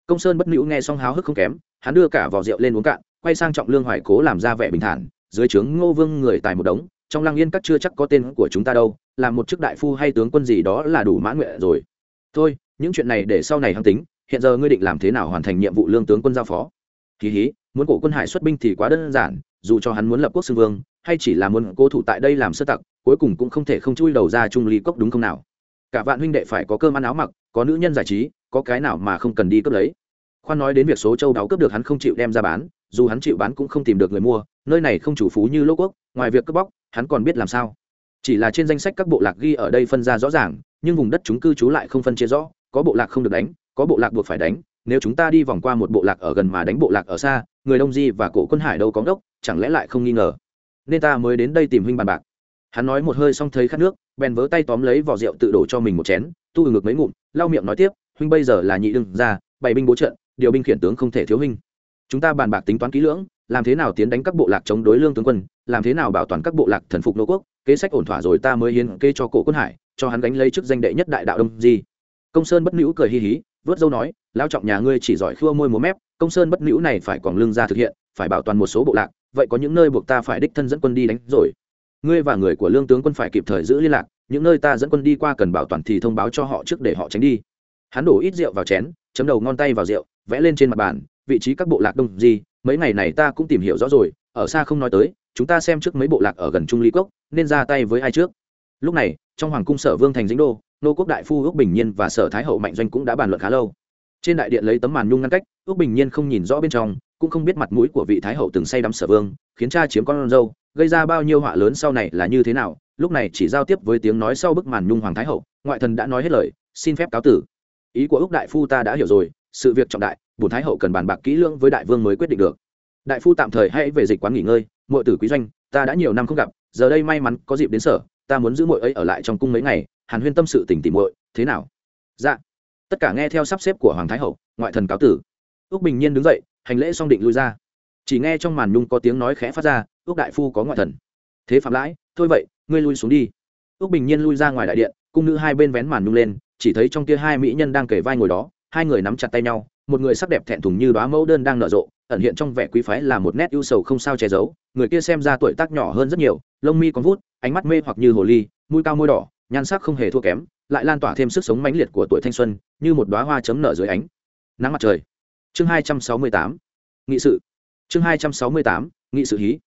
Công sơn bất nữ nghe xong háo hức không kém, hắn đưa cả vỏ rượu lên uống cạn, quay sang trọng lương hoài cố làm ra vẻ bình thản, dưới trướng ngô vương người tài một đống, trong lăng yên các chưa chắc có tên của chúng ta đâu, làm một chức đại phu hay tướng quân gì đó là đủ mãn nguyện rồi. Thôi, những chuyện này để sau này hăng tính, hiện giờ ngươi định làm thế nào hoàn thành nhiệm vụ lương tướng quân giao phó? Kỳ hí, muốn cổ quân hải xuất binh thì quá đơn giản, dù cho hắn muốn lập quốc xưng vương, hay chỉ là muốn cố thủ tại đây làm sơ tặc, cuối cùng cũng không thể không chui đầu ra trung ly cốc đúng không nào? Cả vạn huynh đệ phải có cơm ăn áo mặc, có nữ nhân giải trí, có cái nào mà không cần đi cướp lấy. Khoan nói đến việc số châu đáo cướp được hắn không chịu đem ra bán, dù hắn chịu bán cũng không tìm được người mua, nơi này không chủ phú như lô quốc, ngoài việc cướp bóc, hắn còn biết làm sao. Chỉ là trên danh sách các bộ lạc ghi ở đây phân ra rõ ràng, nhưng vùng đất chúng cư trú lại không phân chia rõ, có bộ lạc không được đánh, có bộ lạc buộc phải đánh, nếu chúng ta đi vòng qua một bộ lạc ở gần mà đánh bộ lạc ở xa, người đông di và cổ quân hải đâu có ngốc, chẳng lẽ lại không nghi ngờ. Nên ta mới đến đây tìm huynh bàn bạc hắn nói một hơi xong thấy khát nước, bèn vớ tay tóm lấy vỏ rượu tự đổ cho mình một chén, tu ngược mấy ngụm, lau miệng nói tiếp, huynh bây giờ là nhị đương ra bày binh bố trận, điều binh khiển tướng không thể thiếu huynh. Chúng ta bàn bạc tính toán kỹ lưỡng, làm thế nào tiến đánh các bộ lạc chống đối lương tướng quân, làm thế nào bảo toàn các bộ lạc thần phục nô quốc, kế sách ổn thỏa rồi ta mới hiến kê cho cổ quân hải, cho hắn gánh lấy chức danh đệ nhất đại đạo đông di. Công sơn bất nữ cười hi hí, vớt dâu nói lao trọng nhà ngươi chỉ giỏi khua môi múa mép, công sơn bất nữ này phải còn lương ra thực hiện, phải bảo toàn một số bộ lạc, vậy có những nơi buộc ta phải đích thân dẫn quân đi đánh rồi ngươi và người của lương tướng quân phải kịp thời giữ liên lạc, những nơi ta dẫn quân đi qua cần bảo toàn thì thông báo cho họ trước để họ tránh đi. Hắn đổ ít rượu vào chén, chấm đầu ngón tay vào rượu, vẽ lên trên mặt bàn, vị trí các bộ lạc đông gì, mấy ngày này ta cũng tìm hiểu rõ rồi, ở xa không nói tới, chúng ta xem trước mấy bộ lạc ở gần trung ly cốc nên ra tay với ai trước. Lúc này, trong hoàng cung sở vương thành dĩnh đô, nô quốc đại phu ước bình nhiên và sở thái hậu mạnh doanh cũng đã bàn luận khá lâu. Trên đại điện lấy tấm màn nhung ngăn cách, ước bình nhiên không nhìn rõ bên trong, cũng không biết mặt mũi của vị thái hậu từng say đắm sở vương, khiến cha chiếm con dâu gây ra bao nhiêu họa lớn sau này là như thế nào, lúc này chỉ giao tiếp với tiếng nói sau bức màn nhung hoàng thái hậu, ngoại thần đã nói hết lời, xin phép cáo tử. Ý của ước đại phu ta đã hiểu rồi, sự việc trọng đại bùn thái hậu cần bàn bạc kỹ lưỡng với đại vương mới quyết định được. Đại phu tạm thời hãy về dịch quán nghỉ ngơi mọi tử quý doanh, ta đã nhiều năm không gặp, giờ đây may mắn có dịp đến sở, ta muốn giữ muội ấy ở lại trong cung mấy ngày, hàn huyên tâm sự tình tỉ muội, thế nào? Dạ. Tất cả nghe theo sắp xếp của hoàng thái hậu, ngoại thần cáo tử. Ước bình nhiên đứng dậy, hành lễ xong định lui ra. Chỉ nghe trong màn nhung có tiếng nói khẽ phát ra ước đại phu có ngoại thần. Thế phạm lãi, thôi vậy, ngươi lui xuống đi. Ước bình nhiên lui ra ngoài đại điện, cung nữ hai bên vén màn nhung lên, chỉ thấy trong kia hai mỹ nhân đang kể vai ngồi đó, hai người nắm chặt tay nhau, một người sắc đẹp thẹn thùng như đoá mẫu đơn đang nở rộ, ẩn hiện trong vẻ quý phái là một nét ưu sầu không sao che giấu, người kia xem ra tuổi tác nhỏ hơn rất nhiều, lông mi còn vút, ánh mắt mê hoặc như hồ ly, mũi cao môi đỏ, nhan sắc không hề thua kém, lại lan tỏa thêm sức sống mãnh liệt của tuổi thanh xuân, như một đoá hoa chấm nở dưới ánh nắng mặt trời. Chương hai trăm sáu mươi tám, nghị sự. Chương hai trăm sáu mươi tám, nghị sự hí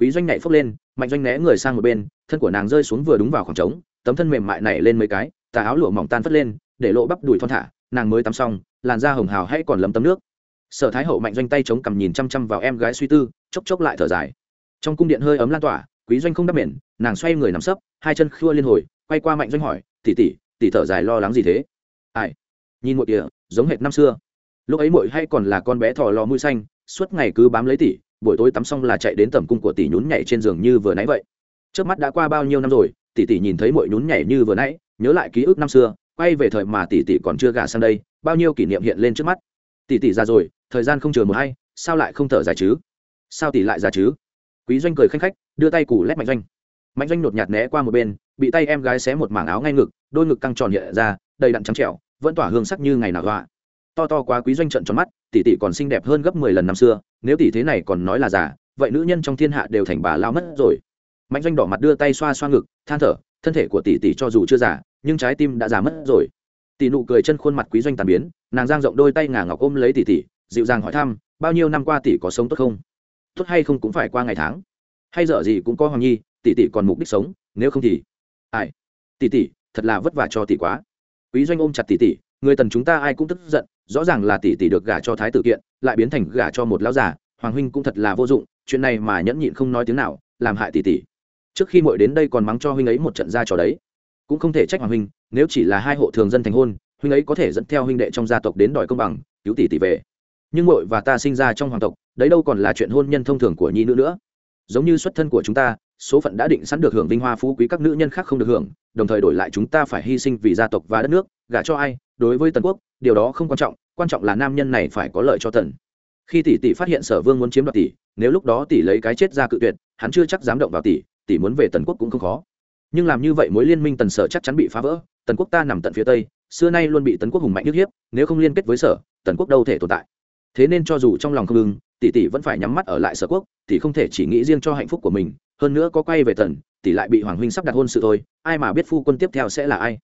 quý doanh nhảy phốc lên, mạnh doanh né người sang một bên, thân của nàng rơi xuống vừa đúng vào khoảng trống, tấm thân mềm mại nảy lên mấy cái, tà áo lụa mỏng tan phất lên, để lộ bắp đùi thon thả, nàng mới tắm xong, làn da hồng hào hay còn lấm tấm nước. Sở thái hậu mạnh doanh tay chống cằm nhìn chăm chăm vào em gái suy tư, chốc chốc lại thở dài. Trong cung điện hơi ấm lan tỏa, quý doanh không đắp biển nàng xoay người nằm sấp, hai chân khua liên hồi, quay qua mạnh doanh hỏi tỉ tỉ tỉ thở dài lo lắng gì thế? Ai? Nhìn một kìa, giống hệt năm xưa. Lúc ấy muội hay còn là con bé thò lò mũi xanh, suốt ngày cứ bám lấy tỷ buổi tối tắm xong là chạy đến tầm cung của tỷ nhún nhảy trên giường như vừa nãy vậy. Trước mắt đã qua bao nhiêu năm rồi, tỷ tỷ nhìn thấy muội nhún nhảy như vừa nãy, nhớ lại ký ức năm xưa, quay về thời mà tỷ tỷ còn chưa gả sang đây, bao nhiêu kỷ niệm hiện lên trước mắt. Tỷ tỷ ra rồi, thời gian không chờ một hay, sao lại không thở dài chứ? Sao tỷ lại ra chứ? Quý doanh cười khanh khách, đưa tay củ lét mạnh doanh. Mạnh doanh nột nhạt né qua một bên, bị tay em gái xé một mảng áo ngay ngực, đôi ngực căng tròn hiện ra, đầy đặn trắng trẻo, vẫn tỏa hương sắc như ngày nào họa to to quá quý doanh trận tròn mắt, tỷ tỷ còn xinh đẹp hơn gấp mười lần năm xưa nếu tỷ thế này còn nói là giả, vậy nữ nhân trong thiên hạ đều thành bà lao mất rồi. Mạnh doanh đỏ mặt đưa tay xoa xoa ngực, than thở, thân thể của tỷ tỷ cho dù chưa giả, nhưng trái tim đã già mất rồi. Tỷ nụ cười chân khuôn mặt quý doanh tàn biến, nàng giang rộng đôi tay ngà ngọc ôm lấy tỷ tỷ, dịu dàng hỏi thăm, bao nhiêu năm qua tỷ có sống tốt không? Tốt hay không cũng phải qua ngày tháng. Hay dở gì cũng có hoàng nhi, tỷ tỷ còn mục đích sống, nếu không thì ai? Tỷ tỷ, thật là vất vả cho tỷ quá. Quý doanh ôm chặt tỷ tỷ, người tần chúng ta ai cũng tức giận rõ ràng là tỷ tỷ được gả cho thái tử kiện, lại biến thành gả cho một lão già, hoàng huynh cũng thật là vô dụng, chuyện này mà nhẫn nhịn không nói tiếng nào, làm hại tỷ tỷ. Trước khi muội đến đây còn mắng cho huynh ấy một trận ra trò đấy. Cũng không thể trách hoàng huynh, nếu chỉ là hai hộ thường dân thành hôn, huynh ấy có thể dẫn theo huynh đệ trong gia tộc đến đòi công bằng, cứu tỷ tỷ về. Nhưng muội và ta sinh ra trong hoàng tộc, đấy đâu còn là chuyện hôn nhân thông thường của nhi nữ nữa. Giống như xuất thân của chúng ta, số phận đã định sẵn được hưởng vinh hoa phú quý các nữ nhân khác không được hưởng, đồng thời đổi lại chúng ta phải hy sinh vì gia tộc và đất nước gả cho ai, đối với tần quốc, điều đó không quan trọng quan trọng là nam nhân này phải có lợi cho tần. Khi tỷ tỷ phát hiện sở vương muốn chiếm đoạt tỷ, nếu lúc đó tỷ lấy cái chết ra cự tuyệt, hắn chưa chắc dám động vào tỷ tỷ muốn về tần quốc cũng không khó. Nhưng làm như vậy mối liên minh tần sở chắc chắn bị phá vỡ, tần quốc ta nằm tận phía tây, xưa nay luôn bị tần quốc hùng mạnh nhức hiếp, nếu không liên kết với sở, tần quốc đâu thể tồn tại. Thế nên cho dù trong lòng không ngừng tỷ tỷ vẫn phải nhắm mắt ở lại sở quốc, tỷ không thể chỉ nghĩ riêng cho hạnh phúc của mình, hơn nữa có quay về tần, tỷ lại bị hoàng huynh sắp đặt hôn sự thôi, ai mà biết phu quân tiếp theo sẽ là ai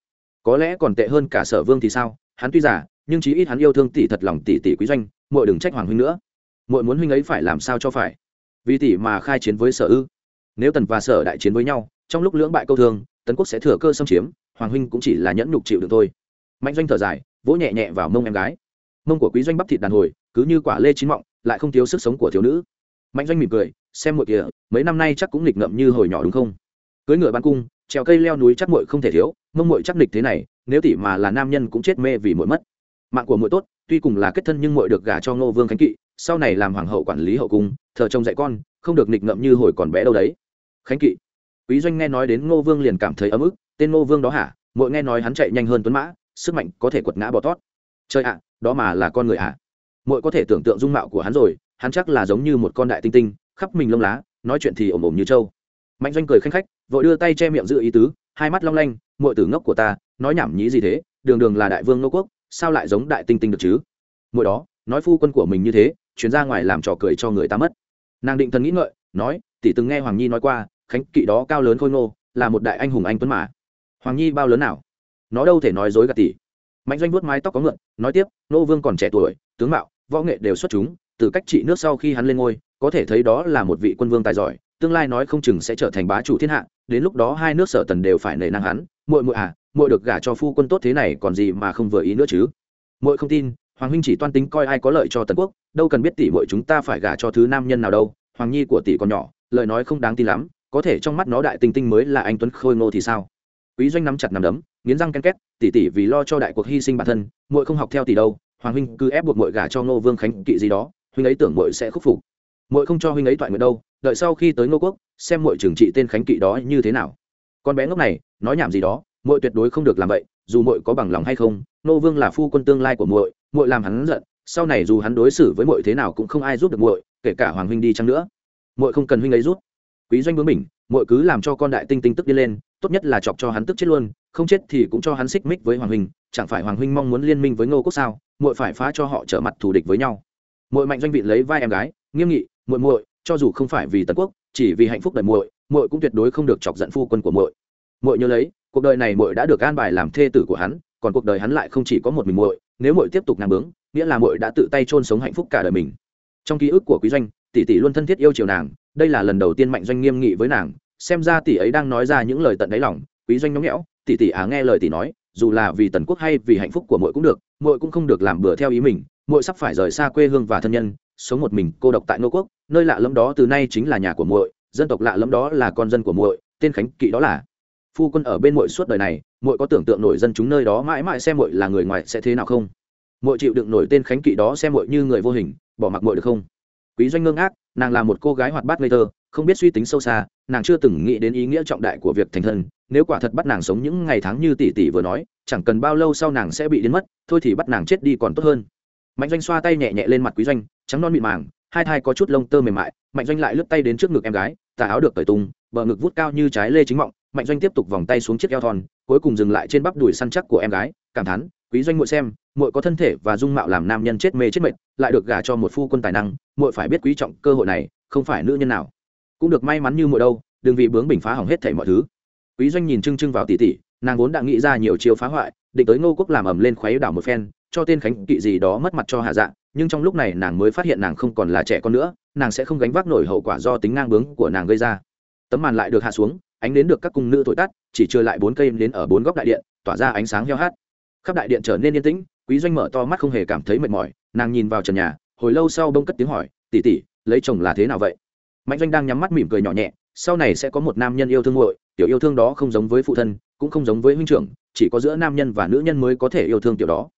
có lẽ còn tệ hơn cả sở vương thì sao? Hắn tuy giả nhưng chí ít hắn yêu thương tỷ thật lòng tỷ tỷ quý doanh, muội đừng trách hoàng huynh nữa. Muội muốn huynh ấy phải làm sao cho phải? Vì tỷ mà khai chiến với sở ư. Nếu tần và sở đại chiến với nhau, trong lúc lưỡng bại câu thương tấn quốc sẽ thừa cơ xâm chiếm, hoàng huynh cũng chỉ là nhẫn nhục chịu được thôi. Mạnh doanh thở dài, vỗ nhẹ nhẹ vào mông em gái. Mông của quý doanh bắp thịt đàn hồi, cứ như quả lê chín mọng, lại không thiếu sức sống của thiếu nữ. Mạnh doanh mỉm cười, xem muội kìa, mấy năm nay chắc cũng nghịch ngợm như hồi nhỏ đúng không? Cưới ngựa ban cung trèo cây leo núi chắc muội không thể thiếu, mông muội chắc nịch thế này, nếu tỷ mà là nam nhân cũng chết mê vì muội mất. Mạng của muội tốt, tuy cùng là kết thân nhưng muội được gả cho ngô vương khánh kỵ, sau này làm hoàng hậu quản lý hậu cung, thờ chồng dạy con, không được nịch ngậm như hồi còn bé đâu đấy. Khánh kỵ. Quý doanh nghe nói đến ngô vương liền cảm thấy ấm ức, tên ngô vương đó hả? Muội nghe nói hắn chạy nhanh hơn tuấn mã, sức mạnh có thể quật ngã bò tót. Trời ạ, đó mà là con người ạ muội có thể tưởng tượng dung mạo của hắn rồi, hắn chắc là giống như một con đại tinh tinh, khắp mình lông lá, nói chuyện thì ồm ồm như trâu. Mạnh doanh cười khanh khách vội đưa tay che miệng giữ ý tứ, hai mắt long lanh mọi tử ngốc của ta, nói nhảm nhí gì thế? Đường đường là đại vương nô quốc, sao lại giống đại tinh tinh được chứ? Mỗi đó, nói phu quân của mình như thế, chuyến ra ngoài làm trò cười cho người ta mất. Nàng định thần nghĩ ngợi, nói, tỷ từng nghe hoàng nhi nói qua, khánh kỵ đó cao lớn khôi ngô, là một đại anh hùng anh tuấn mà. Hoàng nhi bao lớn nào? Nó đâu thể nói dối gạt tỷ. Mạnh doanh vuốt mái tóc có ngượn nói tiếp, nô vương còn trẻ tuổi, tướng mạo, võ nghệ đều xuất chúng, từ cách trị nước sau khi hắn lên ngôi, có thể thấy đó là một vị quân vương tài giỏi, tương lai nói không chừng sẽ trở thành bá chủ thiên hạ đến lúc đó hai nước sở tần đều phải nể năng hắn, muội muội à muội được gả cho phu quân tốt thế này còn gì mà không vừa ý nữa chứ? Muội không tin, hoàng huynh chỉ toan tính coi ai có lợi cho tần quốc, đâu cần biết tỷ muội chúng ta phải gả cho thứ nam nhân nào đâu, hoàng nhi của tỷ còn nhỏ, lời nói không đáng tin lắm, có thể trong mắt nó đại tinh tinh mới là anh tuấn khôi ngô thì sao? Quý doanh nắm chặt nắm đấm, nghiến răng ken két, tỷ tỷ vì lo cho đại cuộc hy sinh bản thân, muội không học theo tỷ đâu, hoàng huynh cứ ép buộc muội gả cho ngô vương khánh kỵ gì đó, huynh ấy tưởng muội sẽ khúc phục. Muội không cho huynh ấy toại nguyện đâu đợi sau khi tới ngô quốc, xem muội trừng trị tên khánh kỵ đó như thế nào. Con bé ngốc này, nói nhảm gì đó, muội tuyệt đối không được làm vậy, dù muội có bằng lòng hay không, ngô vương là phu quân tương lai của muội muội làm hắn giận, sau này dù hắn đối xử với muội thế nào cũng không ai giúp được muội, kể cả hoàng huynh đi chăng nữa. Muội không cần huynh ấy giúp. Quý doanh bướng mình mọi cứ làm cho con đại tinh tinh tức đi lên, tốt nhất là chọc cho hắn tức chết luôn, không chết thì cũng cho hắn xích mích với hoàng huynh, chẳng phải hoàng huynh mong muốn liên minh với ngô quốc sao? Muội phải phá cho họ trở mặt thù địch với nhau. Muội mạnh doanh vị lấy vai em gái, nghiêm nghị, muội muội cho dù không phải vì tần quốc, chỉ vì hạnh phúc đời muội muội cũng tuyệt đối không được chọc giận phu quân của muội. Muội nhớ lấy, cuộc đời này muội đã được an bài làm thê tử của hắn, còn cuộc đời hắn lại không chỉ có một mình muội, nếu muội tiếp tục ngang bướng, nghĩa là muội đã tự tay chôn sống hạnh phúc cả đời mình. Trong ký ức của quý doanh, tỷ tỷ luôn thân thiết yêu chiều nàng, đây là lần đầu tiên mạnh doanh nghiêm nghị với nàng, xem ra tỷ ấy đang nói ra những lời tận đáy lòng, quý doanh nhõng nhẽo, tỷ tỷ á nghe lời tỷ nói, dù là vì tần quốc hay vì hạnh phúc của muội cũng được, muội cũng không được làm bừa theo ý mình, muội sắp phải rời xa quê hương và thân nhân sống một mình, cô độc tại nô quốc, nơi lạ lẫm đó từ nay chính là nhà của muội, dân tộc lạ lẫm đó là con dân của muội, tên khánh kỵ đó là. Phu quân ở bên muội suốt đời này, muội có tưởng tượng nổi dân chúng nơi đó mãi mãi xem muội là người ngoài sẽ thế nào không? Muội chịu đựng nổi tên khánh kỵ đó xem muội như người vô hình, bỏ mặc muội được không? Quý doanh ngưng ác nàng là một cô gái hoạt bát ngây thơ, không biết suy tính sâu xa, nàng chưa từng nghĩ đến ý nghĩa trọng đại của việc thành thân, nếu quả thật bắt nàng sống những ngày tháng như tỷ tỷ vừa nói, chẳng cần bao lâu sau nàng sẽ bị đến mất, thôi thì bắt nàng chết đi còn tốt hơn mạnh doanh xoa tay nhẹ nhẹ lên mặt quý doanh, trắng non mịn màng, hai thai có chút lông tơ mềm mại. Mạnh doanh lại lướt tay đến trước ngực em gái, tà áo được cởi tung, bờ ngực vút cao như trái lê chính mọng. Mạnh doanh tiếp tục vòng tay xuống chiếc eo thon, cuối cùng dừng lại trên bắp đùi săn chắc của em gái. Cảm thán, quý doanh muội xem, muội có thân thể và dung mạo làm nam nhân chết mê chết mệt, lại được gả cho một phu quân tài năng, muội phải biết quý trọng cơ hội này, không phải nữ nhân nào cũng được may mắn như muội đâu, đừng vì bướng bình phá hỏng hết thảy mọi thứ. Quý doanh nhìn trưng trưng vào tỷ tỷ nàng vốn đã nghĩ ra nhiều chiêu phá hoại, định tới ngô quốc làm ẩm lên khoái đảo một phen cho tên khánh kỵ gì đó mất mặt cho hạ dạ nhưng trong lúc này nàng mới phát hiện nàng không còn là trẻ con nữa nàng sẽ không gánh vác nổi hậu quả do tính ngang bướng của nàng gây ra. Tấm màn lại được hạ xuống ánh đến được các cung nữ thổi tắt chỉ trừ lại bốn cây đến ở bốn góc đại điện tỏa ra ánh sáng heo hát khắp đại điện trở nên yên tĩnh quý doanh mở to mắt không hề cảm thấy mệt mỏi nàng nhìn vào trần nhà hồi lâu sau bông cất tiếng hỏi tỉ tỉ lấy chồng là thế nào vậy? Mạnh doanh đang nhắm mắt mỉm cười nhỏ nhẹ sau này sẽ có một nam nhân yêu thương nguội, tiểu yêu thương đó không giống với phụ thân cũng không giống với huynh trưởng chỉ có giữa nam nhân và nữ nhân mới có thể yêu thương tiểu đó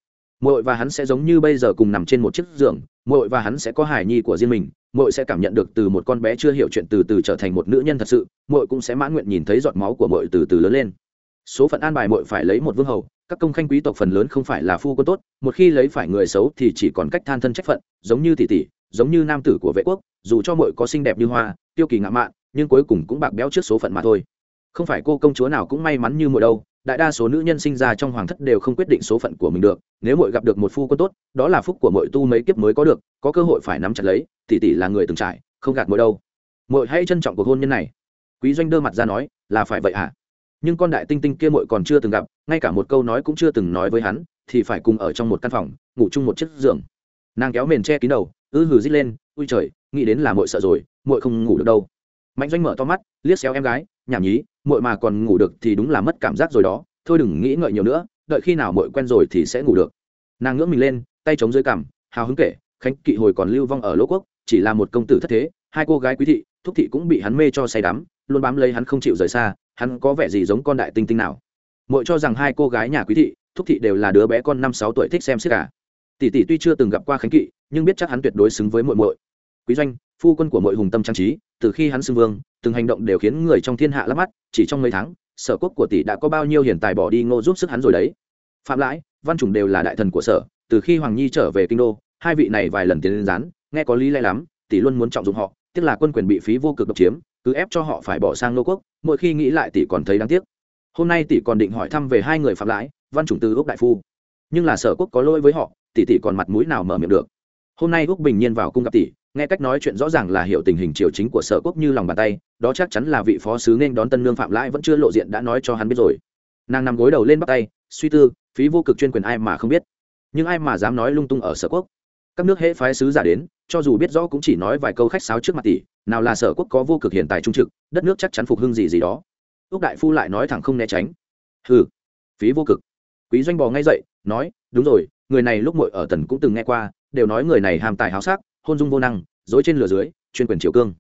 muội và hắn sẽ giống như bây giờ cùng nằm trên một chiếc giường, muội và hắn sẽ có hài nhi của riêng mình, muội sẽ cảm nhận được từ một con bé chưa hiểu chuyện từ từ trở thành một nữ nhân thật sự, muội cũng sẽ mãn nguyện nhìn thấy giọt máu của muội từ từ lớn lên. Số phận an bài muội phải lấy một vương hầu, các công khanh quý tộc phần lớn không phải là phu quân tốt, một khi lấy phải người xấu thì chỉ còn cách than thân trách phận, giống như tỷ tỷ, giống như nam tử của vệ quốc, dù cho muội có xinh đẹp như hoa, tiêu kỳ ngạo mạn, nhưng cuối cùng cũng bạc béo trước số phận mà thôi. Không phải cô công chúa nào cũng may mắn như muội đâu đại đa số nữ nhân sinh ra trong hoàng thất đều không quyết định số phận của mình được, nếu muội gặp được một phu quân tốt, đó là phúc của muội tu mấy kiếp mới có được, có cơ hội phải nắm chặt lấy, tỷ tỷ là người từng trải, không gạt muội đâu. Muội hãy trân trọng cuộc hôn nhân này. Quý doanh đơ mặt ra nói, là phải vậy ạ à? nhưng con đại tinh tinh kia muội còn chưa từng gặp, ngay cả một câu nói cũng chưa từng nói với hắn, thì phải cùng ở trong một căn phòng, ngủ chung một chiếc giường. Nàng kéo mền che kín đầu, ư hừ rít lên ui trời, nghĩ đến là muội sợ rồi, muội không ngủ được đâu. Mạnh doanh mở to mắt, liếc xéo em gái, nhảm nhí muội mà còn ngủ được thì đúng là mất cảm giác rồi đó, thôi đừng nghĩ ngợi nhiều nữa, đợi khi nào muội quen rồi thì sẽ ngủ được. Nàng ngưỡng mình lên, tay chống dưới cằm, hào hứng kể, khánh kỵ hồi còn lưu vong ở lỗ quốc, chỉ là một công tử thất thế, hai cô gái quý thị, thúc thị cũng bị hắn mê cho say đắm, luôn bám lấy hắn không chịu rời xa, hắn có vẻ gì giống con đại tinh tinh nào? Muội cho rằng hai cô gái nhà quý thị, thúc thị đều là đứa bé con năm sáu tuổi thích xem xiết cả à. tỷ tỷ tuy chưa từng gặp qua khánh kỵ, nhưng biết chắc hắn tuyệt đối xứng với muội muội. Quý doanh phu quân của mỗi hùng tâm trang trí, từ khi hắn xưng vương, từng hành động đều khiến người trong thiên hạ lắp mắt, chỉ trong mấy tháng, sở quốc của tỷ đã có bao nhiêu hiền tài bỏ đi ngô giúp sức hắn rồi đấy. Phạm lãi, văn chủng đều là đại thần của sở, từ khi hoàng nhi trở về kinh đô, hai vị này vài lần tiến lên gián, nghe có lý lẽ lắm, tỷ luôn muốn trọng dụng họ, tiếc là quân quyền bị phí vô cực độc chiếm, cứ ép cho họ phải bỏ sang nô quốc, mỗi khi nghĩ lại tỷ còn thấy đáng tiếc. Hôm nay tỷ còn định hỏi thăm về hai người phạm lãi, văn chủng từ úc đại phu. Nhưng là sở quốc có lỗi với họ, tỷ tỷ còn mặt mũi nào mở miệng được. Hôm nay úc bình nhiên vào cung gặp tỷ nghe cách nói chuyện rõ ràng là hiểu tình hình triều chính của sở quốc như lòng bàn tay đó chắc chắn là vị phó sứ nên đón tân lương phạm lãi vẫn chưa lộ diện đã nói cho hắn biết rồi. Nàng nằm gối đầu lên bắt tay suy tư phí vô cực chuyên quyền ai mà không biết. Nhưng ai mà dám nói lung tung ở sở quốc? Các nước hễ phái sứ giả đến cho dù biết rõ cũng chỉ nói vài câu khách sáo trước mặt tỷ nào là sở quốc có vô cực hiện tại trung trực đất nước chắc chắn phục hưng gì gì đó. Ước đại phu lại nói thẳng không né tránh. Hừ, phí vô cực. Quý doanh bò ngay dậy nói đúng rồi người này lúc muội ở tần cũng từng nghe qua đều nói người này hàm tài háo sắc hôn dung vô năng, dối trên lửa dưới, chuyên quyền triều cương.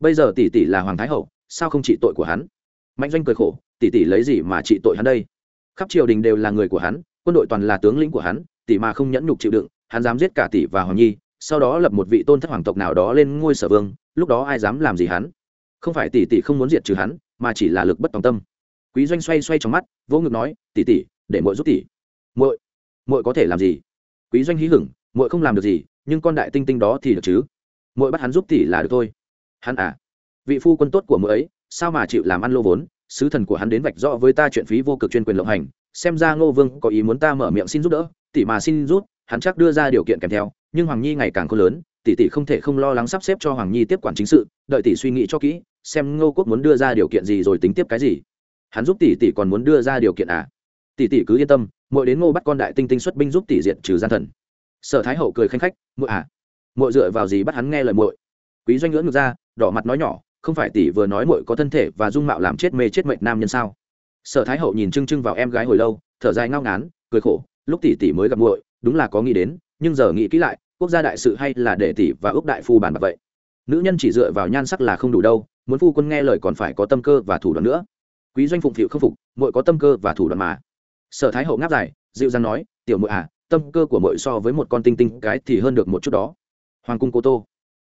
Bây giờ tỷ tỷ là hoàng thái hậu, sao không trị tội của hắn? Mạnh doanh cười khổ, tỷ tỷ lấy gì mà trị tội hắn đây? Khắp triều đình đều là người của hắn, quân đội toàn là tướng lĩnh của hắn, tỷ mà không nhẫn nhục chịu đựng, hắn dám giết cả tỷ và hoàng nhi, sau đó lập một vị tôn thất hoàng tộc nào đó lên ngôi sở vương, lúc đó ai dám làm gì hắn? Không phải tỷ tỷ không muốn diệt trừ hắn, mà chỉ là lực bất tòng tâm. Quý doanh xoay xoay trong mắt vỗ ngực nói, tỷ tỷ, để muội giúp tỷ. Muội muội có thể làm gì? Quý doanh hí hửng, muội không làm được gì nhưng con đại tinh tinh đó thì được chứ? Muội bắt hắn giúp tỷ là được thôi. Hắn à? Vị phu quân tốt của mỗi ấy, sao mà chịu làm ăn lô vốn? Sứ thần của hắn đến vạch rõ với ta chuyện phí vô cực chuyên quyền lộng hành. Xem ra ngô vương có ý muốn ta mở miệng xin giúp đỡ. Tỷ mà xin rút, hắn chắc đưa ra điều kiện kèm theo. Nhưng hoàng nhi ngày càng có lớn, tỷ tỷ không thể không lo lắng sắp xếp cho hoàng nhi tiếp quản chính sự. Đợi tỷ suy nghĩ cho kỹ, xem ngô quốc muốn đưa ra điều kiện gì rồi tính tiếp cái gì. Hắn giúp tỷ tỷ còn muốn đưa ra điều kiện à? Tỷ tỷ cứ yên tâm mỗi đến ngô bắt con đại tinh tinh xuất binh giúp tỷ diệt trừ gian thần sở thái hậu cười khanh khách, muội à muội dựa vào gì bắt hắn nghe lời muội? Quý doanh ngưỡng ngược ra, đỏ mặt nói nhỏ, không phải tỷ vừa nói muội có thân thể và dung mạo làm chết mê chết mệnh nam nhân sao? Sở thái hậu nhìn trưng trưng vào em gái hồi lâu, thở dài ngao ngán, cười khổ, lúc tỷ tỷ mới gặp muội, đúng là có nghĩ đến, nhưng giờ nghĩ kỹ lại, quốc gia đại sự hay là để tỷ và ước đại phu bàn bạc vậy? Nữ nhân chỉ dựa vào nhan sắc là không đủ đâu, muốn phu quân nghe lời còn phải có tâm cơ và thủ đoạn nữa. Quý doanh phụng phịu không phục, muội có tâm cơ và thủ đoạn mà. Sở thái hậu ngáp dài, dịu dàng nói, tiểu muội à tâm cơ của muội so với một con tinh tinh cái thì hơn được một chút đó. Hoàng cung cô tô,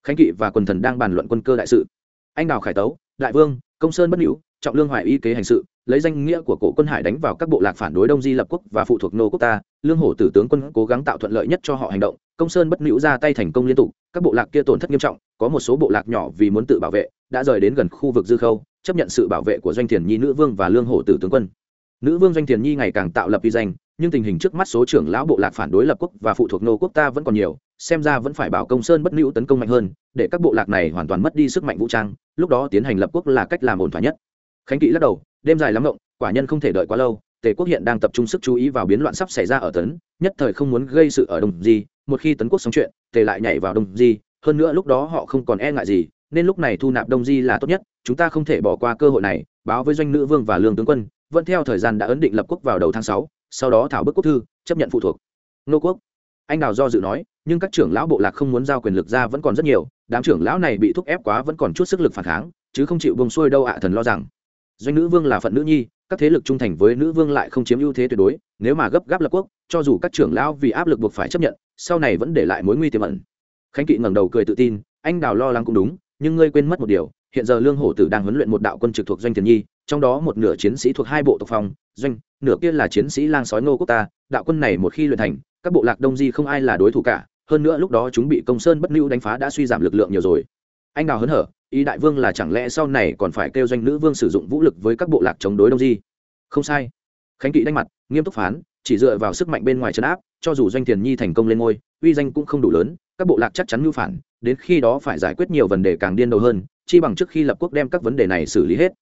khánh kỵ và quần thần đang bàn luận quân cơ đại sự. Anh đào khải tấu, đại vương, công sơn bất hữu, trọng lương hoài y kế hành sự, lấy danh nghĩa của cổ quân hải đánh vào các bộ lạc phản đối đông di lập quốc và phụ thuộc nô quốc ta, lương hổ tử tướng quân cố gắng tạo thuận lợi nhất cho họ hành động, công sơn bất hữu ra tay thành công liên tục, các bộ lạc kia tổn thất nghiêm trọng, có một số bộ lạc nhỏ vì muốn tự bảo vệ, đã rời đến gần khu vực dư khâu, chấp nhận sự bảo vệ của doanh thiền nhi nữ vương và lương hổ tử tướng quân. Nữ vương doanh thiền nhi ngày càng tạo lập uy danh nhưng tình hình trước mắt số trưởng lão bộ lạc phản đối lập quốc và phụ thuộc nô quốc ta vẫn còn nhiều, xem ra vẫn phải bảo công sơn bất lưu tấn công mạnh hơn, để các bộ lạc này hoàn toàn mất đi sức mạnh vũ trang, lúc đó tiến hành lập quốc là cách làm ổn thỏa nhất. Khánh kỵ lắc đầu, đêm dài lắm ngộng, quả nhân không thể đợi quá lâu, tề quốc hiện đang tập trung sức chú ý vào biến loạn sắp xảy ra ở tấn, nhất thời không muốn gây sự ở đông di, một khi tấn quốc sống chuyện, tề lại nhảy vào đông di, hơn nữa lúc đó họ không còn e ngại gì, nên lúc này thu nạp đông di là tốt nhất, chúng ta không thể bỏ qua cơ hội này, báo với doanh nữ vương và lương tướng quân, vẫn theo thời gian đã ấn định lập quốc vào đầu tháng sáu sau đó thảo bức quốc thư, chấp nhận phụ thuộc. Nô quốc. Anh đào do dự nói, nhưng các trưởng lão bộ lạc không muốn giao quyền lực ra vẫn còn rất nhiều, đám trưởng lão này bị thúc ép quá vẫn còn chút sức lực phản kháng, chứ không chịu bông xuôi đâu ạ, thần lo rằng. Doanh nữ vương là phận nữ nhi, các thế lực trung thành với nữ vương lại không chiếm ưu thế tuyệt đối, nếu mà gấp gáp lập quốc, cho dù các trưởng lão vì áp lực buộc phải chấp nhận, sau này vẫn để lại mối nguy tiềm ẩn. Khánh kỵ ngẩng đầu cười tự tin, anh đào lo lắng cũng đúng, nhưng ngươi quên mất một điều, hiện giờ lương hổ tử đang huấn luyện một đạo quân trực thuộc doanh thiền nhi trong đó một nửa chiến sĩ thuộc hai bộ tộc phòng doanh, nửa kia là chiến sĩ lang sói ngô quốc ta, đạo quân này một khi luyện thành, các bộ lạc đông di không ai là đối thủ cả, hơn nữa lúc đó chúng bị công sơn bất lưu đánh phá đã suy giảm lực lượng nhiều rồi. Anh đào hớn hở, ý đại vương là chẳng lẽ sau này còn phải kêu doanh nữ vương sử dụng vũ lực với các bộ lạc chống đối đông di? Không sai. Khánh kỵ đánh mặt, nghiêm túc phán, chỉ dựa vào sức mạnh bên ngoài trấn áp, cho dù doanh thiền nhi thành công lên ngôi, uy danh cũng không đủ lớn, các bộ lạc chắc chắn mưu phản, đến khi đó phải giải quyết nhiều vấn đề càng điên đầu hơn, chi bằng trước khi lập quốc đem các vấn đề này xử lý hết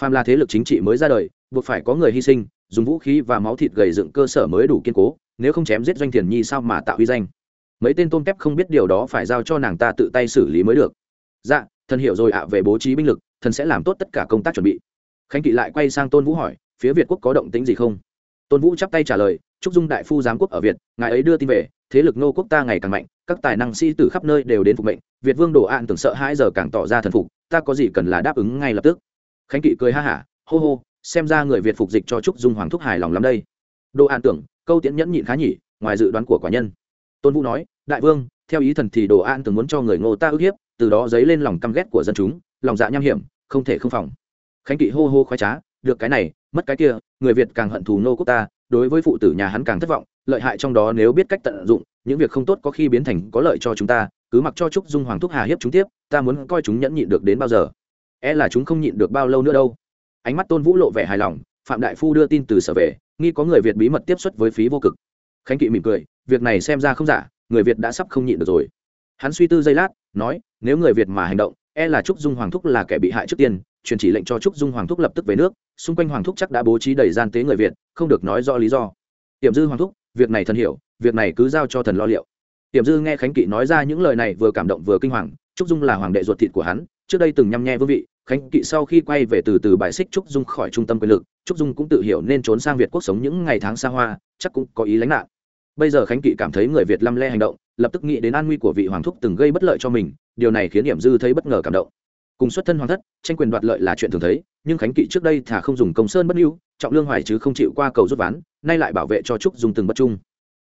phàm là thế lực chính trị mới ra đời, buộc phải có người hy sinh, dùng vũ khí và máu thịt gầy dựng cơ sở mới đủ kiên cố, nếu không chém giết doanh thiền nhi sao mà tạo uy danh? Mấy tên tôm kép không biết điều đó phải giao cho nàng ta tự tay xử lý mới được. Dạ thần hiểu rồi ạ, về bố trí binh lực, thần sẽ làm tốt tất cả công tác chuẩn bị. Khánh kỵ lại quay sang tôn vũ hỏi, phía việt quốc có động tính gì không? Tôn vũ chắp tay trả lời trúc dung đại phu giám quốc ở việt, ngài ấy đưa tin về, thế lực nô quốc ta ngày càng mạnh, các tài năng sĩ từ khắp nơi đều đến phục mệnh, việt vương đồ an tưởng sợ hai giờ càng tỏ ra thần phục, ta có gì cần là đáp ứng ngay lập tức? Khánh kỵ cười ha hả, hô hô, xem ra người việt phục dịch cho trúc dung hoàng thúc hài lòng lắm đây. Đồ an tưởng, câu tiễn nhẫn nhịn khá nhỉ, ngoài dự đoán của quả nhân. Tôn vũ nói, đại vương, theo ý thần thì đồ an tưởng muốn cho người ngô ta ức hiếp, từ đó dấy lên lòng căm ghét của dân chúng, lòng dạ nham hiểm, không thể không phòng. Khánh kỵ hô hô khoái trá, được cái này, mất cái kia, người việt càng hận thù nô quốc ta đối với phụ tử nhà hắn càng thất vọng, lợi hại trong đó nếu biết cách tận dụng, những việc không tốt có khi biến thành có lợi cho chúng ta, cứ mặc cho trúc dung hoàng thúc hà hiếp chúng tiếp, ta muốn coi chúng nhẫn nhịn được đến bao giờ e là chúng không nhịn được bao lâu nữa đâu. Ánh mắt tôn vũ lộ vẻ hài lòng, phạm đại phu đưa tin từ sở về, nghi có người việt bí mật tiếp xúc với phí vô cực. Khánh kỵ mỉm cười, việc này xem ra không giả, người việt đã sắp không nhịn được rồi. Hắn suy tư giây lát, nói, nếu người việt mà hành động e là trúc dung hoàng thúc là kẻ bị hại trước tiên, truyền chỉ lệnh cho trúc dung hoàng thúc lập tức về nước, xung quanh hoàng thúc chắc đã bố trí đầy gian tế người việt, không được nói rõ lý do. Tiệm dư hoàng thúc, việc này thần hiểu, việc này cứ giao cho thần lo liệu. Tiệm dư nghe khánh kỵ nói ra những lời này vừa cảm động vừa kinh hoàng, trúc dung là hoàng đệ ruột thịt của hắn trước đây từng nhăm nhe vương vị, khánh kỵ sau khi quay về từ từ bài xích trúc dung khỏi trung tâm quyền lực, trúc dung cũng tự hiểu nên trốn sang việt quốc sống những ngày tháng xa hoa, chắc cũng có ý lánh nạn. Bây giờ khánh kỵ cảm thấy người việt lăm le hành động, lập tức nghĩ đến an nguy của vị hoàng thúc từng gây bất lợi cho mình, điều này khiến điểm dư thấy bất ngờ cảm động. Cùng xuất thân hoàng thất, tranh quyền đoạt lợi là chuyện thường thấy, nhưng khánh kỵ trước đây thả không dùng công sơn bất mưu trọng lương hoài chứ không chịu qua cầu rút ván, nay lại bảo vệ cho trúc dùng từng bất trung.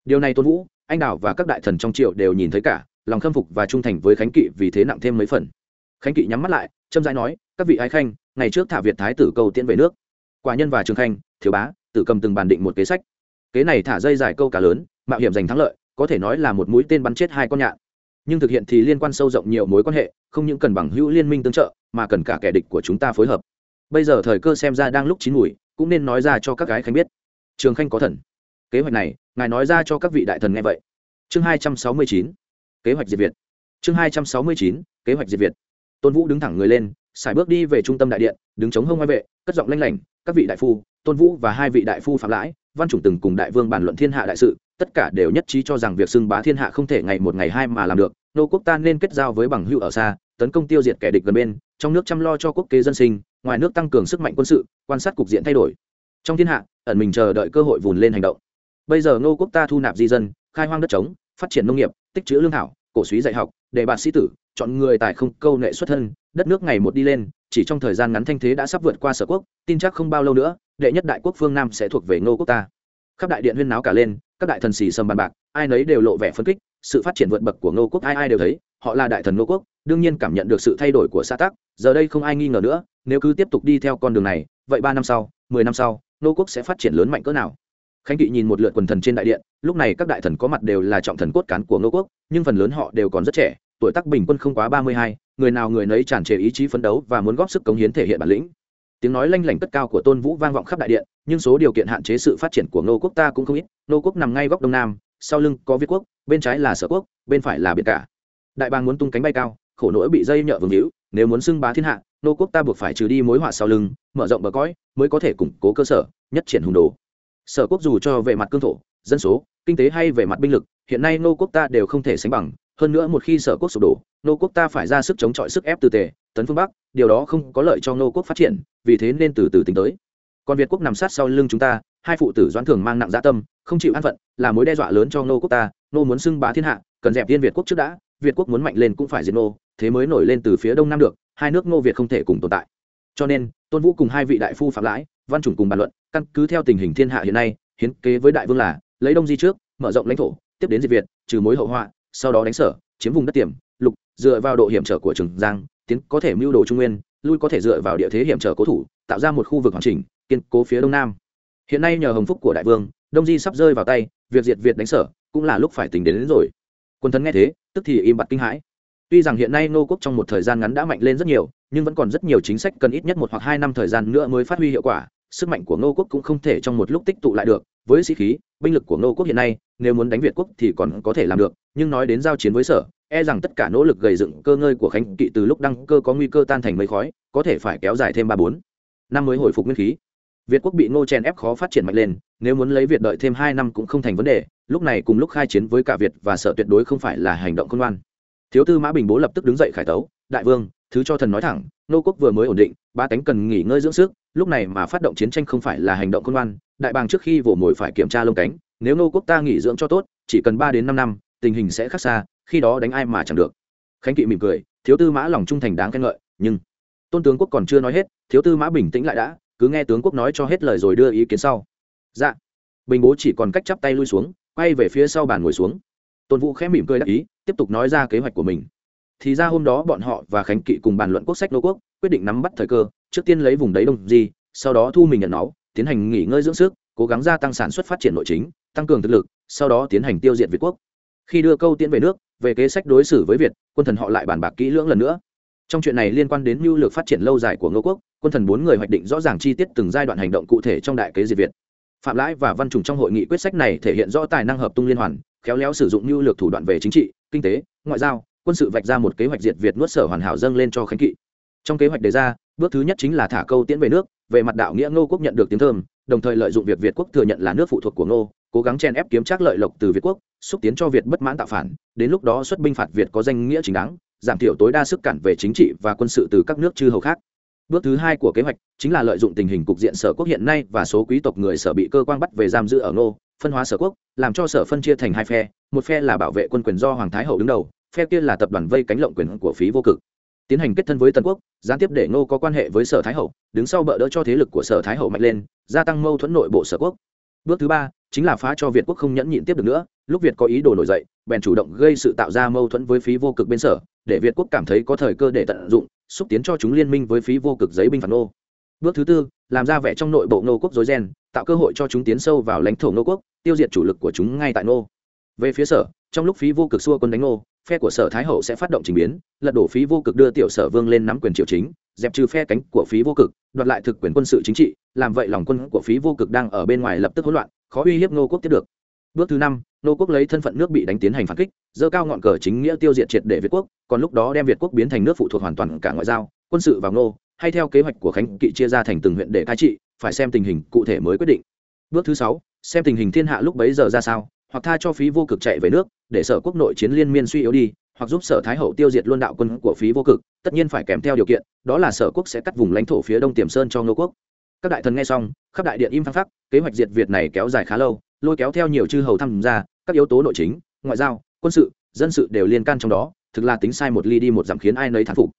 Điều này tôn vũ, anh đào và các đại thần trong triệu đều nhìn thấy cả, lòng khâm phục và trung thành với khánh kỵ vì thế nặng thêm mấy phần khánh kỵ nhắm mắt lại châm rãi nói, các vị ái khanh, ngày trước thả việt thái tử câu tiễn về nước. Quả nhân và trường khanh, thiếu bá tự cầm từng bàn định một kế sách. Kế này thả dây dài câu cá lớn, mạo hiểm giành thắng lợi, có thể nói là một mũi tên bắn chết hai con nhạn. Nhưng thực hiện thì liên quan sâu rộng nhiều mối quan hệ, không những cần bằng hữu liên minh tương trợ, mà cần cả kẻ địch của chúng ta phối hợp. Bây giờ thời cơ xem ra đang lúc chín mùi, cũng nên nói ra cho các gái khanh biết. Trường khanh có thần. Kế hoạch này, ngài nói ra cho các vị đại thần nghe vậy. Chương hai trăm sáu mươi chín, kế hoạch diệt việt. Chương hai trăm sáu mươi chín, kế hoạch diệt việt tôn vũ đứng thẳng người lên xài bước đi về trung tâm đại điện, đứng chống hông ngoại vệ, cất giọng lanh lảnh, các vị đại phu, tôn vũ và hai vị đại phu phạm lãi, văn chủng từng cùng đại vương bàn luận thiên hạ đại sự, tất cả đều nhất trí cho rằng việc xưng bá thiên hạ không thể ngày một ngày hai mà làm được, nô quốc ta nên kết giao với bằng hữu ở xa, tấn công tiêu diệt kẻ địch gần bên, trong nước chăm lo cho quốc kế dân sinh, ngoài nước tăng cường sức mạnh quân sự, quan sát cục diện thay đổi. Trong thiên hạ, ẩn mình chờ đợi cơ hội vùn lên hành động. Bây giờ nô quốc ta thu nạp di dân, khai hoang đất trống, phát triển nông nghiệp, tích trữ lương thảo, cổ suý dạy học, đề bạt sĩ tử chọn người tài không câu nệ xuất thân, đất nước ngày một đi lên, chỉ trong thời gian ngắn thanh thế đã sắp vượt qua sở quốc, tin chắc không bao lâu nữa, đệ nhất đại quốc phương nam sẽ thuộc về ngô quốc ta. Khắp đại điện huyên náo cả lên, các đại thần xì sầm bàn bạc, ai nấy đều lộ vẻ phấn kích sự phát triển vượt bậc của ngô quốc ai ai đều thấy, họ là đại thần ngô quốc, đương nhiên cảm nhận được sự thay đổi của xã tắc, giờ đây không ai nghi ngờ nữa, nếu cứ tiếp tục đi theo con đường này, vậy ba năm sau, mười năm sau, ngô quốc sẽ phát triển lớn mạnh cỡ nào? Khánh kỵ nhìn một lượt quần thần trên đại điện, lúc này các đại thần có mặt đều là trọng thần cốt cán của ngô quốc, nhưng phần lớn họ đều còn rất trẻ tuổi tác bình quân không quá ba mươi hai, người nào người nấy tràn trề ý chí phấn đấu và muốn góp sức cống hiến thể hiện bản lĩnh. Tiếng nói lanh lảnh cất cao của tôn vũ vang vọng khắp đại điện, nhưng số điều kiện hạn chế sự phát triển của ngô quốc ta cũng không ít. Ngô quốc nằm ngay góc đông nam, sau lưng có việt quốc, bên trái là sở quốc, bên phải là biển cả. Đại bang muốn tung cánh bay cao, khổ nỗi bị dây nhợ vương hữu, nếu muốn xưng bá thiên hạ nô quốc ta buộc phải trừ đi mối họa sau lưng, mở rộng bờ cõi, mới có thể củng cố cơ sở, nhất triển hùng đồ. Sở quốc dù cho về mặt cương thổ, dân số, kinh tế hay về mặt binh lực hiện nay nô quốc ta đều không thể sánh bằng, hơn nữa một khi sở quốc sụp đổ, nô quốc ta phải ra sức chống chọi sức ép từ tề, tấn phương bắc, điều đó không có lợi cho nô quốc phát triển, vì thế nên từ từ tính tới. Còn việt quốc nằm sát sau lưng chúng ta, hai phụ tử doãn thường mang nặng dã tâm, không chịu an phận, là mối đe dọa lớn cho nô quốc ta, nô muốn xưng bá thiên hạ, cần dẹp viên việt quốc trước đã, việt quốc muốn mạnh lên cũng phải diệt nô, thế mới nổi lên từ phía đông nam được, hai nước nô việt không thể cùng tồn tại. Cho nên, tôn vũ cùng hai vị đại phu phạm lãi, văn chủng cùng bàn luận, căn cứ theo tình hình thiên hạ hiện nay, hiến kế với đại vương là, lấy đông di trước, mở rộng lãnh thổ tiếp đến diệt việt trừ mối hậu họa sau đó đánh sở chiếm vùng đất tiềm lục dựa vào độ hiểm trở của trường giang tiến có thể mưu đồ trung nguyên lui có thể dựa vào địa thế hiểm trở cố thủ tạo ra một khu vực hoàn chỉnh kiên cố phía đông nam. Hiện nay nhờ hồng phúc của đại vương đông di sắp rơi vào tay việc diệt việt đánh sở cũng là lúc phải tính đến, đến rồi. Quân thần nghe thế tức thì im bặt kinh hãi. Tuy rằng hiện nay nô quốc trong một thời gian ngắn đã mạnh lên rất nhiều nhưng vẫn còn rất nhiều chính sách cần ít nhất một hoặc hai năm thời gian nữa mới phát huy hiệu quả sức mạnh của ngô quốc cũng không thể trong một lúc tích tụ lại được với sĩ khí binh lực của ngô quốc hiện nay nếu muốn đánh việt quốc thì còn có thể làm được, nhưng nói đến giao chiến với sở e rằng tất cả nỗ lực gầy dựng cơ ngơi của khánh kỵ từ lúc đăng cơ có nguy cơ tan thành mây khói, có thể phải kéo dài thêm ba bốn năm mới hồi phục nguyên khí. Việt quốc bị ngô chèn ép khó phát triển mạnh lên, nếu muốn lấy việt đợi thêm hai năm cũng không thành vấn đề, lúc này cùng lúc khai chiến với cả việt và sở tuyệt đối không phải là hành động khôn ngoan. Thiếu tư mã bình bố lập tức đứng dậy khải tấu, đại vương, thứ cho thần nói thẳng nô quốc vừa mới ổn định, ba cánh cần nghỉ ngơi dưỡng sức, lúc này mà phát động chiến tranh không phải là hành động khôn ngoan, đại bàng trước khi vỗ mồi phải kiểm tra lông cánh nếu nô quốc ta nghỉ dưỡng cho tốt, chỉ cần ba đến năm năm, tình hình sẽ khác xa, khi đó đánh ai mà chẳng được. Khánh kỵ mỉm cười, thiếu tư mã lòng trung thành đáng khen ngợi, nhưng tôn tướng quốc còn chưa nói hết, thiếu tư mã bình tĩnh lại đã, cứ nghe tướng quốc nói cho hết lời rồi đưa ý kiến sau. Dạ. Bình bố chỉ còn cách chắp tay lui xuống, quay về phía sau bàn ngồi xuống. Tôn vũ khẽ mỉm cười đắc ý, tiếp tục nói ra kế hoạch của mình. Thì ra hôm đó bọn họ và khánh kỵ cùng bàn luận quốc sách nô quốc, quyết định nắm bắt thời cơ, trước tiên lấy vùng đấy đông di, sau đó thu mình nhận nó tiến hành nghỉ ngơi dưỡng sức, cố gắng gia tăng sản xuất phát triển nội chính tăng cường thực lực, sau đó tiến hành tiêu diệt việt quốc. Khi đưa câu tiễn về nước, về kế sách đối xử với việt, quân thần họ lại bàn bạc kỹ lưỡng lần nữa. Trong chuyện này liên quan đến mưu lược phát triển lâu dài của ngô quốc, quân thần bốn người hoạch định rõ ràng chi tiết từng giai đoạn hành động cụ thể trong đại kế diệt việt. Phạm lãi và văn trùng trong hội nghị quyết sách này thể hiện rõ tài năng hợp tung liên hoàn, khéo léo sử dụng mưu lược thủ đoạn về chính trị, kinh tế, ngoại giao, quân sự vạch ra một kế hoạch diệt việt nuốt sở hoàn hảo dâng lên cho khánh kỵ. Trong kế hoạch đề ra, bước thứ nhất chính là thả câu tiễn về nước, về mặt đạo nghĩa ngô quốc nhận được tiếng thơm, đồng thời lợi dụng việc việt quốc thừa nhận là nước phụ thuộc của ngô cố gắng chen ép kiếm trác lợi lộc từ việt quốc, xúc tiến cho việt bất mãn tạo phản, đến lúc đó xuất binh phạt việt có danh nghĩa chính đáng, giảm thiểu tối đa sức cản về chính trị và quân sự từ các nước chư hầu khác. Bước thứ hai của kế hoạch chính là lợi dụng tình hình cục diện sở quốc hiện nay và số quý tộc người sở bị cơ quan bắt về giam giữ ở ngô, phân hóa sở quốc, làm cho sở phân chia thành hai phe, một phe là bảo vệ quân quyền do hoàng thái hậu đứng đầu, phe kia là tập đoàn vây cánh lộng quyền của phí vô cực. Tiến hành kết thân với tân quốc, gián tiếp để ngô có quan hệ với sở thái hậu, đứng sau bỡ đỡ cho thế lực của sở thái hậu mạnh lên, gia tăng mâu thuẫn nội bộ sở quốc. Bước thứ ba chính là phá cho việt quốc không nhẫn nhịn tiếp được nữa lúc việt có ý đồ nổi dậy bèn chủ động gây sự tạo ra mâu thuẫn với phí vô cực bên sở để việt quốc cảm thấy có thời cơ để tận dụng xúc tiến cho chúng liên minh với phí vô cực giấy binh phản nô bước thứ tư làm ra vẻ trong nội bộ nô quốc dối ren, tạo cơ hội cho chúng tiến sâu vào lãnh thổ nô quốc tiêu diệt chủ lực của chúng ngay tại nô. Về phía sở trong lúc phí vô cực xua quân đánh nô phe của sở thái hậu sẽ phát động trình biến, lật đổ phí vô cực đưa tiểu sở vương lên nắm quyền triều chính, dẹp trừ phe cánh của phí vô cực, đoạt lại thực quyền quân sự chính trị, làm vậy lòng quân của phí vô cực đang ở bên ngoài lập tức hỗn loạn, khó uy hiếp ngô quốc tiếp được. Bước thứ năm nô quốc lấy thân phận nước bị đánh tiến hành phản kích dơ cao ngọn cờ chính nghĩa tiêu diệt triệt để việt quốc, còn lúc đó đem việt quốc biến thành nước phụ thuộc hoàn toàn cả ngoại giao, quân sự vào nô hay theo kế hoạch của khánh kỵ chia ra thành từng huyện để cai trị, phải xem tình hình cụ thể mới quyết định. Bước thứ sáu, xem tình hình thiên hạ lúc bấy giờ ra sao hoặc tha cho phí vô cực chạy về nước, để sở quốc nội chiến liên miên suy yếu đi, hoặc giúp sở thái hậu tiêu diệt luôn đạo quân của phí vô cực, tất nhiên phải kèm theo điều kiện, đó là sở quốc sẽ cắt vùng lãnh thổ phía đông tiềm sơn cho ngô quốc. Các đại thần nghe xong, khắp đại điện im phăng phắc, kế hoạch diệt việt này kéo dài khá lâu, lôi kéo theo nhiều chư hầu tham gia, các yếu tố nội chính, ngoại giao, quân sự, dân sự đều liên can trong đó, thực là tính sai một ly đi một giảm khiến ai nấy thán phục.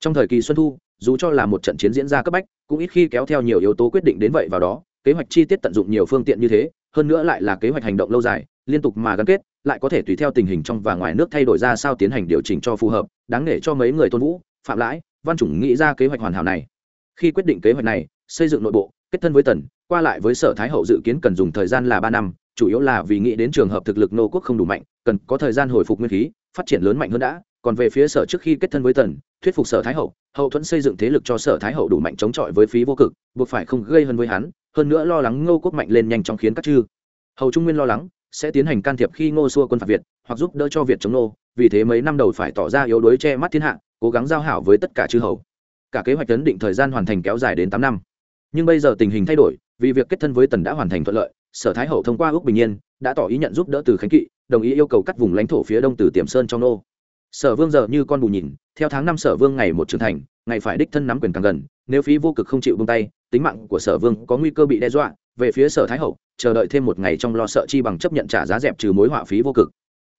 Trong thời kỳ xuân thu, dù cho là một trận chiến diễn ra cấp bách, cũng ít khi kéo theo nhiều yếu tố quyết định đến vậy vào đó, kế hoạch chi tiết tận dụng nhiều phương tiện như thế, hơn nữa lại là kế hoạch hành động lâu dài liên tục mà gắn kết, lại có thể tùy theo tình hình trong và ngoài nước thay đổi ra sao tiến hành điều chỉnh cho phù hợp, đáng nể cho mấy người tôn vũ, phạm lãi, văn chủng nghĩ ra kế hoạch hoàn hảo này. Khi quyết định kế hoạch này, xây dựng nội bộ, kết thân với tần, qua lại với sở thái hậu dự kiến cần dùng thời gian là ba năm, chủ yếu là vì nghĩ đến trường hợp thực lực nô quốc không đủ mạnh, cần có thời gian hồi phục nguyên khí, phát triển lớn mạnh hơn đã. Còn về phía sở trước khi kết thân với tần, thuyết phục sở thái hậu hậu thuẫn xây dựng thế lực cho sở thái hậu đủ mạnh chống chọi với phí vô cực, buộc phải không gây hơn với hắn, hơn nữa lo lắng ngô quốc mạnh lên nhanh chóng khiến các chư hầu trung nguyên lo lắng sẽ tiến hành can thiệp khi ngô xua quân phạt việt, hoặc giúp đỡ cho việt chống nô vì thế mấy năm đầu phải tỏ ra yếu đuối che mắt thiên hạ, cố gắng giao hảo với tất cả chư hầu. Cả kế hoạch ấn định thời gian hoàn thành kéo dài đến tám năm. Nhưng bây giờ tình hình thay đổi, vì việc kết thân với tần đã hoàn thành thuận lợi, sở thái hậu thông qua ước bình yên, đã tỏ ý nhận giúp đỡ từ khánh kỵ, đồng ý yêu cầu cắt vùng lãnh thổ phía đông từ tiềm sơn trong nô sở vương giờ như con bù nhìn, theo tháng năm sở vương ngày một trưởng thành, ngày phải đích thân nắm quyền càng gần, nếu phí vô cực không chịu bông tay, tính mạng của sở vương có nguy cơ bị đe dọa về phía sở thái hậu, chờ đợi thêm một ngày trong lo sợ chi bằng chấp nhận trả giá dẹp trừ mối họa phí vô cực.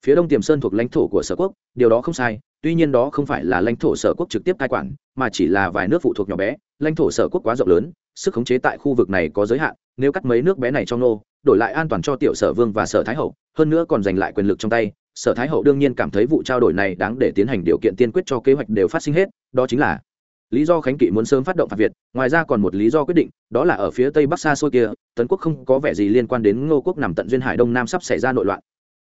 Phía đông tiềm sơn thuộc lãnh thổ của sở quốc, điều đó không sai, tuy nhiên đó không phải là lãnh thổ sở quốc trực tiếp cai quản, mà chỉ là vài nước phụ thuộc nhỏ bé. Lãnh thổ sở quốc quá rộng lớn, sức khống chế tại khu vực này có giới hạn, nếu cắt mấy nước bé này cho nô, đổi lại an toàn cho tiểu sở vương và sở thái hậu, hơn nữa còn giành lại quyền lực trong tay, sở thái hậu đương nhiên cảm thấy vụ trao đổi này đáng để tiến hành điều kiện tiên quyết cho kế hoạch đều phát sinh hết, đó chính là lý do khánh kỵ muốn sớm phát động phạt việt, ngoài ra còn một lý do quyết định, đó là ở phía tây bắc xa xôi kia, tấn quốc không có vẻ gì liên quan đến ngô quốc nằm tận duyên hải đông nam sắp xảy ra nội loạn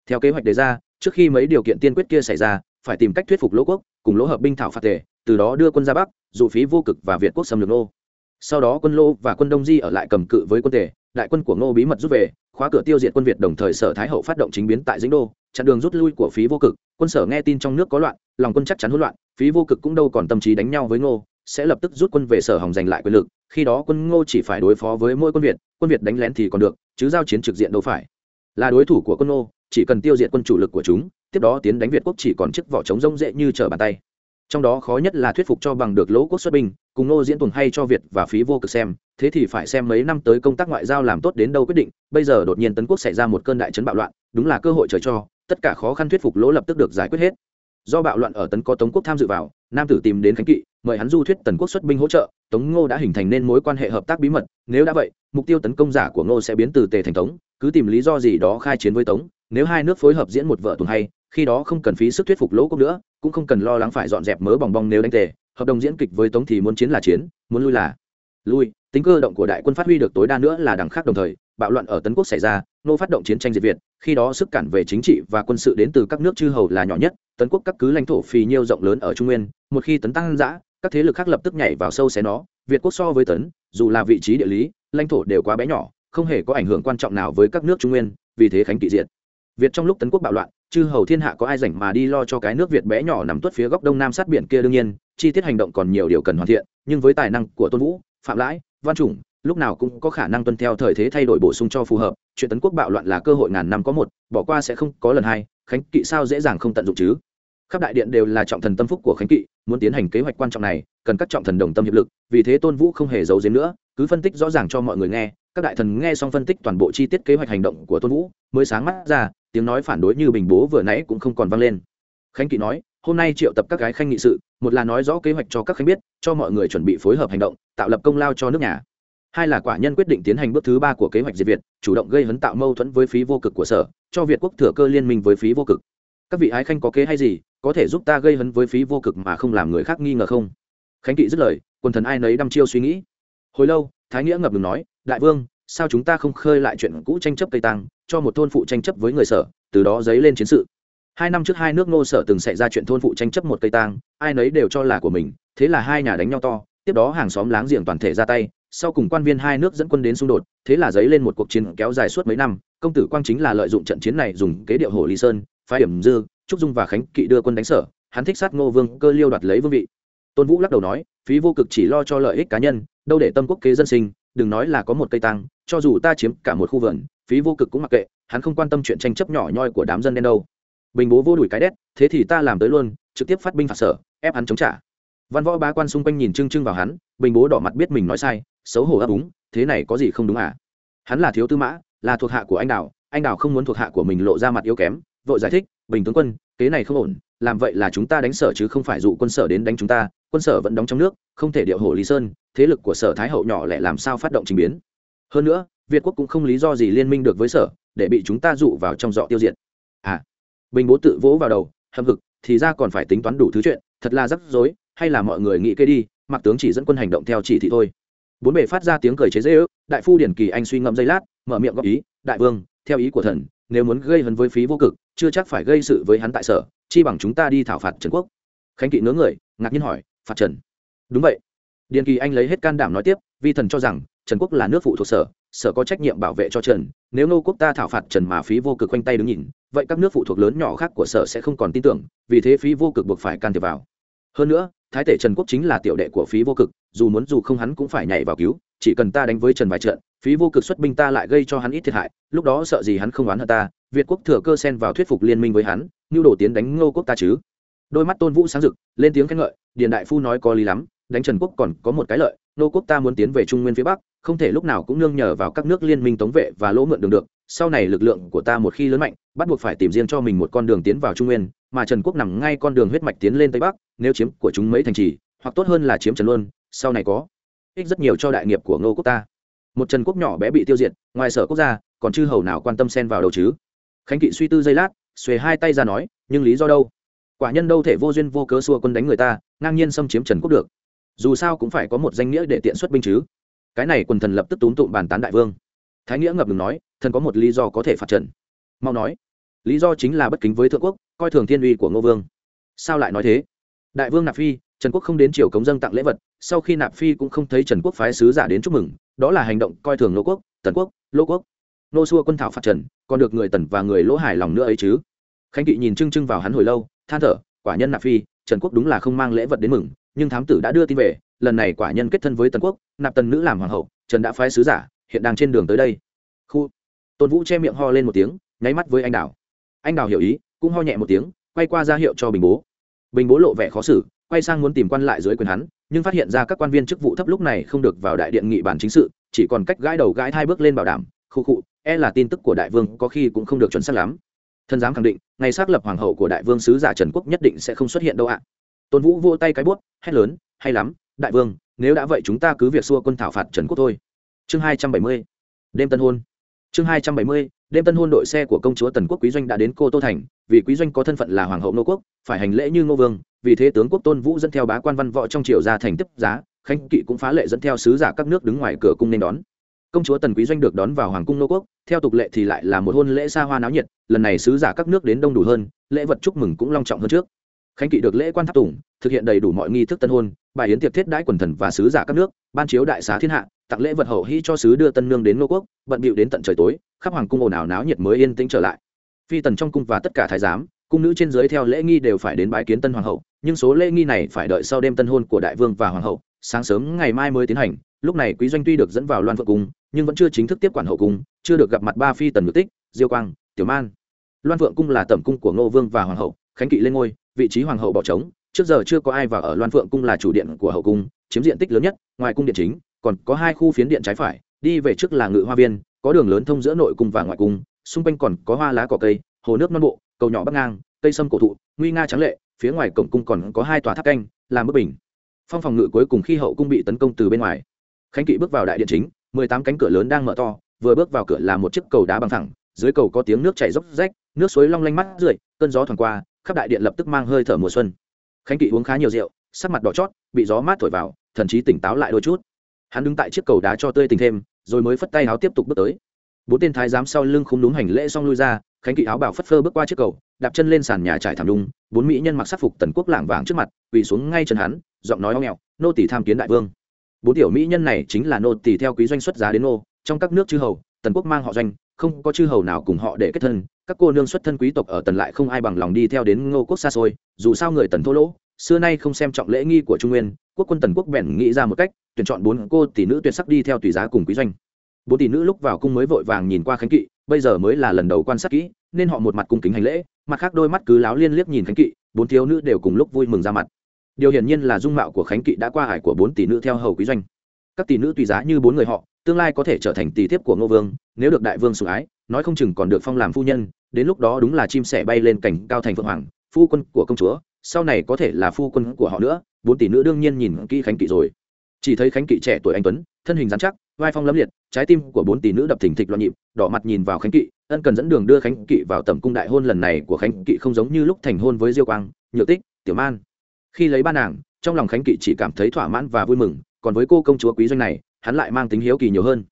theo kế hoạch đề ra, trước khi mấy điều kiện tiên quyết kia xảy ra, phải tìm cách thuyết phục lỗ quốc, cùng lỗ hợp binh thảo phạt tề, từ đó đưa quân ra bắc dụ phí vô cực và việt quốc xâm lược Ngô. sau đó quân lô và quân đông di ở lại cầm cự với quân tề, đại quân của ngô bí mật rút về, khóa cửa tiêu diệt quân việt đồng thời sở thái hậu phát động chính biến tại dĩnh đô, chặn đường rút lui của phí vô cực quân sở nghe tin trong nước có loạn, lòng quân chắc chắn hỗn loạn, phí vô cực cũng đâu còn tâm trí đánh nhau với ngô sẽ lập tức rút quân về sở hồng giành lại quyền lực, khi đó quân ngô chỉ phải đối phó với mỗi quân việt quân việt đánh lén thì còn được, chứ giao chiến trực diện đâu phải. Là đối thủ của quân ngô, chỉ cần tiêu diệt quân chủ lực của chúng, tiếp đó tiến đánh việt quốc chỉ còn chiếc vỏ trống rông dễ như trở bàn tay. Trong đó khó nhất là thuyết phục cho bằng được lỗ quốc xuất binh, cùng ngô diễn tuần hay cho việt và phí vô cực xem, thế thì phải xem mấy năm tới công tác ngoại giao làm tốt đến đâu quyết định, bây giờ đột nhiên tấn quốc xảy ra một cơn đại chấn bạo loạn, đúng là cơ hội trời cho, tất cả khó khăn thuyết phục lỗ lập tức được giải quyết hết do bạo loạn ở tấn có tống quốc tham dự vào, nam tử tìm đến khánh kỵ, mời hắn du thuyết tần quốc xuất binh hỗ trợ, tống ngô đã hình thành nên mối quan hệ hợp tác bí mật, nếu đã vậy, mục tiêu tấn công giả của ngô sẽ biến từ tề thành tống, cứ tìm lý do gì đó khai chiến với tống, nếu hai nước phối hợp diễn một vợ tuần hay, khi đó không cần phí sức thuyết phục lỗ quốc nữa, cũng không cần lo lắng phải dọn dẹp mớ bòng bong nếu đánh tề, hợp đồng diễn kịch với tống thì muốn chiến là chiến, muốn lui là lui, tính cơ động của đại quân phát huy được tối đa nữa là đằng khác đồng thời bạo loạn ở tấn quốc xảy ra, nô phát động chiến tranh diệt việt, khi đó sức cản về chính trị và quân sự đến từ các nước chư hầu là nhỏ nhất, tấn quốc các cứ lãnh thổ phì nhiêu rộng lớn ở trung nguyên, một khi tấn tăng giã các thế lực khác lập tức nhảy vào sâu xé nó, việt quốc so với tấn, dù là vị trí địa lý, lãnh thổ đều quá bé nhỏ, không hề có ảnh hưởng quan trọng nào với các nước trung nguyên, vì thế khánh kỵ diệt. Việt trong lúc tấn quốc bạo loạn, chư hầu thiên hạ có ai rảnh mà đi lo cho cái nước việt bé nhỏ nằm tuất phía góc đông nam sát biển kia đương nhiên, chi tiết hành động còn nhiều điều cần hoàn thiện, nhưng với tài năng của tôn vũ, phạm lãi, văn chủng lúc nào cũng có khả năng tuân theo thời thế thay đổi bổ sung cho phù hợp, chuyện tấn quốc bạo loạn là cơ hội ngàn năm có một, bỏ qua sẽ không có lần hai, khánh kỵ sao dễ dàng không tận dụng chứ? Khắp đại điện đều là trọng thần tâm phúc của khánh kỵ, muốn tiến hành kế hoạch quan trọng này, cần các trọng thần đồng tâm hiệp lực, vì thế tôn vũ không hề giấu giếm nữa, cứ phân tích rõ ràng cho mọi người nghe, các đại thần nghe xong phân tích toàn bộ chi tiết kế hoạch hành động của tôn vũ, mới sáng mắt ra, tiếng nói phản đối như bình bố vừa nãy cũng không còn vang lên. Khánh kỵ nói, hôm nay triệu tập các gái khanh nghị sự, một là nói rõ kế hoạch cho các khanh biết, cho mọi người chuẩn bị phối hợp hành động, tạo lập công lao cho nước nhà hai là quả nhân quyết định tiến hành bước thứ ba của kế hoạch diệt việt, chủ động gây hấn tạo mâu thuẫn với phí vô cực của sở, cho việt quốc thừa cơ liên minh với phí vô cực. Các vị ái khanh có kế hay gì, có thể giúp ta gây hấn với phí vô cực mà không làm người khác nghi ngờ không? Khánh kỵ dứt lời, quần thần ai nấy đăm chiêu suy nghĩ. Hồi lâu, thái nghĩa ngập ngừng nói, đại vương, sao chúng ta không khơi lại chuyện cũ tranh chấp cây tăng cho một thôn phụ tranh chấp với người sở, từ đó dấy lên chiến sự? Hai năm trước hai nước ngô sở từng xảy ra chuyện thôn phụ tranh chấp một cây tang, ai nấy đều cho là của mình, thế là hai nhà đánh nhau to, tiếp đó hàng xóm láng giềng toàn thể ra tay sau cùng quan viên hai nước dẫn quân đến xung đột, thế là dấy lên một cuộc chiến kéo dài suốt mấy năm, công tử quang chính là lợi dụng trận chiến này dùng kế điệu hồ lý sơn, phái điểm dư, trúc dung và khánh kỵ đưa quân đánh sở, hắn thích sát ngô vương, cơ liêu đoạt lấy vương vị. Tôn vũ lắc đầu nói, phí vô cực chỉ lo cho lợi ích cá nhân, đâu để tâm quốc kế dân sinh, đừng nói là có một cây tăng cho dù ta chiếm cả một khu vườn, phí vô cực cũng mặc kệ, hắn không quan tâm chuyện tranh chấp nhỏ nhoi của đám dân đen đâu. Bình bố vô đuổi cái đét, thế thì ta làm tới luôn, trực tiếp phát binh phạt sở, ép hắn chống trả. Văn võ bá quan xung quanh nhìn trưng trưng vào hắn, bình bố đỏ mặt biết mình nói sai xấu hổ ấp úng, thế này có gì không đúng à? Hắn là thiếu tư mã, là thuộc hạ của anh đào anh đào không muốn thuộc hạ của mình lộ ra mặt yếu kém, vội giải thích, bình tướng quân, kế này không ổn, làm vậy là chúng ta đánh sở chứ không phải dụ quân sở đến đánh chúng ta, quân sở vẫn đóng trong nước, không thể điệu hổ lý sơn, thế lực của sở thái hậu nhỏ lẽ làm sao phát động trình biến? Hơn nữa, việt quốc cũng không lý do gì liên minh được với sở, để bị chúng ta dụ vào trong dọ tiêu diệt. À bình bố tự vỗ vào đầu, hậm hực, thì ra còn phải tính toán đủ thứ chuyện, thật là rắc rối, hay là mọi người nghĩ kê đi, mặc tướng chỉ dẫn quân hành động theo chỉ thị thôi bốn bề phát ra tiếng cười chế dễ ước, đại phu điển kỳ anh suy ngẫm giây lát, mở miệng góp ý, đại vương, theo ý của thần, nếu muốn gây hấn với phí vô cực, chưa chắc phải gây sự với hắn tại sở, chi bằng chúng ta đi thảo phạt trần quốc. Khánh kỵ ngớ người, ngạc nhiên hỏi, phạt trần? Đúng vậy. Điền kỳ anh lấy hết can đảm nói tiếp, vi thần cho rằng, trần quốc là nước phụ thuộc sở sở có trách nhiệm bảo vệ cho trần, nếu nô quốc ta thảo phạt trần mà phí vô cực quanh tay đứng nhìn, vậy các nước phụ thuộc lớn nhỏ khác của sở sẽ không còn tin tưởng, vì thế phí vô cực buộc phải can thiệp vào hơn nữa, thái tể trần quốc chính là tiểu đệ của phí vô cực, dù muốn dù không hắn cũng phải nhảy vào cứu, chỉ cần ta đánh với trần vài trận phí vô cực xuất binh ta lại gây cho hắn ít thiệt hại, lúc đó sợ gì hắn không oán hận ta, việt quốc thừa cơ xen vào thuyết phục liên minh với hắn như đổ tiến đánh ngô quốc ta chứ. Đôi mắt tôn vũ sáng rực, lên tiếng khen ngợi, điền đại phu nói có lý lắm, đánh trần quốc còn có một cái lợi nô quốc ta muốn tiến về trung nguyên phía bắc, không thể lúc nào cũng nương nhờ vào các nước liên minh tống vệ và lỗ mượn đường được, sau này lực lượng của ta một khi lớn mạnh, bắt buộc phải tìm riêng cho mình một con đường tiến vào trung nguyên, mà trần quốc nằm ngay con đường huyết mạch tiến lên tây bắc, nếu chiếm của chúng mấy thành trì, hoặc tốt hơn là chiếm trần luôn sau này có ích rất nhiều cho đại nghiệp của ngô quốc ta. Một trần quốc nhỏ bé bị tiêu diệt, ngoài sở quốc gia, còn chư hầu nào quan tâm xen vào đầu chứ? Khánh kỵ suy tư giây lát, xuề hai tay ra nói, nhưng lý do đâu? Quả nhân đâu thể vô duyên vô cớ xua quân đánh người ta, ngang nhiên xâm chiếm trần quốc được dù sao cũng phải có một danh nghĩa để tiện xuất binh chứ. Cái này quần thần lập tức túm tụm bàn tán đại vương. Thái nghĩa ngập ngừng nói, thần có một lý do có thể phạt trần mau nói, lý do chính là bất kính với thượng quốc, coi thường thiên uy của ngô vương. Sao lại nói thế? Đại vương nạp phi, trần quốc không đến triều cống dân tặng lễ vật, sau khi nạp phi cũng không thấy trần quốc phái sứ giả đến chúc mừng, đó là hành động coi thường nô quốc, tần quốc lỗ quốc. Nô xua quân thảo phạt trần còn được người tần và người lỗ hài lòng nữa ấy chứ. Khánh kỵ nhìn trưng trưng vào hắn hồi lâu, than thở, quả nhân nạp phi, trần quốc đúng là không mang lễ vật đến mừng nhưng thám tử đã đưa tin về, lần này quả nhân kết thân với tần quốc, nạp tần nữ làm hoàng hậu, trần đã phái sứ giả, hiện đang trên đường tới đây. Khu. Tôn vũ che miệng ho lên một tiếng, nháy mắt với anh đào. Anh đào hiểu ý, cũng ho nhẹ một tiếng, quay qua ra hiệu cho bình bố. Bình bố lộ vẻ khó xử, quay sang muốn tìm quan lại dưới quyền hắn, nhưng phát hiện ra các quan viên chức vụ thấp lúc này không được vào đại điện nghị bản chính sự, chỉ còn cách gãi đầu gãi hai bước lên bảo đảm, khu cụ e là tin tức của đại vương, có khi cũng không được chuẩn xác lắm. Thân giám khẳng định, ngày xác lập hoàng hậu của đại vương sứ giả trần quốc nhất định sẽ không xuất hiện đâu ạ tôn vũ vỗ tay cái bút, hét lớn, hay lắm, đại vương, nếu đã vậy chúng ta cứ việc xua quân thảo phạt trần quốc thôi. Chương hai trăm bảy mươi, đêm tân hôn. Chương hai trăm bảy mươi, đêm tân hôn đội xe của công chúa tần quốc quý doanh đã đến cô tô thành, vì quý doanh có thân phận là hoàng hậu nô quốc, phải hành lễ như ngô vương, vì thế tướng quốc tôn vũ dẫn theo bá quan văn võ trong triều ra thành tiếp giá, Khánh kỵ cũng phá lệ dẫn theo sứ giả các nước đứng ngoài cửa cung nên đón. Công chúa tần quý doanh được đón vào hoàng cung nô quốc, theo tục lệ thì lại là một hôn lễ xa hoa náo nhiệt, lần này sứ giả các nước đến đông đủ hơn, lễ vật chúc mừng cũng long trọng hơn trước khánh kỵ được lễ quan tháp tùng, thực hiện đầy đủ mọi nghi thức tân hôn, bài yến tiệc thiết đãi quần thần và sứ giả các nước, ban chiếu đại xá thiên hạ, tặng lễ vật hậu hy cho sứ đưa tân nương đến Ngô quốc, bận bịu đến tận trời tối, khắp hoàng cung ồn ào náo nhiệt mới yên tĩnh trở lại. Phi tần trong cung và tất cả thái giám, cung nữ trên dưới theo lễ nghi đều phải đến bái kiến tân hoàng hậu, nhưng số lễ nghi này phải đợi sau đêm tân hôn của đại vương và hoàng hậu, sáng sớm ngày mai mới tiến hành, lúc này quý doanh tuy được dẫn vào loan phượng cung, nhưng vẫn chưa chính thức tiếp quản hậu cung, chưa được gặp mặt ba phi tần ngự tích, diêu quang, tiểu man. Loan phượng cung là tẩm cung của ngô vương và hoàng hậu, khánh kỵ lên ngôi vị trí hoàng hậu bỏ trống, trước giờ chưa có ai vào ở loan phượng cung là chủ điện của hậu cung, chiếm diện tích lớn nhất, ngoài cung điện chính, còn có hai khu phiến điện trái phải, đi về trước là ngự hoa viên, có đường lớn thông giữa nội cung và ngoại cung, xung quanh còn có hoa lá cỏ cây, hồ nước non bộ, cầu nhỏ bắc ngang, cây sâm cổ thụ, nguy nga trắng lệ, phía ngoài cổng cung còn có hai tòa tháp canh, làm bức bình. Phong phòng ngự cuối cùng khi hậu cung bị tấn công từ bên ngoài. Khánh kỵ bước vào đại điện chính, mười tám cánh cửa lớn đang mở to, vừa bước vào cửa là một chiếc cầu đá bằng thẳng dưới cầu có tiếng nước chảy dốc rách, nước suối long lanh mắt rượi, cơn gió thoảng qua khắp đại điện lập tức mang hơi thở mùa xuân. Khánh kỵ uống khá nhiều rượu, sắc mặt đỏ chót, bị gió mát thổi vào, thần chí tỉnh táo lại đôi chút. Hắn đứng tại chiếc cầu đá cho tươi tình thêm, rồi mới phất tay áo tiếp tục bước tới. Bốn tên thái giám sau lưng không đúng hành lễ xong lui ra, khánh kỵ áo bảo phất phơ bước qua chiếc cầu, đạp chân lên sàn nhà trải thảm đung, bốn mỹ nhân mặc sắc phục tần quốc lạng vàng trước mặt, quỳ xuống ngay chân hắn, giọng nói o nghẹo, nô tỷ tham kiến đại vương. Bốn tiểu mỹ nhân này chính là nô tỳ theo quý doanh xuất giá đến nô, trong các nước chư hầu, tần quốc mang họ doanh, không có chư hầu nào cùng họ để kết thân các cô nương xuất thân quý tộc ở tần lại không ai bằng lòng đi theo đến ngô quốc xa xôi, dù sao người tần thô lỗ, xưa nay không xem trọng lễ nghi của trung nguyên, quốc quân tần quốc bèn nghĩ ra một cách, tuyển chọn bốn cô tỷ nữ tuyệt sắc đi theo tùy giá cùng quý doanh. Bốn tỷ nữ lúc vào cung mới vội vàng nhìn qua khánh kỵ, bây giờ mới là lần đầu quan sát kỹ, nên họ một mặt cung kính hành lễ, mặt khác đôi mắt cứ láo liên liếc nhìn khánh kỵ, bốn thiếu nữ đều cùng lúc vui mừng ra mặt. Điều hiển nhiên là dung mạo của khánh kỵ đã qua hải của bốn tỷ nữ theo hầu quý doanh. Các tỷ nữ tùy giá như bốn người họ, tương lai có thể trở thành tỷ thiếp của ngô vương, nếu được đại vương sủng ái, nói không chừng còn được phong làm phu nhân đến lúc đó đúng là chim sẻ bay lên cảnh cao thành phượng hoàng, phu quân của công chúa, sau này có thể là phu quân của họ nữa, bốn tỷ nữ đương nhiên nhìn kỹ khánh kỵ rồi. Chỉ thấy khánh kỵ trẻ tuổi anh tuấn, thân hình dán chắc, vai phong lấm liệt, trái tim của bốn tỷ nữ đập thình thịch loạn nhịp, đỏ mặt nhìn vào khánh kỵ, ân cần dẫn đường đưa khánh kỵ vào tầm cung đại hôn lần này của khánh kỵ không giống như lúc thành hôn với diêu quang, nhược tích, tiểu man. Khi lấy ba nàng, trong lòng khánh kỵ chỉ cảm thấy thỏa mãn và vui mừng, còn với cô công chúa quý doanh này, hắn lại mang tính hiếu kỳ nhiều hơn.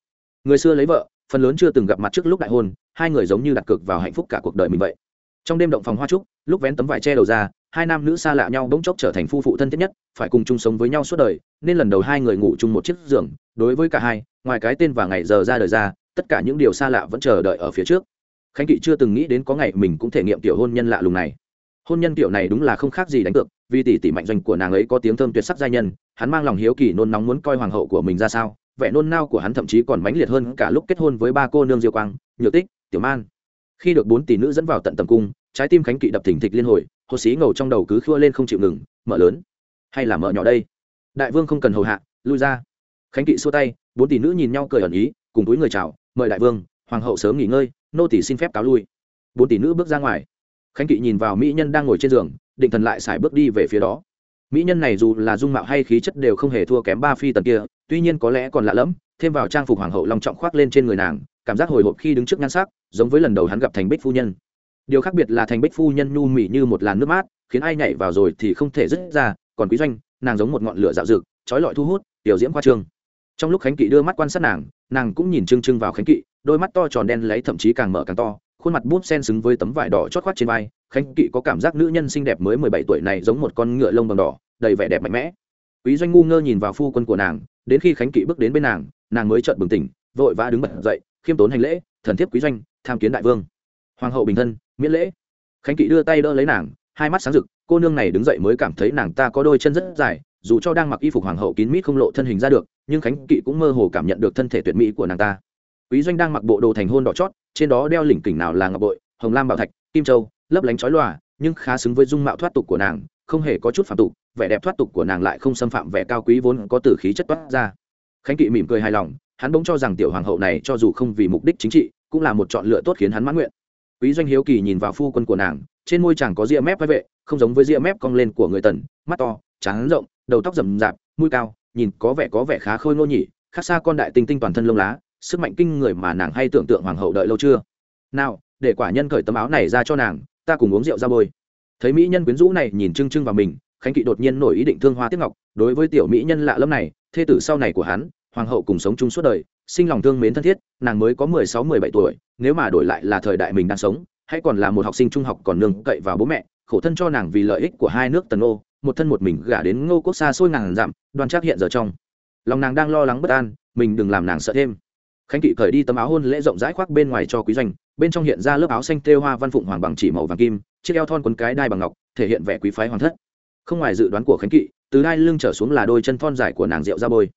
Người xưa lấy vợ phần lớn chưa từng gặp mặt trước lúc đại hôn, hai người giống như đặt cược vào hạnh phúc cả cuộc đời mình vậy. Trong đêm động phòng hoa trúc, lúc vén tấm vải che đầu ra, hai nam nữ xa lạ nhau bỗng chốc trở thành phu phụ thân thiết nhất, phải cùng chung sống với nhau suốt đời, nên lần đầu hai người ngủ chung một chiếc giường, đối với cả hai, ngoài cái tên và ngày giờ ra đời ra, tất cả những điều xa lạ vẫn chờ đợi ở phía trước. Khánh kỵ chưa từng nghĩ đến có ngày mình cũng thể nghiệm tiểu hôn nhân lạ lùng này. Hôn nhân kiểu này đúng là không khác gì đánh cược, vì tỷ tỷ mạnh doanh của nàng ấy có tiếng thơm tuyệt sắc giai nhân, hắn mang lòng hiếu kỳ nôn nóng muốn coi hoàng hậu của mình ra sao vẻ nôn nao của hắn thậm chí còn mãnh liệt hơn cả lúc kết hôn với ba cô nương diêu quang, nhược tích, tiểu man. Khi được bốn tỷ nữ dẫn vào tận tầm cung, trái tim khánh kỵ đập thình thịch liên hồi, hồ xí ngầu trong đầu cứ khua lên không chịu ngừng, mở lớn. Hay là mở nhỏ đây? Đại vương không cần hầu hạ, lui ra. Khánh kỵ xua tay, bốn tỷ nữ nhìn nhau cười ẩn ý, cùng túi người chào, mời đại vương, hoàng hậu sớm nghỉ ngơi, nô tỷ xin phép cáo lui. Bốn tỷ nữ bước ra ngoài. Khánh kỵ nhìn vào mỹ nhân đang ngồi trên giường, định thần lại xài bước đi về phía đó. Mỹ nhân này dù là dung mạo hay khí chất đều không hề thua kém ba phi tần kia tuy nhiên có lẽ còn lạ lẫm, thêm vào trang phục hoàng hậu long trọng khoác lên trên người nàng, cảm giác hồi hộp khi đứng trước nhan sắc, giống với lần đầu hắn gặp thành bích phu nhân. Điều khác biệt là thành bích phu nhân nhu mị như một làn nước mát, khiến ai nhảy vào rồi thì không thể dứt ra, còn quý doanh, nàng giống một ngọn lửa dạo rực, trói lọi thu hút, tiểu diễm khoa trương. Trong lúc khánh kỵ đưa mắt quan sát nàng nàng cũng nhìn trưng trưng vào khánh kỵ, đôi mắt to tròn đen lấy thậm chí càng mở càng to, khuôn mặt bút sen xứng với tấm vải đỏ chót khoát trên vai. Khánh kỵ có cảm giác nữ nhân xinh đẹp mới mười bảy tuổi này giống một con ngựa lông bằng đỏ, đầy vẻ đẹp mạnh mẽ. Quý doanh ngu ngơ nhìn vào phu quân của nàng đến khi khánh kỵ bước đến bên nàng nàng mới chợt bừng tỉnh, vội vã đứng bật dậy, khiêm tốn hành lễ, thần thiếp quý doanh, tham kiến đại vương. Hoàng hậu bình thân, miễn lễ. Khánh kỵ đưa tay đỡ lấy nàng, hai mắt sáng rực, cô nương này đứng dậy mới cảm thấy nàng ta có đôi chân rất dài, dù cho đang mặc y phục hoàng hậu kín mít không lộ thân hình ra được, nhưng khánh kỵ cũng mơ hồ cảm nhận được thân thể tuyệt mỹ của nàng ta. Quý doanh đang mặc bộ đồ thành hôn đỏ chót, trên đó đeo lỉnh kỉnh nào là ngọc bội, hồng lam bảo thạch, kim châu, lấp lánh chói lòa, nhưng khá xứng với dung mạo thoát tục của nàng không hề có chút phạm tục, vẻ đẹp thoát tục của nàng lại không xâm phạm vẻ cao quý vốn có từ khí chất toát ra. Khánh kỵ mỉm cười hài lòng, hắn bỗng cho rằng tiểu hoàng hậu này cho dù không vì mục đích chính trị, cũng là một chọn lựa tốt khiến hắn mãn nguyện. Quý doanh hiếu kỳ nhìn vào phu quân của nàng, trên môi chàng có ria mép vai vệ, không giống với ria mép cong lên của người tần, mắt to trắng rộng, đầu tóc rậm rạp, mũi cao, nhìn có vẻ có vẻ khá khôi ngô nhỉ, khác xa con đại tinh tinh toàn thân lông lá, sức mạnh kinh người mà nàng hay tưởng tượng hoàng hậu đợi lâu chưa. Nào, để quả nhân cởi tấm áo này ra cho nàng, ta cùng uống rượu ra bôi thấy mỹ nhân quyến rũ này nhìn trưng trưng vào mình, khánh kỵ đột nhiên nổi ý định thương hoa tiếp ngọc. Đối với tiểu mỹ nhân lạ lâm này, thê tử sau này của hắn, hoàng hậu cùng sống chung suốt đời, sinh lòng thương mến thân thiết, nàng mới có mười sáu, mười bảy tuổi, nếu mà đổi lại là thời đại mình đang sống hay còn là một học sinh trung học còn nương cậy vào bố mẹ, khổ thân cho nàng vì lợi ích của hai nước tần ô, một thân một mình gả đến ngô quốc xa xôi ngàn dặm, đoan chắc hiện giờ trong. Lòng nàng đang lo lắng bất an, mình đừng làm nàng sợ thêm. Khánh kỵ cởi đi tấm áo hôn lễ rộng rãi khoác bên ngoài cho quý doanh bên trong hiện ra lớp áo xanh thêu hoa văn phụng hoàng bằng chỉ màu vàng kim, chiếc eo thon quấn cái đai bằng ngọc, thể hiện vẻ quý phái hoàng thất. Không ngoài dự đoán của khánh kỵ, từ đai lưng trở xuống là đôi chân thon dài của nàng rượu ra bôi.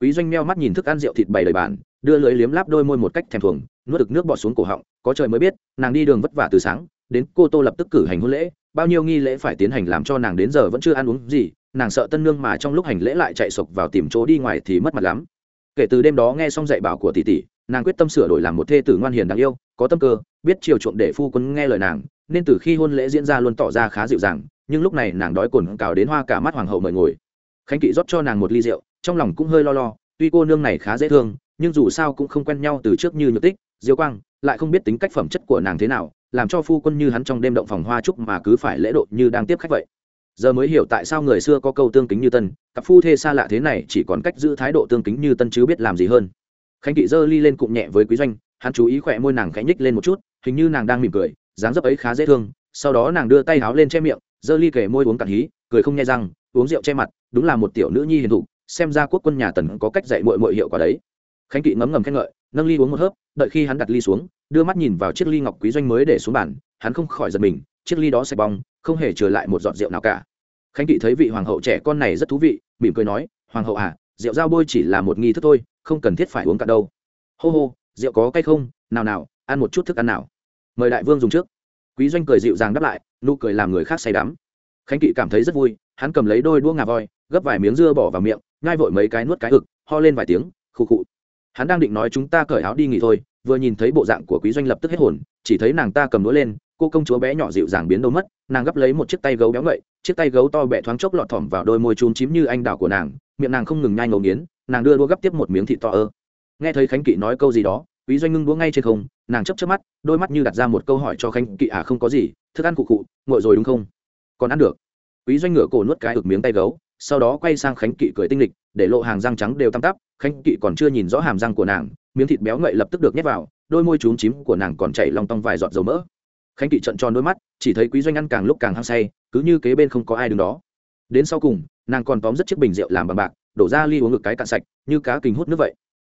Quý doanh meo mắt nhìn thức ăn rượu thịt bày đầy bàn, đưa lưới liếm láp đôi môi một cách thèm thuồng, nuốt được nước bọt xuống cổ họng, có trời mới biết, nàng đi đường vất vả từ sáng, đến cô tô lập tức cử hành hôn lễ, bao nhiêu nghi lễ phải tiến hành làm cho nàng đến giờ vẫn chưa ăn uống gì, nàng sợ tân nương mà trong lúc hành lễ lại chạy sộc vào tìm chỗ đi ngoài thì mất mặt lắm. Kể từ đêm đó nghe xong dạy bảo của tỷ tỷ nàng quyết tâm sửa đổi làm một thê tử ngoan hiền đáng yêu, có tâm cơ, biết chiều chuộng để phu quân nghe lời nàng, nên từ khi hôn lễ diễn ra luôn tỏ ra khá dịu dàng, nhưng lúc này nàng đói cồn cào đến hoa cả mắt hoàng hậu mời ngồi. Khánh kỵ rót cho nàng một ly rượu, trong lòng cũng hơi lo lo, tuy cô nương này khá dễ thương, nhưng dù sao cũng không quen nhau từ trước như nhược tích, diêu quang lại không biết tính cách phẩm chất của nàng thế nào, làm cho phu quân như hắn trong đêm động phòng hoa trúc mà cứ phải lễ độ như đang tiếp khách vậy. Giờ mới hiểu tại sao người xưa có câu tương kính như tân, cặp phu thê xa lạ thế này chỉ còn cách giữ thái độ tương kính như tân chứ biết làm gì hơn khánh kỵ giơ ly lên cụm nhẹ với quý doanh, hắn chú ý khỏe môi nàng khẽ nhích lên một chút, hình như nàng đang mỉm cười, dáng dấp ấy khá dễ thương, sau đó nàng đưa tay háo lên che miệng, giơ ly kể môi uống cạn hí, cười không nghe răng, uống rượu che mặt, đúng là một tiểu nữ nhi hiền thụ xem ra quốc quân nhà tần có cách dạy mội mội hiệu quả đấy. Khánh kỵ ngấm ngầm khen ngợi, nâng ly uống một hớp, đợi khi hắn đặt ly xuống, đưa mắt nhìn vào chiếc ly ngọc quý doanh mới để xuống bàn, hắn không khỏi giật mình, chiếc ly đó sạch bong, không hề trở lại một giọt rượu nào cả. Khánh kỵ thấy vị hoàng hậu trẻ con này rất thú vị, mỉm cười nói, hoàng hậu à rượu dao bôi chỉ là một nghi thức thôi không cần thiết phải uống cả đâu. Hô hô, rượu có cay không? Nào nào, ăn một chút thức ăn nào. Mời đại vương dùng trước. Quý doanh cười dịu dàng đáp lại, nụ cười làm người khác say đắm. Khánh kỵ cảm thấy rất vui, hắn cầm lấy đôi đũa ngà voi, gấp vài miếng dưa bỏ vào miệng ngay vội mấy cái nuốt cái ực, ho lên vài tiếng, khụ khụ. Hắn đang định nói chúng ta cởi áo đi nghỉ thôi, vừa nhìn thấy bộ dạng của quý doanh lập tức hết hồn, chỉ thấy nàng ta cầm đũa lên, cô công chúa bé nhỏ dịu dàng biến đâu mất, nàng gấp lấy một chiếc tay gấu béo ngậy, chiếc tay gấu to bẹ thoáng chốc lọt thỏm vào đôi môi chun chím như anh đào của nàng, miệng nàng không ngừng nhai ngấu nghiến nàng đưa đua gấp tiếp một miếng thịt to ơ. Nghe thấy khánh kỵ nói câu gì đó, quý doanh ngưng đũa ngay trên không, nàng chấp chấp mắt, đôi mắt như đặt ra một câu hỏi cho khánh kỵ à không có gì, thức ăn cụ cụ ngồi rồi đúng không? Còn ăn được. Quý doanh ngửa cổ nuốt cái ực miếng tay gấu, sau đó quay sang khánh kỵ cười tinh lịch để lộ hàng răng trắng đều tăm tắp. Khánh kỵ còn chưa nhìn rõ hàm răng của nàng, miếng thịt béo ngậy lập tức được nhét vào, đôi môi trúng chím của nàng còn chảy lòng tong vài giọt dầu mỡ. Khánh kỵ trận tròn đôi mắt, chỉ thấy quý doanh ăn càng lúc càng hăng say, cứ như kế bên không có ai đứng đó. Đến sau cùng, nàng còn tóm rất chiếc bình rượu làm bằng bạc đổ ra ly uống ngực cái cạn sạch, như cá kình hút nước vậy.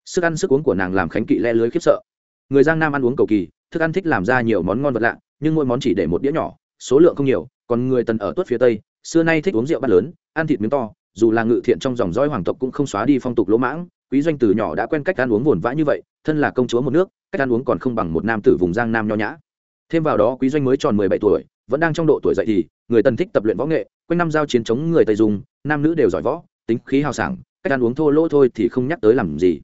Sức ăn sức uống của nàng làm khánh kỵ le lưới khiếp sợ. Người giang nam ăn uống cầu kỳ, thức ăn thích làm ra nhiều món ngon vật lạ, nhưng mỗi món chỉ để một đĩa nhỏ, số lượng không nhiều, còn người tần ở tuốt phía tây, xưa nay thích uống rượu bát lớn, ăn thịt miếng to, dù là ngự thiện trong dòng dõi hoàng tộc cũng không xóa đi phong tục lỗ mãng, quý doanh từ nhỏ đã quen cách ăn uống vồn vã như vậy, thân là công chúa một nước, cách ăn uống còn không bằng một nam tử vùng giang nam nho nhã. Thêm vào đó, quý doanh mới tròn mười bảy tuổi, vẫn đang trong độ tuổi dậy thì, người tần thích tập luyện võ nghệ, quanh năm giao chiến chống người tây dùng nam nữ đều giỏi võ tính khí hào sảng, cách ăn uống thô lỗ thôi thì không nhắc tới làm gì.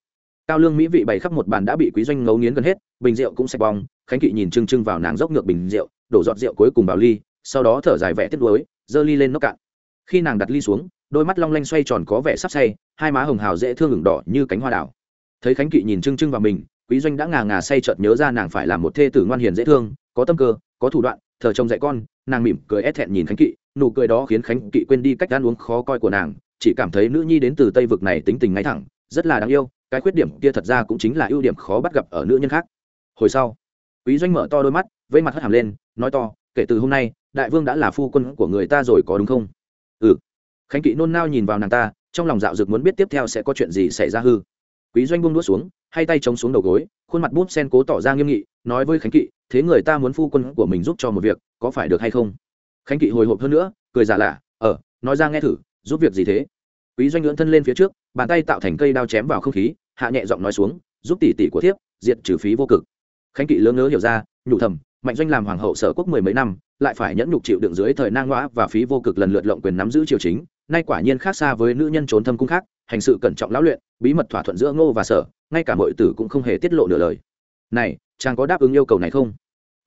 Cao lương mỹ vị bày khắp một bàn đã bị quý doanh ngấu nghiến gần hết, bình rượu cũng sạch bong, khánh kỵ nhìn trưng trưng vào nàng dốc ngược bình rượu, đổ giọt rượu cuối cùng vào ly, sau đó thở dài vẻ tiếc nuối, giơ ly lên nóc cạn. Khi nàng đặt ly xuống, đôi mắt long lanh xoay tròn có vẻ sắp say, hai má hồng hào dễ thương ửng đỏ như cánh hoa đào. Thấy khánh kỵ nhìn trưng trưng vào mình, quý doanh đã ngà ngà say chợt nhớ ra nàng phải là một thê tử ngoan hiền dễ thương, có tâm cơ, có thủ đoạn, thờ chồng dạy con, nàng mỉm cười ép thẹn nhìn khánh kỵ, nụ cười đó khiến khánh kỵ quên đi cách ăn uống khó coi của nàng chỉ cảm thấy nữ nhi đến từ tây vực này tính tình ngay thẳng, rất là đáng yêu, cái khuyết điểm kia thật ra cũng chính là ưu điểm khó bắt gặp ở nữ nhân khác. Hồi sau, quý doanh mở to đôi mắt, vây mặt hất hàm lên, nói to, kể từ hôm nay, đại vương đã là phu quân của người ta rồi có đúng không? Ừ. Khánh kỵ nôn nao nhìn vào nàng ta, trong lòng dạo dực muốn biết tiếp theo sẽ có chuyện gì xảy ra hư. Quý doanh buông đũa xuống, hai tay chống xuống đầu gối, khuôn mặt bút sen cố tỏ ra nghiêm nghị, nói với khánh kỵ, thế người ta muốn phu quân của mình giúp cho một việc, có phải được hay không? Khánh kỵ hồi hộp hơn nữa, cười giả lạ ờ nói ra nghe thử giúp việc gì thế? Quý doanh ngưỡng thân lên phía trước, bàn tay tạo thành cây đao chém vào không khí, hạ nhẹ giọng nói xuống, giúp tỷ tỷ của thiếp, diệt trừ phí vô cực. Khánh kỵ lớn ngớ hiểu ra, nhủ thầm, mạnh doanh làm hoàng hậu sở quốc mười mấy năm, lại phải nhẫn nhục chịu đựng dưới thời nang ngoã và phí vô cực lần lượt lộng quyền nắm giữ triều chính, nay quả nhiên khác xa với nữ nhân trốn thâm cung khác, hành sự cẩn trọng lão luyện, bí mật thỏa thuận giữa ngô và sở, ngay cả mọi tử cũng không hề tiết lộ nửa lời. Này, chàng có đáp ứng yêu cầu này không?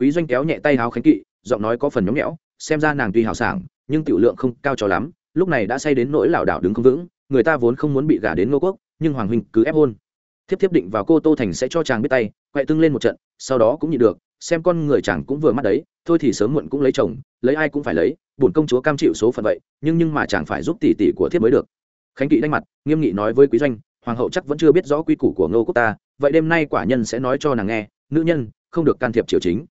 Quý doanh kéo nhẹ tay háo khánh kỵ, giọng nói có phần nhõng nhẽo, xem ra nàng tuy hào sảng, nhưng tiểu lượng không cao cho lắm lúc này đã say đến nỗi lảo đảo đứng không vững, người ta vốn không muốn bị gả đến ngô quốc, nhưng hoàng huynh cứ ép hôn. Thiếp thiếp định vào cô tô thành sẽ cho chàng biết tay, quẹ tưng lên một trận, sau đó cũng nhịn được, xem con người chàng cũng vừa mắt đấy, thôi thì sớm muộn cũng lấy chồng, lấy ai cũng phải lấy, bổn công chúa cam chịu số phận vậy, nhưng nhưng mà chàng phải giúp tỷ tỷ của thiếp mới được. Khánh kỵ đanh mặt, nghiêm nghị nói với quý doanh, hoàng hậu chắc vẫn chưa biết rõ quy củ của ngô quốc ta, vậy đêm nay quả nhân sẽ nói cho nàng nghe, nữ nhân, không được can thiệp triều chính.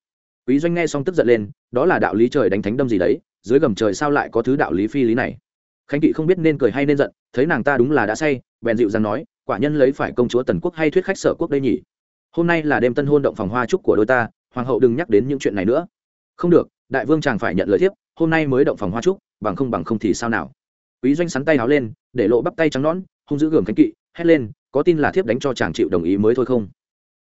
Quý doanh nghe xong tức giận lên, đó là đạo lý trời đánh thánh đâm gì đấy, dưới gầm trời sao lại có thứ đạo lý phi lý này? Khánh kỵ không biết nên cười hay nên giận, thấy nàng ta đúng là đã say, bèn dịu dàng nói, quả nhân lấy phải công chúa tần quốc hay thuyết khách sở quốc đây nhỉ? Hôm nay là đêm tân hôn động phòng hoa trúc của đôi ta, hoàng hậu đừng nhắc đến những chuyện này nữa. Không được, đại vương chàng phải nhận lời thiếp, hôm nay mới động phòng hoa trúc bằng không bằng không thì sao nào? Quý doanh sắn tay háo lên, để lộ bắp tay trắng nón hung giữ gường khánh kỵ, hét lên, có tin là thiếp đánh cho chàng chịu đồng ý mới thôi không?